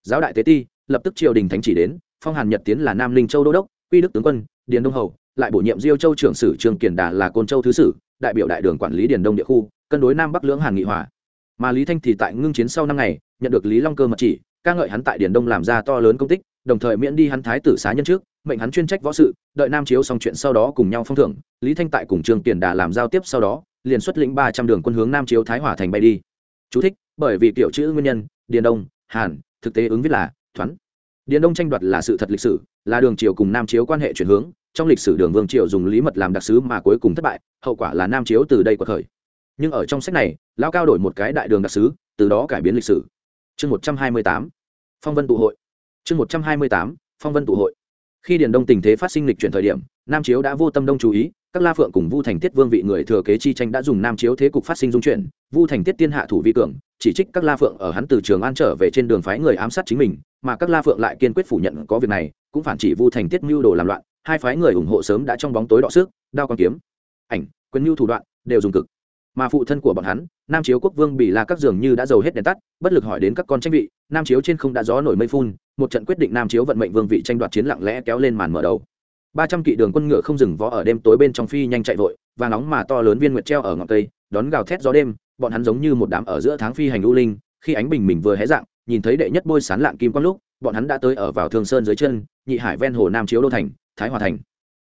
Giáo đại tế ti, lập tức triều đình thánh chỉ đến, phong hàn nhật tiến là nam linh châu đô đốc, quy đức tướng quân, điền đông hầu, lại bổ nhiệm diêu châu trưởng sử trường Kiển đà là côn châu thứ sử, đại biểu đại đường quản lý điền đông địa khu, cân đối nam bắc lưỡng hàn nghị hòa. Mà lý thanh thì tại ngưng chiến sau năm ngày, nhận được lý long cơ mật chỉ, ca ngợi hắn tại điền đông làm ra to lớn công tích, đồng thời miễn đi hắn thái tử xá nhân trước, mệnh hắn chuyên trách võ sự, đợi nam chiếu xong chuyện sau đó cùng nhau phong thưởng, lý thanh tại cùng trường tiền đà làm giao tiếp sau đó liền xuất lĩnh ba trăm đường quân hướng nam chiếu thái hòa thành bay đi. Chú thích, bởi vì kiểu chữ nguyên nhân điền đông hàn thực tế ứng viết là thoắn điền đông tranh đoạt là sự thật lịch sử là đường triều cùng nam chiếu quan hệ chuyển hướng trong lịch sử đường vương triều dùng lý mật làm đặc sứ mà cuối cùng thất bại hậu quả là nam chiếu từ đây của khởi. Nhưng ở trong sách này lão cao đổi một cái đại đường đặc sứ từ đó cải biến lịch sử. Chương một trăm hai mươi tám phong vân tụ hội. Chương một trăm hai mươi tám phong vân tụ hội khi điền đông tình thế phát sinh lịch chuyển thời điểm, nam chiếu đã vô tâm đông chú ý, các la phượng cùng vu thành tiết vương vị người thừa kế chi tranh đã dùng nam chiếu thế cục phát sinh dung chuyển, vu thành tiết tiên hạ thủ vi cường, chỉ trích các la phượng ở hắn từ trường an trở về trên đường phái người ám sát chính mình, mà các la phượng lại kiên quyết phủ nhận có việc này, cũng phản chỉ vu thành tiết mưu đồ làm loạn, hai phái người ủng hộ sớm đã trong bóng tối đọ sức, đao con kiếm, ảnh, quyền mưu thủ đoạn, đều dùng cực. Mà phụ thân của bọn hắn, nam chiếu quốc vương bị la các dường như đã giàu hết đèn tắt, bất lực hỏi đến các con tranh vị, nam chiếu trên không đã gió nổi mây phun một trận quyết định nam chiếu vận mệnh vương vị tranh đoạt chiến lặng lẽ kéo lên màn mở đầu. Ba trăm kỵ đường quân ngựa không dừng vó ở đêm tối bên trong phi nhanh chạy vội và nóng mà to lớn viên nguyệt treo ở ngọn cây, đón gào thét gió đêm, bọn hắn giống như một đám ở giữa tháng phi hành u linh, khi ánh bình mình vừa hé dạng, nhìn thấy đệ nhất bôi sán lạng kim quang lúc, bọn hắn đã tới ở vào thương sơn dưới chân, nhị hải ven hồ nam chiếu đô thành, thái hòa thành.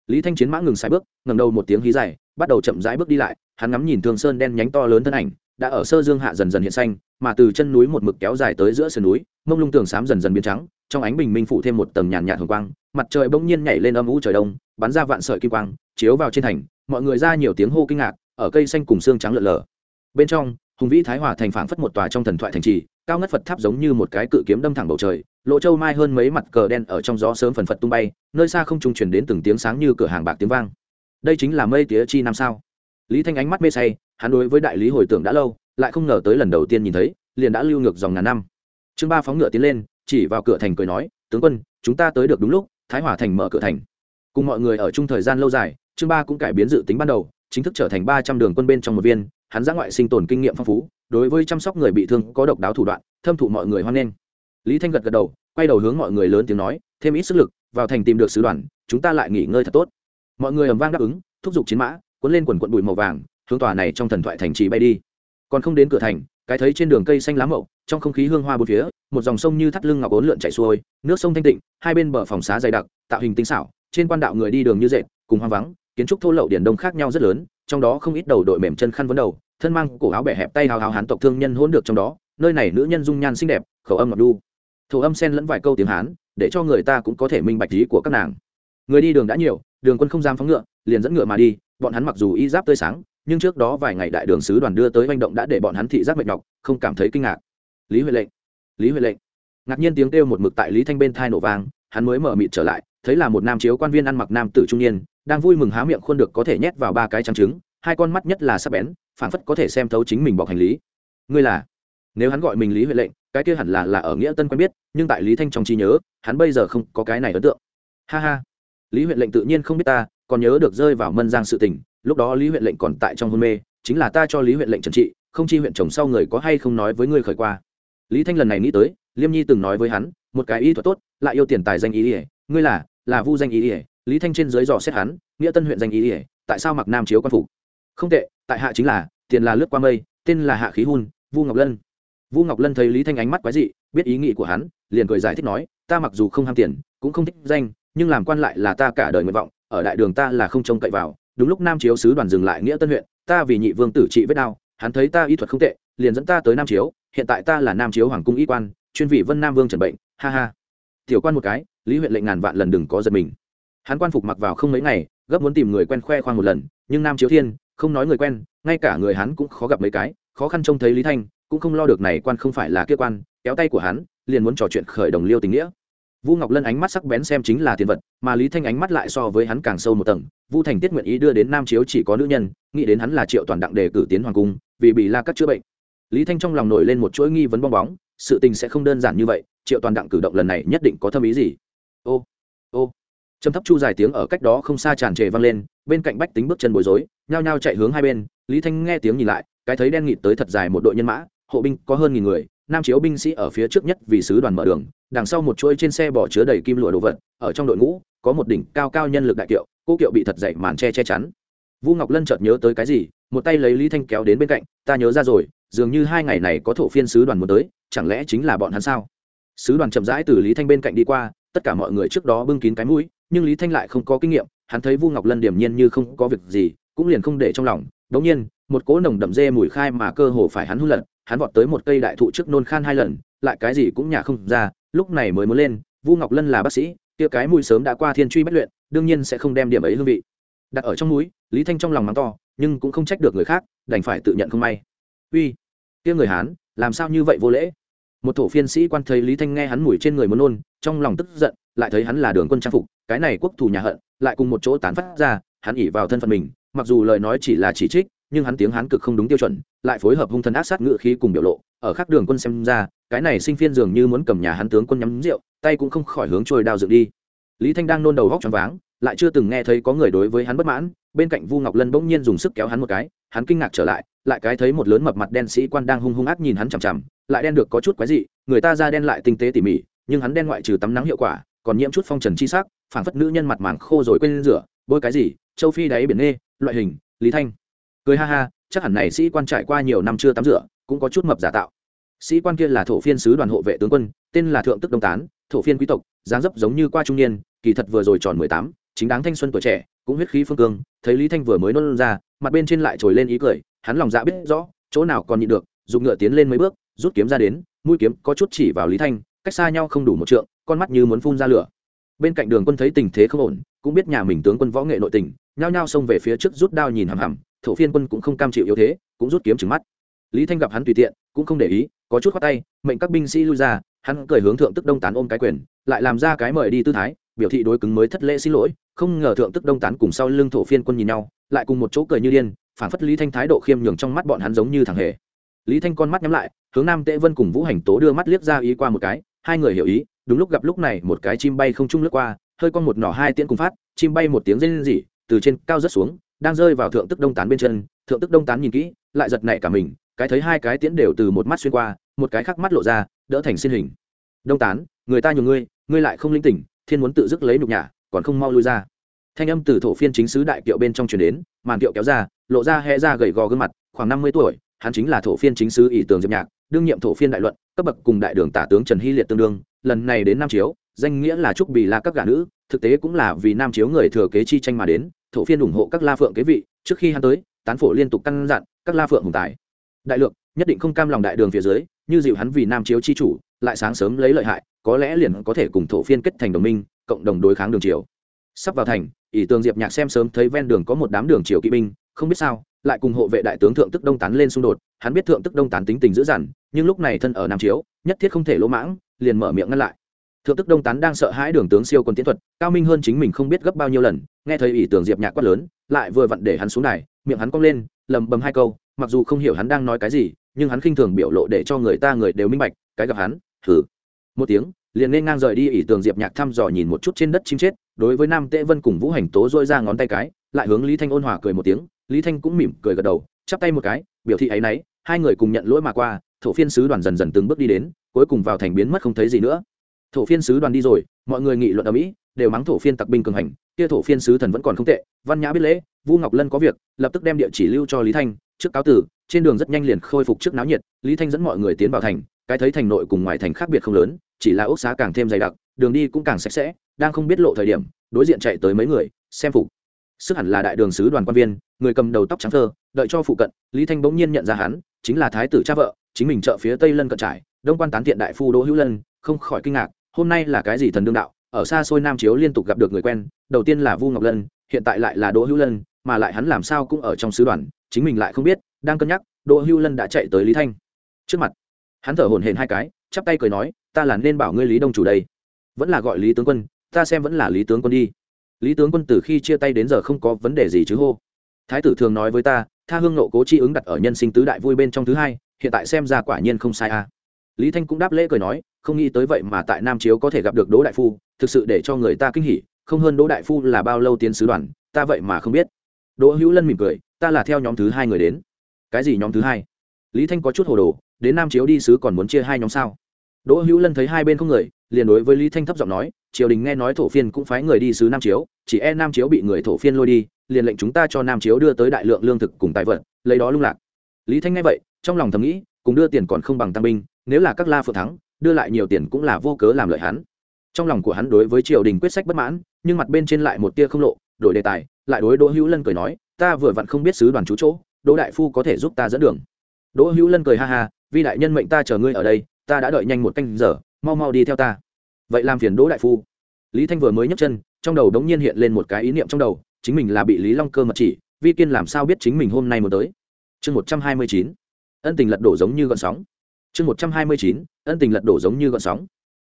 Lý thanh chiến mã ngừng sai bước ngầm đầu một tiếng hí dài, bắt đầu chậm rãi bước đi lại, hắn ngắm nhìn thương sơn đen nhánh to lớn thân ảnh, đã ở sơ dương hạ dần dần hiện xanh mà từ chân núi một mực kéo dài tới giữa sườn núi, mông lung tường xám dần dần biến trắng, trong ánh bình minh phủ thêm một tầng nhàn nhạt hồng quang, mặt trời bỗng nhiên nhảy lên âm u trời đông, bắn ra vạn sợi kim quang, chiếu vào trên thành, mọi người ra nhiều tiếng hô kinh ngạc, ở cây xanh cùng xương trắng lợn lờ. Bên trong, hùng vĩ thái hòa thành phảng phất một tòa trong thần thoại thành trì, cao ngất phật tháp giống như một cái cự kiếm đâm thẳng bầu trời, lỗ châu mai hơn mấy mặt cờ đen ở trong gió sớm phần phật tung bay, nơi xa không trung truyền đến từng tiếng sáng như cửa hàng bạc tiếng vang. Đây chính là mây tía chi năm sao. Lý thanh ánh mắt mê say, hắn đối với đại lý hồi tưởng đã lâu lại không ngờ tới lần đầu tiên nhìn thấy, liền đã lưu ngược dòng ngàn năm. Chương ba phóng ngựa tiến lên, chỉ vào cửa thành cười nói, tướng quân, chúng ta tới được đúng lúc, thái hòa thành mở cửa thành. Cùng mọi người ở chung thời gian lâu dài chương ba cũng cải biến dự tính ban đầu, chính thức trở thành ba trăm đường quân bên trong một viên, hắn ra ngoại sinh tồn kinh nghiệm phong phú, đối với chăm sóc người bị thương có độc đáo thủ đoạn, thâm thụ mọi người hoan nghênh. Lý thanh gật gật đầu, quay đầu hướng mọi người lớn tiếng nói, thêm ít sức lực, vào thành tìm được sứ đoàn, chúng ta lại nghỉ ngơi thật tốt. Mọi người ầm vang đáp ứng, thúc giục chiến mã, cuốn lên quần quận bụi màu vàng, hướng tòa này trong thần thoại thành trì bay đi còn không đến cửa thành, cái thấy trên đường cây xanh lá mậu, trong không khí hương hoa bốn phía, một dòng sông như thắt lưng ngọc ốn lượn chảy xuôi, nước sông thanh tịnh, hai bên bờ phòng xá dày đặc, tạo hình tinh xảo, trên quan đạo người đi đường như dệt, cùng hoang vắng, kiến trúc thô lậu điển đông khác nhau rất lớn, trong đó không ít đầu đội mềm chân khăn vấn đầu, thân mang cổ áo bẻ hẹp tay hào hào hán tộc thương nhân hôn được trong đó, nơi này nữ nhân dung nhan xinh đẹp, khẩu âm ngọc đu. Thổ âm sen lẫn vài câu tiếng hán, để cho người ta cũng có thể minh bạch lý của các nàng. Người đi đường đã nhiều, đường quân không dám phóng ngựa, liền dẫn ngựa mà đi, bọn hắn mặc dù y giáp tươi sáng nhưng trước đó vài ngày đại đường sứ đoàn đưa tới manh động đã để bọn hắn thị giác mệt nhọc, không cảm thấy kinh ngạc. Lý huệ lệnh, lý huệ lệnh. Ngạc nhiên tiếng kêu một mực tại lý thanh bên thai nổ vang, hắn mới mở mịt trở lại, thấy là một nam chiếu quan viên ăn mặc nam tử trung niên, đang vui mừng há miệng khuôn được có thể nhét vào ba cái trắng trứng, hai con mắt nhất là sắc bén, phảng phất có thể xem thấu chính mình bọc hành lý. Ngươi là? Nếu hắn gọi mình lý huệ lệnh, cái kia hẳn là là ở nghĩa tân quen biết, nhưng tại lý thanh trong trí nhớ, hắn bây giờ không có cái này ấn tượng. Ha ha. Lý huệ lệnh tự nhiên không biết ta, còn nhớ được rơi vào mân giang sự tình lúc đó lý huyện lệnh còn tại trong hôn mê, chính là ta cho lý huyện lệnh trần trị, không chi huyện chồng sau người có hay không nói với ngươi khởi qua. Lý thanh lần này nghĩ tới, liêm nhi từng nói với hắn, một cái y thuật tốt, lại yêu tiền tài danh ý ỉa ngươi là là vu danh ý ỉa lý thanh trên dưới dò xét hắn, nghĩa tân huyện danh ý ỉa tại sao mặc nam chiếu quan phục? Không tệ, tại hạ chính là, tiền là lướt qua mây, tên là hạ khí hun, vu ngọc lân. Vu ngọc lân thấy lý thanh ánh mắt quái dị, biết ý nghĩ của hắn, liền cười giải thích nói, ta mặc dù không ham tiền, cũng không thích danh, nhưng làm quan lại là ta cả đời nguyện vọng, ở đại đường ta là không trông cậy vào đúng lúc nam chiếu sứ đoàn dừng lại nghĩa tân huyện, ta vì nhị vương tử trị vết đao, hắn thấy ta y thuật không tệ, liền dẫn ta tới nam chiếu, hiện tại ta là nam chiếu hoàng cung y quan, chuyên vị vân nam vương trần bệnh, ha ha. Tiểu quan một cái, lý huyện lệnh ngàn vạn lần đừng có giật mình. Hắn quan phục mặc vào không mấy ngày, gấp muốn tìm người quen khoe khoang một lần, nhưng nam chiếu thiên, không nói người quen, ngay cả người hắn cũng khó gặp mấy cái, khó khăn trông thấy lý thanh, cũng không lo được này quan không phải là kia quan, kéo tay của hắn, liền muốn trò chuyện khởi đồng liêu tình nghĩa vu ngọc lân ánh mắt sắc bén xem chính là tiền vật, mà lý thanh ánh mắt lại so với hắn càng sâu một tầng. Vu thành tiết nguyện ý đưa đến nam chiếu chỉ có nữ nhân, nghĩ đến hắn là triệu toàn đặng đề cử tiến hoàng cung, vì bị la cắt chữa bệnh. Lý thanh trong lòng nổi lên một chuỗi nghi vấn bong bóng, sự tình sẽ không đơn giản như vậy, triệu toàn đặng cử động lần này nhất định có thâm ý gì? Ô ô. Trầm thấp chu dài tiếng ở cách đó không xa tràn trề vang lên, bên cạnh bách tính bước chân bối rối, nhao nhao chạy hướng hai bên. Lý thanh nghe tiếng nhìn lại, cái thấy đen nghịt tới thật dài một đội nhân mã, hộ binh có hơn nghìn người nam chiếu binh sĩ ở phía trước nhất vì sứ đoàn mở đường, đằng sau một chuỗi trên xe bỏ chứa đầy kim lụa đồ vật, ở trong đội ngũ, có một đỉnh cao cao nhân lực đại kiệu, cô kiệu bị thật dậy màn che che chắn. Vu ngọc lân chợt nhớ tới cái gì, một tay lấy lý thanh kéo đến bên cạnh, ta nhớ ra rồi, dường như hai ngày này có thổ phiên sứ đoàn muốn tới, chẳng lẽ chính là bọn hắn sao? Sứ đoàn chậm rãi từ lý thanh bên cạnh đi qua, tất cả mọi người trước đó bưng kín cái mũi, nhưng lý thanh lại không có kinh nghiệm, hắn thấy vu ngọc lân điềm nhiên như không có việc gì, cũng liền không để trong lòng. Đống nhiên, một cỗ nồng đậm dê mùi khai mà cơ hồ phải hắn hút lật hắn vọt tới một cây đại thụ trước nôn khan hai lần, lại cái gì cũng nhả không ra, lúc này mới muốn lên, vu ngọc lân là bác sĩ, kia cái mùi sớm đã qua thiên truy bất luyện, đương nhiên sẽ không đem điểm ấy hương vị. Đặt ở trong núi, lý thanh trong lòng mắng to, nhưng cũng không trách được người khác, đành phải tự nhận không may. Uy, kia người hán, làm sao như vậy vô lễ? Một thổ phiên sĩ quan thấy lý thanh nghe hắn mùi trên người muốn nôn, trong lòng tức giận, lại thấy hắn là đường quân trang phục, cái này quốc thù nhà hận, lại cùng một chỗ tán phát ra, hắn ỉ vào thân phận mình, mặc dù lời nói chỉ là chỉ trích nhưng hắn tiếng hắn cực không đúng tiêu chuẩn, lại phối hợp hung thần ác sát ngự khí cùng biểu lộ, ở khác đường quân xem ra, cái này sinh phiên dường như muốn cầm nhà hắn tướng quân nhắm rượu, tay cũng không khỏi hướng trôi đao dựng đi. Lý thanh đang nôn đầu góc choáng váng, lại chưa từng nghe thấy có người đối với hắn bất mãn, bên cạnh vu ngọc lân bỗng nhiên dùng sức kéo hắn một cái, hắn kinh ngạc trở lại lại cái thấy một lớn mập mặt đen sĩ quan đang hung hung ác nhìn hắn chằm chằm, lại đen được có chút quái dị, người ta ra đen lại tinh tế tỉ mỉ, nhưng hắn đen ngoại trừ tắm nắng hiệu quả, còn nhiễm chút phong trần chi sắc, phảng phất nữ nhân mặt màng khô rồi quên rửa, bôi cái gì, châu phi đáy biển nê loại hình, lý thanh cười ha ha, chắc hẳn này sĩ quan trải qua nhiều năm chưa tắm rửa, cũng có chút mập giả tạo. Sĩ quan kia là thổ phiên sứ đoàn hộ vệ tướng quân, tên là thượng tức đông tán, thổ phiên quý tộc, dáng dấp giống như qua trung niên, kỳ thật vừa rồi tròn mười tám, chính đáng thanh xuân tuổi trẻ, cũng huyết khí phương cương, thấy lý thanh vừa mới nôn ra, mặt bên trên lại trồi lên ý cười, hắn lòng dạ biết rõ, chỗ nào còn nhịn được, dùng ngựa tiến lên mấy bước, rút kiếm ra đến, mũi kiếm có chút chỉ vào lý thanh, cách xa nhau không đủ một trượng, con mắt như muốn phun ra lửa. Bên cạnh đường quân thấy tình thế không ổn, cũng biết nhà mình tướng quân võ nghệ nội tình, nhao nhao xông về phía trước rút đao nhìn hằm hằm thổ phiên quân cũng không cam chịu yếu thế, cũng rút kiếm trừng mắt. Lý thanh gặp hắn tùy tiện, cũng không để ý, có chút khoát tay, mệnh các binh sĩ lui ra, hắn cười hướng thượng tức đông tán ôm cái quyền, lại làm ra cái mời đi tư thái, biểu thị đối cứng mới thất lễ xin lỗi, không ngờ thượng tức đông tán cùng sau lưng thổ phiên quân nhìn nhau, lại cùng một chỗ cười như điên, phản phất lý thanh thái độ khiêm nhường trong mắt bọn hắn giống như thằng hề. Lý thanh con mắt nhắm lại, hướng nam tệ vân cùng vũ hành tố đưa mắt liếc ra ý qua một cái, hai người hiểu ý, đúng lúc gặp lúc này một cái chim bay không trung lướt qua, hơi con một nỏ hai tiễn cùng phát, chim bay một tiếng rên rỉ, từ trên cao rất xuống đang rơi vào thượng tức đông tán bên chân, thượng tức đông tán nhìn kỹ, lại giật nảy cả mình, cái thấy hai cái tiễn đều từ một mắt xuyên qua, một cái khác mắt lộ ra, đỡ thành xin hình. Đông tán, người ta nhường ngươi ngươi lại không linh tỉnh, thiên muốn tự dứt lấy nhục nhã, còn không mau lui ra. Thanh âm từ thổ phiên chính sứ đại kiệu bên trong truyền đến, màn kiệu kéo ra, lộ ra hẹ ra gầy gò gương mặt, khoảng năm mươi tuổi, hắn chính là thổ phiên chính sứ ỷ tường diệp nhạc, đương nhiệm thổ phiên đại luận, cấp bậc cùng đại đường tả tướng trần hy liệt tương đương, lần này đến nam chiếu, danh nghĩa là trúc bì la các gà nữ, thực tế cũng là vì nam chiếu người thừa kế chi tranh mà đến thổ phiên ủng hộ các la phượng kế vị, trước khi hắn tới, tán phổ liên tục căn dặn các la phượng hùng tài. Đại lượng nhất định không cam lòng đại đường phía dưới, như dịu hắn vì nam chiếu chi chủ, lại sáng sớm lấy lợi hại, có lẽ liền có thể cùng thổ phiên kết thành đồng minh, cộng đồng đối kháng đường triều. Sắp vào thành, ỷ tường diệp nhạc xem sớm thấy ven đường có một đám đường triều kỵ binh, không biết sao, lại cùng hộ vệ đại tướng thượng tức đông tán lên xung đột, hắn biết thượng tức đông tán tính tình dữ dằn, nhưng lúc này thân ở nam chiếu, nhất thiết không thể lỗ mãng, liền mở miệng ngăn lại thượng tức đông tán đang sợ hãi đường tướng siêu quân tiến thuật, cao minh hơn chính mình không biết gấp bao nhiêu lần, nghe thấy ỷ tưởng diệp nhạc quát lớn, lại vừa vặn để hắn xuống này miệng hắn cong lên lầm bầm hai câu, mặc dù không hiểu hắn đang nói cái gì, nhưng hắn khinh thường biểu lộ để cho người ta người đều minh bạch, cái gặp hắn thử một tiếng, liền nên ngang rời đi ỷ tường diệp nhạc thăm dò nhìn một chút trên đất chim chết, đối với nam tễ vân cùng vũ hành tố dôi ra ngón tay cái, lại hướng lý thanh ôn hòa cười một tiếng, lý thanh cũng mỉm cười gật đầu, chắp tay một cái, biểu thị ấ y n ấ y hai người cùng nhận lỗi mà qua, thổ phiên sứ đoàn dần dần từng bước đi đến, cuối cùng vào thành biến mất không thấy gì nữa thổ phiên sứ đoàn đi rồi, mọi người nghị luận ở mỹ, đều mắng thổ phiên tặc binh cường hành, kia thổ phiên sứ thần vẫn còn không tệ, văn nhã biết lễ, vu ngọc lân có việc, lập tức đem địa chỉ lưu cho lý thanh, trước cáo tử, trên đường rất nhanh liền khôi phục trước náo nhiệt, lý thanh dẫn mọi người tiến vào thành, cái thấy thành nội cùng ngoài thành khác biệt không lớn, chỉ là ốc xá càng thêm dày đặc, đường đi cũng càng sạch sẽ, đang không biết lộ thời điểm, đối diện chạy tới mấy người, xem phục. Sức hẳn là đại đường sứ đoàn quan viên, người cầm đầu tóc trắng thơ, đợi cho phụ cận, lý thanh bỗng nhiên nhận ra hắn, chính là thái tử cha vợ, chính mình chợ phía tây lân cận trải đông quan tán tiện đại phu đỗ hữu lân không khỏi kinh ngạc, hôm nay là cái gì thần đương đạo, ở xa xôi nam chiếu liên tục gặp được người quen, đầu tiên là vu ngọc lân, hiện tại lại là đỗ hữu lân, mà lại hắn làm sao cũng ở trong sứ đoàn, chính mình lại không biết, đang cân nhắc, đỗ hữu lân đã chạy tới lý thanh. Trước mặt, hắn thở hổn hển hai cái, chắp tay cười nói, ta là nên bảo ngươi lý đông chủ đây. Vẫn là gọi lý tướng quân, ta xem vẫn là lý tướng quân đi. Lý tướng quân từ khi chia tay đến giờ không có vấn đề gì chứ hô. Thái tử thường nói với ta, tha hương nộ cố chi ứng đặt ở nhân sinh tứ đại vui bên trong thứ hai, hiện tại xem ra quả nhiên không sai a à lý thanh cũng đáp lễ cười nói, không nghĩ tới vậy mà tại nam chiếu có thể gặp được đỗ đại phu, thực sự để cho người ta kinh hỉ, không hơn đỗ đại phu là bao lâu tiến sứ đoàn, ta vậy mà không biết. Đỗ hữu lân mỉm cười, ta là theo nhóm thứ hai người đến. Cái gì nhóm thứ hai? Lý thanh có chút hồ đồ, đến nam chiếu đi sứ còn muốn chia hai nhóm sao? Đỗ hữu lân thấy hai bên không người, liền đối với lý thanh thấp giọng nói, triều đình nghe nói thổ phiên cũng phái người đi sứ nam chiếu, chỉ e nam chiếu bị người thổ phiên lôi đi, liền lệnh chúng ta cho nam chiếu đưa tới đại lượng lương thực cùng tài vật, lấy đó lung lạc. Lý thanh nghe vậy, trong lòng thầm nghĩ, cùng đưa tiền còn không bằng tăng binh nếu là các la phượng thắng, đưa lại nhiều tiền cũng là vô cớ làm lợi hắn. Trong lòng của hắn đối với triều đình quyết sách bất mãn, nhưng mặt bên trên lại một tia không lộ, đổi đề tài, lại đối đỗ hữu lân cười nói, ta vừa vặn không biết sứ đoàn chú chỗ, đỗ đại phu có thể giúp ta dẫn đường. Đỗ hữu lân cười ha ha vì đại nhân mệnh ta chờ ngươi ở đây, ta đã đợi nhanh một canh giờ, mau mau đi theo ta. Vậy làm phiền đỗ đại phu. Lý thanh vừa mới nhấc chân, trong đầu đống nhiên hiện lên một cái ý niệm trong đầu, chính mình là bị lý long cơ mật chỉ, vi kiên làm sao biết chính mình hôm nay một tới? Chương một trăm hai mươi chín. Ân tình lật đổ giống như gọn sóng chương một trăm hai mươi chín, ân tình lật đổ giống như gọn sóng.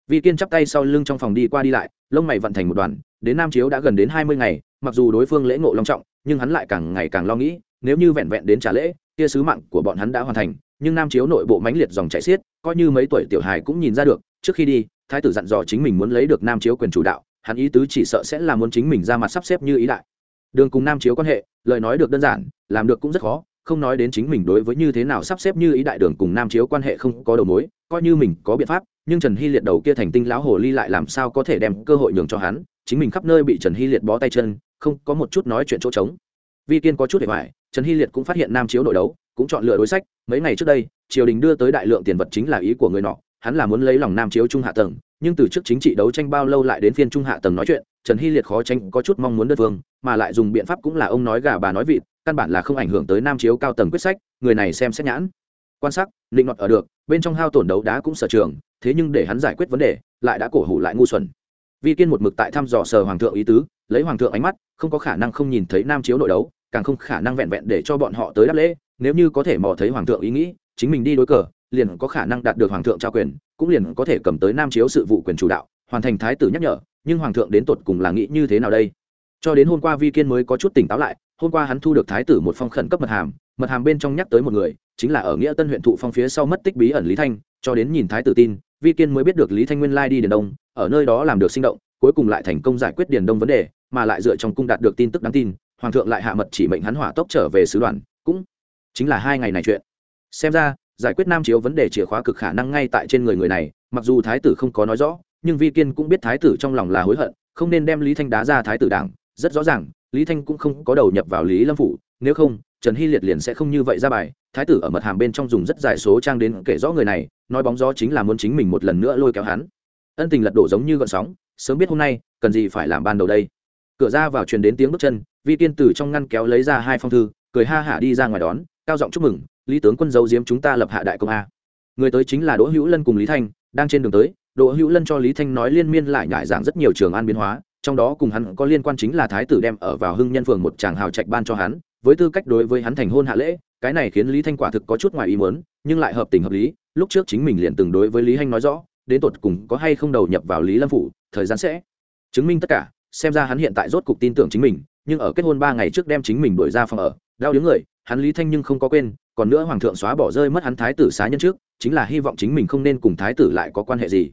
Vi kiên chắp tay sau lưng trong phòng đi qua đi lại, lông mày vận thành một đoàn, đến nam chiếu đã gần đến hai mươi ngày, mặc dù đối phương lễ ngộ long trọng, nhưng hắn lại càng ngày càng lo nghĩ, nếu như vẹn vẹn đến trả lễ, kia sứ mạng của bọn hắn đã hoàn thành, nhưng nam chiếu nội bộ mãnh liệt dòng chảy xiết, coi như mấy tuổi tiểu hài cũng nhìn ra được, trước khi đi, thái tử dặn dò chính mình muốn lấy được nam chiếu quyền chủ đạo, hắn ý tứ chỉ sợ sẽ là muốn chính mình ra mặt sắp xếp như ý đại. Đường cùng nam chiếu quan hệ, lời nói được đơn giản, làm được cũng rất khó không nói đến chính mình đối với như thế nào sắp xếp như ý đại đường cùng nam chiếu quan hệ không có đầu mối, coi như mình có biện pháp, nhưng trần hy liệt đầu kia thành tinh lão hồ ly lại làm sao có thể đem cơ hội nhường cho hắn, chính mình khắp nơi bị trần hy liệt bó tay chân, không có một chút nói chuyện chỗ trống. Vi kiên có chút để hoài, trần hy liệt cũng phát hiện nam chiếu nội đấu, cũng chọn lựa đối sách, mấy ngày trước đây, triều đình đưa tới đại lượng tiền vật chính là ý của người nọ, hắn là muốn lấy lòng nam chiếu trung hạ tầng, nhưng từ trước chính trị đấu tranh bao lâu lại đến phiên trung hạ tầng nói chuyện trần hy liệt khó tranh có chút mong muốn đất vương mà lại dùng biện pháp cũng là ông nói gà bà nói vịt, căn bản là không ảnh hưởng tới nam chiếu cao tầng quyết sách, người này xem xét nhãn. Quan sát định ngọt ở được, bên trong hao tổn đấu đá cũng sở trường, thế nhưng để hắn giải quyết vấn đề, lại đã cổ hủ lại ngu xuẩn. Vi kiên một mực tại thăm dò sở hoàng thượng ý tứ, lấy hoàng thượng ánh mắt, không có khả năng không nhìn thấy nam chiếu nội đấu, càng không khả năng vẹn vẹn để cho bọn họ tới đáp lễ, nếu như có thể mò thấy hoàng thượng ý nghĩ, chính mình đi đối cờ, liền có khả năng đạt được hoàng thượng trao quyền, cũng liền có thể cầm tới nam chiếu sự vụ quyền chủ đạo hoàn thành thái tử nhắc nhở, nhưng hoàng thượng đến tột cùng là nghĩ như thế nào đây? Cho đến hôm qua vi kiên mới có chút tỉnh táo lại, hôm qua hắn thu được thái tử một phong khẩn cấp mật hàm mật hàm bên trong nhắc tới một người, chính là ở nghĩa tân huyện thụ phong phía sau mất tích bí ẩn lý thanh, cho đến nhìn thái tử tin, vi kiên mới biết được lý thanh nguyên lai đi điền đông, ở nơi đó làm được sinh động, cuối cùng lại thành công giải quyết điền đông vấn đề, mà lại dựa trong cung đạt được tin tức đáng tin, hoàng thượng lại hạ mật chỉ mệnh hắn hỏa tốc trở về sứ đoàn, cũng chính là hai ngày này chuyện. Xem ra, giải quyết nam chiếu vấn đề chìa khóa cực khả năng ngay tại trên người người này, mặc dù thái tử không có nói rõ nhưng vi kiên cũng biết thái tử trong lòng là hối hận, không nên đem lý thanh đá ra thái tử đảng. Rất rõ ràng, lý thanh cũng không có đầu nhập vào lý lâm phủ, nếu không, trần hy liệt liền sẽ không như vậy ra bài. Thái tử ở mật hàm bên trong dùng rất dài số trang đến kể rõ người này, nói bóng gió chính là muốn chính mình một lần nữa lôi kéo hắn. Ân tình lật đổ giống như gọn sóng, sớm biết hôm nay, cần gì phải làm ban đầu đây. Cửa ra vào truyền đến tiếng bước chân, vi kiên từ trong ngăn kéo lấy ra hai phong thư, cười ha hả đi ra ngoài đón, cao giọng chúc mừng, lý tướng quân giấu diếm chúng ta lập hạ đại công a. Người tới chính là đỗ hữu lân cùng lý thanh, đang trên đường tới đỗ hữu lân cho lý thanh nói liên miên lại nhải giảng rất nhiều trường an biến hóa, trong đó cùng hắn có liên quan chính là thái tử đem ở vào hưng nhân phường một chàng hào trạch ban cho hắn, với tư cách đối với hắn thành hôn hạ lễ, cái này khiến lý thanh quả thực có chút ngoài ý muốn, nhưng lại hợp tình hợp lý, lúc trước chính mình liền từng đối với lý Hành nói rõ, đến tột cùng có hay không đầu nhập vào lý lâm phủ, thời gian sẽ chứng minh tất cả, xem ra hắn hiện tại rốt cục tin tưởng chính mình, nhưng ở kết hôn ba ngày trước đem chính mình đuổi ra phòng ở, đau đứng người, hắn lý thanh nhưng không có quên, còn nữa hoàng thượng xóa bỏ rơi mất hắn thái tử xá nhân trước, chính là hy vọng chính mình không nên cùng thái tử lại có quan hệ gì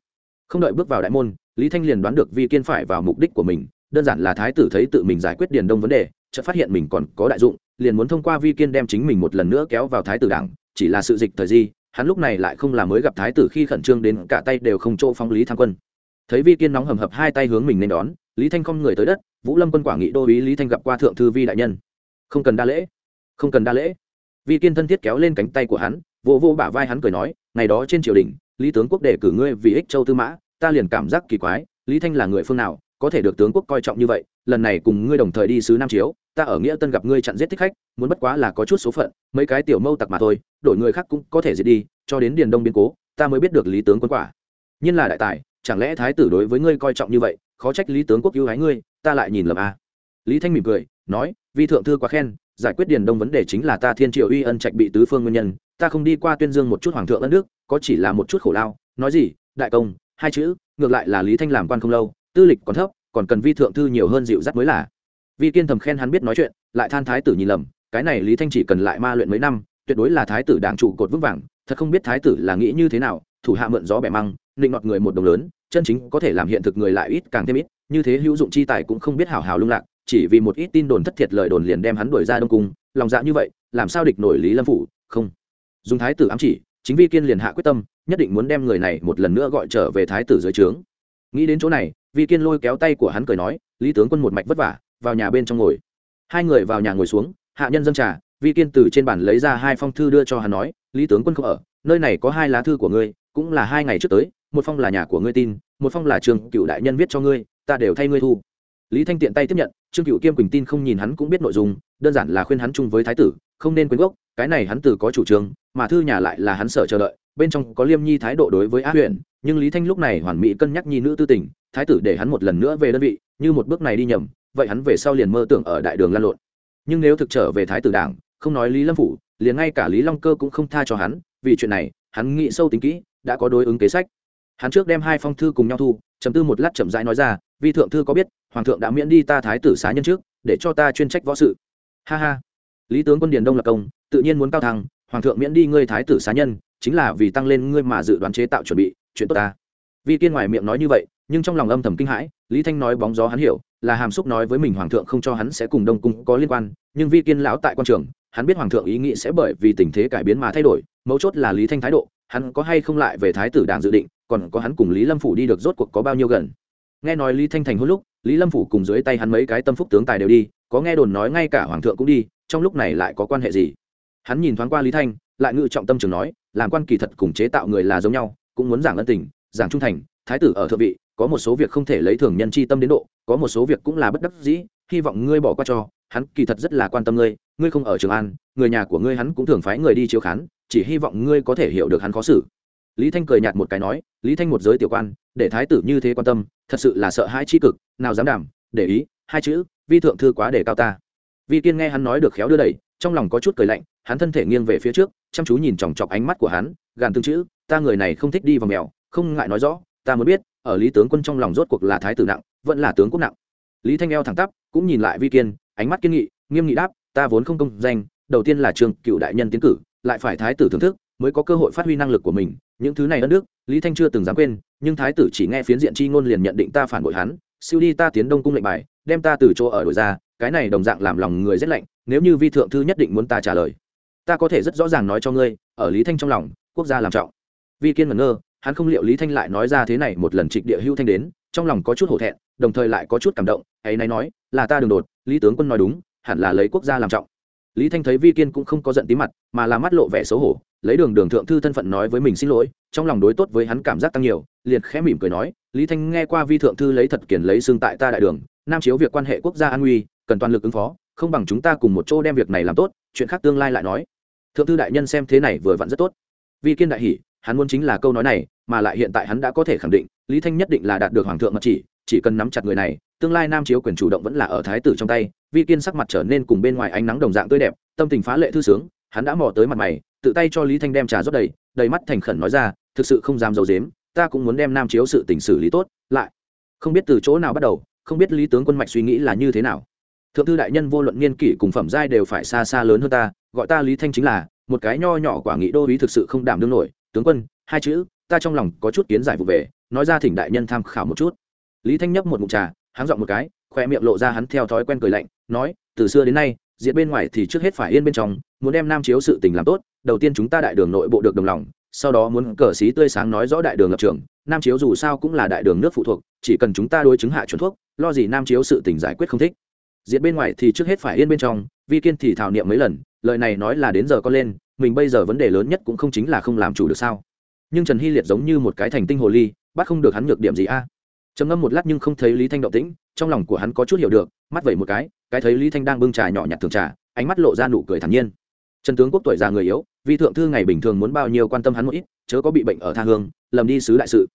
không đợi bước vào đại môn, lý thanh liền đoán được vi kiên phải vào mục đích của mình, đơn giản là thái tử thấy tự mình giải quyết điền đông vấn đề, chợt phát hiện mình còn có đại dụng, liền muốn thông qua vi kiên đem chính mình một lần nữa kéo vào thái tử đảng, chỉ là sự dịch thời di, hắn lúc này lại không là mới gặp thái tử khi khẩn trương đến cả tay đều không chỗ phóng lý tham quân. Thấy vi kiên nóng hầm hập hai tay hướng mình nên đón, lý thanh không người tới đất, vũ lâm quân quả nghị đô ý lý thanh gặp qua thượng thư vi đại nhân. Không cần đa lễ, không cần đa lễ. Vi kiên thân thiết kéo lên cánh tay của hắn vô vô bả vai hắn cười nói, ngày đó trên triều đình lý tướng quốc đề cử ngươi vì ích châu tư mã, ta liền cảm giác kỳ quái, lý thanh là người phương nào, có thể được tướng quốc coi trọng như vậy, lần này cùng ngươi đồng thời đi sứ nam chiếu, ta ở nghĩa tân gặp ngươi chặn giết thích khách, muốn bất quá là có chút số phận, mấy cái tiểu mâu tặc mà thôi, đổi người khác cũng có thể diệt đi, cho đến điền đông biến cố, ta mới biết được lý tướng quân quả nhiên là đại tài, chẳng lẽ thái tử đối với ngươi coi trọng như vậy, khó trách lý tướng quốc ưu ái ngươi, ta lại nhìn lầm a à. lý thanh mỉm cười, nói, vi thượng thư quá khen, giải quyết điền đông vấn đề chính là ta thiên triều uy ân trạch bị tứ phương nguyên nhân ta không đi qua tuyên dương một chút hoàng thượng ân đức, có chỉ là một chút khổ lao, nói gì, đại công, hai chữ, ngược lại là lý thanh làm quan không lâu, tư lịch còn thấp, còn cần vi thượng thư nhiều hơn dịu dắt mới là. Vi kiên thầm khen hắn biết nói chuyện, lại than thái tử nhìn lầm, cái này lý thanh chỉ cần lại ma luyện mấy năm, tuyệt đối là thái tử đảng trụ cột vững vàng, thật không biết thái tử là nghĩ như thế nào, thủ hạ mượn gió bẻ măng định nọt người một đồng lớn, chân chính có thể làm hiện thực người lại ít càng thêm ít, như thế hữu dụng chi tài cũng không biết hào hào lung lạc, chỉ vì một ít tin đồn thất thiệt lời đồn liền đem hắn đuổi ra đông cung, lòng dạ như vậy, làm sao địch nổi lý lâm phủ, không dùng thái tử ám chỉ, chính vi kiên liền hạ quyết tâm, nhất định muốn đem người này một lần nữa gọi trở về thái tử dưới trướng. Nghĩ đến chỗ này, vi kiên lôi kéo tay của hắn cười nói, lý tướng quân một mạch vất vả, vào nhà bên trong ngồi. Hai người vào nhà ngồi xuống, hạ nhân dân trà, vi kiên từ trên bàn lấy ra hai phong thư đưa cho hắn nói, lý tướng quân không ở, nơi này có hai lá thư của ngươi, cũng là hai ngày trước tới, một phong là nhà của ngươi tin, một phong là trường cựu đại nhân viết cho ngươi, ta đều thay ngươi thu. Lý thanh tiện tay tiếp nhận, trương cựu kiêm quỳnh tin không nhìn hắn cũng biết nội dung, đơn giản là khuyên hắn chung với thái tử không nên quên gốc, cái này hắn từ có chủ trương, mà thư nhà lại là hắn sợ chờ đợi. Bên trong có liêm nhi thái độ đối với á huyện nhưng lý thanh lúc này hoàn mỹ cân nhắc nhi nữ tư tình, thái tử để hắn một lần nữa về đơn vị, như một bước này đi nhầm, vậy hắn về sau liền mơ tưởng ở đại đường lan lộn. Nhưng nếu thực trở về thái tử đảng, không nói lý lâm phủ, liền ngay cả lý long cơ cũng không tha cho hắn, vì chuyện này, hắn nghĩ sâu tính kỹ, đã có đối ứng kế sách. Hắn trước đem hai phong thư cùng nhau thu chấm tư một lát chậm rãi nói ra, vi thượng thư có biết, hoàng thượng đã miễn đi ta thái tử xá nhân trước, để cho ta chuyên trách võ sự. Ha ha lý tướng quân điền đông lập công, tự nhiên muốn cao thăng, hoàng thượng miễn đi ngươi thái tử xá nhân, chính là vì tăng lên ngươi mà dự đoán chế tạo chuẩn bị, chuyện tốt ta. Vi kiên ngoài miệng nói như vậy, nhưng trong lòng âm thầm kinh hãi, lý thanh nói bóng gió hắn hiểu, là hàm xúc nói với mình hoàng thượng không cho hắn sẽ cùng đông cung có liên quan, nhưng vi kiên lão tại quan trường, hắn biết hoàng thượng ý nghĩ sẽ bởi vì tình thế cải biến mà thay đổi, mấu chốt là lý thanh thái độ, hắn có hay không lại về thái tử đảng dự định, còn có hắn cùng lý lâm phủ đi được rốt cuộc có bao nhiêu gần. Nghe nói lý thanh thành hôn lúc, lý lâm phủ cùng dưới tay hắn mấy cái tâm phúc tướng tài đều đi, có nghe đồn nói ngay cả hoàng thượng cũng đi trong lúc này lại có quan hệ gì? Hắn nhìn thoáng qua lý thanh, lại ngự trọng tâm trường nói, làm quan kỳ thật cùng chế tạo người là giống nhau, cũng muốn giảng ân tình, giảng trung thành, thái tử ở thượng vị, có một số việc không thể lấy thường nhân chi tâm đến độ, có một số việc cũng là bất đắc dĩ, hy vọng ngươi bỏ qua cho, hắn kỳ thật rất là quan tâm ngươi ngươi không ở trường an, người nhà của ngươi hắn cũng thường phái người đi chiếu khán, chỉ hy vọng ngươi có thể hiểu được hắn khó xử. Lý thanh cười nhạt một cái nói, lý thanh một giới tiểu quan, để thái tử như thế quan tâm, thật sự là sợ hãi tri cực, nào dám đảm, để ý, hai chữ, vi thượng thư quá để cao ta vi kiên nghe hắn nói được khéo đưa đẩy, trong lòng có chút cười lạnh, hắn thân thể nghiêng về phía trước, chăm chú nhìn chòng chọc ánh mắt của hắn, gàn tương chữ, ta người này không thích đi vào mèo, không ngại nói rõ, ta muốn biết, ở lý tướng quân trong lòng rốt cuộc là thái tử nặng, vẫn là tướng quốc nặng. Lý thanh eo thẳng tắp, cũng nhìn lại vi kiên, ánh mắt kiên nghị, nghiêm nghị đáp, ta vốn không công danh, đầu tiên là trường cựu đại nhân tiến cử, lại phải thái tử thưởng thức, mới có cơ hội phát huy năng lực của mình, những thứ này đất nước, lý thanh chưa từng dám quên, nhưng thái tử chỉ nghe phiến diện chi ngôn liền nhận định ta phản bội hắn, siêu đi ta tiến đông cung lệnh bài, đem ta từ chỗ ở đổi ra cái này đồng dạng làm lòng người rét lạnh, nếu như vi thượng thư nhất định muốn ta trả lời, ta có thể rất rõ ràng nói cho ngươi, ở lý thanh trong lòng, quốc gia làm trọng. Vi kiên ngẩn ngơ, hắn không liệu lý thanh lại nói ra thế này một lần trịch địa hưu thanh đến, trong lòng có chút hổ thẹn, đồng thời lại có chút cảm động, ấy nay nói, là ta đường đột, lý tướng quân nói đúng, hẳn là lấy quốc gia làm trọng. Lý thanh thấy vi kiên cũng không có giận tí mặt, mà là mắt lộ vẻ xấu hổ, lấy đường đường thượng thư thân phận nói với mình xin lỗi, trong lòng đối tốt với hắn cảm giác tăng nhiều, liền khẽ mỉm cười nói, lý thanh nghe qua vi thượng thư lấy thật kiển lấy xương tại ta đại đường, nam chiếu việc quan hệ quốc gia an nguy cần toàn lực ứng phó, không bằng chúng ta cùng một chỗ đem việc này làm tốt, chuyện khác tương lai lại nói. Thượng thư đại nhân xem thế này vừa vặn rất tốt. Vi kiên đại hỉ, hắn muốn chính là câu nói này, mà lại hiện tại hắn đã có thể khẳng định, lý thanh nhất định là đạt được hoàng thượng mật chỉ chỉ cần nắm chặt người này, tương lai nam chiếu quyền chủ động vẫn là ở thái tử trong tay, vi kiên sắc mặt trở nên cùng bên ngoài ánh nắng đồng dạng tươi đẹp, tâm tình phá lệ thư sướng, hắn đã mò tới mặt mày, tự tay cho lý thanh đem trà rót đầy đầy mắt thành khẩn nói ra, thực sự không dám d i dếm ta cũng muốn đem nam chiếu sự tình xử lý tốt, lại. Không biết từ chỗ nào bắt đầu, không biết lý tướng quân mạch suy nghĩ là như thế nào thượng thư đại nhân vô luận niên kỷ cùng phẩm giai đều phải xa xa lớn hơn ta, gọi ta lý thanh chính là một cái nho nhỏ quả nghị đô ý thực sự không đảm đương nổi. Tướng quân, hai chữ, ta trong lòng có chút kiến giải vụ về, nói ra thỉnh đại nhân tham khảo một chút. Lý thanh nhấp một mụn trà, háng dọn một cái, khoe miệng lộ ra hắn theo thói quen cười lạnh, nói, từ xưa đến nay, diện bên ngoài thì trước hết phải yên bên trong, muốn đem nam chiếu sự tình làm tốt, đầu tiên chúng ta đại đường nội bộ được đồng lòng, sau đó muốn cờ xí tươi sáng nói rõ đại đường lập trường, nam chiếu dù sao cũng là đại đường nước phụ thuộc, chỉ cần chúng ta đối chứng hạ chuẩn thuốc, lo gì nam chiếu sự tình giải quyết không thích diện bên ngoài thì trước hết phải yên bên trong, vi kiên thì thảo niệm mấy lần, lời này nói là đến giờ con lên, mình bây giờ vấn đề lớn nhất cũng không chính là không làm chủ được sao. Nhưng trần hy liệt giống như một cái thành tinh hồ ly, bắt không được hắn nhược điểm gì a. Trầm ngâm một lát nhưng không thấy lý thanh động tĩnh, trong lòng của hắn có chút hiểu được, mắt vẩy một cái cái thấy lý thanh đang bưng trà nhỏ nhặt thường trà, ánh mắt lộ ra nụ cười thản nhiên. Trần tướng quốc tuổi già người yếu, vi thượng thư ngày bình thường muốn bao nhiêu quan tâm hắn một ít, chớ có bị bệnh ở tha hương, lầm đi sứ đại sự.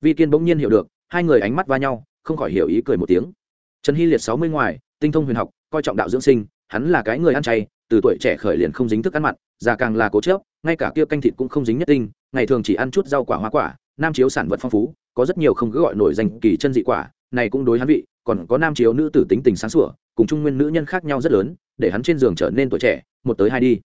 Vi kiên bỗng nhiên hiểu được, hai người ánh mắt va nhau, không khỏi hiểu ý cười một tiếng. Trần hy liệt sáu mươi ngoài tinh thông huyền học, coi trọng đạo dưỡng sinh, hắn là cái người ăn chay, từ tuổi trẻ khởi liền không dính thức ăn mặn, già càng là cố chớp ngay cả kia canh thịt cũng không dính nhất tinh, ngày thường chỉ ăn chút rau quả hoa quả, nam chiếu sản vật phong phú, có rất nhiều không cứ gọi nổi danh kỳ chân dị quả, này cũng đối hắn vị, còn có nam chiếu nữ tử tính tình sáng sủa, cùng trung nguyên nữ nhân khác nhau rất lớn, để hắn trên giường trở nên tuổi trẻ, một tới hai đi.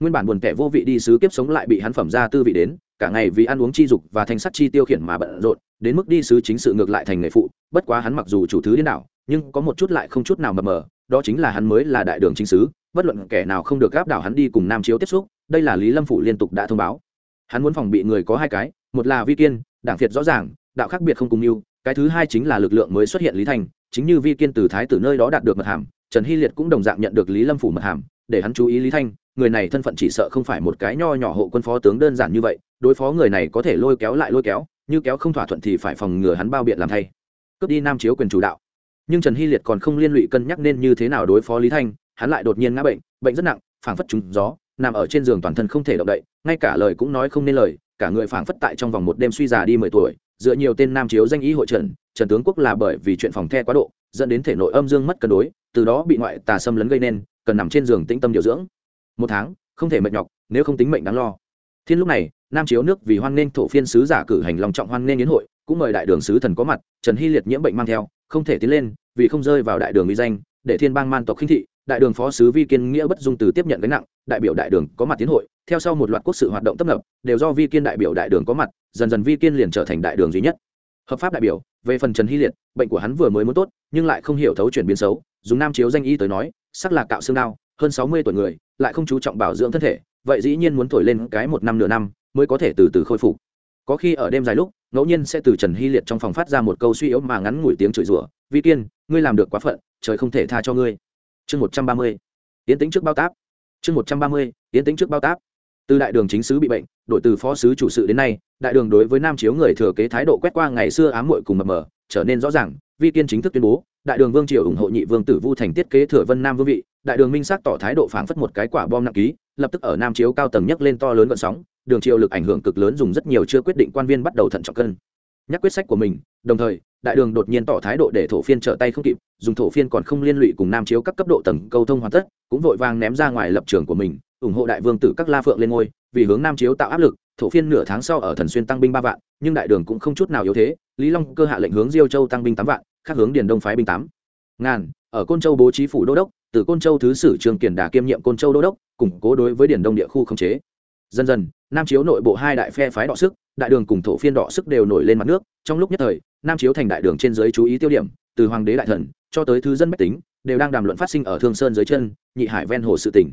Nguyên bản buồn kẻ vô vị đi sứ kiếp sống lại bị hắn phẩm ra tư vị đến, cả ngày vì ăn uống chi dục và thanh sắt chi tiêu khiển mà bận rộn, đến mức đi sứ chính sự ngược lại thành nghề phụ, bất quá hắn mặc dù chủ thứ đến đảo nhưng có một chút lại không chút nào mờ mờ, đó chính là hắn mới là đại đường chính sứ bất luận kẻ nào không được gáp đảo hắn đi cùng nam chiếu tiếp xúc, đây là lý lâm phủ liên tục đã thông báo. Hắn muốn phòng bị người có hai cái, một là vi kiên, đảng việt rõ ràng, đạo khác biệt không cùng mưu cái thứ hai chính là lực lượng mới xuất hiện lý thành, chính như vi kiên từ thái từ nơi đó đạt được mật hàm, trần hy liệt cũng đồng dạng nhận được lý lâm phủ mật hàm, để hắn chú ý lý thanh người này thân phận chỉ sợ không phải một cái nho nhỏ hộ quân phó tướng đơn giản như vậy, đối phó người này có thể lôi kéo lại lôi kéo, như kéo không thỏa thuận thì phải phòng ngừa hắn bao biện làm thay. Cướp đi nam chiếu quyền chủ đạo nhưng trần hy liệt còn không liên lụy cân nhắc nên như thế nào đối phó lý thanh hắn lại đột nhiên ngã bệnh bệnh rất nặng phảng phất trúng gió nằm ở trên giường toàn thân không thể động đậy ngay cả lời cũng nói không nên lời cả người phảng phất tại trong vòng một đêm suy già đi mười tuổi dựa nhiều tên nam chiếu danh ý hội trần trần tướng quốc là bởi vì chuyện phòng the quá độ dẫn đến thể nội âm dương mất cân đối từ đó bị ngoại tà xâm lấn gây nên cần nằm trên giường tĩnh tâm điều dưỡng một tháng không thể mệt nhọc nếu không tính mệnh đáng lo thiên lúc này nam chiếu nước vì hoan nghênh thổ phiên sứ giả cử hành lòng trọng hoan nghênh yến hội cũng mời đại đường sứ thần có mặt trần hy liệt nhiễm bệnh mang theo không thể tiến lên, vì không rơi vào đại đường uy danh, để thiên bang man tộc khinh thị, đại đường phó sứ vi kiên nghĩa bất dung từ tiếp nhận gánh nặng, đại biểu đại đường có mặt tiến hội, theo sau một loạt quốc sự hoạt động tấp nập, đều do vi kiên đại biểu đại đường có mặt, dần dần vi kiên liền trở thành đại đường duy nhất. Hợp pháp đại biểu, về phần trần hy liệt, bệnh của hắn vừa mới muốn tốt, nhưng lại không hiểu thấu chuyển biến xấu, dùng nam chiếu danh y tới nói, sắc là cạo xương đao, hơn sáu mươi tuổi người, lại không chú trọng bảo dưỡng thân thể, vậy dĩ nhiên muốn thổi lên cái một năm nửa năm, mới có thể từ từ khôi phục. Có khi ở đêm dài lúc ngẫu nhiên sẽ từ trần hy liệt trong phòng phát ra một câu suy yếu mà ngắn ngủi tiếng chửi rủa, vi kiên, ngươi làm được quá phận, trời không thể tha cho ngươi. Chương một trăm ba mươi, yến tính trước bao táp. Chương một trăm ba mươi, yến tính trước bao táp. Từ đại đường chính sứ bị bệnh đổi từ phó sứ chủ sự đến nay, đại đường đối với nam chiếu người thừa kế thái độ quét qua ngày xưa ám muội cùng mập mờ, trở nên rõ ràng, vi kiên chính thức tuyên bố, đại đường vương triều ủng hộ nhị vương tử vu thành thiết kế thừa vân nam vương vị, đại đường minh xác tỏ thái độ phảng phất một cái quả bom nặng ký, lập tức ở nam chiếu cao tầng nhấc lên to lớn gọn sóng đường triều lực ảnh hưởng cực lớn dùng rất nhiều chưa quyết định quan viên bắt đầu thận trọng cân. Nhắc quyết sách của mình, đồng thời, đại đường đột nhiên tỏ thái độ để thổ phiên trợ tay không kịp, dùng thổ phiên còn không liên lụy cùng nam chiếu các cấp độ tầng câu thông hoàn tất, cũng vội vàng ném ra ngoài lập trường của mình, ủng hộ đại vương tử các la phượng lên ngôi, vì hướng nam chiếu tạo áp lực, thổ phiên nửa tháng sau ở thần xuyên tăng binh ba vạn, nhưng đại đường cũng không chút nào yếu thế, lý long cơ hạ lệnh hướng diêu châu tăng binh tám vạn, khác hướng điền đông phái binh tám. Ngàn, ở côn châu bố trí phủ đô đốc, từ côn châu thứ sử trường kiển đà kiêm nhiệm côn châu đô đốc, củng cố đối với điền đông địa khu không chế dần dần, nam chiếu nội bộ hai đại phe phái đọ sức, đại đường cùng thổ phiên đọ sức đều nổi lên mặt nước. Trong lúc nhất thời, nam chiếu thành đại đường trên giới chú ý tiêu điểm, từ hoàng đế đại thần cho tới thứ dân bách tính, đều đang đàm luận phát sinh ở thương sơn dưới chân, nhị hải ven hồ sự tỉnh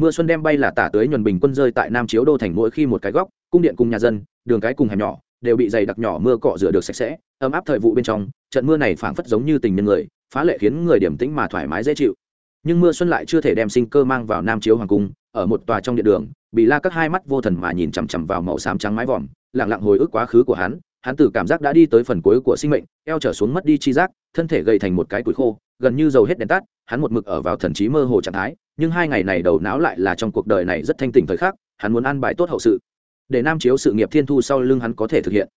mưa xuân đem bay là tả tới nhuần bình quân rơi tại nam chiếu đô thành mỗi khi một cái góc, cung điện cùng nhà dân, đường cái cùng hẻm nhỏ, đều bị dày đặc nhỏ mưa cọ rửa được sạch sẽ, ấm áp thời vụ bên trong, trận mưa này phảng phất giống như tình nhân người, phá lệ khiến người điểm tĩnh mà thoải mái dễ chịu. Nhưng mưa xuân lại chưa thể đem sinh cơ mang vào nam chiếu hoàng cung, ở một tòa trong điện đường bị la các hai mắt vô thần mà nhìn chằm chằm vào màu xám trắng mái vòm lẳng lặng hồi ức quá khứ của hắn hắn từ cảm giác đã đi tới phần cuối của sinh mệnh, eo trở xuống mất đi chi giác, thân thể gầy thành một cái củi khô, gần như dầu hết đèn tắt, hắn một mực ở vào thần trí mơ hồ trạng thái, nhưng hai ngày này đầu não lại là trong cuộc đời này rất thanh tỉnh thời khắc, hắn muốn ăn bài tốt hậu sự. Để nam chiếu sự nghiệp thiên thu sau lưng hắn có thể thực hiện.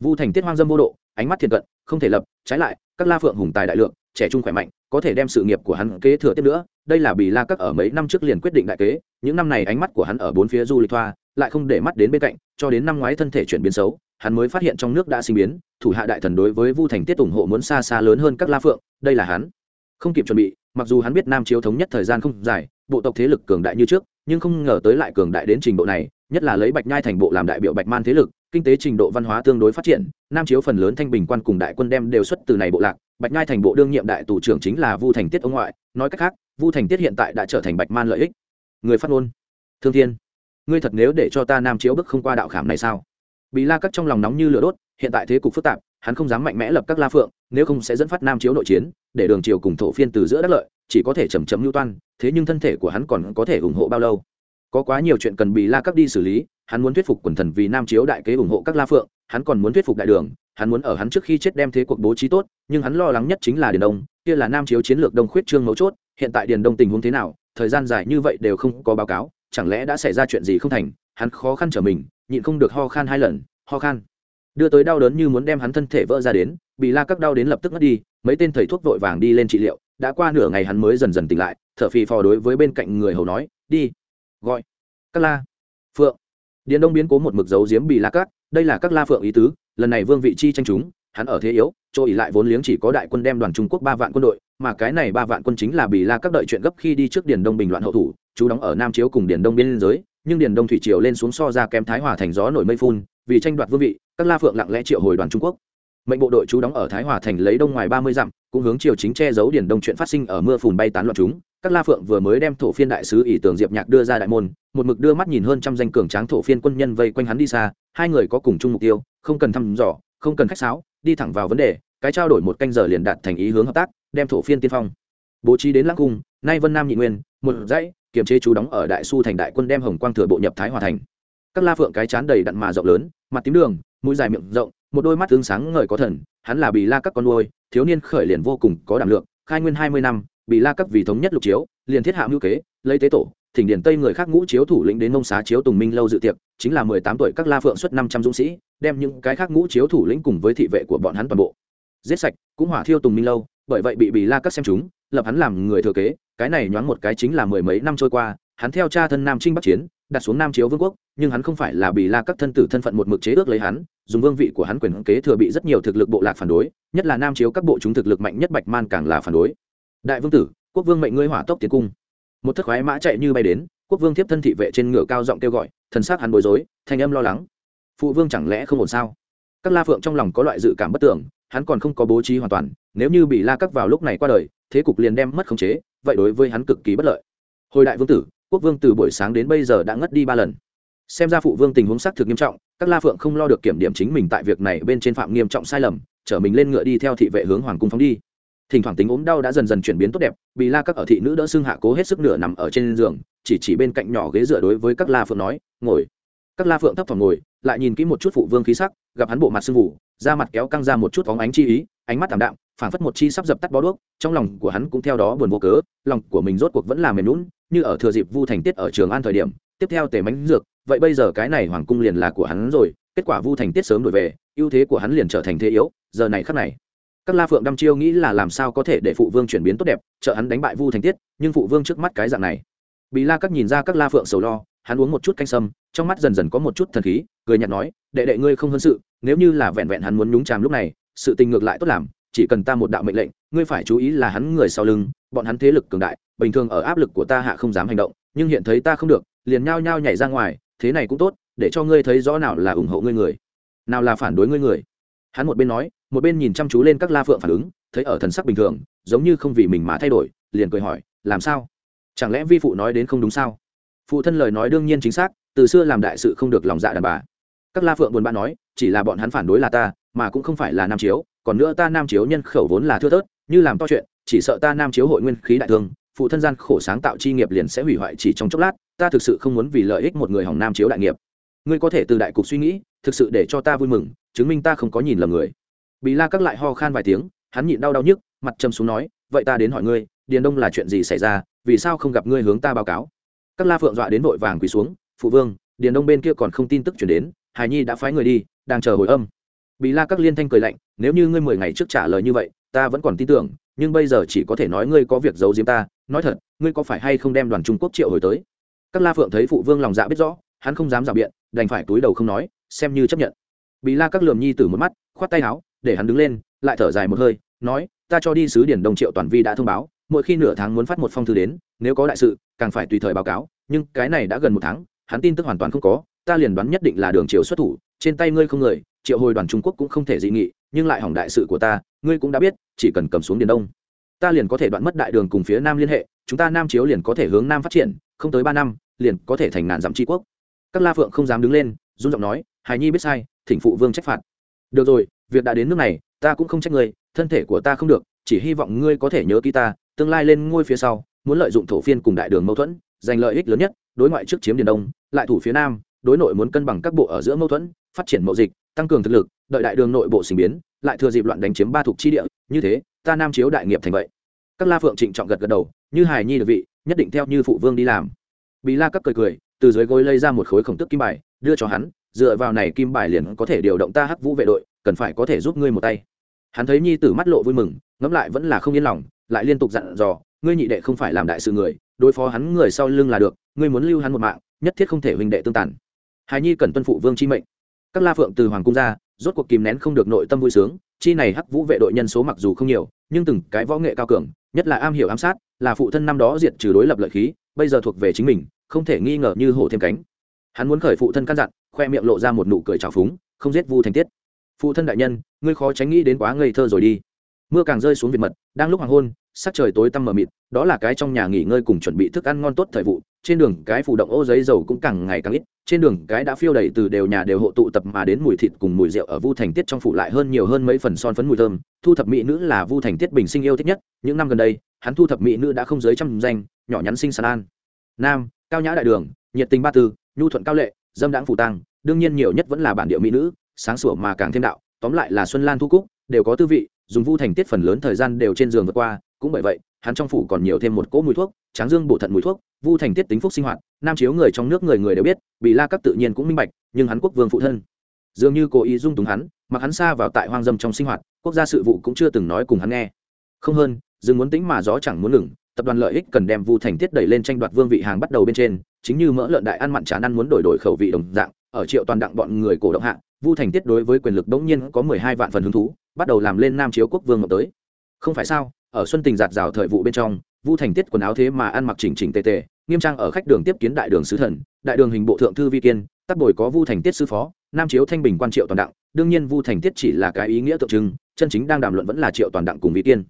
Vu thành tiết hoang dâm vô độ, ánh mắt thiện cận, không thể lập, trái lại, các la phượng hùng tài đại lượng, trẻ trung khỏe mạnh, có thể đem sự nghiệp của hắn kế thừa tiếp nữa, đây là Bì la các ở mấy năm trước liền quyết định đại kế những năm này ánh mắt của hắn ở bốn phía du lịch thoa, lại không để mắt đến bên cạnh, cho đến năm ngoái thân thể chuyển biến xấu, hắn mới phát hiện trong nước đã sinh biến, thủ hạ đại thần đối với vu thành tiết ủng hộ muốn xa xa lớn hơn các la phượng, đây là hắn. Không kịp chuẩn bị, mặc dù hắn biết nam chiếu thống nhất thời gian không dài, bộ tộc thế lực cường đại như trước, nhưng không ngờ tới lại cường đại đến trình độ này, nhất là lấy bạch nhai thành bộ làm đại biểu bạch man thế lực, kinh tế trình độ văn hóa tương đối phát triển, nam chiếu phần lớn thanh bình quan cùng đại quân đem đều xuất từ này bộ lạc, bạch nhai thành bộ đương nhiệm đại tù trưởng chính là vu thành tiết ông ngoại, nói cách khác, vu thành tiết hiện tại đã trở thành bạch man lợi ích người phát ngôn. Thương thiên, ngươi thật nếu để cho ta nam chiếu bức không qua đạo khảm này sao? Bị la cắt trong lòng nóng như lửa đốt, hiện tại thế cục phức tạp, hắn không dám mạnh mẽ lập các la phượng, nếu không sẽ dẫn phát nam chiếu nội chiến, để đường triều cùng thổ phiên từ giữa đất lợi, chỉ có thể chầm chấm lưu toan, thế nhưng thân thể của hắn còn có thể ủng hộ bao lâu? Có quá nhiều chuyện cần bị la cắt đi xử lý, hắn muốn thuyết phục quần thần vì nam chiếu đại kế ủng hộ các la phượng, hắn còn muốn thuyết phục đại đường, hắn muốn ở hắn trước khi chết đem thế cuộc bố trí tốt, nhưng hắn lo lắng nhất chính là điền đông, kia là nam chiếu chiến lược đông khuyết trương mấu chốt, hiện tại điền đông tình huống thế nào thời gian dài như vậy đều không có báo cáo, chẳng lẽ đã xảy ra chuyện gì không thành? Hắn khó khăn trở mình, nhịn không được ho khan hai lần, ho khan. Đưa tới đau đớn như muốn đem hắn thân thể vỡ ra đến, bị la các đau đến lập tức mất đi, mấy tên thầy thuốc vội vàng đi lên trị liệu, đã qua nửa ngày hắn mới dần dần tỉnh lại, thở phì phò đối với bên cạnh người hầu nói, đi. Gọi, các la, phượng. Điền đông biến cố một mực dấu diếm bị la các đây là các la phượng ý tứ, lần này vương vị chi tranh chúng hắn ở thế yếu, chỗ ỉ lại vốn liếng chỉ có đại quân đem đoàn trung quốc ba vạn quân đội, mà cái này ba vạn quân chính là bị la các đợi chuyện gấp khi đi trước điền đông bình loạn hậu thủ, chú đóng ở nam chiếu cùng điền đông biên giới, nhưng điền đông thủy triều lên xuống so ra kém thái hòa thành gió nổi mây phun, vì tranh đoạt vương vị, các la phượng lặng lẽ triệu hồi đoàn trung quốc. Mệnh bộ đội chú đóng ở thái hòa thành lấy đông ngoài ba mươi dặm, cũng hướng triều chính che giấu điền đông chuyện phát sinh ở mưa phùn bay tán loạn chúng. Các la phượng vừa mới đem thổ phiên đại sứ ỷ tưởng diệp nhạc đưa ra đại môn, một mực đưa mắt nhìn hơn trăm danh cường tráng thổ phiên quân nhân vây quanh hắn đi xa, hai người có cùng chung mục tiêu, không cần thăm dò, không cần khách sáo đi thẳng vào vấn đề, cái trao đổi một canh giờ liền đạt thành ý hướng hợp tác, đem thổ phiên tiên phong. Bố trí đến lãng cung, nay vân nam nhị nguyên, một dãy, kiềm chế chú đóng ở đại su thành đại quân đem hồng quang thừa bộ nhập thái hòa thành. Các la phượng cái chán đầy đặn mà rộng lớn, mặt tím đường, mũi dài miệng rộng, một đôi mắt tương sáng ngời có thần, hắn là bì la các con nuôi, thiếu niên khởi liền vô cùng có đảm lượng, khai nguyên hai mươi năm, bì la các vì thống nhất lục chiếu, liền thiết hạ mưu kế, lấy tế tổ thỉnh điển tây người khác ngũ chiếu thủ lĩnh đến mông xá chiếu tùng minh lâu dự tiệc, chính là mười tám tuổi các la phượng xuất năm trăm dũng sĩ, đem những cái khác ngũ chiếu thủ lĩnh cùng với thị vệ của bọn hắn toàn bộ. Giết sạch, cũng hỏa thiêu tùng minh lâu, bởi vậy bị bì la các xem chúng, lập hắn làm người thừa kế, cái này nhoáng một cái chính là mười mấy năm trôi qua, hắn theo cha thân nam trinh bắc chiến, đặt xuống nam chiếu vương quốc, nhưng hắn không phải là bì la các thân tử thân phận một mực chế ước lấy hắn, dùng vương vị của hắn quyền kế thừa bị rất nhiều thực lực bộ lạc phản đối, nhất là nam chiếu các bộ chúng thực lực mạnh nhất bạch man càng là phản đối. Đại vương tử, quốc vương mệnh ngươi hỏa tốc tiến cung một thất khoái mã chạy như bay đến, quốc vương tiếp thân thị vệ trên ngựa cao giọng kêu gọi, thần sắc hắn bối rối, thanh âm lo lắng. Phụ vương chẳng lẽ không ổn sao? Các la phượng trong lòng có loại dự cảm bất tưởng hắn còn không có bố trí hoàn toàn, nếu như bị la cắt vào lúc này qua đời, thế cục liền đem mất khống chế, vậy đối với hắn cực kỳ bất lợi. Hồi đại vương tử, quốc vương từ buổi sáng đến bây giờ đã ngất đi ba lần. Xem ra phụ vương tình huống xác thực nghiêm trọng, các la phượng không lo được kiểm điểm chính mình tại việc này bên trên phạm nghiêm trọng sai lầm, chở mình lên ngựa đi theo thị vệ hướng hoàng cung phóng đi thỉnh thoảng tính ốm đau đã dần dần chuyển biến tốt đẹp bị la các ở thị nữ đỡ xương hạ cố hết sức nửa nằm ở trên giường, chỉ chỉ bên cạnh nhỏ ghế dựa đối với các la phượng nói, ngồi. Các la phượng thấp thỏm ngồi, lại nhìn kỹ một chút phụ vương khí sắc, gặp hắn bộ mặt sưng vụ da mặt kéo căng ra một chút phóng ánh chi ý, ánh mắt thảm đạm, phảng phất một chi sắp dập tắt bó đuốc, trong lòng của hắn cũng theo đó buồn vô cớ, lòng của mình rốt cuộc vẫn là mềm lún như ở thừa dịp vu thành tiết ở trường an thời điểm, tiếp theo tề mánh dược, vậy bây giờ cái này hoàng cung liền là của hắn rồi, kết quả vu thành tiết sớm đổi về, ưu thế của hắn liền trở thành thế yếu, giờ này khắc này các la phượng đăm chiêu nghĩ là làm sao có thể để phụ vương chuyển biến tốt đẹp, trợ hắn đánh bại vu thành tiết, nhưng phụ vương trước mắt cái dạng này. Bị la các nhìn ra các la phượng sầu lo, hắn uống một chút canh sâm, trong mắt dần dần có một chút thần khí, cười nhạt nói, đệ đệ ngươi không hơn sự, nếu như là vẹn vẹn hắn muốn nhúng chàm lúc này, sự tình ngược lại tốt làm, chỉ cần ta một đạo mệnh lệnh, ngươi phải chú ý là hắn người sau lưng, bọn hắn thế lực cường đại, bình thường ở áp lực của ta hạ không dám hành động, nhưng hiện thấy ta không được, liền nhao nhao nhảy ra ngoài, thế này cũng tốt, để cho ngươi thấy rõ nào là ủng hộ ngươi người, nào là phản đối ngươi người. Hắn một bên nói một bên nhìn chăm chú lên các la phượng phản ứng, thấy ở thần sắc bình thường, giống như không vì mình mà thay đổi, liền cười hỏi, làm sao? Chẳng lẽ vi phụ nói đến không đúng sao? Phụ thân lời nói đương nhiên chính xác, từ xưa làm đại sự không được lòng dạ đàn bà. Các la phượng buồn bã nói, chỉ là bọn hắn phản đối là ta, mà cũng không phải là nam chiếu, còn nữa ta nam chiếu nhân khẩu vốn là thưa thớt, như làm to chuyện, chỉ sợ ta nam chiếu hội nguyên khí đại thương, phụ thân gian khổ sáng tạo chi nghiệp liền sẽ hủy hoại chỉ trong chốc lát, ta thực sự không muốn vì lợi ích một người hỏng nam chiếu đại nghiệp. Ngươi có thể từ đại cục suy nghĩ, thực sự để cho ta vui mừng, chứng minh ta không có nhìn lầm người bị la các lại ho khan vài tiếng, hắn nhịn đau đau nhức, mặt trầm xuống nói, vậy ta đến hỏi ngươi, điền đông là chuyện gì xảy ra, vì sao không gặp ngươi hướng ta báo cáo? Các la phượng dọa đến vội vàng quỳ xuống, phụ vương, điền đông bên kia còn không tin tức chuyển đến hài nhi đã phái người đi, đang chờ hồi âm. Bị la các liên thanh cười lạnh, nếu như ngươi mười ngày trước trả lời như vậy, ta vẫn còn tin tưởng, nhưng bây giờ chỉ có thể nói ngươi có việc giấu giếm ta, nói thật, ngươi có phải hay không đem đoàn trung quốc triệu hồi tới? Các la phượng thấy phụ vương lòng dạ biết rõ, hắn không dám rào biện, đành phải túi đầu không nói, xem như chấp nhận. Bị la các lườm nhi tử một mắt, khoát tay áo để hắn đứng lên, lại thở dài một hơi, nói, ta cho đi sứ điển đông triệu toàn vi đã thông báo, mỗi khi nửa tháng muốn phát một phong thư đến, nếu có đại sự, càng phải tùy thời báo cáo, nhưng cái này đã gần một tháng, hắn tin tức hoàn toàn không có, ta liền đoán nhất định là đường triều xuất thủ, trên tay ngươi không người, triệu hồi đoàn trung quốc cũng không thể dị nghị, nhưng lại hỏng đại sự của ta, ngươi cũng đã biết, chỉ cần cầm xuống điền đông, ta liền có thể đoạn mất đại đường cùng phía nam liên hệ, chúng ta nam chiếu liền có thể hướng nam phát triển, không tới ba năm, liền có thể thành ngàn dặm tri quốc. Các la phượng không dám đứng lên, run giọng nói hài nhi biết sai, thỉnh phụ vương trách phạt. Được rồi việc đã đến nước này, ta cũng không trách ngươi, thân thể của ta không được, chỉ hy vọng ngươi có thể nhớ ký ta, tương lai lên ngôi phía sau, muốn lợi dụng thổ phiên cùng đại đường mâu thuẫn, giành lợi ích lớn nhất, đối ngoại trước chiếm điền đông, lại thủ phía nam, đối nội muốn cân bằng các bộ ở giữa mâu thuẫn, phát triển mậu dịch, tăng cường thực lực, đợi đại đường nội bộ sinh biến, lại thừa dịp loạn đánh chiếm ba thuộc chi địa, như thế, ta nam chiếu đại nghiệp thành vậy. Các la phượng trịnh trọng gật gật đầu, như hài nhi được vị, nhất định theo như phụ vương đi làm. Bị la các cười cười, từ dưới gối lấy ra một khối khổng tức kim bài, đưa cho hắn dựa vào này kim bài liền có thể điều động ta hắc vũ vệ đội, cần phải có thể giúp ngươi một tay. Hắn thấy nhi tử mắt lộ vui mừng, ngẫm lại vẫn là không yên lòng, lại liên tục dặn dò, ngươi nhị đệ không phải làm đại sự người, đối phó hắn người sau lưng là được, ngươi muốn lưu hắn một mạng, nhất thiết không thể huynh đệ tương tàn. Hài nhi cần tuân phụ vương chi mệnh. Các la phượng từ hoàng cung ra, rốt cuộc kìm nén không được nội tâm vui sướng, chi này hắc vũ vệ đội nhân số mặc dù không nhiều, nhưng từng cái võ nghệ cao cường, nhất là am hiểu ám sát, là phụ thân năm đó diệt trừ đối lập lợi khí, bây giờ thuộc về chính mình, không thể nghi ngờ như hổ thêm cánh. Hắn muốn khởi phụ thân căn dặn khoe miệng lộ ra một nụ cười trào phúng, không giết vu thành tiết. Phụ thân đại nhân, ngươi khó tránh nghĩ đến quá ngây thơ rồi đi. Mưa càng rơi xuống việt mật, đang lúc hoàng hôn, sắc trời tối tăm mờ mịt, đó là cái trong nhà nghỉ ngơi cùng chuẩn bị thức ăn ngon tốt thời vụ, trên đường cái phủ động ô giấy dầu cũng càng ngày càng ít, trên đường cái đã phiêu đầy từ đều nhà đều hộ tụ tập mà đến mùi thịt cùng mùi rượu ở vu thành tiết trong phủ lại hơn nhiều hơn mấy phần son phấn mùi thơm, thu thập mỹ nữ là vu thành tiết bình sinh yêu thích nhất, những năm gần đây, hắn thu thập mỹ nữ đã không dưới trăm danh, nhỏ nhắn sinh sàn an. Nam, cao nhã đại đường, nhiệt tình ba tư, nhu thuận cao lệ dâm đãng phủ tăng đương nhiên nhiều nhất vẫn là bản địa mỹ nữ, sáng sủa mà càng thêm đạo, tóm lại là xuân lan thu cúc, đều có tư vị, dùng vu thành tiết phần lớn thời gian đều trên giường vượt qua, cũng bởi vậy, hắn trong phủ còn nhiều thêm một cỗ mùi thuốc, tráng dương bổ thận mùi thuốc, vu thành tiết tính phúc sinh hoạt, nam chiếu người trong nước người người đều biết bị la các tự nhiên cũng minh bạch, nhưng hắn quốc vương phụ thân. Dường như cố ý dung túng hắn, mặc hắn xa vào tại hoang dâm trong sinh hoạt, quốc gia sự vụ cũng chưa từng nói cùng hắn nghe. Không hơn dừng muốn tính mà gió chẳng muốn ngừng, tập đoàn lợi ích cần đem vu thành tiết đẩy lên tranh đoạt vương vị hàng bắt đầu bên trên chính như mỡ lợn đại ăn mặn chán ăn muốn đổi đổi khẩu vị đồng dạng, ở triệu toàn đặng bọn người cổ động hạng vu thành tiết đối với quyền lực đống nhiên có mười hai vạn phần hứng thú, bắt đầu làm lên nam chiếu quốc vương ngọc tới. Không phải sao, ở xuân tình giạt rào thời vụ bên trong, vu thành tiết quần áo thế mà ăn mặc chỉnh chỉnh tề tề, nghiêm trang ở khách đường tiếp kiến đại đường sứ thần, đại đường hình bộ thượng thư vi kiên, tắc bồi có vu thành tiết sư phó, nam chiếu thanh bình quan triệu toàn đặng, đương nhiên vu thành tiết chỉ là cái ý nghĩa tượng trưng, chân chính đang đàm luận vẫn là triệu toàn đặng cùng vi kiên.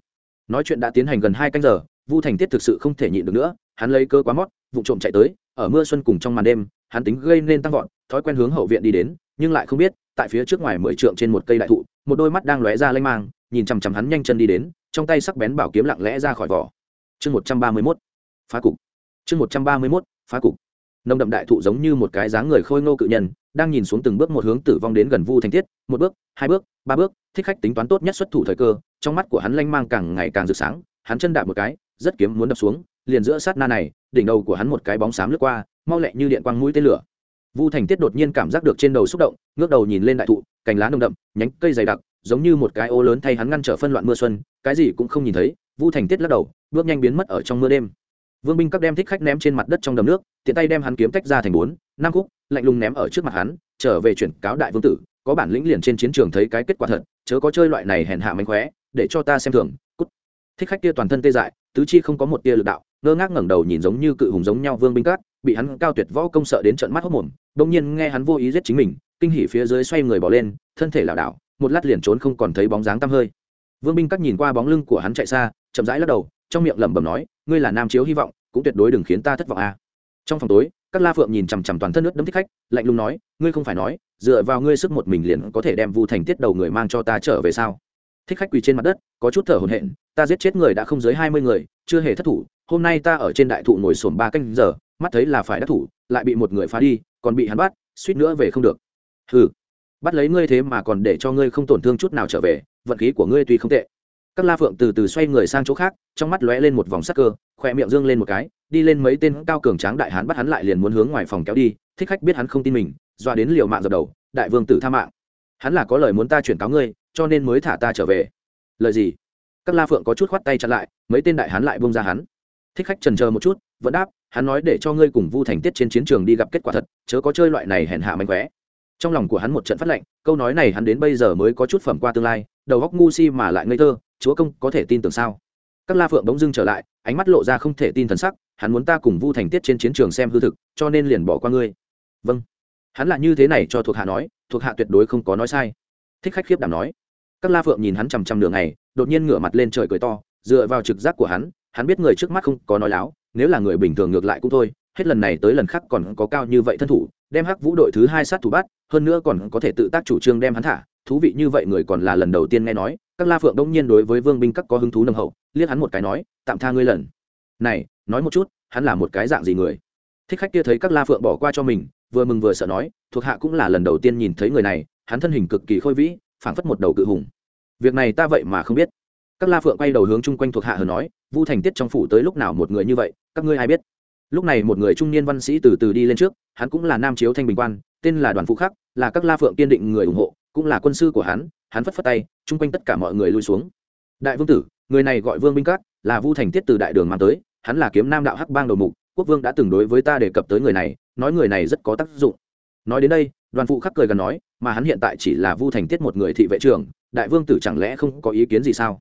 Nói chuyện đã tiến hành gần hai canh giờ, vu thành tiết thực sự không thể nhịn được nữa, hắn lấy cơ quá mót vụ trộm chạy tới, ở mưa xuân cùng trong màn đêm, hắn tính gây nên tăng vọt, thói quen hướng hậu viện đi đến, nhưng lại không biết, tại phía trước ngoài mười trượng trên một cây đại thụ, một đôi mắt đang lóe ra lanh mang, nhìn chằm chằm hắn nhanh chân đi đến, trong tay sắc bén bảo kiếm lặng lẽ ra khỏi vỏ. Chương một trăm ba mươi mốt, phá cục. Chương một trăm ba mươi mốt, phá cục. Nông đậm đại thụ giống như một cái dáng người khôi ngô cự nhân, đang nhìn xuống từng bước một hướng tử vong đến gần vu thành tiết một bước, hai bước, ba bước, thích khách tính toán tốt nhất xuất thủ thời cơ, trong mắt của hắn lanh mang càng ngày càng rực sáng, hắn chân đạp một cái, rất kiếm muốn đập xuống liền giữa sát na này, đỉnh đầu của hắn một cái bóng xám lướt qua, mau lẹ như điện quang mũi tên lửa. Vu thành tiết đột nhiên cảm giác được trên đầu xúc động, ngước đầu nhìn lên đại thụ, cành lá nồng đậm, nhánh cây dày đặc, giống như một cái ô lớn thay hắn ngăn trở phân loạn mưa xuân, cái gì cũng không nhìn thấy, vu thành tiết lắc đầu, bước nhanh biến mất ở trong mưa đêm. Vương binh các đem thích khách ném trên mặt đất trong đầm nước, tiện tay đem hắn kiếm tách ra thành bốn, năm khúc, lạnh lùng ném ở trước mặt hắn, trở về chuyển cáo đại vương tử, có bản lĩnh liền trên chiến trường thấy cái kết quả thật, chớ có chơi loại này hèn hạ mánh khóe, để cho ta xem thường, cút. Thích khách kia toàn thân tê dại, tứ chi không có một tia lực đạo ngơ ngác ngẩng đầu nhìn giống như cự hùng giống nhau vương binh cát, bị hắn cao tuyệt võ công sợ đến trận mắt hốc mồm đông nhiên nghe hắn vô ý giết chính mình, kinh hỉ phía dưới xoay người bỏ lên, thân thể lảo đảo, một lát liền trốn không còn thấy bóng dáng tăm hơi vương binh Cát nhìn qua bóng lưng của hắn chạy xa, chậm rãi lắc đầu, trong miệng lẩm bẩm nói, ngươi là nam chiếu hy vọng, cũng tuyệt đối đừng khiến ta thất vọng a à. trong phòng tối các la phượng nhìn chằm chằm toàn thân nước đấm thích khách, lạnh lùng nói, ngươi không phải nói, dựa vào ngươi sức một mình liền có thể đem vu thành tiết đầu người mang cho ta trở về sao thích khách quỳ trên mặt đất, có chút thở hổn hển, ta giết chết người đã không dưới hai mươi người, chưa hề thất thủ, hôm nay ta ở trên đại thụ ngồi sổm ba canh giờ, mắt thấy là phải đắc thủ, lại bị một người phá đi, còn bị hắn bắt, suýt nữa về không được. Ừ bắt lấy ngươi thế mà còn để cho ngươi không tổn thương chút nào trở về, vận khí của ngươi tuy không tệ. Các la phượng từ từ xoay người sang chỗ khác, trong mắt lóe lên một vòng sắc cơ, khỏe miệng dương lên một cái, đi lên mấy tên cao cường tráng đại hán bắt hắn lại liền muốn hướng ngoài phòng kéo đi, thích khách biết hắn không tin mình doa đến liều mạng dập đầu, đại vương tử tha mạng, hắn là có lời muốn ta chuyển cáo ngươi cho nên mới thả ta trở về. Lời gì? Các la phượng có chút khoát tay chặn lại, mấy tên đại hán lại bông ra hắn. Thích khách trần chờ một chút, vẫn đáp, hắn nói để cho ngươi cùng vu thành tiết trên chiến trường đi gặp kết quả thật, chớ có chơi loại này hèn hạ mánh khóe. Trong lòng của hắn một trận phát lệnh, câu nói này hắn đến bây giờ mới có chút phẩm qua tương lai, đầu góc ngu si mà lại ngây thơ, chúa công có thể tin tưởng sao? Các la phượng bỗng dưng trở lại, ánh mắt lộ ra không thể tin thần sắc, hắn muốn ta cùng vu thành tiết trên chiến trường xem hư thực, cho nên liền bỏ qua ngươi. Vâng. Hắn là như thế này cho thuộc hạ nói, thuộc hạ tuyệt đối không có nói sai. Thích khách khiếp đảm nói các la phượng nhìn hắn chằm chằm đường này đột nhiên ngửa mặt lên trời cười to, dựa vào trực giác của hắn hắn biết người trước mắt không có nói láo, nếu là người bình thường ngược lại cũng thôi, hết lần này tới lần khác còn có cao như vậy thân thủ, đem hắc vũ đội thứ hai sát thủ bắt, hơn nữa còn có thể tự tác chủ trương đem hắn thả. Thú vị như vậy người còn là lần đầu tiên nghe nói, các la phượng đông nhiên đối với vương binh các có hứng thú nâng hậu, liếc hắn một cái nói, tạm tha ngươi lần. Này, nói một chút, hắn là một cái dạng gì người? Thích khách kia thấy các la phượng bỏ qua cho mình, vừa mừng vừa sợ nói, thuộc hạ cũng là lần đầu tiên nhìn thấy người này, hắn thân hình cực kỳ khôi vĩ phảng phất một đầu cự hùng. Việc này ta vậy mà không biết. Các la phượng quay đầu hướng chung quanh thuộc hạ hờ nói, vu thành tiết trong phủ tới lúc nào một người như vậy, các ngươi ai biết? Lúc này một người trung niên văn sĩ từ từ đi lên trước, hắn cũng là nam chiếu thanh bình quan, tên là đoàn phụ khắc, là các la phượng kiên định người ủng hộ, cũng là quân sư của hắn hắn phất phất tay, chung quanh tất cả mọi người lui xuống. Đại vương tử, người này gọi vương binh cát là vu thành tiết từ đại đường mang tới, hắn là kiếm nam đạo hắc bang đầu mục, quốc vương đã từng đối với ta đề cập tới người này, nói người này rất có tác dụng. Nói đến đây, đoàn phụ khắc cười gần nói mà hắn hiện tại chỉ là vu thành tiết một người thị vệ trưởng, đại vương tử chẳng lẽ không có ý kiến gì sao?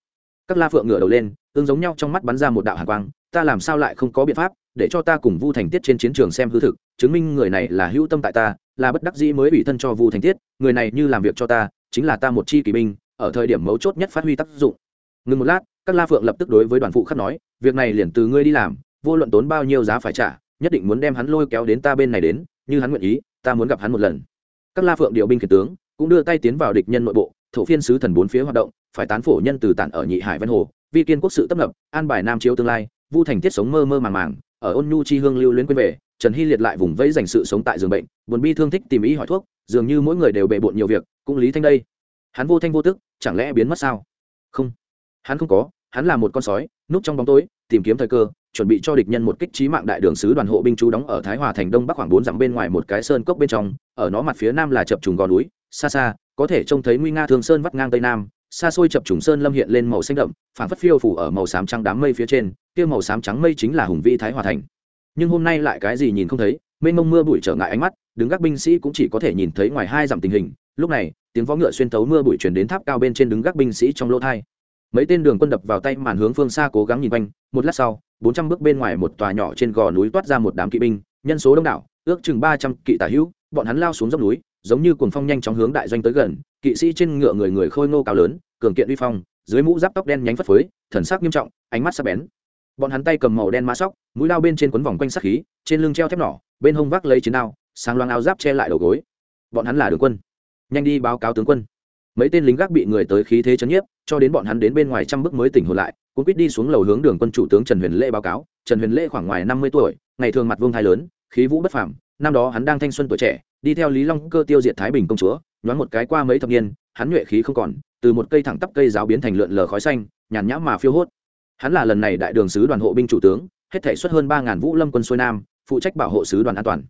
Các la phượng ngửa đầu lên, tương giống nhau trong mắt bắn ra một đạo hàn quang, ta làm sao lại không có biện pháp để cho ta cùng vu thành tiết trên chiến trường xem hư thực, chứng minh người này là hữu tâm tại ta, là bất đắc dĩ mới ủy thân cho vu thành tiết, người này như làm việc cho ta, chính là ta một chi kỳ binh, ở thời điểm mấu chốt nhất phát huy tác dụng. Ngừng một lát, các la phượng lập tức đối với đoàn phụ khắc nói, việc này liền từ ngươi đi làm, vô luận tốn bao nhiêu giá phải trả, nhất định muốn đem hắn lôi kéo đến ta bên này đến, như hắn nguyện ý, ta muốn gặp hắn một lần các la phượng điều binh kiệt tướng cũng đưa tay tiến vào địch nhân nội bộ, thổ phiên sứ thần bốn phía hoạt động, phải tán phổ nhân từ tản ở nhị hải văn hồ, vi kiên quốc sự tấp nập, an bài nam chiếu tương lai, vu thành tiết sống mơ mơ màng màng, ở ôn nhu chi hương lưu luyến quên về, trần hy liệt lại vùng vẫy dành sự sống tại giường bệnh, buồn bi thương thích tìm ý hỏi thuốc, dường như mỗi người đều bề bộn nhiều việc, cũng lý thanh đây. Hắn vô thanh vô tức, chẳng lẽ biến mất sao? Không. Hắn không có hắn là một con sói, núp trong bóng tối, tìm kiếm thời cơ, chuẩn bị cho địch nhân một kích trí mạng đại đường sứ đoàn hộ binh chú đóng ở thái hòa thành đông bắc khoảng bốn dặm bên ngoài một cái sơn cốc bên trong, ở nó mặt phía nam là chập trùng gò núi, xa xa, có thể trông thấy nguy nga thường sơn vắt ngang tây nam, xa xôi chập trùng sơn lâm hiện lên màu xanh đậm phản phất phiêu phủ ở màu xám trắng đám mây phía trên, kia màu xám trắng mây chính là hùng vĩ thái hòa thành. Nhưng hôm nay lại cái gì nhìn không thấy, mênh mông mưa bụi trở ngại ánh mắt, đứng gác binh sĩ cũng chỉ có thể nhìn thấy ngoài hai dặm tình hình, lúc này, tiếng võ ngựa xuyên thấu mưa bụi chuyển đến tháp cao bên trên đứng gác binh sĩ trong lỗ thai mấy tên đường quân đập vào tay màn hướng phương xa cố gắng nhìn quanh, một lát sau, bốn trăm bước bên ngoài một tòa nhỏ trên gò núi toát ra một đám kỵ binh, nhân số đông đảo, ước chừng ba trăm kỵ tả hữu, bọn hắn lao xuống dốc núi, giống như cuồng phong nhanh chóng hướng đại doanh tới gần, kỵ sĩ trên ngựa người người khôi ngô cao lớn, cường kiện uy phong, dưới mũ giáp tóc đen nhánh phất phới, thần sắc nghiêm trọng, ánh mắt sắc bén. Bọn hắn tay cầm màu đen mã sóc, mũi lao bên trên quấn vòng quanh sắc khí, trên lưng treo thép nỏ, bên hông vác lấy chiến đao, sáng loang áo giáp che lại đầu gối. Bọn hắn là đường quân. Nhanh đi báo cáo tướng quân. Mấy tên lính gác bị người tới khí thế chấn nhiếp cho đến bọn hắn đến bên ngoài trăm bước mới tỉnh hồn lại cũng quyết đi xuống lầu hướng đường quân chủ tướng trần huyền lễ báo cáo. Trần huyền lễ khoảng ngoài năm mươi tuổi, ngày thường mặt vương thái lớn, khí vũ bất phàm. Năm đó hắn đang thanh xuân tuổi trẻ, đi theo lý long cơ tiêu diệt thái bình công chúa, nhoáng một cái qua mấy thập niên, hắn nhuệ khí không còn, từ một cây thẳng tắp cây giáo biến thành lượn lờ khói xanh, nhàn nhã mà phiêu hốt. Hắn là lần này đại đường sứ đoàn hộ binh chủ tướng, hết thể xuất hơn ba ngàn vũ lâm quân xuôi nam, phụ trách bảo hộ sứ đoàn an toàn.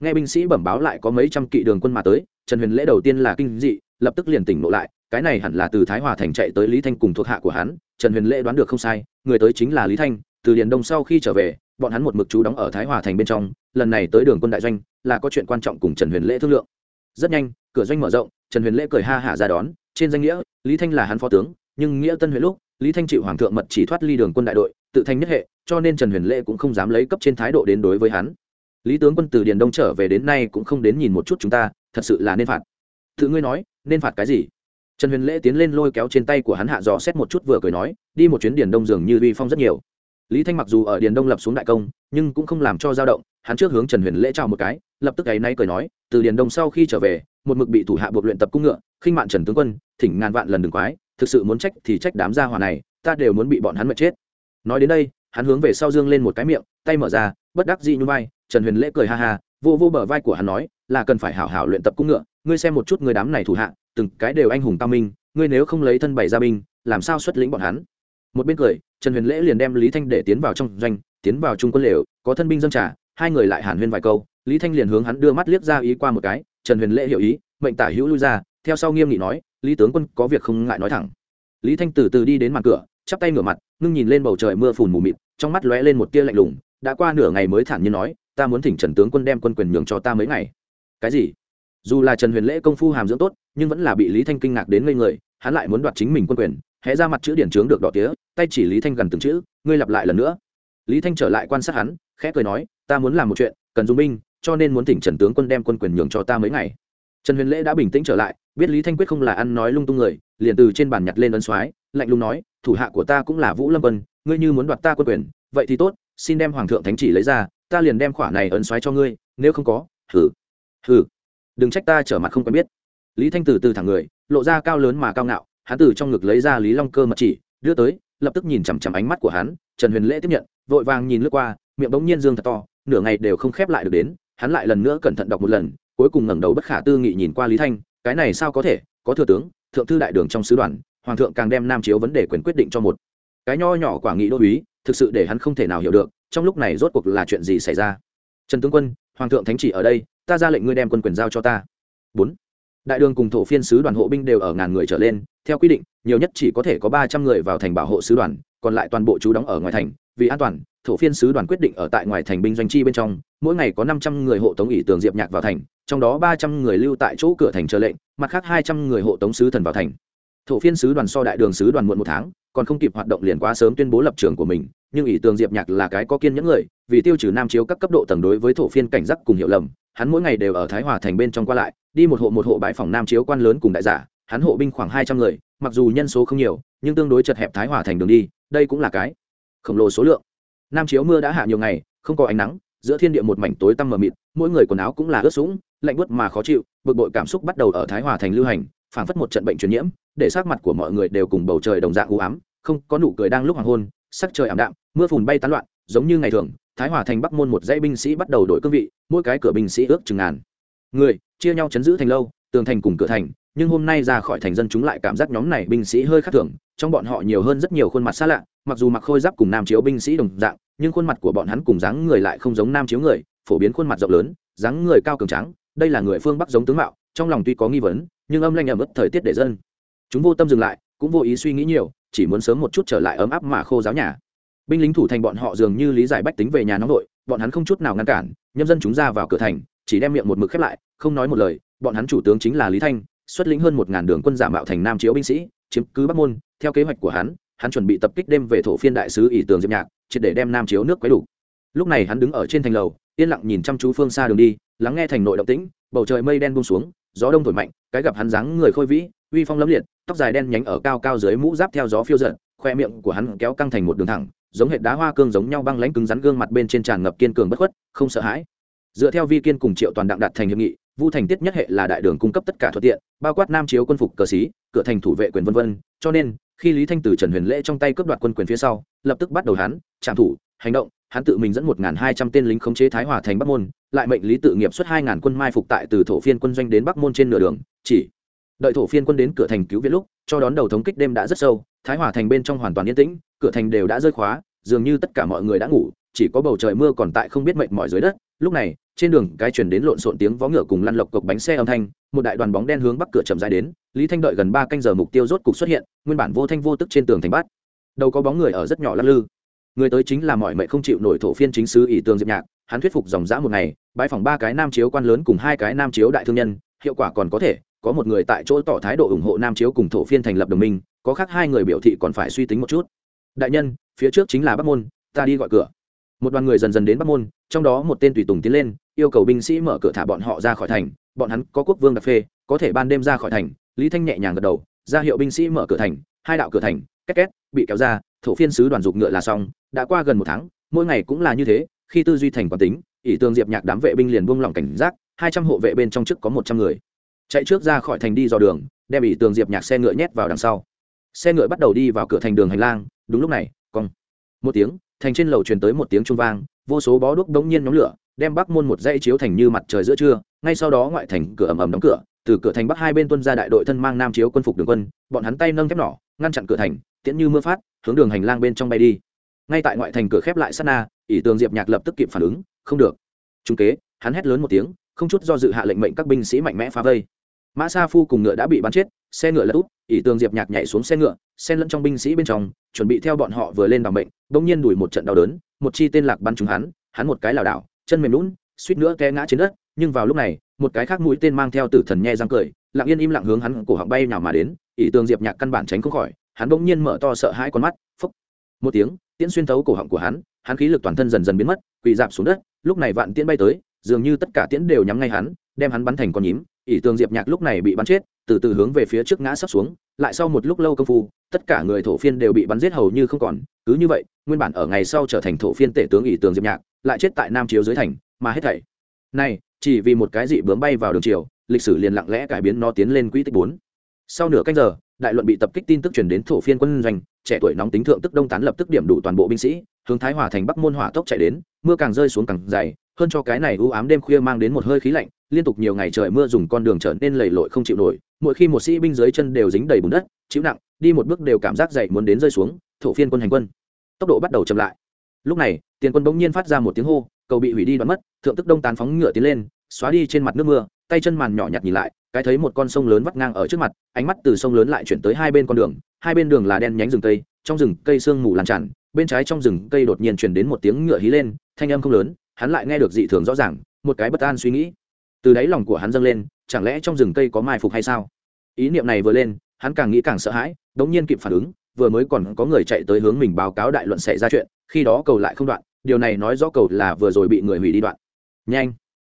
Nghe binh sĩ bẩm báo lại có mấy trăm kỵ đường quân mà tới, trần huyền lễ đầu tiên là kinh dị lập tức liền tỉnh ngộ lại, cái này hẳn là từ thái hòa thành chạy tới lý thanh cùng thuộc hạ của hắn, trần huyền lễ đoán được không sai, người tới chính là lý thanh, từ điền đông sau khi trở về, bọn hắn một mực chú đóng ở thái hòa thành bên trong, lần này tới đường quân đại doanh, là có chuyện quan trọng cùng trần huyền lễ thương lượng. Rất nhanh, cửa doanh mở rộng, trần huyền lễ cười ha hả ra đón, trên danh nghĩa, lý thanh là hắn phó tướng, nhưng nghĩa tân Huệ lúc, lý thanh chịu hoàng thượng mật chỉ thoát ly đường quân đại đội, tự thanh nhất hệ, cho nên trần huyền lễ cũng không dám lấy cấp trên thái độ đến đối với hắn. Lý tướng quân từ điền đông trở về đến nay cũng không đến nhìn một chút chúng ta, thật sự là nên phạt tự ngươi nói, nên phạt cái gì? Trần huyền lễ tiến lên lôi kéo trên tay của hắn hạ dò xét một chút vừa cười nói, đi một chuyến điền đông dường như uy phong rất nhiều. Lý thanh mặc dù ở điền đông lập xuống đại công, nhưng cũng không làm cho dao động, hắn trước hướng trần huyền lễ chào một cái, lập tức ấy nay cười nói, từ điền đông sau khi trở về, một mực bị thủ hạ buộc luyện tập cung ngựa, khinh mạn trần tướng quân, thỉnh ngàn vạn lần đừng quái, thực sự muốn trách thì trách đám gia hỏa này, ta đều muốn bị bọn hắn mệt chết. Nói đến đây, hắn hướng về sau dương lên một cái miệng, tay mở ra, bất đắc dĩ như vai, trần huyền lễ cười ha ha, vô vô bờ vai của hắn nói, là cần phải hảo hảo luyện tập cung ngựa ngươi xem một chút người đám này thủ hạ, từng cái đều anh hùng tam minh, ngươi nếu không lấy thân bày ra binh, làm sao xuất lĩnh bọn hắn? Một bên cười, trần huyền lễ liền đem lý thanh để tiến vào trong doanh, tiến vào trung quân lều, có thân binh dân trả, hai người lại hàn huyên vài câu, lý thanh liền hướng hắn đưa mắt liếc ra ý qua một cái, trần huyền lễ hiểu ý, mệnh tả hữu lui ra, theo sau nghiêm nghị nói, lý tướng quân có việc không ngại nói thẳng. Lý thanh từ từ đi đến mặt cửa, chắp tay ngửa mặt, ngưng nhìn lên bầu trời mưa phùn mù mịt, trong mắt lóe lên một tia lạnh lùng, đã qua nửa ngày mới thản nhiên nói, ta muốn thỉnh trần tướng quân đem quân quyền nhường cho ta mấy ngày. Cái gì? Dù là trần huyền lễ công phu hàm dưỡng tốt nhưng vẫn là bị lý thanh kinh ngạc đến ngây người hắn lại muốn đoạt chính mình quân quyền hé ra mặt chữ điển trướng được đỏ tía tay chỉ lý thanh gần từng chữ ngươi lặp lại lần nữa lý thanh trở lại quan sát hắn khẽ cười nói ta muốn làm một chuyện cần dùng binh cho nên muốn thỉnh trần tướng quân đem quân quyền nhường cho ta mấy ngày trần huyền lễ đã bình tĩnh trở lại biết lý thanh quyết không là ăn nói lung tung người liền từ trên bàn nhặt lên ấn soái lạnh lùng nói thủ hạ của ta cũng là vũ lâm quân ngươi như muốn đoạt ta quân quyền vậy thì tốt xin đem hoàng thượng thánh chỉ lấy ra ta liền đem khỏa này ấn xoáy cho ngươi nếu không có thử, thử đừng trách ta trở mặt không quen biết. Lý thanh từ từ thẳng người, lộ ra cao lớn mà cao ngạo, hắn từ trong ngực lấy ra lý long cơ mật chỉ, đưa tới, lập tức nhìn chằm chằm ánh mắt của hắn, trần huyền lễ tiếp nhận, vội vàng nhìn lướt qua, miệng bỗng nhiên dương thật to, nửa ngày đều không khép lại được đến, hắn lại lần nữa cẩn thận đọc một lần, cuối cùng ngẩng đầu bất khả tư nghị nhìn qua lý thanh, cái này sao có thể, có thừa tướng, thượng thư đại đường trong sứ đoàn, hoàng thượng càng đem nam chiếu vấn đề quyền quyết định cho một. Cái nho nhỏ quả nghị đô uý thực sự để hắn không thể nào hiểu được, trong lúc này rốt cuộc là chuyện gì xảy ra. Trần tướng quân, hoàng thượng thánh chỉ ở đây ta ra lệnh ngươi đem quân quyền giao cho ta. Bốn. Đại đường cùng thổ phiên sứ đoàn hộ binh đều ở ngàn người trở lên, theo quy định, nhiều nhất chỉ có thể có ba trăm người vào thành bảo hộ sứ đoàn, còn lại toàn bộ chú đóng ở ngoài thành, vì an toàn, thổ phiên sứ đoàn quyết định ở tại ngoài thành binh doanh chi bên trong, mỗi ngày có năm trăm người hộ tống ỷ tường diệp nhạc vào thành, trong đó ba trăm người lưu tại chỗ cửa thành chờ lệnh, mặt khác hai trăm người hộ tống sứ thần vào thành. Thổ phiên sứ đoàn so đại đường sứ đoàn muộn một tháng, còn không kịp hoạt động liền quá sớm tuyên bố lập trường của mình, nhưng ỷ tường diệp nhạc là cái có kiên những người, vì tiêu trừ nam chiếu các cấp độ tầng đối với thổ phiên cảnh giác cùng hiểu lầm hắn mỗi ngày đều ở thái hòa thành bên trong qua lại, đi một hộ một hộ bãi phòng nam chiếu quan lớn cùng đại giả, hắn hộ binh khoảng hai trăm người, mặc dù nhân số không nhiều, nhưng tương đối chật hẹp thái hòa thành đường đi, đây cũng là cái khổng lồ số lượng. Nam chiếu mưa đã hạ nhiều ngày, không có ánh nắng, giữa thiên địa một mảnh tối tăm mờ mịt, mỗi người quần áo cũng là ướt sũng, lạnh buốt mà khó chịu, bực bội cảm xúc bắt đầu ở thái hòa thành lưu hành, phảng phất một trận bệnh truyền nhiễm, để sắc mặt của mọi người đều cùng bầu trời đồng dạng u ám, không có nụ cười đang lúc hoàng hôn, sắc trời ảm đạm, mưa phùn bay tán loạn, giống như ngày thường thái hòa thành bắc môn một dãy binh sĩ bắt đầu đổi cương vị, mỗi cái cửa binh sĩ ước chừng ngàn. Người, chia nhau chấn giữ thành lâu, tường thành cùng cửa thành, nhưng hôm nay ra khỏi thành dân chúng lại cảm giác nhóm này binh sĩ hơi khác thường, trong bọn họ nhiều hơn rất nhiều khuôn mặt xa lạ, mặc dù mặc khôi giáp cùng nam chiếu binh sĩ đồng dạng, nhưng khuôn mặt của bọn hắn cùng dáng người lại không giống nam chiếu người, phổ biến khuôn mặt rộng lớn, dáng người cao cường trắng đây là người phương bắc giống tướng mạo, trong lòng tuy có nghi vấn, nhưng âm lanh ẩm ướt thời tiết để dân. Chúng vô tâm dừng lại, cũng vô ý suy nghĩ nhiều, chỉ muốn sớm một chút trở lại ấm áp mà khô giáo nhà binh lính thủ thành bọn họ dường như lý giải bách tính về nhà nóng nội, bọn hắn không chút nào ngăn cản nhân dân chúng ra vào cửa thành chỉ đem miệng một mực khép lại không nói một lời bọn hắn chủ tướng chính là lý thanh xuất lĩnh hơn một ngàn đường quân giả mạo thành nam chiếu binh sĩ chiếm cứ bắc môn. Theo kế hoạch của hắn hắn chuẩn bị tập kích đêm về thổ phiên đại sứ ỷ tường diệp nhạc triệt để đem nam chiếu nước quấy đủ. Lúc này hắn đứng ở trên thành lầu yên lặng nhìn chăm chú phương xa đường đi lắng nghe thành nội động tĩnh bầu trời mây đen buông xuống gió đông thổi mạnh cái gặp hắn dáng người khôi vĩ uy phong lẫm liệt tóc dài đen nhánh ở cao cao dưới mũ giáp theo gió phiêu giận khoe miệng của hắn kéo căng thành một đường thẳng giống hệ đá hoa cương giống nhau băng lãnh cứng rắn gương mặt bên trên tràn ngập kiên cường bất khuất, không sợ hãi. Dựa theo vi kiên cùng triệu toàn đặng đạt thành hiệp nghị, vu thành tiết nhất hệ là đại đường cung cấp tất cả thuận tiện, bao quát nam chiếu quân phục cờ xí cửa thành thủ vệ quyền vân vân, cho nên, khi lý thanh từ trần huyền lễ trong tay cướp đoạt quân quyền phía sau, lập tức bắt đầu hắn trạm thủ, hành động, hắn tự mình dẫn một hai trăm tên lính khống chế thái hòa thành bắc môn, lại mệnh lý tự nghiệp xuất hai ngàn quân mai phục tại từ thổ phiên quân doanh đến bắc môn trên nửa đường, chỉ đợi thổ phiên quân đến cửa thành cứu viện lúc, cho đón đầu thống kích đêm đã rất sâu thái hòa thành bên trong hoàn toàn yên tĩnh, cửa thành đều đã rơi khóa, dường như tất cả mọi người đã ngủ, chỉ có bầu trời mưa còn tại không biết mệnh mỏi dưới đất. Lúc này, trên đường, cái chuyển đến lộn xộn tiếng vó ngựa cùng lăn lộc cộc bánh xe âm thanh, một đại đoàn bóng đen hướng bắc cửa chậm dài đến, lý thanh đợi gần ba canh giờ mục tiêu rốt cục xuất hiện, nguyên bản vô thanh vô tức trên tường thành bát. Đầu có bóng người ở rất nhỏ lăn lư. Người tới chính là mọi mệnh không chịu nổi thổ phiên chính sứ ỷ tường diệp nhạc, hắn thuyết phục dòng dã một ngày bãi phòng ba cái nam chiếu quan lớn cùng hai cái nam chiếu đại thương nhân, hiệu quả còn có thể có một người tại chỗ tỏ thái độ ủng hộ nam chiếu cùng thổ phiên thành lập đồng minh, có khác hai người biểu thị còn phải suy tính một chút. Đại nhân, phía trước chính là bắc môn, ta đi gọi cửa. Một đoàn người dần dần đến bắc môn, trong đó một tên tùy tùng tiến lên, yêu cầu binh sĩ mở cửa thả bọn họ ra khỏi thành, bọn hắn có quốc vương đặc phê, có thể ban đêm ra khỏi thành. Lý thanh nhẹ nhàng gật đầu, ra hiệu binh sĩ mở cửa thành, hai đạo cửa thành, két két, bị kéo ra, thổ phiên sứ đoàn dục ngựa là xong, đã qua gần một tháng, mỗi ngày cũng là như thế, khi tư duy thành quán tính, ỷ tương diệp nhạc đám vệ binh liền buông lỏng cảnh giác, hai trăm hộ vệ bên trong trước có một trăm người chạy trước ra khỏi thành đi dò đường, đem ỷ tường diệp nhạc xe ngựa nhét vào đằng sau. Xe ngựa bắt đầu đi vào cửa thành đường hành lang, đúng lúc này, cong. Một tiếng, thành trên lầu truyền tới một tiếng trung vang, vô số bó đuốc đống nhiên nhóm lửa, đem bắc môn một dãy chiếu thành như mặt trời giữa trưa, ngay sau đó ngoại thành cửa ầm ầm đóng cửa, từ cửa thành bắc hai bên tuân ra đại đội thân mang nam chiếu quân phục đường quân, bọn hắn tay nâng thép nỏ, ngăn chặn cửa thành, tiễn như mưa phát, hướng đường hành lang bên trong bay đi. Ngay tại ngoại thành cửa khép lại sát na, ỷ tường diệp nhạc lập tức kịp phản ứng, không được. Trung kế, hắn hét lớn một tiếng, không chút do dự hạ lệnh mệnh các binh sĩ mạnh mẽ phá vây mã sa phu cùng ngựa đã bị bắn chết, xe ngựa lật úp, ỷ tường diệp nhạc nhảy xuống xe ngựa, xen lẫn trong binh sĩ bên trong, chuẩn bị theo bọn họ vừa lên đ ò n bệnh bỗng nhiên đuổi một trận đau đớn, một chi tên lạc bắn trúng hắn hắn một cái lảo đảo, chân mềm lún, suýt nữa té ngã trên đất, nhưng vào lúc này, một cái khác mũi tên mang theo tử thần nhe răng cười, lặng yên im lặng hướng hắn cổ họng bay nào mà đến, ỷ tường diệp nhạc căn bản tránh không khỏi, hắn bỗng nhiên mở to sợ hãi con mắt, phúc, một tiếng, tiễn xuyên thấu cổ họng của hắn hắn khí lực toàn thân dần dần biến mất, quỳ dạp xuống đất, lúc này vạn tiễn bay tới, dường như tất cả tiễn đều nhắm ngay hắn, đem hắn bắn thành con nhím ỷ tường diệp nhạc lúc này bị bắn chết, từ từ hướng về phía trước ngã sắp xuống, lại sau một lúc lâu công phu, tất cả người thổ phiên đều bị bắn giết hầu như không còn, cứ như vậy, nguyên bản ở ngày sau trở thành thổ phiên tể tướng ỷ tường diệp nhạc, lại chết tại nam chiếu dưới thành, mà hết thảy. Này, chỉ vì một cái dị bướm bay vào đường chiều lịch sử liền lặng lẽ cải biến nó tiến lên quỹ tích bốn. Sau nửa canh giờ, đại luận bị tập kích tin tức truyền đến thổ phiên quân doanh, trẻ tuổi nóng tính thượng tức đông tán lập tức điểm đủ toàn bộ binh sĩ, hướng thái hòa thành bắc môn hỏa tốc chạy đến, mưa càng rơi xuống càng dày, hơn cho cái này u ám đêm khuya mang đến một hơi khí lạnh liên tục nhiều ngày trời mưa dùng con đường trở nên lầy lội không chịu nổi, mỗi khi một sĩ binh dưới chân đều dính đầy bùn đất, chịu nặng, đi một bước đều cảm giác dậy muốn đến rơi xuống, thổ phiên quân hành quân. Tốc độ bắt đầu chậm lại. Lúc này, tiền quân bỗng nhiên phát ra một tiếng hô, cầu bị hủy đi đoán mất, thượng tức đông tán phóng ngựa tiến lên, xóa đi trên mặt nước mưa, tay chân màn nhỏ nhặt nhìn lại, cái thấy một con sông lớn vắt ngang ở trước mặt, ánh mắt từ sông lớn lại chuyển tới hai bên con đường, hai bên đường là đen nhánh rừng cây, trong rừng cây sương mù lan tràn, bên trái trong rừng cây đột nhiên chuyển đến một tiếng ngựa hí lên, thanh âm không lớn, hắn lại nghe được dị thường rõ ràng, một cái bất an suy nghĩ từ đáy lòng của hắn dâng lên, chẳng lẽ trong rừng cây có mai phục hay sao? Ý niệm này vừa lên, hắn càng nghĩ càng sợ hãi, đống nhiên kịp phản ứng, vừa mới còn có người chạy tới hướng mình báo cáo đại luận xảy ra chuyện, khi đó cầu lại không đoạn, điều này nói rõ cầu là vừa rồi bị người hủy đi đoạn. Nhanh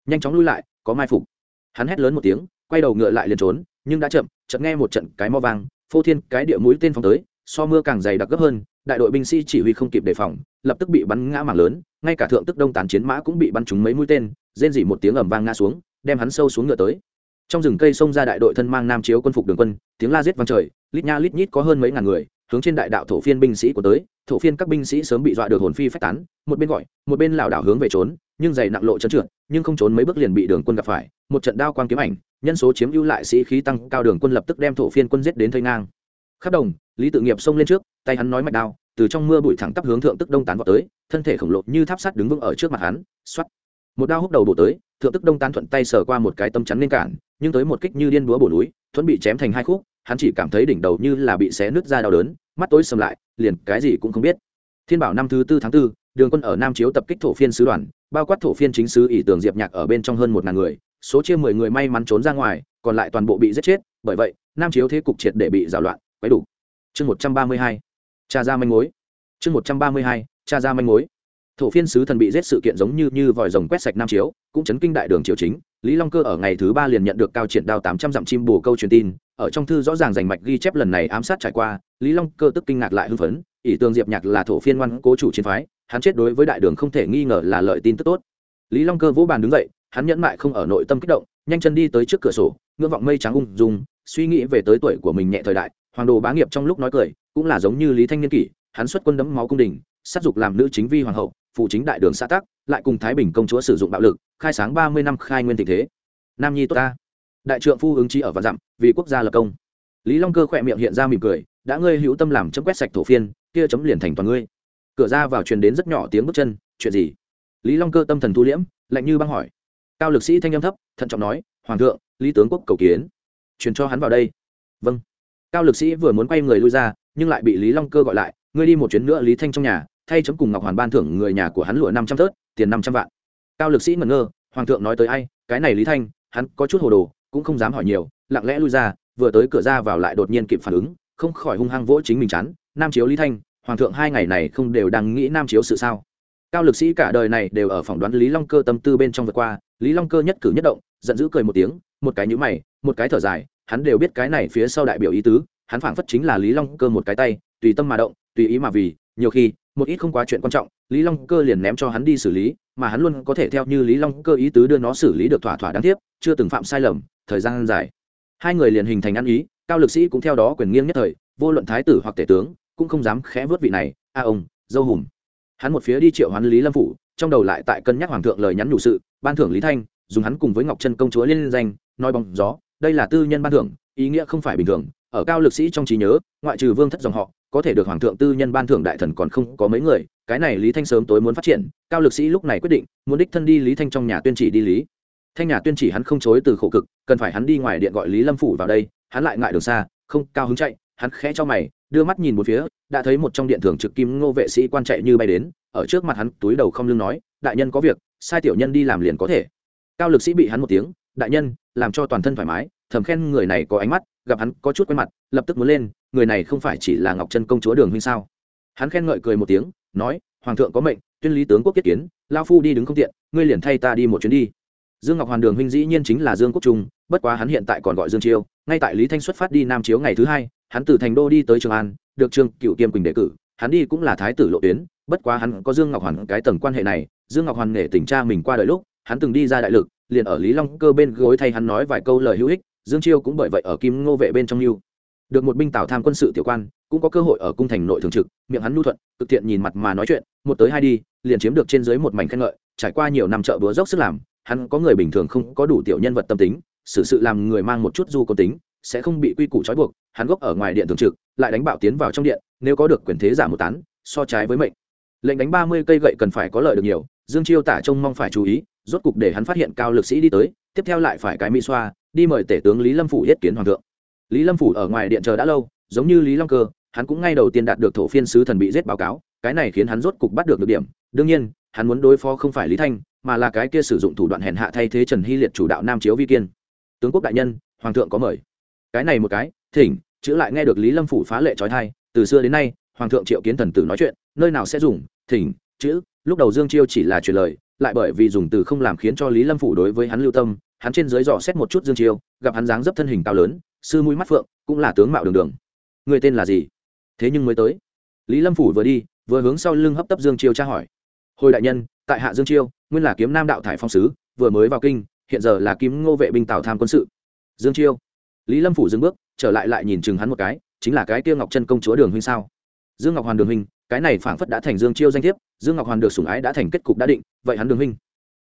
nhanh chóng lui lại, có mai phục. Hắn hét lớn một tiếng, quay đầu ngựa lại liền trốn, nhưng đã chậm, chợt nghe một trận cái mo vang, phô thiên cái địa mũi tên phong tới so mưa càng dày đặc gấp hơn, đại đội binh sĩ chỉ huy không kịp đề phòng, lập tức bị bắn ngã mảng lớn, ngay cả thượng tức đông tán chiến mã cũng bị bắn trúng mấy mũi tên, rên dỉ một tiếng ầm vang ngã xuống, đem hắn sâu xuống ngựa tới. Trong rừng cây xông ra đại đội thân mang nam chiếu quân phục đường quân, tiếng la giết vang trời, lít nha lít nhít có hơn mấy ngàn người, hướng trên đại đạo thổ phiên binh sĩ của tới, thổ phiên các binh sĩ sớm bị dọa được hồn phi phách tán, một bên gọi, một bên lảo đảo hướng về trốn, nhưng dày nặng lộ chân trượt, nhưng không trốn mấy bước liền bị đường quân gặp phải, một trận đao quang kiếm ảnh, nhân số chiếm ưu lại sĩ khí tăng, cao đường quân lập tức đem thổ phiên quân giết đến thây ngang khắp đồng, lý tự nghiệp xông lên trước, tay hắn nói mạch đao, từ trong mưa bụi thẳng tắp hướng thượng tức đông tán vào tới, thân thể khổng lồ như tháp sắt đứng vững ở trước mặt hắn xoắt một đao húc đầu bổ tới, thượng tức đông tán thuận tay sờ qua một cái tâm chắn lên cản, nhưng tới một kích như điên búa bổ núi, thuẫn bị chém thành hai khúc, hắn chỉ cảm thấy đỉnh đầu như là bị xé nứt ra đau đớn, mắt tối sầm lại, liền cái gì cũng không biết. Thiên bảo năm thứ tư tháng tư, đường quân ở nam chiếu tập kích thổ phiên sứ đoàn, bao quát thổ phiên chính sứ ỷ tường diệp nhạc ở bên trong hơn một ngàn người, số chia mười người may mắn trốn ra ngoài, còn lại toàn bộ bị giết chết, bởi vậy, nam chiếu thế cục triệt để bị rào loạn quấy đủ. Chương một trăm ba mươi hai, cha ra manh mối. Chương một trăm ba mươi hai, cha ra manh mối. Thổ phiên sứ thần bị giết sự kiện giống như như vòi rồng quét sạch nam chiếu, cũng chấn kinh đại đường triều chính. Lý long cơ ở ngày thứ ba liền nhận được cao triển đao tám trăm dặm chim bổ câu truyền tin. Ở trong thư rõ ràng rành mạch ghi chép lần này ám sát trải qua, lý long cơ tức kinh ngạc lại hưng phấn. Ỷ tường diệp nhạc là thổ phiên ngoan cố chủ chiến phái, hắn chết đối với đại đường không thể nghi ngờ là lợi tin tức tốt. Lý long cơ vỗ bàn đứng dậy, hắn nhẫn mại không ở nội tâm kích động, nhanh chân đi tới trước cửa sổ, ngưỡng vọng mây trắng ung dung, suy nghĩ về tới tuổi của mình nhẹ thời đại hoàng đồ bá nghiệp trong lúc nói cười, cũng là giống như lý thanh niên kỷ, hắn xuất quân đấm máu cung đình, sát dục làm nữ chính vi hoàng hậu, phụ chính đại đường xã tắc, lại cùng thái bình công chúa sử dụng bạo lực, khai sáng ba mươi năm khai nguyên tình thế. Nam nhi tốt ta. Đại trượng phu ứng trí ở vạn dặm, vì quốc gia lập công. Lý long cơ khỏe miệng hiện ra mỉm cười, đã ngươi hữu tâm làm chấm quét sạch thổ phiên, kia chấm liền thành toàn ngươi. Cửa ra vào truyền đến rất nhỏ tiếng bước chân, chuyện gì? Lý long cơ tâm thần thu liễm, lạnh như băng hỏi. Cao lực sĩ thanh âm thấp, thận trọng nói, hoàng thượng, lý tướng quốc cầu kiến. Truyền cho hắn vào đây. Vâng cao lực sĩ vừa muốn quay người lui ra, nhưng lại bị lý long cơ gọi lại, ngươi đi một chuyến nữa, lý thanh trong nhà, thay chấm cùng ngọc hoàn ban thưởng người nhà của hắn lụa năm trăm thớt, tiền năm trăm vạn. Cao lực sĩ ngẩn ngơ, hoàng thượng nói tới ai? Cái này lý thanh, hắn có chút hồ đồ, cũng không dám hỏi nhiều, lặng lẽ lui ra, vừa tới cửa ra vào lại đột nhiên kịp phản ứng, không khỏi hung hăng vỗ chính mình chán, nam chiếu lý thanh, hoàng thượng hai ngày này không đều đang nghĩ nam chiếu sự sao? Cao lực sĩ cả đời này đều ở phỏng đoán lý long cơ tâm tư bên trong vượt qua, lý long cơ nhất cử nhất động, giận dữ cười một tiếng, một cái nhũ mày, một cái thở dài hắn đều biết cái này phía sau đại biểu ý tứ, hắn phảng phất chính là lý long cơ một cái tay, tùy tâm mà động, tùy ý mà vì, nhiều khi, một ít không quá chuyện quan trọng, lý long cơ liền ném cho hắn đi xử lý, mà hắn luôn có thể theo như lý long cơ ý tứ đưa nó xử lý được thỏa thỏa đáng tiếc, chưa từng phạm sai lầm, thời gian dài. Hai người liền hình thành ăn ý, cao lực sĩ cũng theo đó quyền nghiêng nhất thời, vô luận thái tử hoặc tể tướng, cũng không dám khẽ vớt vị này, a ông, dâu hùm. Hắn một phía đi triệu hoán lý lâm phủ, trong đầu lại tại cân nhắc hoàng thượng lời nhắn nhủ sự, ban thưởng lý thanh, dùng hắn cùng với ngọc trân công chúa liên danh, nói bóng gió đây là tư nhân ban thưởng, ý nghĩa không phải bình thường, ở cao lực sĩ trong trí nhớ, ngoại trừ vương thất dòng họ, có thể được hoàng thượng tư nhân ban thưởng đại thần còn không có mấy người, cái này lý thanh sớm tối muốn phát triển, cao lực sĩ lúc này quyết định, muốn đích thân đi lý thanh trong nhà tuyên chỉ đi lý. Thanh nhà tuyên chỉ hắn không chối từ khổ cực, cần phải hắn đi ngoài điện gọi lý lâm phủ vào đây, hắn lại ngại đường xa, không, cao hứng chạy, hắn khẽ cho mày, đưa mắt nhìn một phía, đã thấy một trong điện thường trực kim ngô vệ sĩ quan chạy như bay đến, ở trước mặt hắn túi đầu không lưng nói, đại nhân có việc, sai tiểu nhân đi làm liền có thể. Cao lực sĩ bị hắn một tiếng, đại nhân làm cho toàn thân thoải mái, thầm khen người này có ánh mắt, gặp hắn có chút quen mặt, lập tức muốn lên, người này không phải chỉ là ngọc chân công chúa đường huynh sao? Hắn khen ngợi cười một tiếng, nói, hoàng thượng có mệnh, tuyên lý tướng quốc kết kiến lao phu đi đứng không tiện, ngươi liền thay ta đi một chuyến đi. Dương ngọc hoàn đường huynh dĩ nhiên chính là dương quốc trung, bất quá hắn hiện tại còn gọi dương chiêu, ngay tại lý thanh xuất phát đi nam chiếu ngày thứ hai, hắn từ thành đô đi tới trường an, được trương cựu kiêm quỳnh đề cử, hắn đi cũng là thái tử lộ tuyến, bất quá hắn có dương ngọc hoàn cái tầng quan hệ này, dương ngọc hoàn nể tình cha mình qua đời lúc hắn từng đi ra đại lực liền ở lý long cơ bên gối thay hắn nói vài câu lời hữu ích dương chiêu cũng bởi vậy ở kim ngô vệ bên trong lưu. Được một binh tào tham quân sự tiểu quan cũng có cơ hội ở cung thành nội thường trực miệng hắn nhu thuận cực thiện nhìn mặt mà nói chuyện một tới hai đi liền chiếm được trên dưới một mảnh khen ngợi trải qua nhiều năm trợ búa dốc sức làm hắn có người bình thường không có đủ tiểu nhân vật tâm tính xử sự, sự làm người mang một chút du côn tính sẽ không bị quy củ trói buộc hắn gốc ở ngoài điện thường trực lại đánh bạo tiến vào trong điện nếu có được quyền thế giả một tán so trái với mệnh. Lệnh đánh ba mươi cây gậy cần phải có lợi được nhiều dương chiêu tả trông mong phải chú ý, rốt cục để hắn phát hiện cao lực sĩ đi tới, tiếp theo lại phải cái mỹ xoa, đi mời tể tướng lý lâm phủ yết kiến hoàng thượng. Lý lâm phủ ở ngoài điện chờ đã lâu, giống như lý long cơ, hắn cũng ngay đầu tiên đạt được thổ phiên sứ thần bị giết báo cáo, cái này khiến hắn rốt cục bắt được được điểm. Đương nhiên, hắn muốn đối phó không phải lý thanh, mà là cái kia sử dụng thủ đoạn hèn hạ thay thế trần hy liệt chủ đạo nam chiếu vi kiên. Tướng quốc đại nhân, hoàng thượng có mời. Cái này một cái, thỉnh, chữ lại nghe được lý lâm phủ phá lệ trói thai, từ xưa đến nay, hoàng thượng triệu kiến thần tử nói chuyện, nơi nào sẽ dùng, thỉnh chữ, lúc đầu dương chiêu chỉ là truyền lời, lại bởi vì dùng từ không làm khiến cho lý lâm phủ đối với hắn lưu tâm, hắn trên dưới dò xét một chút dương chiêu, gặp hắn dáng dấp thân hình cao lớn, sư mũi mắt phượng, cũng là tướng mạo đường đường. Người tên là gì? Thế nhưng mới tới. Lý lâm phủ vừa đi, vừa hướng sau lưng hấp tấp dương chiêu tra hỏi. Hồi đại nhân, tại hạ dương chiêu, nguyên là kiếm nam đạo thải phong sứ, vừa mới vào kinh, hiện giờ là kim ngô vệ binh tào tham quân sự. Dương chiêu. Lý lâm phủ dừng bước, trở lại lại nhìn chừng hắn một cái, chính là cái tiêu ngọc chân công chúa đường huynh sao? Dương ngọc hoàn đường huynh cái này phảng phất đã thành dương chiêu danh thiếp, dương ngọc hoàn được sủng ái đã thành kết cục đã định, vậy hắn đường huynh.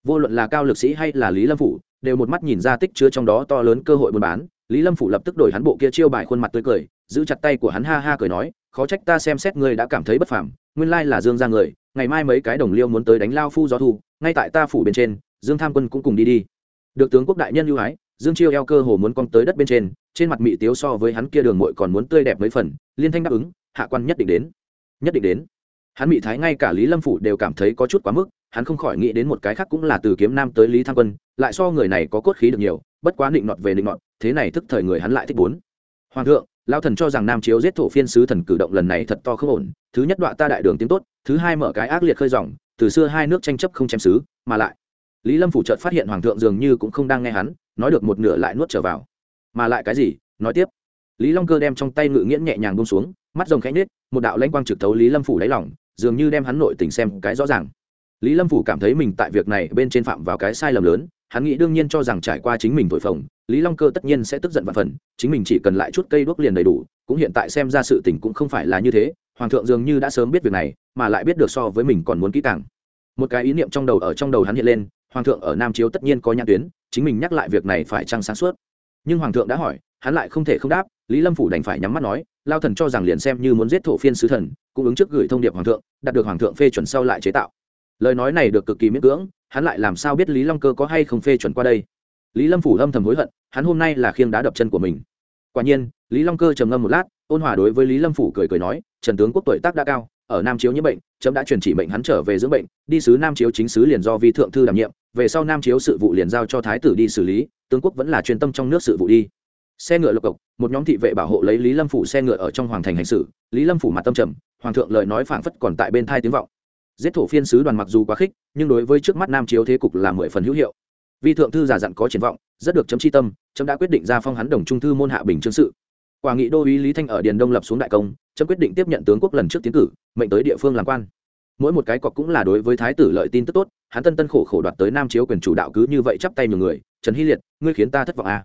Vô luận là cao lực sĩ hay là lý lâm phủ, đều một mắt nhìn ra tích chứa trong đó to lớn cơ hội buôn bán. Lý lâm phủ lập tức đổi hắn bộ kia chiêu bài khuôn mặt tươi cười, giữ chặt tay của hắn ha ha cười nói, khó trách ta xem xét ngươi đã cảm thấy bất phàm, nguyên lai là dương ra người, ngày mai mấy cái đồng liêu muốn tới đánh lao phu gió thu, ngay tại ta phủ bên trên, dương tham quân cũng cùng đi đi. Được tướng quốc đại nhân ưu ái, dương chiêu eo cơ hồ muốn cong tới đất bên trên trên mặt mị tiếu so với hắn kia đường mội còn muốn tươi đẹp mấy phần, liên thanh đáp ứng, hạ quan nhất định đến nhất định đến. Hắn bị thái ngay cả lý lâm phủ đều cảm thấy có chút quá mức, hắn không khỏi nghĩ đến một cái khác cũng là từ kiếm nam tới lý Thăng quân, lại so người này có cốt khí được nhiều, bất quá định nọt về định nọt, thế này thức thời người hắn lại thích bốn. Hoàng thượng, lao thần cho rằng nam chiếu giết thổ phiên sứ thần cử động lần này thật to không ổn, thứ nhất đoạn ta đại đường tiếng tốt, thứ hai mở cái ác liệt khơi dòng, từ xưa hai nước tranh chấp không chém sứ, mà lại. Lý lâm phủ trợt phát hiện hoàng thượng dường như cũng không đang nghe hắn, nói được một nửa lại nuốt trở vào. Mà lại cái gì? Nói tiếp lý long cơ đem trong tay ngự nghiễn nhẹ nhàng bông xuống, mắt rồng khẽ nhết một đạo lãnh quang trực thấu lý lâm phủ đáy lỏng dường như đem hắn nội tình xem cái rõ ràng. Lý lâm phủ cảm thấy mình tại việc này bên trên phạm vào cái sai lầm lớn, hắn nghĩ đương nhiên cho rằng trải qua chính mình thổi phồng, lý long cơ tất nhiên sẽ tức giận và phần, chính mình chỉ cần lại chút cây đuốc liền đầy đủ, cũng hiện tại xem ra sự tình cũng không phải là như thế, hoàng thượng dường như đã sớm biết việc này, mà lại biết được so với mình còn muốn kỹ càng. Một cái ý niệm trong đầu ở trong đầu hắn hiện lên, hoàng thượng ở nam chiếu tất nhiên có nhãn tuyến, chính mình nhắc lại việc này phải trăng sáng suốt. Nhưng hoàng thượng đã hỏi hắn lại không thể không đáp, lý lâm phủ đành phải nhắm mắt nói, lao thần cho rằng liền xem như muốn giết thổ phiên sứ thần, cũng ứng trước gửi thông điệp hoàng thượng, đạt được hoàng thượng phê chuẩn sau lại chế tạo. Lời nói này được cực kỳ miễn cưỡng, hắn lại làm sao biết lý long cơ có hay không phê chuẩn qua đây? Lý lâm phủ âm thầm hối hận, hắn hôm nay là khiêng đá đập chân của mình. Quả nhiên, lý long cơ trầm ngâm một lát, ôn hòa đối với lý lâm phủ cười cười nói, trần tướng quốc tuổi tác đã cao, ở nam chiếu nhiễm bệnh trẫm đã truyền chỉ mệnh hắn trở về dưỡng bệnh, đi sứ nam chiếu chính sứ liền do vi thượng thư đảm nhiệm, về sau nam chiếu sự vụ liền giao cho thái tử đi xử lý, tướng quốc vẫn là truyền tâm trong nước sự vụ đi xe ngựa lộc cộc, một nhóm thị vệ bảo hộ lấy lý lâm phủ xe ngựa ở trong hoàng thành hành xử. Lý lâm phủ mặt tâm trầm, hoàng thượng lời nói phảng phất còn tại bên thai tiếng vọng. Giết thổ phiên sứ đoàn mặc dù quá khích, nhưng đối với trước mắt nam chiếu thế cục là mười phần hữu hiệu. Vi thượng thư giả dặn có triển vọng, rất được chấm chi tâm, chấm đã quyết định ra phong hắn đồng trung thư môn hạ bình chương sự. Quả nghị đô uý lý thanh ở điền đông lập xuống đại công, chấm quyết định tiếp nhận tướng quốc lần trước tiến cử, mệnh tới địa phương làm quan. Mỗi một cái cọc cũng là đối với thái tử lợi tin tức tốt, hắn tân tân khổ khổ đoạt tới nam chiếu quyền chủ đạo cứ như vậy chắp tay nhiều người, trần hy liệt, ngươi khiến ta thất vọng à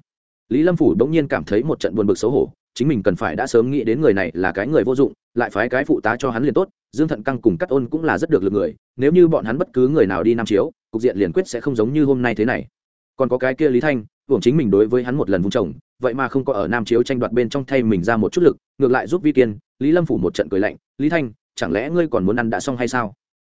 lý lâm phủ bỗng nhiên cảm thấy một trận buồn bực xấu hổ, chính mình cần phải đã sớm nghĩ đến người này là cái người vô dụng, lại phái cái phụ tá cho hắn liền tốt, dương thận căng cùng cắt ôn cũng là rất được lực người, nếu như bọn hắn bất cứ người nào đi nam chiếu, cục diện liền quyết sẽ không giống như hôm nay thế này. Còn có cái kia lý thanh, hưởng chính mình đối với hắn một lần vung chồng, vậy mà không có ở nam chiếu tranh đoạt bên trong thay mình ra một chút lực, ngược lại giúp vi kiên, lý lâm phủ một trận cười lạnh, lý thanh, chẳng lẽ ngươi còn muốn ăn đã xong hay sao?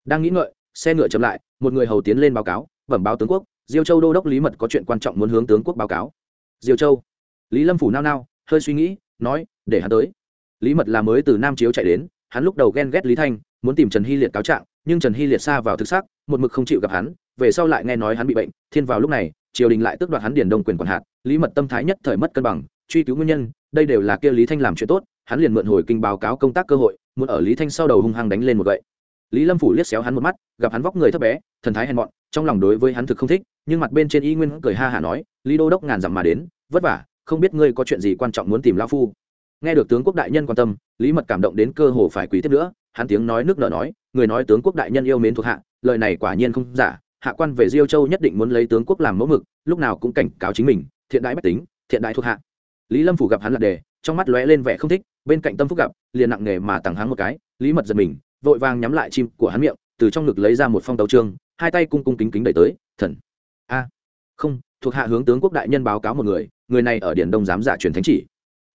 Đang nghĩ ngợi, xe ngựa chậm lại, một người hầu tiến lên báo cáo, bẩm báo tướng quốc, diêu châu đô đốc lý mật có chuyện quan trọng muốn hướng tướng quốc báo cáo diêu châu. Lý lâm phủ nao nao, hơi suy nghĩ, nói, để hắn tới. Lý mật là mới từ nam chiếu chạy đến, hắn lúc đầu ghen ghét lý thanh, muốn tìm trần hy liệt cáo trạng, nhưng trần hy liệt xa vào thực xác một mực không chịu gặp hắn, về sau lại nghe nói hắn bị bệnh, thiên vào lúc này, triều đình lại tước đoạt hắn điền đông quyền quản hạt, lý mật tâm thái nhất thời mất cân bằng, truy cứu nguyên nhân, đây đều là kia lý thanh làm chuyện tốt, hắn liền mượn hồi kinh báo cáo công tác cơ hội, muốn ở lý thanh sau đầu hung hăng đánh lên một gậy. Lý lâm phủ liếc xéo hắn một mắt, gặp hắn vóc người thấp bé, thần thái hèn mọn, trong lòng đối với hắn thực không thích nhưng mặt bên trên y nguyên cười ha hả nói, lý đô đốc ngàn dặm mà đến, vất vả, không biết ngươi có chuyện gì quan trọng muốn tìm lao phu. Nghe được tướng quốc đại nhân quan tâm, lý mật cảm động đến cơ hồ phải quý tiếp nữa, hắn tiếng nói nước nở nói, người nói tướng quốc đại nhân yêu mến thuộc hạ, lời này quả nhiên không giả, hạ quan về diêu châu nhất định muốn lấy tướng quốc làm mẫu mực, lúc nào cũng cảnh cáo chính mình, thiện đại bách tính, thiện đại thuộc hạ. Lý lâm phủ gặp hắn là đề, trong mắt lóe lên vẻ không thích, bên cạnh tâm phúc gặp, liền nặng nề mà tặng hắn một cái, lý mật giật mình, vội vàng nhắm lại chim của hắn miệng, từ trong ngực lấy ra một phong tấu trương hai tay cung cung kính kính đẩy tới, thần a, không, thuộc hạ hướng tướng quốc đại nhân báo cáo một người người này ở điển đông giám giả truyền thánh chỉ.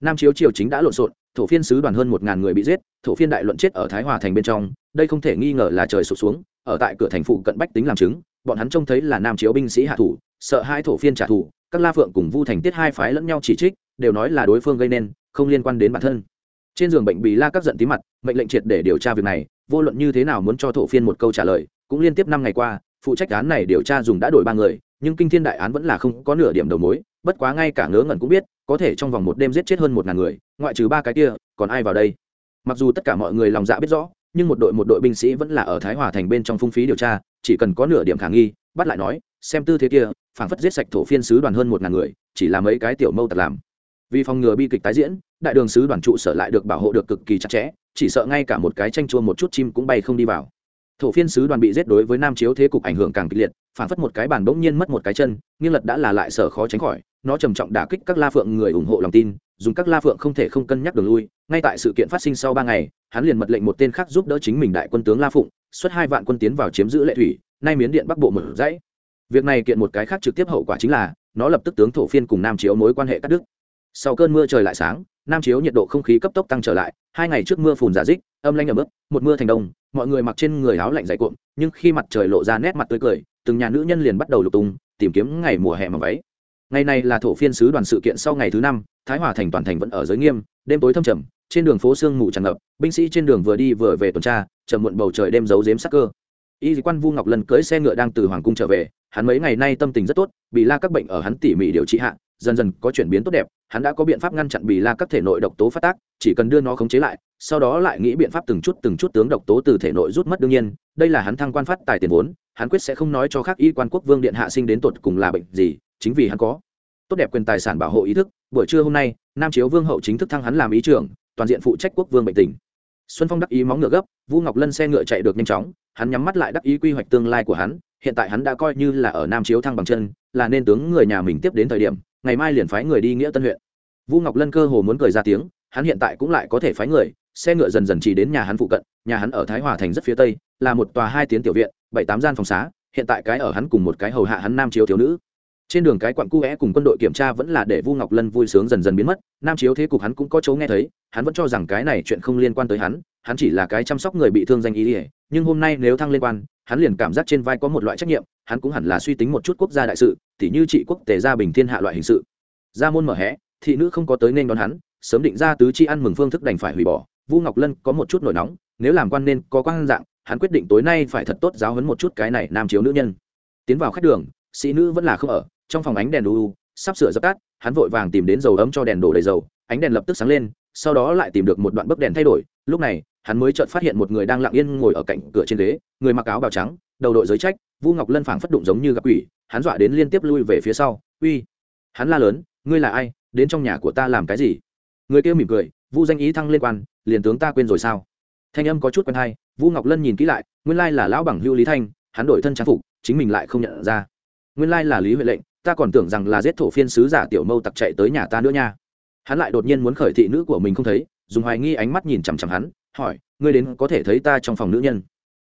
Nam chiếu triều chính đã lộn xộn, thổ phiên sứ đoàn hơn một ngàn người bị giết, thổ phiên đại luận chết ở thái hòa thành bên trong, đây không thể nghi ngờ là trời sụp xuống, ở tại cửa thành phụ cận bách tính làm chứng, bọn hắn trông thấy là nam chiếu binh sĩ hạ thủ, sợ hai thổ phiên trả thù, các la phượng cùng vu thành tiết hai phái lẫn nhau chỉ trích, đều nói là đối phương gây nên, không liên quan đến bản thân. Trên giường bệnh bị la các giận tí mặt, mệnh lệnh triệt để điều tra việc này, vô luận như thế nào muốn cho thổ phiên một câu trả lời, cũng liên tiếp năm ngày qua phụ trách án này điều tra dùng đã đổi ba người, nhưng kinh thiên đại án vẫn là không có nửa điểm đầu mối, bất quá ngay cả ngớ ngẩn cũng biết, có thể trong vòng một đêm giết chết hơn một ngàn người, ngoại trừ ba cái kia, còn ai vào đây? Mặc dù tất cả mọi người lòng dạ biết rõ, nhưng một đội một đội binh sĩ vẫn là ở thái hòa thành bên trong phung phí điều tra, chỉ cần có nửa điểm khả nghi, bắt lại nói, xem tư thế kia, phảng phất giết sạch thổ phiên sứ đoàn hơn một ngàn người, chỉ là mấy cái tiểu mâu tật làm. Vì phòng ngừa bi kịch tái diễn, đại đường sứ đoàn trụ sở lại được bảo hộ được cực kỳ chặt chẽ, chỉ sợ ngay cả một cái tranh chua một chút chim cũng bay không đi vào thổ phiên sứ đoàn bị giết đối với nam chiếu thế cục ảnh hưởng càng kịch liệt, phản phất một cái bàn bỗng nhiên mất một cái chân, nghiêng lật đã là lại sở khó tránh khỏi, nó trầm trọng đả kích các la phượng người ủng hộ lòng tin, dùng các la phượng không thể không cân nhắc đường lui, ngay tại sự kiện phát sinh sau ba ngày, hắn liền mật lệnh một tên khác giúp đỡ chính mình đại quân tướng la phụng, xuất hai vạn quân tiến vào chiếm giữ lệ thủy, nay miến điện bắc bộ mở dãy việc này kiện một cái khác trực tiếp hậu quả chính là, nó lập tức tướng thổ phiên cùng nam chiếu mối quan hệ cắt đứt. Sau cơn mưa trời lại sáng, nam chiếu nhiệt độ không khí cấp tốc tăng trở lại, hai ngày trước mưa phùn giả dích âm lanh ở mức một mưa thành đông, mọi người mặc trên người áo lạnh dày cuộn, nhưng khi mặt trời lộ ra nét mặt tươi cười, từng nhà nữ nhân liền bắt đầu lục tung, tìm kiếm ngày mùa hè mà váy. Ngày này là thổ phiên sứ đoàn sự kiện sau ngày thứ năm, thái hòa thành toàn thành vẫn ở giới nghiêm, đêm tối thâm trầm, trên đường phố sương mù tràn ngập, binh sĩ trên đường vừa đi vừa về tuần tra chậm muộn bầu trời đêm giấu giếm sắc cơ. Y quan vu ngọc lần cưỡi xe ngựa đang từ hoàng cung trở về hắn mấy ngày nay tâm tình rất tốt bị la các bệnh ở hắn tỉ mỉ điều trị hạ, dần dần có chuyển biến tốt đẹp, hắn đã có biện pháp ngăn chặn bị la các thể nội độc tố phát tác, chỉ cần đưa nó khống chế lại, sau đó lại nghĩ biện pháp từng chút từng chút tướng độc tố từ thể nội rút mất đương nhiên, đây là hắn thăng quan phát tài tiền vốn, hắn quyết sẽ không nói cho khác y quan quốc vương điện hạ sinh đến tột cùng là bệnh gì, chính vì hắn có tốt đẹp quyền tài sản bảo hộ ý thức, buổi trưa hôm nay, nam chiếu vương hậu chính thức thăng hắn làm ý trưởng, toàn diện phụ trách quốc vương bệnh tình. Xuân phong đắc ý móng ngựa gấp vũ ngọc lân xe ngựa chạy được nhanh chóng, hắn nhắm mắt lại đắc ý quy hoạch tương lai của hắn hiện tại hắn đã coi như là ở nam chiếu thăng bằng chân, là nên tướng người nhà mình tiếp đến thời điểm, ngày mai liền phái người đi nghĩa tân huyện. Vũ ngọc lân cơ hồ muốn cười ra tiếng, hắn hiện tại cũng lại có thể phái người, xe ngựa dần dần chỉ đến nhà hắn phụ cận, nhà hắn ở thái hòa thành rất phía tây, là một tòa hai tiếng tiểu viện, bảy tám gian phòng xá, hiện tại cái ở hắn cùng một cái hầu hạ hắn nam chiếu thiếu nữ trên đường cái quặng cu é cùng quân đội kiểm tra vẫn là để vu ngọc lân vui sướng dần dần biến mất, nam chiếu thế cục hắn cũng có chỗ nghe thấy, hắn vẫn cho rằng cái này chuyện không liên quan tới hắn hắn chỉ là cái chăm sóc người bị thương danh ý ỉa nhưng hôm nay nếu thăng liên quan, hắn liền cảm giác trên vai có một loại trách nhiệm, hắn cũng hẳn là suy tính một chút quốc gia đại sự, tỉ như trị quốc tề gia bình thiên hạ loại hình sự. Gia môn mở hẽ thị nữ không có tới nên đón hắn, sớm định ra tứ chi ăn mừng phương thức đành phải hủy bỏ. Vu ngọc lân có một chút nổi nóng, nếu làm quan nên có quan dạng, hắn quyết định tối nay phải thật tốt giáo hấn một chút cái này nam chiếu nữ nhân. Tiến vào khách đường, sĩ nữ vẫn là không ở trong phòng ánh đèn u, sắp sửa dập tắt, hắn vội vàng tìm đến dầu ấm cho đèn đổ đầy dầu, ánh đèn lập tức sáng lên, sau đó lại tìm được một đoạn bấc đèn thay đổi. Lúc này, hắn mới chợt phát hiện một người đang lặng yên ngồi ở cạnh cửa trên ghế, người mặc áo bào trắng, đầu đội giới trách, vu ngọc lân phảng phất đụng giống như gặp quỷ, hắn dọa đến liên tiếp lui về phía sau. Uy, hắn la lớn, ngươi là ai? Đến trong nhà của ta làm cái gì? Người kia mỉm cười, vu danh ý thăng lên quan, liền tướng ta quên rồi sao? Thanh âm có chút quen hay, vu ngọc lân nhìn kỹ lại, nguyên lai là lão bằng hưu lý thanh, hắn đổi thân trang phục, chính mình lại không nhận ra. Nguyên lai là lý huệ lệnh ta còn tưởng rằng là giết thổ phiên sứ giả tiểu mâu tặc chạy tới nhà ta nữa nha. Hắn lại đột nhiên muốn khởi thị nữ của mình không thấy, dùng hoài nghi ánh mắt nhìn chằm chằm hắn, hỏi, ngươi đến có thể thấy ta trong phòng nữ nhân.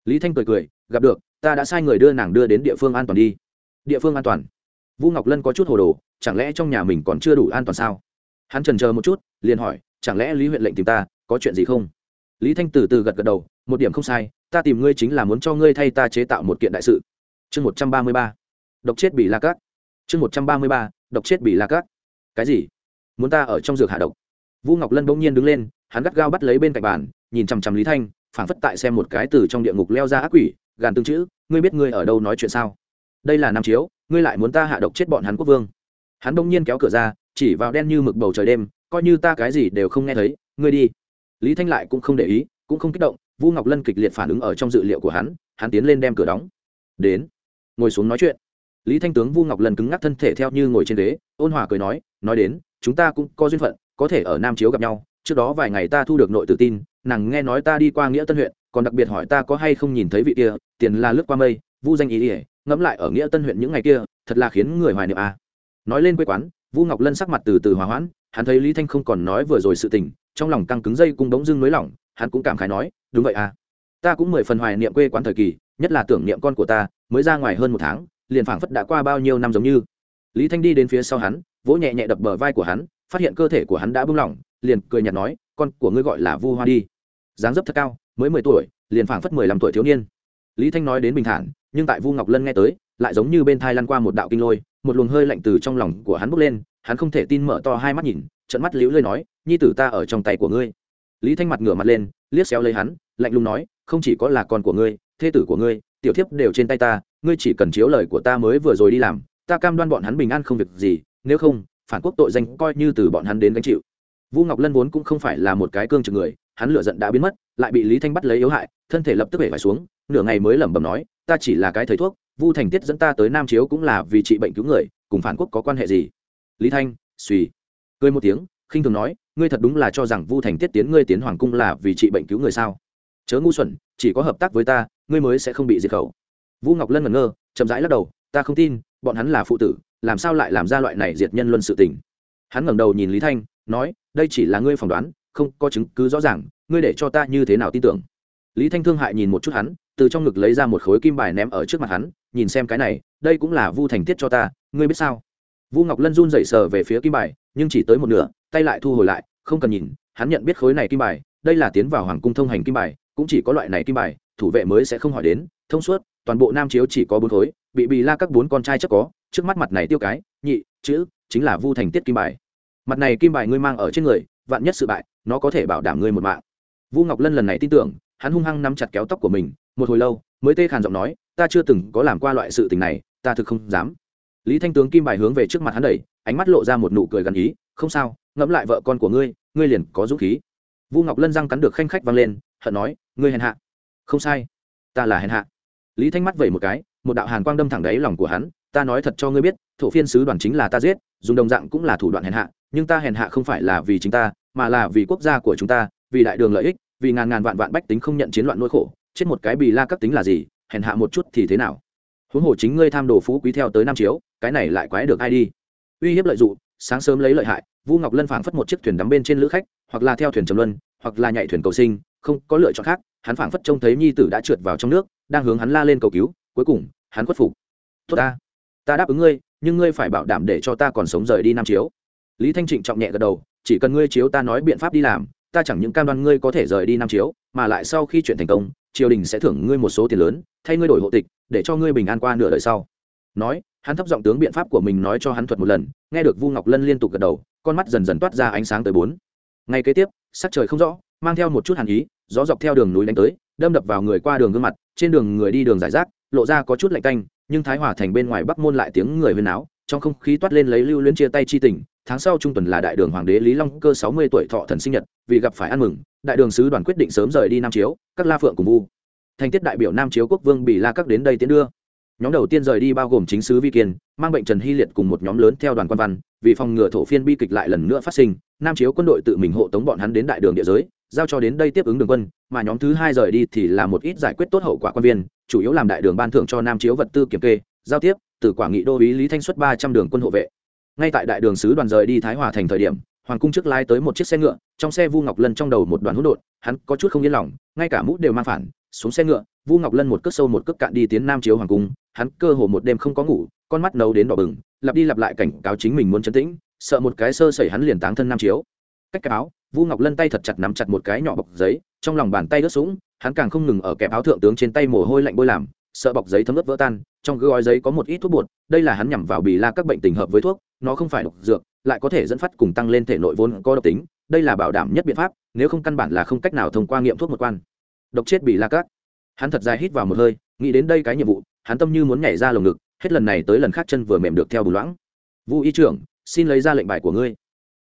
Lý thanh cười cười, gặp được, ta đã sai người đưa nàng đưa đến địa phương an toàn đi. Địa phương an toàn? Vũ ngọc lân có chút hồ đồ, chẳng lẽ trong nhà mình còn chưa đủ an toàn sao? Hắn trần chờ một chút, liền hỏi, chẳng lẽ lý huyện lệnh tìm ta, có chuyện gì không? Lý thanh từ từ gật gật đầu, một điểm không sai, ta tìm ngươi chính là muốn cho ngươi thay ta chế tạo một kiện đại sự. Chương một trăm ba mươi ba. Độc chết bị la cát chương một trăm ba mươi ba, độc chết bị la cát. Cái gì? Muốn ta ở trong dược hạ độc? Vũ ngọc lân bỗng nhiên đứng lên, hắn gắt gao bắt lấy bên cạnh bàn, nhìn chằm chằm lý thanh, phảng phất tại xem một cái từ trong địa ngục leo ra ác quỷ, gàn tương chữ, ngươi biết ngươi ở đâu nói chuyện sao? Đây là nam chiếu, ngươi lại muốn ta hạ độc chết bọn hắn quốc vương? Hắn bỗng nhiên kéo cửa ra, chỉ vào đen như mực bầu trời đêm, coi như ta cái gì đều không nghe thấy, ngươi đi. Lý thanh lại cũng không để ý, cũng không kích động, vu ngọc lân kịch liệt phản ứng ở trong dự liệu của hắn hắn tiến lên đem cửa đóng. Đến, ngồi xuống nói chuyện lý thanh tướng vu ngọc lân cứng ngắc thân thể theo như ngồi trên đế, ôn hòa cười nói nói đến chúng ta cũng có duyên phận có thể ở nam chiếu gặp nhau trước đó vài ngày ta thu được nội tự tin nàng nghe nói ta đi qua nghĩa tân huyện còn đặc biệt hỏi ta có hay không nhìn thấy vị kia tiền là lướt qua mây vu danh ý ỉa ngẫm lại ở nghĩa tân huyện những ngày kia thật là khiến người hoài niệm à. nói lên quê quán vu ngọc lân sắc mặt từ từ hòa hoãn hắn thấy lý thanh không còn nói vừa rồi sự tình trong lòng căng cứng dây cung bỗng dưng nới lỏng hắn cũng cảm khái nói đúng vậy à ta cũng mười phần hoài niệm quê quán thời kỳ nhất là tưởng niệm con của ta mới ra ngoài hơn một tháng liền phảng phất đã qua bao nhiêu năm giống như. Lý thanh đi đến phía sau hắn, vỗ nhẹ nhẹ đập bờ vai của hắn, phát hiện cơ thể của hắn đã bung lỏng, liền cười nhạt nói, con của ngươi gọi là vu hoa đi. Dáng dấp thật cao, mới mười tuổi, liền phảng phất mười lăm tuổi thiếu niên. Lý thanh nói đến bình thản, nhưng tại vu ngọc lân nghe tới, lại giống như bên thai lăn qua một đạo kinh lôi, một luồng hơi lạnh từ trong lòng của hắn bốc lên, hắn không thể tin mở to hai mắt nhìn trận mắt liễu lơi nói, nhi tử ta ở trong tay của ngươi. Lý thanh mặt ngửa mặt lên, liếc xéo lấy hắn, lạnh lùng nói, không chỉ có là con của ngươi, thê tử của ngươi tiểu thiếp đều trên tay ta, ngươi chỉ cần chiếu lời của ta mới vừa rồi đi làm, ta cam đoan bọn hắn bình an không việc gì, nếu không, phản quốc tội danh coi như từ bọn hắn đến gánh chịu. Vu ngọc lân vốn cũng không phải là một cái cương trực người, hắn lửa giận đã biến mất, lại bị lý thanh bắt lấy yếu hại, thân thể lập tức bể phải xuống, nửa ngày mới lẩm bẩm nói, ta chỉ là cái thầy thuốc, vu thành tiết dẫn ta tới nam chiếu cũng là vì trị bệnh cứu người, cùng phản quốc có quan hệ gì? Lý thanh, suy. Cười một tiếng, khinh thường nói, ngươi thật đúng là cho rằng vu thành tiết tiến ngươi tiến hoàng cung là vì trị bệnh cứu người sao? Chớ ngu xuẩn, chỉ có hợp tác với ta ngươi mới sẽ không bị diệt khẩu. Vu ngọc lân ngẩn ngơ, chậm rãi lắc đầu, ta không tin, bọn hắn là phụ tử, làm sao lại làm ra loại này diệt nhân luân sự tình? Hắn ngẩng đầu nhìn lý thanh, nói, đây chỉ là ngươi phỏng đoán, không có chứng cứ rõ ràng, ngươi để cho ta như thế nào tin tưởng? Lý thanh thương hại nhìn một chút hắn, từ trong ngực lấy ra một khối kim bài ném ở trước mặt hắn, nhìn xem cái này, đây cũng là vu thành tiết cho ta, ngươi biết sao? Vu ngọc lân run dậy sờ về phía kim bài, nhưng chỉ tới một nửa, tay lại thu hồi lại, không cần nhìn, hắn nhận biết khối này kim bài, đây là tiến vào hoàng cung thông hành kim bài cũng chỉ có loại này kim bài, thủ vệ mới sẽ không hỏi đến, thông suốt, toàn bộ nam chiếu chỉ có bốn khối, bị bì la các bốn con trai chắc có, trước mắt mặt này tiêu cái, nhị, chữ, chính là vu thành tiết kim bài. Mặt này kim bài ngươi mang ở trên người, vạn nhất sự bại, nó có thể bảo đảm ngươi một mạng. Vu ngọc lân lần này tin tưởng, hắn hung hăng nắm chặt kéo tóc của mình, một hồi lâu, mới tê khàn giọng nói, ta chưa từng có làm qua loại sự tình này, ta thực không dám. Lý thanh tướng kim bài hướng về trước mặt hắn đẩy, ánh mắt lộ ra một nụ cười gần ý, không sao, ngẫm lại vợ con của ngươi ngươi liền có dũng khí. Vu ngọc lân răng cắn được khanh khách vang lên hận nói, ngươi hèn hạ. Không sai, ta là hèn hạ. Lý thanh mắt vẩy một cái, một đạo hàn quang đâm thẳng đáy lòng của hắn, ta nói thật cho ngươi biết, thổ phiên sứ đoàn chính là ta giết, dùng đồng dạng cũng là thủ đoạn hèn hạ, nhưng ta hèn hạ không phải là vì chính ta, mà là vì quốc gia của chúng ta, vì đại đường lợi ích, vì ngàn ngàn vạn vạn bách tính không nhận chiến loạn nỗi khổ, chết một cái bì la các tính là gì, hèn hạ một chút thì thế nào? Huống hồ chính ngươi tham đồ phú quý theo tới nam chiếu, cái này lại quái được ai đi? Uy hiếp lợi dụng sáng sớm lấy lợi hại, vu ngọc lân phảng phất một chiếc thuyền đắm bên trên lữ khách, hoặc là theo thuyền trầm luân, hoặc là nhảy thuyền cầu sinh không có lựa chọn khác, hắn phảng phất trông thấy nhi tử đã trượt vào trong nước, đang hướng hắn la lên cầu cứu, cuối cùng, hắn khuất phục. Tốt ta ta đáp ứng ngươi, nhưng ngươi phải bảo đảm để cho ta còn sống rời đi nam chiếu. Lý thanh trịnh trọng nhẹ gật đầu, chỉ cần ngươi chiếu ta nói biện pháp đi làm, ta chẳng những cam đoan ngươi có thể rời đi nam chiếu, mà lại sau khi chuyện thành công, triều đình sẽ thưởng ngươi một số tiền lớn, thay ngươi đổi hộ tịch, để cho ngươi bình an qua nửa đời sau. Nói, hắn thấp giọng tướng biện pháp của mình nói cho hắn thuật một lần, nghe được vu ngọc lân liên tục gật đầu, con mắt dần dần toát ra ánh sáng tới bốn. Ngay kế tiếp, sắc trời không rõ mang theo một chút hàn ý, gió dọc theo đường núi đánh tới, đâm đập vào người qua đường gương mặt, trên đường người đi đường giải rác, lộ ra có chút lạnh canh, nhưng thái hòa thành bên ngoài bắc môn lại tiếng người huyên áo trong không khí toát lên lấy lưu luyến chia tay chi tình, tháng sau trung tuần là đại đường hoàng đế lý long cơ sáu mươi tuổi thọ thần sinh nhật, vì gặp phải ăn mừng, đại đường sứ đoàn quyết định sớm rời đi nam chiếu, các la phượng cùng vu. Thành tiết đại biểu nam chiếu quốc vương bị la các đến đây tiến đưa. Nhóm đầu tiên rời đi bao gồm chính sứ vi kiên, mang bệnh trần hy liệt cùng một nhóm lớn theo đoàn quan văn, vì phòng ngừa thổ phiên bi kịch lại lần nữa phát sinh, nam chiếu quân đội tự mình hộ tống bọn hắn đến đại đường địa giới giao cho đến đây tiếp ứng đường quân, mà nhóm thứ hai rời đi thì là một ít giải quyết tốt hậu quả quan viên, chủ yếu làm đại đường ban thưởng cho nam chiếu vật tư kiểm kê, giao tiếp, từ quả nghị đô ý lý thanh xuất ba trăm đường quân hộ vệ. Ngay tại đại đường sứ đoàn rời đi thái hòa thành thời điểm, hoàng cung trước lái tới một chiếc xe ngựa, trong xe vu ngọc lân trong đầu một đoàn hỗn độn, hắn có chút không yên lòng, ngay cả mũ đều mang phản, xuống xe ngựa, vu ngọc lân một cước sâu một cước cạn đi tiến nam chiếu hoàng cung, hắn cơ hồ một đêm không có ngủ, con mắt nấu đến đỏ bừng, lặp đi lặp lại cảnh cáo chính mình muốn chấn tĩnh, sợ một cái sơ sẩy hắn liền táng thân nam chiếu cách cái áo, vu ngọc lân tay thật chặt nắm chặt một cái nhỏ bọc giấy, trong lòng bàn tay ướt sũng, hắn càng không ngừng ở kẹp áo thượng tướng trên tay mồ hôi lạnh bôi làm, sợ bọc giấy thấm ướt vỡ tan, trong gói giấy có một ít thuốc bột, đây là hắn nhằm vào bì la các bệnh tình hợp với thuốc, nó không phải độc dược, lại có thể dẫn phát cùng tăng lên thể nội vốn có độc tính, đây là bảo đảm nhất biện pháp, nếu không căn bản là không cách nào thông qua nghiệm thuốc một quan. Độc chết bì la các. Hắn thật dài hít vào một hơi, nghĩ đến đây cái nhiệm vụ, hắn tâm như muốn nhảy ra lồng ngực, hết lần này tới lần khác chân vừa mềm được theo bù loãng. Vu y trưởng, xin lấy ra lệnh bài của ngươi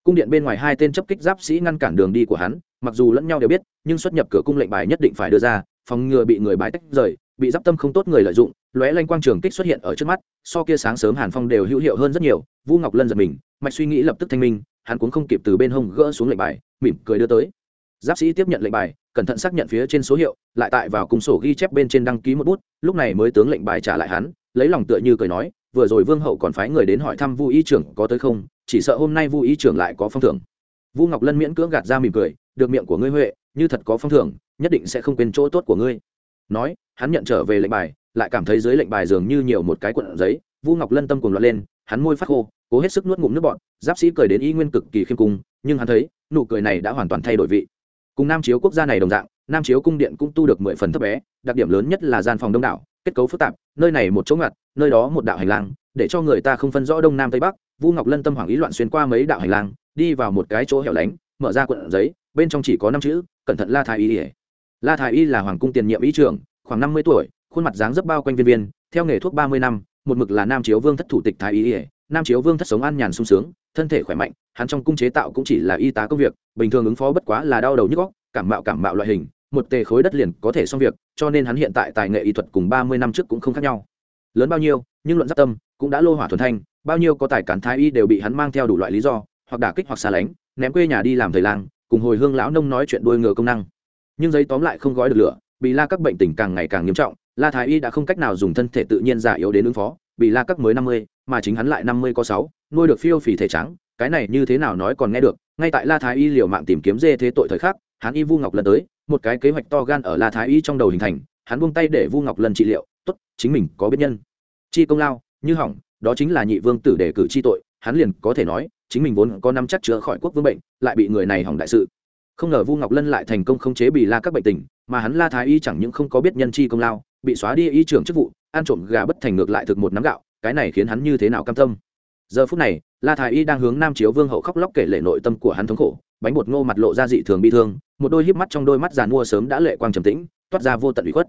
cung điện bên ngoài hai tên chấp kích giáp sĩ ngăn cản đường đi của hắn, mặc dù lẫn nhau đều biết, nhưng xuất nhập cửa cung lệnh bài nhất định phải đưa ra, phòng ngừa bị người bài tách rời, bị giáp tâm không tốt người lợi dụng, lóe lanh quang trường kích xuất hiện ở trước mắt, so kia sáng sớm hàn phong đều hữu hiệu hơn rất nhiều, vu ngọc lân giật mình, mạch suy nghĩ lập tức thanh minh, hắn cũng không kịp từ bên hông gỡ xuống lệnh bài, mỉm cười đưa tới. Giáp sĩ tiếp nhận lệnh bài, cẩn thận xác nhận phía trên số hiệu, lại tại vào cùng sổ ghi chép bên trên đăng ký một bút, lúc này mới tướng lệnh bài trả lại hắn, lấy lòng tựa như cười nói vừa rồi vương hậu còn phái người đến hỏi thăm vu y trưởng có tới không, chỉ sợ hôm nay vu y trưởng lại có phong thưởng. Vu ngọc lân miễn cưỡng gạt ra mỉm cười, được miệng của ngươi huệ, như thật có phong thưởng, nhất định sẽ không quên chỗ tốt của ngươi. Nói, hắn nhận trở về lệnh bài, lại cảm thấy dưới lệnh bài dường như nhiều một cái cuộn giấy, vu ngọc lân tâm cùng loạn lên, hắn môi phát khô, cố hết sức nuốt ngụm nước bọt, giáp sĩ cười đến y nguyên cực kỳ khiêm cung, nhưng hắn thấy, nụ cười này đã hoàn toàn thay đổi vị. Cùng nam chiếu quốc gia này đồng dạng, nam chiếu cung điện cũng tu được mười phần thấp bé, đặc điểm lớn nhất là gian phòng đông đảo kết cấu phức tạp, nơi này một chỗ ngặt, nơi đó một đạo hành lang, để cho người ta không phân rõ đông nam tây bắc, vu ngọc lân tâm hoảng ý loạn xuyên qua mấy đạo hành lang, đi vào một cái chỗ hẻo lánh, mở ra cuộn giấy, bên trong chỉ có năm chữ, cẩn thận la thái y la thái y là hoàng cung tiền nhiệm ý trưởng, khoảng năm mươi tuổi, khuôn mặt dáng dấp bao quanh viên viên, theo nghề thuốc ba mươi năm, một mực là nam chiếu vương thất thủ tịch thái y nam chiếu vương thất sống an nhàn sung sướng, thân thể khỏe mạnh, hắn trong cung chế tạo cũng chỉ là y tá công việc, bình thường ứng phó bất quá là đau đầu nhức góc cảm mạo cảm mạo loại hình một tề khối đất liền có thể xong việc, cho nên hắn hiện tại tài nghệ y thuật cùng ba mươi năm trước cũng không khác nhau. Lớn bao nhiêu, nhưng luận giáp tâm cũng đã lô hỏa thuần thanh, bao nhiêu có tài cán thái y đều bị hắn mang theo đủ loại lý do, hoặc đả kích hoặc xa lánh, ném quê nhà đi làm thầy lang, cùng hồi hương lão nông nói chuyện đôi ngựa công năng. Nhưng giấy tóm lại không gói được lửa, bị la các bệnh tình càng ngày càng nghiêm trọng, la thái y đã không cách nào dùng thân thể tự nhiên già yếu đến ứng phó, bị la các mới năm mươi, mà chính hắn lại năm mươi có sáu, nuôi được phiêu phì thể trắng, cái này như thế nào nói còn nghe được, ngay tại la thái y liều mạng tìm kiếm dê thế tội thời khắc, hắn y vu ngọc lần tới một cái kế hoạch to gan ở la thái y trong đầu hình thành, hắn buông tay để vu ngọc Lân trị liệu, tốt, chính mình có biết nhân. Chi công lao, như hỏng, đó chính là nhị vương tử đề cử chi tội, hắn liền có thể nói, chính mình vốn có năm chắc chữa khỏi quốc vương bệnh, lại bị người này hỏng đại sự. Không ngờ vu ngọc lân lại thành công không chế bị la các bệnh tình, mà hắn la thái y chẳng những không có biết nhân chi công lao, bị xóa đi y trưởng chức vụ, ăn trộm gà bất thành ngược lại thực một nắm gạo, cái này khiến hắn như thế nào cam tâm? Giờ phút này, la thái y đang hướng nam chiếu vương hậu khóc lóc kể lệ nội tâm của hắn thống khổ bánh bột ngô mặt lộ ra dị thường bị thương, một đôi híp mắt trong đôi mắt giàn mua sớm đã lệ quang trầm tĩnh, toát ra vô tận ủy khuất.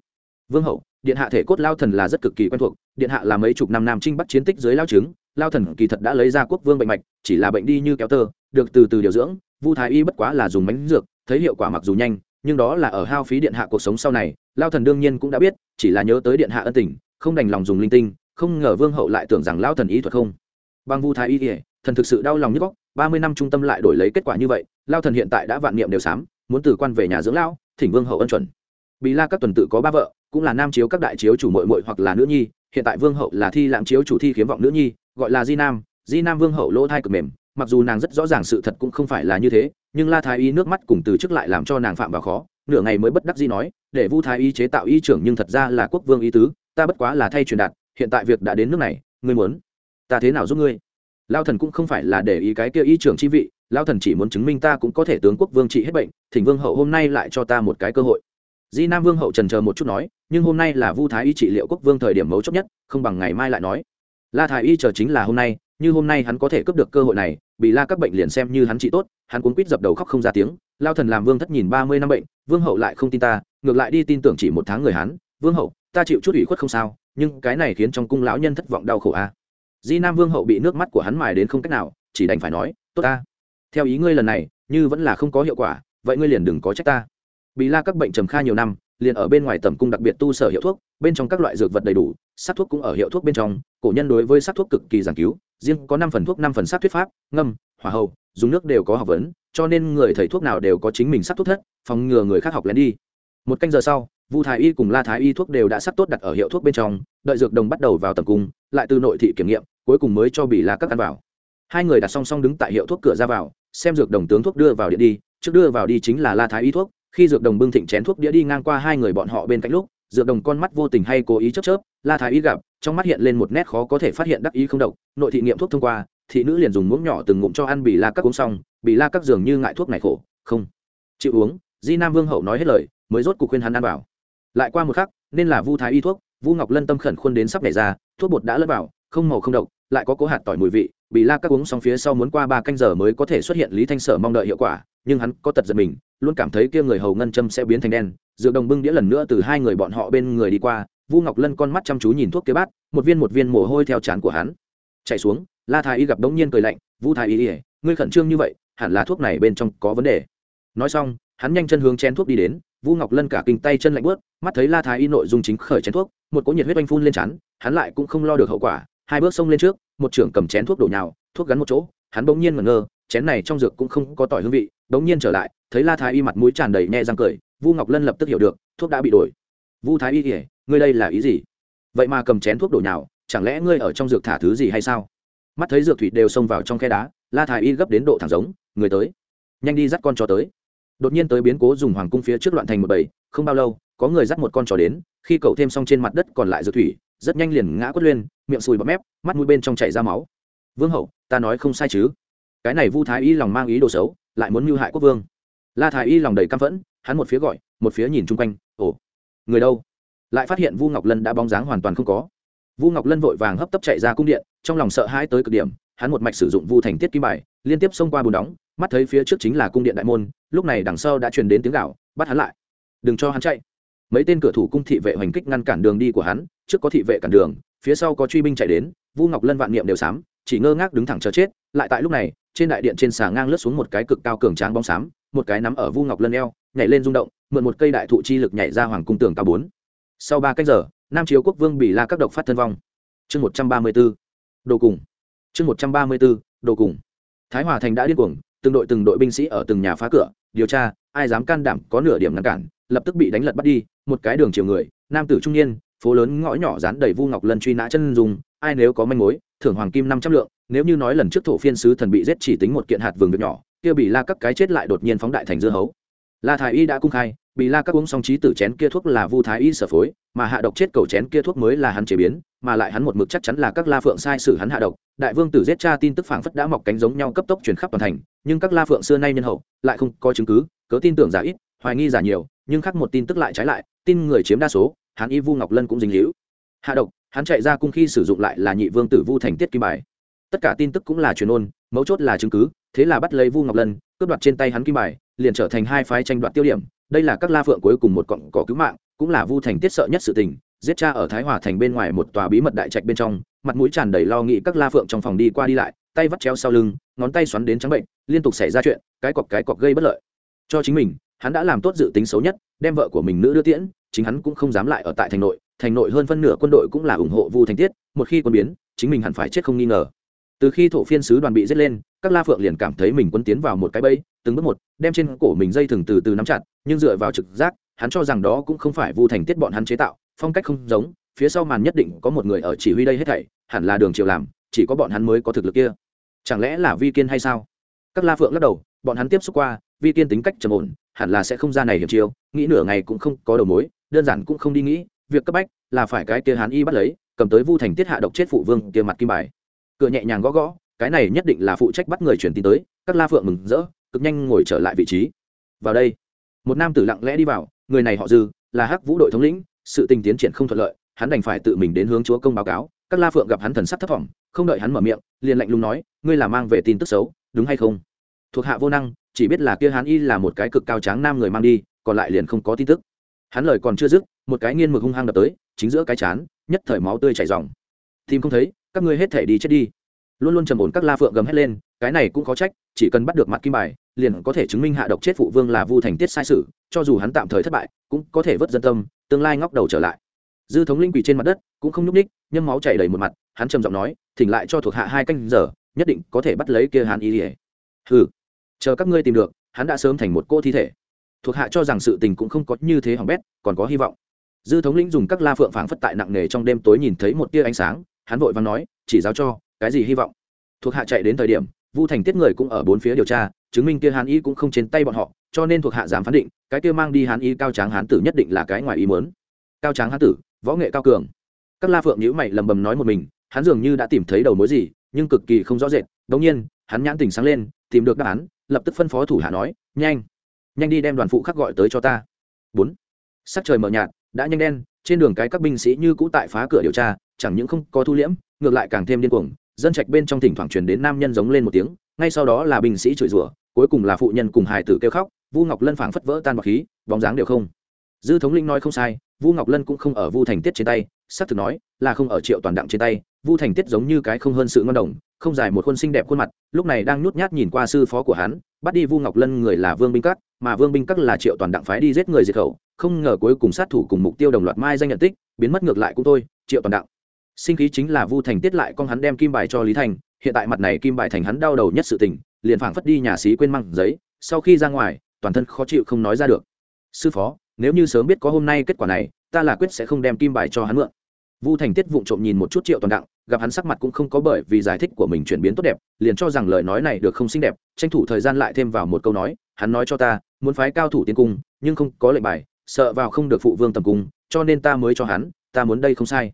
Vương hậu, điện hạ thể cốt lao thần là rất cực kỳ quen thuộc, điện hạ là mấy chục năm nam trinh bắt chiến tích dưới lao trứng lao thần kỳ thật đã lấy ra quốc vương bệnh mạch, chỉ là bệnh đi như kéo tơ, được từ từ điều dưỡng, vu thái y bất quá là dùng bánh dược, thấy hiệu quả mặc dù nhanh, nhưng đó là ở hao phí điện hạ cuộc sống sau này, lao thần đương nhiên cũng đã biết, chỉ là nhớ tới điện hạ ân tình, không đành lòng dùng linh tinh, không ngờ vương hậu lại tưởng rằng lao thần y thuật không. Bằng vu thái y thần thực sự đau lòng như góc ba mươi năm trung tâm lại đổi lấy kết quả như vậy, lao thần hiện tại đã vạn niệm đều sám, muốn từ quan về nhà dưỡng lão, thỉnh vương hậu ân chuẩn. Bị la các tuần tự có ba vợ, cũng là nam chiếu các đại chiếu chủ mội mội hoặc là nữ nhi, hiện tại vương hậu là thi lãng chiếu chủ thi khiếm vọng nữ nhi, gọi là di nam. Di nam vương hậu lỗ thai cực mềm, mặc dù nàng rất rõ ràng sự thật cũng không phải là như thế, nhưng la thái y nước mắt cùng từ chức lại làm cho nàng phạm vào khó, nửa ngày mới bất đắc di nói, để vu thái y chế tạo y trưởng nhưng thật ra là quốc vương y tứ, ta bất quá là thay truyền đạt, hiện tại việc đã đến nước này, ngươi muốn, ta thế nào giúp ngươi? Lao thần cũng không phải là để ý cái kia y trưởng chi vị, lao thần chỉ muốn chứng minh ta cũng có thể tướng quốc vương trị hết bệnh, thỉnh vương hậu hôm nay lại cho ta một cái cơ hội. Di nam vương hậu trần chờ một chút nói, nhưng hôm nay là vu thái y trị liệu quốc vương thời điểm mấu chốt nhất, không bằng ngày mai lại nói. La thái y chờ chính là hôm nay, như hôm nay hắn có thể cướp được cơ hội này, bị la các bệnh liền xem như hắn trị tốt, hắn cuốn quýt dập đầu khóc không ra tiếng. Lao thần làm vương thất nhìn ba mươi năm bệnh, vương hậu lại không tin ta, ngược lại đi tin tưởng chỉ một tháng người hắn. Vương hậu, ta chịu chút ủy khuất không sao, nhưng cái này khiến trong cung lão nhân thất vọng đau khổ a di nam vương hậu bị nước mắt của hắn mài đến không cách nào, chỉ đành phải nói, tốt ta. Theo ý ngươi lần này, như vẫn là không có hiệu quả, vậy ngươi liền đừng có trách ta. Bị la các bệnh trầm kha nhiều năm, liền ở bên ngoài tầm cung đặc biệt tu sở hiệu thuốc, bên trong các loại dược vật đầy đủ, sát thuốc cũng ở hiệu thuốc bên trong, cổ nhân đối với sát thuốc cực kỳ giảng cứu, riêng có năm phần thuốc, năm phần sát thuyết pháp, ngâm, hỏa hậu dùng nước đều có học vấn, cho nên người thầy thuốc nào đều có chính mình sát thuốc thất, phòng ngừa người khác học lén đi. Một canh giờ sau, vu thái y cùng la thái y thuốc đều đã sắp tốt đặt ở hiệu thuốc bên trong, đợi dược đồng bắt đầu vào tầm cung, lại từ nội thị kiểm nghiệm cuối cùng mới cho bị la các ăn vào. Hai người đặt song song đứng tại hiệu thuốc cửa ra vào, xem dược đồng tướng thuốc đưa vào điện đi, trước đưa vào đi chính là la thái y thuốc, khi dược đồng bưng thịnh chén thuốc đĩa đi ngang qua hai người bọn họ bên cạnh lúc, dược đồng con mắt vô tình hay cố ý chớp chớp, la thái y gặp, trong mắt hiện lên một nét khó có thể phát hiện đắc ý không độc, nội thị nghiệm thuốc thông qua, thị nữ liền dùng muỗng nhỏ từng ngụm cho ăn bị la các uống xong bị la các dường như ngại thuốc này khổ, không chịu uống, di nam vương hậu nói hết lời, mới rốt cuộc khuyên hắn ăn vào. Lại qua một khắc, nên là vu thái y thuốc, vu ngọc lân tâm khẩn khuôn đến sắp nhảy ra, thuốc bột đã lẫn vào, không màu không độc lại có cố hạt tỏi mùi vị, bị la các uống xong phía sau muốn qua ba canh giờ mới có thể xuất hiện lý thanh sở mong đợi hiệu quả, nhưng hắn có tật giật mình, luôn cảm thấy kia người hầu ngân châm sẽ biến thành đen. Dược đồng bưng đĩa lần nữa từ hai người bọn họ bên người đi qua, vu ngọc lân con mắt chăm chú nhìn thuốc kế bát, một viên một viên mồ hôi theo trán của hắn. Chạy xuống, la thái y gặp đống nhiên cười lạnh, vu thái y ỉa ngươi khẩn trương như vậy, hẳn là thuốc này bên trong có vấn đề. Nói xong, hắn nhanh chân hướng chén thuốc đi đến, vu ngọc lân cả kinh tay chân lạnh bớt mắt thấy la thái y nội dung chính khởi chén thuốc, một cỗ nhiệt huyết oanh phun lên chắn hắn lại cũng không lo được hậu quả, hai bước xông lên trước một trưởng cầm chén thuốc đổ nhào, thuốc gắn một chỗ, hắn bỗng nhiên ngẩn ngơ, chén này trong dược cũng không có tỏi hương vị, bỗng nhiên trở lại, thấy la thái y mặt mũi tràn đầy nhẹ răng cười, vu ngọc lân lập tức hiểu được, thuốc đã bị đổi. Vu thái y kể ngươi đây là ý gì? Vậy mà cầm chén thuốc đổ nhào, chẳng lẽ ngươi ở trong dược thả thứ gì hay sao? Mắt thấy dược thủy đều xông vào trong khe đá, la thái y gấp đến độ thẳng giống, người tới, nhanh đi dắt con chó tới. Đột nhiên tới biến cố dùng hoàng cung phía trước loạn thành một bầy, không bao lâu, có người dắt một con chó đến, khi cậu thêm xong trên mặt đất còn lại dược thủy rất nhanh liền ngã quất lên, miệng sùi bọt mép, mắt mũi bên trong chảy ra máu. Vương hậu, ta nói không sai chứ? Cái này vu thái y lòng mang ý đồ xấu, lại muốn mưu hại quốc vương. La thái y lòng đầy căm phẫn, hắn một phía gọi, một phía nhìn chung quanh, ồ, người đâu? Lại phát hiện vu ngọc lân đã bóng dáng hoàn toàn không có. Vu ngọc lân vội vàng hấp tấp chạy ra cung điện, trong lòng sợ hãi tới cực điểm, hắn một mạch sử dụng vu thành tiết kim bài, liên tiếp xông qua bùn đóng, mắt thấy phía trước chính là cung điện đại môn, lúc này đằng sau đã truyền đến tiếng gạo bắt hắn lại. Đừng cho hắn chạy mấy tên cửa thủ cung thị vệ hoành kích ngăn cản đường đi của hắn, trước có thị vệ cản đường, phía sau có truy binh chạy đến, vu ngọc lân vạn niệm đều xám, chỉ ngơ ngác đứng thẳng chờ chết, lại tại lúc này, trên đại điện trên xà ngang lướt xuống một cái cực cao cường tráng bóng xám, một cái nắm ở vu ngọc lân eo, nhảy lên rung động, mượn một cây đại thụ chi lực nhảy ra hoàng cung tường cao bốn. Sau ba cách giờ, nam chiếu quốc vương bị la các độc phát thân vong. Chương một trăm ba mươi b ố đồ cùng. Chương một trăm ba mươi b ố đồ cùng. Thái hòa thành đã điên cuồng, từng đội từng đội binh sĩ ở từng nhà phá cửa, điều tra ai dám can đảm có nửa điểm ngăn cản, lập tức bị đánh lật bắt đi, một cái đường chiều người, nam tử trung niên, phố lớn ngõ nhỏ dán đầy vu ngọc lân truy nã chân dùng ai nếu có manh mối, thưởng hoàng kim năm trăm lượng, nếu như nói lần trước thổ phiên sứ thần bị giết chỉ tính một kiện hạt vườn việc nhỏ, kia bị la các cái chết lại đột nhiên phóng đại thành dưa hấu. La thái y đã cung khai bị la các uống xong trí tử chén kia thuốc là vu thái y sở phối, mà hạ độc chết cầu chén kia thuốc mới là hắn chế biến, mà lại hắn một mực chắc chắn là các la phượng sai sử hắn hạ độc. Đại vương tử giết cha tin tức phảng phất đã mọc cánh giống nhau cấp tốc truyền khắp toàn thành, nhưng các la phượng xưa nay nhân hậu, lại không có chứng cứ, cớ tin tưởng giả ít, hoài nghi giả nhiều, nhưng khác một tin tức lại trái lại, tin người chiếm đa số, hắn y vu ngọc lân cũng dính hữu hạ độc, hắn chạy ra cung khi sử dụng lại là nhị vương tử vu thành tiết kim bài. Tất cả tin tức cũng là truyền ôn, mấu chốt là chứng cứ, thế là bắt lấy vu ngọc lân, cướp đoạt trên tay hắn kim bài, liền trở thành hai phái tranh đoạt tiêu điểm đây là các la phượng cuối cùng một cọng cỏ cứu mạng, cũng là vu thành tiết sợ nhất sự tình, giết cha ở thái hòa thành bên ngoài một tòa bí mật đại trạch bên trong, mặt mũi tràn đầy lo nghĩ các la phượng trong phòng đi qua đi lại, tay vắt treo sau lưng, ngón tay xoắn đến trắng bệnh, liên tục xảy ra chuyện, cái cọc cái cọc gây bất lợi. Cho chính mình, hắn đã làm tốt dự tính xấu nhất, đem vợ của mình nữ đưa tiễn, chính hắn cũng không dám lại ở tại thành nội thành nội hơn phân nửa quân đội cũng là ủng hộ vu thành tiết, một khi quân biến, chính mình hẳn phải chết không nghi ngờ từ khi thổ phiên sứ đoàn bị giết lên, các la phượng liền cảm thấy mình quân tiến vào một cái bẫy, từng bước một, đem trên cổ mình dây thừng từ từ nắm chặt, nhưng dựa vào trực giác, hắn cho rằng đó cũng không phải vu thành tiết bọn hắn chế tạo, phong cách không giống, phía sau màn nhất định có một người ở chỉ huy đây hết thảy, hẳn là đường triều làm, chỉ có bọn hắn mới có thực lực kia. Chẳng lẽ là vi kiên hay sao? Các la phượng lắc đầu, bọn hắn tiếp xúc qua, vi kiên tính cách trầm ổn, hẳn là sẽ không ra này hiểm chiêu, nghĩ nửa ngày cũng không có đầu mối, đơn giản cũng không đi nghĩ, việc cấp bách là phải cái kia hắn y bắt lấy, cầm tới vu thành tiết hạ độc chết phụ vương kia mặt kim bài cửa nhẹ nhàng gõ gõ, cái này nhất định là phụ trách bắt người truyền tin tới, các la phượng mừng rỡ, cực nhanh ngồi trở lại vị trí. Vào đây, một nam tử lặng lẽ đi vào, người này họ dư, là hắc vũ đội thống lĩnh, sự tình tiến triển không thuận lợi, hắn đành phải tự mình đến hướng chúa công báo cáo, các la phượng gặp hắn thần sắc thất vọng không đợi hắn mở miệng, liền lạnh lùng nói, ngươi là mang về tin tức xấu, đúng hay không? Thuộc hạ vô năng, chỉ biết là kia hắn y là một cái cực cao tráng nam người mang đi, còn lại liền không có tin tức. Hắn lời còn chưa dứt, một cái nghiên mực hung hăng đập tới, chính giữa cái chán, nhất thời máu tươi chảy ròng. Tìm không thấy các ngươi hết thể đi chết đi. Luôn luôn trầm ổn các la phượng gầm hết lên, cái này cũng có trách, chỉ cần bắt được mặt kim bài, liền có thể chứng minh hạ độc chết phụ vương là vu thành tiết sai sự, cho dù hắn tạm thời thất bại, cũng có thể vớt dân tâm, tương lai ngóc đầu trở lại. Dư thống linh quỳ trên mặt đất, cũng không nhúc ních nhâm máu chảy đầy một mặt, hắn trầm giọng nói, thỉnh lại cho thuộc hạ hai canh giờ, nhất định có thể bắt lấy kia hàn y ỉa hừ, chờ các ngươi tìm được, hắn đã sớm thành một cô thi thể. Thuộc hạ cho rằng sự tình cũng không có như thế hỏng bét, còn có hy vọng. Dư thống lĩnh dùng các la phượng phảng phất tại nặng nề trong đêm tối nhìn thấy một tia ánh sáng hắn vội vàng nói, chỉ giáo cho, cái gì hy vọng? Thuộc hạ chạy đến thời điểm, vu thành tiết người cũng ở bốn phía điều tra, chứng minh kia hán y cũng không trên tay bọn họ, cho nên thuộc hạ dám phán định, cái kia mang đi hán y cao tráng hán tử nhất định là cái ngoài ý muốn. Cao tráng hán tử, võ nghệ cao cường. Các la phượng nhữ mày lầm bầm nói một mình, hắn dường như đã tìm thấy đầu mối gì, nhưng cực kỳ không rõ rệt. Đống nhiên, hắn nhãn tỉnh sáng lên, tìm được đáp án, lập tức phân phó thủ hạ nói, nhanh nhanh đi đem đoàn phụ khắc gọi tới cho ta. Bốn. Sắc trời mờ nhạt, đã nhanh đen, trên đường cái các binh sĩ như cũ tại phá cửa điều tra chẳng những không có thu liễm, ngược lại càng thêm điên cuồng. Dân trạch bên trong thỉnh thoảng truyền đến nam nhân giống lên một tiếng, ngay sau đó là binh sĩ chửi rủa, cuối cùng là phụ nhân cùng hài tử kêu khóc, vu ngọc lân phảng phất vỡ tan bọc khí, bóng dáng đều không. Dư thống linh nói không sai, vu ngọc lân cũng không ở vu thành tiết trên tay, xác thực nói là không ở triệu toàn đặng trên tay. Vu thành tiết giống như cái không hơn sự ngon đồng, không dài một khuôn xinh đẹp khuôn mặt, lúc này đang nhút nhát nhìn qua sư phó của hắn, bắt đi vu ngọc lân người là vương binh các, mà vương binh các là triệu toàn đặng phái đi giết người diệt khẩu, không ngờ cuối cùng sát thủ cùng mục tiêu đồng loạt mai danh nhận tích, biến mất ngược lại cũng thôi, triệu toàn đặng sinh khí chính là vu thành tiết lại con hắn đem kim bài cho lý thành, hiện tại mặt này kim bài thành hắn đau đầu nhất sự tình, liền phảng phất đi nhà xí quên măng giấy, sau khi ra ngoài, toàn thân khó chịu không nói ra được. Sư phó, nếu như sớm biết có hôm nay kết quả này, ta là quyết sẽ không đem kim bài cho hắn mượn. Vu thành tiết vụng trộm nhìn một chút triệu toàn đặng, gặp hắn sắc mặt cũng không có bởi vì giải thích của mình chuyển biến tốt đẹp, liền cho rằng lời nói này được không xinh đẹp, tranh thủ thời gian lại thêm vào một câu nói, hắn nói cho ta, muốn phái cao thủ tiến cung, nhưng không có lệnh bài, sợ vào không được phụ vương tầm cung, cho nên ta mới cho hắn, ta muốn đây không sai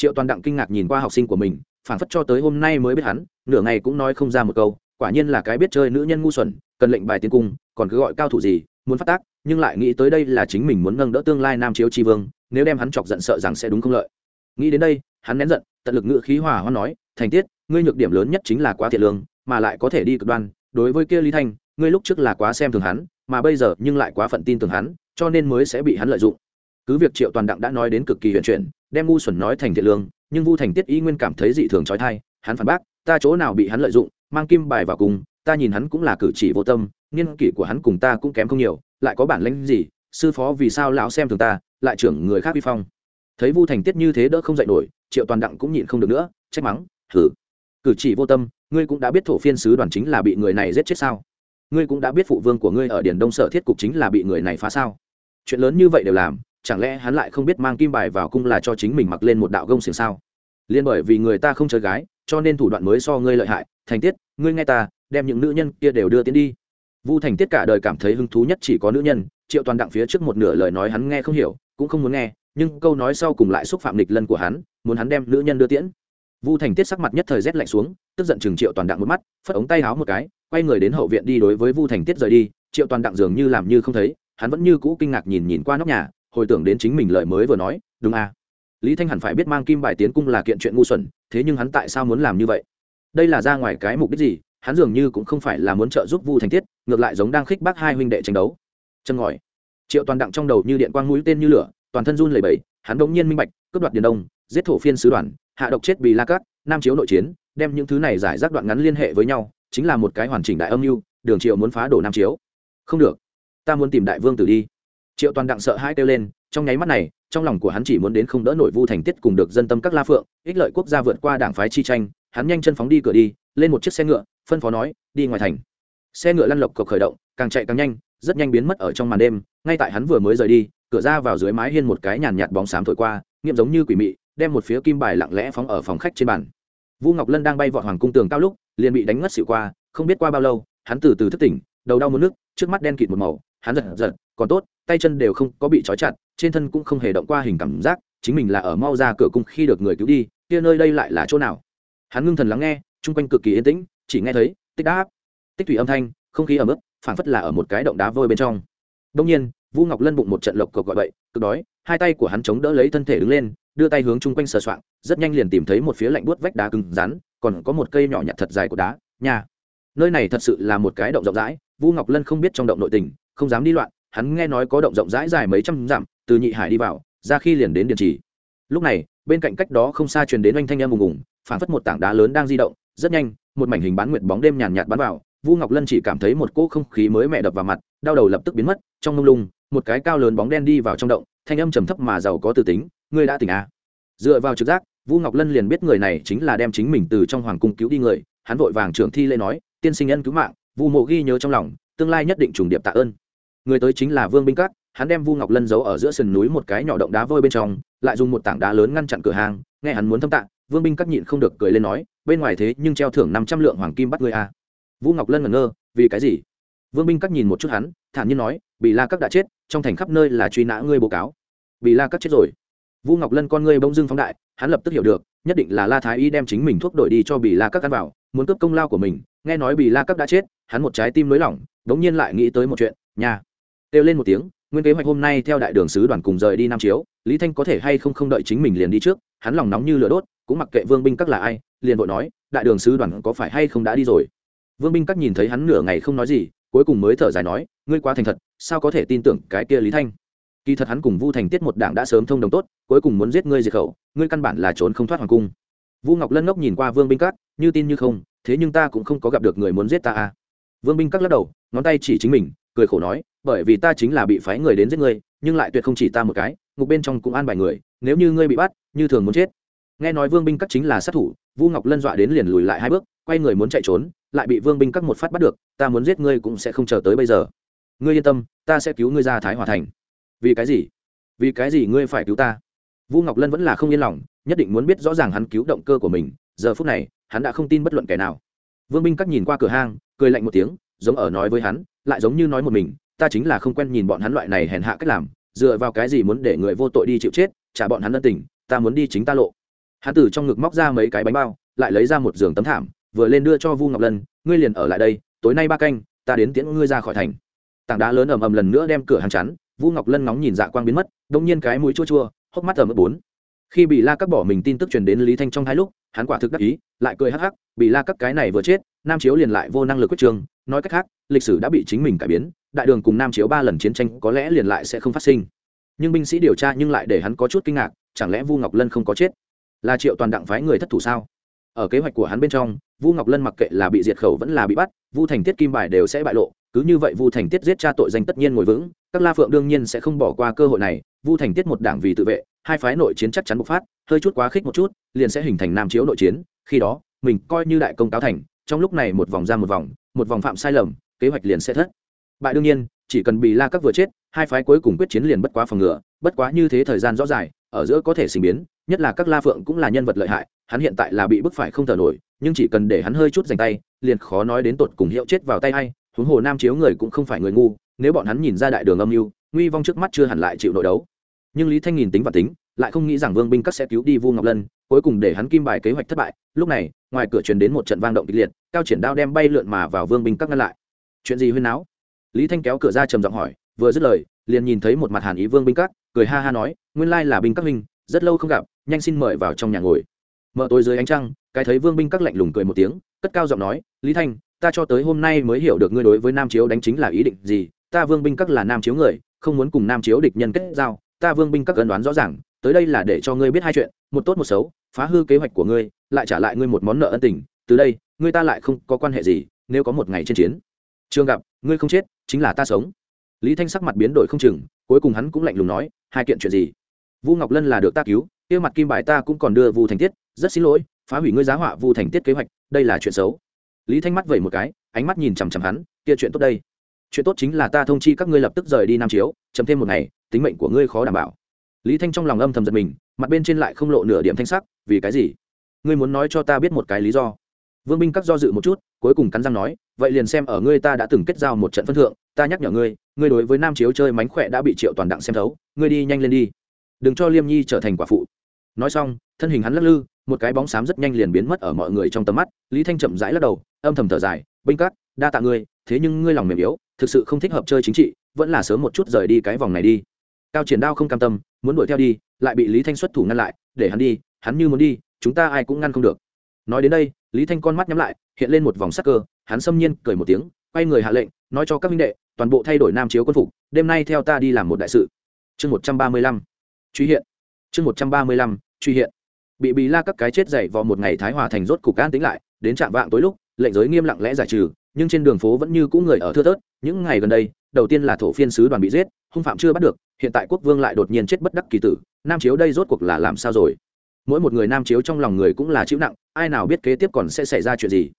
triệu toàn đặng kinh ngạc nhìn qua học sinh của mình phản phất cho tới hôm nay mới biết hắn, nửa ngày cũng nói không ra một câu, quả nhiên là cái biết chơi nữ nhân ngu xuẩn, cần lệnh bài tiến cung, còn cứ gọi cao thủ gì, muốn phát tác, nhưng lại nghĩ tới đây là chính mình muốn nâng đỡ tương lai nam chiếu tri vương, nếu đem hắn chọc giận sợ rằng sẽ đúng không lợi. Nghĩ đến đây, hắn nén giận, tận lực ngự khí hòa hoa nói, thành tiết, ngươi nhược điểm lớn nhất chính là quá thiệt lương, mà lại có thể đi cực đoan, đối với kia lý thanh, ngươi lúc trước là quá xem thường hắn, mà bây giờ nhưng lại quá phận tin tưởng hắn, cho nên mới sẽ bị hắn lợi dụng. Cứ việc triệu toàn đặng đã nói đến cực kỳ huyền chuyển đem ngu xuẩn nói thành thiện lương, nhưng vu thành tiết y nguyên cảm thấy dị thường trói thai, hắn phản bác, ta chỗ nào bị hắn lợi dụng, mang kim bài vào cùng, ta nhìn hắn cũng là cử chỉ vô tâm niên kỷ của hắn cùng ta cũng kém không nhiều, lại có bản lĩnh gì, sư phó vì sao lão xem thường ta, lại trưởng người khác vi phong? Thấy vu thành tiết như thế đỡ không dạy nổi, triệu toàn đặng cũng nhịn không được nữa, trách mắng thử cử chỉ vô tâm, ngươi cũng đã biết thổ phiên sứ đoàn chính là bị người này giết chết sao? Ngươi cũng đã biết phụ vương của ngươi ở điển đông sở thiết cục chính là bị người này phá sao? Chuyện lớn như vậy đều làm chẳng lẽ hắn lại không biết mang kim bài vào cung là cho chính mình mặc lên một đạo gông xiềng sao? Liên bởi vì người ta không chơi gái, cho nên thủ đoạn mới so ngươi lợi hại. Thành tiết, ngươi nghe ta, đem những nữ nhân kia đều đưa tiến đi. Vu thành tiết cả đời cảm thấy hứng thú nhất chỉ có nữ nhân, triệu toàn đặng phía trước một nửa lời nói hắn nghe không hiểu, cũng không muốn nghe, nhưng câu nói sau cùng lại xúc phạm lịch lân của hắn, muốn hắn đem nữ nhân đưa tiễn. Vu thành tiết sắc mặt nhất thời rét lạnh xuống, tức giận chừng triệu toàn đặng một mắt, phất ống tay háo một cái, quay người đến hậu viện đi đối với vu thành tiết rời đi. Triệu toàn đặng dường như làm như không thấy, hắn vẫn như cũ kinh ngạc nhìn nhìn qua nóc nhà hồi tưởng đến chính mình lời mới vừa nói, đúng à. Lý thanh hẳn phải biết mang kim bài tiến cung là kiện chuyện ngu xuẩn, thế nhưng hắn tại sao muốn làm như vậy? Đây là ra ngoài cái mục đích gì? Hắn dường như cũng không phải là muốn trợ giúp vu thành tiết, ngược lại giống đang khích bác hai huynh đệ tranh đấu. Chân ngòi. Triệu toàn đặng trong đầu như điện quang mũi tên như lửa, toàn thân run lẩy bẩy, hắn đống nhiên minh bạch, cướp đoạt điền đông, giết thổ phiên sứ đoàn, hạ độc chết bì la cát, nam chiếu nội chiến, đem những thứ này giải rác đoạn ngắn liên hệ với nhau, chính là một cái hoàn chỉnh đại âm mưu, đường triệu muốn phá đổ nam chiếu. Không được, ta muốn tìm đại vương tử đi triệu toàn đặng sợ hai kêu lên, trong nháy mắt này, trong lòng của hắn chỉ muốn đến không đỡ nổi vu thành tiết cùng được dân tâm các la phượng, ích lợi quốc gia vượt qua đảng phái chi tranh, hắn nhanh chân phóng đi cửa đi, lên một chiếc xe ngựa, phân phó nói, đi ngoài thành. Xe ngựa lăn lộc cộc khởi động, càng chạy càng nhanh, rất nhanh biến mất ở trong màn đêm, ngay tại hắn vừa mới rời đi, cửa ra vào dưới mái hiên một cái nhàn nhạt bóng xám thổi qua, nghiệm giống như quỷ mị, đem một phía kim bài lặng lẽ phóng ở phòng khách trên bàn. Vu ngọc lân đang bay vọt hoàng cung tường cao lúc, liền bị đánh ngất xỉu qua, không biết qua bao lâu, hắn từ từ thức tỉnh, đầu đau muốn nước trước mắt đen kịt một màu, hắn giật giật còn tốt tay chân đều không có bị trói chặt trên thân cũng không hề động qua hình cảm giác chính mình là ở mau ra cửa cung khi được người cứu đi kia nơi đây lại là chỗ nào? Hắn ngưng thần lắng nghe chung quanh cực kỳ yên tĩnh chỉ nghe thấy tích đáp tích thủy âm thanh không khí ẩm ướt, phảng phất là ở một cái động đá vôi bên trong. Đông nhiên vũ ngọc lân bụng một trận lộc cộc gọi bậy cực đói hai tay của hắn chống đỡ lấy thân thể đứng lên đưa tay hướng chung quanh sờ soạng rất nhanh liền tìm thấy một phía lạnh buốt vách đá cứng rắn còn có một cây nhỏ nhặt thật dài của đá nhà. Nơi này thật sự là một cái động rộng rãi vũ ngọc lân không biết trong động nội tình không dám đi loạn hắn nghe nói có động rộng rãi dài mấy trăm dặm, từ nhị hải đi vào, ra khi liền đến điện trì lúc này, bên cạnh cách đó không xa truyền đến oanh thanh em ùng ùng, phảng phất một tảng đá lớn đang di động, rất nhanh, một mảnh hình bán nguyệt bóng đêm nhàn nhạt bắn vào, vu ngọc lân chỉ cảm thấy một cỗ không khí mới mẹ đập vào mặt, đau đầu lập tức biến mất, trong mông lung, một cái cao lớn bóng đen đi vào trong động, thanh âm trầm thấp mà giàu có từ tính, ngươi đã tỉnh à. dựa vào trực giác, vu ngọc lân liền biết người này chính là đem chính mình từ trong hoàng cung cứu đi người, hắn vội vàng trưởng thi lễ nói, tiên sinh nhân cứu mạng, vu mộ ghi nhớ trong lòng, tương lai nhất định trùng điệp tạ ơn người tới chính là vương binh cát hắn đem vu ngọc lân giấu ở giữa sườn núi một cái nhỏ động đá vôi bên trong, lại dùng một tảng đá lớn ngăn chặn cửa hàng, nghe hắn muốn thâm tạng vương binh cát nhịn không được cười lên nói, bên ngoài thế nhưng treo thưởng năm trăm lượng hoàng kim bắt ngươi à. vũ ngọc lân ngẩn ngơ, vì cái gì? Vương binh cát nhìn một chút hắn, thản nhiên nói bị la cắt đã chết, trong thành khắp nơi là truy nã ngươi bố cáo. Bị la cắt chết rồi. Vũ ngọc lân con ngươi bỗng dưng phóng đại, hắn lập tức hiểu được, nhất định là la thái y đem chính mình thuốc đổi đi cho bị la cắt ăn vào, muốn cướp công lao của mình. Nghe nói bị la cắt đã chết, hắn một trái tim nới lỏng, đống nhiên lại nghĩ tới một chuyện, nhà kêu lên một tiếng, nguyên kế hoạch hôm nay theo đại đường sứ đoàn cùng rời đi nam chiếu, lý thanh có thể hay không không đợi chính mình liền đi trước, hắn lòng nóng như lửa đốt, cũng mặc kệ vương binh các là ai, liền vội nói, đại đường sứ đoàn có phải hay không đã đi rồi? Vương binh các nhìn thấy hắn nửa ngày không nói gì, cuối cùng mới thở dài nói, ngươi quá thành thật, sao có thể tin tưởng cái kia lý thanh? Kỳ thật hắn cùng vu thành tiết một đảng đã sớm thông đồng tốt, cuối cùng muốn giết ngươi diệt khẩu, ngươi căn bản là trốn không thoát hoàng cung. Vu ngọc lân ngốc nhìn qua vương binh các, như tin như không, thế nhưng ta cũng không có gặp được người muốn giết ta à. Vương binh các lắc đầu, ngón tay chỉ chính mình, cười khổ nói bởi vì ta chính là bị phái người đến giết ngươi, nhưng lại tuyệt không chỉ ta một cái, ngục bên trong cũng an bài người, nếu như ngươi bị bắt, như thường muốn chết. Nghe nói vương binh các chính là sát thủ, vu ngọc lân dọa đến liền lùi lại hai bước, quay người muốn chạy trốn, lại bị vương binh các một phát bắt được, ta muốn giết ngươi cũng sẽ không chờ tới bây giờ. Ngươi yên tâm, ta sẽ cứu ngươi ra thái hòa thành. Vì cái gì? Vì cái gì ngươi phải cứu ta? Vu ngọc lân vẫn là không yên lòng, nhất định muốn biết rõ ràng hắn cứu động cơ của mình, giờ phút này, hắn đã không tin bất luận kẻ nào. Vương binh các nhìn qua cửa hang, cười lạnh một tiếng, giống ở nói với hắn, lại giống như nói một mình ta chính là không quen nhìn bọn hắn loại này hèn hạ cách làm, dựa vào cái gì muốn để người vô tội đi chịu chết, trả bọn hắn ân tình, ta muốn đi chính ta lộ. Hắn từ trong ngực móc ra mấy cái bánh bao, lại lấy ra một giường tấm thảm, vừa lên đưa cho vu ngọc lân, ngươi liền ở lại đây, tối nay ba canh, ta đến tiễn ngươi ra khỏi thành. Tảng đá lớn ầm ầm lần nữa đem cửa hàng chắn, vu ngọc lân nóng nhìn dạ quang biến mất, đông nhiên cái mũi chua chua, hốc mắt ầm ướt bốn. Khi bị la cắt bỏ mình tin tức truyền đến lý thanh trong hai lúc, hắn quả thực đắc ý, lại cười hắc hắc bị la cắt cái này vừa chết, nam chiếu liền lại vô năng lực quyết trường nói cách khác, lịch sử đã bị chính mình cải biến, đại đường cùng nam chiếu ba lần chiến tranh có lẽ liền lại sẽ không phát sinh. Nhưng binh sĩ điều tra nhưng lại để hắn có chút kinh ngạc, chẳng lẽ vu ngọc lân không có chết? Là triệu toàn đặng phái người thất thủ sao? Ở kế hoạch của hắn bên trong, vu ngọc lân mặc kệ là bị diệt khẩu vẫn là bị bắt, vu thành tiết kim bài đều sẽ bại lộ, cứ như vậy vu thành tiết giết cha tội danh tất nhiên ngồi vững, các la phượng đương nhiên sẽ không bỏ qua cơ hội này, vu thành tiết một đảng vì tự vệ, hai phái nội chiến chắc chắn bộc phát, hơi chút quá khích một chút, liền sẽ hình thành nam chiếu nội chiến, khi đó, mình coi như đại công cáo thành, trong lúc này một vòng ra một vòng một vòng phạm sai lầm, kế hoạch liền sẽ thất. Bại đương nhiên, chỉ cần bị la các vừa chết, hai phái cuối cùng quyết chiến liền bất quá phòng ngừa, bất quá như thế thời gian rõ dài ở giữa có thể sinh biến, nhất là các la phượng cũng là nhân vật lợi hại, hắn hiện tại là bị bức phải không thở nổi, nhưng chỉ cần để hắn hơi chút dành tay, liền khó nói đến tột cùng hiệu chết vào tay hay huống hồ nam chiếu người cũng không phải người ngu, nếu bọn hắn nhìn ra đại đường âm mưu, nguy vong trước mắt chưa hẳn lại chịu nội đấu. Nhưng lý thanh nhìn tính và tính, lại không nghĩ rằng vương binh các sẽ cứu đi vu ngọc lân, cuối cùng để hắn kim bài kế hoạch thất bại, lúc này ngoài cửa truyền đến một trận vang động kịch liệt, cao triển đao đem bay lượn mà vào vương binh các ngăn lại. Chuyện gì huyên náo? Lý thanh kéo cửa ra trầm giọng hỏi, vừa dứt lời, liền nhìn thấy một mặt hàn ý vương binh các, cười ha ha nói, nguyên lai là binh các huynh, rất lâu không gặp, nhanh xin mời vào trong nhà ngồi. Mở tối dưới ánh trăng, cái thấy vương binh các lạnh lùng cười một tiếng, cất cao giọng nói, lý thanh, ta cho tới hôm nay mới hiểu được ngươi đối với nam chiếu đánh chính là ý định gì, ta vương binh các là nam chiếu người, không muốn cùng nam chiếu địch nhân kết giao, ta vương binh các ấn đoán rõ ràng, tới đây là để cho ngươi biết hai chuyện, một tốt một xấu, phá hư kế hoạch của ngươi lại trả lại ngươi một món nợ ân tình, từ đây, ngươi ta lại không có quan hệ gì, nếu có một ngày trên chiến. Trường gặp, ngươi không chết, chính là ta sống. Lý thanh sắc mặt biến đổi không chừng, cuối cùng hắn cũng lạnh lùng nói, hai kiện chuyện gì? Vu ngọc lân là được ta cứu, kia mặt kim bài ta cũng còn đưa vu thành tiết, rất xin lỗi, phá hủy ngươi giá họa vu thành tiết kế hoạch, đây là chuyện xấu. Lý thanh mắt vẩy một cái, ánh mắt nhìn chằm chằm hắn, kia chuyện tốt đây. Chuyện tốt chính là ta thông chi các ngươi lập tức rời đi nam chiếu chấm thêm một ngày, tính mệnh của ngươi khó đảm bảo. Lý thanh trong lòng âm thầm giật mình, mặt bên trên lại không lộ nửa điểm thanh sắc, vì cái gì? Ngươi muốn nói cho ta biết một cái lý do. Vương binh các do dự một chút, cuối cùng cắn răng nói, vậy liền xem ở ngươi ta đã từng kết giao một trận phân thượng, ta nhắc nhở ngươi ngươi đối với nam chiếu chơi mánh khỏe đã bị triệu toàn đặng xem thấu, ngươi đi nhanh lên đi. Đừng cho liêm nhi trở thành quả phụ. Nói xong, thân hình hắn lắc lư, một cái bóng xám rất nhanh liền biến mất ở mọi người trong tầm mắt, lý thanh chậm rãi lắc đầu, âm thầm thở dài, binh cát đa tạ ngươi, thế nhưng ngươi lòng mềm yếu, thực sự không thích hợp chơi chính trị, vẫn là sớm một chút rời đi cái vòng này đi. Cao triển đao không cam tâm, muốn đuổi theo đi, lại bị lý thanh xuất thủ ngăn lại, để hắn đi, hắn như muốn đi chúng ta ai cũng ngăn không được. Nói đến đây, lý thanh con mắt nhắm lại, hiện lên một vòng sắc cơ, hắn xâm nhiên cười một tiếng, quay người hạ lệnh, nói cho các minh đệ, toàn bộ thay đổi nam chiếu quân phục, đêm nay theo ta đi làm một đại sự. Chương một trăm ba mươi lăm. Truy hiện. Chương một trăm ba mươi lăm, truy hiện. Bị bì la các cái chết dậy vào một ngày thái hòa thành rốt cục an tính lại, đến trạm vạng tối lúc, lệnh giới nghiêm lặng lẽ giải trừ, nhưng trên đường phố vẫn như cũ người ở thưa thớt, những ngày gần đây, đầu tiên là thổ phiên sứ đoàn bị giết, hung phạm chưa bắt được, hiện tại quốc vương lại đột nhiên chết bất đắc kỳ tử, nam chiếu đây rốt cuộc là làm sao rồi? Mỗi một người nam chiếu trong lòng người cũng là chịu nặng, ai nào biết kế tiếp còn sẽ xảy ra chuyện gì.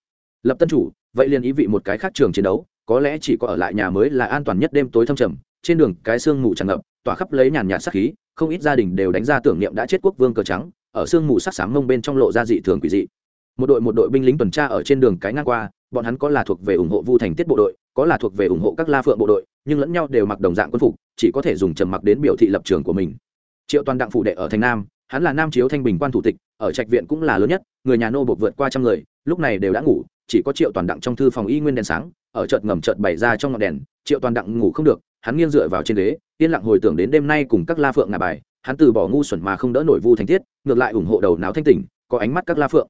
Lập tân chủ, vậy liền ý vị một cái khác trường chiến đấu, có lẽ chỉ có ở lại nhà mới là an toàn nhất đêm tối thâm trầm, trên đường cái sương mù tràn ngập, tỏa khắp lấy nhàn nhạt sắc khí, không ít gia đình đều đánh ra tưởng niệm đã chết quốc vương cờ trắng, ở sương mù sắc sáng mông bên trong lộ ra dị thường quỷ dị. Một đội một đội binh lính tuần tra ở trên đường cái ngang qua, bọn hắn có là thuộc về ủng hộ vu thành tiết bộ đội, có là thuộc về ủng hộ các la phượng bộ đội, nhưng lẫn nhau đều mặc đồng dạng quân phục, chỉ có thể dùng trầm mặc đến biểu thị lập trường của mình. Triệu toàn đặng phụ đệ ở thành nam hắn là nam chiếu thanh bình quan thủ tịch, ở trạch viện cũng là lớn nhất, người nhà nô buộc vượt qua trăm người, lúc này đều đã ngủ, chỉ có triệu toàn đặng trong thư phòng y nguyên đèn sáng, ở chợt ngầm chợt bày ra trong ngọn đèn, triệu toàn đặng ngủ không được, hắn nghiêng dựa vào trên ghế, yên lặng hồi tưởng đến đêm nay cùng các la phượng ngả bài, hắn từ bỏ ngu xuẩn mà không đỡ nổi vu thành tiết ngược lại ủng hộ đầu não thanh tỉnh, có ánh mắt các la phượng.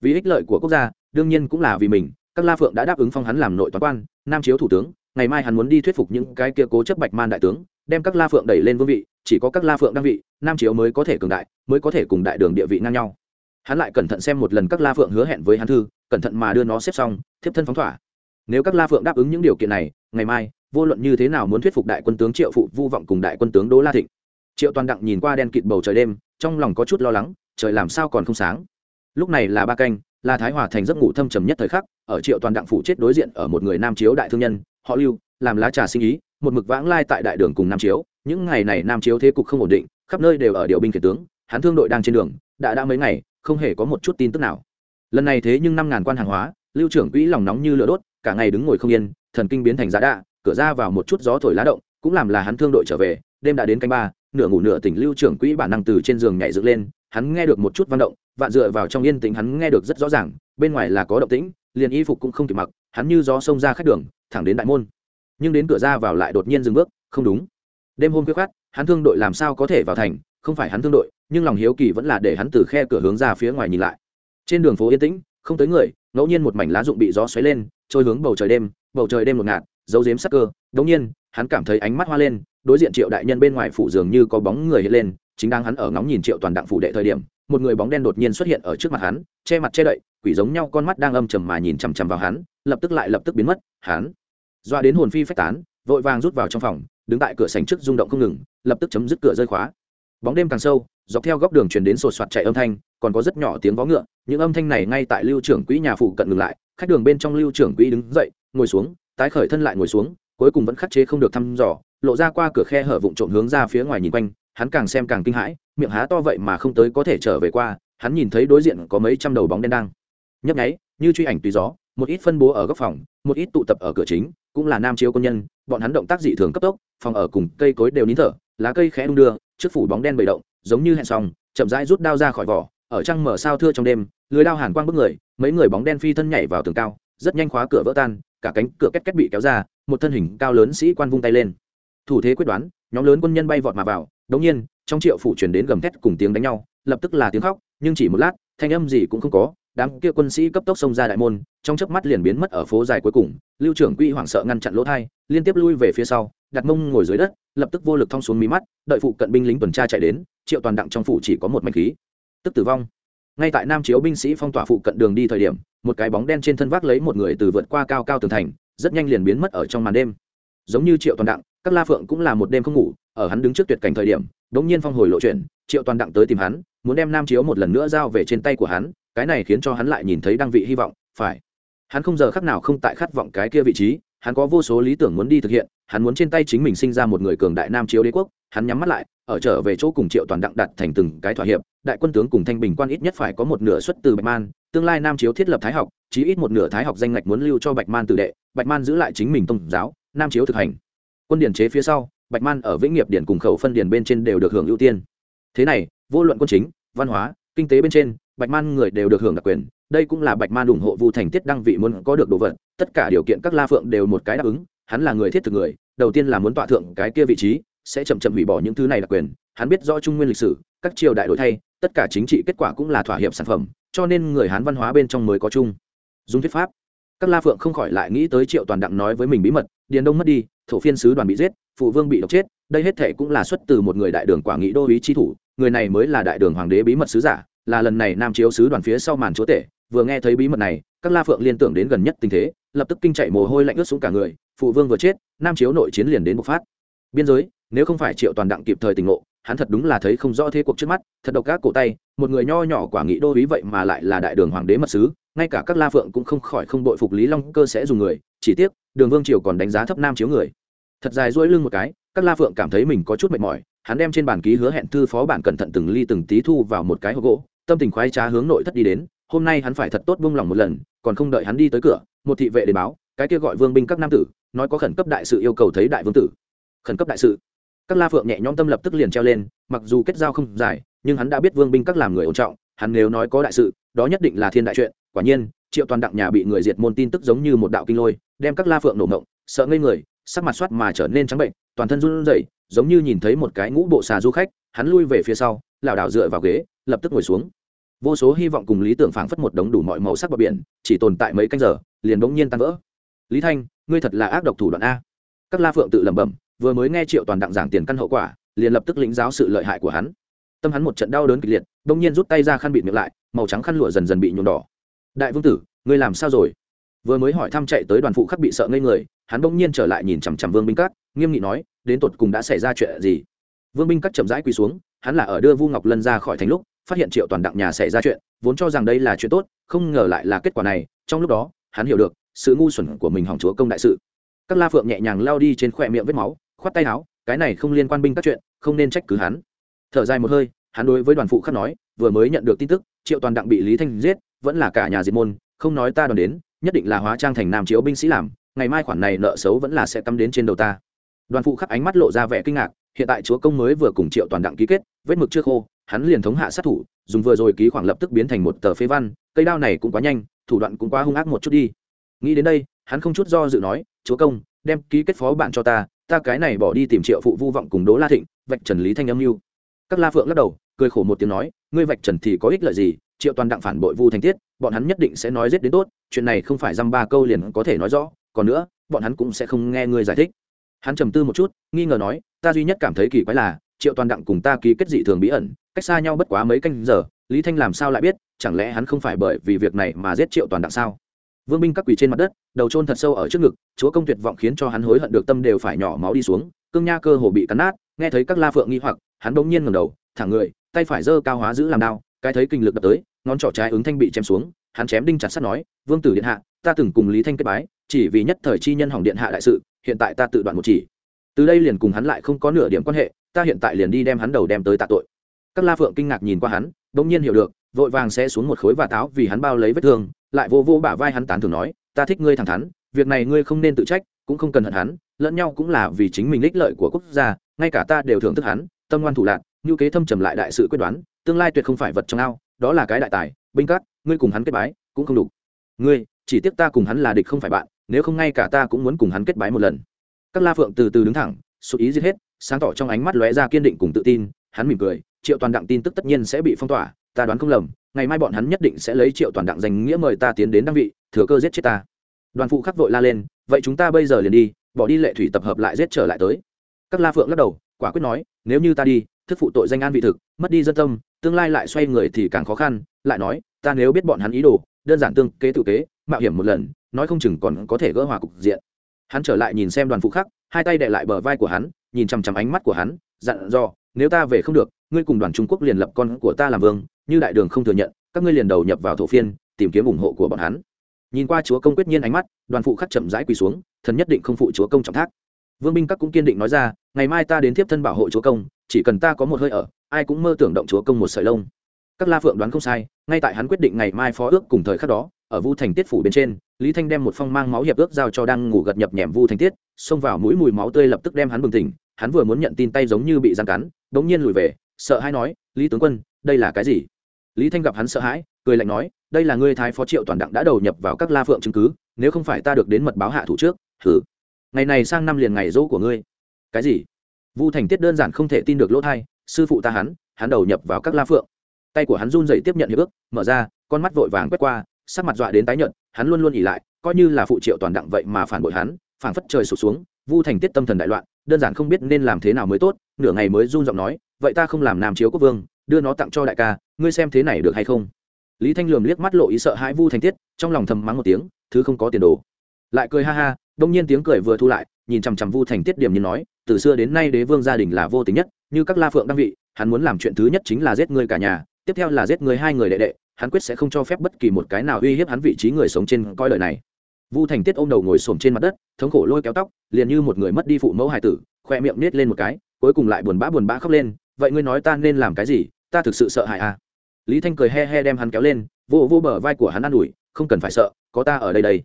Vì ích lợi của quốc gia, đương nhiên cũng là vì mình, các la phượng đã đáp ứng phong hắn làm nội toán quan, nam chiếu thủ tướng, ngày mai hắn muốn đi thuyết phục những cái kia cố chấp bạch man đại tướng đem các la phượng đẩy lên vương vị, chỉ có các la phượng đăng vị, nam chiếu mới có thể cường đại, mới có thể cùng đại đường địa vị ngang nhau. Hắn lại cẩn thận xem một lần các la phượng hứa hẹn với hắn thư, cẩn thận mà đưa nó xếp xong, thiếp thân phóng thỏa. Nếu các la phượng đáp ứng những điều kiện này, ngày mai, vô luận như thế nào muốn thuyết phục đại quân tướng triệu phụ, vu vọng cùng đại quân tướng đỗ la thịnh. Triệu toàn đặng nhìn qua đen kịt bầu trời đêm, trong lòng có chút lo lắng, trời làm sao còn không sáng. Lúc này là ba canh, là thái hòa thành giấc ngủ thâm trầm nhất thời khắc, ở triệu toàn đặng phủ chết đối diện ở một người nam chiếu đại thương nhân, họ lưu, làm lá trà sinh ý một mực vãng lai tại đại đường cùng nam chiếu, những ngày này nam chiếu thế cục không ổn định, khắp nơi đều ở điều binh kể tướng, hắn thương đội đang trên đường, đã đã mấy ngày, không hề có một chút tin tức nào. Lần này thế nhưng năm ngàn quan hàng hóa, lưu trưởng quỹ lòng nóng như lửa đốt, cả ngày đứng ngồi không yên, thần kinh biến thành giá đạ, cửa ra vào một chút gió thổi lá động, cũng làm là hắn thương đội trở về, đêm đã đến canh ba, nửa ngủ nửa tỉnh lưu trưởng quỹ bản năng từ trên giường nhảy dựng lên, hắn nghe được một chút văn động, vạn dựa vào trong yên tĩnh hắn nghe được rất rõ ràng, bên ngoài là có động tĩnh, liền y phục cũng không kịp mặc, hắn như gió xông ra khách đường, thẳng đến đại môn nhưng đến cửa ra vào lại đột nhiên dừng bước, không đúng. Đêm hôm khuya khát hắn thương đội làm sao có thể vào thành, không phải hắn thương đội, nhưng lòng hiếu kỳ vẫn là để hắn từ khe cửa hướng ra phía ngoài nhìn lại. Trên đường phố yên tĩnh, không tới người, ngẫu nhiên một mảnh lá rụng bị gió xoáy lên, trôi hướng bầu trời đêm, bầu trời đêm một ngạt, dấu dếm sắc cơ. Đống nhiên, hắn cảm thấy ánh mắt hoa lên, đối diện triệu đại nhân bên ngoài phủ dường như có bóng người hiện lên, chính đang hắn ở ngóng nhìn triệu toàn đặng phủ đệ thời điểm, một người bóng đen đột nhiên xuất hiện ở trước mặt hắn, che mặt che đậy, quỷ giống nhau con mắt đang âm trầm mà nhìn chằm chằm vào hắn, lập tức lại lập tức biến mất, hắn doa đến hồn phi phách tán, vội vàng rút vào trong phòng, đứng tại cửa sành trước rung động không ngừng, lập tức chấm dứt cửa rơi khóa. Bóng đêm càng sâu, dọc theo góc đường truyền đến sột soạt chạy âm thanh, còn có rất nhỏ tiếng vó ngựa, những âm thanh này ngay tại lưu trưởng quỹ nhà phụ cận ngừng lại, khách đường bên trong lưu trưởng quỹ đứng dậy, ngồi xuống, tái khởi thân lại ngồi xuống, cuối cùng vẫn khắc chế không được thăm dò, lộ ra qua cửa khe hở vụn trộm hướng ra phía ngoài nhìn quanh, hắn càng xem càng kinh hãi, miệng há to vậy mà không tới có thể trở về qua, hắn nhìn thấy đối diện có mấy trăm đầu bóng đen đang. Nhấp nháy, như truy ảnh tùy gió một ít phân bố ở góc phòng, một ít tụ tập ở cửa chính, cũng là nam chiếu công nhân, bọn hắn động tác dị thường cấp tốc, phòng ở cùng cây cối đều nín thở, lá cây khẽ đung đưa, trước phủ bóng đen bầy động, giống như hẹn xong, chậm rãi rút đao ra khỏi vỏ, ở trăng mở sao thưa trong đêm, lưới đao hàn quang bức người, mấy người bóng đen phi thân nhảy vào tường cao, rất nhanh khóa cửa vỡ tan, cả cánh cửa két két bị kéo ra, một thân hình cao lớn sĩ quan vung tay lên. Thủ thế quyết đoán, nhóm lớn quân nhân bay vọt mà vào, đống nhiên, trong triệu phủ truyền đến gầm thét cùng tiếng đánh nhau, lập tức là tiếng khóc, nhưng chỉ một lát, thanh âm gì cũng không có đám kia quân sĩ cấp tốc xông ra đại môn, trong chớp mắt liền biến mất ở phố dài cuối cùng. Lưu trưởng quy hoảng sợ ngăn chặn lỗ thai, liên tiếp lui về phía sau, đặt mông ngồi dưới đất, lập tức vô lực thong xuống mí mắt, đợi phụ cận binh lính tuần tra chạy đến, triệu toàn đặng trong phủ chỉ có một mảnh khí. Tức tử vong. Ngay tại nam chiếu binh sĩ phong tỏa phụ cận đường đi thời điểm, một cái bóng đen trên thân vác lấy một người từ vượt qua cao cao tường thành, rất nhanh liền biến mất ở trong màn đêm. Giống như triệu toàn đặng, các la phượng cũng là một đêm không ngủ, ở hắn đứng trước tuyệt cảnh thời điểm, đống nhiên phong hồi lộ chuyển triệu toàn đặng tới tìm hắn, muốn đem nam chiếu một lần nữa giao về trên tay của hắn cái này khiến cho hắn lại nhìn thấy đăng vị hy vọng, phải. Hắn không giờ khắc nào không tại khát vọng cái kia vị trí, hắn có vô số lý tưởng muốn đi thực hiện, hắn muốn trên tay chính mình sinh ra một người cường đại nam chiếu đế quốc, hắn nhắm mắt lại, ở trở về chỗ cùng triệu toàn đặng đặt thành từng cái thỏa hiệp, đại quân tướng cùng thanh bình quan ít nhất phải có một nửa xuất từ bạch man, tương lai nam chiếu thiết lập thái học, chí ít một nửa thái học danh ngạch muốn lưu cho bạch man tự đệ, bạch man giữ lại chính mình tôn giáo, nam chiếu thực hành. Quân điển chế phía sau, bạch man ở vĩnh nghiệp điển cùng khẩu phân điển bên trên đều được hưởng ưu tiên. Thế này, vô luận quân chính, văn hóa, kinh tế bên trên bạch man người đều được hưởng đặc quyền, đây cũng là bạch man ủng hộ vu thành tiết đăng vị muốn có được đồ vật, tất cả điều kiện các la phượng đều một cái đáp ứng, hắn là người thiết thực người, đầu tiên là muốn tọa thượng cái kia vị trí, sẽ chậm chậm hủy bỏ những thứ này đặc quyền, hắn biết rõ trung nguyên lịch sử, các triều đại đổi thay, tất cả chính trị kết quả cũng là thỏa hiệp sản phẩm, cho nên người hán văn hóa bên trong mới có chung. Dùng thuyết pháp, các la phượng không khỏi lại nghĩ tới triệu toàn đặng nói với mình bí mật, điền đông mất đi, thổ phiên sứ đoàn bị giết, phụ vương bị độc chết, đây hết thể cũng là xuất từ một người đại đường quả nghị đô ý chi thủ, người này mới là đại đường hoàng đế bí mật sứ giả là lần này nam chiếu sứ đoàn phía sau màn chúa tể, vừa nghe thấy bí mật này, các la phượng liên tưởng đến gần nhất tình thế, lập tức kinh chạy mồ hôi lạnh ướt xuống cả người, phụ vương vừa chết, nam chiếu nội chiến liền đến bộc phát. Biên giới, nếu không phải triệu toàn đặng kịp thời tỉnh ngộ, hắn thật đúng là thấy không rõ thế cuộc trước mắt, thật độc các cổ tay, một người nho nhỏ quả nghị đô ý vậy mà lại là đại đường hoàng đế mật sứ, ngay cả các la phượng cũng không khỏi không đội phục lý long cơ sẽ dùng người, chỉ tiếc, đường vương triều còn đánh giá thấp nam chiếu người. Thật dài duỗi lưng một cái, các la phượng cảm thấy mình có chút mệt mỏi, hắn đem trên bàn ký hứa hẹn thư phó bản cẩn thận từng ly từng tí thu vào một cái hộp gỗ tâm tình khoái trá hướng nội thất đi đến, hôm nay hắn phải thật tốt buông lòng một lần, còn không đợi hắn đi tới cửa, một thị vệ đến báo, cái kia gọi vương binh các nam tử, nói có khẩn cấp đại sự yêu cầu thấy đại vương tử. Khẩn cấp đại sự. Các la phượng nhẹ nhõm tâm lập tức liền treo lên, mặc dù kết giao không dài, nhưng hắn đã biết vương binh các làm người ổn trọng, hắn nếu nói có đại sự, đó nhất định là thiên đại chuyện, quả nhiên, triệu toàn đặng nhà bị người diệt môn tin tức giống như một đạo kinh lôi, đem các la phượng nổ ngộng, sợ ngây người, sắc mặt soát mà trở nên trắng bệnh, toàn thân run rẩy, giống như nhìn thấy một cái ngũ bộ xà du khách, hắn lui về phía sau, lảo đảo dựa vào ghế, lập tức ngồi xuống vô số hy vọng cùng lý tưởng phảng phất một đống đủ mọi màu sắc bờ biển chỉ tồn tại mấy canh giờ liền bỗng nhiên tan vỡ. Lý thanh ngươi thật là ác độc thủ đoạn a. Các la phượng tự lẩm bẩm vừa mới nghe triệu toàn đặng giảng tiền căn hậu quả liền lập tức lĩnh giáo sự lợi hại của hắn. Tâm hắn một trận đau đớn kịch liệt bỗng nhiên rút tay ra khăn bịt miệng lại màu trắng khăn lụa dần dần bị nhuộm đỏ. Đại vương tử ngươi làm sao rồi? Vừa mới hỏi thăm chạy tới đoàn phụ khắc bị sợ ngây người hắn bỗng nhiên trở lại nhìn chằm chằm vương binh Cát, nghiêm nghị nói đến tột cùng đã xảy ra chuyện gì? Vương binh Cát chậm rãi quỳ xuống hắn là ở đưa vu ngọc lân ra khỏi thành lúc phát hiện triệu toàn đặng nhà xảy ra chuyện, vốn cho rằng đây là chuyện tốt, không ngờ lại là kết quả này, trong lúc đó, hắn hiểu được, sự ngu xuẩn của mình hỏng chúa công đại sự. Các la phượng nhẹ nhàng lao đi trên khỏe miệng vết máu, khoát tay áo, cái này không liên quan binh các chuyện, không nên trách cứ hắn. Thở dài một hơi, hắn đối với đoàn phụ khắc nói, vừa mới nhận được tin tức, triệu toàn đặng bị lý thanh giết, vẫn là cả nhà diệt môn, không nói ta đoàn đến, nhất định là hóa trang thành nam chiếu binh sĩ làm, ngày mai khoản này nợ xấu vẫn là sẽ cắm đến trên đầu ta. Đoàn phụ khắc ánh mắt lộ ra vẻ kinh ngạc, hiện tại chúa công mới vừa cùng triệu toàn đặng ký kết, vết mực chưa khô hắn liền thống hạ sát thủ, dùng vừa rồi ký khoảng lập tức biến thành một tờ phế văn, cây đao này cũng quá nhanh, thủ đoạn cũng quá hung ác một chút đi. Nghĩ đến đây, hắn không chút do dự nói, chúa công, đem ký kết phó bạn cho ta ta cái này bỏ đi tìm triệu phụ vu vọng cùng đố la thịnh, vạch trần lý thanh âm mưu. Các la phượng lắc đầu, cười khổ một tiếng nói, ngươi vạch trần thì có ích lợi gì, triệu toàn đặng phản bội vu thành tiết, bọn hắn nhất định sẽ nói giết đến tốt, chuyện này không phải dăm ba câu liền có thể nói rõ, còn nữa, bọn hắn cũng sẽ không nghe ngươi giải thích. Hắn trầm tư một chút, nghi ngờ nói, ta duy nhất cảm thấy kỳ quái là, triệu toàn đặng cùng ta ký kết dị thường bí ẩn cách xa nhau bất quá mấy canh giờ, lý thanh làm sao lại biết, chẳng lẽ hắn không phải bởi vì việc này mà giết triệu toàn đặng sao? Vương binh các quỳ trên mặt đất, đầu trôn thật sâu ở trước ngực, chúa công tuyệt vọng khiến cho hắn hối hận được tâm đều phải nhỏ máu đi xuống, cương nha cơ hồ bị cắn nát, nghe thấy các la phượng nghi hoặc, hắn bỗng nhiên ngầm đầu, thẳng người, tay phải giơ cao hóa giữ làm đao, cái thấy kinh lực đập tới, ngón trỏ trái ứng thanh bị chém xuống, hắn chém đinh chặt sắt nói, vương tử điện hạ, ta từng cùng lý thanh kết bái, chỉ vì nhất thời chi nhân hỏng điện hạ đại sự, hiện tại ta tự đoạn một chỉ. Từ đây liền cùng hắn lại không có nửa điểm quan hệ, ta hiện tại liền đi đem hắn đầu đem tới tạ tội các la phượng kinh ngạc nhìn qua hắn, bỗng nhiên hiểu được, vội vàng sẽ xuống một khối và táo vì hắn bao lấy vết thương, lại vô vô bả vai hắn tán thường nói, ta thích ngươi thẳng thắn, việc này ngươi không nên tự trách, cũng không cần hận hắn, lẫn nhau cũng là vì chính mình ích lợi của quốc gia, ngay cả ta đều thưởng thức hắn, tâm ngoan thủ lạc, như kế thâm trầm lại đại sự quyết đoán, tương lai tuyệt không phải vật trong ao, đó là cái đại tài, binh cát, ngươi cùng hắn kết bái, cũng không đủ. Ngươi, chỉ tiếc ta cùng hắn là địch không phải bạn, nếu không ngay cả ta cũng muốn cùng hắn kết bái một lần. Các la phượng từ từ đứng thẳng sụt ý giết hết, sáng tỏ trong ánh mắt lóe ra kiên định cùng tự tin, hắn mỉm cười triệu toàn đặng tin tức tất nhiên sẽ bị phong tỏa, ta đoán không lầm, ngày mai bọn hắn nhất định sẽ lấy triệu toàn đặng danh nghĩa mời ta tiến đến đăng vị, thừa cơ giết chết ta. Đoàn phụ khắc vội la lên, vậy chúng ta bây giờ liền đi, bỏ đi lệ thủy tập hợp lại giết trở lại tới. Các la phượng lắc đầu, quả quyết nói, nếu như ta đi, thức phụ tội danh an vị thực, mất đi dân tâm, tương lai lại xoay người thì càng khó khăn, lại nói, ta nếu biết bọn hắn ý đồ, đơn giản tương kế tự kế, mạo hiểm một lần, nói không chừng còn có thể gỡ hòa cục diện. Hắn trở lại nhìn xem đoàn phụ khắc, hai tay đệ lại bờ vai của hắn, nhìn chằm chằm ánh mắt của hắn, dặn dò, nếu ta về không được ngươi cùng đoàn trung quốc liền lập con của ta làm vương, như đại đường không thừa nhận, các ngươi liền đầu nhập vào thổ phiên, tìm kiếm ủng hộ của bọn hắn. Nhìn qua chúa công quyết nhiên ánh mắt, đoàn phụ khắc chậm rãi quỳ xuống, thần nhất định không phụ chúa công trọng thác. Vương binh các cũng kiên định nói ra, ngày mai ta đến tiếp thân bảo hộ chúa công, chỉ cần ta có một hơi ở, ai cũng mơ tưởng động chúa công một sợi lông. Các la phượng đoán không sai, ngay tại hắn quyết định ngày mai phó ước cùng thời khắc đó, ở vu thành tiết phủ bên trên, lý thanh đem một phong mang máu hiệp ước giao cho đang ngủ gật nhập nhèm vu thành tiết, xông vào mũi mùi máu tươi lập tức đem hắn bừng tỉnh, hắn vừa muốn nhận tin tay giống như bị gian cắn đống nhiên lùi về sợ hãi nói, lý tướng quân, đây là cái gì? Lý thanh gặp hắn sợ hãi, cười lạnh nói, đây là ngươi thái phó triệu toàn đặng đã đầu nhập vào các la phượng chứng cứ, nếu không phải ta được đến mật báo hạ thủ trước thử ngày này sang năm liền ngày dỗ của ngươi. Cái gì? Vu thành tiết đơn giản không thể tin được lỗ thai, sư phụ ta hắn hắn đầu nhập vào các la phượng. Tay của hắn run dậy tiếp nhận hiệp ước, mở ra, con mắt vội vàng quét qua, sắc mặt dọa đến tái nhợt, hắn luôn luôn ỉ lại, coi như là phụ triệu toàn đặng vậy mà phản bội hắn, phảng phất trời sụp xuống, vu thành tiết tâm thần đại loạn, đơn giản không biết nên làm thế nào mới tốt, nửa ngày mới run giọng nói vậy ta không làm nam chiếu quốc vương, đưa nó tặng cho đại ca, ngươi xem thế này được hay không? Lý thanh lườm liếc mắt lộ ý sợ hãi vu thành tiết, trong lòng thầm mắng một tiếng, thứ không có tiền đồ. Lại cười ha ha, đông nhiên tiếng cười vừa thu lại, nhìn chằm chằm vu thành tiết điểm như nói, từ xưa đến nay đế vương gia đình là vô tình nhất, như các la phượng đăng vị, hắn muốn làm chuyện thứ nhất chính là giết người cả nhà, tiếp theo là giết người hai người đệ đệ, hắn quyết sẽ không cho phép bất kỳ một cái nào uy hiếp hắn vị trí người sống trên coi lời này. Vu thành tiết ôm đầu ngồi xổm trên mặt đất, thống khổ lôi kéo tóc, liền như một người mất đi phụ mẫu hải tử, khoe miệng nết lên một cái, cuối cùng lại buồn bã buồn bã khóc lên vậy ngươi nói ta nên làm cái gì? Ta thực sự sợ hãi à? Lý thanh cười he he đem hắn kéo lên, vô vô bờ vai của hắn ă n ủi, không cần phải sợ, có ta ở đây đây.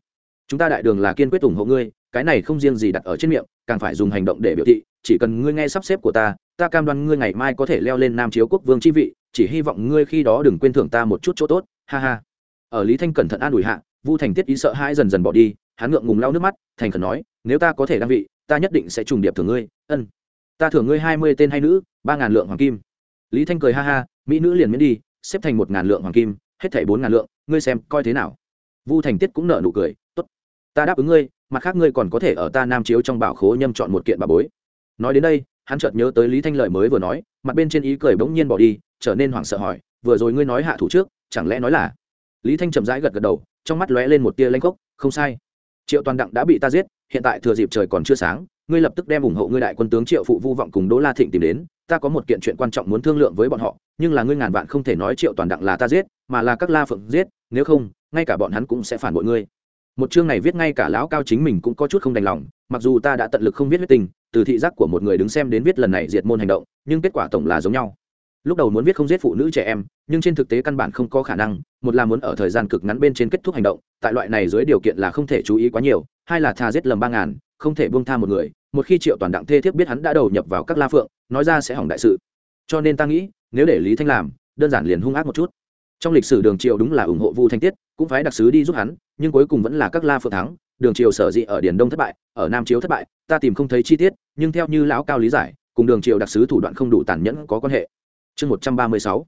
Chúng ta đại đường là kiên quyết ủng hộ ngươi, cái này không riêng gì đặt ở trên miệng, càng phải dùng hành động để biểu thị, chỉ cần ngươi nghe sắp xếp của ta ta cam đoan ngươi ngày mai có thể leo lên nam chiếu quốc vương chi vị, chỉ hy vọng ngươi khi đó đừng quên thưởng ta một chút chỗ tốt, ha ha. Ở lý thanh cẩn thận an ủi hạ, vu thành tiết ý sợ hãi dần dần bỏ đi, hắn ngượng ngùng lau nước mắt, thành khẩn nói, nếu ta có thể đăng vị, ta nhất định sẽ trùng điệp thưởng ngươi. Ân ta thưởng ngươi hai mươi tên hay nữ, ba ngàn lượng hoàng kim. Lý thanh cười ha ha, mỹ nữ liền miễn đi, xếp thành một ngàn lượng hoàng kim, hết thảy bốn ngàn lượng, ngươi xem, coi thế nào. Vu thành tiết cũng nợ nụ cười, tốt, ta đáp ứng ngươi, mặt khác ngươi còn có thể ở ta nam chiếu trong bảo khố nhâm chọn một kiện bà bối. Nói đến đây, hắn chợt nhớ tới lý thanh lợi mới vừa nói, mặt bên trên ý cười bỗng nhiên bỏ đi, trở nên hoảng sợ hỏi, vừa rồi ngươi nói hạ thủ trước, chẳng lẽ nói là? Lý thanh chậm rãi gật gật đầu, trong mắt lóe lên một tia lanh cốc không sai. Triệu toàn đặng đã bị ta giết, hiện tại thừa dịp trời còn chưa sáng ngươi lập tức đem ủng hộ ngươi đại quân tướng triệu phụ vu vọng cùng đỗ la thịnh tìm đến, ta có một kiện chuyện quan trọng muốn thương lượng với bọn họ, nhưng là ngươi ngàn vạn không thể nói triệu toàn đặng là ta giết, mà là các la phượng giết, nếu không, ngay cả bọn hắn cũng sẽ phản bội ngươi. Một chương này viết ngay cả lão cao chính mình cũng có chút không đành lòng, mặc dù ta đã tận lực không viết huyết tình, từ thị giác của một người đứng xem đến viết lần này diệt môn hành động, nhưng kết quả tổng là giống nhau. Lúc đầu muốn viết không giết phụ nữ trẻ em, nhưng trên thực tế căn bản không có khả năng, một là muốn ở thời gian cực ngắn bên trên kết thúc hành động, tại loại này dưới điều kiện là không thể chú ý quá nhiều, hai là thà giết lầm ba ngàn không thể buông tha một người, một khi triệu toàn đặng thê thiếp biết hắn đã đầu nhập vào các la phượng, nói ra sẽ hỏng đại sự. Cho nên ta nghĩ, nếu để lý thanh làm, đơn giản liền hung ác một chút. Trong lịch sử đường triều đúng là ủng hộ vu thanh tiết, cũng phái đặc sứ đi giúp hắn, nhưng cuối cùng vẫn là các la phượng thắng. Đường triều sở dĩ ở điền đông thất bại, ở nam chiếu thất bại, ta tìm không thấy chi tiết, nhưng theo như lão cao lý giải, cùng đường triều đặc sứ thủ đoạn không đủ tàn nhẫn có quan hệ. Chương một trăm ba mươi sáu,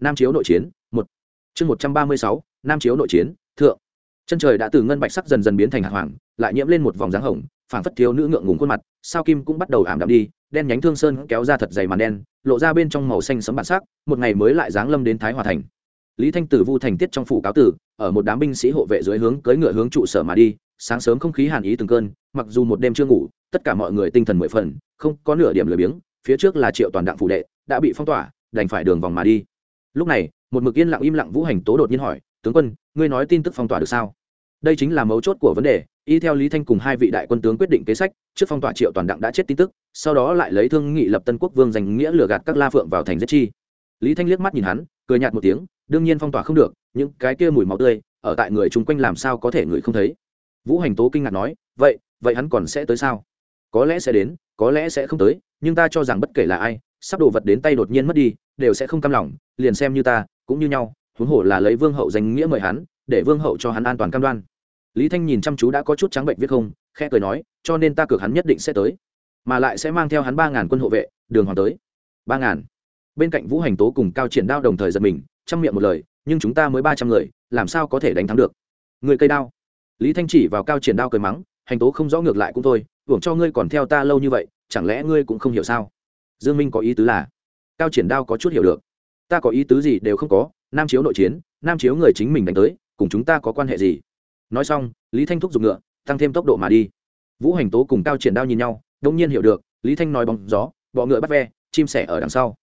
nam chiếu nội chiến, một. Chương một trăm ba mươi sáu, nam chiếu nội chiến, thượng. Chân trời đã từ ngân bạch sắc dần dần biến thành hạt hoàng, lại nhiễm lên một vòng dáng hồng phảng phất thiếu nữ ngượng ngùng khuôn mặt, sao kim cũng bắt đầu ảm đạm đi, đen nhánh thương sơn kéo ra thật dày màn đen, lộ ra bên trong màu xanh sấm bản sắc, một ngày mới lại giáng lâm đến thái hòa thành. Lý thanh tử vu thành tiết trong phủ cáo tử, ở một đám binh sĩ hộ vệ dưới hướng cưỡi ngựa hướng trụ sở mà đi, sáng sớm không khí hàn ý từng cơn, mặc dù một đêm chưa ngủ, tất cả mọi người tinh thần mười phần, không có nửa điểm lười biếng, phía trước là triệu toàn đặng phủ đệ, đã bị phong tỏa, đành phải đường vòng mà đi. Lúc này, một mực yên lặng im lặng vũ hành tố đột nhiên hỏi, tướng quân, ngươi nói tin tức phong tỏa được sao? Đây chính là mấu chốt của vấn đề, y theo lý thanh cùng hai vị đại quân tướng quyết định kế sách, trước phong tỏa triệu toàn đặng đã chết tin tức, sau đó lại lấy thương nghị lập tân quốc vương giành nghĩa lừa gạt các la phượng vào thành giết chi. Lý thanh liếc mắt nhìn hắn, cười nhạt một tiếng, đương nhiên phong tỏa không được những cái kia mùi máu tươi, ở tại người chung quanh làm sao có thể người không thấy? Vũ hành tố kinh ngạc nói, vậy vậy hắn còn sẽ tới sao? Có lẽ sẽ đến, có lẽ sẽ không tới, nhưng ta cho rằng bất kể là ai, sắp đồ vật đến tay đột nhiên mất đi, đều sẽ không cam lòng, liền xem như ta, cũng như nhau, huống hồ là lấy vương hậu danh nghĩa mời hắn để vương hậu cho hắn an toàn cam đoan. Lý thanh nhìn chăm chú đã có chút trắng bệnh viết không, khẽ cười nói, cho nên ta cược hắn nhất định sẽ tới, mà lại sẽ mang theo hắn ba ngàn quân hộ vệ, đường hoàng tới. Ba ngàn. Bên cạnh vũ hành tố cùng cao triển đao đồng thời giật mình, chăm miệng một lời, nhưng chúng ta mới ba trăm người, làm sao có thể đánh thắng được? Người cây đao. Lý thanh chỉ vào cao triển đao cười mắng, hành tố không rõ ngược lại cũng thôi, hưởng cho ngươi còn theo ta lâu như vậy, chẳng lẽ ngươi cũng không hiểu sao? Dương minh có ý tứ là, cao triển đao có chút hiểu được. Ta có ý tứ gì đều không có, nam chiếu nội chiến, nam chiếu người chính mình đánh tới cùng chúng ta có quan hệ gì? Nói xong, lý thanh thúc giục ngựa, tăng thêm tốc độ mà đi. Vũ hành tố cùng cao triển đao nhìn nhau, đông nhiên hiểu được, lý thanh nói bóng gió, bọ ngựa bắt ve, chim sẻ ở đằng sau.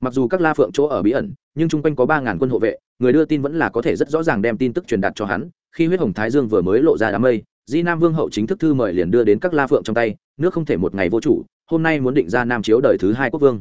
Mặc dù các la phượng chỗ ở bí ẩn, nhưng chung quanh có ba ngàn quân hộ vệ, người đưa tin vẫn là có thể rất rõ ràng đem tin tức truyền đạt cho hắn. Khi huyết hồng thái dương vừa mới lộ ra đám mây, di nam vương hậu chính thức thư mời liền đưa đến các la phượng trong tay, nước không thể một ngày vô chủ, hôm nay muốn định ra nam chiếu đời thứ hai quốc vương.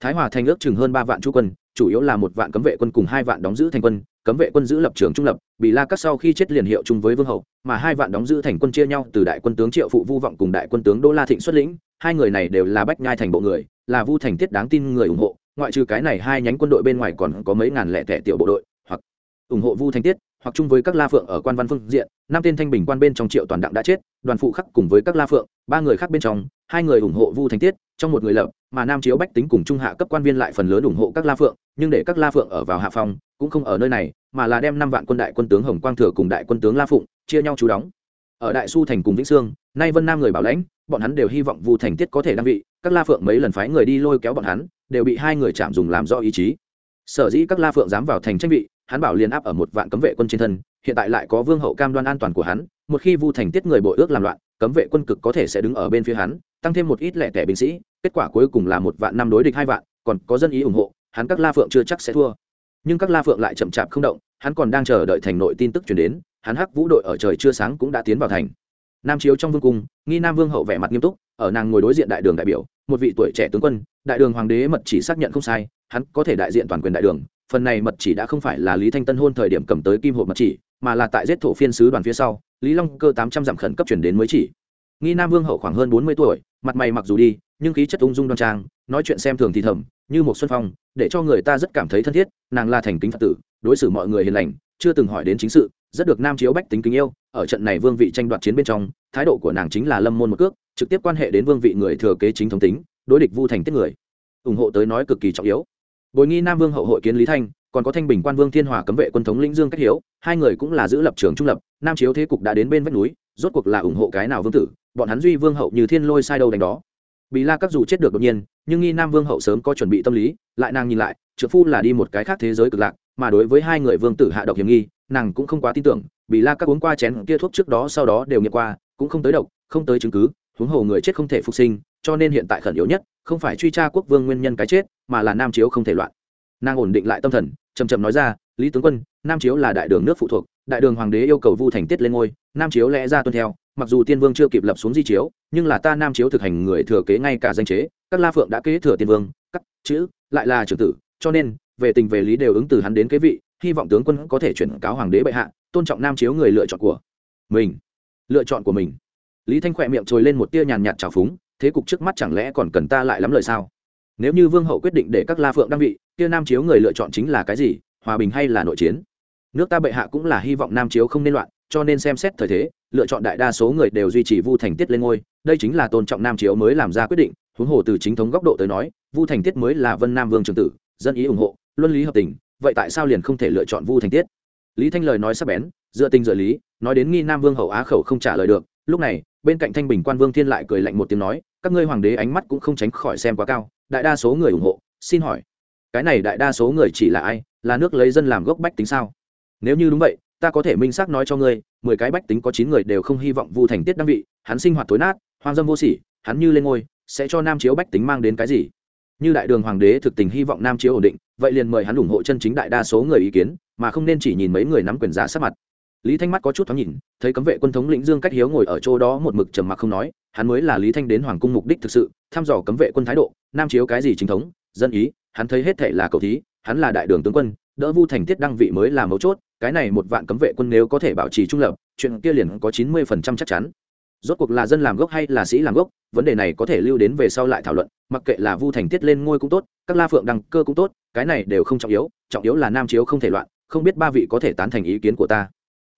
Thái hòa thành ước chừng hơn ba vạn chú quân, chủ yếu là một vạn cấm vệ quân cùng hai vạn đóng giữ thành quân cấm vệ quân giữ lập trường trung lập bị la cắt sau khi chết liền hiệu chung với vương hậu mà hai vạn đóng giữ thành quân chia nhau từ đại quân tướng triệu phụ vu vọng cùng đại quân tướng đỗ la thịnh xuất lĩnh, hai người này đều là bách nhai thành bộ người, là vu thành tiết đáng tin người ủng hộ, ngoại trừ cái này hai nhánh quân đội bên ngoài còn có mấy ngàn lẻ tẻ tiểu bộ đội, hoặc ủng hộ vu thành tiết hoặc chung với các la phượng ở quan văn phương diện, năm tên thanh bình quan bên trong triệu toàn đặng đã chết, đoàn phụ khắc cùng với các la phượng, ba người khác bên trong, hai người ủng hộ vu thành tiết, trong một người lập, mà nam chiếu bách tính cùng trung hạ cấp quan viên lại phần lớn ủng hộ các la phượng, nhưng để các la phượng ở vào hạ phòng cũng không ở nơi này, mà là đem năm vạn quân đại quân tướng hồng quang thừa cùng đại quân tướng la phụng chia nhau chú đóng. Ở đại su thành cùng vĩnh sương, nay vân nam người bảo lãnh, bọn hắn đều hy vọng vu thành tiết có thể đăng vị, các la phượng mấy lần phái người đi lôi kéo bọn hắn, đều bị hai người chạm dùng làm do ý chí. Sở dĩ các la phượng dám vào thành tranh vị hắn bảo liên áp ở một vạn cấm vệ quân trên thân, hiện tại lại có vương hậu cam đoan an toàn của hắn, một khi vu thành tiết người bội ước làm loạn, cấm vệ quân cực có thể sẽ đứng ở bên phía hắn, tăng thêm một ít lẻ tẻ binh sĩ, kết quả cuối cùng là một vạn năm đối địch hai vạn, còn có dân ý ủng hộ, hắn các la phượng chưa chắc sẽ thua. Nhưng các la phượng lại chậm chạp không động, hắn còn đang chờ đợi thành nội tin tức chuyển đến, hắn hắc vũ đội ở trời chưa sáng cũng đã tiến vào thành. Nam chiếu trong vương cung, nghi nam vương hậu vẻ mặt nghiêm túc, ở nàng ngồi đối diện đại đường đại biểu, một vị tuổi trẻ tướng quân, đại đường hoàng đế mật chỉ xác nhận không sai, hắn có thể đại diện toàn quyền đại đường phần này mật chỉ đã không phải là lý thanh tân hôn thời điểm cầm tới kim hộp mật chỉ, mà là tại giết thổ phiên sứ đoàn phía sau, lý long cơ tám trăm dặm khẩn cấp chuyển đến mới chỉ. Nghi nam vương hậu khoảng hơn bốn mươi tuổi, mặt mày mặc dù đi, nhưng khí chất ung dung đoan trang, nói chuyện xem thường thì thầm, như một xuân phong, để cho người ta rất cảm thấy thân thiết, nàng là thành kính phật tử, đối xử mọi người hiền lành, chưa từng hỏi đến chính sự, rất được nam chiếu bách tính kính yêu, ở trận này vương vị tranh đoạt chiến bên trong, thái độ của nàng chính là lâm môn một cước, trực tiếp quan hệ đến vương vị người thừa kế chính thống tính, đối địch vu thành tiết người. Ủng hộ tới nói cực kỳ trọng yếu bồi nghi nam vương hậu hội kiến lý thanh, còn có thanh bình quan vương thiên hòa cấm vệ quân thống lĩnh dương cách hiếu, hai người cũng là giữ lập trường trung lập, nam chiếu thế cục đã đến bên vách núi, rốt cuộc là ủng hộ cái nào vương tử, bọn hắn duy vương hậu như thiên lôi sai đâu đánh đó. Bị la các dù chết được đột nhiên, nhưng nghi nam vương hậu sớm có chuẩn bị tâm lý, lại nàng nhìn lại trợ phu là đi một cái khác thế giới cực lạc, mà đối với hai người vương tử hạ độc hiểm nghi, nàng cũng không quá tin tưởng bị la các uống qua chén kia thuốc trước đó sau đó đều nghiệm qua, cũng không tới độc, không tới chứng cứ, huống hồ người chết không thể phục sinh, cho nên hiện tại khẩn yếu nhất không phải truy tra quốc vương nguyên nhân cái chết, mà là nam chiếu không thể loạn. Nàng ổn định lại tâm thần chầm trầm nói ra, lý tướng quân, nam chiếu là đại đường nước phụ thuộc, đại đường hoàng đế yêu cầu vu thành tiết lên ngôi, nam chiếu lẽ ra tuân theo, mặc dù tiên vương chưa kịp lập xuống di chiếu, nhưng là ta nam chiếu thực hành người thừa kế ngay cả danh chế, các la phượng đã kế thừa tiên vương, các chữ, lại là trưởng tử, cho nên, về tình về lý đều ứng từ hắn đến kế vị, hy vọng tướng quân có thể chuyển cáo hoàng đế bệ hạ, tôn trọng nam chiếu người lựa chọn của mình. Lựa chọn của mình. Lý thanh khỏe miệng trồi lên một tia nhàn nhạt trào phúng thế cục trước mắt chẳng lẽ còn cần ta lại lắm lời sao? Nếu như vương hậu quyết định để các la phượng đăng vị, kia nam chiếu người lựa chọn chính là cái gì? Hòa bình hay là nội chiến? Nước ta bệ hạ cũng là hy vọng nam chiếu không nên loạn, cho nên xem xét thời thế, lựa chọn đại đa số người đều duy trì vu thành tiết lên ngôi. Đây chính là tôn trọng nam chiếu mới làm ra quyết định, huống hồ từ chính thống góc độ tới nói, vu thành tiết mới là vân nam vương trường tử, dân ý ủng hộ, luân lý hợp tình, vậy tại sao liền không thể lựa chọn vu thành tiết? Lý thanh lời nói sắp bén, dựa tình dựa lý, nói đến nghi nam vương hậu á khẩu không trả lời được. Lúc này, bên cạnh thanh bình quan vương thiên lại cười lạnh một tiếng nói các ngươi hoàng đế ánh mắt cũng không tránh khỏi xem quá cao, đại đa số người ủng hộ, xin hỏi, cái này đại đa số người chỉ là ai, là nước lấy dân làm gốc bách tính sao? Nếu như đúng vậy, ta có thể minh xác nói cho ngươi, mười cái bách tính có chín người đều không hy vọng vu thành tiết đăng vị, hắn sinh hoạt tối nát, hoang dâm vô sỉ, hắn như lên ngôi, sẽ cho nam chiếu bách tính mang đến cái gì? Như đại đường hoàng đế thực tình hy vọng nam chiếu ổn định, vậy liền mời hắn ủng hộ chân chính đại đa số người ý kiến, mà không nên chỉ nhìn mấy người nắm quyền giá sát mặt lý thanh mắt có chút thoáng nhìn, thấy cấm vệ quân thống lĩnh dương cách hiếu ngồi ở chỗ đó một mực trầm mặc không nói, hắn mới là lý thanh đến hoàng cung mục đích thực sự, thăm dò cấm vệ quân thái độ, nam chiếu cái gì chính thống, dân ý, hắn thấy hết thể là cầu thí, hắn là đại đường tướng quân, đỡ vu thành tiết đăng vị mới là mấu chốt, cái này một vạn cấm vệ quân nếu có thể bảo trì trung lập, chuyện kia liền có chín mươi phần trăm chắc chắn. Rốt cuộc là dân làm gốc hay là sĩ làm gốc, vấn đề này có thể lưu đến về sau lại thảo luận, mặc kệ là vu thành tiết lên ngôi cũng tốt, các la phượng đăng cơ cũng tốt, cái này đều không trọng yếu trọng yếu là nam chiếu không thể loạn, không biết ba vị có thể tán thành ý kiến của ta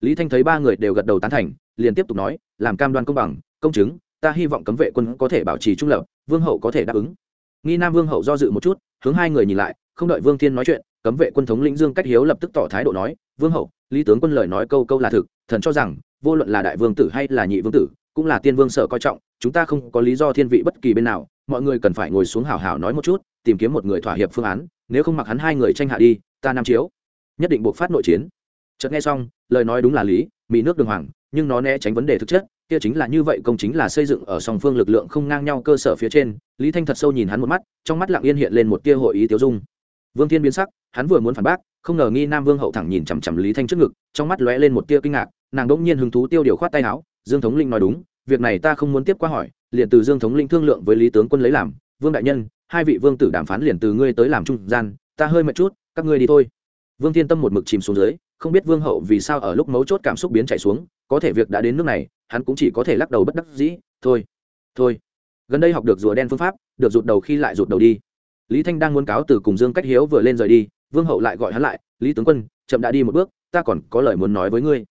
lý thanh thấy ba người đều gật đầu tán thành, liền tiếp tục nói, làm cam đoan công bằng, công chứng, ta hy vọng cấm vệ quân có thể bảo trì trung lập, vương hậu có thể đáp ứng. Nghi nam vương hậu do dự một chút, hướng hai người nhìn lại, không đợi vương thiên nói chuyện, cấm vệ quân thống lĩnh dương cách hiếu lập tức tỏ thái độ nói, vương hậu, lý tướng quân lời nói câu câu là thực, thần cho rằng, vô luận là đại vương tử hay là nhị vương tử, cũng là tiên vương sở coi trọng, chúng ta không có lý do thiên vị bất kỳ bên nào, mọi người cần phải ngồi xuống hào hào nói một chút, tìm kiếm một người thỏa hiệp phương án, nếu không mặc hắn hai người tranh hạ đi, ta nam chiếu. Nhất định buộc phát nội chiến chợt nghe xong, lời nói đúng là lý mỹ nước đường hoàng, nhưng nó né tránh vấn đề thực chất, kia chính là như vậy công chính là xây dựng ở song phương lực lượng không ngang nhau cơ sở phía trên. Lý thanh thật sâu nhìn hắn một mắt, trong mắt lặng yên hiện lên một tia hội ý tiêu dung. Vương thiên biến sắc, hắn vừa muốn phản bác, không ngờ nghi nam vương hậu thẳng nhìn chằm chằm lý thanh trước ngực, trong mắt lóe lên một tia kinh ngạc, nàng đỗng nhiên hứng thú tiêu điều khoát tay áo, dương thống linh nói đúng, việc này ta không muốn tiếp qua hỏi, liền từ dương thống linh thương lượng với lý tướng quân lấy làm. Vương đại nhân, hai vị vương tử đàm phán liền từ ngươi tới làm trung gian, ta hơi mệt chút, các ngươi đi thôi. Vương thiên tâm một mực chìm xuống dưới không biết vương hậu vì sao ở lúc mấu chốt cảm xúc biến chạy xuống, có thể việc đã đến nước này, hắn cũng chỉ có thể lắc đầu bất đắc dĩ, thôi thôi, gần đây học được rùa đen phương pháp, được rụt đầu khi lại rụt đầu đi. Lý thanh đang muốn cáo từ cùng dương cách hiếu vừa lên rời đi, vương hậu lại gọi hắn lại, lý tướng quân, chậm đã đi một bước, ta còn có lời muốn nói với ngươi.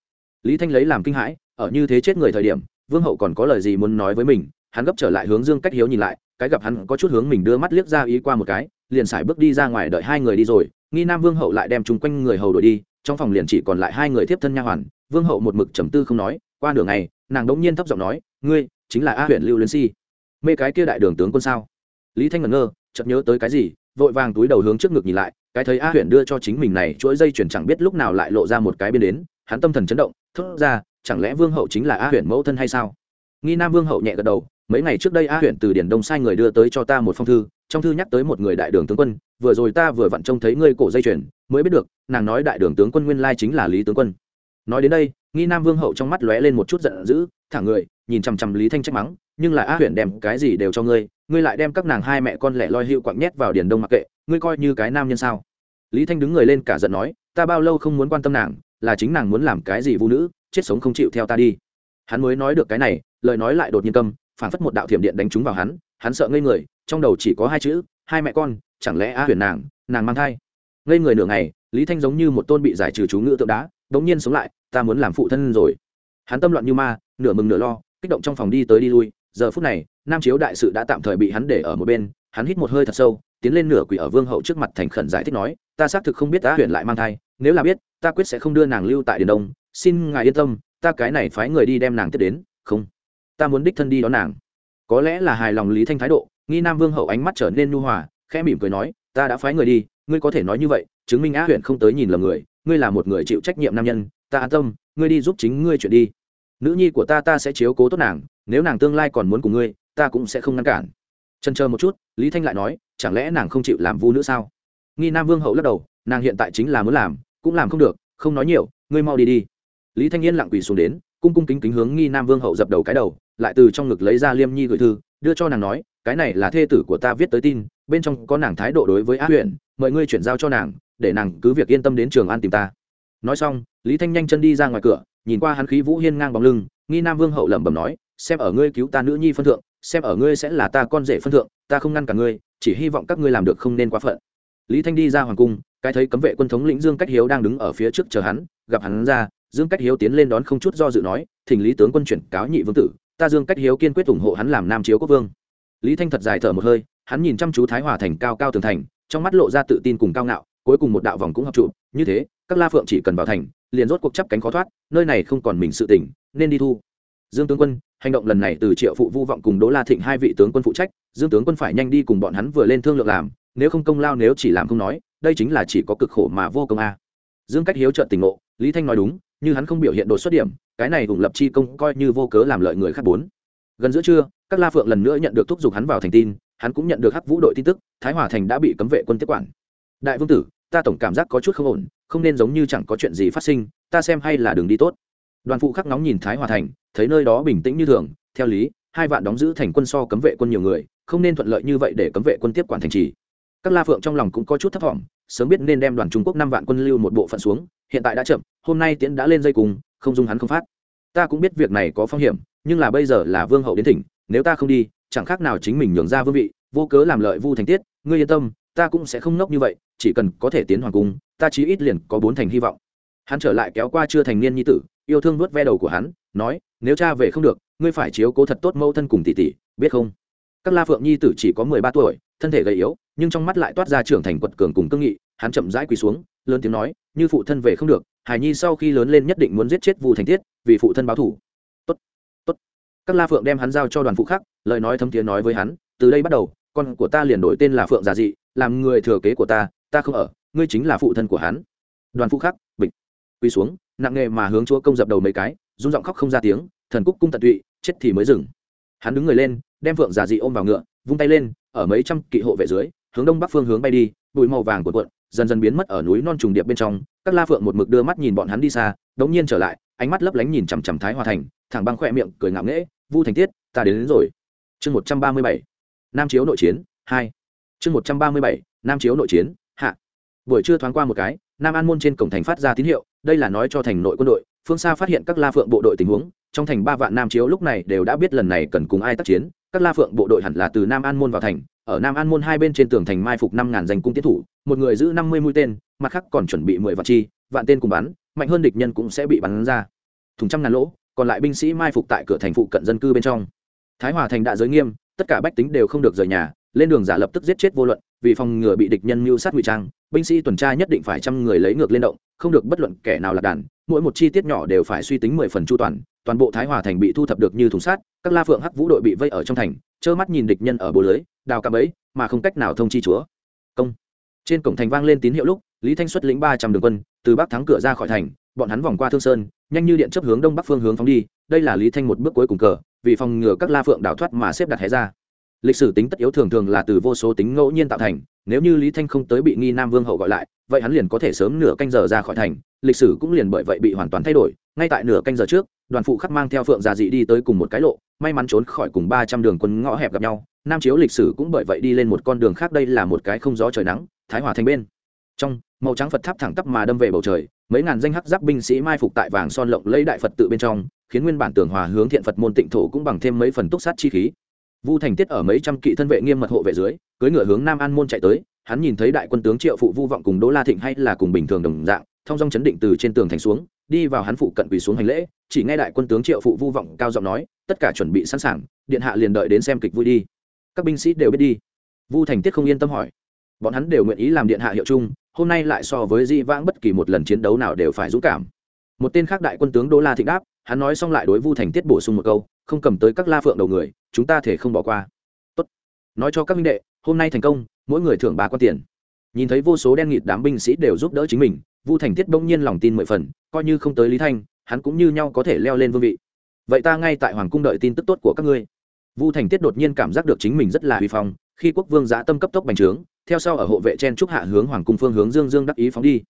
Lý thanh lấy làm kinh hãi, ở như thế chết người thời điểm, vương hậu còn có lời gì muốn nói với mình, hắn gấp trở lại hướng dương cách hiếu nhìn lại, cái gặp hắn có chút hướng mình đưa mắt liếc ra ý qua một cái, liền xài bước đi ra ngoài đợi hai người đi rồi, nghi nam vương hậu lại đem chung quanh người hầu đổi đi trong phòng liền chỉ còn lại hai người tiếp thân nha hoàn, vương hậu một mực trầm tư không nói, qua nửa ngày, nàng đống nhiên thấp giọng nói, ngươi chính là a huyện lưu liên si. Mê cái kia đại đường tướng quân sao? Lý thanh ngẩn ngơ, chợt nhớ tới cái gì, vội vàng túi đầu hướng trước ngực nhìn lại, cái thấy a huyện đưa cho chính mình này chuỗi dây chuyển chẳng biết lúc nào lại lộ ra một cái bên đến, hắn tâm thần chấn động, thốt ra, chẳng lẽ vương hậu chính là a huyện mẫu thân hay sao? Nghi nam vương hậu nhẹ gật đầu, mấy ngày trước đây a huyện từ điển đông sai người đưa tới cho ta một phong thư, trong thư nhắc tới một người đại đường tướng quân, vừa rồi ta vừa vặn trông thấy ngươi cổ dây chuyền mới biết được, nàng nói đại đường tướng quân nguyên lai chính là lý tướng quân. Nói đến đây, nghi nam vương hậu trong mắt lóe lên một chút giận dữ thẳng người, nhìn chằm chằm lý thanh trách mắng, nhưng là a huyện đem cái gì đều cho ngươi ngươi lại đem các nàng hai mẹ con lẻ loi hiệu quặng nhét vào điền đông mặc kệ, ngươi coi như cái nam nhân sao? Lý thanh đứng người lên cả giận nói, ta bao lâu không muốn quan tâm nàng, là chính nàng muốn làm cái gì vũ nữ, chết sống không chịu theo ta đi. Hắn mới nói được cái này, lời nói lại đột nhiên câm phản phất một đạo thiểm điện đánh trúng vào hắn hắn sợ ngây người, trong đầu chỉ có hai chữ, hai mẹ con, chẳng lẽ a huyền nàng nàng mang thai? Ngây người nửa ngày, lý thanh giống như một tôn bị giải trừ chú ngữ tượng đá đ ỗ n g nhiên sống lại, ta muốn làm phụ thân rồi. Hắn tâm loạn như ma, nửa mừng nửa lo, kích động trong phòng đi tới đi lui. Giờ phút này, nam chiếu đại sự đã tạm thời bị hắn để ở một bên, hắn hít một hơi thật sâu, tiến lên nửa quỷ ở vương hậu trước mặt thành khẩn giải thích nói, ta xác thực không biết ta huyện lại mang thai, nếu là biết, ta quyết sẽ không đưa nàng lưu tại điền đông. Xin ngài yên tâm, ta cái này phái người đi đem nàng tiếp đến. Không, ta muốn đích thân đi đón nàng. Có lẽ là hài lòng lý thanh thái độ, nghi nam vương hậu ánh mắt trở nên nhu hòa khẽ mỉm cười nói, ta đã phái người đi, ngươi có thể nói như vậy, chứng minh á huyện không tới nhìn lầm người, ngươi là một người chịu trách nhiệm nam nhân, ta an tâm, ngươi đi giúp chính ngươi chuyện đi. Nữ nhi của ta ta sẽ chiếu cố tốt nàng, nếu nàng tương lai còn muốn cùng ngươi, ta cũng sẽ không ngăn cản. Trần chờ một chút, lý thanh lại nói, chẳng lẽ nàng không chịu làm vu nữa sao? Nghi nam vương hậu lắc đầu, nàng hiện tại chính là muốn làm, cũng làm không được, không nói nhiều, ngươi mau đi đi. Lý thanh yên lặng quỳ xuống đến, cung cung kính kính hướng nghi nam vương hậu dập đầu cái đầu, lại từ trong ngực lấy ra liêm nhi gửi thư, đưa cho nàng nói cái này là thê tử của ta viết tới tin, bên trong có nàng thái độ đối với á huyện mời ngươi chuyển giao cho nàng, để nàng cứ việc yên tâm đến trường an tìm ta. Nói xong, lý thanh nhanh chân đi ra ngoài cửa, nhìn qua hắn khí vũ hiên ngang bóng lưng, nghi nam vương hậu lẩm bẩm nói, xem ở ngươi cứu ta nữ nhi phân thượng, xem ở ngươi sẽ là ta con rể phân thượng, ta không ngăn cả ngươi, chỉ hy vọng các ngươi làm được không nên quá phận. Lý thanh đi ra hoàng cung, cái thấy cấm vệ quân thống lĩnh dương cách hiếu đang đứng ở phía trước chờ hắn, gặp hắn ra, dương cách hiếu tiến lên đón không chút do dự nói, thỉnh lý tướng quân chuyển cáo nhị vương tử, ta dương cách hiếu kiên quyết ủng hộ hắn làm nam chiếu quốc vương lý thanh thật dài thở một hơi, hắn nhìn chăm chú thái hòa thành cao cao tường thành, trong mắt lộ ra tự tin cùng cao ngạo, cuối cùng một đạo vòng cũng hợp trụ, như thế, các la phượng chỉ cần vào thành, liền rốt cuộc chấp cánh khó thoát, nơi này không còn mình sự tỉnh nên đi thu. Dương tướng quân, hành động lần này từ triệu phụ vu vọng cùng đỗ la thịnh hai vị tướng quân phụ trách, dương tướng quân phải nhanh đi cùng bọn hắn vừa lên thương lượng làm, nếu không công lao nếu chỉ làm không nói, đây chính là chỉ có cực khổ mà vô công a. Dương cách hiếu trợn tình ngộ, lý thanh nói đúng, như hắn không biểu hiện đột xuất điểm, cái này hùng lập chi công coi như vô cớ làm lợi người khác bốn. Gần giữa trưa các la phượng lần nữa nhận được thúc giục hắn vào thành tin, hắn cũng nhận được hắc vũ đội tin tức, thái hòa thành đã bị cấm vệ quân tiếp quản. Đại vương tử, ta tổng cảm giác có chút không ổn, không nên giống như chẳng có chuyện gì phát sinh, ta xem hay là đường đi tốt. Đoàn phụ khắc nóng nhìn thái hòa thành, thấy nơi đó bình tĩnh như thường, theo lý, hai vạn đóng giữ thành quân so cấm vệ quân nhiều người, không nên thuận lợi như vậy để cấm vệ quân tiếp quản thành trì. Các la phượng trong lòng cũng có chút thất vọng, sớm biết nên đem đoàn trung quốc năm vạn quân lưu một bộ phận xuống, hiện tại đã chậm, hôm nay tiễn đã lên dây cùng, không dung hắn không phát. Ta cũng biết việc này có phong hiểm, nhưng là bây giờ là vương hậu đến tỉnh nếu ta không đi, chẳng khác nào chính mình nhường ra vương vị, vô cớ làm lợi vu thành tiết, ngươi yên tâm, ta cũng sẽ không nốc như vậy, chỉ cần có thể tiến hoàng cung, ta chí ít liền có bốn thành hy vọng. Hắn trở lại kéo qua chưa thành niên nhi tử, yêu thương vớt ve đầu của hắn, nói, nếu cha về không được, ngươi phải chiếu cố thật tốt mẫu thân cùng tỷ tỷ, biết không? Các la phượng nhi tử chỉ có mười ba tuổi, thân thể gầy yếu, nhưng trong mắt lại toát ra trưởng thành quật cường cùng cương nghị, hắn chậm rãi quỳ xuống, lớn tiếng nói, như phụ thân về không được hải nhi sau khi lớn lên nhất định muốn giết chết vu thành tiết, vì phụ thân báo thủ các la phượng đem hắn giao cho đoàn phụ khác, lời nói thấm tiếng nói với hắn, từ đây bắt đầu, con của ta liền đổi tên là phượng già dị, làm người thừa kế của ta ta không ở, ngươi chính là phụ thân của hắn. Đoàn phụ khắc bịch. Quỳ xuống, nặng nghề mà hướng chúa công dập đầu mấy cái rung giọng khóc không ra tiếng, thần cúc cung tận tụy, chết thì mới dừng. Hắn đứng người lên, đem phượng già dị ôm vào ngựa, vung tay lên, ở mấy trăm kỵ hộ vệ dưới, hướng đông bắc phương hướng bay đi, bụi màu vàng của cuộn, dần dần biến mất ở núi non trùng điệp bên trong. Các la phượng một mực đưa mắt nhìn bọn hắn đi xa, đống nhiên trở lại, ánh mắt lấp lánh nhìn chằm chằm thái hòa thành thẳng băng khoe miệng cười ngạo nghễ vu thành tiết ta đến, đến rồi. Chương một trăm ba mươi bảy nam chiếu nội chiến hai. Chương một trăm ba mươi bảy nam chiếu nội chiến hạ. Buổi trưa thoáng qua một cái nam an môn trên cổng thành phát ra tín hiệu đây là nói cho thành nội quân đội phương xa phát hiện các la phượng bộ đội tình huống trong thành ba vạn nam chiếu lúc này đều đã biết lần này cần cùng ai tác chiến các la phượng bộ đội hẳn là từ nam an môn vào thành ở nam an môn hai bên trên tường thành mai phục năm ngàn danh cung tiến thủ một người giữ năm mươi mũi tên mặt khác còn chuẩn bị mười vạn chi vạn tên cùng bắn mạnh hơn địch nhân cũng sẽ bị bắn ra. Thùng trăm ngàn lỗ còn lại binh sĩ mai phục tại cửa thành phụ cận dân cư bên trong. Thái hòa thành đã giới nghiêm, tất cả bách tính đều không được rời nhà, lên đường giả lập tức giết chết vô luận, vì phòng ngừa bị địch nhân mưu sát ngụy trang, binh sĩ tuần tra nhất định phải trăm người lấy ngược lên động, không được bất luận kẻ nào lạc đàn, mỗi một chi tiết nhỏ đều phải suy tính mười phần chu toàn toàn bộ thái hòa thành bị thu thập được như thùng sát các la phượng hắc vũ đội bị vây ở trong thành, trơ mắt nhìn địch nhân ở bồ lưới, đào cạm ấy, mà không cách nào thông chi chúa. Công. Trên cổng thành vang lên tín hiệu lúc, lý thanh xuất lĩnh ba trăm đường quân, từ bắc thắng cửa ra khỏi thành bọn hắn vòng qua thương sơn, nhanh như điện chấp hướng đông bắc phương hướng phóng đi, đây là lý thanh một bước cuối cùng cờ, vì phòng ngừa các la phượng đảo thoát mà xếp đặt hé ra. Lịch sử tính tất yếu thường thường là từ vô số tính ngẫu nhiên tạo thành, nếu như lý thanh không tới bị nghi nam vương hậu gọi lại, vậy hắn liền có thể sớm nửa canh giờ ra khỏi thành, lịch sử cũng liền bởi vậy bị hoàn toàn thay đổi, ngay tại nửa canh giờ trước, đoàn phụ khắc mang theo phượng già dị đi tới cùng một cái lộ, may mắn trốn khỏi cùng ba trăm đường quân ngõ hẹp gặp nhau, nam chiếu lịch sử cũng bởi vậy đi lên một con đường khác, đây là một cái không gió trời nắng, thái hòa thành bên. Trong, màu trắng phật tháp thẳng tắp mà đâm về bầu trời mấy ngàn danh hắc giáp binh sĩ mai phục tại vàng son lộng lấy đại phật tự bên trong, khiến nguyên bản tường hòa hướng thiện phật môn tịnh thổ cũng bằng thêm mấy phần túc sát chi khí. Vu thành tiết ở mấy trăm kỵ thân vệ nghiêm mật hộ vệ dưới, cưỡi ngựa hướng nam an môn chạy tới, hắn nhìn thấy đại quân tướng triệu phụ vu vọng cùng đỗ la thịnh hay là cùng bình thường đồng dạng, thông dong chấn định từ trên tường thành xuống, đi vào hắn phụ cận quỳ xuống hành lễ, chỉ nghe đại quân tướng triệu phụ vu vọng cao giọng nói, tất cả chuẩn bị sẵn sàng, điện hạ liền đợi đến xem kịch vui đi. Các binh sĩ đều biết đi. Vu thành tiết không yên tâm hỏi bọn hắn đều nguyện ý làm điện hạ hiệu chung, hôm nay lại so với di vãng bất kỳ một lần chiến đấu nào đều phải dũng cảm. Một tên khác đại quân tướng Đô la thịnh đáp, hắn nói xong lại đối vu thành tiết bổ sung một câu, không cầm tới các la phượng đầu người, chúng ta thể không bỏ qua. Tốt. Nói cho các minh đệ, hôm nay thành công, mỗi người thưởng ba quan tiền. Nhìn thấy vô số đen nghịt đám binh sĩ đều giúp đỡ chính mình, vu thành tiết bỗng nhiên lòng tin mười phần, coi như không tới lý thanh, hắn cũng như nhau có thể leo lên vương vị. Vậy ta ngay tại hoàng cung đợi tin tức tốt của các ngươi. Vu thành tiết đột nhiên cảm giác được chính mình rất là huy phong khi quốc vương giã tâm cấp tốc bành trướng, theo sau ở hộ vệ chen trúc hạ hướng hoàng cung phương hướng dương dương đắc ý phóng đi.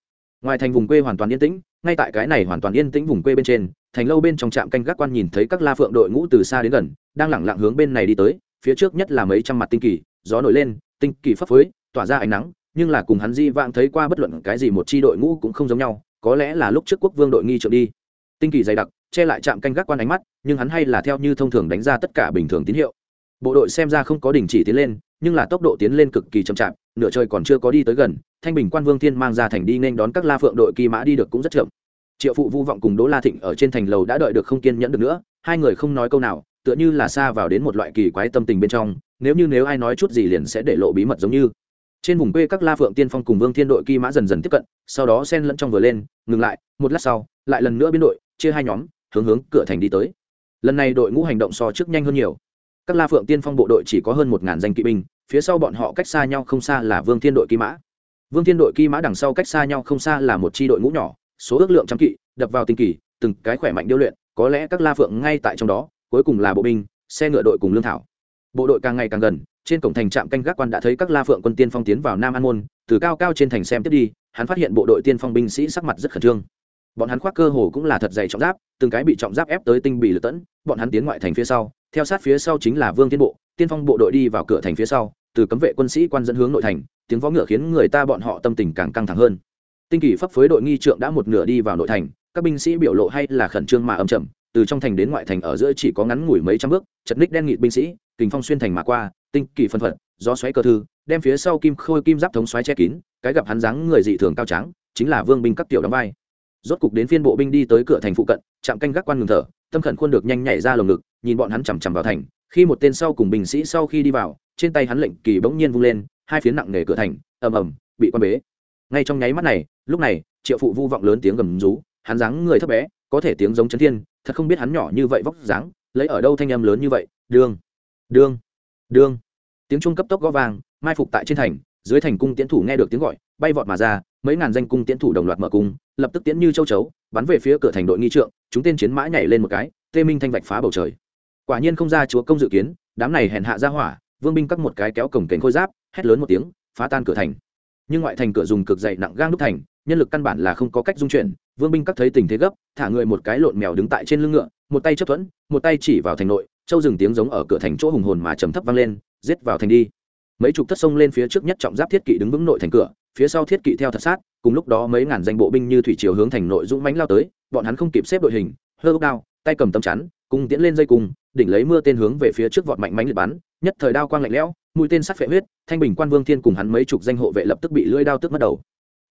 Ngoài thành vùng quê hoàn toàn yên tĩnh, ngay tại cái này hoàn toàn yên tĩnh vùng quê bên trên, thành lâu bên trong trạm canh gác quan nhìn thấy các la phượng đội ngũ từ xa đến gần, đang lẳng lặng hướng bên này đi tới, phía trước nhất là mấy trăm mặt tinh kỳ, gió nổi lên, tinh kỳ phấp phới, tỏa ra ánh nắng, nhưng là cùng hắn di vãng thấy qua bất luận cái gì một chi đội ngũ cũng không giống nhau, có lẽ là lúc trước quốc vương đội nghi trượng đi. Tinh kỳ dày đặc, che lại trạm canh gác quan ánh mắt, nhưng hắn hay là theo như thông thường đánh ra tất cả bình thường tín hiệu bộ đội xem ra không có đình chỉ tiến lên, nhưng là tốc độ tiến lên cực kỳ chậm chạp, nửa trời còn chưa có đi tới gần, thanh bình quan vương thiên mang ra thành đi nên đón các la phượng đội kỳ mã đi được cũng rất chậm. Triệu phụ vu vọng cùng đỗ la thịnh ở trên thành lầu đã đợi được không kiên nhẫn được nữa, hai người không nói câu nào, tựa như là xa vào đến một loại kỳ quái tâm tình bên trong, nếu như nếu ai nói chút gì liền sẽ để lộ bí mật giống như. Trên vùng quê các la phượng tiên phong cùng vương thiên đội kỳ mã dần dần tiếp cận, sau đó sen lẫn trong vừa lên, ngừng lại, một lát sau, lại lần nữa biến đội, chia hai nhóm, hướng hướng cửa thành đi tới. Lần này đội ngũ hành động so trước nhanh hơn nhiều các la phượng tiên phong bộ đội chỉ có hơn một ngàn danh kỵ binh, phía sau bọn họ cách xa nhau không xa là vương thiên đội kỵ mã. Vương thiên đội kỵ mã đằng sau cách xa nhau không xa là một tri đội ngũ nhỏ, số ước lượng trăm kỵ, đập vào tinh kỳ, từng cái khỏe mạnh điêu luyện, có lẽ các la phượng ngay tại trong đó, cuối cùng là bộ binh, xe ngựa đội cùng lương thảo. Bộ đội càng ngày càng gần, trên cổng thành trạm canh gác quan đã thấy các la phượng quân tiên phong tiến vào nam an môn, từ cao cao trên thành xem tiếp đi, hắn phát hiện bộ đội tiên phong binh sĩ sắc mặt rất khẩn trương. Bọn hắn khoác cơ hồ cũng là thật dày trọng giáp, từng cái bị trọng giáp ép tới tinh bị lật tẫn, bọn hắn tiến ngoại thành phía sau theo sát phía sau chính là vương tiên bộ, tiên phong bộ đội đi vào cửa thành phía sau, từ cấm vệ quân sĩ quan dẫn hướng nội thành, tiếng võ ngựa khiến người ta bọn họ tâm tình càng căng thẳng hơn. Tinh kỳ pháp phối đội nghi trượng đã một nửa đi vào nội thành, các binh sĩ biểu lộ hay là khẩn trương mà âm chậm từ trong thành đến ngoại thành ở giữa chỉ có ngắn ngủi mấy trăm bước, chật ních đen nghịt binh sĩ, kình phong xuyên thành mà qua, tinh kỳ phân phật, gió xoáy cơ thư, đem phía sau kim khôi kim giáp thống xoáy che kín, cái gặp hắn dáng người dị thường cao trắng chính là vương binh các tiểu đóng vai. Rốt cục đến phiên bộ binh đi tới cửa thành phụ cận, chạm canh gác quan ngừng thở tâm khẩn khuôn được nhanh nhảy ra lồng ngực, nhìn bọn hắn chằm chằm vào thành, khi một tên sau cùng binh sĩ sau khi đi vào, trên tay hắn lệnh kỳ bỗng nhiên vung lên, hai phiến nặng nề cửa thành, ầm ầm, bị quan bế. Ngay trong nháy mắt này, lúc này, triệu phụ vu vọng lớn tiếng gầm rú, hắn dáng người thấp bé, có thể tiếng giống chấn thiên, thật không biết hắn nhỏ như vậy vóc dáng, lấy ở đâu thanh âm lớn như vậy đương đương đương tiếng trung cấp tốc gõ vàng mai phục tại trên thành, dưới thành cung tiến thủ nghe được tiếng gọi bay vọt mà ra, mấy ngàn danh cung tiến thủ đồng loạt mở cung, lập tức tiến như châu chấu, bắn về phía cửa thành đội nghi trượng, chúng tên chiến mã nhảy lên một cái, tê minh thanh vạch phá bầu trời. Quả nhiên không ra chúa công dự kiến, đám này hèn hạ ra hỏa, vương binh cắt một cái kéo cổng kềnh khôi giáp, hét lớn một tiếng, phá tan cửa thành. Nhưng ngoại thành cửa dùng cực dày nặng gang đúc thành, nhân lực căn bản là không có cách dung chuyển, vương binh cắt thấy tình thế gấp, thả người một cái lộn mèo đứng tại trên lưng ngựa, một tay chấp thuẫn, một tay chỉ vào thành nội, châu rừng tiếng giống ở cửa thành chỗ hùng hồn mà trầm thấp vang lên, giết vào thành đi. Mấy chục thất sông lên phía trước nhất trọng giáp thiết kỵ đứng vững nội thành cửa phía sau thiết kỵ theo thật sát, cùng lúc đó mấy ngàn danh bộ binh như thủy chiều hướng thành nội dũng mãnh lao tới, bọn hắn không kịp xếp đội hình, hơ gốc đao, tay cầm tấm chắn, cùng tiễn lên dây cùng đỉnh lấy mưa tên hướng về phía trước vọt mạnh mánh liệt bắn, nhất thời đao quang lạnh lẽo, mũi tên sắc phệ huyết, thanh bình quan vương thiên cùng hắn mấy chục danh hộ vệ lập tức bị lưỡi đao tức mất đầu.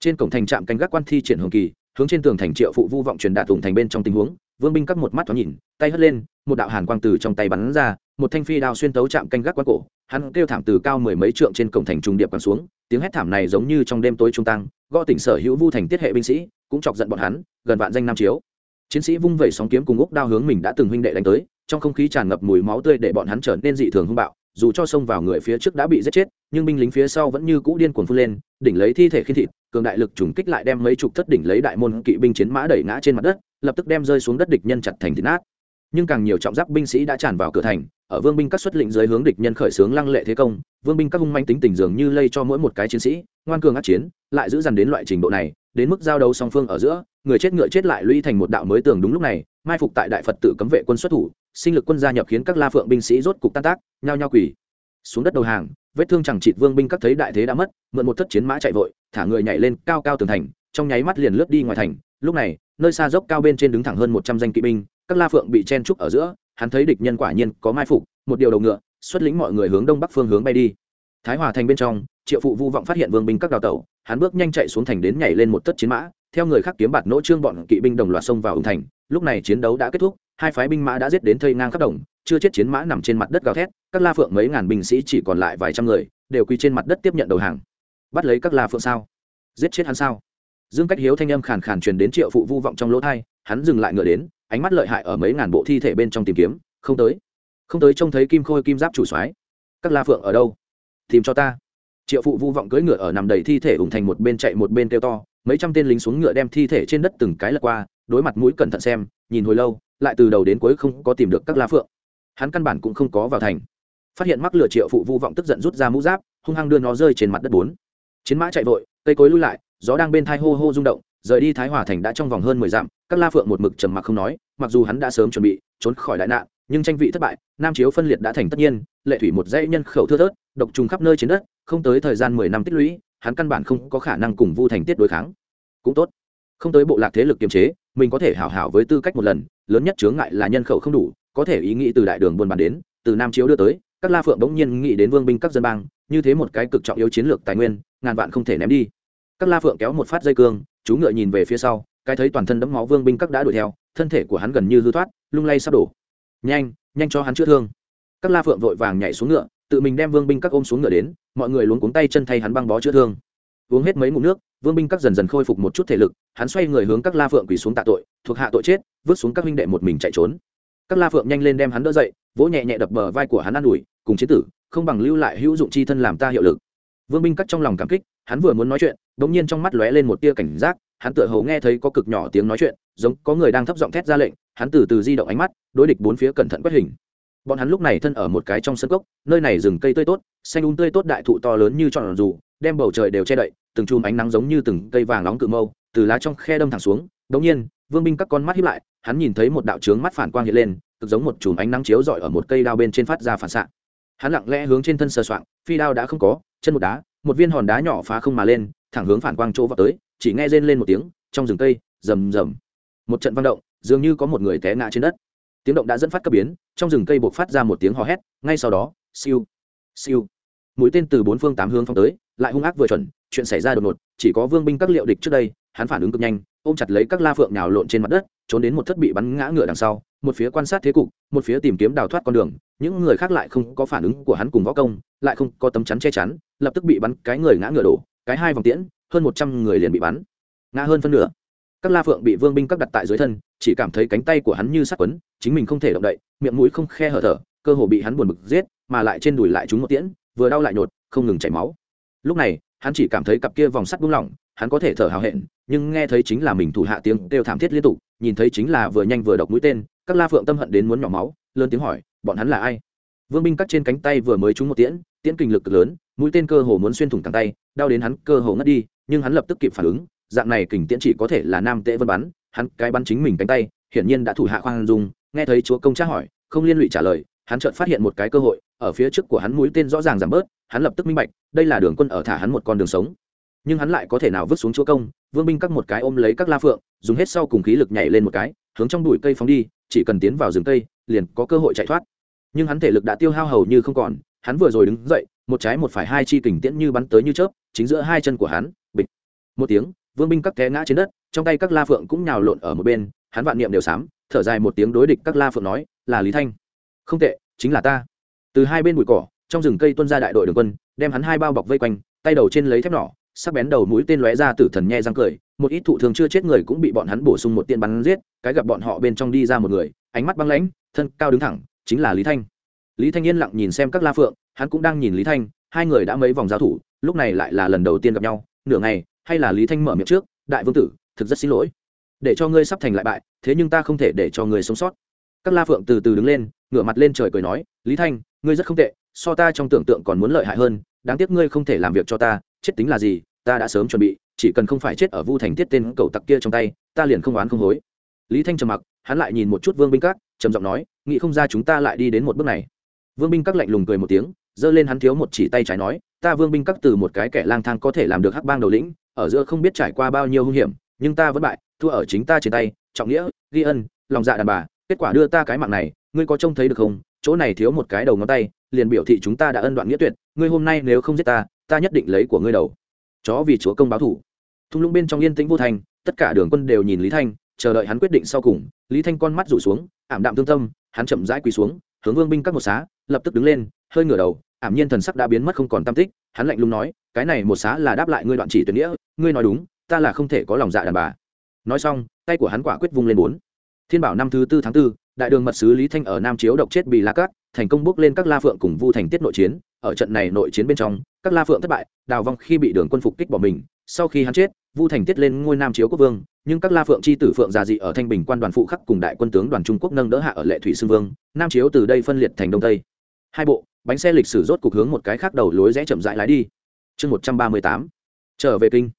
Trên cổng thành trạm canh gác quan thi triển hồng kỳ, hướng trên tường thành triệu phụ vu vọng truyền đạt tùng thành bên trong tình huống vương binh các một mắt thoáng nhìn, tay hất lên, một đạo hàn quang từ trong tay bắn ra, một thanh phi đao xuyên tấu chạm canh gác quan cổ, hắn kêu thảm từ cao mười mấy trượng trên cổng thành trùng điệp quăng xuống, tiếng hét thảm này giống như trong đêm tối trung tăng, gõ tỉnh sở hữu vu thành tiết hệ binh sĩ, cũng chọc giận bọn hắn, gần vạn danh nam chiếu. Chiến sĩ vung vẩy sóng kiếm cùng úc đao hướng mình đã từng huynh đệ đánh tới, trong không khí tràn ngập mùi máu tươi để bọn hắn trở nên dị thường hung bạo, dù cho xông vào người phía trước đã bị giết chết, nhưng binh lính phía sau vẫn như cũ điên cuồng phun lên, đỉnh lấy thi thể khi thịt, cường đại lực trùng kích lại đem mấy chục thất đỉnh lấy đại môn kỵ binh chiến mã đẩy ngã trên mặt đất lập tức đem rơi xuống đất địch nhân chặt thành thịt nát. Nhưng càng nhiều trọng giáp binh sĩ đã tràn vào cửa thành, ở vương binh các xuất lĩnh dưới hướng địch nhân khởi xướng lăng lệ thế công, vương binh các hung manh tính tình dường như lây cho mỗi một cái chiến sĩ, ngoan cường át chiến, lại giữ dằn đến loại trình độ này, đến mức giao đấu song phương ở giữa, người chết ngựa chết lại lũy thành một đạo mới tường đúng lúc này, mai phục tại đại phật tự cấm vệ quân xuất thủ, sinh lực quân gia nhập khiến các la phượng binh sĩ rốt cục tan tác, nhao nhao quỳ xuống đất đầu hàng, vết thương chẳng chịt vương binh các thấy đại thế đã mất, mượn một thất chiến mã chạy vội, thả người nhảy lên cao cao tường thành, trong nháy mắt liền lướt đi ngoài thành, lúc này nơi xa dốc cao bên trên đứng thẳng hơn một trăm danh kỵ binh, các la phượng bị chen trúc ở giữa, hắn thấy địch nhân quả nhiên có mai phục, một điều đầu ngựa, xuất lĩnh mọi người hướng đông bắc phương hướng bay đi. Thái hòa thành bên trong, triệu phụ vu vọng phát hiện vương binh các đào tẩu, hắn bước nhanh chạy xuống thành đến nhảy lên một tất chiến mã, theo người khác kiếm bạt nỗ trương bọn kỵ binh đồng loạt xông vào ủng thành, lúc này chiến đấu đã kết thúc, hai phái binh mã đã giết đến thây ngang khắp đồng, chưa chết chiến mã nằm trên mặt đất gào thét, các la phượng mấy ngàn binh sĩ chỉ còn lại vài trăm người, đều quỳ trên mặt đất tiếp nhận đầu hàng. Bắt lấy các la phượng sao? Giết chết hắn sao? Dương cách hiếu thanh âm khàn khàn truyền đến triệu phụ vu vọng trong lỗ thai, hắn dừng lại ngựa đến, ánh mắt lợi hại ở mấy ngàn bộ thi thể bên trong tìm kiếm, không tới không tới trông thấy kim khôi kim giáp chủ soái. Các la phượng ở đâu? Tìm cho ta. Triệu phụ vu vọng cưỡi ngựa ở nằm đầy thi thể ủng thành một bên chạy một bên kêu to, mấy trăm tên lính xuống ngựa đem thi thể trên đất từng cái lật qua, đối mặt mũi cẩn thận xem, nhìn hồi lâu, lại từ đầu đến cuối không có tìm được các la phượng. Hắn căn bản cũng không có vào thành. Phát hiện mắc lửa triệu phụ vu vọng tức giận rút ra mũ giáp, hung hăng đưa nó rơi trên mặt đất bốn. Chiến mã chạy vội, cây cối lui lại gió đang bên thai hô hô rung động, rời đi thái hòa thành đã trong vòng hơn mười dặm, các la phượng một mực trầm mặc không nói, mặc dù hắn đã sớm chuẩn bị, trốn khỏi đại nạn, nhưng tranh vị thất bại, nam chiếu phân liệt đã thành tất nhiên, lệ thủy một dãy nhân khẩu thưa thớt, độc trùng khắp nơi trên đất, không tới thời gian mười năm tích lũy, hắn căn bản không có khả năng cùng vu thành tiết đối kháng. Cũng tốt. Không tới bộ lạc thế lực kiềm chế, mình có thể hảo hảo với tư cách một lần, lớn nhất chướng ngại là nhân khẩu không đủ, có thể ý nghĩ từ đại đường buôn bán đến, từ nam chiếu đưa tới, các la phượng bỗng nhiên nghĩ đến vương binh các dân bang, như thế một cái cực trọng yếu chiến lược tài nguyên, ngàn vạn không thể ném đi các la phượng kéo một phát dây cương, chú ngựa nhìn về phía sau, cái thấy toàn thân đẫm máu vương binh các đã đuổi theo, thân thể của hắn gần như hư thoát, lung lay sắp đổ. Nhanh nhanh cho hắn chữa thương. Các la phượng vội vàng nhảy xuống ngựa, tự mình đem vương binh các ôm xuống ngựa đến, mọi người luống cuống tay chân thay hắn băng bó chữa thương. Uống hết mấy ngụm nước, vương binh các dần dần khôi phục một chút thể lực, hắn xoay người hướng các la phượng quỳ xuống tạ tội, thuộc hạ tội chết, vứt xuống các huynh đệ một mình chạy trốn. Các la phượng nhanh lên đem hắn đỡ dậy, vỗ nhẹ nhẹ đập bờ vai của hắn an ủi, cùng chế tử, không bằng lưu lại hữu dụng chi thân làm ta hiệu lực. Vương binh Các trong lòng cảm kích, hắn vừa muốn nói chuyện bỗng nhiên trong mắt lóe lên một tia cảnh giác, hắn tựa hồ nghe thấy có cực nhỏ tiếng nói chuyện, giống có người đang thấp giọng thét ra lệnh, hắn từ từ di động ánh mắt, đối địch bốn phía cẩn thận quét hình. Bọn hắn lúc này thân ở một cái trong sân cốc, nơi này rừng cây tươi tốt, xanh un um tươi tốt đại thụ to lớn như tròn dù, đem bầu trời đều che đậy, từng chùm ánh nắng giống như từng cây vàng nóng cự mâu, từ lá trong khe đâm thẳng xuống. Đống nhiên, vương binh các con mắt hiếp lại, hắn nhìn thấy một đạo trướng mắt phản quang hiện lên, cực giống một chùm ánh nắng chiếu rọi ở một cây đao bên trên phát ra phản xạ. Hắn lặng lẽ hướng trên thân sờ soạng, phi đao đã không có, chân một đá một viên hòn đá nhỏ phá không mà lên, thẳng hướng phản quang chỗ vào tới, chỉ nghe rên lên một tiếng, trong rừng cây, rầm rầm. Một trận vang động, dường như có một người té ngã trên đất. Tiếng động đã dẫn phát cấp biến, trong rừng cây buộc phát ra một tiếng hò hét, ngay sau đó, siêu siêu. Mũi tên từ bốn phương tám hướng phong tới, lại hung ác vừa chuẩn, chuyện xảy ra đột ngột, chỉ có vương binh các liệu địch trước đây, hắn phản ứng cực nhanh, ôm chặt lấy các la phượng nhào lộn trên mặt đất, trốn đến một thất bị bắn ngã ngựa đằng sau một phía quan sát thế cục, một phía tìm kiếm đào thoát con đường, những người khác lại không có phản ứng của hắn cùng võ công, lại không có tấm chắn che chắn, lập tức bị bắn cái người ngã ngựa đổ, cái hai vòng tiễn, hơn một trăm người liền bị bắn. Ngã hơn phân nửa. Các la phượng bị vương binh các đặt tại dưới thân, chỉ cảm thấy cánh tay của hắn như sắt quấn, chính mình không thể động đậy, miệng mũi không khe hở thở, cơ hồ bị hắn buồn bực giết, mà lại trên đùi lại trúng một tiễn, vừa đau lại nhột, không ngừng chảy máu. Lúc này, hắn chỉ cảm thấy cặp kia vòng sắt buông lỏng, hắn có thể thở hào hẹn, nhưng nghe thấy chính là mình thủ hạ tiếng kêu thảm thiết liên tục, nhìn thấy chính là vừa nhanh vừa độc mũi tên các la phượng tâm hận đến muốn nhỏ máu, lớn tiếng hỏi, bọn hắn là ai? Vương binh cắt trên cánh tay vừa mới trúng một tiễn tiễn kinh lực cực lớn, mũi tên cơ hồ muốn xuyên thủng cẳng tay, đau đến hắn cơ hồ ngất đi, nhưng hắn lập tức kịp phản ứng, dạng này kình tiễn chỉ có thể là nam tệ vân bắn, hắn cái bắn chính mình cánh tay, hiển nhiên đã thủ hạ khoan dung, nghe thấy chúa công tra hỏi, không liên lụy trả lời, hắn chợt phát hiện một cái cơ hội, ở phía trước của hắn mũi tên rõ ràng giảm bớt, hắn lập tức minh bạch, đây là đường quân ở thả hắn một con đường sống. Nhưng hắn lại có thể nào vứt xuống chúa công, vương binh cắt một cái ôm lấy các la phượng, dùng hết sau cùng khí lực nhảy lên một cái, hướng trong bụi cây phóng đi chỉ cần tiến vào rừng cây, liền có cơ hội chạy thoát. Nhưng hắn thể lực đã tiêu hao hầu như không còn, hắn vừa rồi đứng dậy, một trái một phải hai chi kình tiễn như bắn tới như chớp, chính giữa hai chân của hắn, bịch. Một tiếng, vương binh các té ngã trên đất, trong tay các la phượng cũng nhào lộn ở một bên, hắn vạn niệm đều sám, thở dài một tiếng đối địch các la phượng nói, là lý thanh. Không tệ, chính là ta. Từ hai bên bụi cỏ, trong rừng cây tuân ra đại đội đường quân, đem hắn hai bao bọc vây quanh, tay đầu trên lấy thép nỏ sắc bén đầu mũi tên lóe ra tử thần nhe răng cười một ít thụ thường chưa chết người cũng bị bọn hắn bổ sung một tiên bắn giết, cái gặp bọn họ bên trong đi ra một người, ánh mắt băng lãnh, thân cao đứng thẳng, chính là lý thanh. Lý thanh yên lặng nhìn xem các la phượng, hắn cũng đang nhìn lý thanh, hai người đã mấy vòng giao thủ, lúc này lại là lần đầu tiên gặp nhau, nửa ngày, hay là lý thanh mở miệng trước, đại vương tử, thực rất xin lỗi, để cho ngươi sắp thành lại bại, thế nhưng ta không thể để cho ngươi sống sót. Các la phượng từ từ đứng lên, ngửa mặt lên trời cười nói, lý thanh, ngươi rất không tệ, so ta trong tưởng tượng còn muốn lợi hại hơn, đáng tiếc ngươi không thể làm việc cho ta, chết tính là gì, ta đã sớm chuẩn bị chỉ cần không phải chết ở vu thành tiết tên cầu tặc kia trong tay, ta liền không oán không hối. Lý thanh trầm mặc, hắn lại nhìn một chút vương binh các, trầm giọng nói, nghĩ không ra chúng ta lại đi đến một bước này. Vương binh các lạnh lùng cười một tiếng, giơ lên hắn thiếu một chỉ tay trái nói, ta vương binh các từ một cái kẻ lang thang có thể làm được hắc bang đầu lĩnh, ở giữa không biết trải qua bao nhiêu hung hiểm, nhưng ta vẫn bại, thua ở chính ta trên tay, trọng nghĩa, ghi ân, lòng dạ đàn bà, kết quả đưa ta cái mạng này, ngươi có trông thấy được không? Chỗ này thiếu một cái đầu ngón tay, liền biểu thị chúng ta đã ân đoạn nghĩa tuyệt, ngươi hôm nay nếu không giết ta ta nhất định lấy của ngươi đầu. Chó vì chúa công báo thủ thung lũng bên trong yên tĩnh vô thành tất cả đường quân đều nhìn lý thanh, chờ đợi hắn quyết định sau cùng, lý thanh con mắt rủ xuống, ảm đạm thương tâm, hắn chậm rãi quỳ xuống, hướng vương binh các một xá, lập tức đứng lên, hơi ngửa đầu, ảm nhiên thần sắc đã biến mất không còn tam tích, hắn lạnh lùng nói, cái này một xá là đáp lại ngươi đoạn chỉ tuyệt nghĩa, ngươi nói đúng, ta là không thể có lòng dạ đàn bà. Nói xong, tay của hắn quả quyết vung lên bốn. Thiên bảo năm thứ tư tháng tư, đại đường mật sứ lý thanh ở nam chiếu độc chết bị la cát, thành công bước lên các la phượng cùng vu thành tiết nội chiến, ở trận này nội chiến bên trong, các la phượng thất bại, đào vong khi bị đường quân phục kích bỏ mình, sau khi hắn chết vu thành tiết lên ngôi nam chiếu quốc vương, nhưng các la phượng c h i tử phượng già dị ở thanh bình quan đoàn phụ khắc cùng đại quân tướng đoàn trung quốc nâng đỡ hạ ở lệ thủy xưng vương, nam chiếu từ đây phân liệt thành đông tây. Hai bộ, bánh xe lịch sử rốt cục hướng một cái khác đầu lối rẽ chậm rãi lái đi. Chương một trăm ba mươi tám, trở về kinh.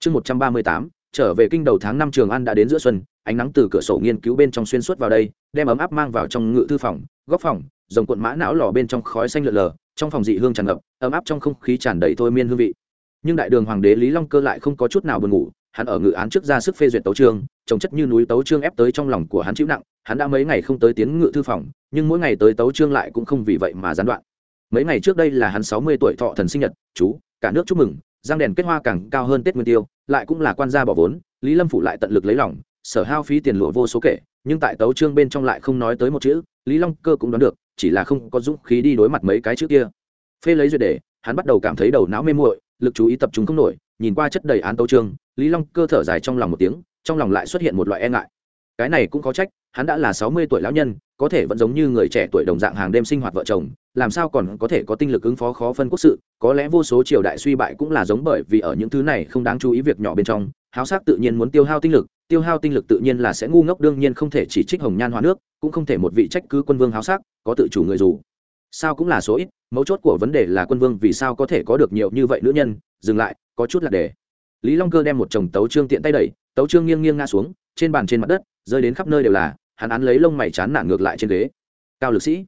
Chương một trăm ba mươi tám, trở về kinh đầu tháng năm trường an đã đến giữa xuân, ánh nắng từ cửa sổ nghiên cứu bên trong xuyên suốt vào đây, đem ấm áp mang vào trong ngự thư phòng, góc phòng dòng cuộn mã não lò bên trong khói xanh lượn lờ, trong phòng dị hương tràn ngập, ấm áp trong không khí tràn đầy thôi miên hương vị nhưng đại đường hoàng đế lý long cơ lại không có chút nào buồn ngủ, hắn ở ngự án trước ra sức phê duyệt tấu trương trồng chất như núi tấu trương ép tới trong lòng của hắn chịu nặng, hắn đã mấy ngày không tới tiến ngự thư phòng, nhưng mỗi ngày tới tấu trương lại cũng không vì vậy mà gián đoạn. Mấy ngày trước đây là hắn sáu mươi tuổi thọ thần sinh nhật, chú, cả nước chúc mừng, giang đèn kết hoa càng cao hơn tết nguyên tiêu, lại cũng là quan gia bỏ vốn, lý lâm phụ lại tận lực lấy lòng, sở hao phí tiền lụa vô số kể, nhưng tại tấu trương bên trong lại không nói tới một chữ, lý long cơ cũng đoán được, chỉ là không có dũng khí đi đối mặt mấy cái chữ kia. Phê lấy duyệt để, hắn bắt đầu cảm thấy đầu não mê muội lực chú ý tập trung không nổi, nhìn qua chất đầy án tấu trương lý long cơ thở dài trong lòng một tiếng, trong lòng lại xuất hiện một loại e ngại. Cái này cũng có trách, hắn đã là sáu mươi tuổi lão nhân, có thể vẫn giống như người trẻ tuổi đồng dạng hàng đêm sinh hoạt vợ chồng, làm sao còn có thể có tinh lực ứng phó khó phân quốc sự, có lẽ vô số triều đại suy bại cũng là giống bởi vì ở những thứ này không đáng chú ý việc nhỏ bên trong, háo sắc tự nhiên muốn tiêu hao tinh lực, tiêu hao tinh lực tự nhiên là sẽ ngu ngốc đương nhiên không thể chỉ trích hồng nhan hoa nước, cũng không thể một vị trách cứ quân vương háo sắc, có tự chủ người dù sao cũng là số ít, mấu chốt của vấn đề là quân vương vì sao có thể có được nhiều như vậy nữ nhân, dừng lại, có chút là để. Lý long cơ đem một chồng tấu trương tiện tay đẩy, tấu trương nghiêng nghiêng ngã xuống, trên bàn trên mặt đất, rơi đến khắp nơi đều là, hắn án lấy lông mày chán nản ngược lại trên ghế. Cao lực sĩ.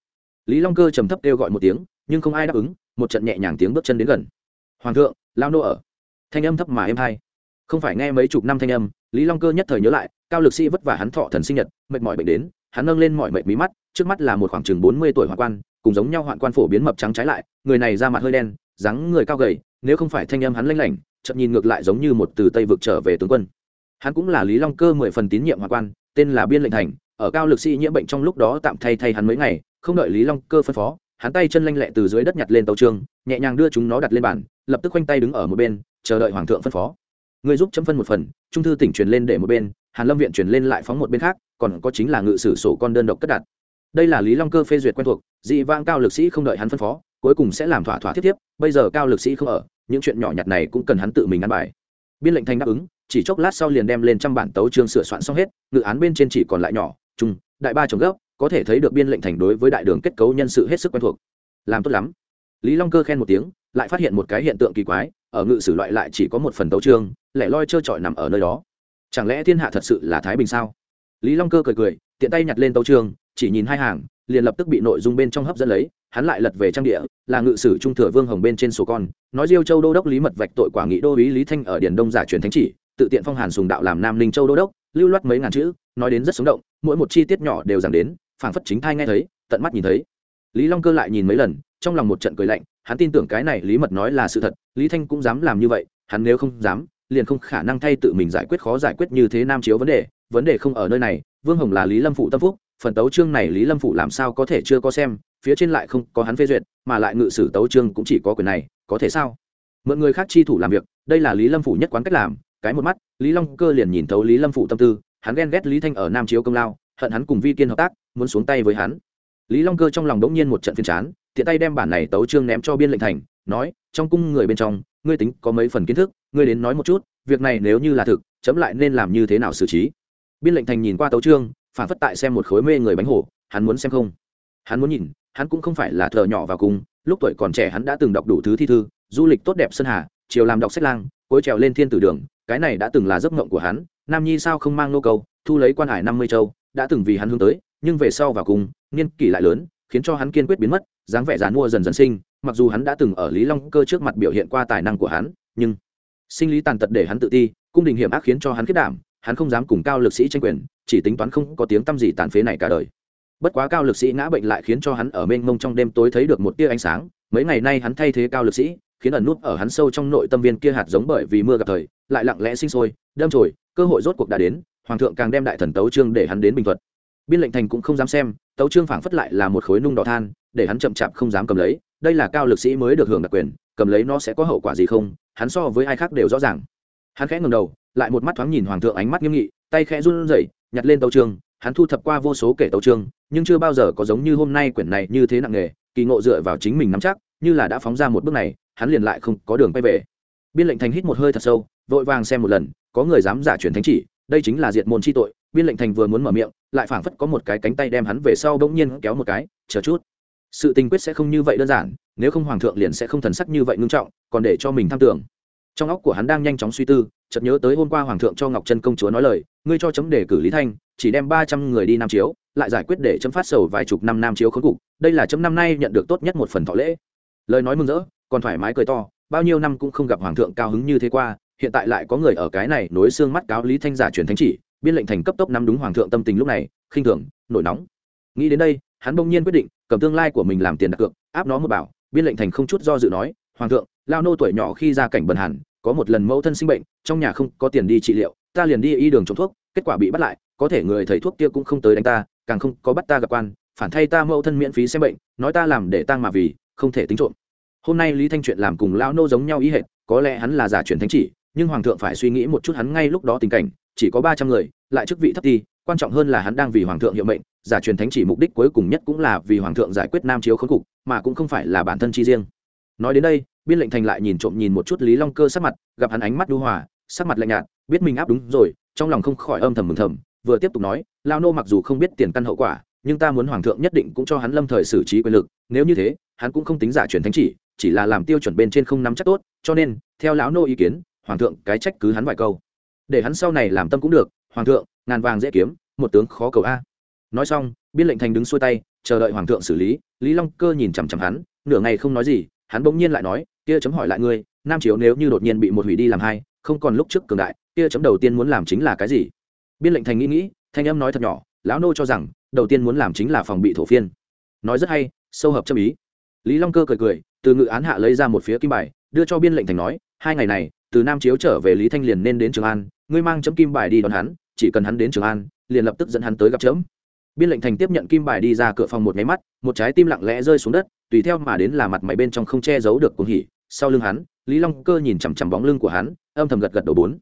Lý long cơ trầm thấp kêu gọi một tiếng, nhưng không ai đáp ứng, một trận nhẹ nhàng tiếng bước chân đến gần. Hoàng thượng, lao nô ở. Thanh âm thấp mà êm hay không phải nghe mấy chục năm thanh âm, lý long cơ nhất thời nhớ lại, cao lực sĩ vất vả hắn thọ thần sinh nhật, mệt mỏi bệnh đến, hắn nâng lên mọi mệt mí mắt, trước mắt là một khoảng chừng bốn mươi tuổi hoàng quan cùng giống nhau hoạn quan phổ biến mập trắng trái lại, người này da mặt hơi đen, dáng người cao gầy, nếu không phải thanh âm hắn lanh lảnh chậm nhìn ngược lại giống như một từ tây vực trở về tướng quân. Hắn cũng là lý long cơ mười phần tín nhiệm hoạn quan, tên là biên lệnh thành, ở cao lực sĩ nhiễm bệnh trong lúc đó tạm thay thay hắn mấy ngày, không đợi lý long cơ phân phó, hắn tay chân lanh lẹ từ dưới đất nhặt lên tàu trương nhẹ nhàng đưa chúng nó đặt lên bàn, lập tức khoanh tay đứng ở một bên, chờ đợi hoàng thượng phân phó. Người giúp chấm phân một phần, trung thư tỉnh truyền lên để một bên, hàn lâm viện truyền lên lại phóng một bên khác, còn có chính là ngự sử sổ con đơn độc cất đặt đây là lý long cơ phê duyệt quen thuộc, dị vang cao lực sĩ không đợi hắn phân phó, cuối cùng sẽ làm thỏa thỏa thiết tiếp, bây giờ cao lực sĩ không ở, những chuyện nhỏ nhặt này cũng cần hắn tự mình ăn bài. Biên lệnh thành đáp ứng, chỉ chốc lát sau liền đem lên trăm bản tấu chương sửa soạn xong hết, ngự án bên trên chỉ còn lại nhỏ trung đại ba trồng gốc, có thể thấy được biên lệnh thành đối với đại đường kết cấu nhân sự hết sức quen thuộc. Làm tốt lắm. Lý long cơ khen một tiếng, lại phát hiện một cái hiện tượng kỳ quái, ở ngự sử loại lại chỉ có một phần tấu chương, lẻ loi trơ trọi nằm ở nơi đó. Chẳng lẽ thiên hạ thật sự là thái bình sao? Lý long cơ cười cười, tiện tay nhặt lên tấu chương chỉ nhìn hai hàng, liền lập tức bị nội dung bên trong hấp dẫn lấy, hắn lại lật về trang địa, là ngự sử trung thừa vương hồng bên trên sổ con, nói diêu châu đô đốc lý mật vạch tội quả nghị đô ý lý thanh ở điền đông giả truyền thánh chỉ, tự tiện phong hàn sùng đạo làm nam ninh châu đô đốc, lưu loát mấy ngàn chữ, nói đến rất sống động, mỗi một chi tiết nhỏ đều giảm đến, phảng phất chính thai nghe thấy, tận mắt nhìn thấy. Lý long cơ lại nhìn mấy lần, trong lòng một trận cười lạnh, hắn tin tưởng cái này lý mật nói là sự thật, lý thanh cũng dám làm như vậy, hắn nếu không dám, liền không khả năng thay tự mình giải quyết khó giải quyết như thế nam chiếu vấn đề vấn đề không ở nơi này, vương hồng là lý lâm phụ tâm phúc phần tấu chương này lý lâm phụ làm sao có thể chưa có xem, phía trên lại không có hắn phê duyệt, mà lại ngự sử tấu chương cũng chỉ có quyền này, có thể sao? Mượn người khác chi thủ làm việc, đây là lý lâm phụ nhất quán cách làm, cái một mắt, lý long cơ liền nhìn thấu lý lâm phụ tâm tư, hắn ghen ghét lý thanh ở nam chiếu công lao, hận hắn cùng vi kiên hợp tác, muốn xuống tay với hắn. Lý long cơ trong lòng đống nhiên một trận phiền chán, tiện tay đem bản này tấu chương ném cho biên lệnh thành, nói, trong cung người bên trong, ngươi tính có mấy phần kiến thức, ngươi đến nói một chút, việc này nếu như là thực, chấm lại nên làm như thế nào xử trí? Biên lệnh thành nhìn qua tấu chương phản phất tại xem một khối mê người bánh hổ hắn muốn xem không. Hắn muốn nhìn, hắn cũng không phải là thợ nhỏ vào cung lúc tuổi còn trẻ hắn đã từng đọc đủ thứ thi thư, du lịch tốt đẹp sơn hà, chiều làm đọc sách lang, cối trèo lên thiên tử đường, cái này đã từng là giấc mộng của hắn, nam nhi sao không mang nô câu, thu lấy quan hải năm mươi châu, đã từng vì hắn hướng tới, nhưng về sau vào cung niên kỷ lại lớn, khiến cho hắn kiên quyết biến mất, dáng vẻ dán mua dần dần sinh, mặc dù hắn đã từng ở lý long cơ trước mặt biểu hiện qua tài năng của hắn, nhưng sinh lý tàn tật để hắn tự ti, cung đình hiểm ác khiến cho hắn kết đảm hắn không dám cùng cao lực sĩ tranh quyền, chỉ tính toán không có tiếng tăm gì tàn phế này cả đời. Bất quá cao lực sĩ ngã bệnh lại khiến cho hắn ở mênh mông trong đêm tối thấy được một tia ánh sáng, mấy ngày nay hắn thay thế cao lực sĩ, khiến ẩn nút ở hắn sâu trong nội tâm viên kia hạt giống bởi vì mưa gặp thời, lại lặng lẽ sinh sôi, đâm trồi cơ hội rốt cuộc đã đến, hoàng thượng càng đem đại thần tấu trương để hắn đến bình thuận biên lệnh thành cũng không dám xem, tấu trương phảng phất lại là một khối nung đỏ than, để hắn chậm chạp không dám cầm lấy, đây là cao lực sĩ mới được hưởng đặc quyền, cầm lấy nó sẽ có hậu quả gì không, hắn so với ai khác đều rõ ràng hắn khẽ ngầm đầu lại một mắt thoáng nhìn hoàng thượng ánh mắt nghiêm nghị tay khẽ run rẩy nhặt lên tấu trường, hắn thu thập qua vô số kể tấu chương nhưng chưa bao giờ có giống như hôm nay quyển này như thế nặng nghề kỳ ngộ dựa vào chính mình nắm chắc như là đã phóng ra một bước này hắn liền lại không có đường quay về. Biên lệnh thành hít một hơi thật sâu vội vàng xem một lần có người dám giả truyền thánh chỉ đây chính là diệt môn chi tội biên lệnh thành vừa muốn mở miệng lại phảng phất có một cái cánh tay đem hắn về sau bỗng nhiên kéo một cái chờ chút. Sự tình quyết sẽ không như vậy đơn giản nếu không hoàng thượng liền sẽ không thần sắc như vậy ngưng trọng còn để cho mình tham tưởng trong óc của hắn đang nhanh chóng suy tư, chợt nhớ tới hôm qua hoàng thượng cho ngọc trân công chúa nói lời, ngươi cho chấm đề cử lý thanh, chỉ đem ba trăm người đi nam chiếu, lại giải quyết để chấm phát sầu vài chục năm nam chiếu khốn cục, đây là chấm năm nay nhận được tốt nhất một phần thọ lễ. Lời nói mừng rỡ, còn thoải mái cười to, bao nhiêu năm cũng không gặp hoàng thượng cao hứng như thế qua, hiện tại lại có người ở cái này nối xương mắt cáo lý thanh giả truyền thánh chỉ, biên lệnh thành cấp tốc nắm đúng hoàng thượng tâm tình lúc này, khinh thường, nổi nóng. Nghĩ đến đây, hắn bỗng nhiên quyết định, cầm tương lai của mình làm tiền đặt cược, áp nó một bảo, biên lệnh thành không chút do dự nói, hoàng thượng lao nô tuổi nhỏ khi ra cảnh bần hẳn có một lần mẫu thân sinh bệnh, trong nhà không có tiền đi trị liệu, ta liền đi y đường trộm thuốc, kết quả bị bắt lại, có thể người thầy thuốc kia cũng không tới đánh ta, càng không có bắt ta gặp quan, phản thay ta mẫu thân miễn phí xem bệnh, nói ta làm để tăng mà vì, không thể tính trộm. Hôm nay lý thanh chuyện làm cùng lão nô giống nhau ý hệ có lẽ hắn là giả truyền thánh chỉ, nhưng hoàng thượng phải suy nghĩ một chút hắn ngay lúc đó tình cảnh, chỉ có ba trăm người, lại chức vị thấp thi quan trọng hơn là hắn đang vì hoàng thượng hiệu mệnh, giả truyền thánh chỉ mục đích cuối cùng nhất cũng là vì hoàng thượng giải quyết nam chiếu khốn cục, mà cũng không phải là bản thân chi riêng. Nói đến đây biên lệnh thành lại nhìn trộm nhìn một chút lý long cơ sắc mặt, gặp hắn ánh mắt đu hòa, sắc mặt lạnh nhạt, biết mình áp đúng rồi, trong lòng không khỏi âm thầm mừng thầm, vừa tiếp tục nói lao nô mặc dù không biết tiền căn hậu quả, nhưng ta muốn hoàng thượng nhất định cũng cho hắn lâm thời xử trí quyền lực, nếu như thế, hắn cũng không tính giả truyền thánh chỉ chỉ là làm tiêu chuẩn bên trên không nắm chắc tốt, cho nên, theo lão nô ý kiến, hoàng thượng cái trách cứ hắn vài câu. Để hắn sau này làm tâm cũng được, hoàng thượng, ngàn vàng dễ kiếm, một tướng khó cầu a. Nói xong, biên lệnh thành đứng xuôi tay, chờ đợi hoàng thượng xử lý lý long cơ nhìn chằm chằm hắn, nửa ngày không nói gì, hắn bỗng nhiên lại nói kia chấm hỏi lại ngươi, nam chiếu nếu như đột nhiên bị một hủy đi làm hai, không còn lúc trước cường đại, kia chấm đầu tiên muốn làm chính là cái gì? Biên lệnh thành nghĩ nghĩ, thanh âm nói thật nhỏ, lão nô cho rằng, đầu tiên muốn làm chính là phòng bị thổ phiên. Nói rất hay, sâu hợp châm ý. Lý long cơ cười cười, từ ngự án hạ lấy ra một phía kim bài, đưa cho biên lệnh thành nói, hai ngày này, từ nam chiếu trở về lý thanh liền nên đến trường an, ngươi mang chấm kim bài đi đón hắn, chỉ cần hắn đến trường an, liền lập tức dẫn hắn tới gặp chấm. Biên lệnh thành tiếp nhận kim bài đi ra cửa phòng một nháy mắt, một trái tim lặng lẽ rơi xuống đất, tùy theo mà đến là mặt mày bên trong không che giấu được cuồng hỉ sau lưng hắn, lý long cơ nhìn chằm chằm bóng lưng của hắn, âm thầm gật gật đầu bốn.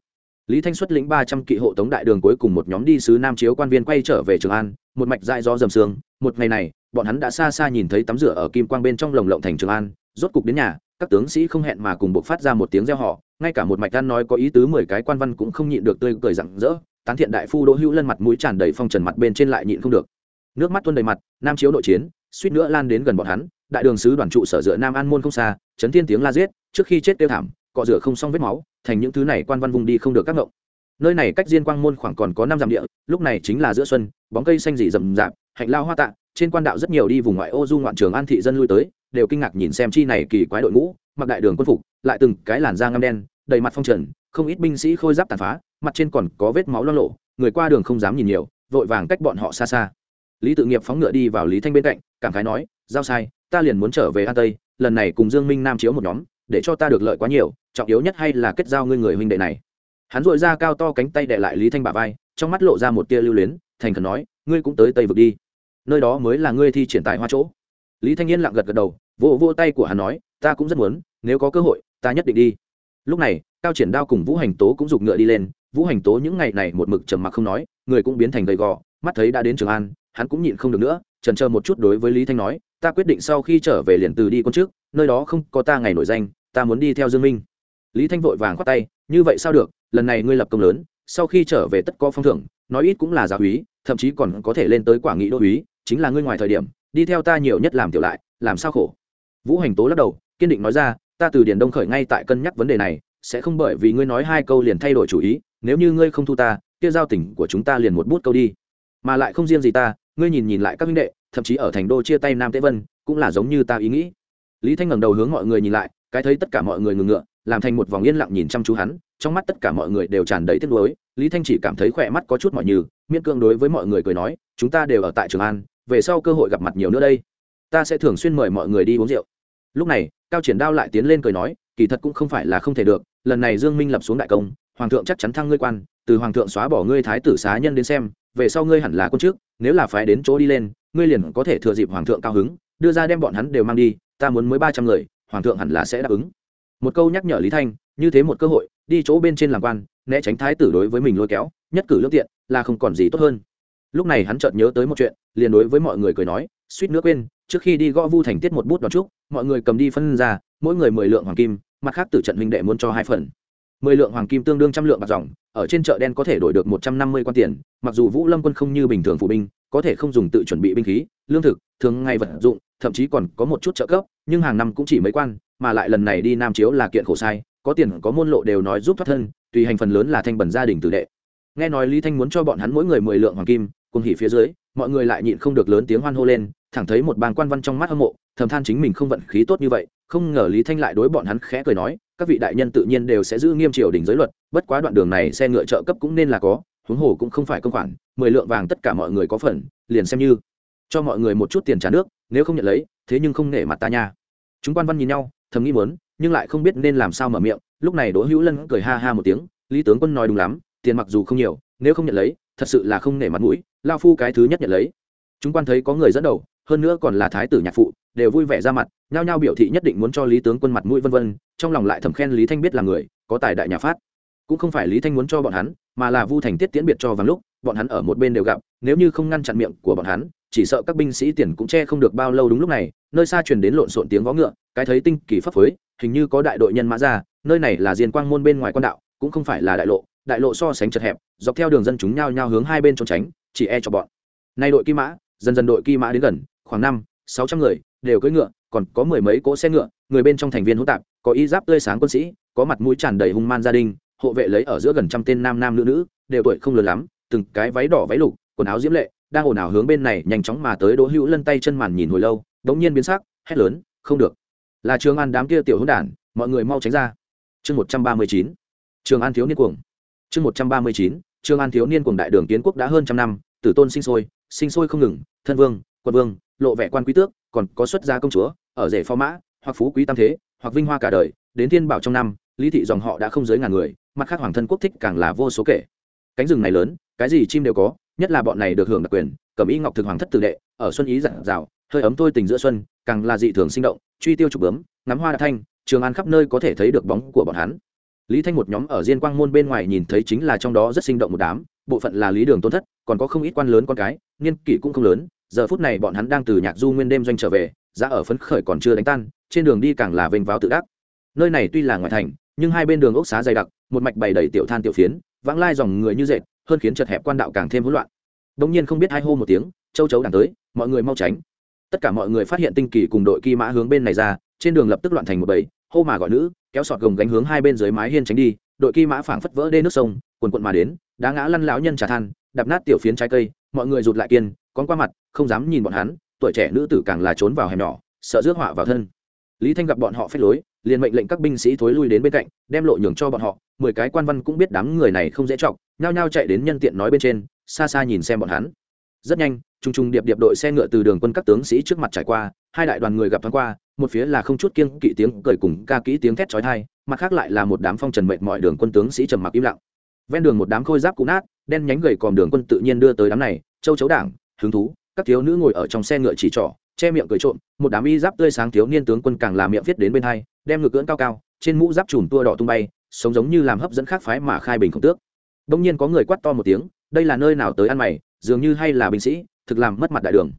Lý thanh xuất lĩnh ba trăm kỵ hộ tống đại đường cuối cùng một nhóm đi sứ nam chiếu quan viên quay trở về trường an, một mạch dại do dầm sương, một ngày này, bọn hắn đã xa xa nhìn thấy tắm rửa ở kim quang bên trong lồng lộng thành trường an, rốt cục đến nhà, các tướng sĩ không hẹn mà cùng buộc phát ra một tiếng reo họ ngay cả một mạch gan nói có ý tứ mười cái quan văn cũng không nhịn được tươi cười rặng rỡ, tán thiện đại phu đỗ hữu lân mặt mũi tràn đầy phong trần mặt bên trên lại nhịn không được. Nước mắt tuôn đầy mặt, nam chiếu nội chiến, suýt nữa lan đến gần bọn hắn đại đường sứ đoàn trụ sở dựa nam an môn không xa, chấn thiên tiếng la giết, trước khi chết tiêu thảm, cọ rửa không xong vết máu, thành những thứ này quan văn vùng đi không được các ngộng. Nơi này cách diên quang môn khoảng còn có năm dặm địa, lúc này chính là giữa xuân, bóng cây xanh dị rậm rạp, hạnh lao hoa tạ, trên quan đạo rất nhiều đi vùng ngoại ô du ngoạn trường an thị dân lui tới, đều kinh ngạc nhìn xem chi này kỳ quái đội ngũ, mặc đại đường quân phục, lại từng cái làn da ngăm đen, đầy mặt phong trần, không ít binh sĩ khôi giáp tàn phá, mặt trên còn có vết máu lo lộ, người qua đường không dám nhìn nhiều, vội vàng cách bọn họ xa xa. Lý tự nghiệp phóng ngựa đi vào lý thanh bên cạnh, cảm khái nói, giao sai ta liền muốn trở về an tây, lần này cùng dương minh nam chiếu một nhóm, để cho ta được lợi quá nhiều, trọng yếu nhất hay là kết giao ngươi người huynh đệ này. Hắn dội ra cao to cánh tay đệ lại lý thanh bà vai, trong mắt lộ ra một tia lưu luyến, thành khẩn nói, ngươi cũng tới tây vực đi. Nơi đó mới là ngươi thi triển tài hoa chỗ. Lý thanh yên lặng gật gật đầu, vỗ vỗ tay của hắn nói, ta cũng rất muốn, nếu có cơ hội, ta nhất định đi. Lúc này, cao triển đao cùng vũ hành tố cũng giục ngựa đi lên, vũ hành tố những ngày này một mực trầm mặc không nói, người cũng biến thành gầy gò, mắt thấy đã đến trường an, hắn cũng nhịn không được nữa trần chờ một chút đối với lý thanh nói ta quyết định sau khi trở về liền từ đi con trước, nơi đó không có ta ngày nổi danh, ta muốn đi theo dương minh. Lý thanh vội vàng khoát tay, như vậy sao được, lần này ngươi lập công lớn, sau khi trở về tất có phong thưởng, nói ít cũng là giáo úy thậm chí còn có thể lên tới quả nghị đô úy chính là ngươi ngoài thời điểm, đi theo ta nhiều nhất làm tiểu lại, làm sao khổ? Vũ hành tố lắc đầu, kiên định nói ra, ta từ điền đông khởi ngay tại cân nhắc vấn đề này, sẽ không bởi vì ngươi nói hai câu liền thay đổi chủ ý, nếu như ngươi không thu ta, kia giao tình của chúng ta liền một bút câu đi. Mà lại không riêng gì ta, ngươi nhìn nhìn lại các minh đệ thậm chí ở thành đô chia tay nam tế vân, cũng là giống như ta ý nghĩ. Lý thanh ngẩng đầu hướng mọi người nhìn lại, cái thấy tất cả mọi người ngừng ngựa, làm thành một vòng yên lặng nhìn chăm chú hắn, trong mắt tất cả mọi người đều tràn đầy tiếc nuối. Lý thanh chỉ cảm thấy khỏe mắt có chút mọi như miễn cương đối với mọi người cười nói, chúng ta đều ở tại trường an, về sau cơ hội gặp mặt nhiều nữa đây. Ta sẽ thường xuyên mời mọi người đi uống rượu. Lúc này, cao triển đao lại tiến lên cười nói, kỳ thật cũng không phải là không thể được, lần này dương minh lập xuống đại công, hoàng thượng chắc chắn thăng ngươi quan, từ hoàng thượng xóa bỏ ngươi thái tử xá nhân đến xem, về sau ngươi hẳn là quân trước, nếu là phải đến chỗ đi lên ngươi liền có thể thừa dịp hoàng thượng cao hứng, đưa ra đem bọn hắn đều mang đi, ta muốn mới ba trăm người, hoàng thượng hẳn là sẽ đáp ứng. Một câu nhắc nhở lý thanh, như thế một cơ hội, đi chỗ bên trên làm quan, né tránh thái tử đối với mình lôi kéo, nhất cử lương tiện, là không còn gì tốt hơn. Lúc này hắn chợt nhớ tới một chuyện, liền đối với mọi người cười nói, suýt nữa quên, trước khi đi gõ vu thành tiết một bút đón trúc mọi người cầm đi phân ra, mỗi người mười lượng hoàng kim, mặt khác từ trận huynh đệ muốn cho hai phần mười lượng hoàng kim tương đương trăm lượng bạc dòng, ở trên chợ đen có thể đổi được một trăm năm mươi quan tiền, mặc dù vũ lâm quân không như bình thường phụ binh, có thể không dùng tự chuẩn bị binh khí, lương thực, thường ngày vật dụng, thậm chí còn có một chút trợ cấp, nhưng hàng năm cũng chỉ mấy quan, mà lại lần này đi nam chiếu là kiện khổ sai, có tiền, có môn lộ đều nói giúp thoát thân, tùy hành phần lớn là thanh bẩn gia đình tử đệ. Nghe nói lý thanh muốn cho bọn hắn mỗi người mười lượng hoàng kim, cùng hỉ phía dưới, mọi người lại nhịn không được lớn tiếng hoan hô lên, thẳng thấy một bang quan văn trong mắt hâm mộ, thầm than chính mình không vận khí tốt như vậy, không ngờ lý thanh lại đối bọn hắn khẽ cười nói các vị đại nhân tự nhiên đều sẽ giữ nghiêm triều đình giới luật, bất quá đoạn đường này xe ngựa trợ cấp cũng nên là có, huống hồ cũng không phải công khoản, mười lượng vàng tất cả mọi người có phần, liền xem như. Cho mọi người một chút tiền trả nước, nếu không nhận lấy, thế nhưng không nể mặt ta nha. Chúng quan văn nhìn nhau, thầm nghĩ muốn, nhưng lại không biết nên làm sao mở miệng, lúc này đỗ hữu lân cười ha ha một tiếng, lý tướng quân nói đúng lắm, tiền mặc dù không nhiều, nếu không nhận lấy, thật sự là không nể mặt mũi, lao phu cái thứ nhất nhận lấy. Chúng quan thấy có người dẫn đầu hơn nữa còn là thái tử nhạc phụ, đều vui vẻ ra mặt, nhao nhao biểu thị nhất định muốn cho lý tướng quân mặt mũi vân vân, trong lòng lại thầm khen lý thanh biết là người, có tài đại nhà phát. Cũng không phải lý thanh muốn cho bọn hắn, mà là vu thành tiết tiễn biệt cho vàng lúc, bọn hắn ở một bên đều gặp, nếu như không ngăn chặn miệng của bọn hắn, chỉ sợ các binh sĩ tiền cũng che không được bao lâu đúng lúc này, nơi xa truyền đến lộn xộn tiếng vó ngựa, cái thấy tinh kỳ pháp phối, hình như có đại đội nhân mã ra, nơi này là diên quang môn bên ngoài quan đạo, cũng không phải là đại lộ đại lộ so sánh chật hẹp, dọc theo đường dân chúng nhao nhao hướng hai bên trốn tránh, chỉ e cho bọn. Nay đội kỵ mã, dần dần đội kỵ mã đến gần khoảng năm, sáu trăm người, đều cưỡi ngựa, còn có mười mấy cỗ xe ngựa, người bên trong thành viên hỗn tạp, có y giáp tươi sáng quân sĩ, có mặt mũi tràn đầy hung man gia đình, hộ vệ lấy ở giữa gần trăm tên nam nam nữ nữ, đều tuổi không lớn lắm, từng cái váy đỏ váy lục, quần áo diễm lệ, đang ồn ào hướng bên này nhanh chóng mà tới đỗ hữu lân tay chân màn nhìn hồi lâu, đống nhiên biến sắc, hét lớn, không được. Là trường an đám kia tiểu hỗn đản, mọi người mau tránh ra. Chương một trăm ba mươi chín, trường an thiếu niên cuồng. Chương một trăm ba mươi chín, trường an thiếu niên cuồng đại đường kiến quốc đã hơn trăm năm, tử tôn sinh sôi sinh sôi không ngừng, thân vương quân vương lộ vẻ quan quý tước, còn có xuất gia công chúa, ở rể phó mã, hoặc phú quý tam thế, hoặc vinh hoa cả đời, đến thiên bảo trong năm, lý thị dòng họ đã không dưới ngàn người, mặt khác hoàng thân quốc thích càng là vô số kể. Cánh rừng này lớn, cái gì chim đều có, nhất là bọn này được hưởng đặc quyền cẩm y ngọc thực hoàng thất tử đệ, ở xuân ý dặn dào, hơi ấm thôi tình giữa xuân, càng là dị thường sinh động, truy tiêu trục bướm, ngắm hoa đa thanh, trường an khắp nơi có thể thấy được bóng của bọn hắn. Lý thanh một nhóm ở diên quang môn bên ngoài nhìn thấy chính là trong đó rất sinh động một đám, bộ phận là lý đường tôn thất, còn có không ít quan lớn con cái, niên kỷ cũng không lớn giờ phút này bọn hắn đang từ nhạc du nguyên đêm doanh trở về ra ở phấn khởi còn chưa đánh tan, trên đường đi càng là vênh váo tự đắc. Nơi này tuy là ngoại thành, nhưng hai bên đường ốc xá dày đặc, một mạch bày đầy tiểu than tiểu phiến, vãng lai dòng người như dệt, hơn khiến chật hẹp quan đạo càng thêm hỗn loạn. Đông nhiên không biết hai hô một tiếng, châu chấu đàn tới, mọi người mau tránh. Tất cả mọi người phát hiện tinh kỳ cùng đội kỳ mã hướng bên này ra, trên đường lập tức loạn thành một bầy, hô mà gọi nữ, kéo sọt gồng gánh hướng hai bên dưới mái hiên tránh đi, đội kỳ mã phảng phất vỡ đê nước sông quần quận mà đến, đá ngã lăn lão nhân trà than đập nát tiểu phiến trái cây, mọi người rụt lại kiên con qua mặt, không dám nhìn bọn hắn, tuổi trẻ nữ tử càng là trốn vào hẻm nhỏ, sợ rước họa vào thân. Lý thanh gặp bọn họ phép lối, liền mệnh lệnh các binh sĩ thối lui đến bên cạnh, đem lộ nhường cho bọn họ, mười cái quan văn cũng biết đám người này không dễ chọc, nhao nhao chạy đến nhân tiện nói bên trên, xa xa nhìn xem bọn hắn. Rất nhanh t r u n g t r u n g điệp điệp đội xe ngựa từ đường quân các tướng sĩ trước mặt trải qua, hai đại đoàn người gặp thoáng qua, một phía là không chút kiêng kỵ tiếng cười cùng ca kỹ tiếng thét trói thai mặt khác lại là một đám phong trần mệnh mọi đường quân tướng sĩ trầm mặc im lặng. Ven đường một đám khôi giáp cũ nát, đen nhánh gầy còm đường quân tự nhiên đưa tới đám này, châu chấu đảng hứng thú, các thiếu nữ ngồi ở trong xe ngựa chỉ trỏ, che miệng cười trộm, một đám y giáp tươi sáng thiếu niên tướng quân càng làm miệng viết đến bên hai, đem ngực cưỡn cao cao, trên mũ giáp chùm tua đỏ tung bay, sống giống như làm hấp dẫn khác phái mà khai bình không tước. Đông nhiên có người quát to một tiếng, đây là nơi nào tới ăn mày, dường như hay là binh sĩ, thực làm mất mặt đại đường.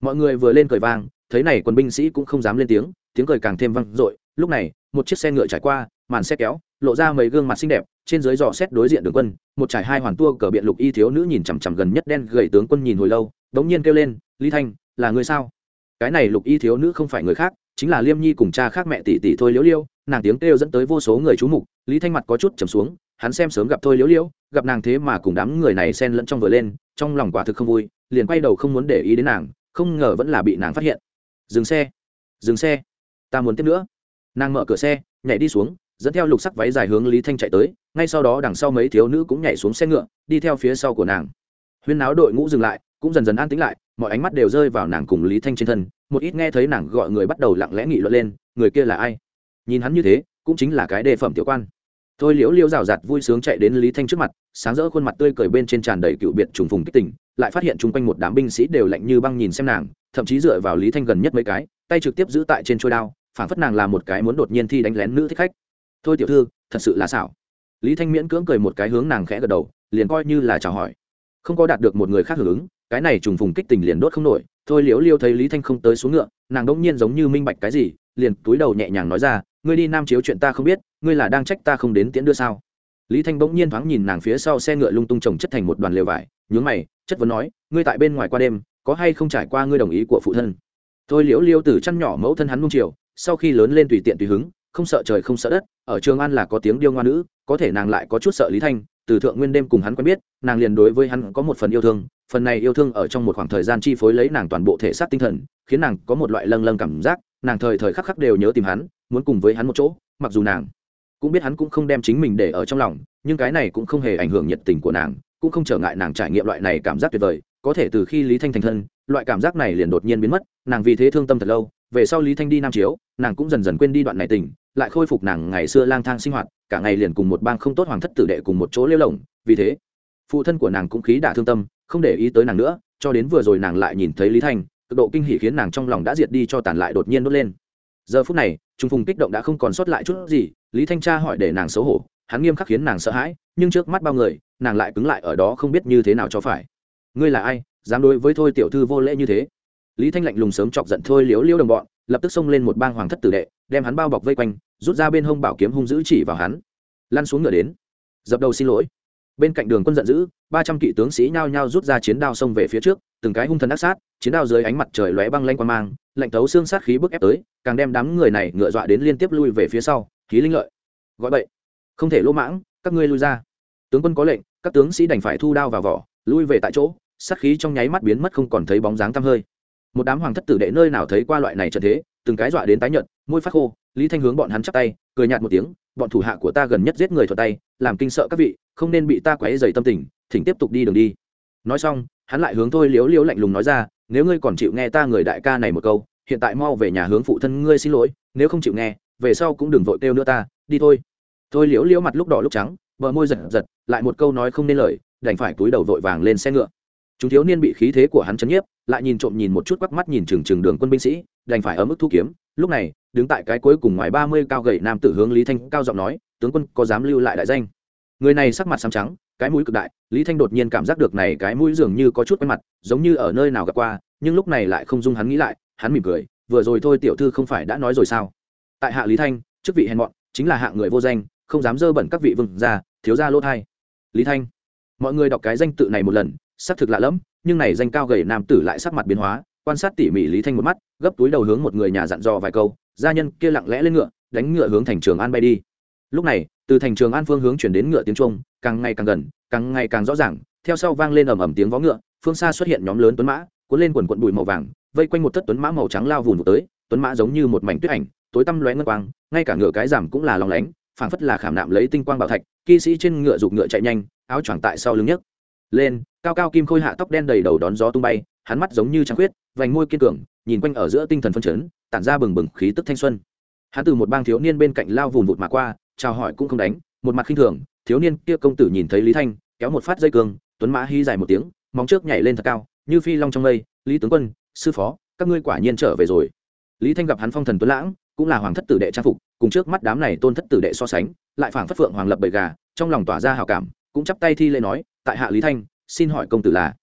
Mọi người vừa lên cười vang, thấy này quân binh sĩ cũng không dám lên tiếng tiếng cười càng thêm vang dội. Lúc này, một chiếc xe ngựa trải qua, màn xe kéo, lộ ra mấy gương mặt xinh đẹp, trên dưới dò xét đối diện đường quân, một trải hai hoàn tua cờ biện lục y thiếu nữ nhìn chằm chằm gần nhất đen gầy tướng quân nhìn hồi lâu đống nhiên kêu lên, lý thanh, là người sao? Cái này lục y thiếu nữ không phải người khác, chính là liêm nhi cùng cha khác mẹ tỷ tỷ thôi liễu liêu, nàng tiếng kêu dẫn tới vô số người chú mục, lý thanh mặt có chút trầm xuống, hắn xem sớm gặp thôi liễu liễu gặp nàng thế mà cùng đám người này xen lẫn trong vừa lên, trong lòng quả thực không vui, liền quay đầu không muốn để ý đến nàng, không ngờ vẫn là bị nàng phát hiện. Dừng xe dừng xe, ta muốn tiếp nữa. Nàng mở cửa xe, nhảy đi xuống, dẫn theo lục sắc váy dài hướng lý thanh chạy tới, ngay sau đó đằng sau mấy thiếu nữ cũng nhảy xuống xe ngựa, đi theo phía sau của nàng. Huyên náo đội ngũ dừng lại cũng dần dần an tĩnh lại, mọi ánh mắt đều rơi vào nàng cùng lý thanh trên thân, một ít nghe thấy nàng gọi người bắt đầu lặng lẽ nghị luận lên, người kia là ai? Nhìn hắn như thế, cũng chính là cái đề phẩm tiểu quan. Thôi liễu liễu rào rạt vui sướng chạy đến lý thanh trước mặt, sáng rỡ khuôn mặt tươi cười bên trên tràn đầy cựu biệt trùng phùng kích tỉnh lại phát hiện chung quanh một đám binh sĩ đều lạnh như băng nhìn xem nàng, thậm chí dựa vào lý thanh gần nhất mấy cái, tay trực tiếp giữ tại trên trôi đao phản phất nàng là một cái muốn đột nhiên thi đánh lén nữ thích khách. Thôi tiểu thư, thật sự là xảo. Lý thanh miễn cưỡng cười một cái hướng nàng khẽ gật đầu, liền coi như là chào hỏi. Không có đạt được một người khác hưởng ứng cái này trùng phùng kích tình liền đốt không nổi. Thôi liễu liêu thấy lý thanh không tới xuống ngựa, nàng đỗng nhiên giống như minh bạch cái gì, liền túi đầu nhẹ nhàng nói ra, ngươi đi nam chiếu chuyện ta không biết, ngươi là đang trách ta không đến tiễn đưa sao? Lý thanh bỗng nhiên thoáng nhìn nàng phía sau xe ngựa lung tung trồng chất thành một đoàn lều vải, nhướng mày, chất vấn nói, ngươi tại bên ngoài qua đêm, có hay không trải qua ngươi đồng ý của phụ thân? Thôi liễu liêu từ chăn nhỏ mẫu thân hắn nung chiều, sau khi lớn lên tùy tiện tùy hứng, không sợ trời không sợ đất, ở trường an là có tiếng điêu ngoan nữ, có thể nàng lại có chút sợ lý thanh từ thượng nguyên đêm cùng hắn quen biết, nàng liền đối với hắn có một phần yêu thương, phần này yêu thương ở trong một khoảng thời gian chi phối lấy nàng toàn bộ thể xác tinh thần, khiến nàng có một loại lâng lâng cảm giác, nàng thời thời khắc khắc đều nhớ tìm hắn, muốn cùng với hắn một chỗ, mặc dù nàng cũng biết hắn cũng không đem chính mình để ở trong lòng, nhưng cái này cũng không hề ảnh hưởng nhiệt tình của nàng, cũng không trở ngại nàng trải nghiệm loại này cảm giác tuyệt vời, có thể từ khi lý thanh thành thân, loại cảm giác này liền đột nhiên biến mất, nàng vì thế thương tâm thật lâu, về sau lý thanh đi nam chiếu, nàng cũng dần dần quên đi đoạn này tình, lại khôi phục nàng ngày xưa lang thang sinh hoạt cả ngày liền cùng một bang không tốt hoàng thất tử đệ cùng một chỗ lêu lỏng, vì thế, phụ thân của nàng cũng khí đả thương tâm, không để ý tới nàng nữa, cho đến vừa rồi nàng lại nhìn thấy lý thanh cực độ kinh hỉ khiến nàng trong lòng đã diệt đi cho tàn lại đột nhiên đốt lên. Giờ phút này, trung phùng kích động đã không còn sót lại chút gì, lý thanh tra hỏi để nàng xấu hổ, hắn nghiêm khắc khiến nàng sợ hãi, nhưng trước mắt bao người, nàng lại cứng lại ở đó không biết như thế nào cho phải. Ngươi là ai, dám đối với thôi tiểu thư vô lễ như thế? Lý thanh lạnh lùng sớm chọc giận thôi liếu liêu đồng bọn lập tức xông lên một bang hoàng thất tử đệ, đem hắn bao bọc vây quanh, rút ra bên hông bảo kiếm hung dữ chỉ vào hắn. Lăn xuống ngựa đến. Dập đầu xin lỗi. Bên cạnh đường quân giận dữ, ba trăm kỵ tướng sĩ nhao nhao rút ra chiến đao xông về phía trước, từng cái hung thần ác sát, chiến đao dưới ánh mặt trời lóe băng lanh qua mang, lạnh tấu xương sát khí bức ép tới, càng đem đám người này ngựa dọa đến liên tiếp lui về phía sau khí linh lợi. Gọi bậy. Không thể lỗ mãng, các ngươi lui ra. Tướng quân có lệnh, các tướng sĩ đành phải thu đao vào vỏ, lui về tại chỗ, sát khí trong nháy mắt biến mất không còn thấy bóng dáng tăm hơi một đám hoàng thất tử đệ nơi nào thấy qua loại này trận thế, từng cái dọa đến tái nhợt, môi phát khô, lý thanh hướng bọn hắn chắp tay, cười nhạt một tiếng, bọn thủ hạ của ta gần nhất giết người thuật tay, làm kinh sợ các vị, không nên bị ta quấy dày tâm tình, thỉnh tiếp tục đi đường đi. Nói xong, hắn lại hướng thôi liếu liếu lạnh lùng nói ra, nếu ngươi còn chịu nghe ta người đại ca này một câu, hiện tại mau về nhà hướng phụ thân ngươi xin lỗi, nếu không chịu nghe, về sau cũng đừng vội kêu nữa ta, đi thôi. Thôi liếu liếu mặt lúc đỏ lúc trắng, bờ môi giật giật, lại một câu nói không nên lời, đành phải túi đầu vội vàng lên xe ngựa. Chúng thiếu niên bị khí thế của hắn chấn nhiếp lại nhìn trộm nhìn một chút quắc mắt nhìn chừng chừng đường quân binh sĩ, đành phải ở mức thu kiếm. Lúc này, đứng tại cái cuối cùng ngoài ba mươi cao gậy nam tử hướng lý thanh cao giọng nói, tướng quân, có dám lưu lại đại danh? Người này sắc mặt xám trắng, cái mũi cực đại, lý thanh đột nhiên cảm giác được này cái mũi dường như có chút quen mặt, giống như ở nơi nào gặp qua, nhưng lúc này lại không dung hắn nghĩ lại, hắn mỉm cười, vừa rồi thôi tiểu thư không phải đã nói rồi sao? Tại hạ lý thanh, chức vị hèn mọn, chính là hạng người vô danh, không dám dơ bẩn các vị vương gia, thiếu gia lỗ thai. Lý thanh, mọi người đọc cái danh tự này một lần, xác thực lạ lẫm nhưng này danh cao gầy nam tử lại sắc mặt biến hóa, quan sát tỉ mỉ lý thanh một mắt, gấp túi đầu hướng một người nhà dặn dò vài câu, gia nhân kia lặng lẽ lên ngựa, đánh ngựa hướng thành trường an bay đi. Lúc này, từ thành trường an phương hướng chuyển đến ngựa tiếng trung càng ngày càng gần, càng ngày càng rõ ràng, theo sau vang lên ầm ầm tiếng vó ngựa, phương xa xuất hiện nhóm lớn tuấn mã, cuốn lên quần quận bụi màu vàng, vây quanh một thất tuấn mã màu trắng lao vùn vụt tới, tuấn mã giống như một mảnh tuyết ảnh, tối tăm lóe ngân quang, ngay cả ngựa cái giảm cũng là lòng lánh, phảng phất là khảm nạm lấy tinh quang bảo thạch, kỵ sĩ trên ngựa giục ngựa chạy nhanh, áo choàng tại sau lưng nhấc lên, cao cao kim khôi hạ tóc đen đầy đầu đón gió tung bay, hắn mắt giống như trăng khuyết, vành môi kiên cường, nhìn quanh ở giữa tinh thần phân chấn, tản ra bừng bừng khí tức thanh xuân. Hắn từ một bang thiếu niên bên cạnh lao vùn vụt mà qua, chào hỏi cũng không đánh, một mặt khinh thường, thiếu niên kia công tử nhìn thấy lý thanh, kéo một phát dây cường tuấn mã hy dài một tiếng, móng trước nhảy lên thật cao, như phi long trong lây lý tướng quân, sư phó, các ngươi quả nhiên trở về rồi. Lý thanh gặp hắn phong thần tuấn lãng, cũng là hoàng thất tử đệ trang phục, cùng trước mắt đám này tôn thất tử đệ so sánh, lại phảng phất phượng hoàng lập bầy gà, trong lòng tỏa ra hào cảm, cũng chắp tay thi lễ nói tại hạ lý thanh, xin hỏi công tử là?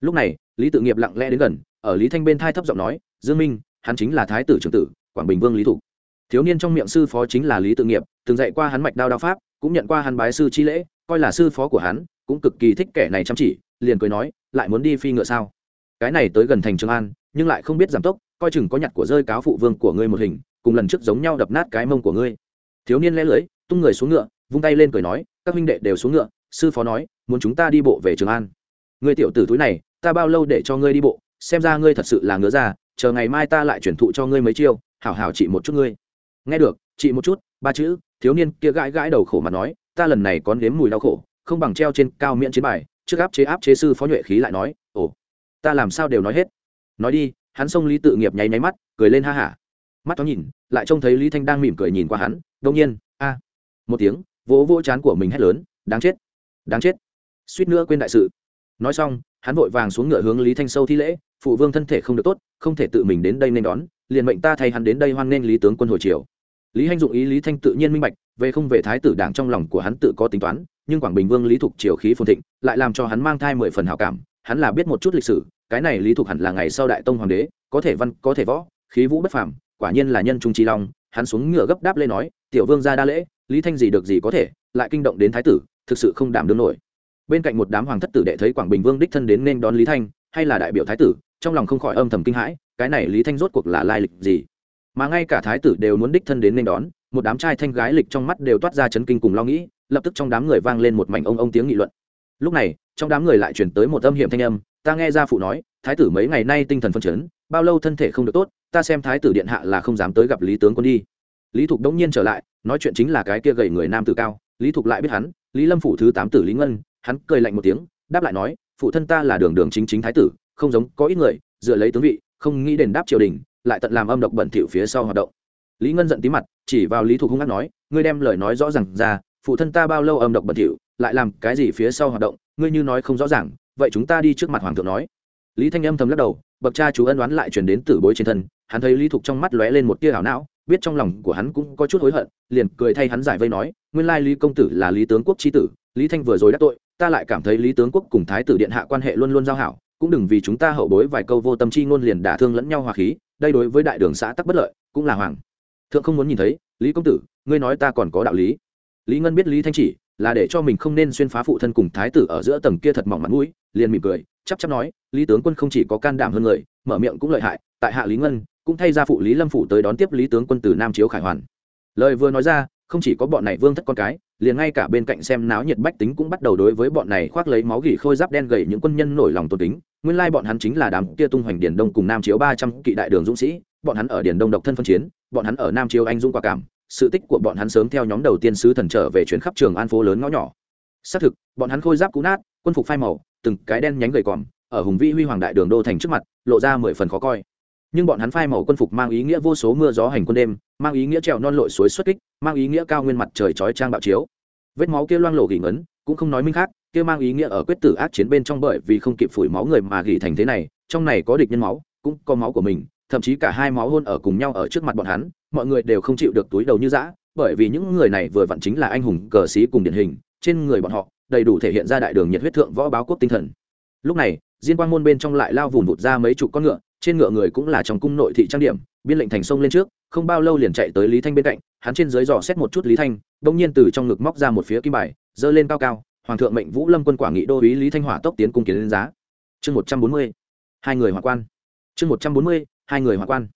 Lúc này, lý tự nghiệp lặng lẽ đến gần, ở lý thanh bên thai thấp giọng nói, dương minh, hắn chính là thái tử trưởng tử, quảng bình vương lý thục. Thiếu niên trong miệng sư phó chính là lý tự nghiệp, từng dạy qua hắn mạch đao đao pháp, cũng nhận qua hắn bái sư chi lễ, coi là sư phó của hắn, cũng cực kỳ thích kẻ này chăm chỉ, liền cười nói, lại muốn đi phi ngựa sao? Cái này tới gần thành trường an, nhưng lại không biết giảm tốc, coi chừng có nhặt của rơi cáo phụ vương của ngươi một hình, cùng lần trước giống nhau đập nát cái mông của ngươi. Thiếu niên lẽ lưới tung người xuống ngựa, vung tay lên cười nói, các huynh đệ đều xuống ngựa sư phó nói, muốn chúng ta đi bộ về trường an. Người tiểu tử túi này, ta bao lâu để cho ngươi đi bộ? Xem ra ngươi thật sự là ngứa ra, chờ ngày mai ta lại chuyển thụ cho ngươi mấy chiêu, hảo hảo trị một chút ngươi. Nghe được, trị một chút, ba chữ. Thiếu niên kia gãi gãi đầu khổ mà nói, ta lần này có nếm mùi đau khổ, không bằng treo trên cao miễn chiến bài, trước áp chế áp chế sư phó nhuệ khí lại nói, ồ, ta làm sao đều nói hết. Nói đi, hắn xông lý tự nghiệp nháy nháy mắt, cười lên ha hả. Mắt thoáng nhìn, lại trông thấy lý thanh đang mỉm cười nhìn qua hắn đông nhiên, a, một tiếng, vỗ vỗ chán của mình hét lớn, đáng chết đáng chết. Suýt nữa quên đại sự. Nói xong, hắn vội vàng xuống ngựa hướng lý thanh sâu thi lễ, phụ vương thân thể không được tốt, không thể tự mình đến đây nên đón, liền mệnh ta thay hắn đến đây hoan nghênh lý tướng quân hồi triều. Lý hanh dụng ý lý thanh tự nhiên minh bạch, về không về thái tử đảng trong lòng của hắn tự có tính toán, nhưng quảng bình vương lý thục triều khí phồn thịnh, lại làm cho hắn mang thai mười phần hảo cảm, hắn là biết một chút lịch sử, cái này lý thục hẳn là ngày sau đại tông hoàng đế, có thể văn, có thể võ, khí vũ bất phàm, quả nhiên là nhân trung trí long, hắn xuống ngựa gấp đáp lên nói, tiểu vương ra đa lễ, lý thanh gì được gì có thể, lại kinh động đến thái tử thực sự không đảm đương nổi. Bên cạnh một đám hoàng thất tử đệ thấy quảng bình vương đích thân đến nên đón lý thanh, hay là đại biểu thái tử, trong lòng không khỏi âm thầm kinh hãi, cái này lý thanh rốt cuộc là lai lịch gì? Mà ngay cả thái tử đều muốn đích thân đến nên đón, một đám trai thanh gái lịch trong mắt đều toát ra chấn kinh cùng lo nghĩ, lập tức trong đám người vang lên một mảnh ông ông tiếng nghị luận. Lúc này, trong đám người lại chuyển tới một âm hiểm thanh âm, ta nghe ra phụ nói, thái tử mấy ngày nay tinh thần phân chấn, bao lâu thân thể không được tốt, ta xem thái tử điện hạ là không dám tới gặp lý tướng quân đi. Lý thục đống nhiên trở lại, nói chuyện chính là cái kia gầy người nam tử cao, lý thục lại biết hắn lý lâm phủ thứ tám tử lý ngân, hắn cười lạnh một tiếng, đáp lại nói, phụ thân ta là đường đường chính chính thái tử, không giống, có ít người, dựa lấy tướng vị, không nghĩ đền đáp triều đình, lại tận làm âm độc bẩn thỉu phía sau hoạt động. Lý ngân giận tí mặt, chỉ vào lý thục hung hăng nói, ngươi đem lời nói rõ ràng ra, phụ thân ta bao lâu âm độc bẩn thỉu, lại làm cái gì phía sau hoạt động, ngươi như nói không rõ ràng, vậy chúng ta đi trước mặt hoàng thượng nói. Lý thanh âm thầm lắc đầu, bậc cha chú ân đoán lại chuyển đến tử bối trên thân, hắn thấy lý thục trong mắt lóe lên một tia ảo não biết trong lòng của hắn cũng có chút hối hận, liền cười thay hắn giải vây nói, nguyên lai lý công tử là lý tướng quốc tri tử, lý thanh vừa rồi đắc tội, ta lại cảm thấy lý tướng quốc cùng thái tử điện hạ quan hệ luôn luôn giao hảo, cũng đừng vì chúng ta hậu bối vài câu vô tâm chi ngôn liền đả thương lẫn nhau hòa khí, đây đối với đại đường xã tắc bất lợi, cũng là hoàng. Thượng không muốn nhìn thấy, lý công tử, ngươi nói ta còn có đạo lý. Lý ngân biết lý thanh chỉ là để cho mình không nên xuyên phá phụ thân cùng thái tử ở giữa tầng kia thật mỏng mặt mũi, liền mỉm cười, chắp chắp nói, lý tướng quân không chỉ có can đảm hơn người, mở miệng cũng lợi hại, tại hạ lý ngân cũng thay ra phụ lý lâm phủ tới đón tiếp lý tướng quân từ nam chiếu khải hoàn lời vừa nói ra không chỉ có bọn này vương thất con cái liền ngay cả bên cạnh xem náo nhiệt bách tính cũng bắt đầu đối với bọn này khoác lấy máu gỉ khôi giáp đen gầy những quân nhân nổi lòng tôn kính nguyên lai bọn hắn chính là đám kia tung hoành điền đông cùng nam chiếu ba trăm kỵ đại đường dũng sĩ bọn hắn ở điền đông độc thân phân chiến bọn hắn ở nam chiếu anh dũng quả cảm sự tích của bọn hắn sớm theo nhóm đầu tiên sứ thần trở về chuyến khắp trường an phố lớn ngõ nhỏ xác thực bọn hắn khôi giáp cũ nát quân phục phai màu từng cái đen nhánh gầy còm ở hùng vĩ huy hoàng đại đường đô thành trước mặt lộ ra mười phần khó coi nhưng bọn hắn phai màu quân phục mang ý nghĩa vô số mưa gió hành quân đêm, mang ý nghĩa trèo non lội suối xuất kích, mang ý nghĩa cao nguyên mặt trời chói trang bạo chiếu. Vết máu kia loang lộ gỉ ngấn, cũng không nói minh khác, kia mang ý nghĩa ở quyết tử ác chiến bên trong bởi vì không kịp phủi máu người mà gỉ thành thế này, trong này có địch nhân máu, cũng có máu của mình, thậm chí cả hai máu hôn ở cùng nhau ở trước mặt bọn hắn, mọi người đều không chịu được túi đầu như dã, bởi vì những người này vừa vặn chính là anh hùng cờ sĩ cùng điển hình, trên người bọn họ đầy đủ thể hiện ra đại đường nhiệt huyết thượng võ báo quốc tinh thần. Lúc này, diên quang môn bên trong lại lao vùn vụt ra mấy chục con ngựa trên ngựa người cũng là trong cung nội thị trang điểm, biên lệnh thành sông lên trước, không bao lâu liền chạy tới lý thanh bên cạnh, hắn trên dưới dò xét một chút lý thanh, đông nhiên từ trong ngực móc ra một phía kim bài, giơ lên cao cao, hoàng thượng mệnh vũ lâm quân quả nghị đô ý lý thanh hỏa tốc tiến cung kiến lên giá. Chương một trăm bốn mươi, hai người hòa quan. Chương một trăm bốn mươi, hai người hòa quan.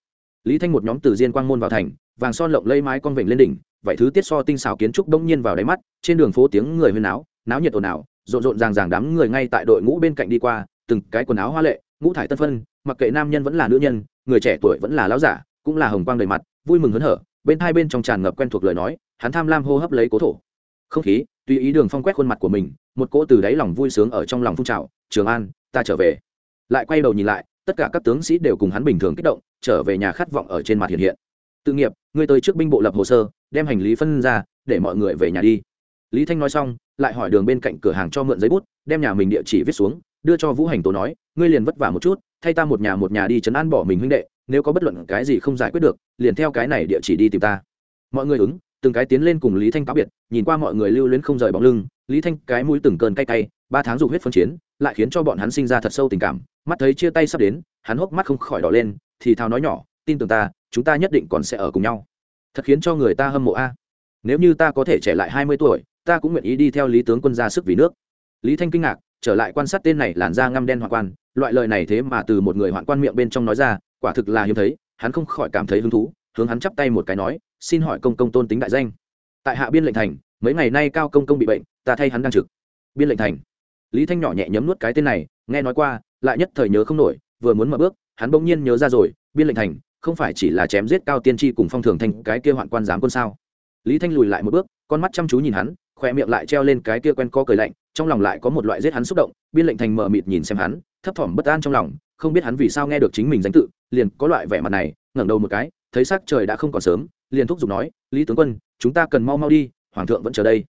Lý thanh một nhóm từ diên quang môn vào thành, vàng son lộng lây mái con vịnh lên đỉnh vậy thứ tiết so tinh xảo kiến trúc đông nhiên vào đáy mắt, trên đường phố tiếng người huyên náo náo nhiệt ồn ào, rộn rộn ràng ràng đám người ngay tại đội ngũ bên cạnh đi qua, từng cái quần áo hoa lệ, ngũ thải tân phân mặc kệ nam nhân vẫn là nữ nhân, người trẻ tuổi vẫn là lão giả, cũng là hồng quang đầy mặt, vui mừng hớn hở, bên hai bên trong tràn ngập quen thuộc lời nói, hắn tham lam hô hấp lấy cố thổ. Không khí, tùy ý đường phong quét khuôn mặt của mình, một cỗ từ đáy lòng vui sướng ở trong lòng phun trào, trường an, ta trở về. Lại quay đầu nhìn lại, tất cả các tướng sĩ đều cùng hắn bình thường kích động, trở về nhà khát vọng ở trên mặt hiện hiện. Tự nghiệp, ngươi tới trước binh bộ lập hồ sơ, đem hành lý phân ra, để mọi người về nhà đi. Lý thanh nói xong, lại hỏi đường bên cạnh cửa hàng cho mượn giấy bút, đem nhà mình địa chỉ viết xuống, đưa cho vũ hành tố nói, ngươi liền vất vả một chút thay ta một nhà một nhà đi chấn an bỏ mình huynh đệ, nếu có bất luận cái gì không giải quyết được, liền theo cái này địa chỉ đi tìm ta. Mọi người ứng, từng cái tiến lên cùng lý thanh cáo biệt, nhìn qua mọi người lưu luyến không rời bóng lưng, lý thanh cái mũi từng cơn cay cay, ba tháng dục huyết phân chiến, lại khiến cho bọn hắn sinh ra thật sâu tình cảm, mắt thấy chia tay sắp đến, hắn hốc mắt không khỏi đỏ lên, thì thào nói nhỏ, tin tưởng ta, chúng ta nhất định còn sẽ ở cùng nhau. Thật khiến cho người ta hâm mộ a. Nếu như ta có thể trẻ lại hai mươi tuổi, ta cũng nguyện ý đi theo lý tướng quân ra sức vì nước. Lý thanh kinh ngạc trở lại quan sát tên này làn da ngăm đen hoạn quan, loại lời này thế mà từ một người hoạn quan miệng bên trong nói ra, quả thực là hiếm thấy, hắn không khỏi cảm thấy hứng thú, hướng hắn chắp tay một cái nói, xin hỏi công công tôn tính đại danh. Tại hạ biên lệnh thành, mấy ngày nay cao công công bị bệnh, ta thay hắn đang trực. Biên lệnh thành. Lý thanh nhỏ nhẹ nhấm nuốt cái tên này, nghe nói qua, lại nhất thời nhớ không nổi, vừa muốn mở bước, hắn bỗng nhiên nhớ ra rồi, biên lệnh thành, không phải chỉ là chém giết cao tiên tri cùng phong thường thành cái kia hoạn quan giám quân sao? Lý thanh lùi lại một bước, con mắt chăm chú nhìn hắn khoe miệng lại treo lên cái kia quen co cười lạnh, trong lòng lại có một loại giết hắn xúc động, biên lệnh thành mờ mịt nhìn xem hắn, thấp thỏm bất an trong lòng, không biết hắn vì sao nghe được chính mình danh tự, liền có loại vẻ mặt này, ngẩng đầu một cái, thấy sắc trời đã không còn sớm, liền thúc giục nói, lý tướng quân, chúng ta cần mau mau đi, hoàng thượng vẫn chờ đây.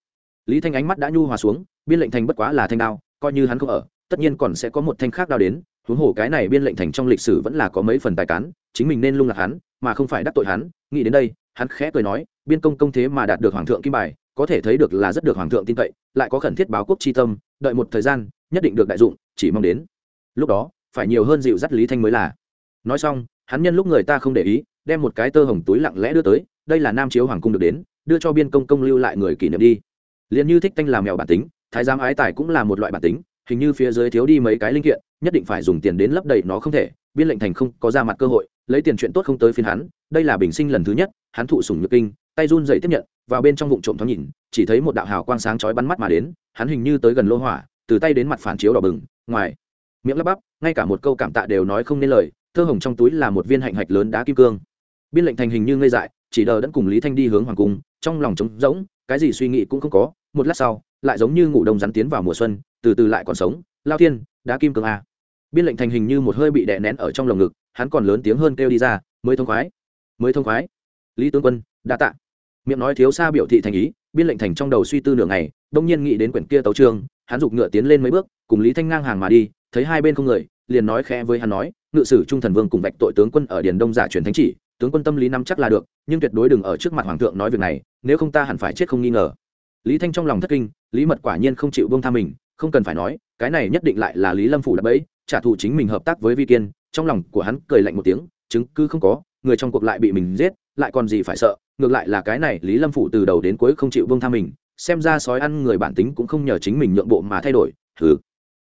Lý thanh ánh mắt đã nhu hòa xuống, biên lệnh thành bất quá là thanh đao, coi như hắn không ở, tất nhiên còn sẽ có một thanh khác đao đến, huống hồ cái này biên lệnh thành trong lịch sử vẫn là có mấy phần tài cán, chính mình nên lung lạc hắn, mà không phải đắc tội hắn, nghĩ đến đây, hắn khẽ cười nói, biên công công thế mà đạt được hoàng thượng kim bài có thể thấy được là rất được hoàng thượng tin cậy, lại có khẩn thiết báo quốc chi tâm, đợi một thời gian, nhất định được đại dụng, chỉ mong đến. Lúc đó, phải nhiều hơn dịu dắt lý thanh mới là. Nói xong, hắn nhân lúc người ta không để ý, đem một cái tơ hồng túi lặng lẽ đưa tới, đây là nam chiếu hoàng cung được đến, đưa cho biên công công lưu lại người kỷ niệm đi. Liền như thích tanh làm mèo bản tính, thái giám ái tài cũng là một loại bản tính, hình như phía dưới thiếu đi mấy cái linh kiện, nhất định phải dùng tiền đến lấp đầy nó không thể, biên lệnh thành không có ra mặt cơ hội, lấy tiền chuyện tốt không tới phiên hắn, đây là bình sinh lần thứ nhất, hắn thụ sủng nhược kinh tay run dậy tiếp nhận, vào bên trong vụ trộm thoáng nhìn, chỉ thấy một đạo hào quang sáng chói bắn mắt mà đến, hắn hình như tới gần lô hỏa, từ tay đến mặt phản chiếu đỏ bừng, ngoài, miệng lắp bắp, ngay cả một câu cảm tạ đều nói không nên lời, thơ hồng trong túi là một viên hạnh hạch lớn đá kim cương. Biên lệnh thành hình như ngây dại, chỉ đờ đẫn cùng lý thanh đi hướng hoàng cung, trong lòng trống rỗng, cái gì suy nghĩ cũng không có, một lát sau, lại giống như ngủ đông rắn tiến vào mùa xuân, từ từ lại còn sống, lao thiên, đá kim cương a. Biên lệnh thành hình như một hơi bị đè nén ở trong lồng ngực, hắn còn lớn tiếng hơn kêu đi ra, mới thông khoái, mới thông khoái. Lý tướng quân, đa tạ miệng nói thiếu xa biểu thị thành ý, biên lệnh thành trong đầu suy tư nửa ngày, đông nhiên nghĩ đến quyển kia tấu trương hắn giục ngựa tiến lên mấy bước, cùng lý thanh ngang hàng mà đi, thấy hai bên không người, liền nói khẽ với hắn nói, ngự sử trung thần vương cùng vạch tội tướng quân ở điền đông giả truyền thánh chỉ, tướng quân tâm lý nắm chắc là được, nhưng tuyệt đối đừng ở trước mặt hoàng thượng nói việc này, nếu không ta hẳn phải chết không nghi ngờ. Lý thanh trong lòng thất kinh, lý mật quả nhiên không chịu bông tha mình, không cần phải nói, cái này nhất định lại là lý lâm phủ đã bẫy, trả thù chính mình hợp tác với vi kiên, trong lòng của hắn cười lạnh một tiếng, chứng cứ không có, người trong cuộc lại bị mình giết, lại còn gì phải sợ ngược lại là cái này lý lâm phủ từ đầu đến cuối không chịu vương tha mình, xem ra sói ăn người bản tính cũng không nhờ chính mình nhượng bộ mà thay đổi thứ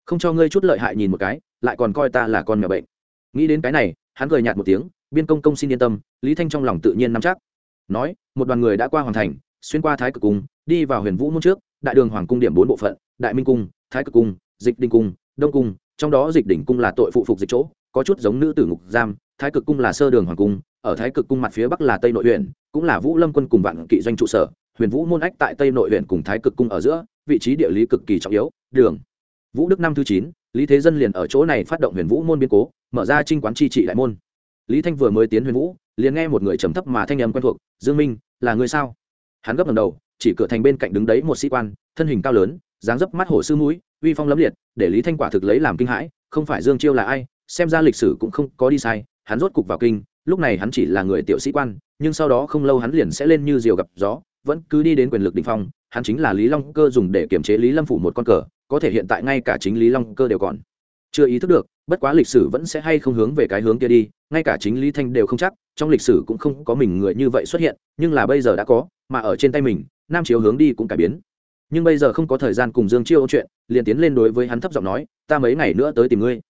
không cho ngươi chút lợi hại nhìn một cái, lại còn coi ta là con mèo bệnh. Nghĩ đến cái này, hắn cười nhạt một tiếng, biên công công xin yên tâm, lý thanh trong lòng tự nhiên nắm chắc. Nói, một đoàn người đã qua hoàn thành, xuyên qua thái cực cung, đi vào huyền vũ môn trước, đại đường hoàng cung điểm bốn bộ phận, đại minh cung, thái cực cung, dịch đình cung, đông cung, trong đó dịch đỉnh cung là tội phụ phục dịch chỗ, có chút giống nữ tử ngục giam, thái cực cung là sơ đường hoàng cung ở thái cực cung mặt phía bắc là tây nội huyện, cũng là vũ lâm quân cùng vạn kỵ doanh trụ sở, huyền vũ môn ách tại tây nội huyện cùng thái cực cung ở giữa, vị trí địa lý cực kỳ trọng yếu, đường. Vũ đức năm thứ chín, lý thế dân liền ở chỗ này phát động huyền vũ môn biến cố, mở ra trinh quán tri trị đại môn. Lý thanh vừa mới tiến huyền vũ, liền nghe một người trầm thấp mà thanh âm quen thuộc, dương minh, là người sao? Hắn gấp lần đầu, chỉ cửa thành bên cạnh đứng đấy một sĩ quan, thân hình cao lớn, dáng dấp mắt hổ sư mũi, uy phong lẫm liệt, để lý thanh quả thực lấy làm kinh hãi, không phải dương chiêu là ai? Xem ra lịch sử cũng không có đi sai, hắn rốt cục vào kinh lúc này hắn chỉ là người tiểu sĩ quan, nhưng sau đó không lâu hắn liền sẽ lên như diều gặp gió, vẫn cứ đi đến quyền lực đ ỉ n h phong, hắn chính là lý long cơ dùng để kiểm chế lý lâm phủ một con cờ, có thể hiện tại ngay cả chính lý long cơ đều còn chưa ý thức được, bất quá lịch sử vẫn sẽ hay không hướng về cái hướng kia đi, ngay cả chính lý thanh đều không chắc, trong lịch sử cũng không có mình người như vậy xuất hiện, nhưng là bây giờ đã có, mà ở trên tay mình, nam chiếu hướng đi cũng cải biến. Nhưng bây giờ không có thời gian cùng dương chiêu chuyện, liền tiến lên đối với hắn thấp giọng nói, ta mấy ngày nữa tới tìm ngươi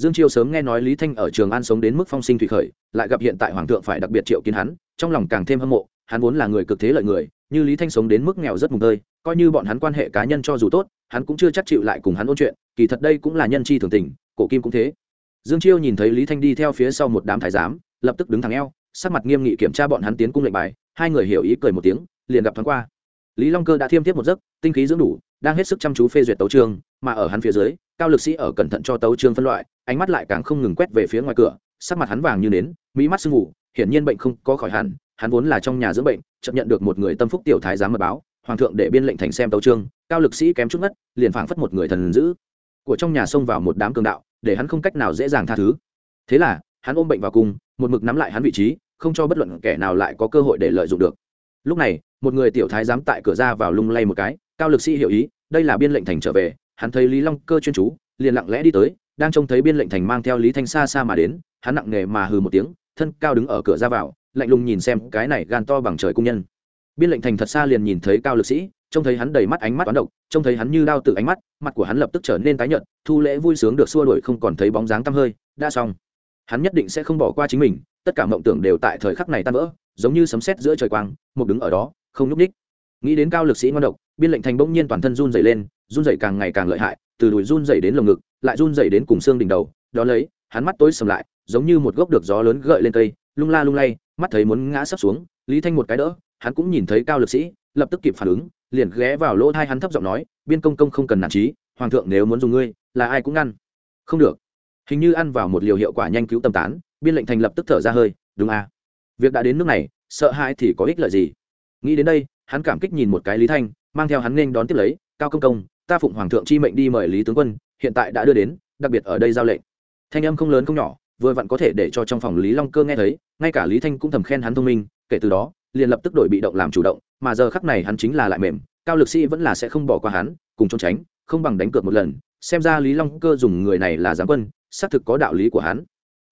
dương chiêu sớm nghe nói lý thanh ở trường an sống đến mức phong sinh thủy khởi, lại gặp hiện tại hoàng thượng phải đặc biệt triệu kiến hắn, trong lòng càng thêm hâm mộ, hắn vốn là người cực thế lợi người, như lý thanh sống đến mức nghèo rất mùng tơi, coi như bọn hắn quan hệ cá nhân cho dù tốt, hắn cũng chưa chắc chịu lại cùng hắn ôn chuyện, kỳ thật đây cũng là nhân chi thường tình, cổ kim cũng thế. Dương chiêu nhìn thấy lý thanh đi theo phía sau một đám thái giám, lập tức đứng thẳng eo, sắc mặt nghiêm nghị kiểm tra bọn hắn tiến cung lệnh bài, hai người hiểu ý cười một tiếng, liền gặp thoáng qua. Lý long cơ đã thiêm tiếp một giấc, tinh khí dưỡng đủ đang hết sức chăm chú phê duyệt tấu trương mà ở hắn phía dưới cao lực sĩ ở cẩn thận cho tấu trương phân loại ánh mắt lại càng không ngừng quét về phía ngoài cửa sắc mặt hắn vàng như nến mỹ mắt sưng ngủ, hiển nhiên bệnh không có khỏi hẳn hắn vốn là trong nhà dưỡng bệnh chậm nhận được một người tâm phúc tiểu thái giám mật báo hoàng thượng để biên lệnh thành xem tấu trương cao lực sĩ kém chút ngất liền phảng phất một người thần dữ. Của trong nhà xông vào một đám cường đạo để hắn không cách nào dễ dàng tha thứ. Thế là hắn ôm bệnh vào cung một mực nắm lại hắn vị trí không cho bất luận kẻ nào lại có cơ hội để lợi dụng được. Lúc này một người tiểu thái giám tại cửa ra vào lung lay một cái cao lực sĩ hiểu ý, đây là biên lệnh thành trở về, hắn thấy lý long cơ chuyên chú, liền lặng lẽ đi tới, đang trông thấy biên lệnh thành mang theo lý thanh xa xa mà đến, hắn nặng nề mà hừ một tiếng, thân cao đứng ở cửa ra vào, lạnh lùng nhìn xem cái này gan to bằng trời cung nhân. Biên lệnh thành thật xa liền nhìn thấy cao lực sĩ, trông thấy hắn đầy mắt ánh mắt toán độc, trông thấy hắn như đao tự ánh mắt, mặt của hắn lập tức trở nên tái nhợt, thu lễ vui sướng được xua đuổi không còn thấy bóng dáng tăm hơi, đã xong. Hắn nhất định sẽ không bỏ qua chính mình, tất cả mộng tưởng đều tại thời khắc này tan vỡ, giống như sấm sét giữa trời quang, một đứng ở đó, không nhúc ních nghĩ đến cao lực sĩ ngon độc, biên lệnh thành bỗng nhiên toàn thân run dày lên, run dày càng ngày càng lợi hại, từ đùi run dày đến lồng ngực, lại run dày đến cùng xương đỉnh đầu. Đó lấy, hắn mắt tối sầm lại, giống như một gốc được gió lớn gợi lên cây, lung la lung lay, mắt thấy muốn ngã sấp xuống, lý thanh một cái đỡ, hắn cũng nhìn thấy cao lực sĩ, lập tức kịp phản ứng, liền ghé vào lỗ thai hắn thấp giọng nói, biên công công không cần nản trí, hoàng thượng nếu muốn dùng ngươi, là ai cũng ngăn. Không được. Hình như ăn vào một liều hiệu quả nhanh cứu tâm tán, biên lệnh thành lập tức thở ra hơi, đúng à. Việc đã đến nước này, sợ hãi thì có ích lợi gì? Nghĩ đến đây hắn cảm kích nhìn một cái lý thanh, mang theo hắn nên đón tiếp lấy, cao công công, ta phụng hoàng thượng chi mệnh đi mời lý tướng quân, hiện tại đã đưa đến, đặc biệt ở đây giao lệnh. Thanh âm không lớn không nhỏ, vừa vặn có thể để cho trong phòng lý long cơ nghe thấy, ngay cả lý thanh cũng thầm khen hắn thông minh, kể từ đó, liền lập tức đổi bị động làm chủ động, mà giờ khắc này hắn chính là lại mềm, cao lực sĩ vẫn là sẽ không bỏ qua hắn, cùng trốn tránh, không bằng đánh cược một lần, xem ra lý long cơ dùng người này là giáng quân, xác thực có đạo lý của hắn.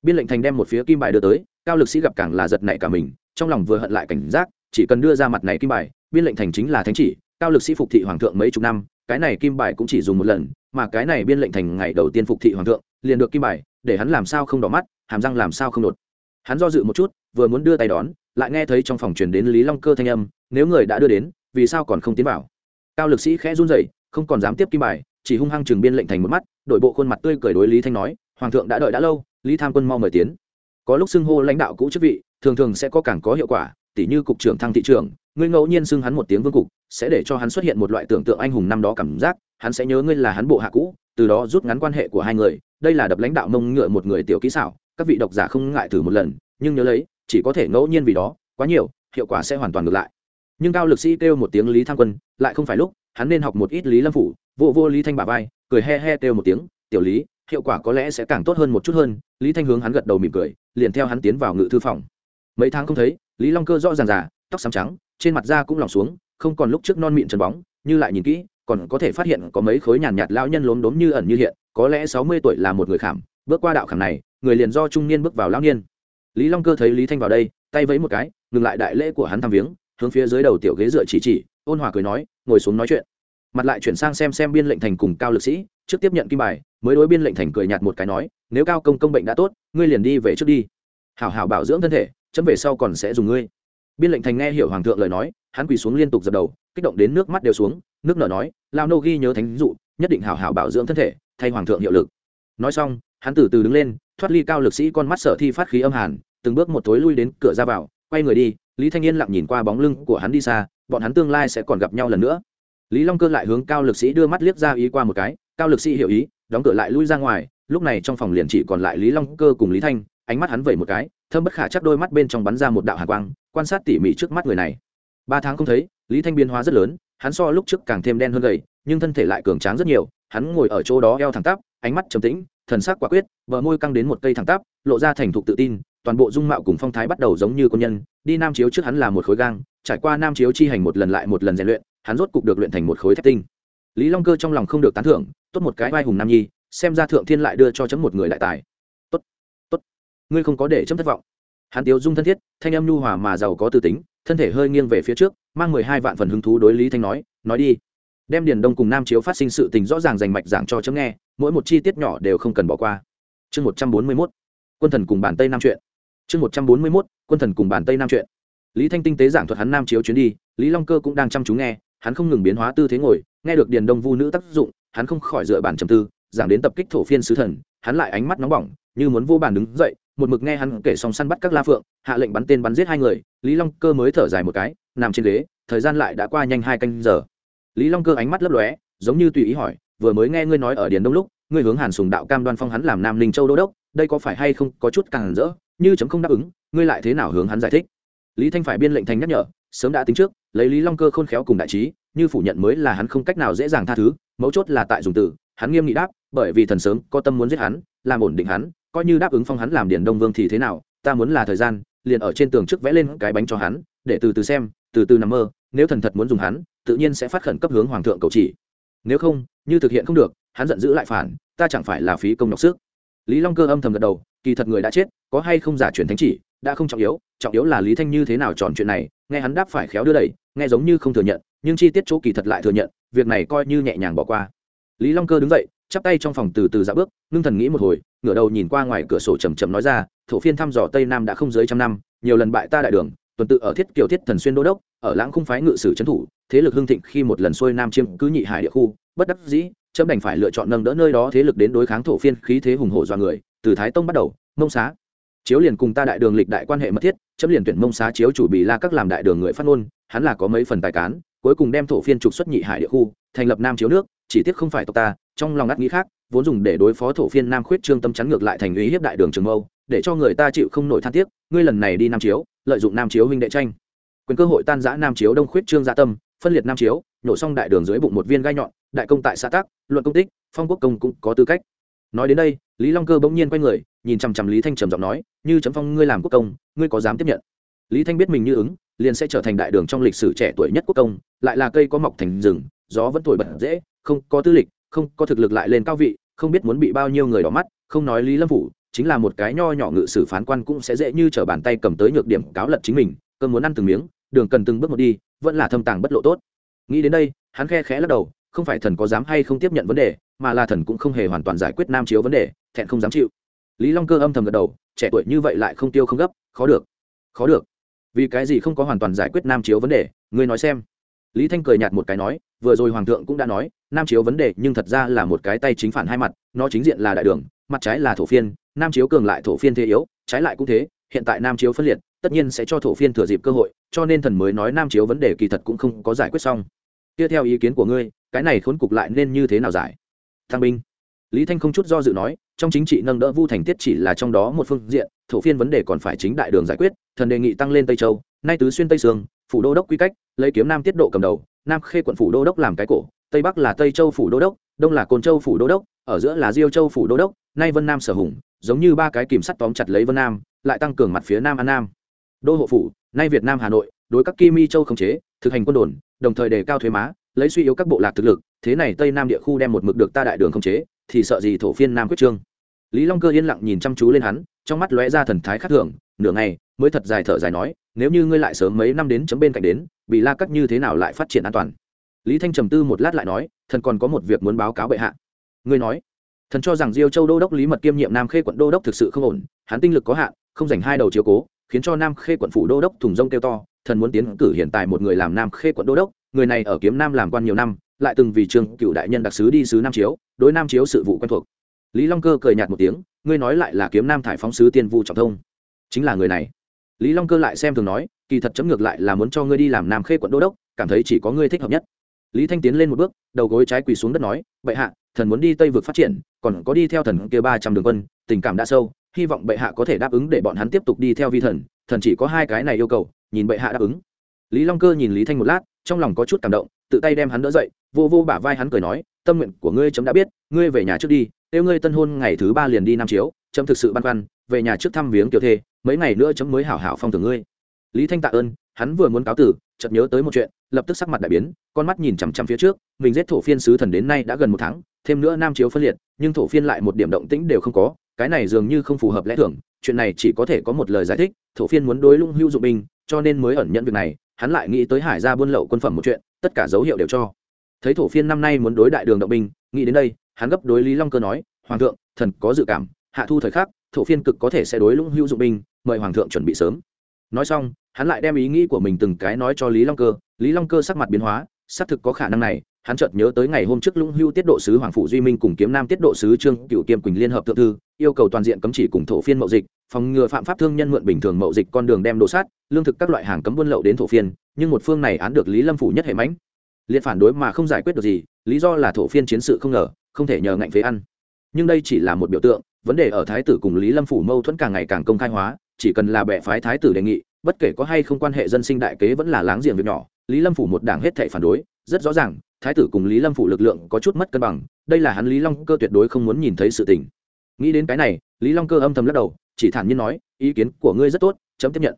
Biên lệnh thành đem một phía kim bài đưa tới, cao lực sĩ gặp càng là giật nảy cả mình, trong lòng vừa hận lại cảnh giác, chỉ cần đưa ra mặt này kim bài biên lệnh thành chính là thánh chỉ, cao lực sĩ phục thị hoàng thượng mấy chục năm, cái này kim bài cũng chỉ dùng một lần, mà cái này biên lệnh thành ngày đầu tiên phục thị hoàng thượng, liền được kim bài, để hắn làm sao không đỏ mắt, hàm răng làm sao không đột. Hắn do dự một chút, vừa muốn đưa tay đón, lại nghe thấy trong phòng truyền đến lý long cơ thanh âm, nếu người đã đưa đến, vì sao còn không tiến vào? Cao lực sĩ khẽ run rẩy, không còn dám tiếp kim bài, chỉ hung hăng chừng biên lệnh thành một mắt đội bộ khuôn mặt tươi cười đối lý thanh nói, hoàng thượng đã đợi đã lâu, lý tham quân mau mời tiến. Có lúc xưng hô lãnh đạo cũ chức vị, thường thường sẽ có càng có hiệu quả tỷ như cục trưởng thăng thị trưởng ngươi ngẫu nhiên xưng hắn một tiếng vương cục, sẽ để cho hắn xuất hiện một loại tưởng tượng anh hùng năm đó cảm giác, hắn sẽ nhớ ngươi là hắn bộ hạ cũ, từ đó rút ngắn quan hệ của hai người, đây là đập lãnh đạo mông ngựa một người tiểu kỹ xảo, các vị độc giả không ngại thử một lần, nhưng nhớ lấy, chỉ có thể ngẫu nhiên vì đó, quá nhiều, hiệu quả sẽ hoàn toàn ngược lại. Nhưng cao lực sĩ kêu một tiếng lý tham quân, lại không phải lúc, hắn nên học một ít lý lâm phủ vô vô lý thanh bà vai, cười he he kêu một tiếng, tiểu lý, hiệu quả có lẽ sẽ càng tốt hơn một chút hơn. Lý thanh hướng hắn gật đầu mỉm cười, liền theo hắn tiến vào ngự thư phòng. Mấy tháng không thấy, lý long cơ rõ ràng già, tóc xám trắng trên mặt da cũng lỏng xuống, không còn lúc trước non mịn trần bóng, như lại nhìn kỹ, còn có thể phát hiện có mấy khối nhàn nhạt lão nhân lốm đốm như ẩn như hiện, có lẽ sáu mươi tuổi là một người khảm. Bước qua đạo khảm này, người liền do trung niên bước vào lão niên. Lý long cơ thấy lý thanh vào đây, tay vẫy một cái, ngừng lại đại lễ của hắn thăm viếng, hướng phía dưới đầu tiểu ghế dựa chỉ chỉ, ôn hòa cười nói, ngồi xuống nói chuyện. Mặt lại chuyển sang xem xem biên lệnh thành cùng cao lực sĩ, trước tiếp nhận kim bài, mới đối biên lệnh thành cười nhạt một cái nói, nếu cao công công bệnh đã tốt, ngươi liền đi về trước đi. Hảo hảo bảo dưỡng thân thể, chấm về sau còn sẽ dùng ngươi biên lệnh thành nghe hiểu hoàng thượng lời nói, hắn quỳ xuống liên tục dập đầu, kích động đến nước mắt đều xuống, nước nở nói lao nô ghi nhớ thánh dụ, nhất định hảo hảo bảo dưỡng thân thể, thay hoàng thượng hiệu lực. Nói xong, hắn từ từ đứng lên, thoát ly cao lực sĩ con mắt sở thi phát khí âm hàn, từng bước một thối lui đến cửa ra vào, quay người đi, lý thanh yên lặng nhìn qua bóng lưng của hắn đi xa, bọn hắn tương lai sẽ còn gặp nhau lần nữa. Lý long cơ lại hướng cao lực sĩ đưa mắt liếc ra ý qua một cái, cao lực sĩ hiểu ý, đóng cửa lại lui ra ngoài, lúc này trong phòng liền chỉ còn lại lý long cơ cùng lý thanh, ánh mắt hắn vẩy một cái, thơm bất khả chắc đôi mắt bên trong bắn ra một đạo hàn quang quan sát tỉ mỉ trước mắt người này. Ba tháng không thấy, lý thanh biến hóa rất lớn, hắn so lúc trước càng thêm đen hơn gầy, nhưng thân thể lại cường tráng rất nhiều, hắn ngồi ở chỗ đó eo thẳng tắp, ánh mắt trầm tĩnh, thần sắc quả quyết, bờ môi căng đến một cây thẳng tắp, lộ ra thành thục tự tin, toàn bộ dung mạo cùng phong thái bắt đầu giống như con nhân, đi nam chiếu trước hắn là một khối gang, trải qua nam chiếu chi hành một lần lại một lần rèn luyện, hắn rốt cục được luyện thành một khối thép tinh. Lý long cơ trong lòng không được tán thưởng, tốt một cái vai hùng nam nhi, xem ra thượng thiên lại đưa cho chấm một người đại tài. Tốt tốt, ngươi không có để chấm thất vọng hắn tiếu dung thân thiết, thanh âm nhu hòa mà giàu có tư tính, thân thể hơi nghiêng về phía trước, mang mười hai vạn phần hứng thú đối lý thanh nói nói đi. Đem điền đông cùng nam chiếu phát sinh sự tình rõ ràng dành mạch giảng cho chấm nghe, mỗi một chi tiết nhỏ đều không cần bỏ qua. Chương một trăm bốn mươi mốt, quân thần cùng bản tây nam chuyện. Chương một trăm bốn mươi mốt, quân thần cùng bản tây nam chuyện. Lý thanh tinh tế giảng thuật hắn nam chiếu chuyến đi, lý long cơ cũng đang chăm chú nghe, hắn không ngừng biến hóa tư thế ngồi, nghe được điền đông vu nữ tác dụng, hắn không khỏi dựa bản trầm tư, giảng đến tập kích thổ phiên sứ thần, hắn lại ánh mắt nóng bỏng, như muốn vô bàn đứng dậy một mực nghe hắn kể xong săn bắt các la phượng, hạ lệnh bắn tên bắn giết hai người, lý long cơ mới thở dài một cái, nằm trên ghế, thời gian lại đã qua nhanh hai canh giờ. Lý long cơ ánh mắt lấp lóe, giống như tùy ý hỏi, vừa mới nghe ngươi nói ở điền đông lúc, ngươi hướng hàn sùng đạo cam đoan phong hắn làm nam ninh châu đô đốc, đây có phải hay không có chút càng rỡ, như chấm không đáp ứng, ngươi lại thế nào hướng hắn giải thích? Lý thanh phải biên lệnh thành nhắc nhở, sớm đã tính trước, lấy lý long cơ khôn khéo cùng đại trí, như phủ nhận mới là hắn không cách nào dễ dàng tha thứ, mấu chốt là tại dùng từ, hắn nghiêm nghị đáp, bởi vì thần sớm có tâm muốn giết hắn, làm ổn định hắn coi như đáp ứng phong hắn làm điền đông vương thì thế nào, ta muốn là thời gian, liền ở trên tường trước vẽ lên cái bánh cho hắn, để từ từ xem, từ từ nằm mơ, nếu thần thật muốn dùng hắn, tự nhiên sẽ phát khẩn cấp hướng hoàng thượng cầu chỉ. Nếu không, như thực hiện không được, hắn giận dữ lại phản, ta chẳng phải là phí công nhọc sức. Lý long cơ âm thầm gật đầu, kỳ thật người đã chết, có hay không giả truyền thánh chỉ, đã không trọng yếu trọng yếu là lý thanh như thế nào tròn chuyện này, nghe hắn đáp phải khéo đưa đẩy, nghe giống như không thừa nhận, nhưng chi tiết chỗ kỳ thật lại thừa nhận, việc này coi như nhẹ nhàng bỏ qua. Lý long cơ đứng dậy chắp tay trong phòng từ từ dạo bước, ngưng thần nghĩ một hồi, ngửa đầu nhìn qua ngoài cửa sổ chầm chầm nói ra, thổ phiên thăm dò tây nam đã không dưới trăm năm, nhiều lần bại ta đại đường, tuần tự ở thiết kiều thiết thần xuyên đô đốc, ở lãng khung phái ngự sử trấn thủ, thế lực hưng thịnh khi một lần xuôi nam chiêm cứ nhị hải địa khu, bất đắc dĩ trẫm đành phải lựa chọn nâng đỡ nơi đó thế lực đến đối kháng thổ phiên khí thế hùng hổ dọa người, từ thái tông bắt đầu, mông xá. Chiếu liền cùng ta đại đường lịch đại quan hệ mật thiết, chấm liền tuyển mông xá chiếu chủ bị la các làm đại đường người phát ngôn, hắn là có mấy phần tài cán cuối cùng đem thổ phiên trục xuất nhị hải địa khu, thành lập nam chiếu nước, chỉ tiếc không phải tộc ta, trong lòng ngắt nghĩ khác, vốn dùng để đối phó thổ phiên nam khuyết trương tâm chắn ngược lại thành ý hiếp đại đường trường mâu, để cho người ta chịu không nổi than tiếc, ngươi lần này đi nam chiếu, lợi dụng nam chiếu huynh đệ tranh. Quyền cơ hội tan giã nam chiếu đông khuyết trương gia tâm, phân liệt nam chiếu nổ xong đại đường dưới bụng một viên gai nhọn, đại công tại xã tác, luận công tích, phong quốc công cũng có tư cách. Nói đến đây, lý long cơ bỗng nhiên quay người, nhìn chằm chằm lý thanh trầm giọng nói, như chấm phong, ngươi làm quốc công, ngươi có dám tiếp nhận? Lý thanh biết mình như ứng, liền sẽ trở thành đại đường trong lịch sử trẻ tuổi nhất quốc công, lại là cây có mọc thành rừng, gió vẫn thổi bật dễ, không có tư lịch, không có thực lực lại lên cao vị, không biết muốn bị bao nhiêu người đỏ mắt, không nói lý lâm phủ, chính là một cái nho nhỏ ngự sử phán quan cũng sẽ dễ như t r ở bàn tay cầm tới nhược điểm cáo lật chính mình cơn muốn ăn từng miếng, đường cần từng bước một đi, vẫn là thâm tàng bất lộ tốt. Nghĩ đến đây, hắn khe khẽ lắc đầu, không phải thần có dám hay không tiếp nhận vấn đề, mà là thần cũng không hề hoàn toàn giải quyết nam chiếu vấn đề, thẹn không dám chịu. Lý long cơ âm thầm gật đầu, trẻ tuổi như vậy lại không tiêu không gấp, khó được khó được vì cái gì không có hoàn toàn giải quyết nam chiếu vấn đề, ngươi nói xem. Lý thanh cười nhạt một cái nói, vừa rồi hoàng thượng cũng đã nói, nam chiếu vấn đề nhưng thật ra là một cái tay chính phản hai mặt, nó chính diện là đại đường, mặt trái là thổ phiên, nam chiếu cường lại thổ phiên thế yếu, trái lại cũng thế, hiện tại nam chiếu phân liệt, tất nhiên sẽ cho thổ phiên thừa dịp cơ hội, cho nên thần mới nói nam chiếu vấn đề kỳ thật cũng không có giải quyết xong. Tiếp theo ý kiến của ngươi, cái này khốn cục lại nên như thế nào giải? Thăng binh. Lý thanh không chút do dự nói, trong chính trị nâng đỡ vu thành tiết chỉ là trong đó một phương diện, thổ phiên vấn đề còn phải chính đại đường giải quyết thần đề nghị tăng lên tây châu, nay tứ xuyên tây sương, phủ đô đốc quy cách, lấy kiếm nam tiết độ cầm đầu, nam khê quận phủ đô đốc làm cái cổ, tây bắc là tây châu phủ đô đốc, đông là cồn châu phủ đô đốc, ở giữa là diêu châu phủ đô đốc, nay vân nam sở hùng, giống như ba cái kìm sắt tóm chặt lấy vân nam, lại tăng cường mặt phía nam an nam. Đô hộ phủ, nay việt nam hà nội, đối các kim mi châu khống chế, thực hành quân đồn, đồng thời đề cao thuế má, lấy suy yếu các bộ lạc thực lực, thế này tây nam địa khu đem một mực được ta đại đường khống chế, thì sợ gì thổ phiên nam quyết trương. Lý long cơ yên lặng nhìn chăm chú lên hắn trong mắt lóe ra thần thái khác thường, nửa ngày, mới thật dài thở dài nói, nếu như ngươi lại sớm mấy năm đến chấm bên cạnh đến bị la cắt như thế nào lại phát triển an toàn? Lý thanh trầm tư một lát lại nói, thần còn có một việc muốn báo cáo bệ hạ. Ngươi nói. Thần cho rằng diêu châu đô đốc lý mật kiêm nhiệm nam khê quận đô đốc thực sự không ổn, hắn tinh lực có hạn, không dành hai đầu chiếu cố, khiến cho nam khê quận phủ đô đốc thùng rông kêu to, thần muốn tiến cử hiện tại một người làm nam khê quận đô đốc, người này ở kiếm nam làm quan nhiều năm, lại từng vì trường cựu đại nhân đặc sứ đi sứ nam chiếu, đối nam chiếu sự vụ quen thuộc. Lý long cơ cười nhạt một tiếng ngươi nói lại là kiếm nam thải phóng sứ tiên vu trọng thông. Chính là người này. Lý long cơ lại xem thường nói, kỳ thật chấm ngược lại là muốn cho ngươi đi làm nam khê quận đô đốc, cảm thấy chỉ có ngươi thích hợp nhất. Lý thanh tiến lên một bước, đầu gối trái quỳ xuống đất nói, bệ hạ, thần muốn đi tây vực phát triển, còn có đi theo thần kia ba trăm đường quân, tình cảm đã sâu, hy vọng bệ hạ có thể đáp ứng để bọn hắn tiếp tục đi theo vi thần thần chỉ có hai cái này yêu cầu, nhìn bệ hạ đáp ứng. Lý long cơ nhìn lý thanh một lát, trong lòng có chút cảm động, tự tay đem hắn đỡ dậy, vô vô bả vai hắn cười nói, tâm nguyện của ngươi chấm đã biết, ngươi về nhà trước đi nếu ngươi tân hôn ngày thứ ba liền đi nam chiếu, chấm thực sự băn khoăn, về nhà trước thăm viếng tiểu thê, mấy ngày nữa chấm mới hảo hảo phong thưởng ngươi. Lý thanh tạ ơn, hắn vừa muốn cáo tử, chợt nhớ tới một chuyện, lập tức sắc mặt đại biến, con mắt nhìn chằm chằm phía trước, mình giết thổ phiên sứ thần đến nay đã gần một tháng, thêm nữa nam chiếu phân liệt, nhưng thổ phiên lại một điểm động tĩnh đều không có, cái này dường như không phù hợp lẽ thường, chuyện này chỉ có thể có một lời giải thích, thổ phiên muốn đối lung hưu dụng binh, cho nên mới ẩn nhận việc này, hắn lại nghĩ tới hải gia buôn lậu quân phẩm một chuyện, tất cả dấu hiệu đều cho. Thấy thổ phiên năm nay muốn đối đại đường động binh, nghĩ đến đây hắn gấp đối lý long cơ nói, hoàng thượng, thần có dự cảm, hạ thu thời khắc, thổ phiên cực có thể sẽ đối lũng hữu dụng binh, mời hoàng thượng chuẩn bị sớm. Nói xong, hắn lại đem ý nghĩ của mình từng cái nói cho lý long cơ. Lý long cơ sắc mặt biến hóa, xác thực có khả năng này, hắn chợt nhớ tới ngày hôm trước lũng hưu tiết độ sứ hoàng phủ duy minh cùng kiếm nam tiết độ sứ trương cựu kiêm quỳnh liên hợp thượng thư, yêu cầu toàn diện cấm chỉ cùng thổ phiên mậu dịch, phòng ngừa phạm pháp thương nhân mượn bình thường mậu dịch con đường đem đồ sát, lương thực các loại hàng cấm buôn lậu đến thổ phiên, nhưng một phương này án được lý lâm phủ nhất hệ mãnh. Liệt phản đối mà không giải quyết được gì, lý do là thổ phiên chiến sự không ngờ không thể nhờ ngạnh phế ăn. Nhưng đây chỉ là một biểu tượng, vấn đề ở thái tử cùng lý lâm phủ mâu thuẫn càng ngày càng công khai hóa, chỉ cần là bẻ phái thái tử đề nghị, bất kể có hay không quan hệ dân sinh đại kế vẫn là láng giềng việc nhỏ, lý lâm phủ một đảng hết thể phản đối, rất rõ ràng, thái tử cùng lý lâm phủ lực lượng có chút mất cân bằng, đây là hắn lý long cơ tuyệt đối không muốn nhìn thấy sự tình. Nghĩ đến cái này, lý long cơ âm thầm lắc đầu, chỉ thản nhiên nói, ý kiến của ngươi rất tốt, chấm tiếp nhận.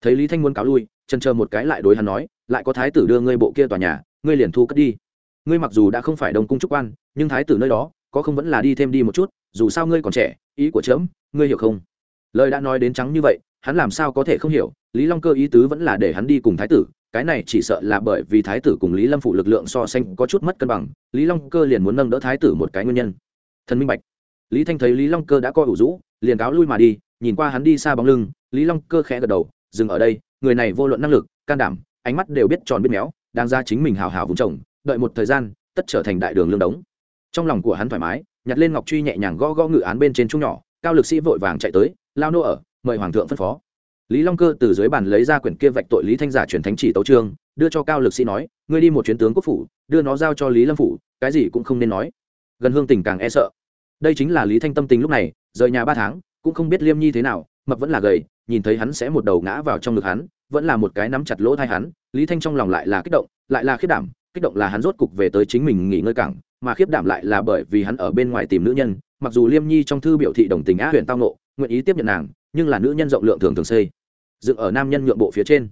Thấy lý thanh muốn cáo lui chân chờ một cái lại đối hắn nói, lại có thái tử đưa ngươi bộ kia tòa nhà, ngươi liền thu cất đi ngươi mặc dù đã không phải đồng cung trúc quan nhưng thái tử nơi đó có không vẫn là đi thêm đi một chút dù sao ngươi còn trẻ ý của trẫm, ngươi hiểu không? Lời đã nói đến trắng như vậy hắn làm sao có thể không hiểu lý long cơ ý tứ vẫn là để hắn đi cùng thái tử cái này chỉ sợ là bởi vì thái tử cùng lý lâm phụ lực lượng so sánh có chút mất cân bằng lý long cơ liền muốn nâng đỡ thái tử một cái nguyên nhân. Thần minh bạch. Lý thanh thấy lý long cơ đã coi ủ rũ liền cáo lui mà đi nhìn qua hắn đi xa bóng lưng lý long cơ khẽ gật đầu dừng ở đây người này vô luận năng lực can đảm ánh mắt đều biết tròn biết méo đang ra chính mình hào hào vùng trồng đợi một thời gian, tất trở thành đại đường lương đống. Trong lòng của hắn thoải mái, nhặt lên ngọc truy nhẹ nhàng gõ gõ ngự án bên trên trung nhỏ, cao lực sĩ vội vàng chạy tới, lao nô ở, mời hoàng thượng phân phó. Lý long cơ từ dưới bàn lấy ra quyển kia vạch tội lý thanh giả truyền thánh chỉ tấu trương đưa cho cao lực sĩ nói, ngươi đi một chuyến tướng quốc phủ, đưa nó giao cho lý lâm phủ, cái gì cũng không nên nói. Gần hương tình càng e sợ. Đây chính là lý thanh tâm tình lúc này, rời nhà ba tháng, cũng không biết liêm nhi thế nào, mập vẫn là gầy, nhìn thấy hắn sẽ một đầu ngã vào trong ngực hắn, vẫn là một cái nắm chặt lỗ thai hắn, lý thanh trong lòng lại là kích động, lại là khiết đảm kích động là hắn rốt cục về tới chính mình nghỉ ngơi cảng, mà khiếp đảm lại là bởi vì hắn ở bên ngoài tìm nữ nhân, mặc dù liêm nhi trong thư biểu thị đồng tình á huyện tao nộ nguyện ý tiếp nhận nàng, nhưng là nữ nhân rộng lượng thường thường xây. Dựng ở nam nhân nhượng bộ phía trên.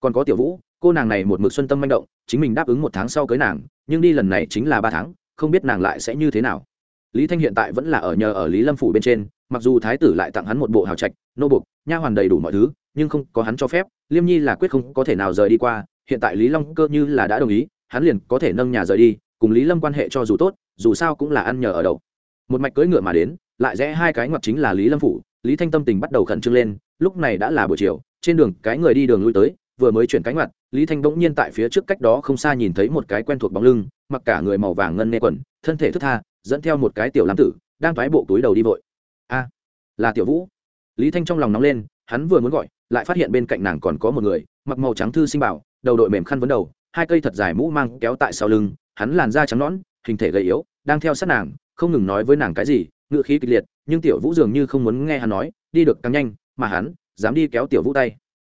Còn có tiểu vũ, cô nàng này một mực xuân tâm manh động, chính mình đáp ứng một tháng sau cưới nàng, nhưng đi lần này chính là ba tháng, không biết nàng lại sẽ như thế nào. Lý thanh hiện tại vẫn là ở nhờ ở lý lâm phủ bên trên, mặc dù thái tử lại tặng hắn một bộ hào trạch, nô bục, nha hoàn đầy đủ mọi thứ, nhưng không có hắn cho phép, liêm nhi là quyết không có thể nào rời đi qua, hiện tại lý long cơ như là đã đồng ý hắn liền có thể nâng nhà rời đi, cùng lý lâm quan hệ cho dù tốt, dù sao cũng là ăn nhờ ở đậu. Một mạch cưỡi ngựa mà đến, lại rẽ hai cái ngoặt chính là lý lâm phủ, lý thanh tâm tình bắt đầu khẩn trương lên, lúc này đã là buổi chiều, trên đường cái người đi đường lui tới, vừa mới chuyển cánh ngoặt, lý thanh bỗng nhiên tại phía trước cách đó không xa nhìn thấy một cái quen thuộc bóng lưng, mặc cả người màu vàng ngân nê quần, thân thể thức tha, dẫn theo một cái tiểu lam tử, đang thoái bộ túi đầu đi vội. A, là tiểu vũ. Lý thanh trong lòng nóng lên, hắn vừa muốn gọi, lại phát hiện bên cạnh nàng còn có một người, mặc màu trắng thư sinh bảo, đầu đội mềm khăn vấn đầu hai cây thật dài mũ mang kéo tại sau lưng, hắn làn da trắng nõn, hình thể gầy yếu, đang theo sát nàng, không ngừng nói với nàng cái gì ngự khí kịch liệt, nhưng tiểu vũ dường như không muốn nghe hắn nói, đi được càng nhanh, mà hắn dám đi kéo tiểu vũ tay.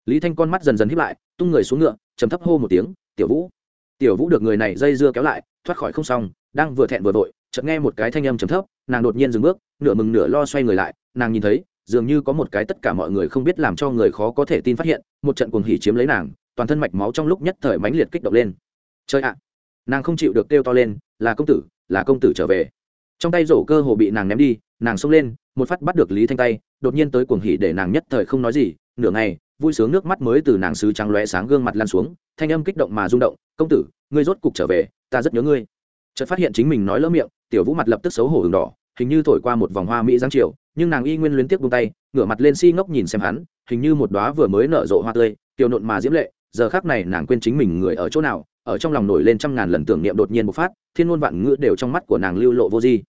Lý thanh con mắt dần dần hiếp lại, tung người xuống ngựa chấm thấp hô một tiếng, tiểu vũ. Tiểu vũ được người này dây dưa kéo lại, thoát khỏi không xong, đang vừa thẹn vừa vội, chợt nghe một cái thanh âm chấm thấp, nàng đột nhiên dừng bước, nửa mừng nửa lo xoay người lại, nàng nhìn thấy, dường như có một cái tất cả mọi người không biết làm cho người khó có thể tin phát hiện, một trận cuồng hỉ chiếm lấy nàng toàn thân mạch máu trong lúc nhất thời mãnh liệt kích động lên. Chơi ạ, nàng không chịu được kêu to lên, là công tử, là công tử trở về. Trong tay rổ cơ hồ bị nàng ném đi, nàng xông lên, một phát bắt được lý thanh tay, đột nhiên tới cuồng hỉ để nàng nhất thời không nói gì. Nửa ngày, vui sướng nước mắt mới từ nàng sứ trắng lóe sáng gương mặt lan xuống, thanh âm kích động mà rung động, công tử, ngươi rốt cục trở về, ta rất nhớ ngươi. Chợt phát hiện chính mình nói lỡ miệng, tiểu vũ mặt lập tức xấu hổ hừng đỏ, hình như thổi qua một vòng hoa mỹ giáng chiều, nhưng nàng y nguyên luyến tiếc buông tay, ngửa mặt lên si ngốc nhìn xem hắn, hình như một đóa vừa mới nở rộ hoa tươi tiểu nộn mà diễm lệ giờ khác này nàng quên chính mình người ở chỗ nào, ở trong lòng nổi lên trăm ngàn lần tưởng niệm đột nhiên bộc phát, thiên ngôn vạn ngữ đều trong mắt của nàng lưu lộ vô di.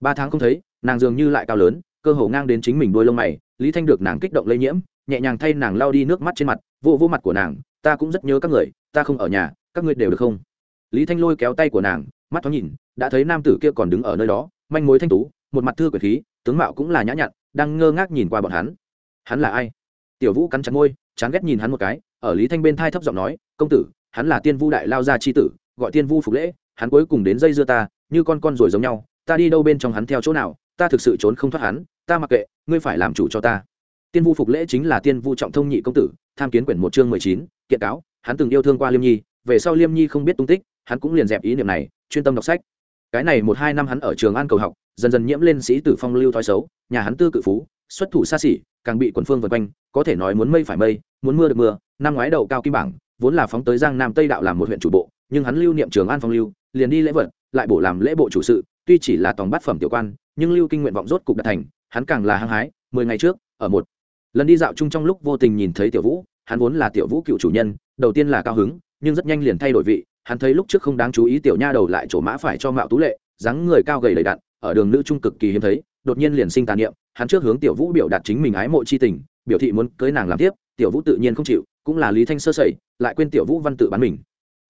Ba tháng không thấy, nàng dường như lại cao lớn, cơ hồ ngang đến chính mình đôi lông mày, lý thanh được nàng kích động lây nhiễm, nhẹ nhàng thay nàng lao đi nước mắt trên mặt, vô vô mặt của nàng, ta cũng rất nhớ các người, ta không ở nhà, các ngươi đều được không? Lý thanh lôi kéo tay của nàng, mắt thoáng nhìn, đã thấy nam tử kia còn đứng ở nơi đó, manh mối thanh tú, một mặt thư quyển khí, tướng mạo cũng là nhã nhặn, đang ngơ ngác nhìn qua bọn hắn. Hắn là ai? Tiểu vũ cắn chặt môi, chán ghét nhìn hắn một cái ở lý thanh bên thai thấp giọng nói, công tử, hắn là tiên vu đại lao gia chi tử, gọi tiên vu phục lễ, hắn cuối cùng đến dây dưa ta, như con con rồi giống nhau, ta đi đâu bên trong hắn theo chỗ nào, ta thực sự trốn không thoát hắn, ta mặc kệ, ngươi phải làm chủ cho ta. Tiên vu phục lễ chính là tiên vu trọng thông nhị công tử, tham kiến quyển một chương mười chín, kiện cáo, hắn từng yêu thương qua liêm nhi, về sau liêm nhi không biết tung tích, hắn cũng liền dẹp ý niệm này, chuyên tâm đọc sách. Cái này một hai năm hắn ở trường an cầu học, dần dần nhiễm lên sĩ tử phong lưu thói xấu, nhà hắn tư cự phú, xuất thủ xa xỉ càng bị quần phương vượt quanh, có thể nói muốn mây phải mây, muốn mưa được mưa, năm ngoái đầu cao kim bảng, vốn là phóng tới giang nam tây đạo làm một huyện chủ bộ, nhưng hắn lưu niệm trường an phong lưu, liền đi lễ vật, lại bổ làm lễ bộ chủ sự, tuy chỉ là tòng bát phẩm tiểu quan, nhưng lưu kinh nguyện vọng rốt cục đạt thành, hắn càng là hăng hái, mười ngày trước, ở một lần đi dạo chung trong lúc vô tình nhìn thấy tiểu vũ, hắn vốn là tiểu vũ cựu chủ nhân, đầu tiên là cao hứng, nhưng rất nhanh liền thay đổi vị, hắn thấy lúc trước không đáng chú ý tiểu nha đầu lại chỗ mã phải cho mạo tú lệ, dáng người cao gầy đầy đặn, ở đường nữ trung cực kỳ hiếm thấy, đột nhiên liền sinh tà niệm hắn trước hướng tiểu vũ biểu đạt chính mình ái mộ chi tình, biểu thị muốn cưới nàng làm tiếp, tiểu vũ tự nhiên không chịu, cũng là lý thanh sơ sẩy, lại quên tiểu vũ văn tự bán mình.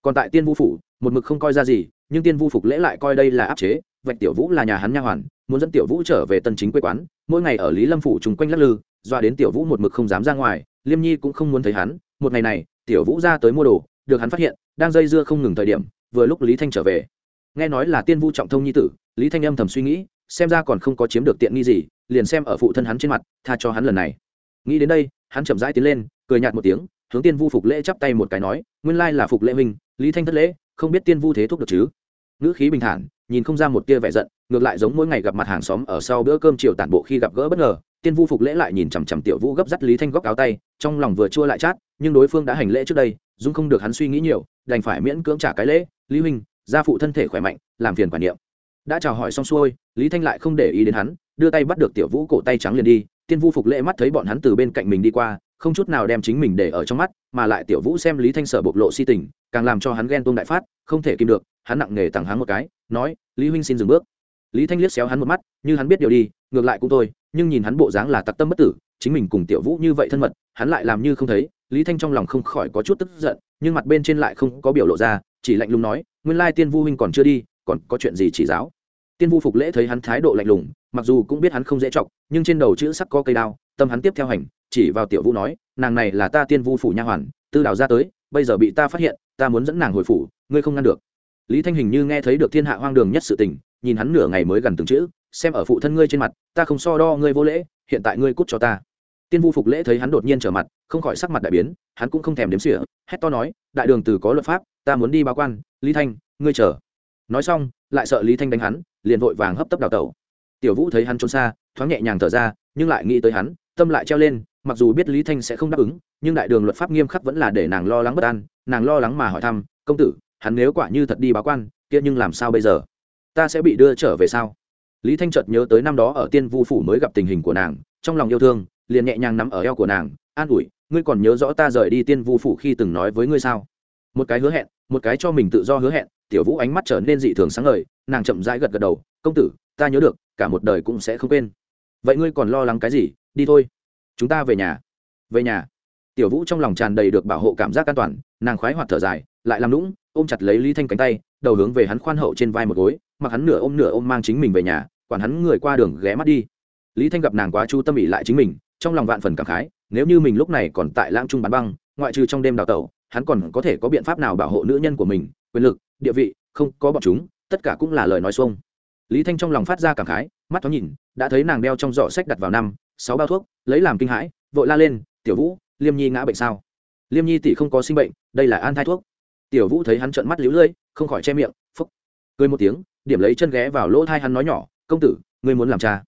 Còn tại tiên vu phủ, một mực không coi ra gì, nhưng tiên vu phục lễ lại coi đây là áp chế, vạch tiểu vũ là nhà hắn nha hoàn, muốn dẫn tiểu vũ trở về tân chính quê quán, mỗi ngày ở lý lâm phủ chung quanh lắc lư doa đến tiểu vũ một mực không dám ra ngoài, liêm nhi cũng không muốn thấy hắn, một ngày này, tiểu vũ ra tới mua đồ, được hắn phát hiện, đang dây dưa không ngừng thời điểm, vừa lúc lý thanh trở về. Nghe nói là tiên vu trọng thông nhi tử, lý thanh âm thầm suy nghĩ xem ra còn không có chiếm được tiện nghi gì, liền xem ở phụ thân hắn trên mặt, tha cho hắn lần này. Nghĩ đến đây, hắn chậm rãi tiến lên, cười nhạt một tiếng, hướng tiên vu phục lễ chắp tay một cái nói, nguyên lai là phục lễ minh lý thanh thất lễ, không biết tiên vu thế thúc được chứ? Ngữ khí bình thản, nhìn không ra một tia vẻ giận, ngược lại giống mỗi ngày gặp mặt hàng xóm ở sau bữa cơm chiều tản bộ khi gặp gỡ bất ngờ, tiên vu phục lễ lại nhìn chằm chằm tiểu vũ gấp dắt lý thanh góc áo tay, trong lòng vừa chua lại chát, nhưng đối phương đã hành lễ trước đây, dung không được hắn suy nghĩ nhiều, đành phải miễn cưỡng trả cái lễ, lý huynh, gia phụ thân thể khỏe mạnh, làm phiền quản niệm đã chào hỏi xong xuôi, lý thanh lại không để ý đến hắn, đưa tay bắt được tiểu vũ cổ tay trắng liền đi, tiên vu phục lễ mắt thấy bọn hắn từ bên cạnh mình đi qua, không chút nào đem chính mình để ở trong mắt, mà lại tiểu vũ xem lý thanh sở bộc lộ si tình, càng làm cho hắn ghen tuông đại phát, không thể kìm được, hắn nặng nề tặng hắn một cái, nói, lý huynh xin dừng bước. Lý thanh liếc xéo hắn một mắt, như hắn biết điều đi, ngược lại cũng thôi, nhưng nhìn hắn bộ dáng là tặc tâm bất tử, chính mình cùng tiểu vũ như vậy thân mật, hắn lại làm như không thấy, lý thanh trong lòng không khỏi có chút tức giận, nhưng mặt bên trên lại không có biểu lộ ra, chỉ lạnh lùng nói, nguyên lai tiên vu huynh còn chưa đi, còn có chuyện gì chỉ giáo? Tiên vu phục lễ thấy hắn thái độ lạnh lùng, mặc dù cũng biết hắn không dễ chọc, nhưng trên đầu chữ sắc có cây đao, tâm hắn tiếp theo hành, chỉ vào tiểu vũ nói, nàng này là ta tiên vu phủ nha hoàn, tư đào ra tới, bây giờ bị ta phát hiện, ta muốn dẫn nàng hồi phủ, ngươi không ngăn được. Lý thanh hình như nghe thấy được thiên hạ hoang đường nhất sự tình, nhìn hắn nửa ngày mới gần từng chữ, xem ở phụ thân ngươi trên mặt, ta không so đo ngươi vô lễ, hiện tại ngươi cút cho ta. Tiên vu phục lễ thấy hắn đột nhiên trở mặt, không khỏi sắc mặt đại biến, hắn cũng không thèm đếm xỉa, hét to nói, đại đường từ có luật pháp, ta muốn đi báo quan, lý thanh, ngươi chờ. Nói xong, lại sợ lý thanh đánh hắn liền vội vàng hấp tấp đào tẩu. Tiểu vũ thấy hắn trốn xa, thoáng nhẹ nhàng thở ra, nhưng lại nghĩ tới hắn, tâm lại treo lên, mặc dù biết lý thanh sẽ không đáp ứng, nhưng đại đường luật pháp nghiêm khắc vẫn là để nàng lo lắng bất an, nàng lo lắng mà hỏi thăm, công tử, hắn nếu quả như thật đi báo quan, kia nhưng làm sao bây giờ? Ta sẽ bị đưa trở về sao? Lý thanh chợt nhớ tới năm đó ở tiên vu phủ mới gặp tình hình của nàng, trong lòng yêu thương, liền nhẹ nhàng nắm ở eo của nàng, an ủi, ngươi còn nhớ rõ ta rời đi tiên vu phủ khi từng nói với ngươi sao? Một cái hứa hẹn, một cái cho mình tự do hứa hẹn tiểu vũ ánh mắt trở nên dị thường sáng ngời, nàng chậm rãi gật gật đầu, công tử, ta nhớ được, cả một đời cũng sẽ không quên. Vậy ngươi còn lo lắng cái gì? Đi thôi, chúng ta về nhà. Về nhà? Tiểu vũ trong lòng tràn đầy được bảo hộ cảm giác an toàn, nàng khoái hoạt thở dài, lại làm lũng ôm chặt lấy lý thanh cánh tay, đầu hướng về hắn khoan hậu trên vai một gối, mặc hắn nửa ôm nửa ôm mang chính mình về nhà, quản hắn người qua đường ghé mắt đi. Lý thanh gặp nàng quá chu tâm ỉ lại chính mình, trong lòng vạn phần cảm khái, nếu như mình lúc này còn tại lãng trung bán băng, ngoại trừ trong đêm đào tẩu, hắn còn có thể có biện pháp nào bảo hộ nữ nhân của mình, quyền lực địa vị, không có bọn chúng, tất cả cũng là lời nói xuông. Lý thanh trong lòng phát ra cảm khái, mắt thoáng nhìn, đã thấy nàng đeo trong giỏ sách đặt vào năm, sáu bao thuốc, lấy làm kinh hãi, vội la lên, tiểu vũ, liêm nhi ngã bệnh sao? Liêm nhi tỷ không có sinh bệnh, đây là an thai thuốc. Tiểu vũ thấy hắn trợn mắt lũ lưỡi, không khỏi che miệng, phúc. Cười một tiếng, điểm lấy chân ghé vào lỗ thai hắn nói nhỏ, công tử, ngươi muốn làm cha?